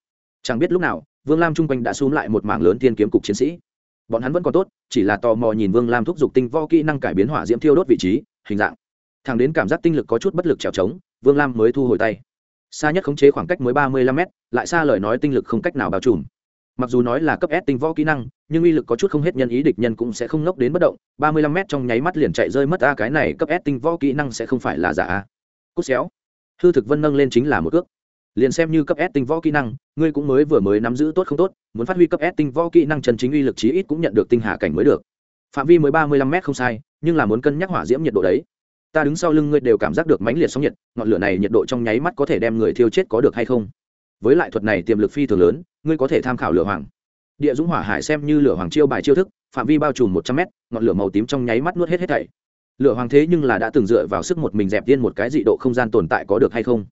Chẳng biết lúc nào, vương lam chung quanh đã xúm lại một mảng lớn tiên kiếm cục chiến sĩ bọn hắn vẫn còn tốt, chỉ là tò mò nhìn vương lam thúc giục tinh võ kỹ năng cải biến hỏa diễm thiêu đốt vị trí, hình dạng. Thằng đến cảm giác tinh lực có chút bất lực trèo trống, vương lam mới thu hồi tay. Xa nhất khống chế khoảng cách mới ba mươi lăm m lại xa lời nói tinh lực không cách nào bao trùm. Mặc dù nói là cấp s tinh võ kỹ năng, nhưng uy lực có chút không hết nhân ý địch nhân cũng sẽ không ngốc đến bất động, ba mươi lăm m trong nháy mắt liền chạy rơi mất a, cái này cấp s tinh võ kỹ năng sẽ không phải là giả a. Cút xéo. Hư thực vân nâng lên chính là một ước liền xem như cấp S tinh võ kỹ năng, ngươi cũng mới vừa mới nắm giữ tốt không tốt, muốn phát huy cấp S tinh võ kỹ năng chân chính uy lực chí ít cũng nhận được tinh hà cảnh mới được. Phạm vi mới ba mươi lăm m không sai, nhưng là muốn cân nhắc hỏa diễm nhiệt độ đấy. Ta đứng sau lưng ngươi đều cảm giác được mãnh liệt sóng nhiệt, ngọn lửa này nhiệt độ trong nháy mắt có thể đem người thiêu chết có được hay không? Với lại thuật này tiềm lực phi thường lớn, ngươi có thể tham khảo lửa hoàng. Địa dũng hỏa hải xem như lửa hoàng chiêu bài chiêu thức, phạm vi bao trùm một trăm mét ngọn lửa màu tím trong nháy mắt nuốt hết hết thảy. Lửa hoàng thế nhưng là đã từng dựa vào sức một mình dẹp tiên một cái dị độ không gian tồn tại có được hay không?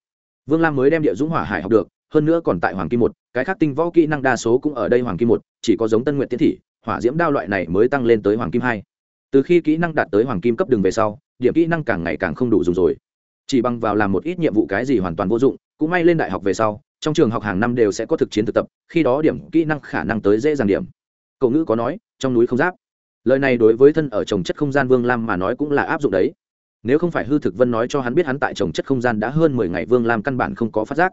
Vương lam mới đem địa dũng hỏa hải học được, hơn nữa còn tại hoàng kim một, cái khác tinh võ kỹ năng đa số cũng ở đây hoàng kim một, chỉ có giống tân nguyện tiến thị, hỏa diễm đao loại này mới tăng lên tới hoàng kim hai. Từ khi kỹ năng đạt tới hoàng kim cấp đường về sau, điểm kỹ năng càng ngày càng không đủ dùng rồi. Chỉ bằng vào làm một ít nhiệm vụ cái gì hoàn toàn vô dụng, cũng may lên đại học về sau, trong trường học hàng năm đều sẽ có thực chiến thực tập, khi đó điểm kỹ năng khả năng tới dễ dàng điểm. Cậu ngữ có nói, trong núi không giáp. Lời này đối với thân ở trồng chất không gian vương lam mà nói cũng là áp dụng đấy nếu không phải hư thực vân nói cho hắn biết hắn tại trồng chất không gian đã hơn mười ngày, vương lam căn bản không có phát giác.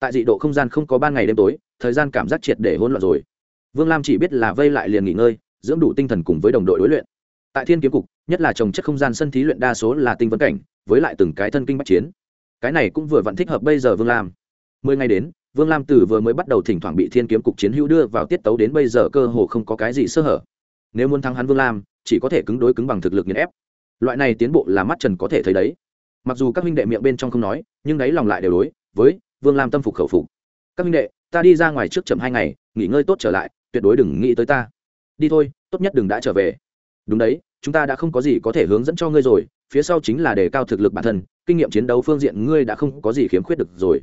Tại dị độ không gian không có ban ngày đêm tối, thời gian cảm giác triệt để hỗn loạn rồi. Vương lam chỉ biết là vây lại liền nghỉ ngơi, dưỡng đủ tinh thần cùng với đồng đội đối luyện. Tại thiên kiếm cục, nhất là trồng chất không gian sân thí luyện đa số là tinh vấn cảnh, với lại từng cái thân kinh bắc chiến. Cái này cũng vừa vặn thích hợp bây giờ vương lam. Mười ngày đến, vương lam từ vừa mới bắt đầu thỉnh thoảng bị thiên kiếm cục chiến hữu đưa vào tiết tấu đến bây giờ cơ hồ không có cái gì sơ hở. Nếu muốn thắng hắn vương lam, chỉ có thể cứng đối cứng bằng thực lực nghiền ép loại này tiến bộ là mắt trần có thể thấy đấy. Mặc dù các huynh đệ miệng bên trong không nói, nhưng đáy lòng lại đều đối với vương lam tâm phục khẩu phục. Các huynh đệ, ta đi ra ngoài trước chậm hai ngày, nghỉ ngơi tốt trở lại, tuyệt đối đừng nghĩ tới ta. Đi thôi, tốt nhất đừng đã trở về. Đúng đấy, chúng ta đã không có gì có thể hướng dẫn cho ngươi rồi, phía sau chính là đề cao thực lực bản thân, kinh nghiệm chiến đấu phương diện ngươi đã không có gì khiếm khuyết được rồi.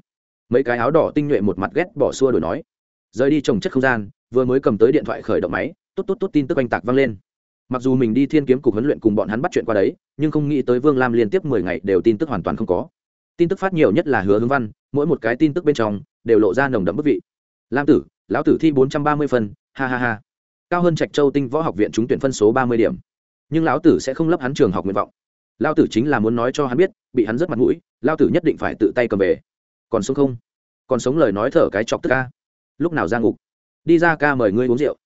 Mấy cái áo đỏ tinh nhuệ một mặt ghét bỏ xua đổi nói. Rời đi trồng chất không gian, vừa mới cầm tới điện thoại khởi động máy, tốt tốt tốt tin tức oanh tạc vang lên mặc dù mình đi thiên kiếm cục huấn luyện cùng bọn hắn bắt chuyện qua đấy, nhưng không nghĩ tới vương lam liên tiếp mười ngày đều tin tức hoàn toàn không có. Tin tức phát nhiều nhất là hứa hướng văn, mỗi một cái tin tức bên trong đều lộ ra nồng đậm bất vị. Lam tử, lão tử thi bốn trăm ba mươi phân, ha ha ha. Cao hơn trạch châu tinh võ học viện trúng tuyển phân số ba mươi điểm. Nhưng lão tử sẽ không lấp hắn trường học nguyện vọng. Lão tử chính là muốn nói cho hắn biết, bị hắn rất mặt mũi, lão tử nhất định phải tự tay cầm về. Còn sống không? Còn sống lời nói thở cái chọc tức ca. Lúc nào ra ngục? Đi ra ca mời ngươi uống rượu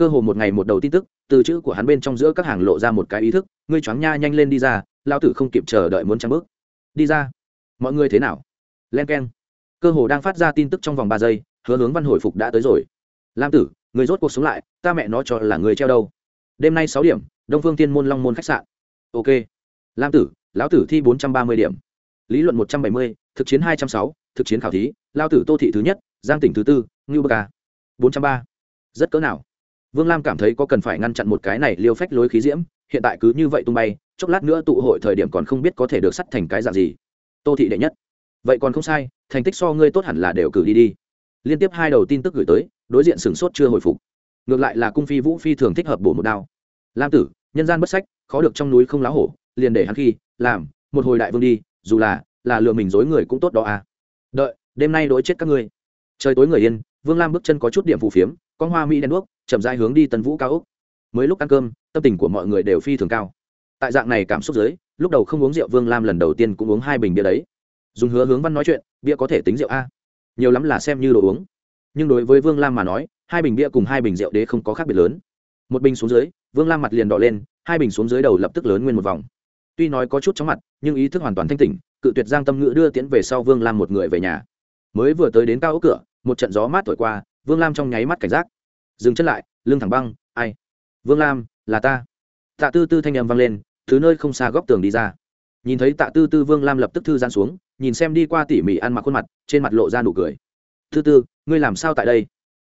cơ hồ một ngày một đầu tin tức, từ chữ của hắn bên trong giữa các hàng lộ ra một cái ý thức, ngươi choáng nha nhanh lên đi ra lao tử không kịp chờ đợi muốn trăng bước. Đi ra. Mọi người thế nào? Len k e n cơ hồ đang phát ra tin tức trong vòng ba giây, hứa hướng văn hồi phục đã tới rồi. Lam tử, người rốt cuộc sống lại, ta mẹ nó cho là người treo đâu? Đêm nay sáu điểm, đông phương tiên môn long môn khách sạn. Ok. Lam tử, lão tử thi bốn trăm ba mươi điểm. Lý luận một trăm bảy mươi, thực chiến hai trăm sáu, thực chiến khảo thí lao tử tô thị thứ nhất, giang tỉnh thứ tư, ngưu bờ ca. Bốn trăm ba. Rất cỡ nào vương lam cảm thấy có cần phải ngăn chặn một cái này liêu phách lối khí diễm, hiện tại cứ như vậy tung bay, chốc lát nữa tụ hội thời điểm còn không biết có thể được sắt thành cái dạng gì. Tô thị đệ nhất. Vậy còn không sai, thành tích so ngươi tốt hẳn là đều cử đi đi. Liên tiếp hai đầu tin tức gửi tới, đối diện sửng sốt chưa hồi phục. Ngược lại là cung phi vũ phi thường thích hợp bổ một đao. Lam tử, nhân gian bất sách, khó được trong núi không lá hổ, liền để hắn khi, làm, một hồi đại vương đi, dù là là lừa mình dối người cũng tốt đó à. Đợi, đêm nay đối chết các ngươi. Trời tối người yên, vương lam bước chân có chút điểm phù phiếm con hoa mỹ đen đuốc chậm rãi hướng đi tân vũ cao úc mới lúc ăn cơm tâm tình của mọi người đều phi thường cao. Tại dạng này cảm xúc dưới, lúc đầu không uống rượu vương lam lần đầu tiên cũng uống hai bình bia đấy. Dùng hứa hướng văn nói chuyện bia có thể tính rượu a. Nhiều lắm là xem như đồ uống. Nhưng đối với vương lam mà nói hai bình bia cùng hai bình rượu đế không có khác biệt lớn. Một bình xuống dưới vương lam mặt liền đỏ lên hai bình xuống dưới đầu lập tức lớn nguyên một vòng. Tuy nói có chút chóng mặt nhưng ý thức hoàn toàn thanh tỉnh cự tuyệt giang tâm ngữ đưa tiễn về sau vương lam một người về nhà. Mới vừa tới đến cao ốc cửa một trận gió mát thổi qua vương lam trong nháy mắt cảnh giác dừng chân lại, lưng thẳng băng, ai? Vương lam, là ta. Tạ tư tư thanh â m vang lên, thứ nơi không xa góc tường đi ra. Nhìn thấy tạ tư tư, vương lam lập tức thư gian xuống, nhìn xem đi qua tỉ mỉ ăn mặc khuôn mặt, trên mặt lộ ra nụ cười. Tư tư, ngươi làm sao tại đây?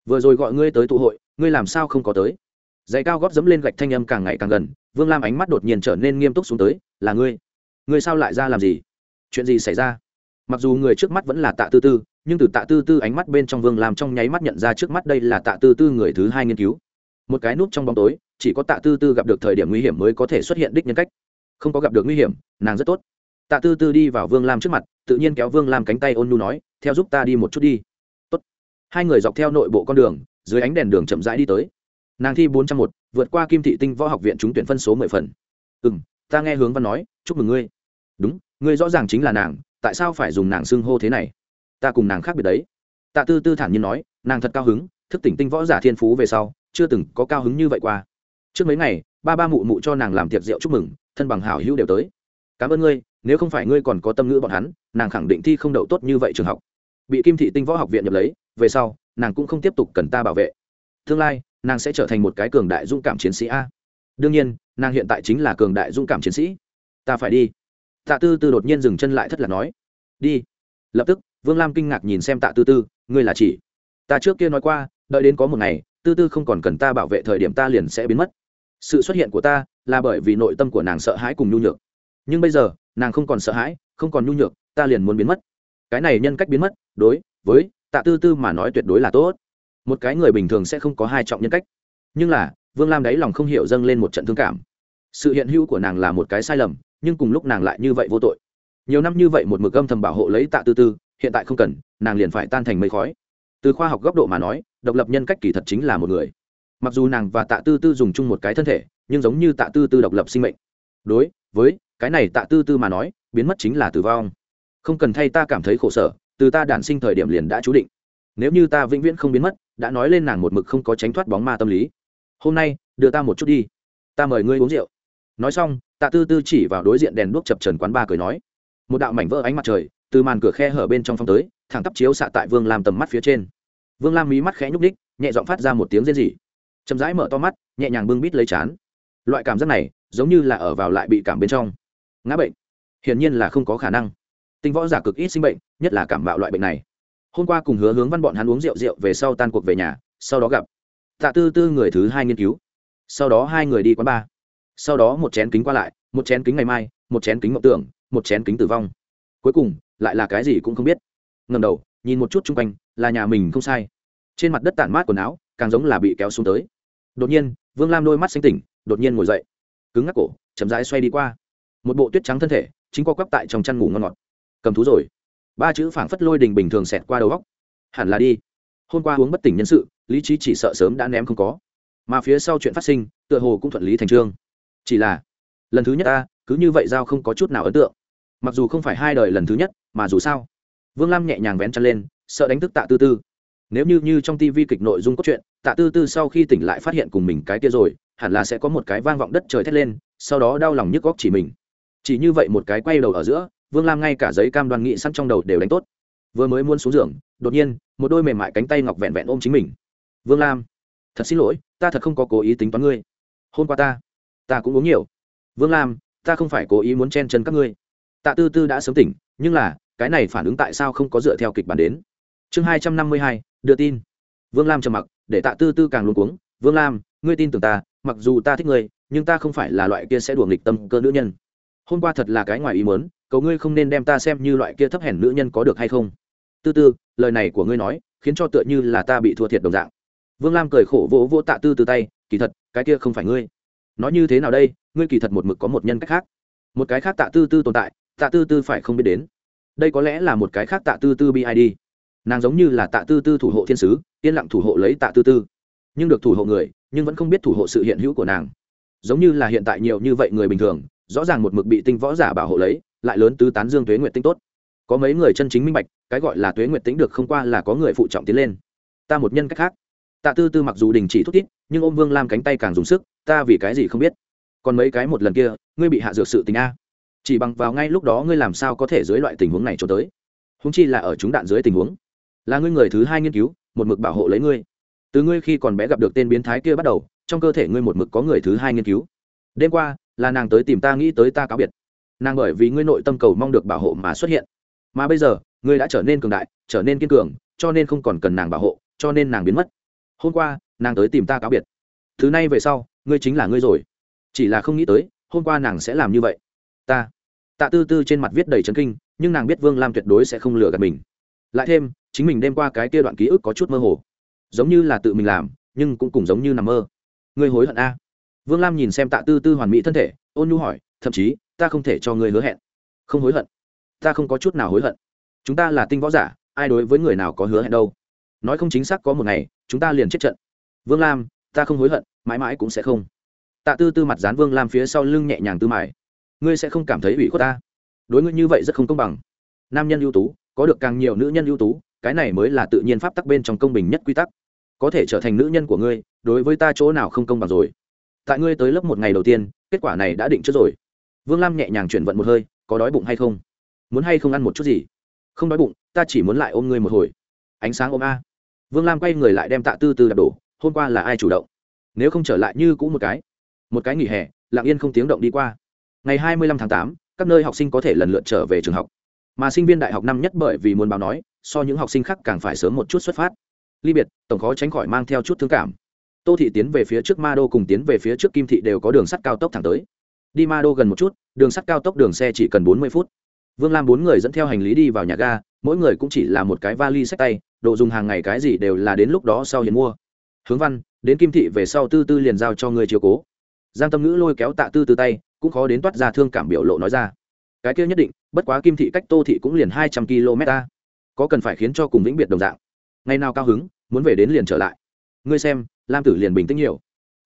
Vừa rồi gọi ngươi tới tụ hội, ngươi làm sao không có tới? Giày cao góp dẫm lên gạch thanh âm càng ngày càng gần, vương lam ánh mắt đột nhiên trở nên nghiêm túc xuống tới, là ngươi? Ngươi sao lại ra làm gì? Chuyện gì xảy ra? Mặc dù người trước mắt vẫn là tạ tư tư nhưng từ tạ tư tư ánh mắt bên trong vương lam trong nháy mắt nhận ra trước mắt đây là tạ tư tư người thứ hai nghiên cứu. Một cái nút trong bóng tối, chỉ có tạ tư tư gặp được thời điểm nguy hiểm mới có thể xuất hiện đích nhân cách. Không có gặp được nguy hiểm, nàng rất tốt. Tạ tư tư đi vào vương lam trước mặt, tự nhiên kéo vương lam cánh tay ôn nhu nói, theo giúp ta đi một chút đi. Tốt. hai người dọc theo nội bộ con đường, dưới ánh đèn đường chậm rãi đi tới. Nàng thi bốn trăm một, vượt qua kim thị tinh võ học viện trúng tuyển phân số mười phần. Ừ m ta nghe hướng văn nói, chúc mừng ngươi. Đúng, ngươi rõ ràng chính là nàng, tại sao phải dùng nàng xưng hô thế này? Ta cùng nàng khác biệt đấy. Tạ tư tư thản nhiên nói, nàng thật cao hứng, thức tỉnh tinh võ giả thiên phú về sau, chưa từng có cao hứng như vậy qua. Trước mấy ngày, ba ba mụ mụ cho nàng làm tiệc rượu chúc mừng, thân bằng hảo hữu đều tới. Cảm ơn ngươi, nếu không phải ngươi còn có tâm ngữ bọn hắn, nàng khẳng định thi không đậu tốt như vậy trường học. Bị kim thị tinh võ học viện nhập lấy, về sau, nàng cũng không tiếp tục cần ta bảo vệ. Tương lai, nàng sẽ trở thành một cái cường đại dũng cảm chiến sĩ a. Đương nhiên, nàng hiện tại chính là cường đại dũng cảm chiến sĩ. Ta phải đi. Tạ tư tư đột nhiên dừng chân lại thất là nói. Đi. Lập tức vương lam kinh ngạc nhìn xem tạ tư tư, ngươi là chỉ? Ta trước kia nói qua, đợi đến có một ngày, tư tư không còn cần ta bảo vệ thời điểm ta liền sẽ biến mất. Sự xuất hiện của ta là bởi vì nội tâm của nàng sợ hãi cùng nhu nhược. Nhưng bây giờ, nàng không còn sợ hãi, không còn nhu nhược, ta liền muốn biến mất. Cái này nhân cách biến mất, đối với tạ tư tư mà nói tuyệt đối là tốt. Một cái người bình thường sẽ không có hai trọng nhân cách. Nhưng là, vương lam đáy lòng không hiểu dâng lên một trận thương cảm. Sự hiện hữu của nàng là một cái sai lầm, nhưng cùng lúc nàng lại như vậy vô tội. Nhiều năm như vậy một mực âm thầm bảo hộ lấy tạ tư tư hiện tại không cần, nàng liền phải tan thành mây khói. Từ khoa học góc độ mà nói, độc lập nhân cách kỳ thật chính là một người. Mặc dù nàng và tạ tư tư dùng chung một cái thân thể, nhưng giống như tạ tư tư độc lập sinh mệnh. Đối với cái này tạ tư tư mà nói, biến mất chính là tử vong. Không cần thay ta cảm thấy khổ sở, từ ta đản sinh thời điểm liền đã chú định. Nếu như ta vĩnh viễn không biến mất, đã nói lên nàng một mực không có tránh thoát bóng ma tâm lý. Hôm nay, đưa ta một chút đi. Ta mời ngươi uống rượu. Nói xong, tạ tư tư chỉ vào đối diện đèn đuốc chập trần quán ba cười nói. Một đạo mảnh vỡ ánh mặt trời từ màn cửa khe hở bên trong phong tới, thẳng tắp chiếu xạ tại vương lam tầm mắt phía trên. Vương lam mí mắt khẽ nhúc ních nhẹ giọng phát ra một tiếng rên rỉ. Chậm rãi mở to mắt, nhẹ nhàng bưng bít lấy chán. Loại cảm giác này, giống như là ở vào lại bị cảm bên trong. Ngã bệnh. Hiển nhiên là không có khả năng. Tinh võ giả cực ít sinh bệnh, nhất là cảm bạo loại bệnh này. Hôm qua cùng hứa hướng văn bọn hắn uống rượu rượu về sau tan cuộc về nhà, sau đó gặp. Tạ tư tư người thứ hai nghiên cứu. Sau đó hai người đi quán bar. Sau đó một chén kính qua lại, một chén kính ngày mai, một chén kính mộng tưởng, một chén kính tử vong. Cuối cùng lại là cái gì cũng không biết. Ngầm đầu, nhìn một chút chung quanh, là nhà mình không sai. Trên mặt đất tản mát quần áo, càng giống là bị kéo xuống tới. Đột nhiên, vương lam đôi mắt xanh tỉnh, đột nhiên ngồi dậy. Cứng ngắc cổ, chậm rãi xoay đi qua. Một bộ tuyết trắng thân thể, chính qua quắp tại trong chăn ngủ ngon ngọt. Cầm thú rồi. Ba chữ phảng phất lôi đình bình thường xẹt qua đầu góc hẳn là đi. Hôm qua uống bất tỉnh nhân sự, lý trí chỉ sợ sớm đã ném không có. Mà phía sau chuyện phát sinh, tựa hồ cũng thuận lý thành trương. Chỉ là, lần thứ nhất ta, cứ như vậy giao không có chút nào ấn tượng mặc dù không phải hai đời lần thứ nhất, mà dù sao, vương lam nhẹ nhàng vén chăn lên, sợ đánh thức tạ tư tư. Nếu như như trong tivi kịch nội dung cốt truyện, tạ tư tư sau khi tỉnh lại phát hiện cùng mình cái kia rồi, hẳn là sẽ có một cái vang vọng đất trời thét lên, sau đó đau lòng nhức góc chỉ mình. Chỉ như vậy một cái quay đầu ở giữa, vương lam ngay cả giấy cam đoan nghị sẵn trong đầu đều đánh tốt. Vừa mới muốn xuống giường, đột nhiên, một đôi mềm mại cánh tay ngọc vẹn vẹn ôm chính mình. Vương lam, thật xin lỗi, ta thật không có cố ý tính toán ngươi. Hôm qua ta ta cũng uống nhiều. Vương lam, ta không phải cố ý muốn chen chân các ngươi tạ tư tư đã sớm tỉnh, nhưng là, cái này phản ứng tại sao không có dựa theo kịch bản đến? Chương hai trăm năm mươi hai, đưa tin. Vương lam trầm mặc, để tạ tư tư càng luôn cuống, vương lam, ngươi tin tưởng ta, mặc dù ta thích ngươi, nhưng ta không phải là loại kia sẽ đùa nghịch tâm cơ nữ nhân. Hôm qua thật là cái ngoài ý mớn cầu ngươi không nên đem ta xem như loại kia thấp hèn nữ nhân có được hay không? Tư tư, lời này của ngươi nói, khiến cho tựa như là ta bị thua thiệt đồng dạng. Vương lam cười khổ vỗ vỗ tạ tư từ tay, kỳ thật, cái kia không phải ngươi. Nói như thế nào đây, ngươi kỳ thật một mực có một nhân cách khác. Một cái khác tạ tư tư tồn tại tạ tư tư phải không biết đến. Đây có lẽ là một cái khác tạ tư tư bid nàng giống như là tạ tư tư thủ hộ thiên sứ, yên lặng thủ hộ lấy tạ tư tư. Nhưng được thủ hộ người, nhưng vẫn không biết thủ hộ sự hiện hữu của nàng. Giống như là hiện tại nhiều như vậy người bình thường, rõ ràng một mực bị tinh võ giả bảo hộ lấy, lại lớn tứ tán dương tuế nguyện tinh tốt. Có mấy người chân chính minh bạch, cái gọi là tuế nguyệt tính được không qua là có người phụ trọng tiến lên. Ta một nhân cách khác. Tạ tư tư mặc dù đình chỉ thúc tít nhưng ôm vương lam cánh tay càng dùng sức, ta vì cái gì không biết? Còn mấy cái một lần kia, ngươi bị hạ dược sự tình a chỉ bằng vào ngay lúc đó ngươi làm sao có thể dưới loại tình huống này cho tới? Húng chi là ở chúng đạn dưới tình huống. Là ngươi người thứ hai nghiên cứu, một mực bảo hộ lấy ngươi. Từ ngươi khi còn bé gặp được tên biến thái kia bắt đầu, trong cơ thể ngươi một mực có người thứ hai nghiên cứu. Đêm qua, là nàng tới tìm ta nghĩ tới ta cáo biệt. Nàng bởi vì ngươi nội tâm cầu mong được bảo hộ mà xuất hiện. Mà bây giờ, ngươi đã trở nên cường đại, trở nên kiên cường, cho nên không còn cần nàng bảo hộ, cho nên nàng biến mất. Hôm qua, nàng tới tìm ta cáo biệt. Thứ này về sau, ngươi chính là ngươi rồi. Chỉ là không nghĩ tới, hôm qua nàng sẽ làm như vậy ta. Tạ tư tư trên mặt viết đầy trấn kinh, nhưng nàng biết vương lam tuyệt đối sẽ không lừa gạt mình. Lại thêm, chính mình đêm qua cái kia đoạn ký ức có chút mơ hồ. Giống như là tự mình làm, nhưng cũng cùng giống như nằm mơ. Ngươi hối hận a. Vương lam nhìn xem tạ tư tư hoàn mỹ thân thể, ôn nhu hỏi, thậm chí, ta không thể cho ngươi hứa hẹn. Không hối hận? Ta không có chút nào hối hận. Chúng ta là tinh võ giả, ai đối với người nào có hứa hẹn đâu. Nói không chính xác có một ngày, chúng ta liền chết trận. Vương lam, ta không hối hận, mãi mãi cũng sẽ không. Tạ tư tư mặt dán vương lam phía sau lưng nhẹ nhàng tư mải ngươi sẽ không cảm thấy ủy khuất ta. Đối ngươi như vậy rất không công bằng. Nam nhân ưu tú, có được càng nhiều nữ nhân ưu tú, cái này mới là tự nhiên pháp tắc bên trong công bình nhất quy tắc. Có thể trở thành nữ nhân của ngươi, đối với ta chỗ nào không công bằng rồi? Tại ngươi tới lớp một ngày đầu tiên, kết quả này đã định trước rồi. Vương lam nhẹ nhàng chuyển vận một hơi, có đói bụng hay không? Muốn hay không ăn một chút gì? Không đói bụng, ta chỉ muốn lại ôm ngươi một hồi. Ánh sáng ôm a. Vương lam quay người lại đem tạ tư tư đạp đổ, hôm qua là ai chủ động? Nếu không trở lại như cũ một cái. Một cái nghỉ hè, lặng yên không tiếng động đi qua ngày hai mươi lăm tháng 8, các nơi học sinh có thể lần lượt trở về trường học. Mà sinh viên đại học năm nhất bởi vì muốn báo nói so những học sinh khác càng phải sớm một chút xuất phát. Ly biệt tổng khó tránh khỏi mang theo chút thương cảm. Tô thị tiến về phía trước ma đô cùng tiến về phía trước kim thị đều có đường sắt cao tốc thẳng tới. Đi ma đô gần một chút đường sắt cao tốc đường xe chỉ cần bốn mươi phút. Vương lam bốn người dẫn theo hành lý đi vào nhà ga mỗi người cũng chỉ là một cái vali sách tay đồ dùng hàng ngày cái gì đều là đến lúc đó sau hiền mua. Hướng văn đến kim thị về sau tư tư liền giao cho người chiều cố. Giang tâm ngữ lôi kéo tạ tư tư tay cũng khó đến toát ra thương cảm biểu lộ nói ra. Cái kia nhất định, bất quá kim thị cách tô thị cũng liền hai trăm km ta. Có cần phải khiến cho cùng vĩnh biệt đồng dạng. Ngày nào cao hứng, muốn về đến liền trở lại. Ngươi xem, lam tử liền bình tĩnh nhiều.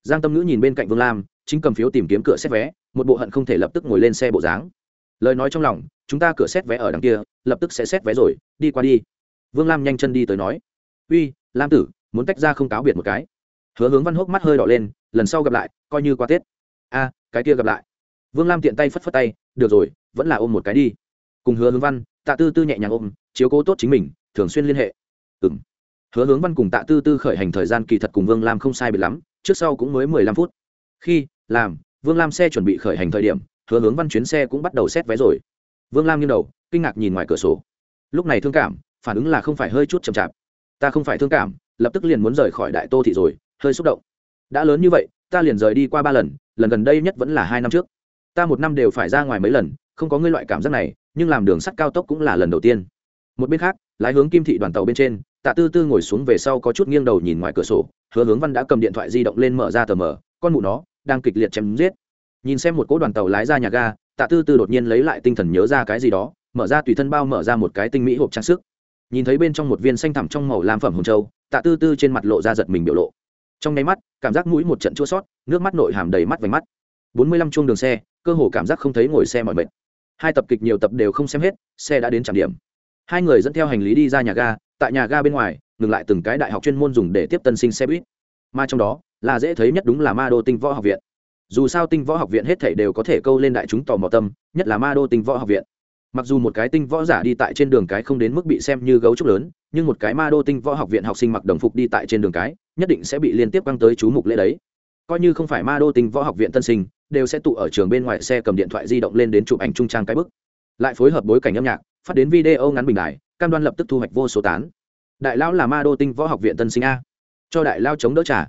Giang tâm ngữ nhìn bên cạnh vương lam, chính cầm phiếu tìm kiếm cửa xét vé, một bộ hận không thể lập tức ngồi lên xe bộ dáng. Lời nói trong lòng, chúng ta cửa xét vé ở đằng kia, lập tức sẽ xét vé rồi, đi qua đi. Vương lam nhanh chân đi tới nói. Uy, lam tử, muốn tách ra không cáo biệt một cái. Hứa hướng văn hốc mắt hơi đỏ lên, lần sau gặp lại, coi như qua tết. A, cái kia gặp lại vương lam tiện tay phất phất tay, được rồi, vẫn là ôm một cái đi. Cùng hứa hướng văn, tạ tư tư nhẹ nhàng ôm, chiếu cố tốt chính mình, thường xuyên liên hệ. Ừ m hứa hướng văn cùng tạ tư tư khởi hành thời gian kỳ thật cùng vương lam không sai biệt lắm, trước sau cũng mới mười lăm phút. Khi, làm, vương lam xe chuẩn bị khởi hành thời điểm, hứa hướng văn chuyến xe cũng bắt đầu xét vé rồi. Vương lam nghiêng đầu, kinh ngạc nhìn ngoài cửa sổ. Lúc này thương cảm, phản ứng là không phải hơi chút chậm chạp. Ta không phải thương cảm, lập tức liền muốn rời khỏi đại tô thị rồi, hơi xúc động. Đã lớn như vậy, ta liền rời đi qua ba lần lần gần đây nhất vẫn là hai năm trước ta một năm đều phải ra ngoài mấy lần, không có ngươi loại cảm giác này, nhưng làm đường sắt cao tốc cũng là lần đầu tiên. Một bên khác, lái hướng kim thị đoàn tàu bên trên, tạ tư tư ngồi xuống về sau có chút nghiêng đầu nhìn ngoài cửa sổ, hứa hướng văn đã cầm điện thoại di động lên mở ra tờ mở con mụ nó, đang kịch liệt chém giết. Nhìn xem một cỗ đoàn tàu lái ra nhà ga, tạ tư tư đột nhiên lấy lại tinh thần nhớ ra cái gì đó, mở ra tùy thân bao mở ra một cái tinh mỹ hộp trang sức. Nhìn thấy bên trong một viên xanh thẳm trong màu lam phẩm hồng châu, tạ tư tư trên mặt lộ ra giật mình biểu lộ. Trong nháy mắt, cảm giác mũi một trận chua sót, nước mắt nội hàm đầy mắt vành mắt. Bốn mươi lăm chuông đường xe cơ hồ cảm giác không thấy ngồi xe mọi mệt. Hai tập kịch nhiều tập đều không xem hết, xe đã đến trạm điểm. Hai người dẫn theo hành lý đi ra nhà ga, tại nhà ga bên ngoài, ngừng lại từng cái đại học chuyên môn dùng để tiếp tân sinh xe buýt. Mà trong đó, là dễ thấy nhất đúng là ma đô tinh võ học viện. Dù sao tinh võ học viện hết thảy đều có thể câu lên đại chúng tò mò tâm, nhất là ma đô tinh võ học viện. Mặc dù một cái tinh võ giả đi tại trên đường cái không đến mức bị xem như gấu trúc lớn, nhưng một cái ma đô tinh võ học viện học sinh mặc đồng phục đi tại trên đường cái, nhất định sẽ bị liên tiếp căng tới chú mục lễ đấy. Coi như không phải ma đô tinh võ học viện tân sinh đều sẽ tụ ở trường bên ngoài xe cầm điện thoại di động lên đến chụp ảnh trung trang cái bức. Lại phối hợp bối cảnh âm nhạc, phát đến video ngắn bình đại cam đoan lập tức thu hoạch vô số tán. Đại lão là ma đô tinh võ học viện tân sinh a. Cho đại lao chống đỡ trả.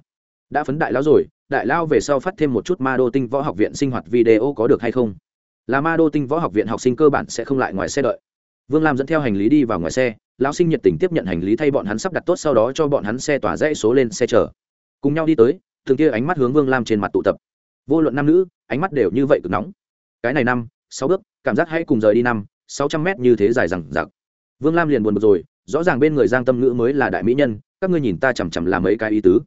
Đã phấn đại lão rồi, đại lao về sau phát thêm một chút ma đô tinh võ học viện sinh hoạt video có được hay không? Là ma đô tinh võ học viện học sinh cơ bản sẽ không lại ngoài xe đợi. Vương lam dẫn theo hành lý đi vào ngoài xe, lão sinh nhiệt tình tiếp nhận hành lý thay bọn hắn sắp đặt tốt sau đó cho bọn hắn xe tỏa dãy số lên xe chở. Cùng nhau đi tới thường kia ánh mắt hướng vương lam trên mặt tụ tập. Vô luận nam nữ ánh mắt đều như vậy cực nóng. Cái này năm, sáu bước, cảm giác hãy cùng rời đi năm, sáu trăm mét như thế dài rằng giặc vương lam liền buồn bực rồi, rõ ràng bên người giang tâm ngữ mới là đại mỹ nhân, các ngươi nhìn ta chằm chằm làm mấy cái ý tứ.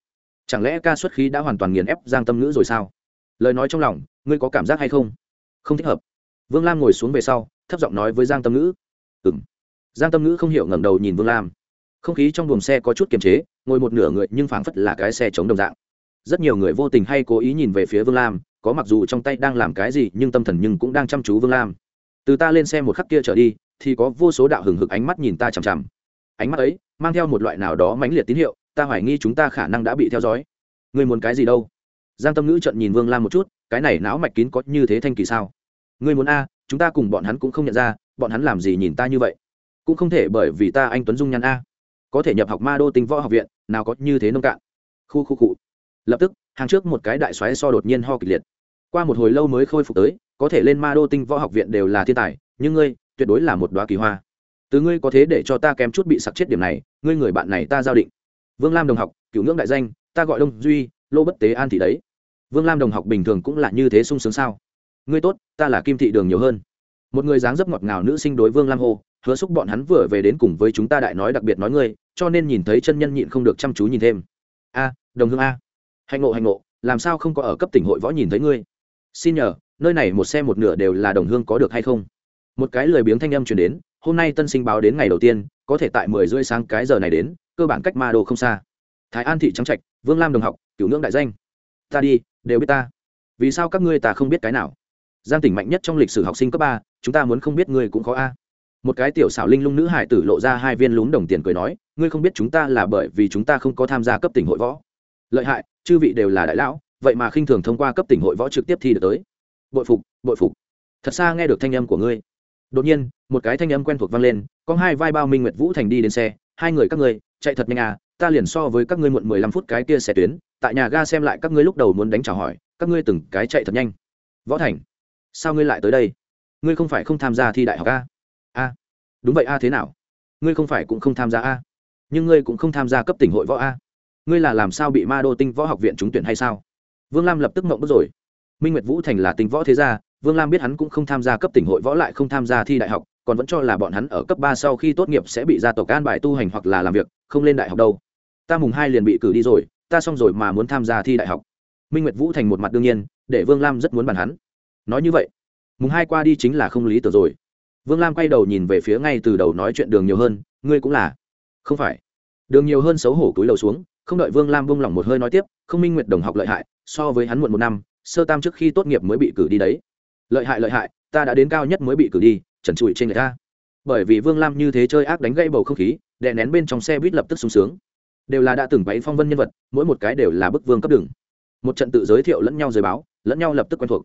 Chẳng lẽ ca xuất khí đã hoàn toàn nghiền ép giang tâm ngữ rồi sao? Lời nói trong lòng, ngươi có cảm giác hay không? Không thích hợp. Vương lam ngồi xuống về sau, thấp giọng nói với giang tâm ngữ. Ừ m giang tâm ngữ không hiểu ngẩng đầu nhìn vương lam. Không khí trong buồng xe có chút kiềm chế, ngồi một nửa người nhưng phảng phất là cái xe chống đồng dạng. Rất nhiều người vô tình hay cố ý nhìn về phía vương lam có mặc dù trong tay đang làm cái gì nhưng tâm thần nhưng cũng đang chăm chú vương lam. Từ ta lên xe một khắc kia trở đi, thì có vô số đạo hừng hực ánh mắt nhìn ta chằm chằm. Ánh mắt ấy mang theo một loại nào đó mãnh liệt tín hiệu, ta hoài nghi chúng ta khả năng đã bị theo dõi. Ngươi muốn cái gì đâu? Giang tâm ngữ trận nhìn vương lam một chút, cái này não mạch kín có như thế thanh kỳ sao? Ngươi muốn a, chúng ta cùng bọn hắn cũng không nhận ra, bọn hắn làm gì nhìn ta như vậy? Cũng không thể bởi vì ta anh tuấn dung nhăn a. Có thể nhập học ma đô tinh võ học viện, nào có như thế nông cạn. Khu khu cụ lập tức, hàng trước một cái đại xoáy so đột nhiên ho kịch liệt qua một hồi lâu mới khôi phục tới, có thể lên ma đô tinh võ học viện đều là thiên tài, nhưng ngươi, tuyệt đối là một đoá kỳ hoa. Từ ngươi có thế để cho ta kém chút bị sặc chết điểm này, ngươi người bạn này ta giao định. Vương lam đồng học, cựu ngưỡng đại danh, ta gọi đông duy, lô bất tế an thị đấy. Vương lam đồng học bình thường cũng là như thế sung sướng sao? Ngươi tốt, ta là kim thị đường nhiều hơn. Một người dáng dấp ngọt ngào nữ sinh đối vương lam hô, hứa xúc bọn hắn vừa về đến cùng với chúng ta đại nói đặc biệt nói ngươi, cho nên nhìn thấy chân nhân nhịn không được chăm chú nhìn thêm. A, đồng hương a. Hạnh ngộ hạnh ngộ, làm sao không có ở cấp tỉnh hội võ nhìn thấy ngươi? Xin nhờ, nơi này một xe một nửa đều là đồng hương có được hay không? Một cái lười biếng thanh âm chuyển đến, hôm nay tân sinh báo đến ngày đầu tiên, có thể tại mười rưỡi sáng cái giờ này đến, cơ bản cách ma đô không xa. Thái an thị trắng trạch, vương lam đồng học cửu ngưỡng đại danh. Ta đi, đều biết ta. Vì sao các ngươi ta không biết cái nào? Giang tỉnh mạnh nhất trong lịch sử học sinh cấp ba, chúng ta muốn không biết ngươi cũng khó a. Một cái tiểu xảo linh lung nữ hải tử lộ ra hai viên lún đồng tiền cười nói, ngươi không biết chúng ta là bởi vì chúng ta không có tham gia cấp tỉnh hội võ. Lợi hại, chư vị đều là đại lão vậy mà khinh thường thông qua cấp tỉnh hội võ trực tiếp thi được tới. Bội phục bội phục. Thật xa nghe được thanh âm của ngươi. Đột nhiên, một cái thanh âm quen thuộc vang lên, có hai vai bao minh nguyệt vũ thành đi đến xe. Hai người các ngươi, chạy thật nhanh à ta liền so với các ngươi muộn mười lăm phút cái kia xe tuyến. Tại nhà ga xem lại các ngươi lúc đầu muốn đánh trả hỏi, các ngươi từng cái chạy thật nhanh. Võ thành, sao ngươi lại tới đây? Ngươi không phải không tham gia thi đại học a a đúng vậy a thế nào? Ngươi không phải cũng không tham gia a nhưng ngươi cũng không tham gia cấp tỉnh hội võ a ngươi là làm sao bị ma đô tinh võ học viện trúng tuyển hay sao? Vương lam lập tức mộng bức rồi. Minh nguyệt vũ thành là tinh võ thế gia, vương lam biết hắn cũng không tham gia cấp tỉnh hội võ lại không tham gia thi đại học, còn vẫn cho là bọn hắn ở cấp ba sau khi tốt nghiệp sẽ bị gia tộc an bài tu hành hoặc là làm việc, không lên đại học đâu. Ta mùng hai liền bị cử đi rồi, ta xong rồi mà muốn tham gia thi đại học. Minh nguyệt vũ thành một mặt đương nhiên, để vương lam rất muốn bàn hắn. Nói như vậy, mùng hai qua đi chính là không lý tưởng rồi. Vương lam quay đầu nhìn về phía ngay từ đầu nói chuyện đường nhiều hơn, ngươi cũng là? Không phải. Đường nhiều hơn xấu hổ túi đầu xuống không đợi vương lam buông lỏng một hơi nói tiếp, không minh nguyệt đồng học lợi hại, so với hắn muộn một năm, sơ tam trước khi tốt nghiệp mới bị cử đi đấy. Lợi hại lợi hại, ta đã đến cao nhất mới bị cử đi, trần trụi trên người ta. Bởi vì vương lam như thế chơi ác đánh gây bầu không khí, đè nén bên trong xe buýt lập tức sung sướng. Đều là đã từng váy phong vân nhân vật, mỗi một cái đều là bức vương cấp đường. Một trận tự giới thiệu lẫn nhau giới báo, lẫn nhau lập tức quen thuộc.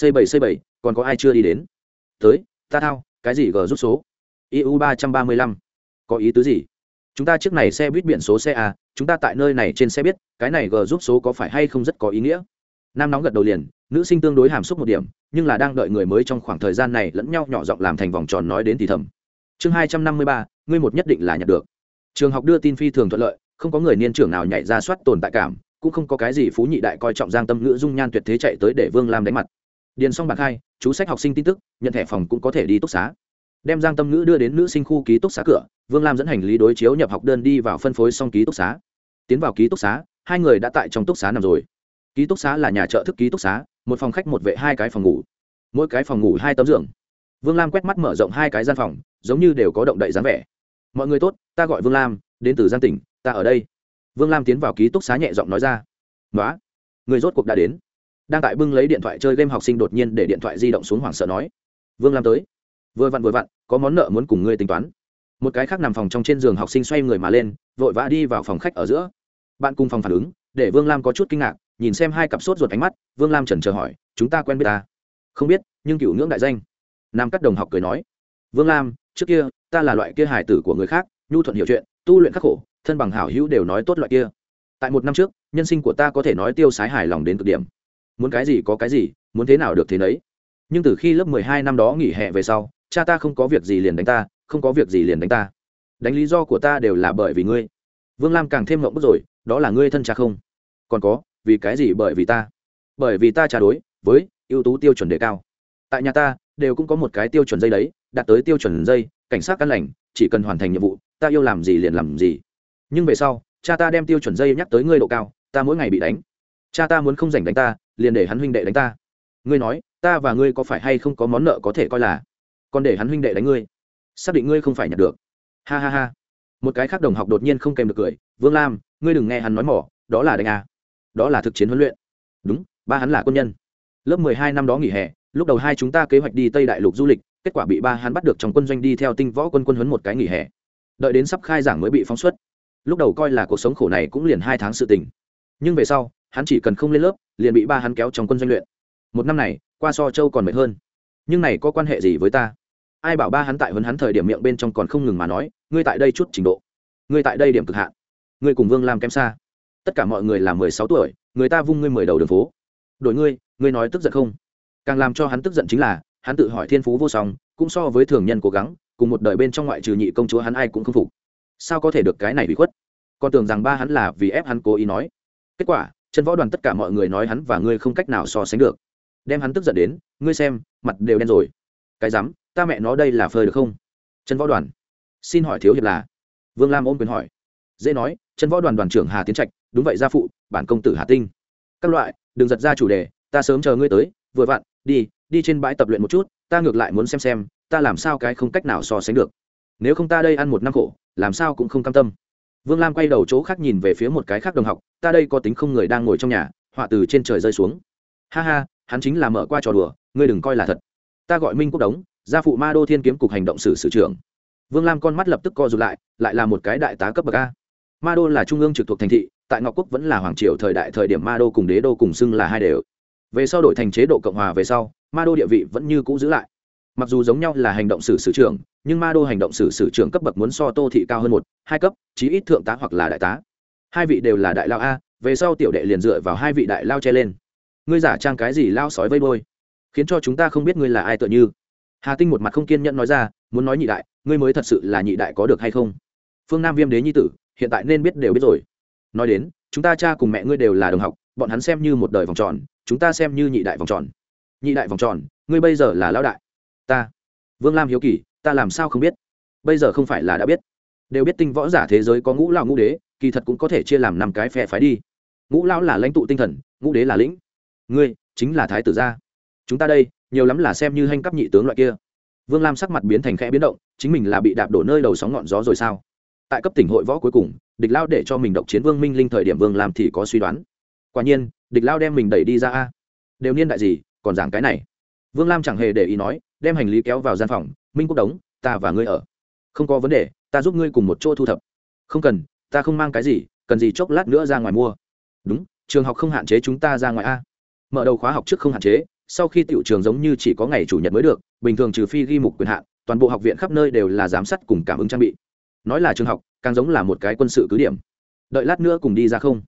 C bảy c bảy, còn có ai chưa đi đến? Tới, ta thao, cái gì g rút số? IU ba trăm ba mươi lăm. Có ý tứ gì? Chúng ta trước này xe buýt biển số xe a, chúng ta tại nơi này trên xe biết, cái này g giúp số có phải hay không rất có ý nghĩa. Nam nóng gật đầu liền, nữ sinh tương đối hàm xúc một điểm, nhưng là đang đợi người mới trong khoảng thời gian này lẫn nhau nhỏ giọng làm thành vòng tròn nói đến thì thầm. Chương hai trăm năm mươi ba, ngươi một nhất định là nhận được. Trường học đưa tin phi thường thuận lợi, không có người niên trưởng nào nhảy ra soát tồn tại cảm, cũng không có cái gì phú nhị đại coi trọng giang tâm ngữ dung nhan tuyệt thế chạy tới để vương lam đánh mặt. Điền xong bạc hai chú sách học sinh tin tức, nhận thẻ phòng cũng có thể đi túc xá đem giang tâm ngữ đưa đến nữ sinh khu ký túc xá cửa, vương lam dẫn hành lý đối chiếu nhập học đơn đi vào phân phối xong ký túc xá. Tiến vào ký túc xá, hai người đã tại trong túc xá nằm rồi. Ký túc xá là nhà trợ thức ký túc xá, một phòng khách một vệ hai cái phòng ngủ. Mỗi cái phòng ngủ hai tấm giường. Vương lam quét mắt mở rộng hai cái gian phòng, giống như đều có động đậy dáng vẻ. Mọi người tốt, ta gọi vương lam, đến từ giang tỉnh, ta ở đây. Vương lam tiến vào ký túc xá nhẹ giọng nói ra. Nói người rốt cuộc đã đến. Đang tại bưng lấy điện thoại chơi game học sinh đột nhiên để điện thoại di động xuống hoảng sợ nói. Vương lam tới vừa vặn vừa vặn, có món nợ muốn cùng ngươi tính toán. Một cái khác nằm phòng trong trên giường học sinh xoay người mà lên, vội vã đi vào phòng khách ở giữa. Bạn cùng phòng phản ứng, để vương lam có chút kinh ngạc, nhìn xem hai cặp sốt ruột ánh mắt, vương lam trần chờ hỏi, chúng ta quen biết ta? Không biết, nhưng cựu ngưỡng đại danh. Nam các đồng học cười nói, vương lam, trước kia, ta là loại kia hải tử của người khác, nhu thuận hiểu chuyện, tu luyện khắc khổ, thân bằng hảo hữu đều nói tốt loại kia. Tại một năm trước, nhân sinh của ta có thể nói tiêu sái hài lòng đến cực điểm. Muốn cái gì có cái gì, muốn thế nào được thế nấy. Nhưng từ khi lớp mười hai năm đó nghỉ hè về sau cha ta không có việc gì liền đánh ta, không có việc gì liền đánh ta. Đánh lý do của ta đều là bởi vì ngươi. Vương lam càng thêm ngộng bức rồi, đó là ngươi thân cha không? Còn có, vì cái gì bởi vì ta? Bởi vì ta trả đối, với ưu tú tiêu chuẩn đề cao. Tại nhà ta, đều cũng có một cái tiêu chuẩn dây đấy, đạt tới tiêu chuẩn dây, cảnh sát căn lành, chỉ cần hoàn thành nhiệm vụ, ta yêu làm gì liền làm gì. Nhưng về sau, cha ta đem tiêu chuẩn dây nhắc tới ngươi độ cao, ta mỗi ngày bị đánh. Cha ta muốn không giành đánh ta, liền để hắn huynh đệ đánh ta. Ngươi nói, ta và ngươi có phải hay không có món nợ có thể coi là? Còn để hắn huynh đệ đánh ngươi. Xác định ngươi không phải nhặt được. Ha ha ha. Một cái khác đồng học đột nhiên không kèm được cười, vương lam, ngươi đừng nghe hắn nói mỏ, đó là đánh a. Đó là thực chiến huấn luyện. Đúng, ba hắn là quân nhân. Lớp mười hai năm đó nghỉ hè, lúc đầu hai chúng ta kế hoạch đi tây đại lục du lịch, kết quả bị ba hắn bắt được trong quân doanh đi theo tinh võ quân quân huấn một cái nghỉ hè. Đợi đến sắp khai giảng mới bị phóng xuất. Lúc đầu coi là cuộc sống khổ này cũng liền hai tháng sự tình. Nhưng về sau, hắn chỉ cần không lên lớp, liền bị ba hắn kéo trong quân doanh luyện. Một năm này, qua so châu còn mệt hơn. Nhưng này có quan hệ gì với ta? Ai bảo ba hắn tại huấn hắn thời điểm miệng bên trong còn không ngừng mà nói, ngươi tại đây chút trình độ. Ngươi tại đây điểm cực hạn. Ngươi cùng vương làm kém xa. Tất cả mọi người là mười sáu tuổi, người ta vung ngươi mười đầu đường phố. Đổi ngươi ngươi nói tức giận không? Càng làm cho hắn tức giận chính là, hắn tự hỏi thiên phú vô song, cũng so với thường nhân cố gắng, cùng một đời bên trong ngoại trừ nhị công chúa hắn ai cũng không phục. Sao có thể được cái này bị khuất? Con tưởng rằng ba hắn là vì ép hắn cố ý nói. Kết quả chân võ đoàn tất cả mọi người nói hắn và ngươi không cách nào so sánh được. Đem hắn tức giận đến, ngươi xem, mặt đều đen rồi. Cái rắm ta mẹ nó đây là phơi được không? Trần võ đoàn. Xin hỏi thiếu hiệp là? Vương lam ôm quyền hỏi. Dễ nói, Trần võ đoàn đoàn trưởng hà tiến trạch, đúng vậy gia phụ, bản công tử hà tinh. Các loại, đừng giật ra chủ đề, ta sớm chờ ngươi tới, vừa vặn, đi đi trên bãi tập luyện một chút, ta ngược lại muốn xem xem, ta làm sao cái không cách nào so sánh được. Nếu không ta đây ăn một năm khổ, làm sao cũng không cam tâm. Vương lam quay đầu chỗ khác nhìn về phía một cái khác đồng học, ta đây có tính không người đang ngồi trong nhà, họa từ trên trời rơi xuống. Ha ha, hắn chính là mở qua trò đùa, ngươi đừng coi là thật. Ta gọi minh quốc đống gia phụ ma đô thiên kiếm cục hành động sử sử trưởng. Vương lam con mắt lập tức co rụt lại lại là một cái đại tá cấp bậc a. Ma đô là trung ương trực thuộc thành thị, tại ngọc quốc vẫn là hoàng triều thời đại thời điểm ma đô cùng đế đô cùng xưng là hai đều. Về sau đổi thành chế độ cộng hòa về sau, ma đô địa vị vẫn như cũ giữ lại. Mặc dù giống nhau là hành động sử sử trưởng, nhưng ma đô hành động sử sử trưởng cấp bậc muốn so tô thị cao hơn một, hai cấp, chí ít thượng tá hoặc là đại tá. Hai vị đều là đại lao a, về sau tiểu đệ liền dựa vào hai vị đại lao che lên. Ngươi giả trang cái gì lao sói vây đôi khiến cho chúng ta không biết ngươi là ai tựa như hà tinh một mặt không kiên nhẫn nói ra muốn nói nhị đại ngươi mới thật sự là nhị đại có được hay không phương nam viêm đế nhi tử hiện tại nên biết đều biết rồi nói đến chúng ta cha cùng mẹ ngươi đều là đồng học bọn hắn xem như một đời vòng tròn chúng ta xem như nhị đại vòng tròn nhị đại vòng tròn ngươi bây giờ là lão đại ta vương lam hiếu kỳ ta làm sao không biết bây giờ không phải là đã biết đều biết tinh võ giả thế giới có ngũ lão ngũ đế kỳ thật cũng có thể chia làm năm cái phe phái đi ngũ lão là lãnh tụ tinh thần ngũ đế là lĩnh ngươi chính là thái tử gia chúng ta đây nhiều lắm là xem như hành cấp nhị tướng loại kia. Vương lam sắc mặt biến thành khẽ biến động, chính mình là bị đạp đổ nơi đầu sóng ngọn gió rồi sao? Tại cấp tỉnh hội võ cuối cùng, địch lao để cho mình độc chiến vương minh linh thời điểm vương lam thì có suy đoán. Quả nhiên, địch lao đem mình đẩy đi ra a. Đều niên đại gì, còn giảng cái này. Vương lam chẳng hề để ý nói, đem hành lý kéo vào gian phòng, minh quốc đống, ta và ngươi ở. Không có vấn đề, ta giúp ngươi cùng một chỗ thu thập. Không cần, ta không mang cái gì, cần gì chốc lát nữa ra ngoài mua. Đúng, trường học không hạn chế chúng ta ra ngoài a. Mở đầu khóa học trước không hạn chế sau khi tiểu trường giống như chỉ có ngày chủ nhật mới được, bình thường trừ phi ghi mục quyền hạn, toàn bộ học viện khắp nơi đều là giám sát cùng cảm ứng trang bị. Nói là trường học, càng giống là một cái quân sự cứ điểm. Đợi lát nữa cùng đi ra không?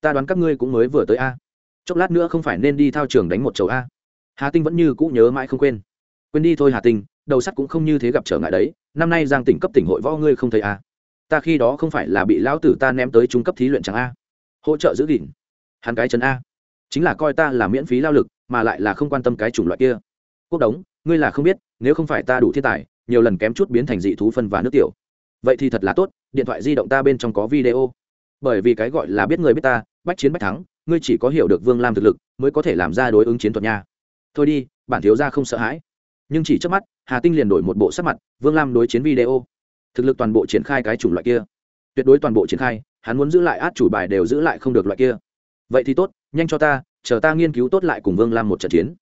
Ta đoán các ngươi cũng mới vừa tới a. Chốc lát nữa không phải nên đi thao trường đánh một chầu a. Hà tinh vẫn như cũ nhớ mãi không quên. Quên đi thôi hà tinh, đầu sắt cũng không như thế gặp trở ngại đấy, năm nay giang tỉnh cấp tỉnh hội võ ngươi không thấy a. Ta khi đó không phải là bị lão tử ta ném tới trung cấp thí luyện chẳng a. Hỗ trợ giữ gìn. Hắn cái chân a. Chính là coi ta là miễn phí lao lực mà lại là không quan tâm cái chủng loại kia. Quốc đống, ngươi là không biết, nếu không phải ta đủ thiên tài, nhiều lần kém chút biến thành dị thú phân và nước tiểu. Vậy thì thật là tốt, điện thoại di động ta bên trong có video. Bởi vì cái gọi là biết người biết ta, bách chiến bách thắng, ngươi chỉ có hiểu được vương lam thực lực, mới có thể làm ra đối ứng chiến thuật nha. Thôi đi, bản thiếu gia không sợ hãi. Nhưng chỉ trước mắt, hà tinh liền đổi một bộ sắc mặt, vương lam đối chiến video. Thực lực toàn bộ triển khai cái chủng loại kia. Tuyệt đối toàn bộ triển khai, hắn muốn giữ lại át chủ bài đều giữ lại không được loại kia. Vậy thì tốt, nhanh cho ta chờ ta nghiên cứu tốt lại cùng vương lam một trận chiến.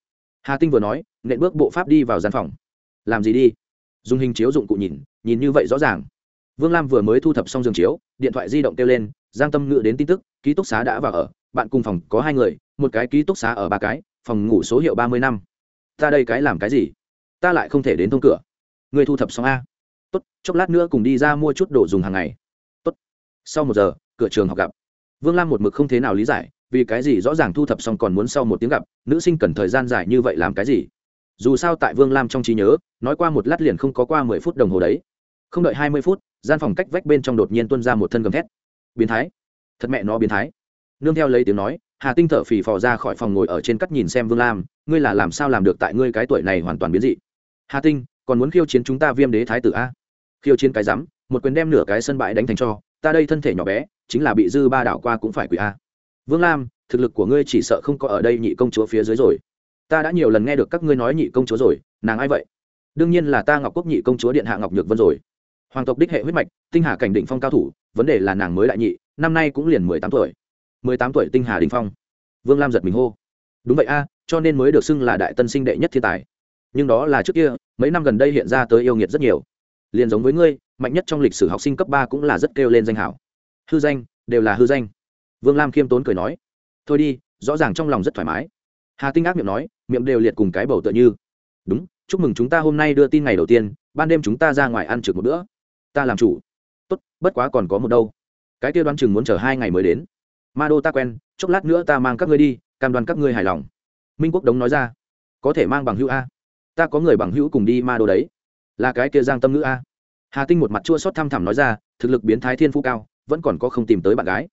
Hà tinh vừa nói, nện bước bộ pháp đi vào gian phòng. Làm gì đi? Dùng hình chiếu dụng cụ nhìn nhìn như vậy rõ ràng. Vương lam vừa mới thu thập xong giường chiếu, điện thoại di động kêu lên, giang tâm ngự đến tin tức, ký túc xá đã vào ở, bạn cùng phòng có hai người, một cái ký túc xá ở ba cái, phòng ngủ số hiệu ba mươi năm. Ta đây cái làm cái gì? Ta lại không thể đến thông cửa. Người thu thập xong a? Tốt, chốc lát nữa cùng đi ra mua chút đồ dùng hàng ngày. Tốt. Sau một giờ, cửa trường học gặp. Vương lam một mực không thế nào lý giải vì cái gì rõ ràng thu thập xong còn muốn sau một tiếng gặp, nữ sinh cần thời gian dài như vậy làm cái gì? Dù sao tại vương lam trong trí nhớ, nói qua một lát liền không có qua mười phút đồng hồ đấy. Không đợi hai mươi phút, gian phòng cách vách bên trong đột nhiên tuân ra một thân gầm thét. Biến thái. Thật mẹ nó biến thái. Nương theo lấy tiếng nói, hà tinh thở phì phò ra khỏi phòng ngồi ở trên cắt nhìn xem vương lam, ngươi là làm sao làm được tại ngươi cái tuổi này hoàn toàn biến dị? Hà tinh, còn muốn khiêu chiến chúng ta viêm đế thái tử a? Khiêu chiến cái rắm, một quyền đem nửa cái sân bãi đánh thành cho, ta đây thân thể nhỏ bé, chính là bị dư ba đảo qua cũng phải quỷ a vương lam, thực lực của ngươi chỉ sợ không có ở đây nhị công chúa phía dưới rồi. Ta đã nhiều lần nghe được các ngươi nói nhị công chúa rồi, nàng ai vậy? Đương nhiên là ta ngọc quốc nhị công chúa điện hạ ngọc nhược vân rồi. Hoàng tộc đích hệ huyết mạch, tinh hà cảnh định phong cao thủ, vấn đề là nàng mới đại nhị, năm nay cũng liền mười tám tuổi. Mười tám tuổi tinh hà đình phong. Vương lam giật mình hô. Đúng vậy a, cho nên mới được xưng là đại tân sinh đệ nhất thiên tài. Nhưng đó là trước kia, mấy năm gần đây hiện ra tới yêu nghiệt rất nhiều. Liền giống với ngươi, mạnh nhất trong lịch sử học sinh cấp ba cũng là rất kêu lên danh hảo. Hư danh, đều là hư danh vương lam khiêm tốn cười nói, thôi đi, rõ ràng trong lòng rất thoải mái. Hà tinh ác miệng nói, miệng đều liệt cùng cái bầu tựa như, đúng, chúc mừng chúng ta hôm nay đưa tin ngày đầu tiên, ban đêm chúng ta ra ngoài ăn trực một bữa. Ta làm chủ. Tốt, bất quá còn có một đâu. Cái kia đoán chừng muốn chờ hai ngày mới đến. Ma đô ta quen, chốc lát nữa ta mang các ngươi đi, cam đoan các ngươi hài lòng. Minh quốc đống nói ra, có thể mang bằng hữu a. Ta có người bằng hữu cùng đi ma đô đấy. Là cái kia giang tâm ngữ a. Hà tinh một mặt chua xót thăm thẳm nói ra, thực lực biến thái thiên phú cao, vẫn còn có không tìm tới bạn gái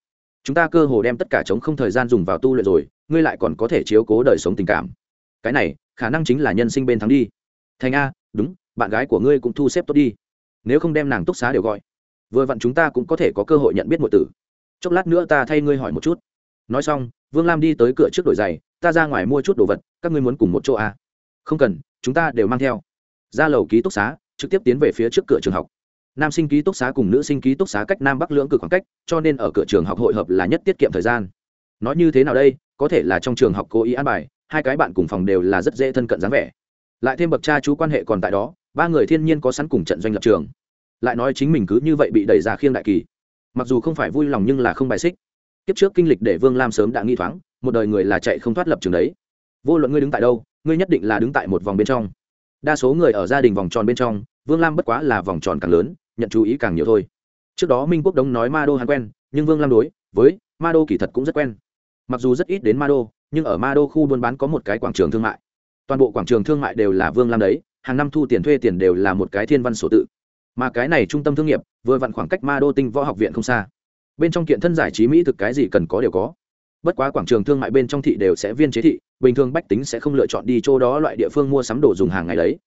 chúng ta cơ hồ đem tất cả chống không thời gian dùng vào tu luyện rồi, ngươi lại còn có thể chiếu cố đời sống tình cảm. Cái này, khả năng chính là nhân sinh bên thắng đi. Thành a, đúng, bạn gái của ngươi cũng thu xếp tốt đi. Nếu không đem nàng túc xá đều gọi. Vừa vặn chúng ta cũng có thể có cơ hội nhận biết một tử. Chốc lát nữa ta thay ngươi hỏi một chút. Nói xong, vương lam đi tới cửa trước đổi giày, ta ra ngoài mua chút đồ vật, các ngươi muốn cùng một chỗ à? không cần, chúng ta đều mang theo. Ra lầu ký túc xá, trực tiếp tiến về phía trước cửa trường học nam sinh ký túc xá cùng nữ sinh ký túc xá cách nam bắc lưỡng cực khoảng cách, cho nên ở cửa trường học hội hợp là nhất tiết kiệm thời gian. Nói như thế nào đây, có thể là trong trường học cố ý an bài, hai cái bạn cùng phòng đều là rất dễ thân cận dáng vẻ. Lại thêm bậc cha chú quan hệ còn tại đó, ba người thiên nhiên có sẵn cùng trận doanh lập trường. Lại nói chính mình cứ như vậy bị đẩy ra khiêng đại kỳ. Mặc dù không phải vui lòng nhưng là không bài xích. Kiếp trước kinh lịch để vương lam sớm đã nghi thoáng, một đời người là chạy không thoát lập trường đấy. Vô luận ngươi đứng tại đâu, ngươi nhất định là đứng tại một vòng bên trong. Đa số người ở gia đình vòng tròn bên trong, vương lam bất quá là vòng tròn càng lớn nhận chú ý càng nhiều thôi. Trước đó minh quốc đống nói ma đô hắn quen, nhưng vương lam đối với ma đô kỳ thật cũng rất quen. Mặc dù rất ít đến ma đô, nhưng ở ma đô khu buôn bán có một cái quảng trường thương mại. Toàn bộ quảng trường thương mại đều là vương lam đấy, hàng năm thu tiền thuê tiền đều là một cái thiên văn sổ tự. Mà cái này trung tâm thương nghiệp, vừa vặn khoảng cách ma đô tinh võ học viện không xa. Bên trong kiện thân giải trí mỹ thực cái gì cần có đều có. Bất quá quảng trường thương mại bên trong thị đều sẽ viên chế thị, bình thường bách tính sẽ không lựa chọn đi chỗ đó loại địa phương mua sắm đồ dùng hàng ngày đấy.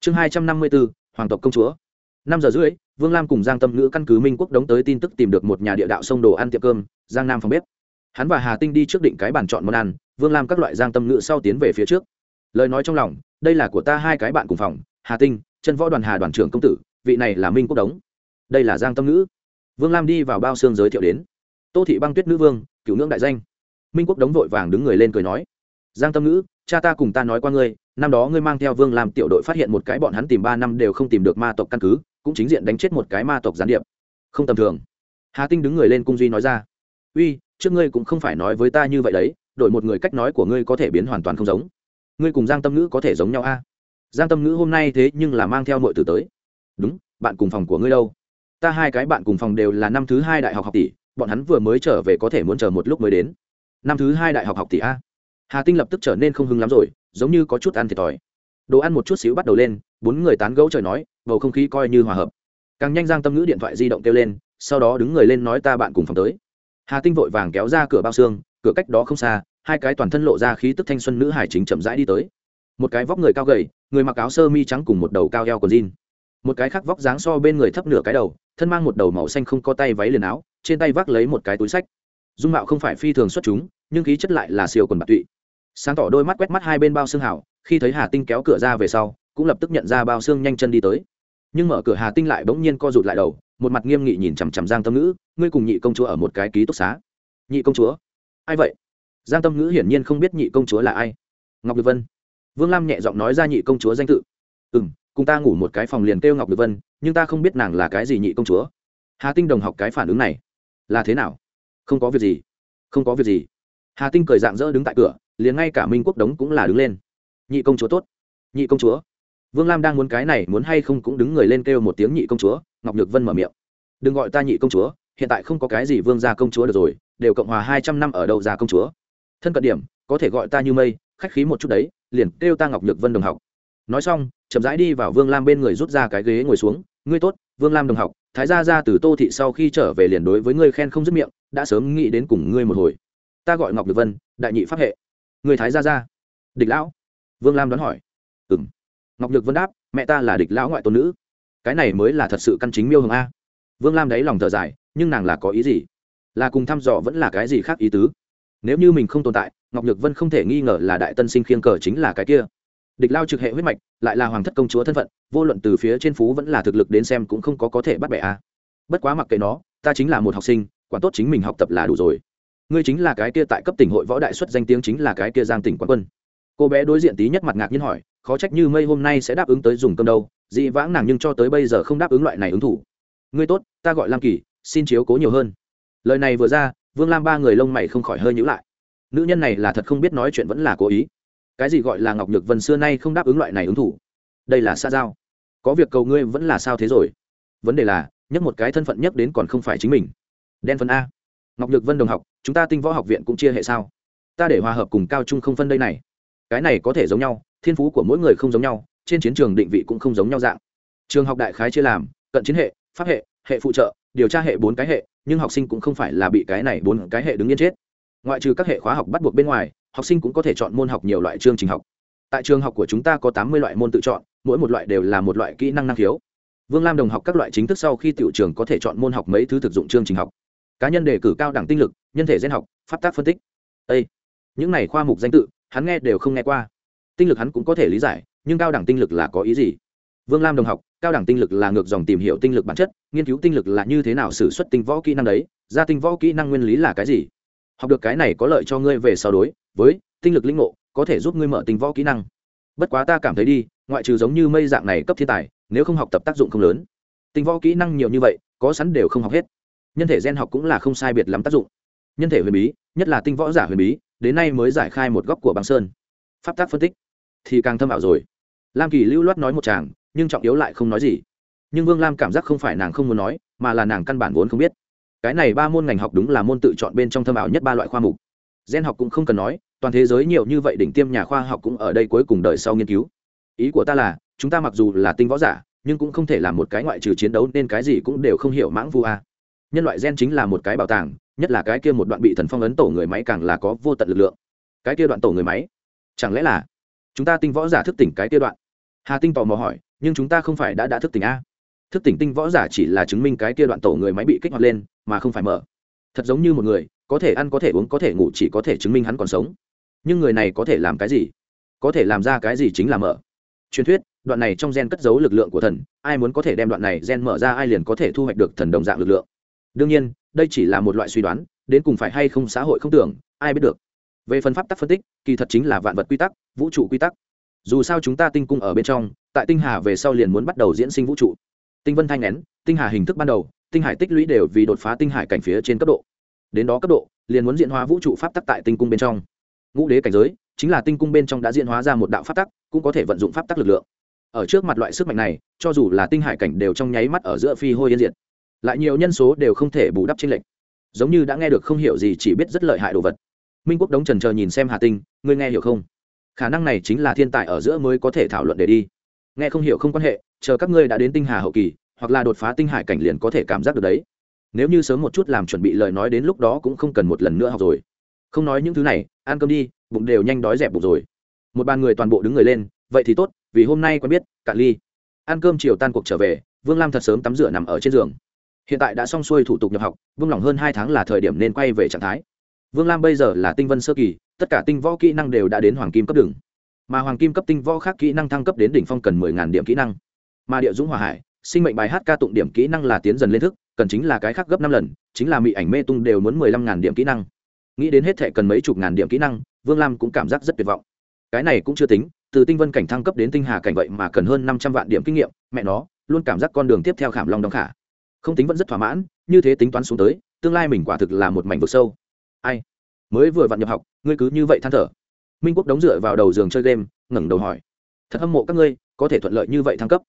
Chương hai trăm năm mươi bốn hoàng tộc công chúa năm giờ rưỡi, vương lam cùng giang tâm ngữ căn cứ minh quốc đóng tới tin tức tìm được một nhà địa đạo sông đồ ăn tiệm cơm, giang nam phòng bếp. Hắn và hà tinh đi trước định cái bàn chọn món ăn, vương lam các loại giang tâm ngữ sau tiến về phía trước. Lời nói trong lòng, đây là của ta hai cái bạn cùng phòng, hà tinh chân võ đoàn hà đoàn trưởng công tử, vị này là minh quốc đống đây là giang tâm ngữ. Vương lam đi vào bao xương giới thiệu đến. Tô thị băng tuyết nữ vương, cựu ngưỡng đại danh. Minh quốc đống vội vàng đứng người lên cười nói, giang tâm ngữ, cha ta cùng ta nói qua ngươi, năm đó ngươi mang theo vương làm tiểu đội phát hiện một cái bọn hắn tìm ba năm đều không tìm được ma tộc căn cứ cũng chính diện đánh chết một cái ma tộc gián điệp. Không tầm thường. Hà tinh đứng người lên cung duy nói ra, uy, trước ngươi cũng không phải nói với ta như vậy đấy, đổi một người cách nói của ngươi có thể biến hoàn toàn không giống. Ngươi cùng giang tâm ngữ có thể giống nhau a? Giang tâm ngữ hôm nay thế nhưng là mang theo nội tử tới. Đúng, bạn cùng phòng của ngươi đâu? Ta hai cái bạn cùng phòng đều là năm thứ hai đại học học tỷ, bọn hắn vừa mới trở về có thể muốn chờ một lúc mới đến. Năm thứ hai đại học học tỷ a? Hà tinh lập tức trở nên không hưng lắm rồi, giống như có chút ăn thiệt thòi. Đồ ăn một chút xíu bắt đầu lên, bốn người tán gẫu trời nói bầu không khí coi như hòa hợp. Càng nhanh giang tâm ngữ điện thoại di động kêu lên, sau đó đứng người lên nói ta bạn cùng phòng tới. Hà tinh vội vàng kéo ra cửa bao xương, cửa cách đó không xa, hai cái toàn thân lộ ra khí tức thanh xuân nữ hải chính chậm rãi đi tới. Một cái vóc người cao gầy, người mặc áo sơ mi trắng cùng một đầu cao eo còn jean. Một cái khác vóc dáng so bên người thấp nửa cái đầu, thân mang một đầu màu xanh không có tay váy liền áo, trên tay vác lấy một cái túi sách. Dung mạo không phải phi thường xuất chúng, nhưng khí chất lại là siêu quần bạc tụy. Sáng tỏ đôi mắt quét mắt hai bên bao xương hảo, khi thấy hà tinh kéo cửa ra về sau, cũng lập tức nhận ra bao xương nhanh chân đi tới nhưng mở cửa hà tinh lại bỗng nhiên co rụt lại đầu, một mặt nghiêm nghị nhìn chằm chằm giang tâm ngữ, ngươi cùng nhị công chúa ở một cái ký túc xá. Nhị công chúa? Ai vậy? Giang tâm ngữ hiển nhiên không biết nhị công chúa là ai. Ngọc nhược vân. Vương lam nhẹ giọng nói ra nhị công chúa danh tự. Ừ m cùng ta ngủ một cái phòng liền kêu ngọc nhược vân, nhưng ta không biết nàng là cái gì nhị công chúa. Hà tinh đồng học cái phản ứng này, là thế nào? Không có việc gì, không có việc gì. Hà tinh cười dạng dỡ đứng tại cửa, liền ngay cả minh quốc đống cũng là đứng lên. Nhị công chúa tốt, nhị công chúa vương lam đang muốn cái này muốn hay không cũng đứng người lên kêu một tiếng nhị công chúa, ngọc nhược vân mở miệng. Đừng gọi ta nhị công chúa, hiện tại không có cái gì vương gia công chúa được rồi, đều cộng hòa hai trăm năm ở đâu gia công chúa. Thân cận điểm, có thể gọi ta như mây, khách khí một chút đấy, liền kêu ta ngọc nhược vân đồng học. Nói xong, chậm rãi đi vào vương lam bên người rút ra cái ghế ngồi xuống, ngươi tốt, vương lam đồng học, thái gia ra từ tô thị sau khi trở về liền đối với ngươi khen không dứt miệng, đã sớm nghĩ đến cùng ngươi một hồi. Ta gọi ngọc nhược vân, đại nhị pháp hệ. Người thái gia ra địch lão. Vương lam đoán hỏi. Ừng ngọc nhược vân đáp, mẹ ta là địch lão ngoại tôn nữ. Cái này mới là thật sự căn chính miêu hường a. Vương lam đáy lòng thở dài, nhưng nàng là có ý gì? Là cùng thăm dò vẫn là cái gì khác ý tứ? Nếu như mình không tồn tại, ngọc nhược vân không thể nghi ngờ là đại tân sinh khiêng cờ chính là cái kia. Địch lao trực hệ huyết mạch, lại là hoàng thất công chúa thân phận, vô luận từ phía trên phú vẫn là thực lực đến xem cũng không có có thể bắt bẻ a. Bất quá mặc kệ nó, ta chính là một học sinh, quản tốt chính mình học tập là đủ rồi. Ngươi chính là cái kia tại cấp tỉnh hội võ đại xuất danh tiếng chính là cái kia giang tỉnh quán quân cô bé đối diện tí nhất mặt ngạc nhiên hỏi, khó trách như mây hôm nay sẽ đáp ứng tới dùng cơm đâu dị vãng nàng nhưng cho tới bây giờ không đáp ứng loại này ứng thủ. Ngươi tốt, ta gọi lam kỳ, xin chiếu cố nhiều hơn. Lời này vừa ra, vương lam ba người lông mày không khỏi hơi nhữ lại. Nữ nhân này là thật không biết nói chuyện vẫn là cố ý. Cái gì gọi là ngọc nhược vân xưa nay không đáp ứng loại này ứng thủ? Đây là xa giao. Có việc cầu ngươi vẫn là sao thế rồi? Vấn đề là nhất một cái thân phận nhất đến còn không phải chính mình. Đen phân a. Ngọc nhược vân đồng học, chúng ta tinh võ học viện cũng chia hệ sao? Ta để hòa hợp cùng cao trung không phân đây này cái này có thể giống nhau, thiên phú của mỗi người không giống nhau, trên chiến trường định vị cũng không giống nhau dạng. Trường học đại khái chia làm, cận chiến hệ, pháp hệ hệ phụ trợ, điều tra hệ bốn cái hệ, nhưng học sinh cũng không phải là bị cái này bốn cái hệ đứng yên chết. Ngoại trừ các hệ khóa học bắt buộc bên ngoài, học sinh cũng có thể chọn môn học nhiều loại chương trình học. Tại trường học của chúng ta có tám mươi loại môn tự chọn, mỗi một loại đều là một loại kỹ năng năng khiếu. Vương lam đồng học các loại chính thức sau khi tiểu trường có thể chọn môn học mấy thứ thực dụng chương trình học. Cá nhân đề cử cao đẳng tinh lực, nhân thể gen học phát tác phân tích. Â những này khoa mục danh tự hắn nghe đều không nghe qua. Tinh lực hắn cũng có thể lý giải, nhưng cao đẳng tinh lực là có ý gì? Vương lam đồng học, cao đẳng tinh lực là ngược dòng tìm hiểu tinh lực bản chất, nghiên cứu tinh lực là như thế nào xử suất tinh võ kỹ năng đấy ra tinh võ kỹ năng nguyên lý là cái gì? Học được cái này có lợi cho ngươi về sau đối với tinh lực linh ngộ, có thể giúp ngươi mở tinh võ kỹ năng. Bất quá ta cảm thấy đi, ngoại trừ giống như mây dạng này cấp thiên tài, nếu không học tập tác dụng không lớn. Tinh võ kỹ năng nhiều như vậy, có sẵn đều không học hết. Nhân thể gen học cũng là không sai biệt lắm tác dụng. Nhân thể huyền bí, nhất là tinh võ giả huyền bí đến nay mới giải khai một góc của băng sơn. Pháp tác phân tích thì càng thâm ảo rồi. Lam kỳ lưu loát nói một chàng, nhưng trọng yếu lại không nói gì. Nhưng vương lam cảm giác không phải nàng không muốn nói, mà là nàng căn bản vốn không biết. Cái này ba môn ngành học đúng là môn tự chọn bên trong thâm ảo nhất ba loại khoa mục. Gen học cũng không cần nói, toàn thế giới nhiều như vậy đỉnh tiêm nhà khoa học cũng ở đây cuối cùng đợi sau nghiên cứu. Ý của ta là, chúng ta mặc dù là tinh võ giả, nhưng cũng không thể làm một cái ngoại trừ chiến đấu, nên cái gì cũng đều không hiểu mãng vu a. Nhân loại gen chính là một cái bảo tàng nhất là cái kia một đoạn bị thần phong ấn tổ người máy càng là có vô tận lực lượng. Cái kia đoạn tổ người máy, chẳng lẽ là chúng ta tinh võ giả thức tỉnh cái kia đoạn? Hà tinh tò mò hỏi, nhưng chúng ta không phải đã đã thức tỉnh a? Thức tỉnh tinh võ giả chỉ là chứng minh cái kia đoạn tổ người máy bị kích hoạt lên, mà không phải mở. Thật giống như một người, có thể ăn, có thể uống, có thể ngủ, chỉ có thể chứng minh hắn còn sống. Nhưng người này có thể làm cái gì? Có thể làm ra cái gì chính là mở. Truyền thuyết, đoạn này trong gen cất giấu lực lượng của thần, ai muốn có thể đem đoạn này gen mở ra, ai liền có thể thu hoạch được thần đồng dạng lực lượng. Đương nhiên đây chỉ là một loại suy đoán, đến cùng phải hay không xã hội không tưởng, ai biết được. Về phần pháp tắc phân tích, kỳ thật chính là vạn vật quy tắc, vũ trụ quy tắc. Dù sao chúng ta tinh cung ở bên trong, tại tinh hà về sau liền muốn bắt đầu diễn sinh vũ trụ. Tinh vân thanh nén, tinh hà hình thức ban đầu, tinh hải tích lũy đều vì đột phá tinh hải cảnh phía trên cấp độ. Đến đó cấp độ, liền muốn diễn hóa vũ trụ pháp tắc tại tinh cung bên trong. Ngũ đế cảnh giới, chính là tinh cung bên trong đã diễn hóa ra một đạo pháp tắc, cũng có thể vận dụng pháp tắc lực lượng. Ở trước mặt loại sức mạnh này, cho dù là tinh hải cảnh đều trong nháy mắt ở giữa phi hôi yên diệt lại nhiều nhân số đều không thể bù đắp trên lệch. Giống như đã nghe được không hiểu gì chỉ biết rất lợi hại đồ vật. Minh quốc đống trần chờ nhìn xem hà tinh, ngươi nghe hiểu không? Khả năng này chính là thiên tài ở giữa mới có thể thảo luận để đi. Nghe không hiểu không quan hệ, chờ các ngươi đã đến tinh hà hậu kỳ, hoặc là đột phá tinh hải cảnh liền có thể cảm giác được đấy. Nếu như sớm một chút làm chuẩn bị lời nói đến lúc đó cũng không cần một lần nữa học rồi. Không nói những thứ này, ăn cơm đi, bụng đều nhanh đói dẹp bụng rồi. Một bàn người toàn bộ đứng người lên, vậy thì tốt, vì hôm nay quen biết, cạn ly. Ăn cơm chiều tan cuộc trở về, vương lam thật sớm tắm rửa nằm ở trên giường hiện tại đã xong xuôi thủ tục nhập học, vương lỏng hơn hai tháng là thời điểm nên quay về trạng thái. Vương lam bây giờ là tinh vân sơ kỳ, tất cả tinh võ kỹ năng đều đã đến hoàng kim cấp đường mà hoàng kim cấp tinh võ khác kỹ năng thăng cấp đến đỉnh phong cần mười ngàn điểm kỹ năng. Mà địa dũng hòa hải, sinh mệnh bài hát ca tụng điểm kỹ năng là tiến dần lên thức, cần chính là cái khác gấp năm lần, chính là mỹ ảnh mê tung đều muốn mười lăm ngàn điểm kỹ năng. Nghĩ đến hết thệ cần mấy chục ngàn điểm kỹ năng, vương lam cũng cảm giác rất tuyệt vọng. Cái này cũng chưa tính, từ tinh vân cảnh thăng cấp đến tinh hà cảnh vậy mà cần hơn năm trăm vạn điểm kinh nghiệm, mẹ nó, luôn cảm giác con đường tiếp theo khảm long đóng khả không tính vẫn rất thỏa mãn, như thế tính toán xuống tới, tương lai mình quả thực là một mảnh vực sâu. Ai? Mới vừa vặn nhập học, ngươi cứ như vậy than thở. Minh quốc đóng dựa vào đầu giường chơi game, ngẩng đầu hỏi. Thật hâm mộ các ngươi, có thể thuận lợi như vậy thăng cấp.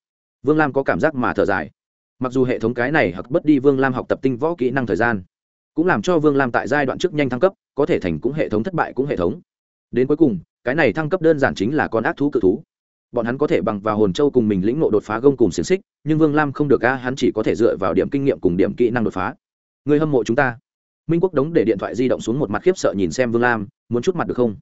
Vương lam có cảm giác mà thở dài. Mặc dù hệ thống cái này hoặc bất đi vương lam học tập tinh võ kỹ năng thời gian, cũng làm cho vương lam tại giai đoạn trước nhanh thăng cấp, có thể thành cũng hệ thống thất bại cũng hệ thống. Đến cuối cùng, cái này thăng cấp đơn giản chính là con ác thú cự thú bọn hắn có thể bằng vào hồn châu cùng mình lĩnh ngộ đột phá gông cùng xiềng xích, nhưng vương lam không được, a, hắn chỉ có thể dựa vào điểm kinh nghiệm cùng điểm kỹ năng đột phá. Người hâm mộ chúng ta. Minh quốc đống để điện thoại di động xuống một mặt khiếp sợ nhìn xem vương lam, muốn chút mặt được không?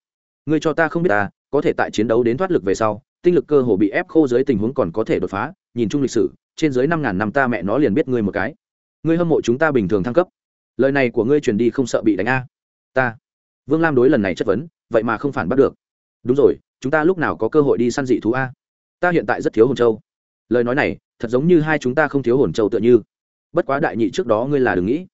Người cho ta không biết ta có thể tại chiến đấu đến thoát lực về sau, tinh lực cơ hồ bị ép khô dưới tình huống còn có thể đột phá, nhìn chung lịch sử, trên dưới năm ngàn năm ta mẹ nó liền biết ngươi một cái. Ngươi hâm mộ chúng ta bình thường thăng cấp. Lời này của ngươi truyền đi không sợ bị đánh, a. Ta. Vương lam đối lần này chất vấn, vậy mà không phản bắt được. Đúng rồi chúng ta lúc nào có cơ hội đi săn dị thú a? Ta hiện tại rất thiếu hồn châu. Lời nói này, thật giống như hai chúng ta không thiếu hồn châu tựa như. Bất quá đại nhị trước đó ngươi là đừng nghĩ.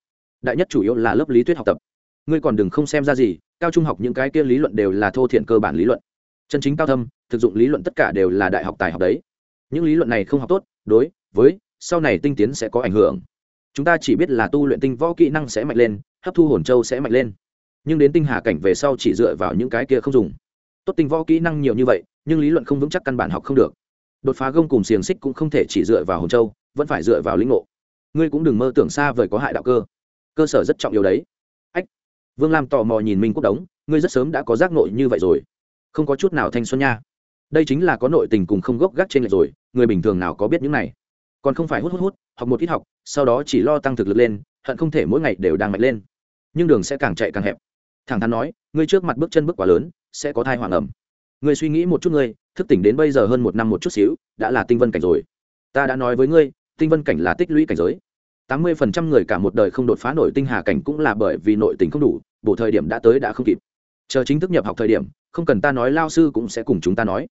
Đại nhất chủ yếu là lớp lý thuyết học tập. Ngươi còn đừng không xem ra gì, cao trung học những cái kia lý luận đều là thô thiện cơ bản lý luận. Chân chính cao thâm, thực dụng lý luận tất cả đều là đại học tài học đấy. Những lý luận này không học tốt, đối với sau này tinh tiến sẽ có ảnh hưởng. Chúng ta chỉ biết là tu luyện tinh võ kỹ năng sẽ mạnh lên, hấp thu hồn châu sẽ mạnh lên. Nhưng đến tinh hà cảnh về sau chỉ dựa vào những cái kia không dùng tốt tinh võ kỹ năng nhiều như vậy, nhưng lý luận không vững chắc căn bản học không được. Đột phá gông cùng xiềng xích cũng không thể chỉ dựa vào hồn châu, vẫn phải dựa vào lĩnh ngộ. Ngươi cũng đừng mơ tưởng xa vời có hại đạo cơ. Cơ sở rất trọng yếu đấy. Ách. Vương lam tò mò nhìn minh quốc đống, ngươi rất sớm đã có giác nội như vậy rồi. Không có chút nào thanh xuân nha. Đây chính là có nội tình cùng không gốc gác trên lệch rồi, người bình thường nào có biết những này. Còn không phải hút hút hút, học một ít học, sau đó chỉ lo tăng thực lực lên, hận không thể mỗi ngày đều đang mạnh lên. Nhưng đường sẽ càng chạy càng hẹp. Thẳng thắn nói, ngươi trước mặt bước chân bước quá lớn sẽ có thai hoàng ẩm. Ngươi suy nghĩ một chút ngươi, thức tỉnh đến bây giờ hơn một năm một chút xíu, đã là tinh vân cảnh rồi. Ta đã nói với ngươi, tinh vân cảnh là tích lũy cảnh giới. Tám mươi phần trăm người cả một đời không đột phá nổi tinh hà cảnh cũng là bởi vì nội tình không đủ, bổ thời điểm đã tới đã không kịp. Chờ chính thức nhập học thời điểm, không cần ta nói, lao sư cũng sẽ cùng chúng ta nói.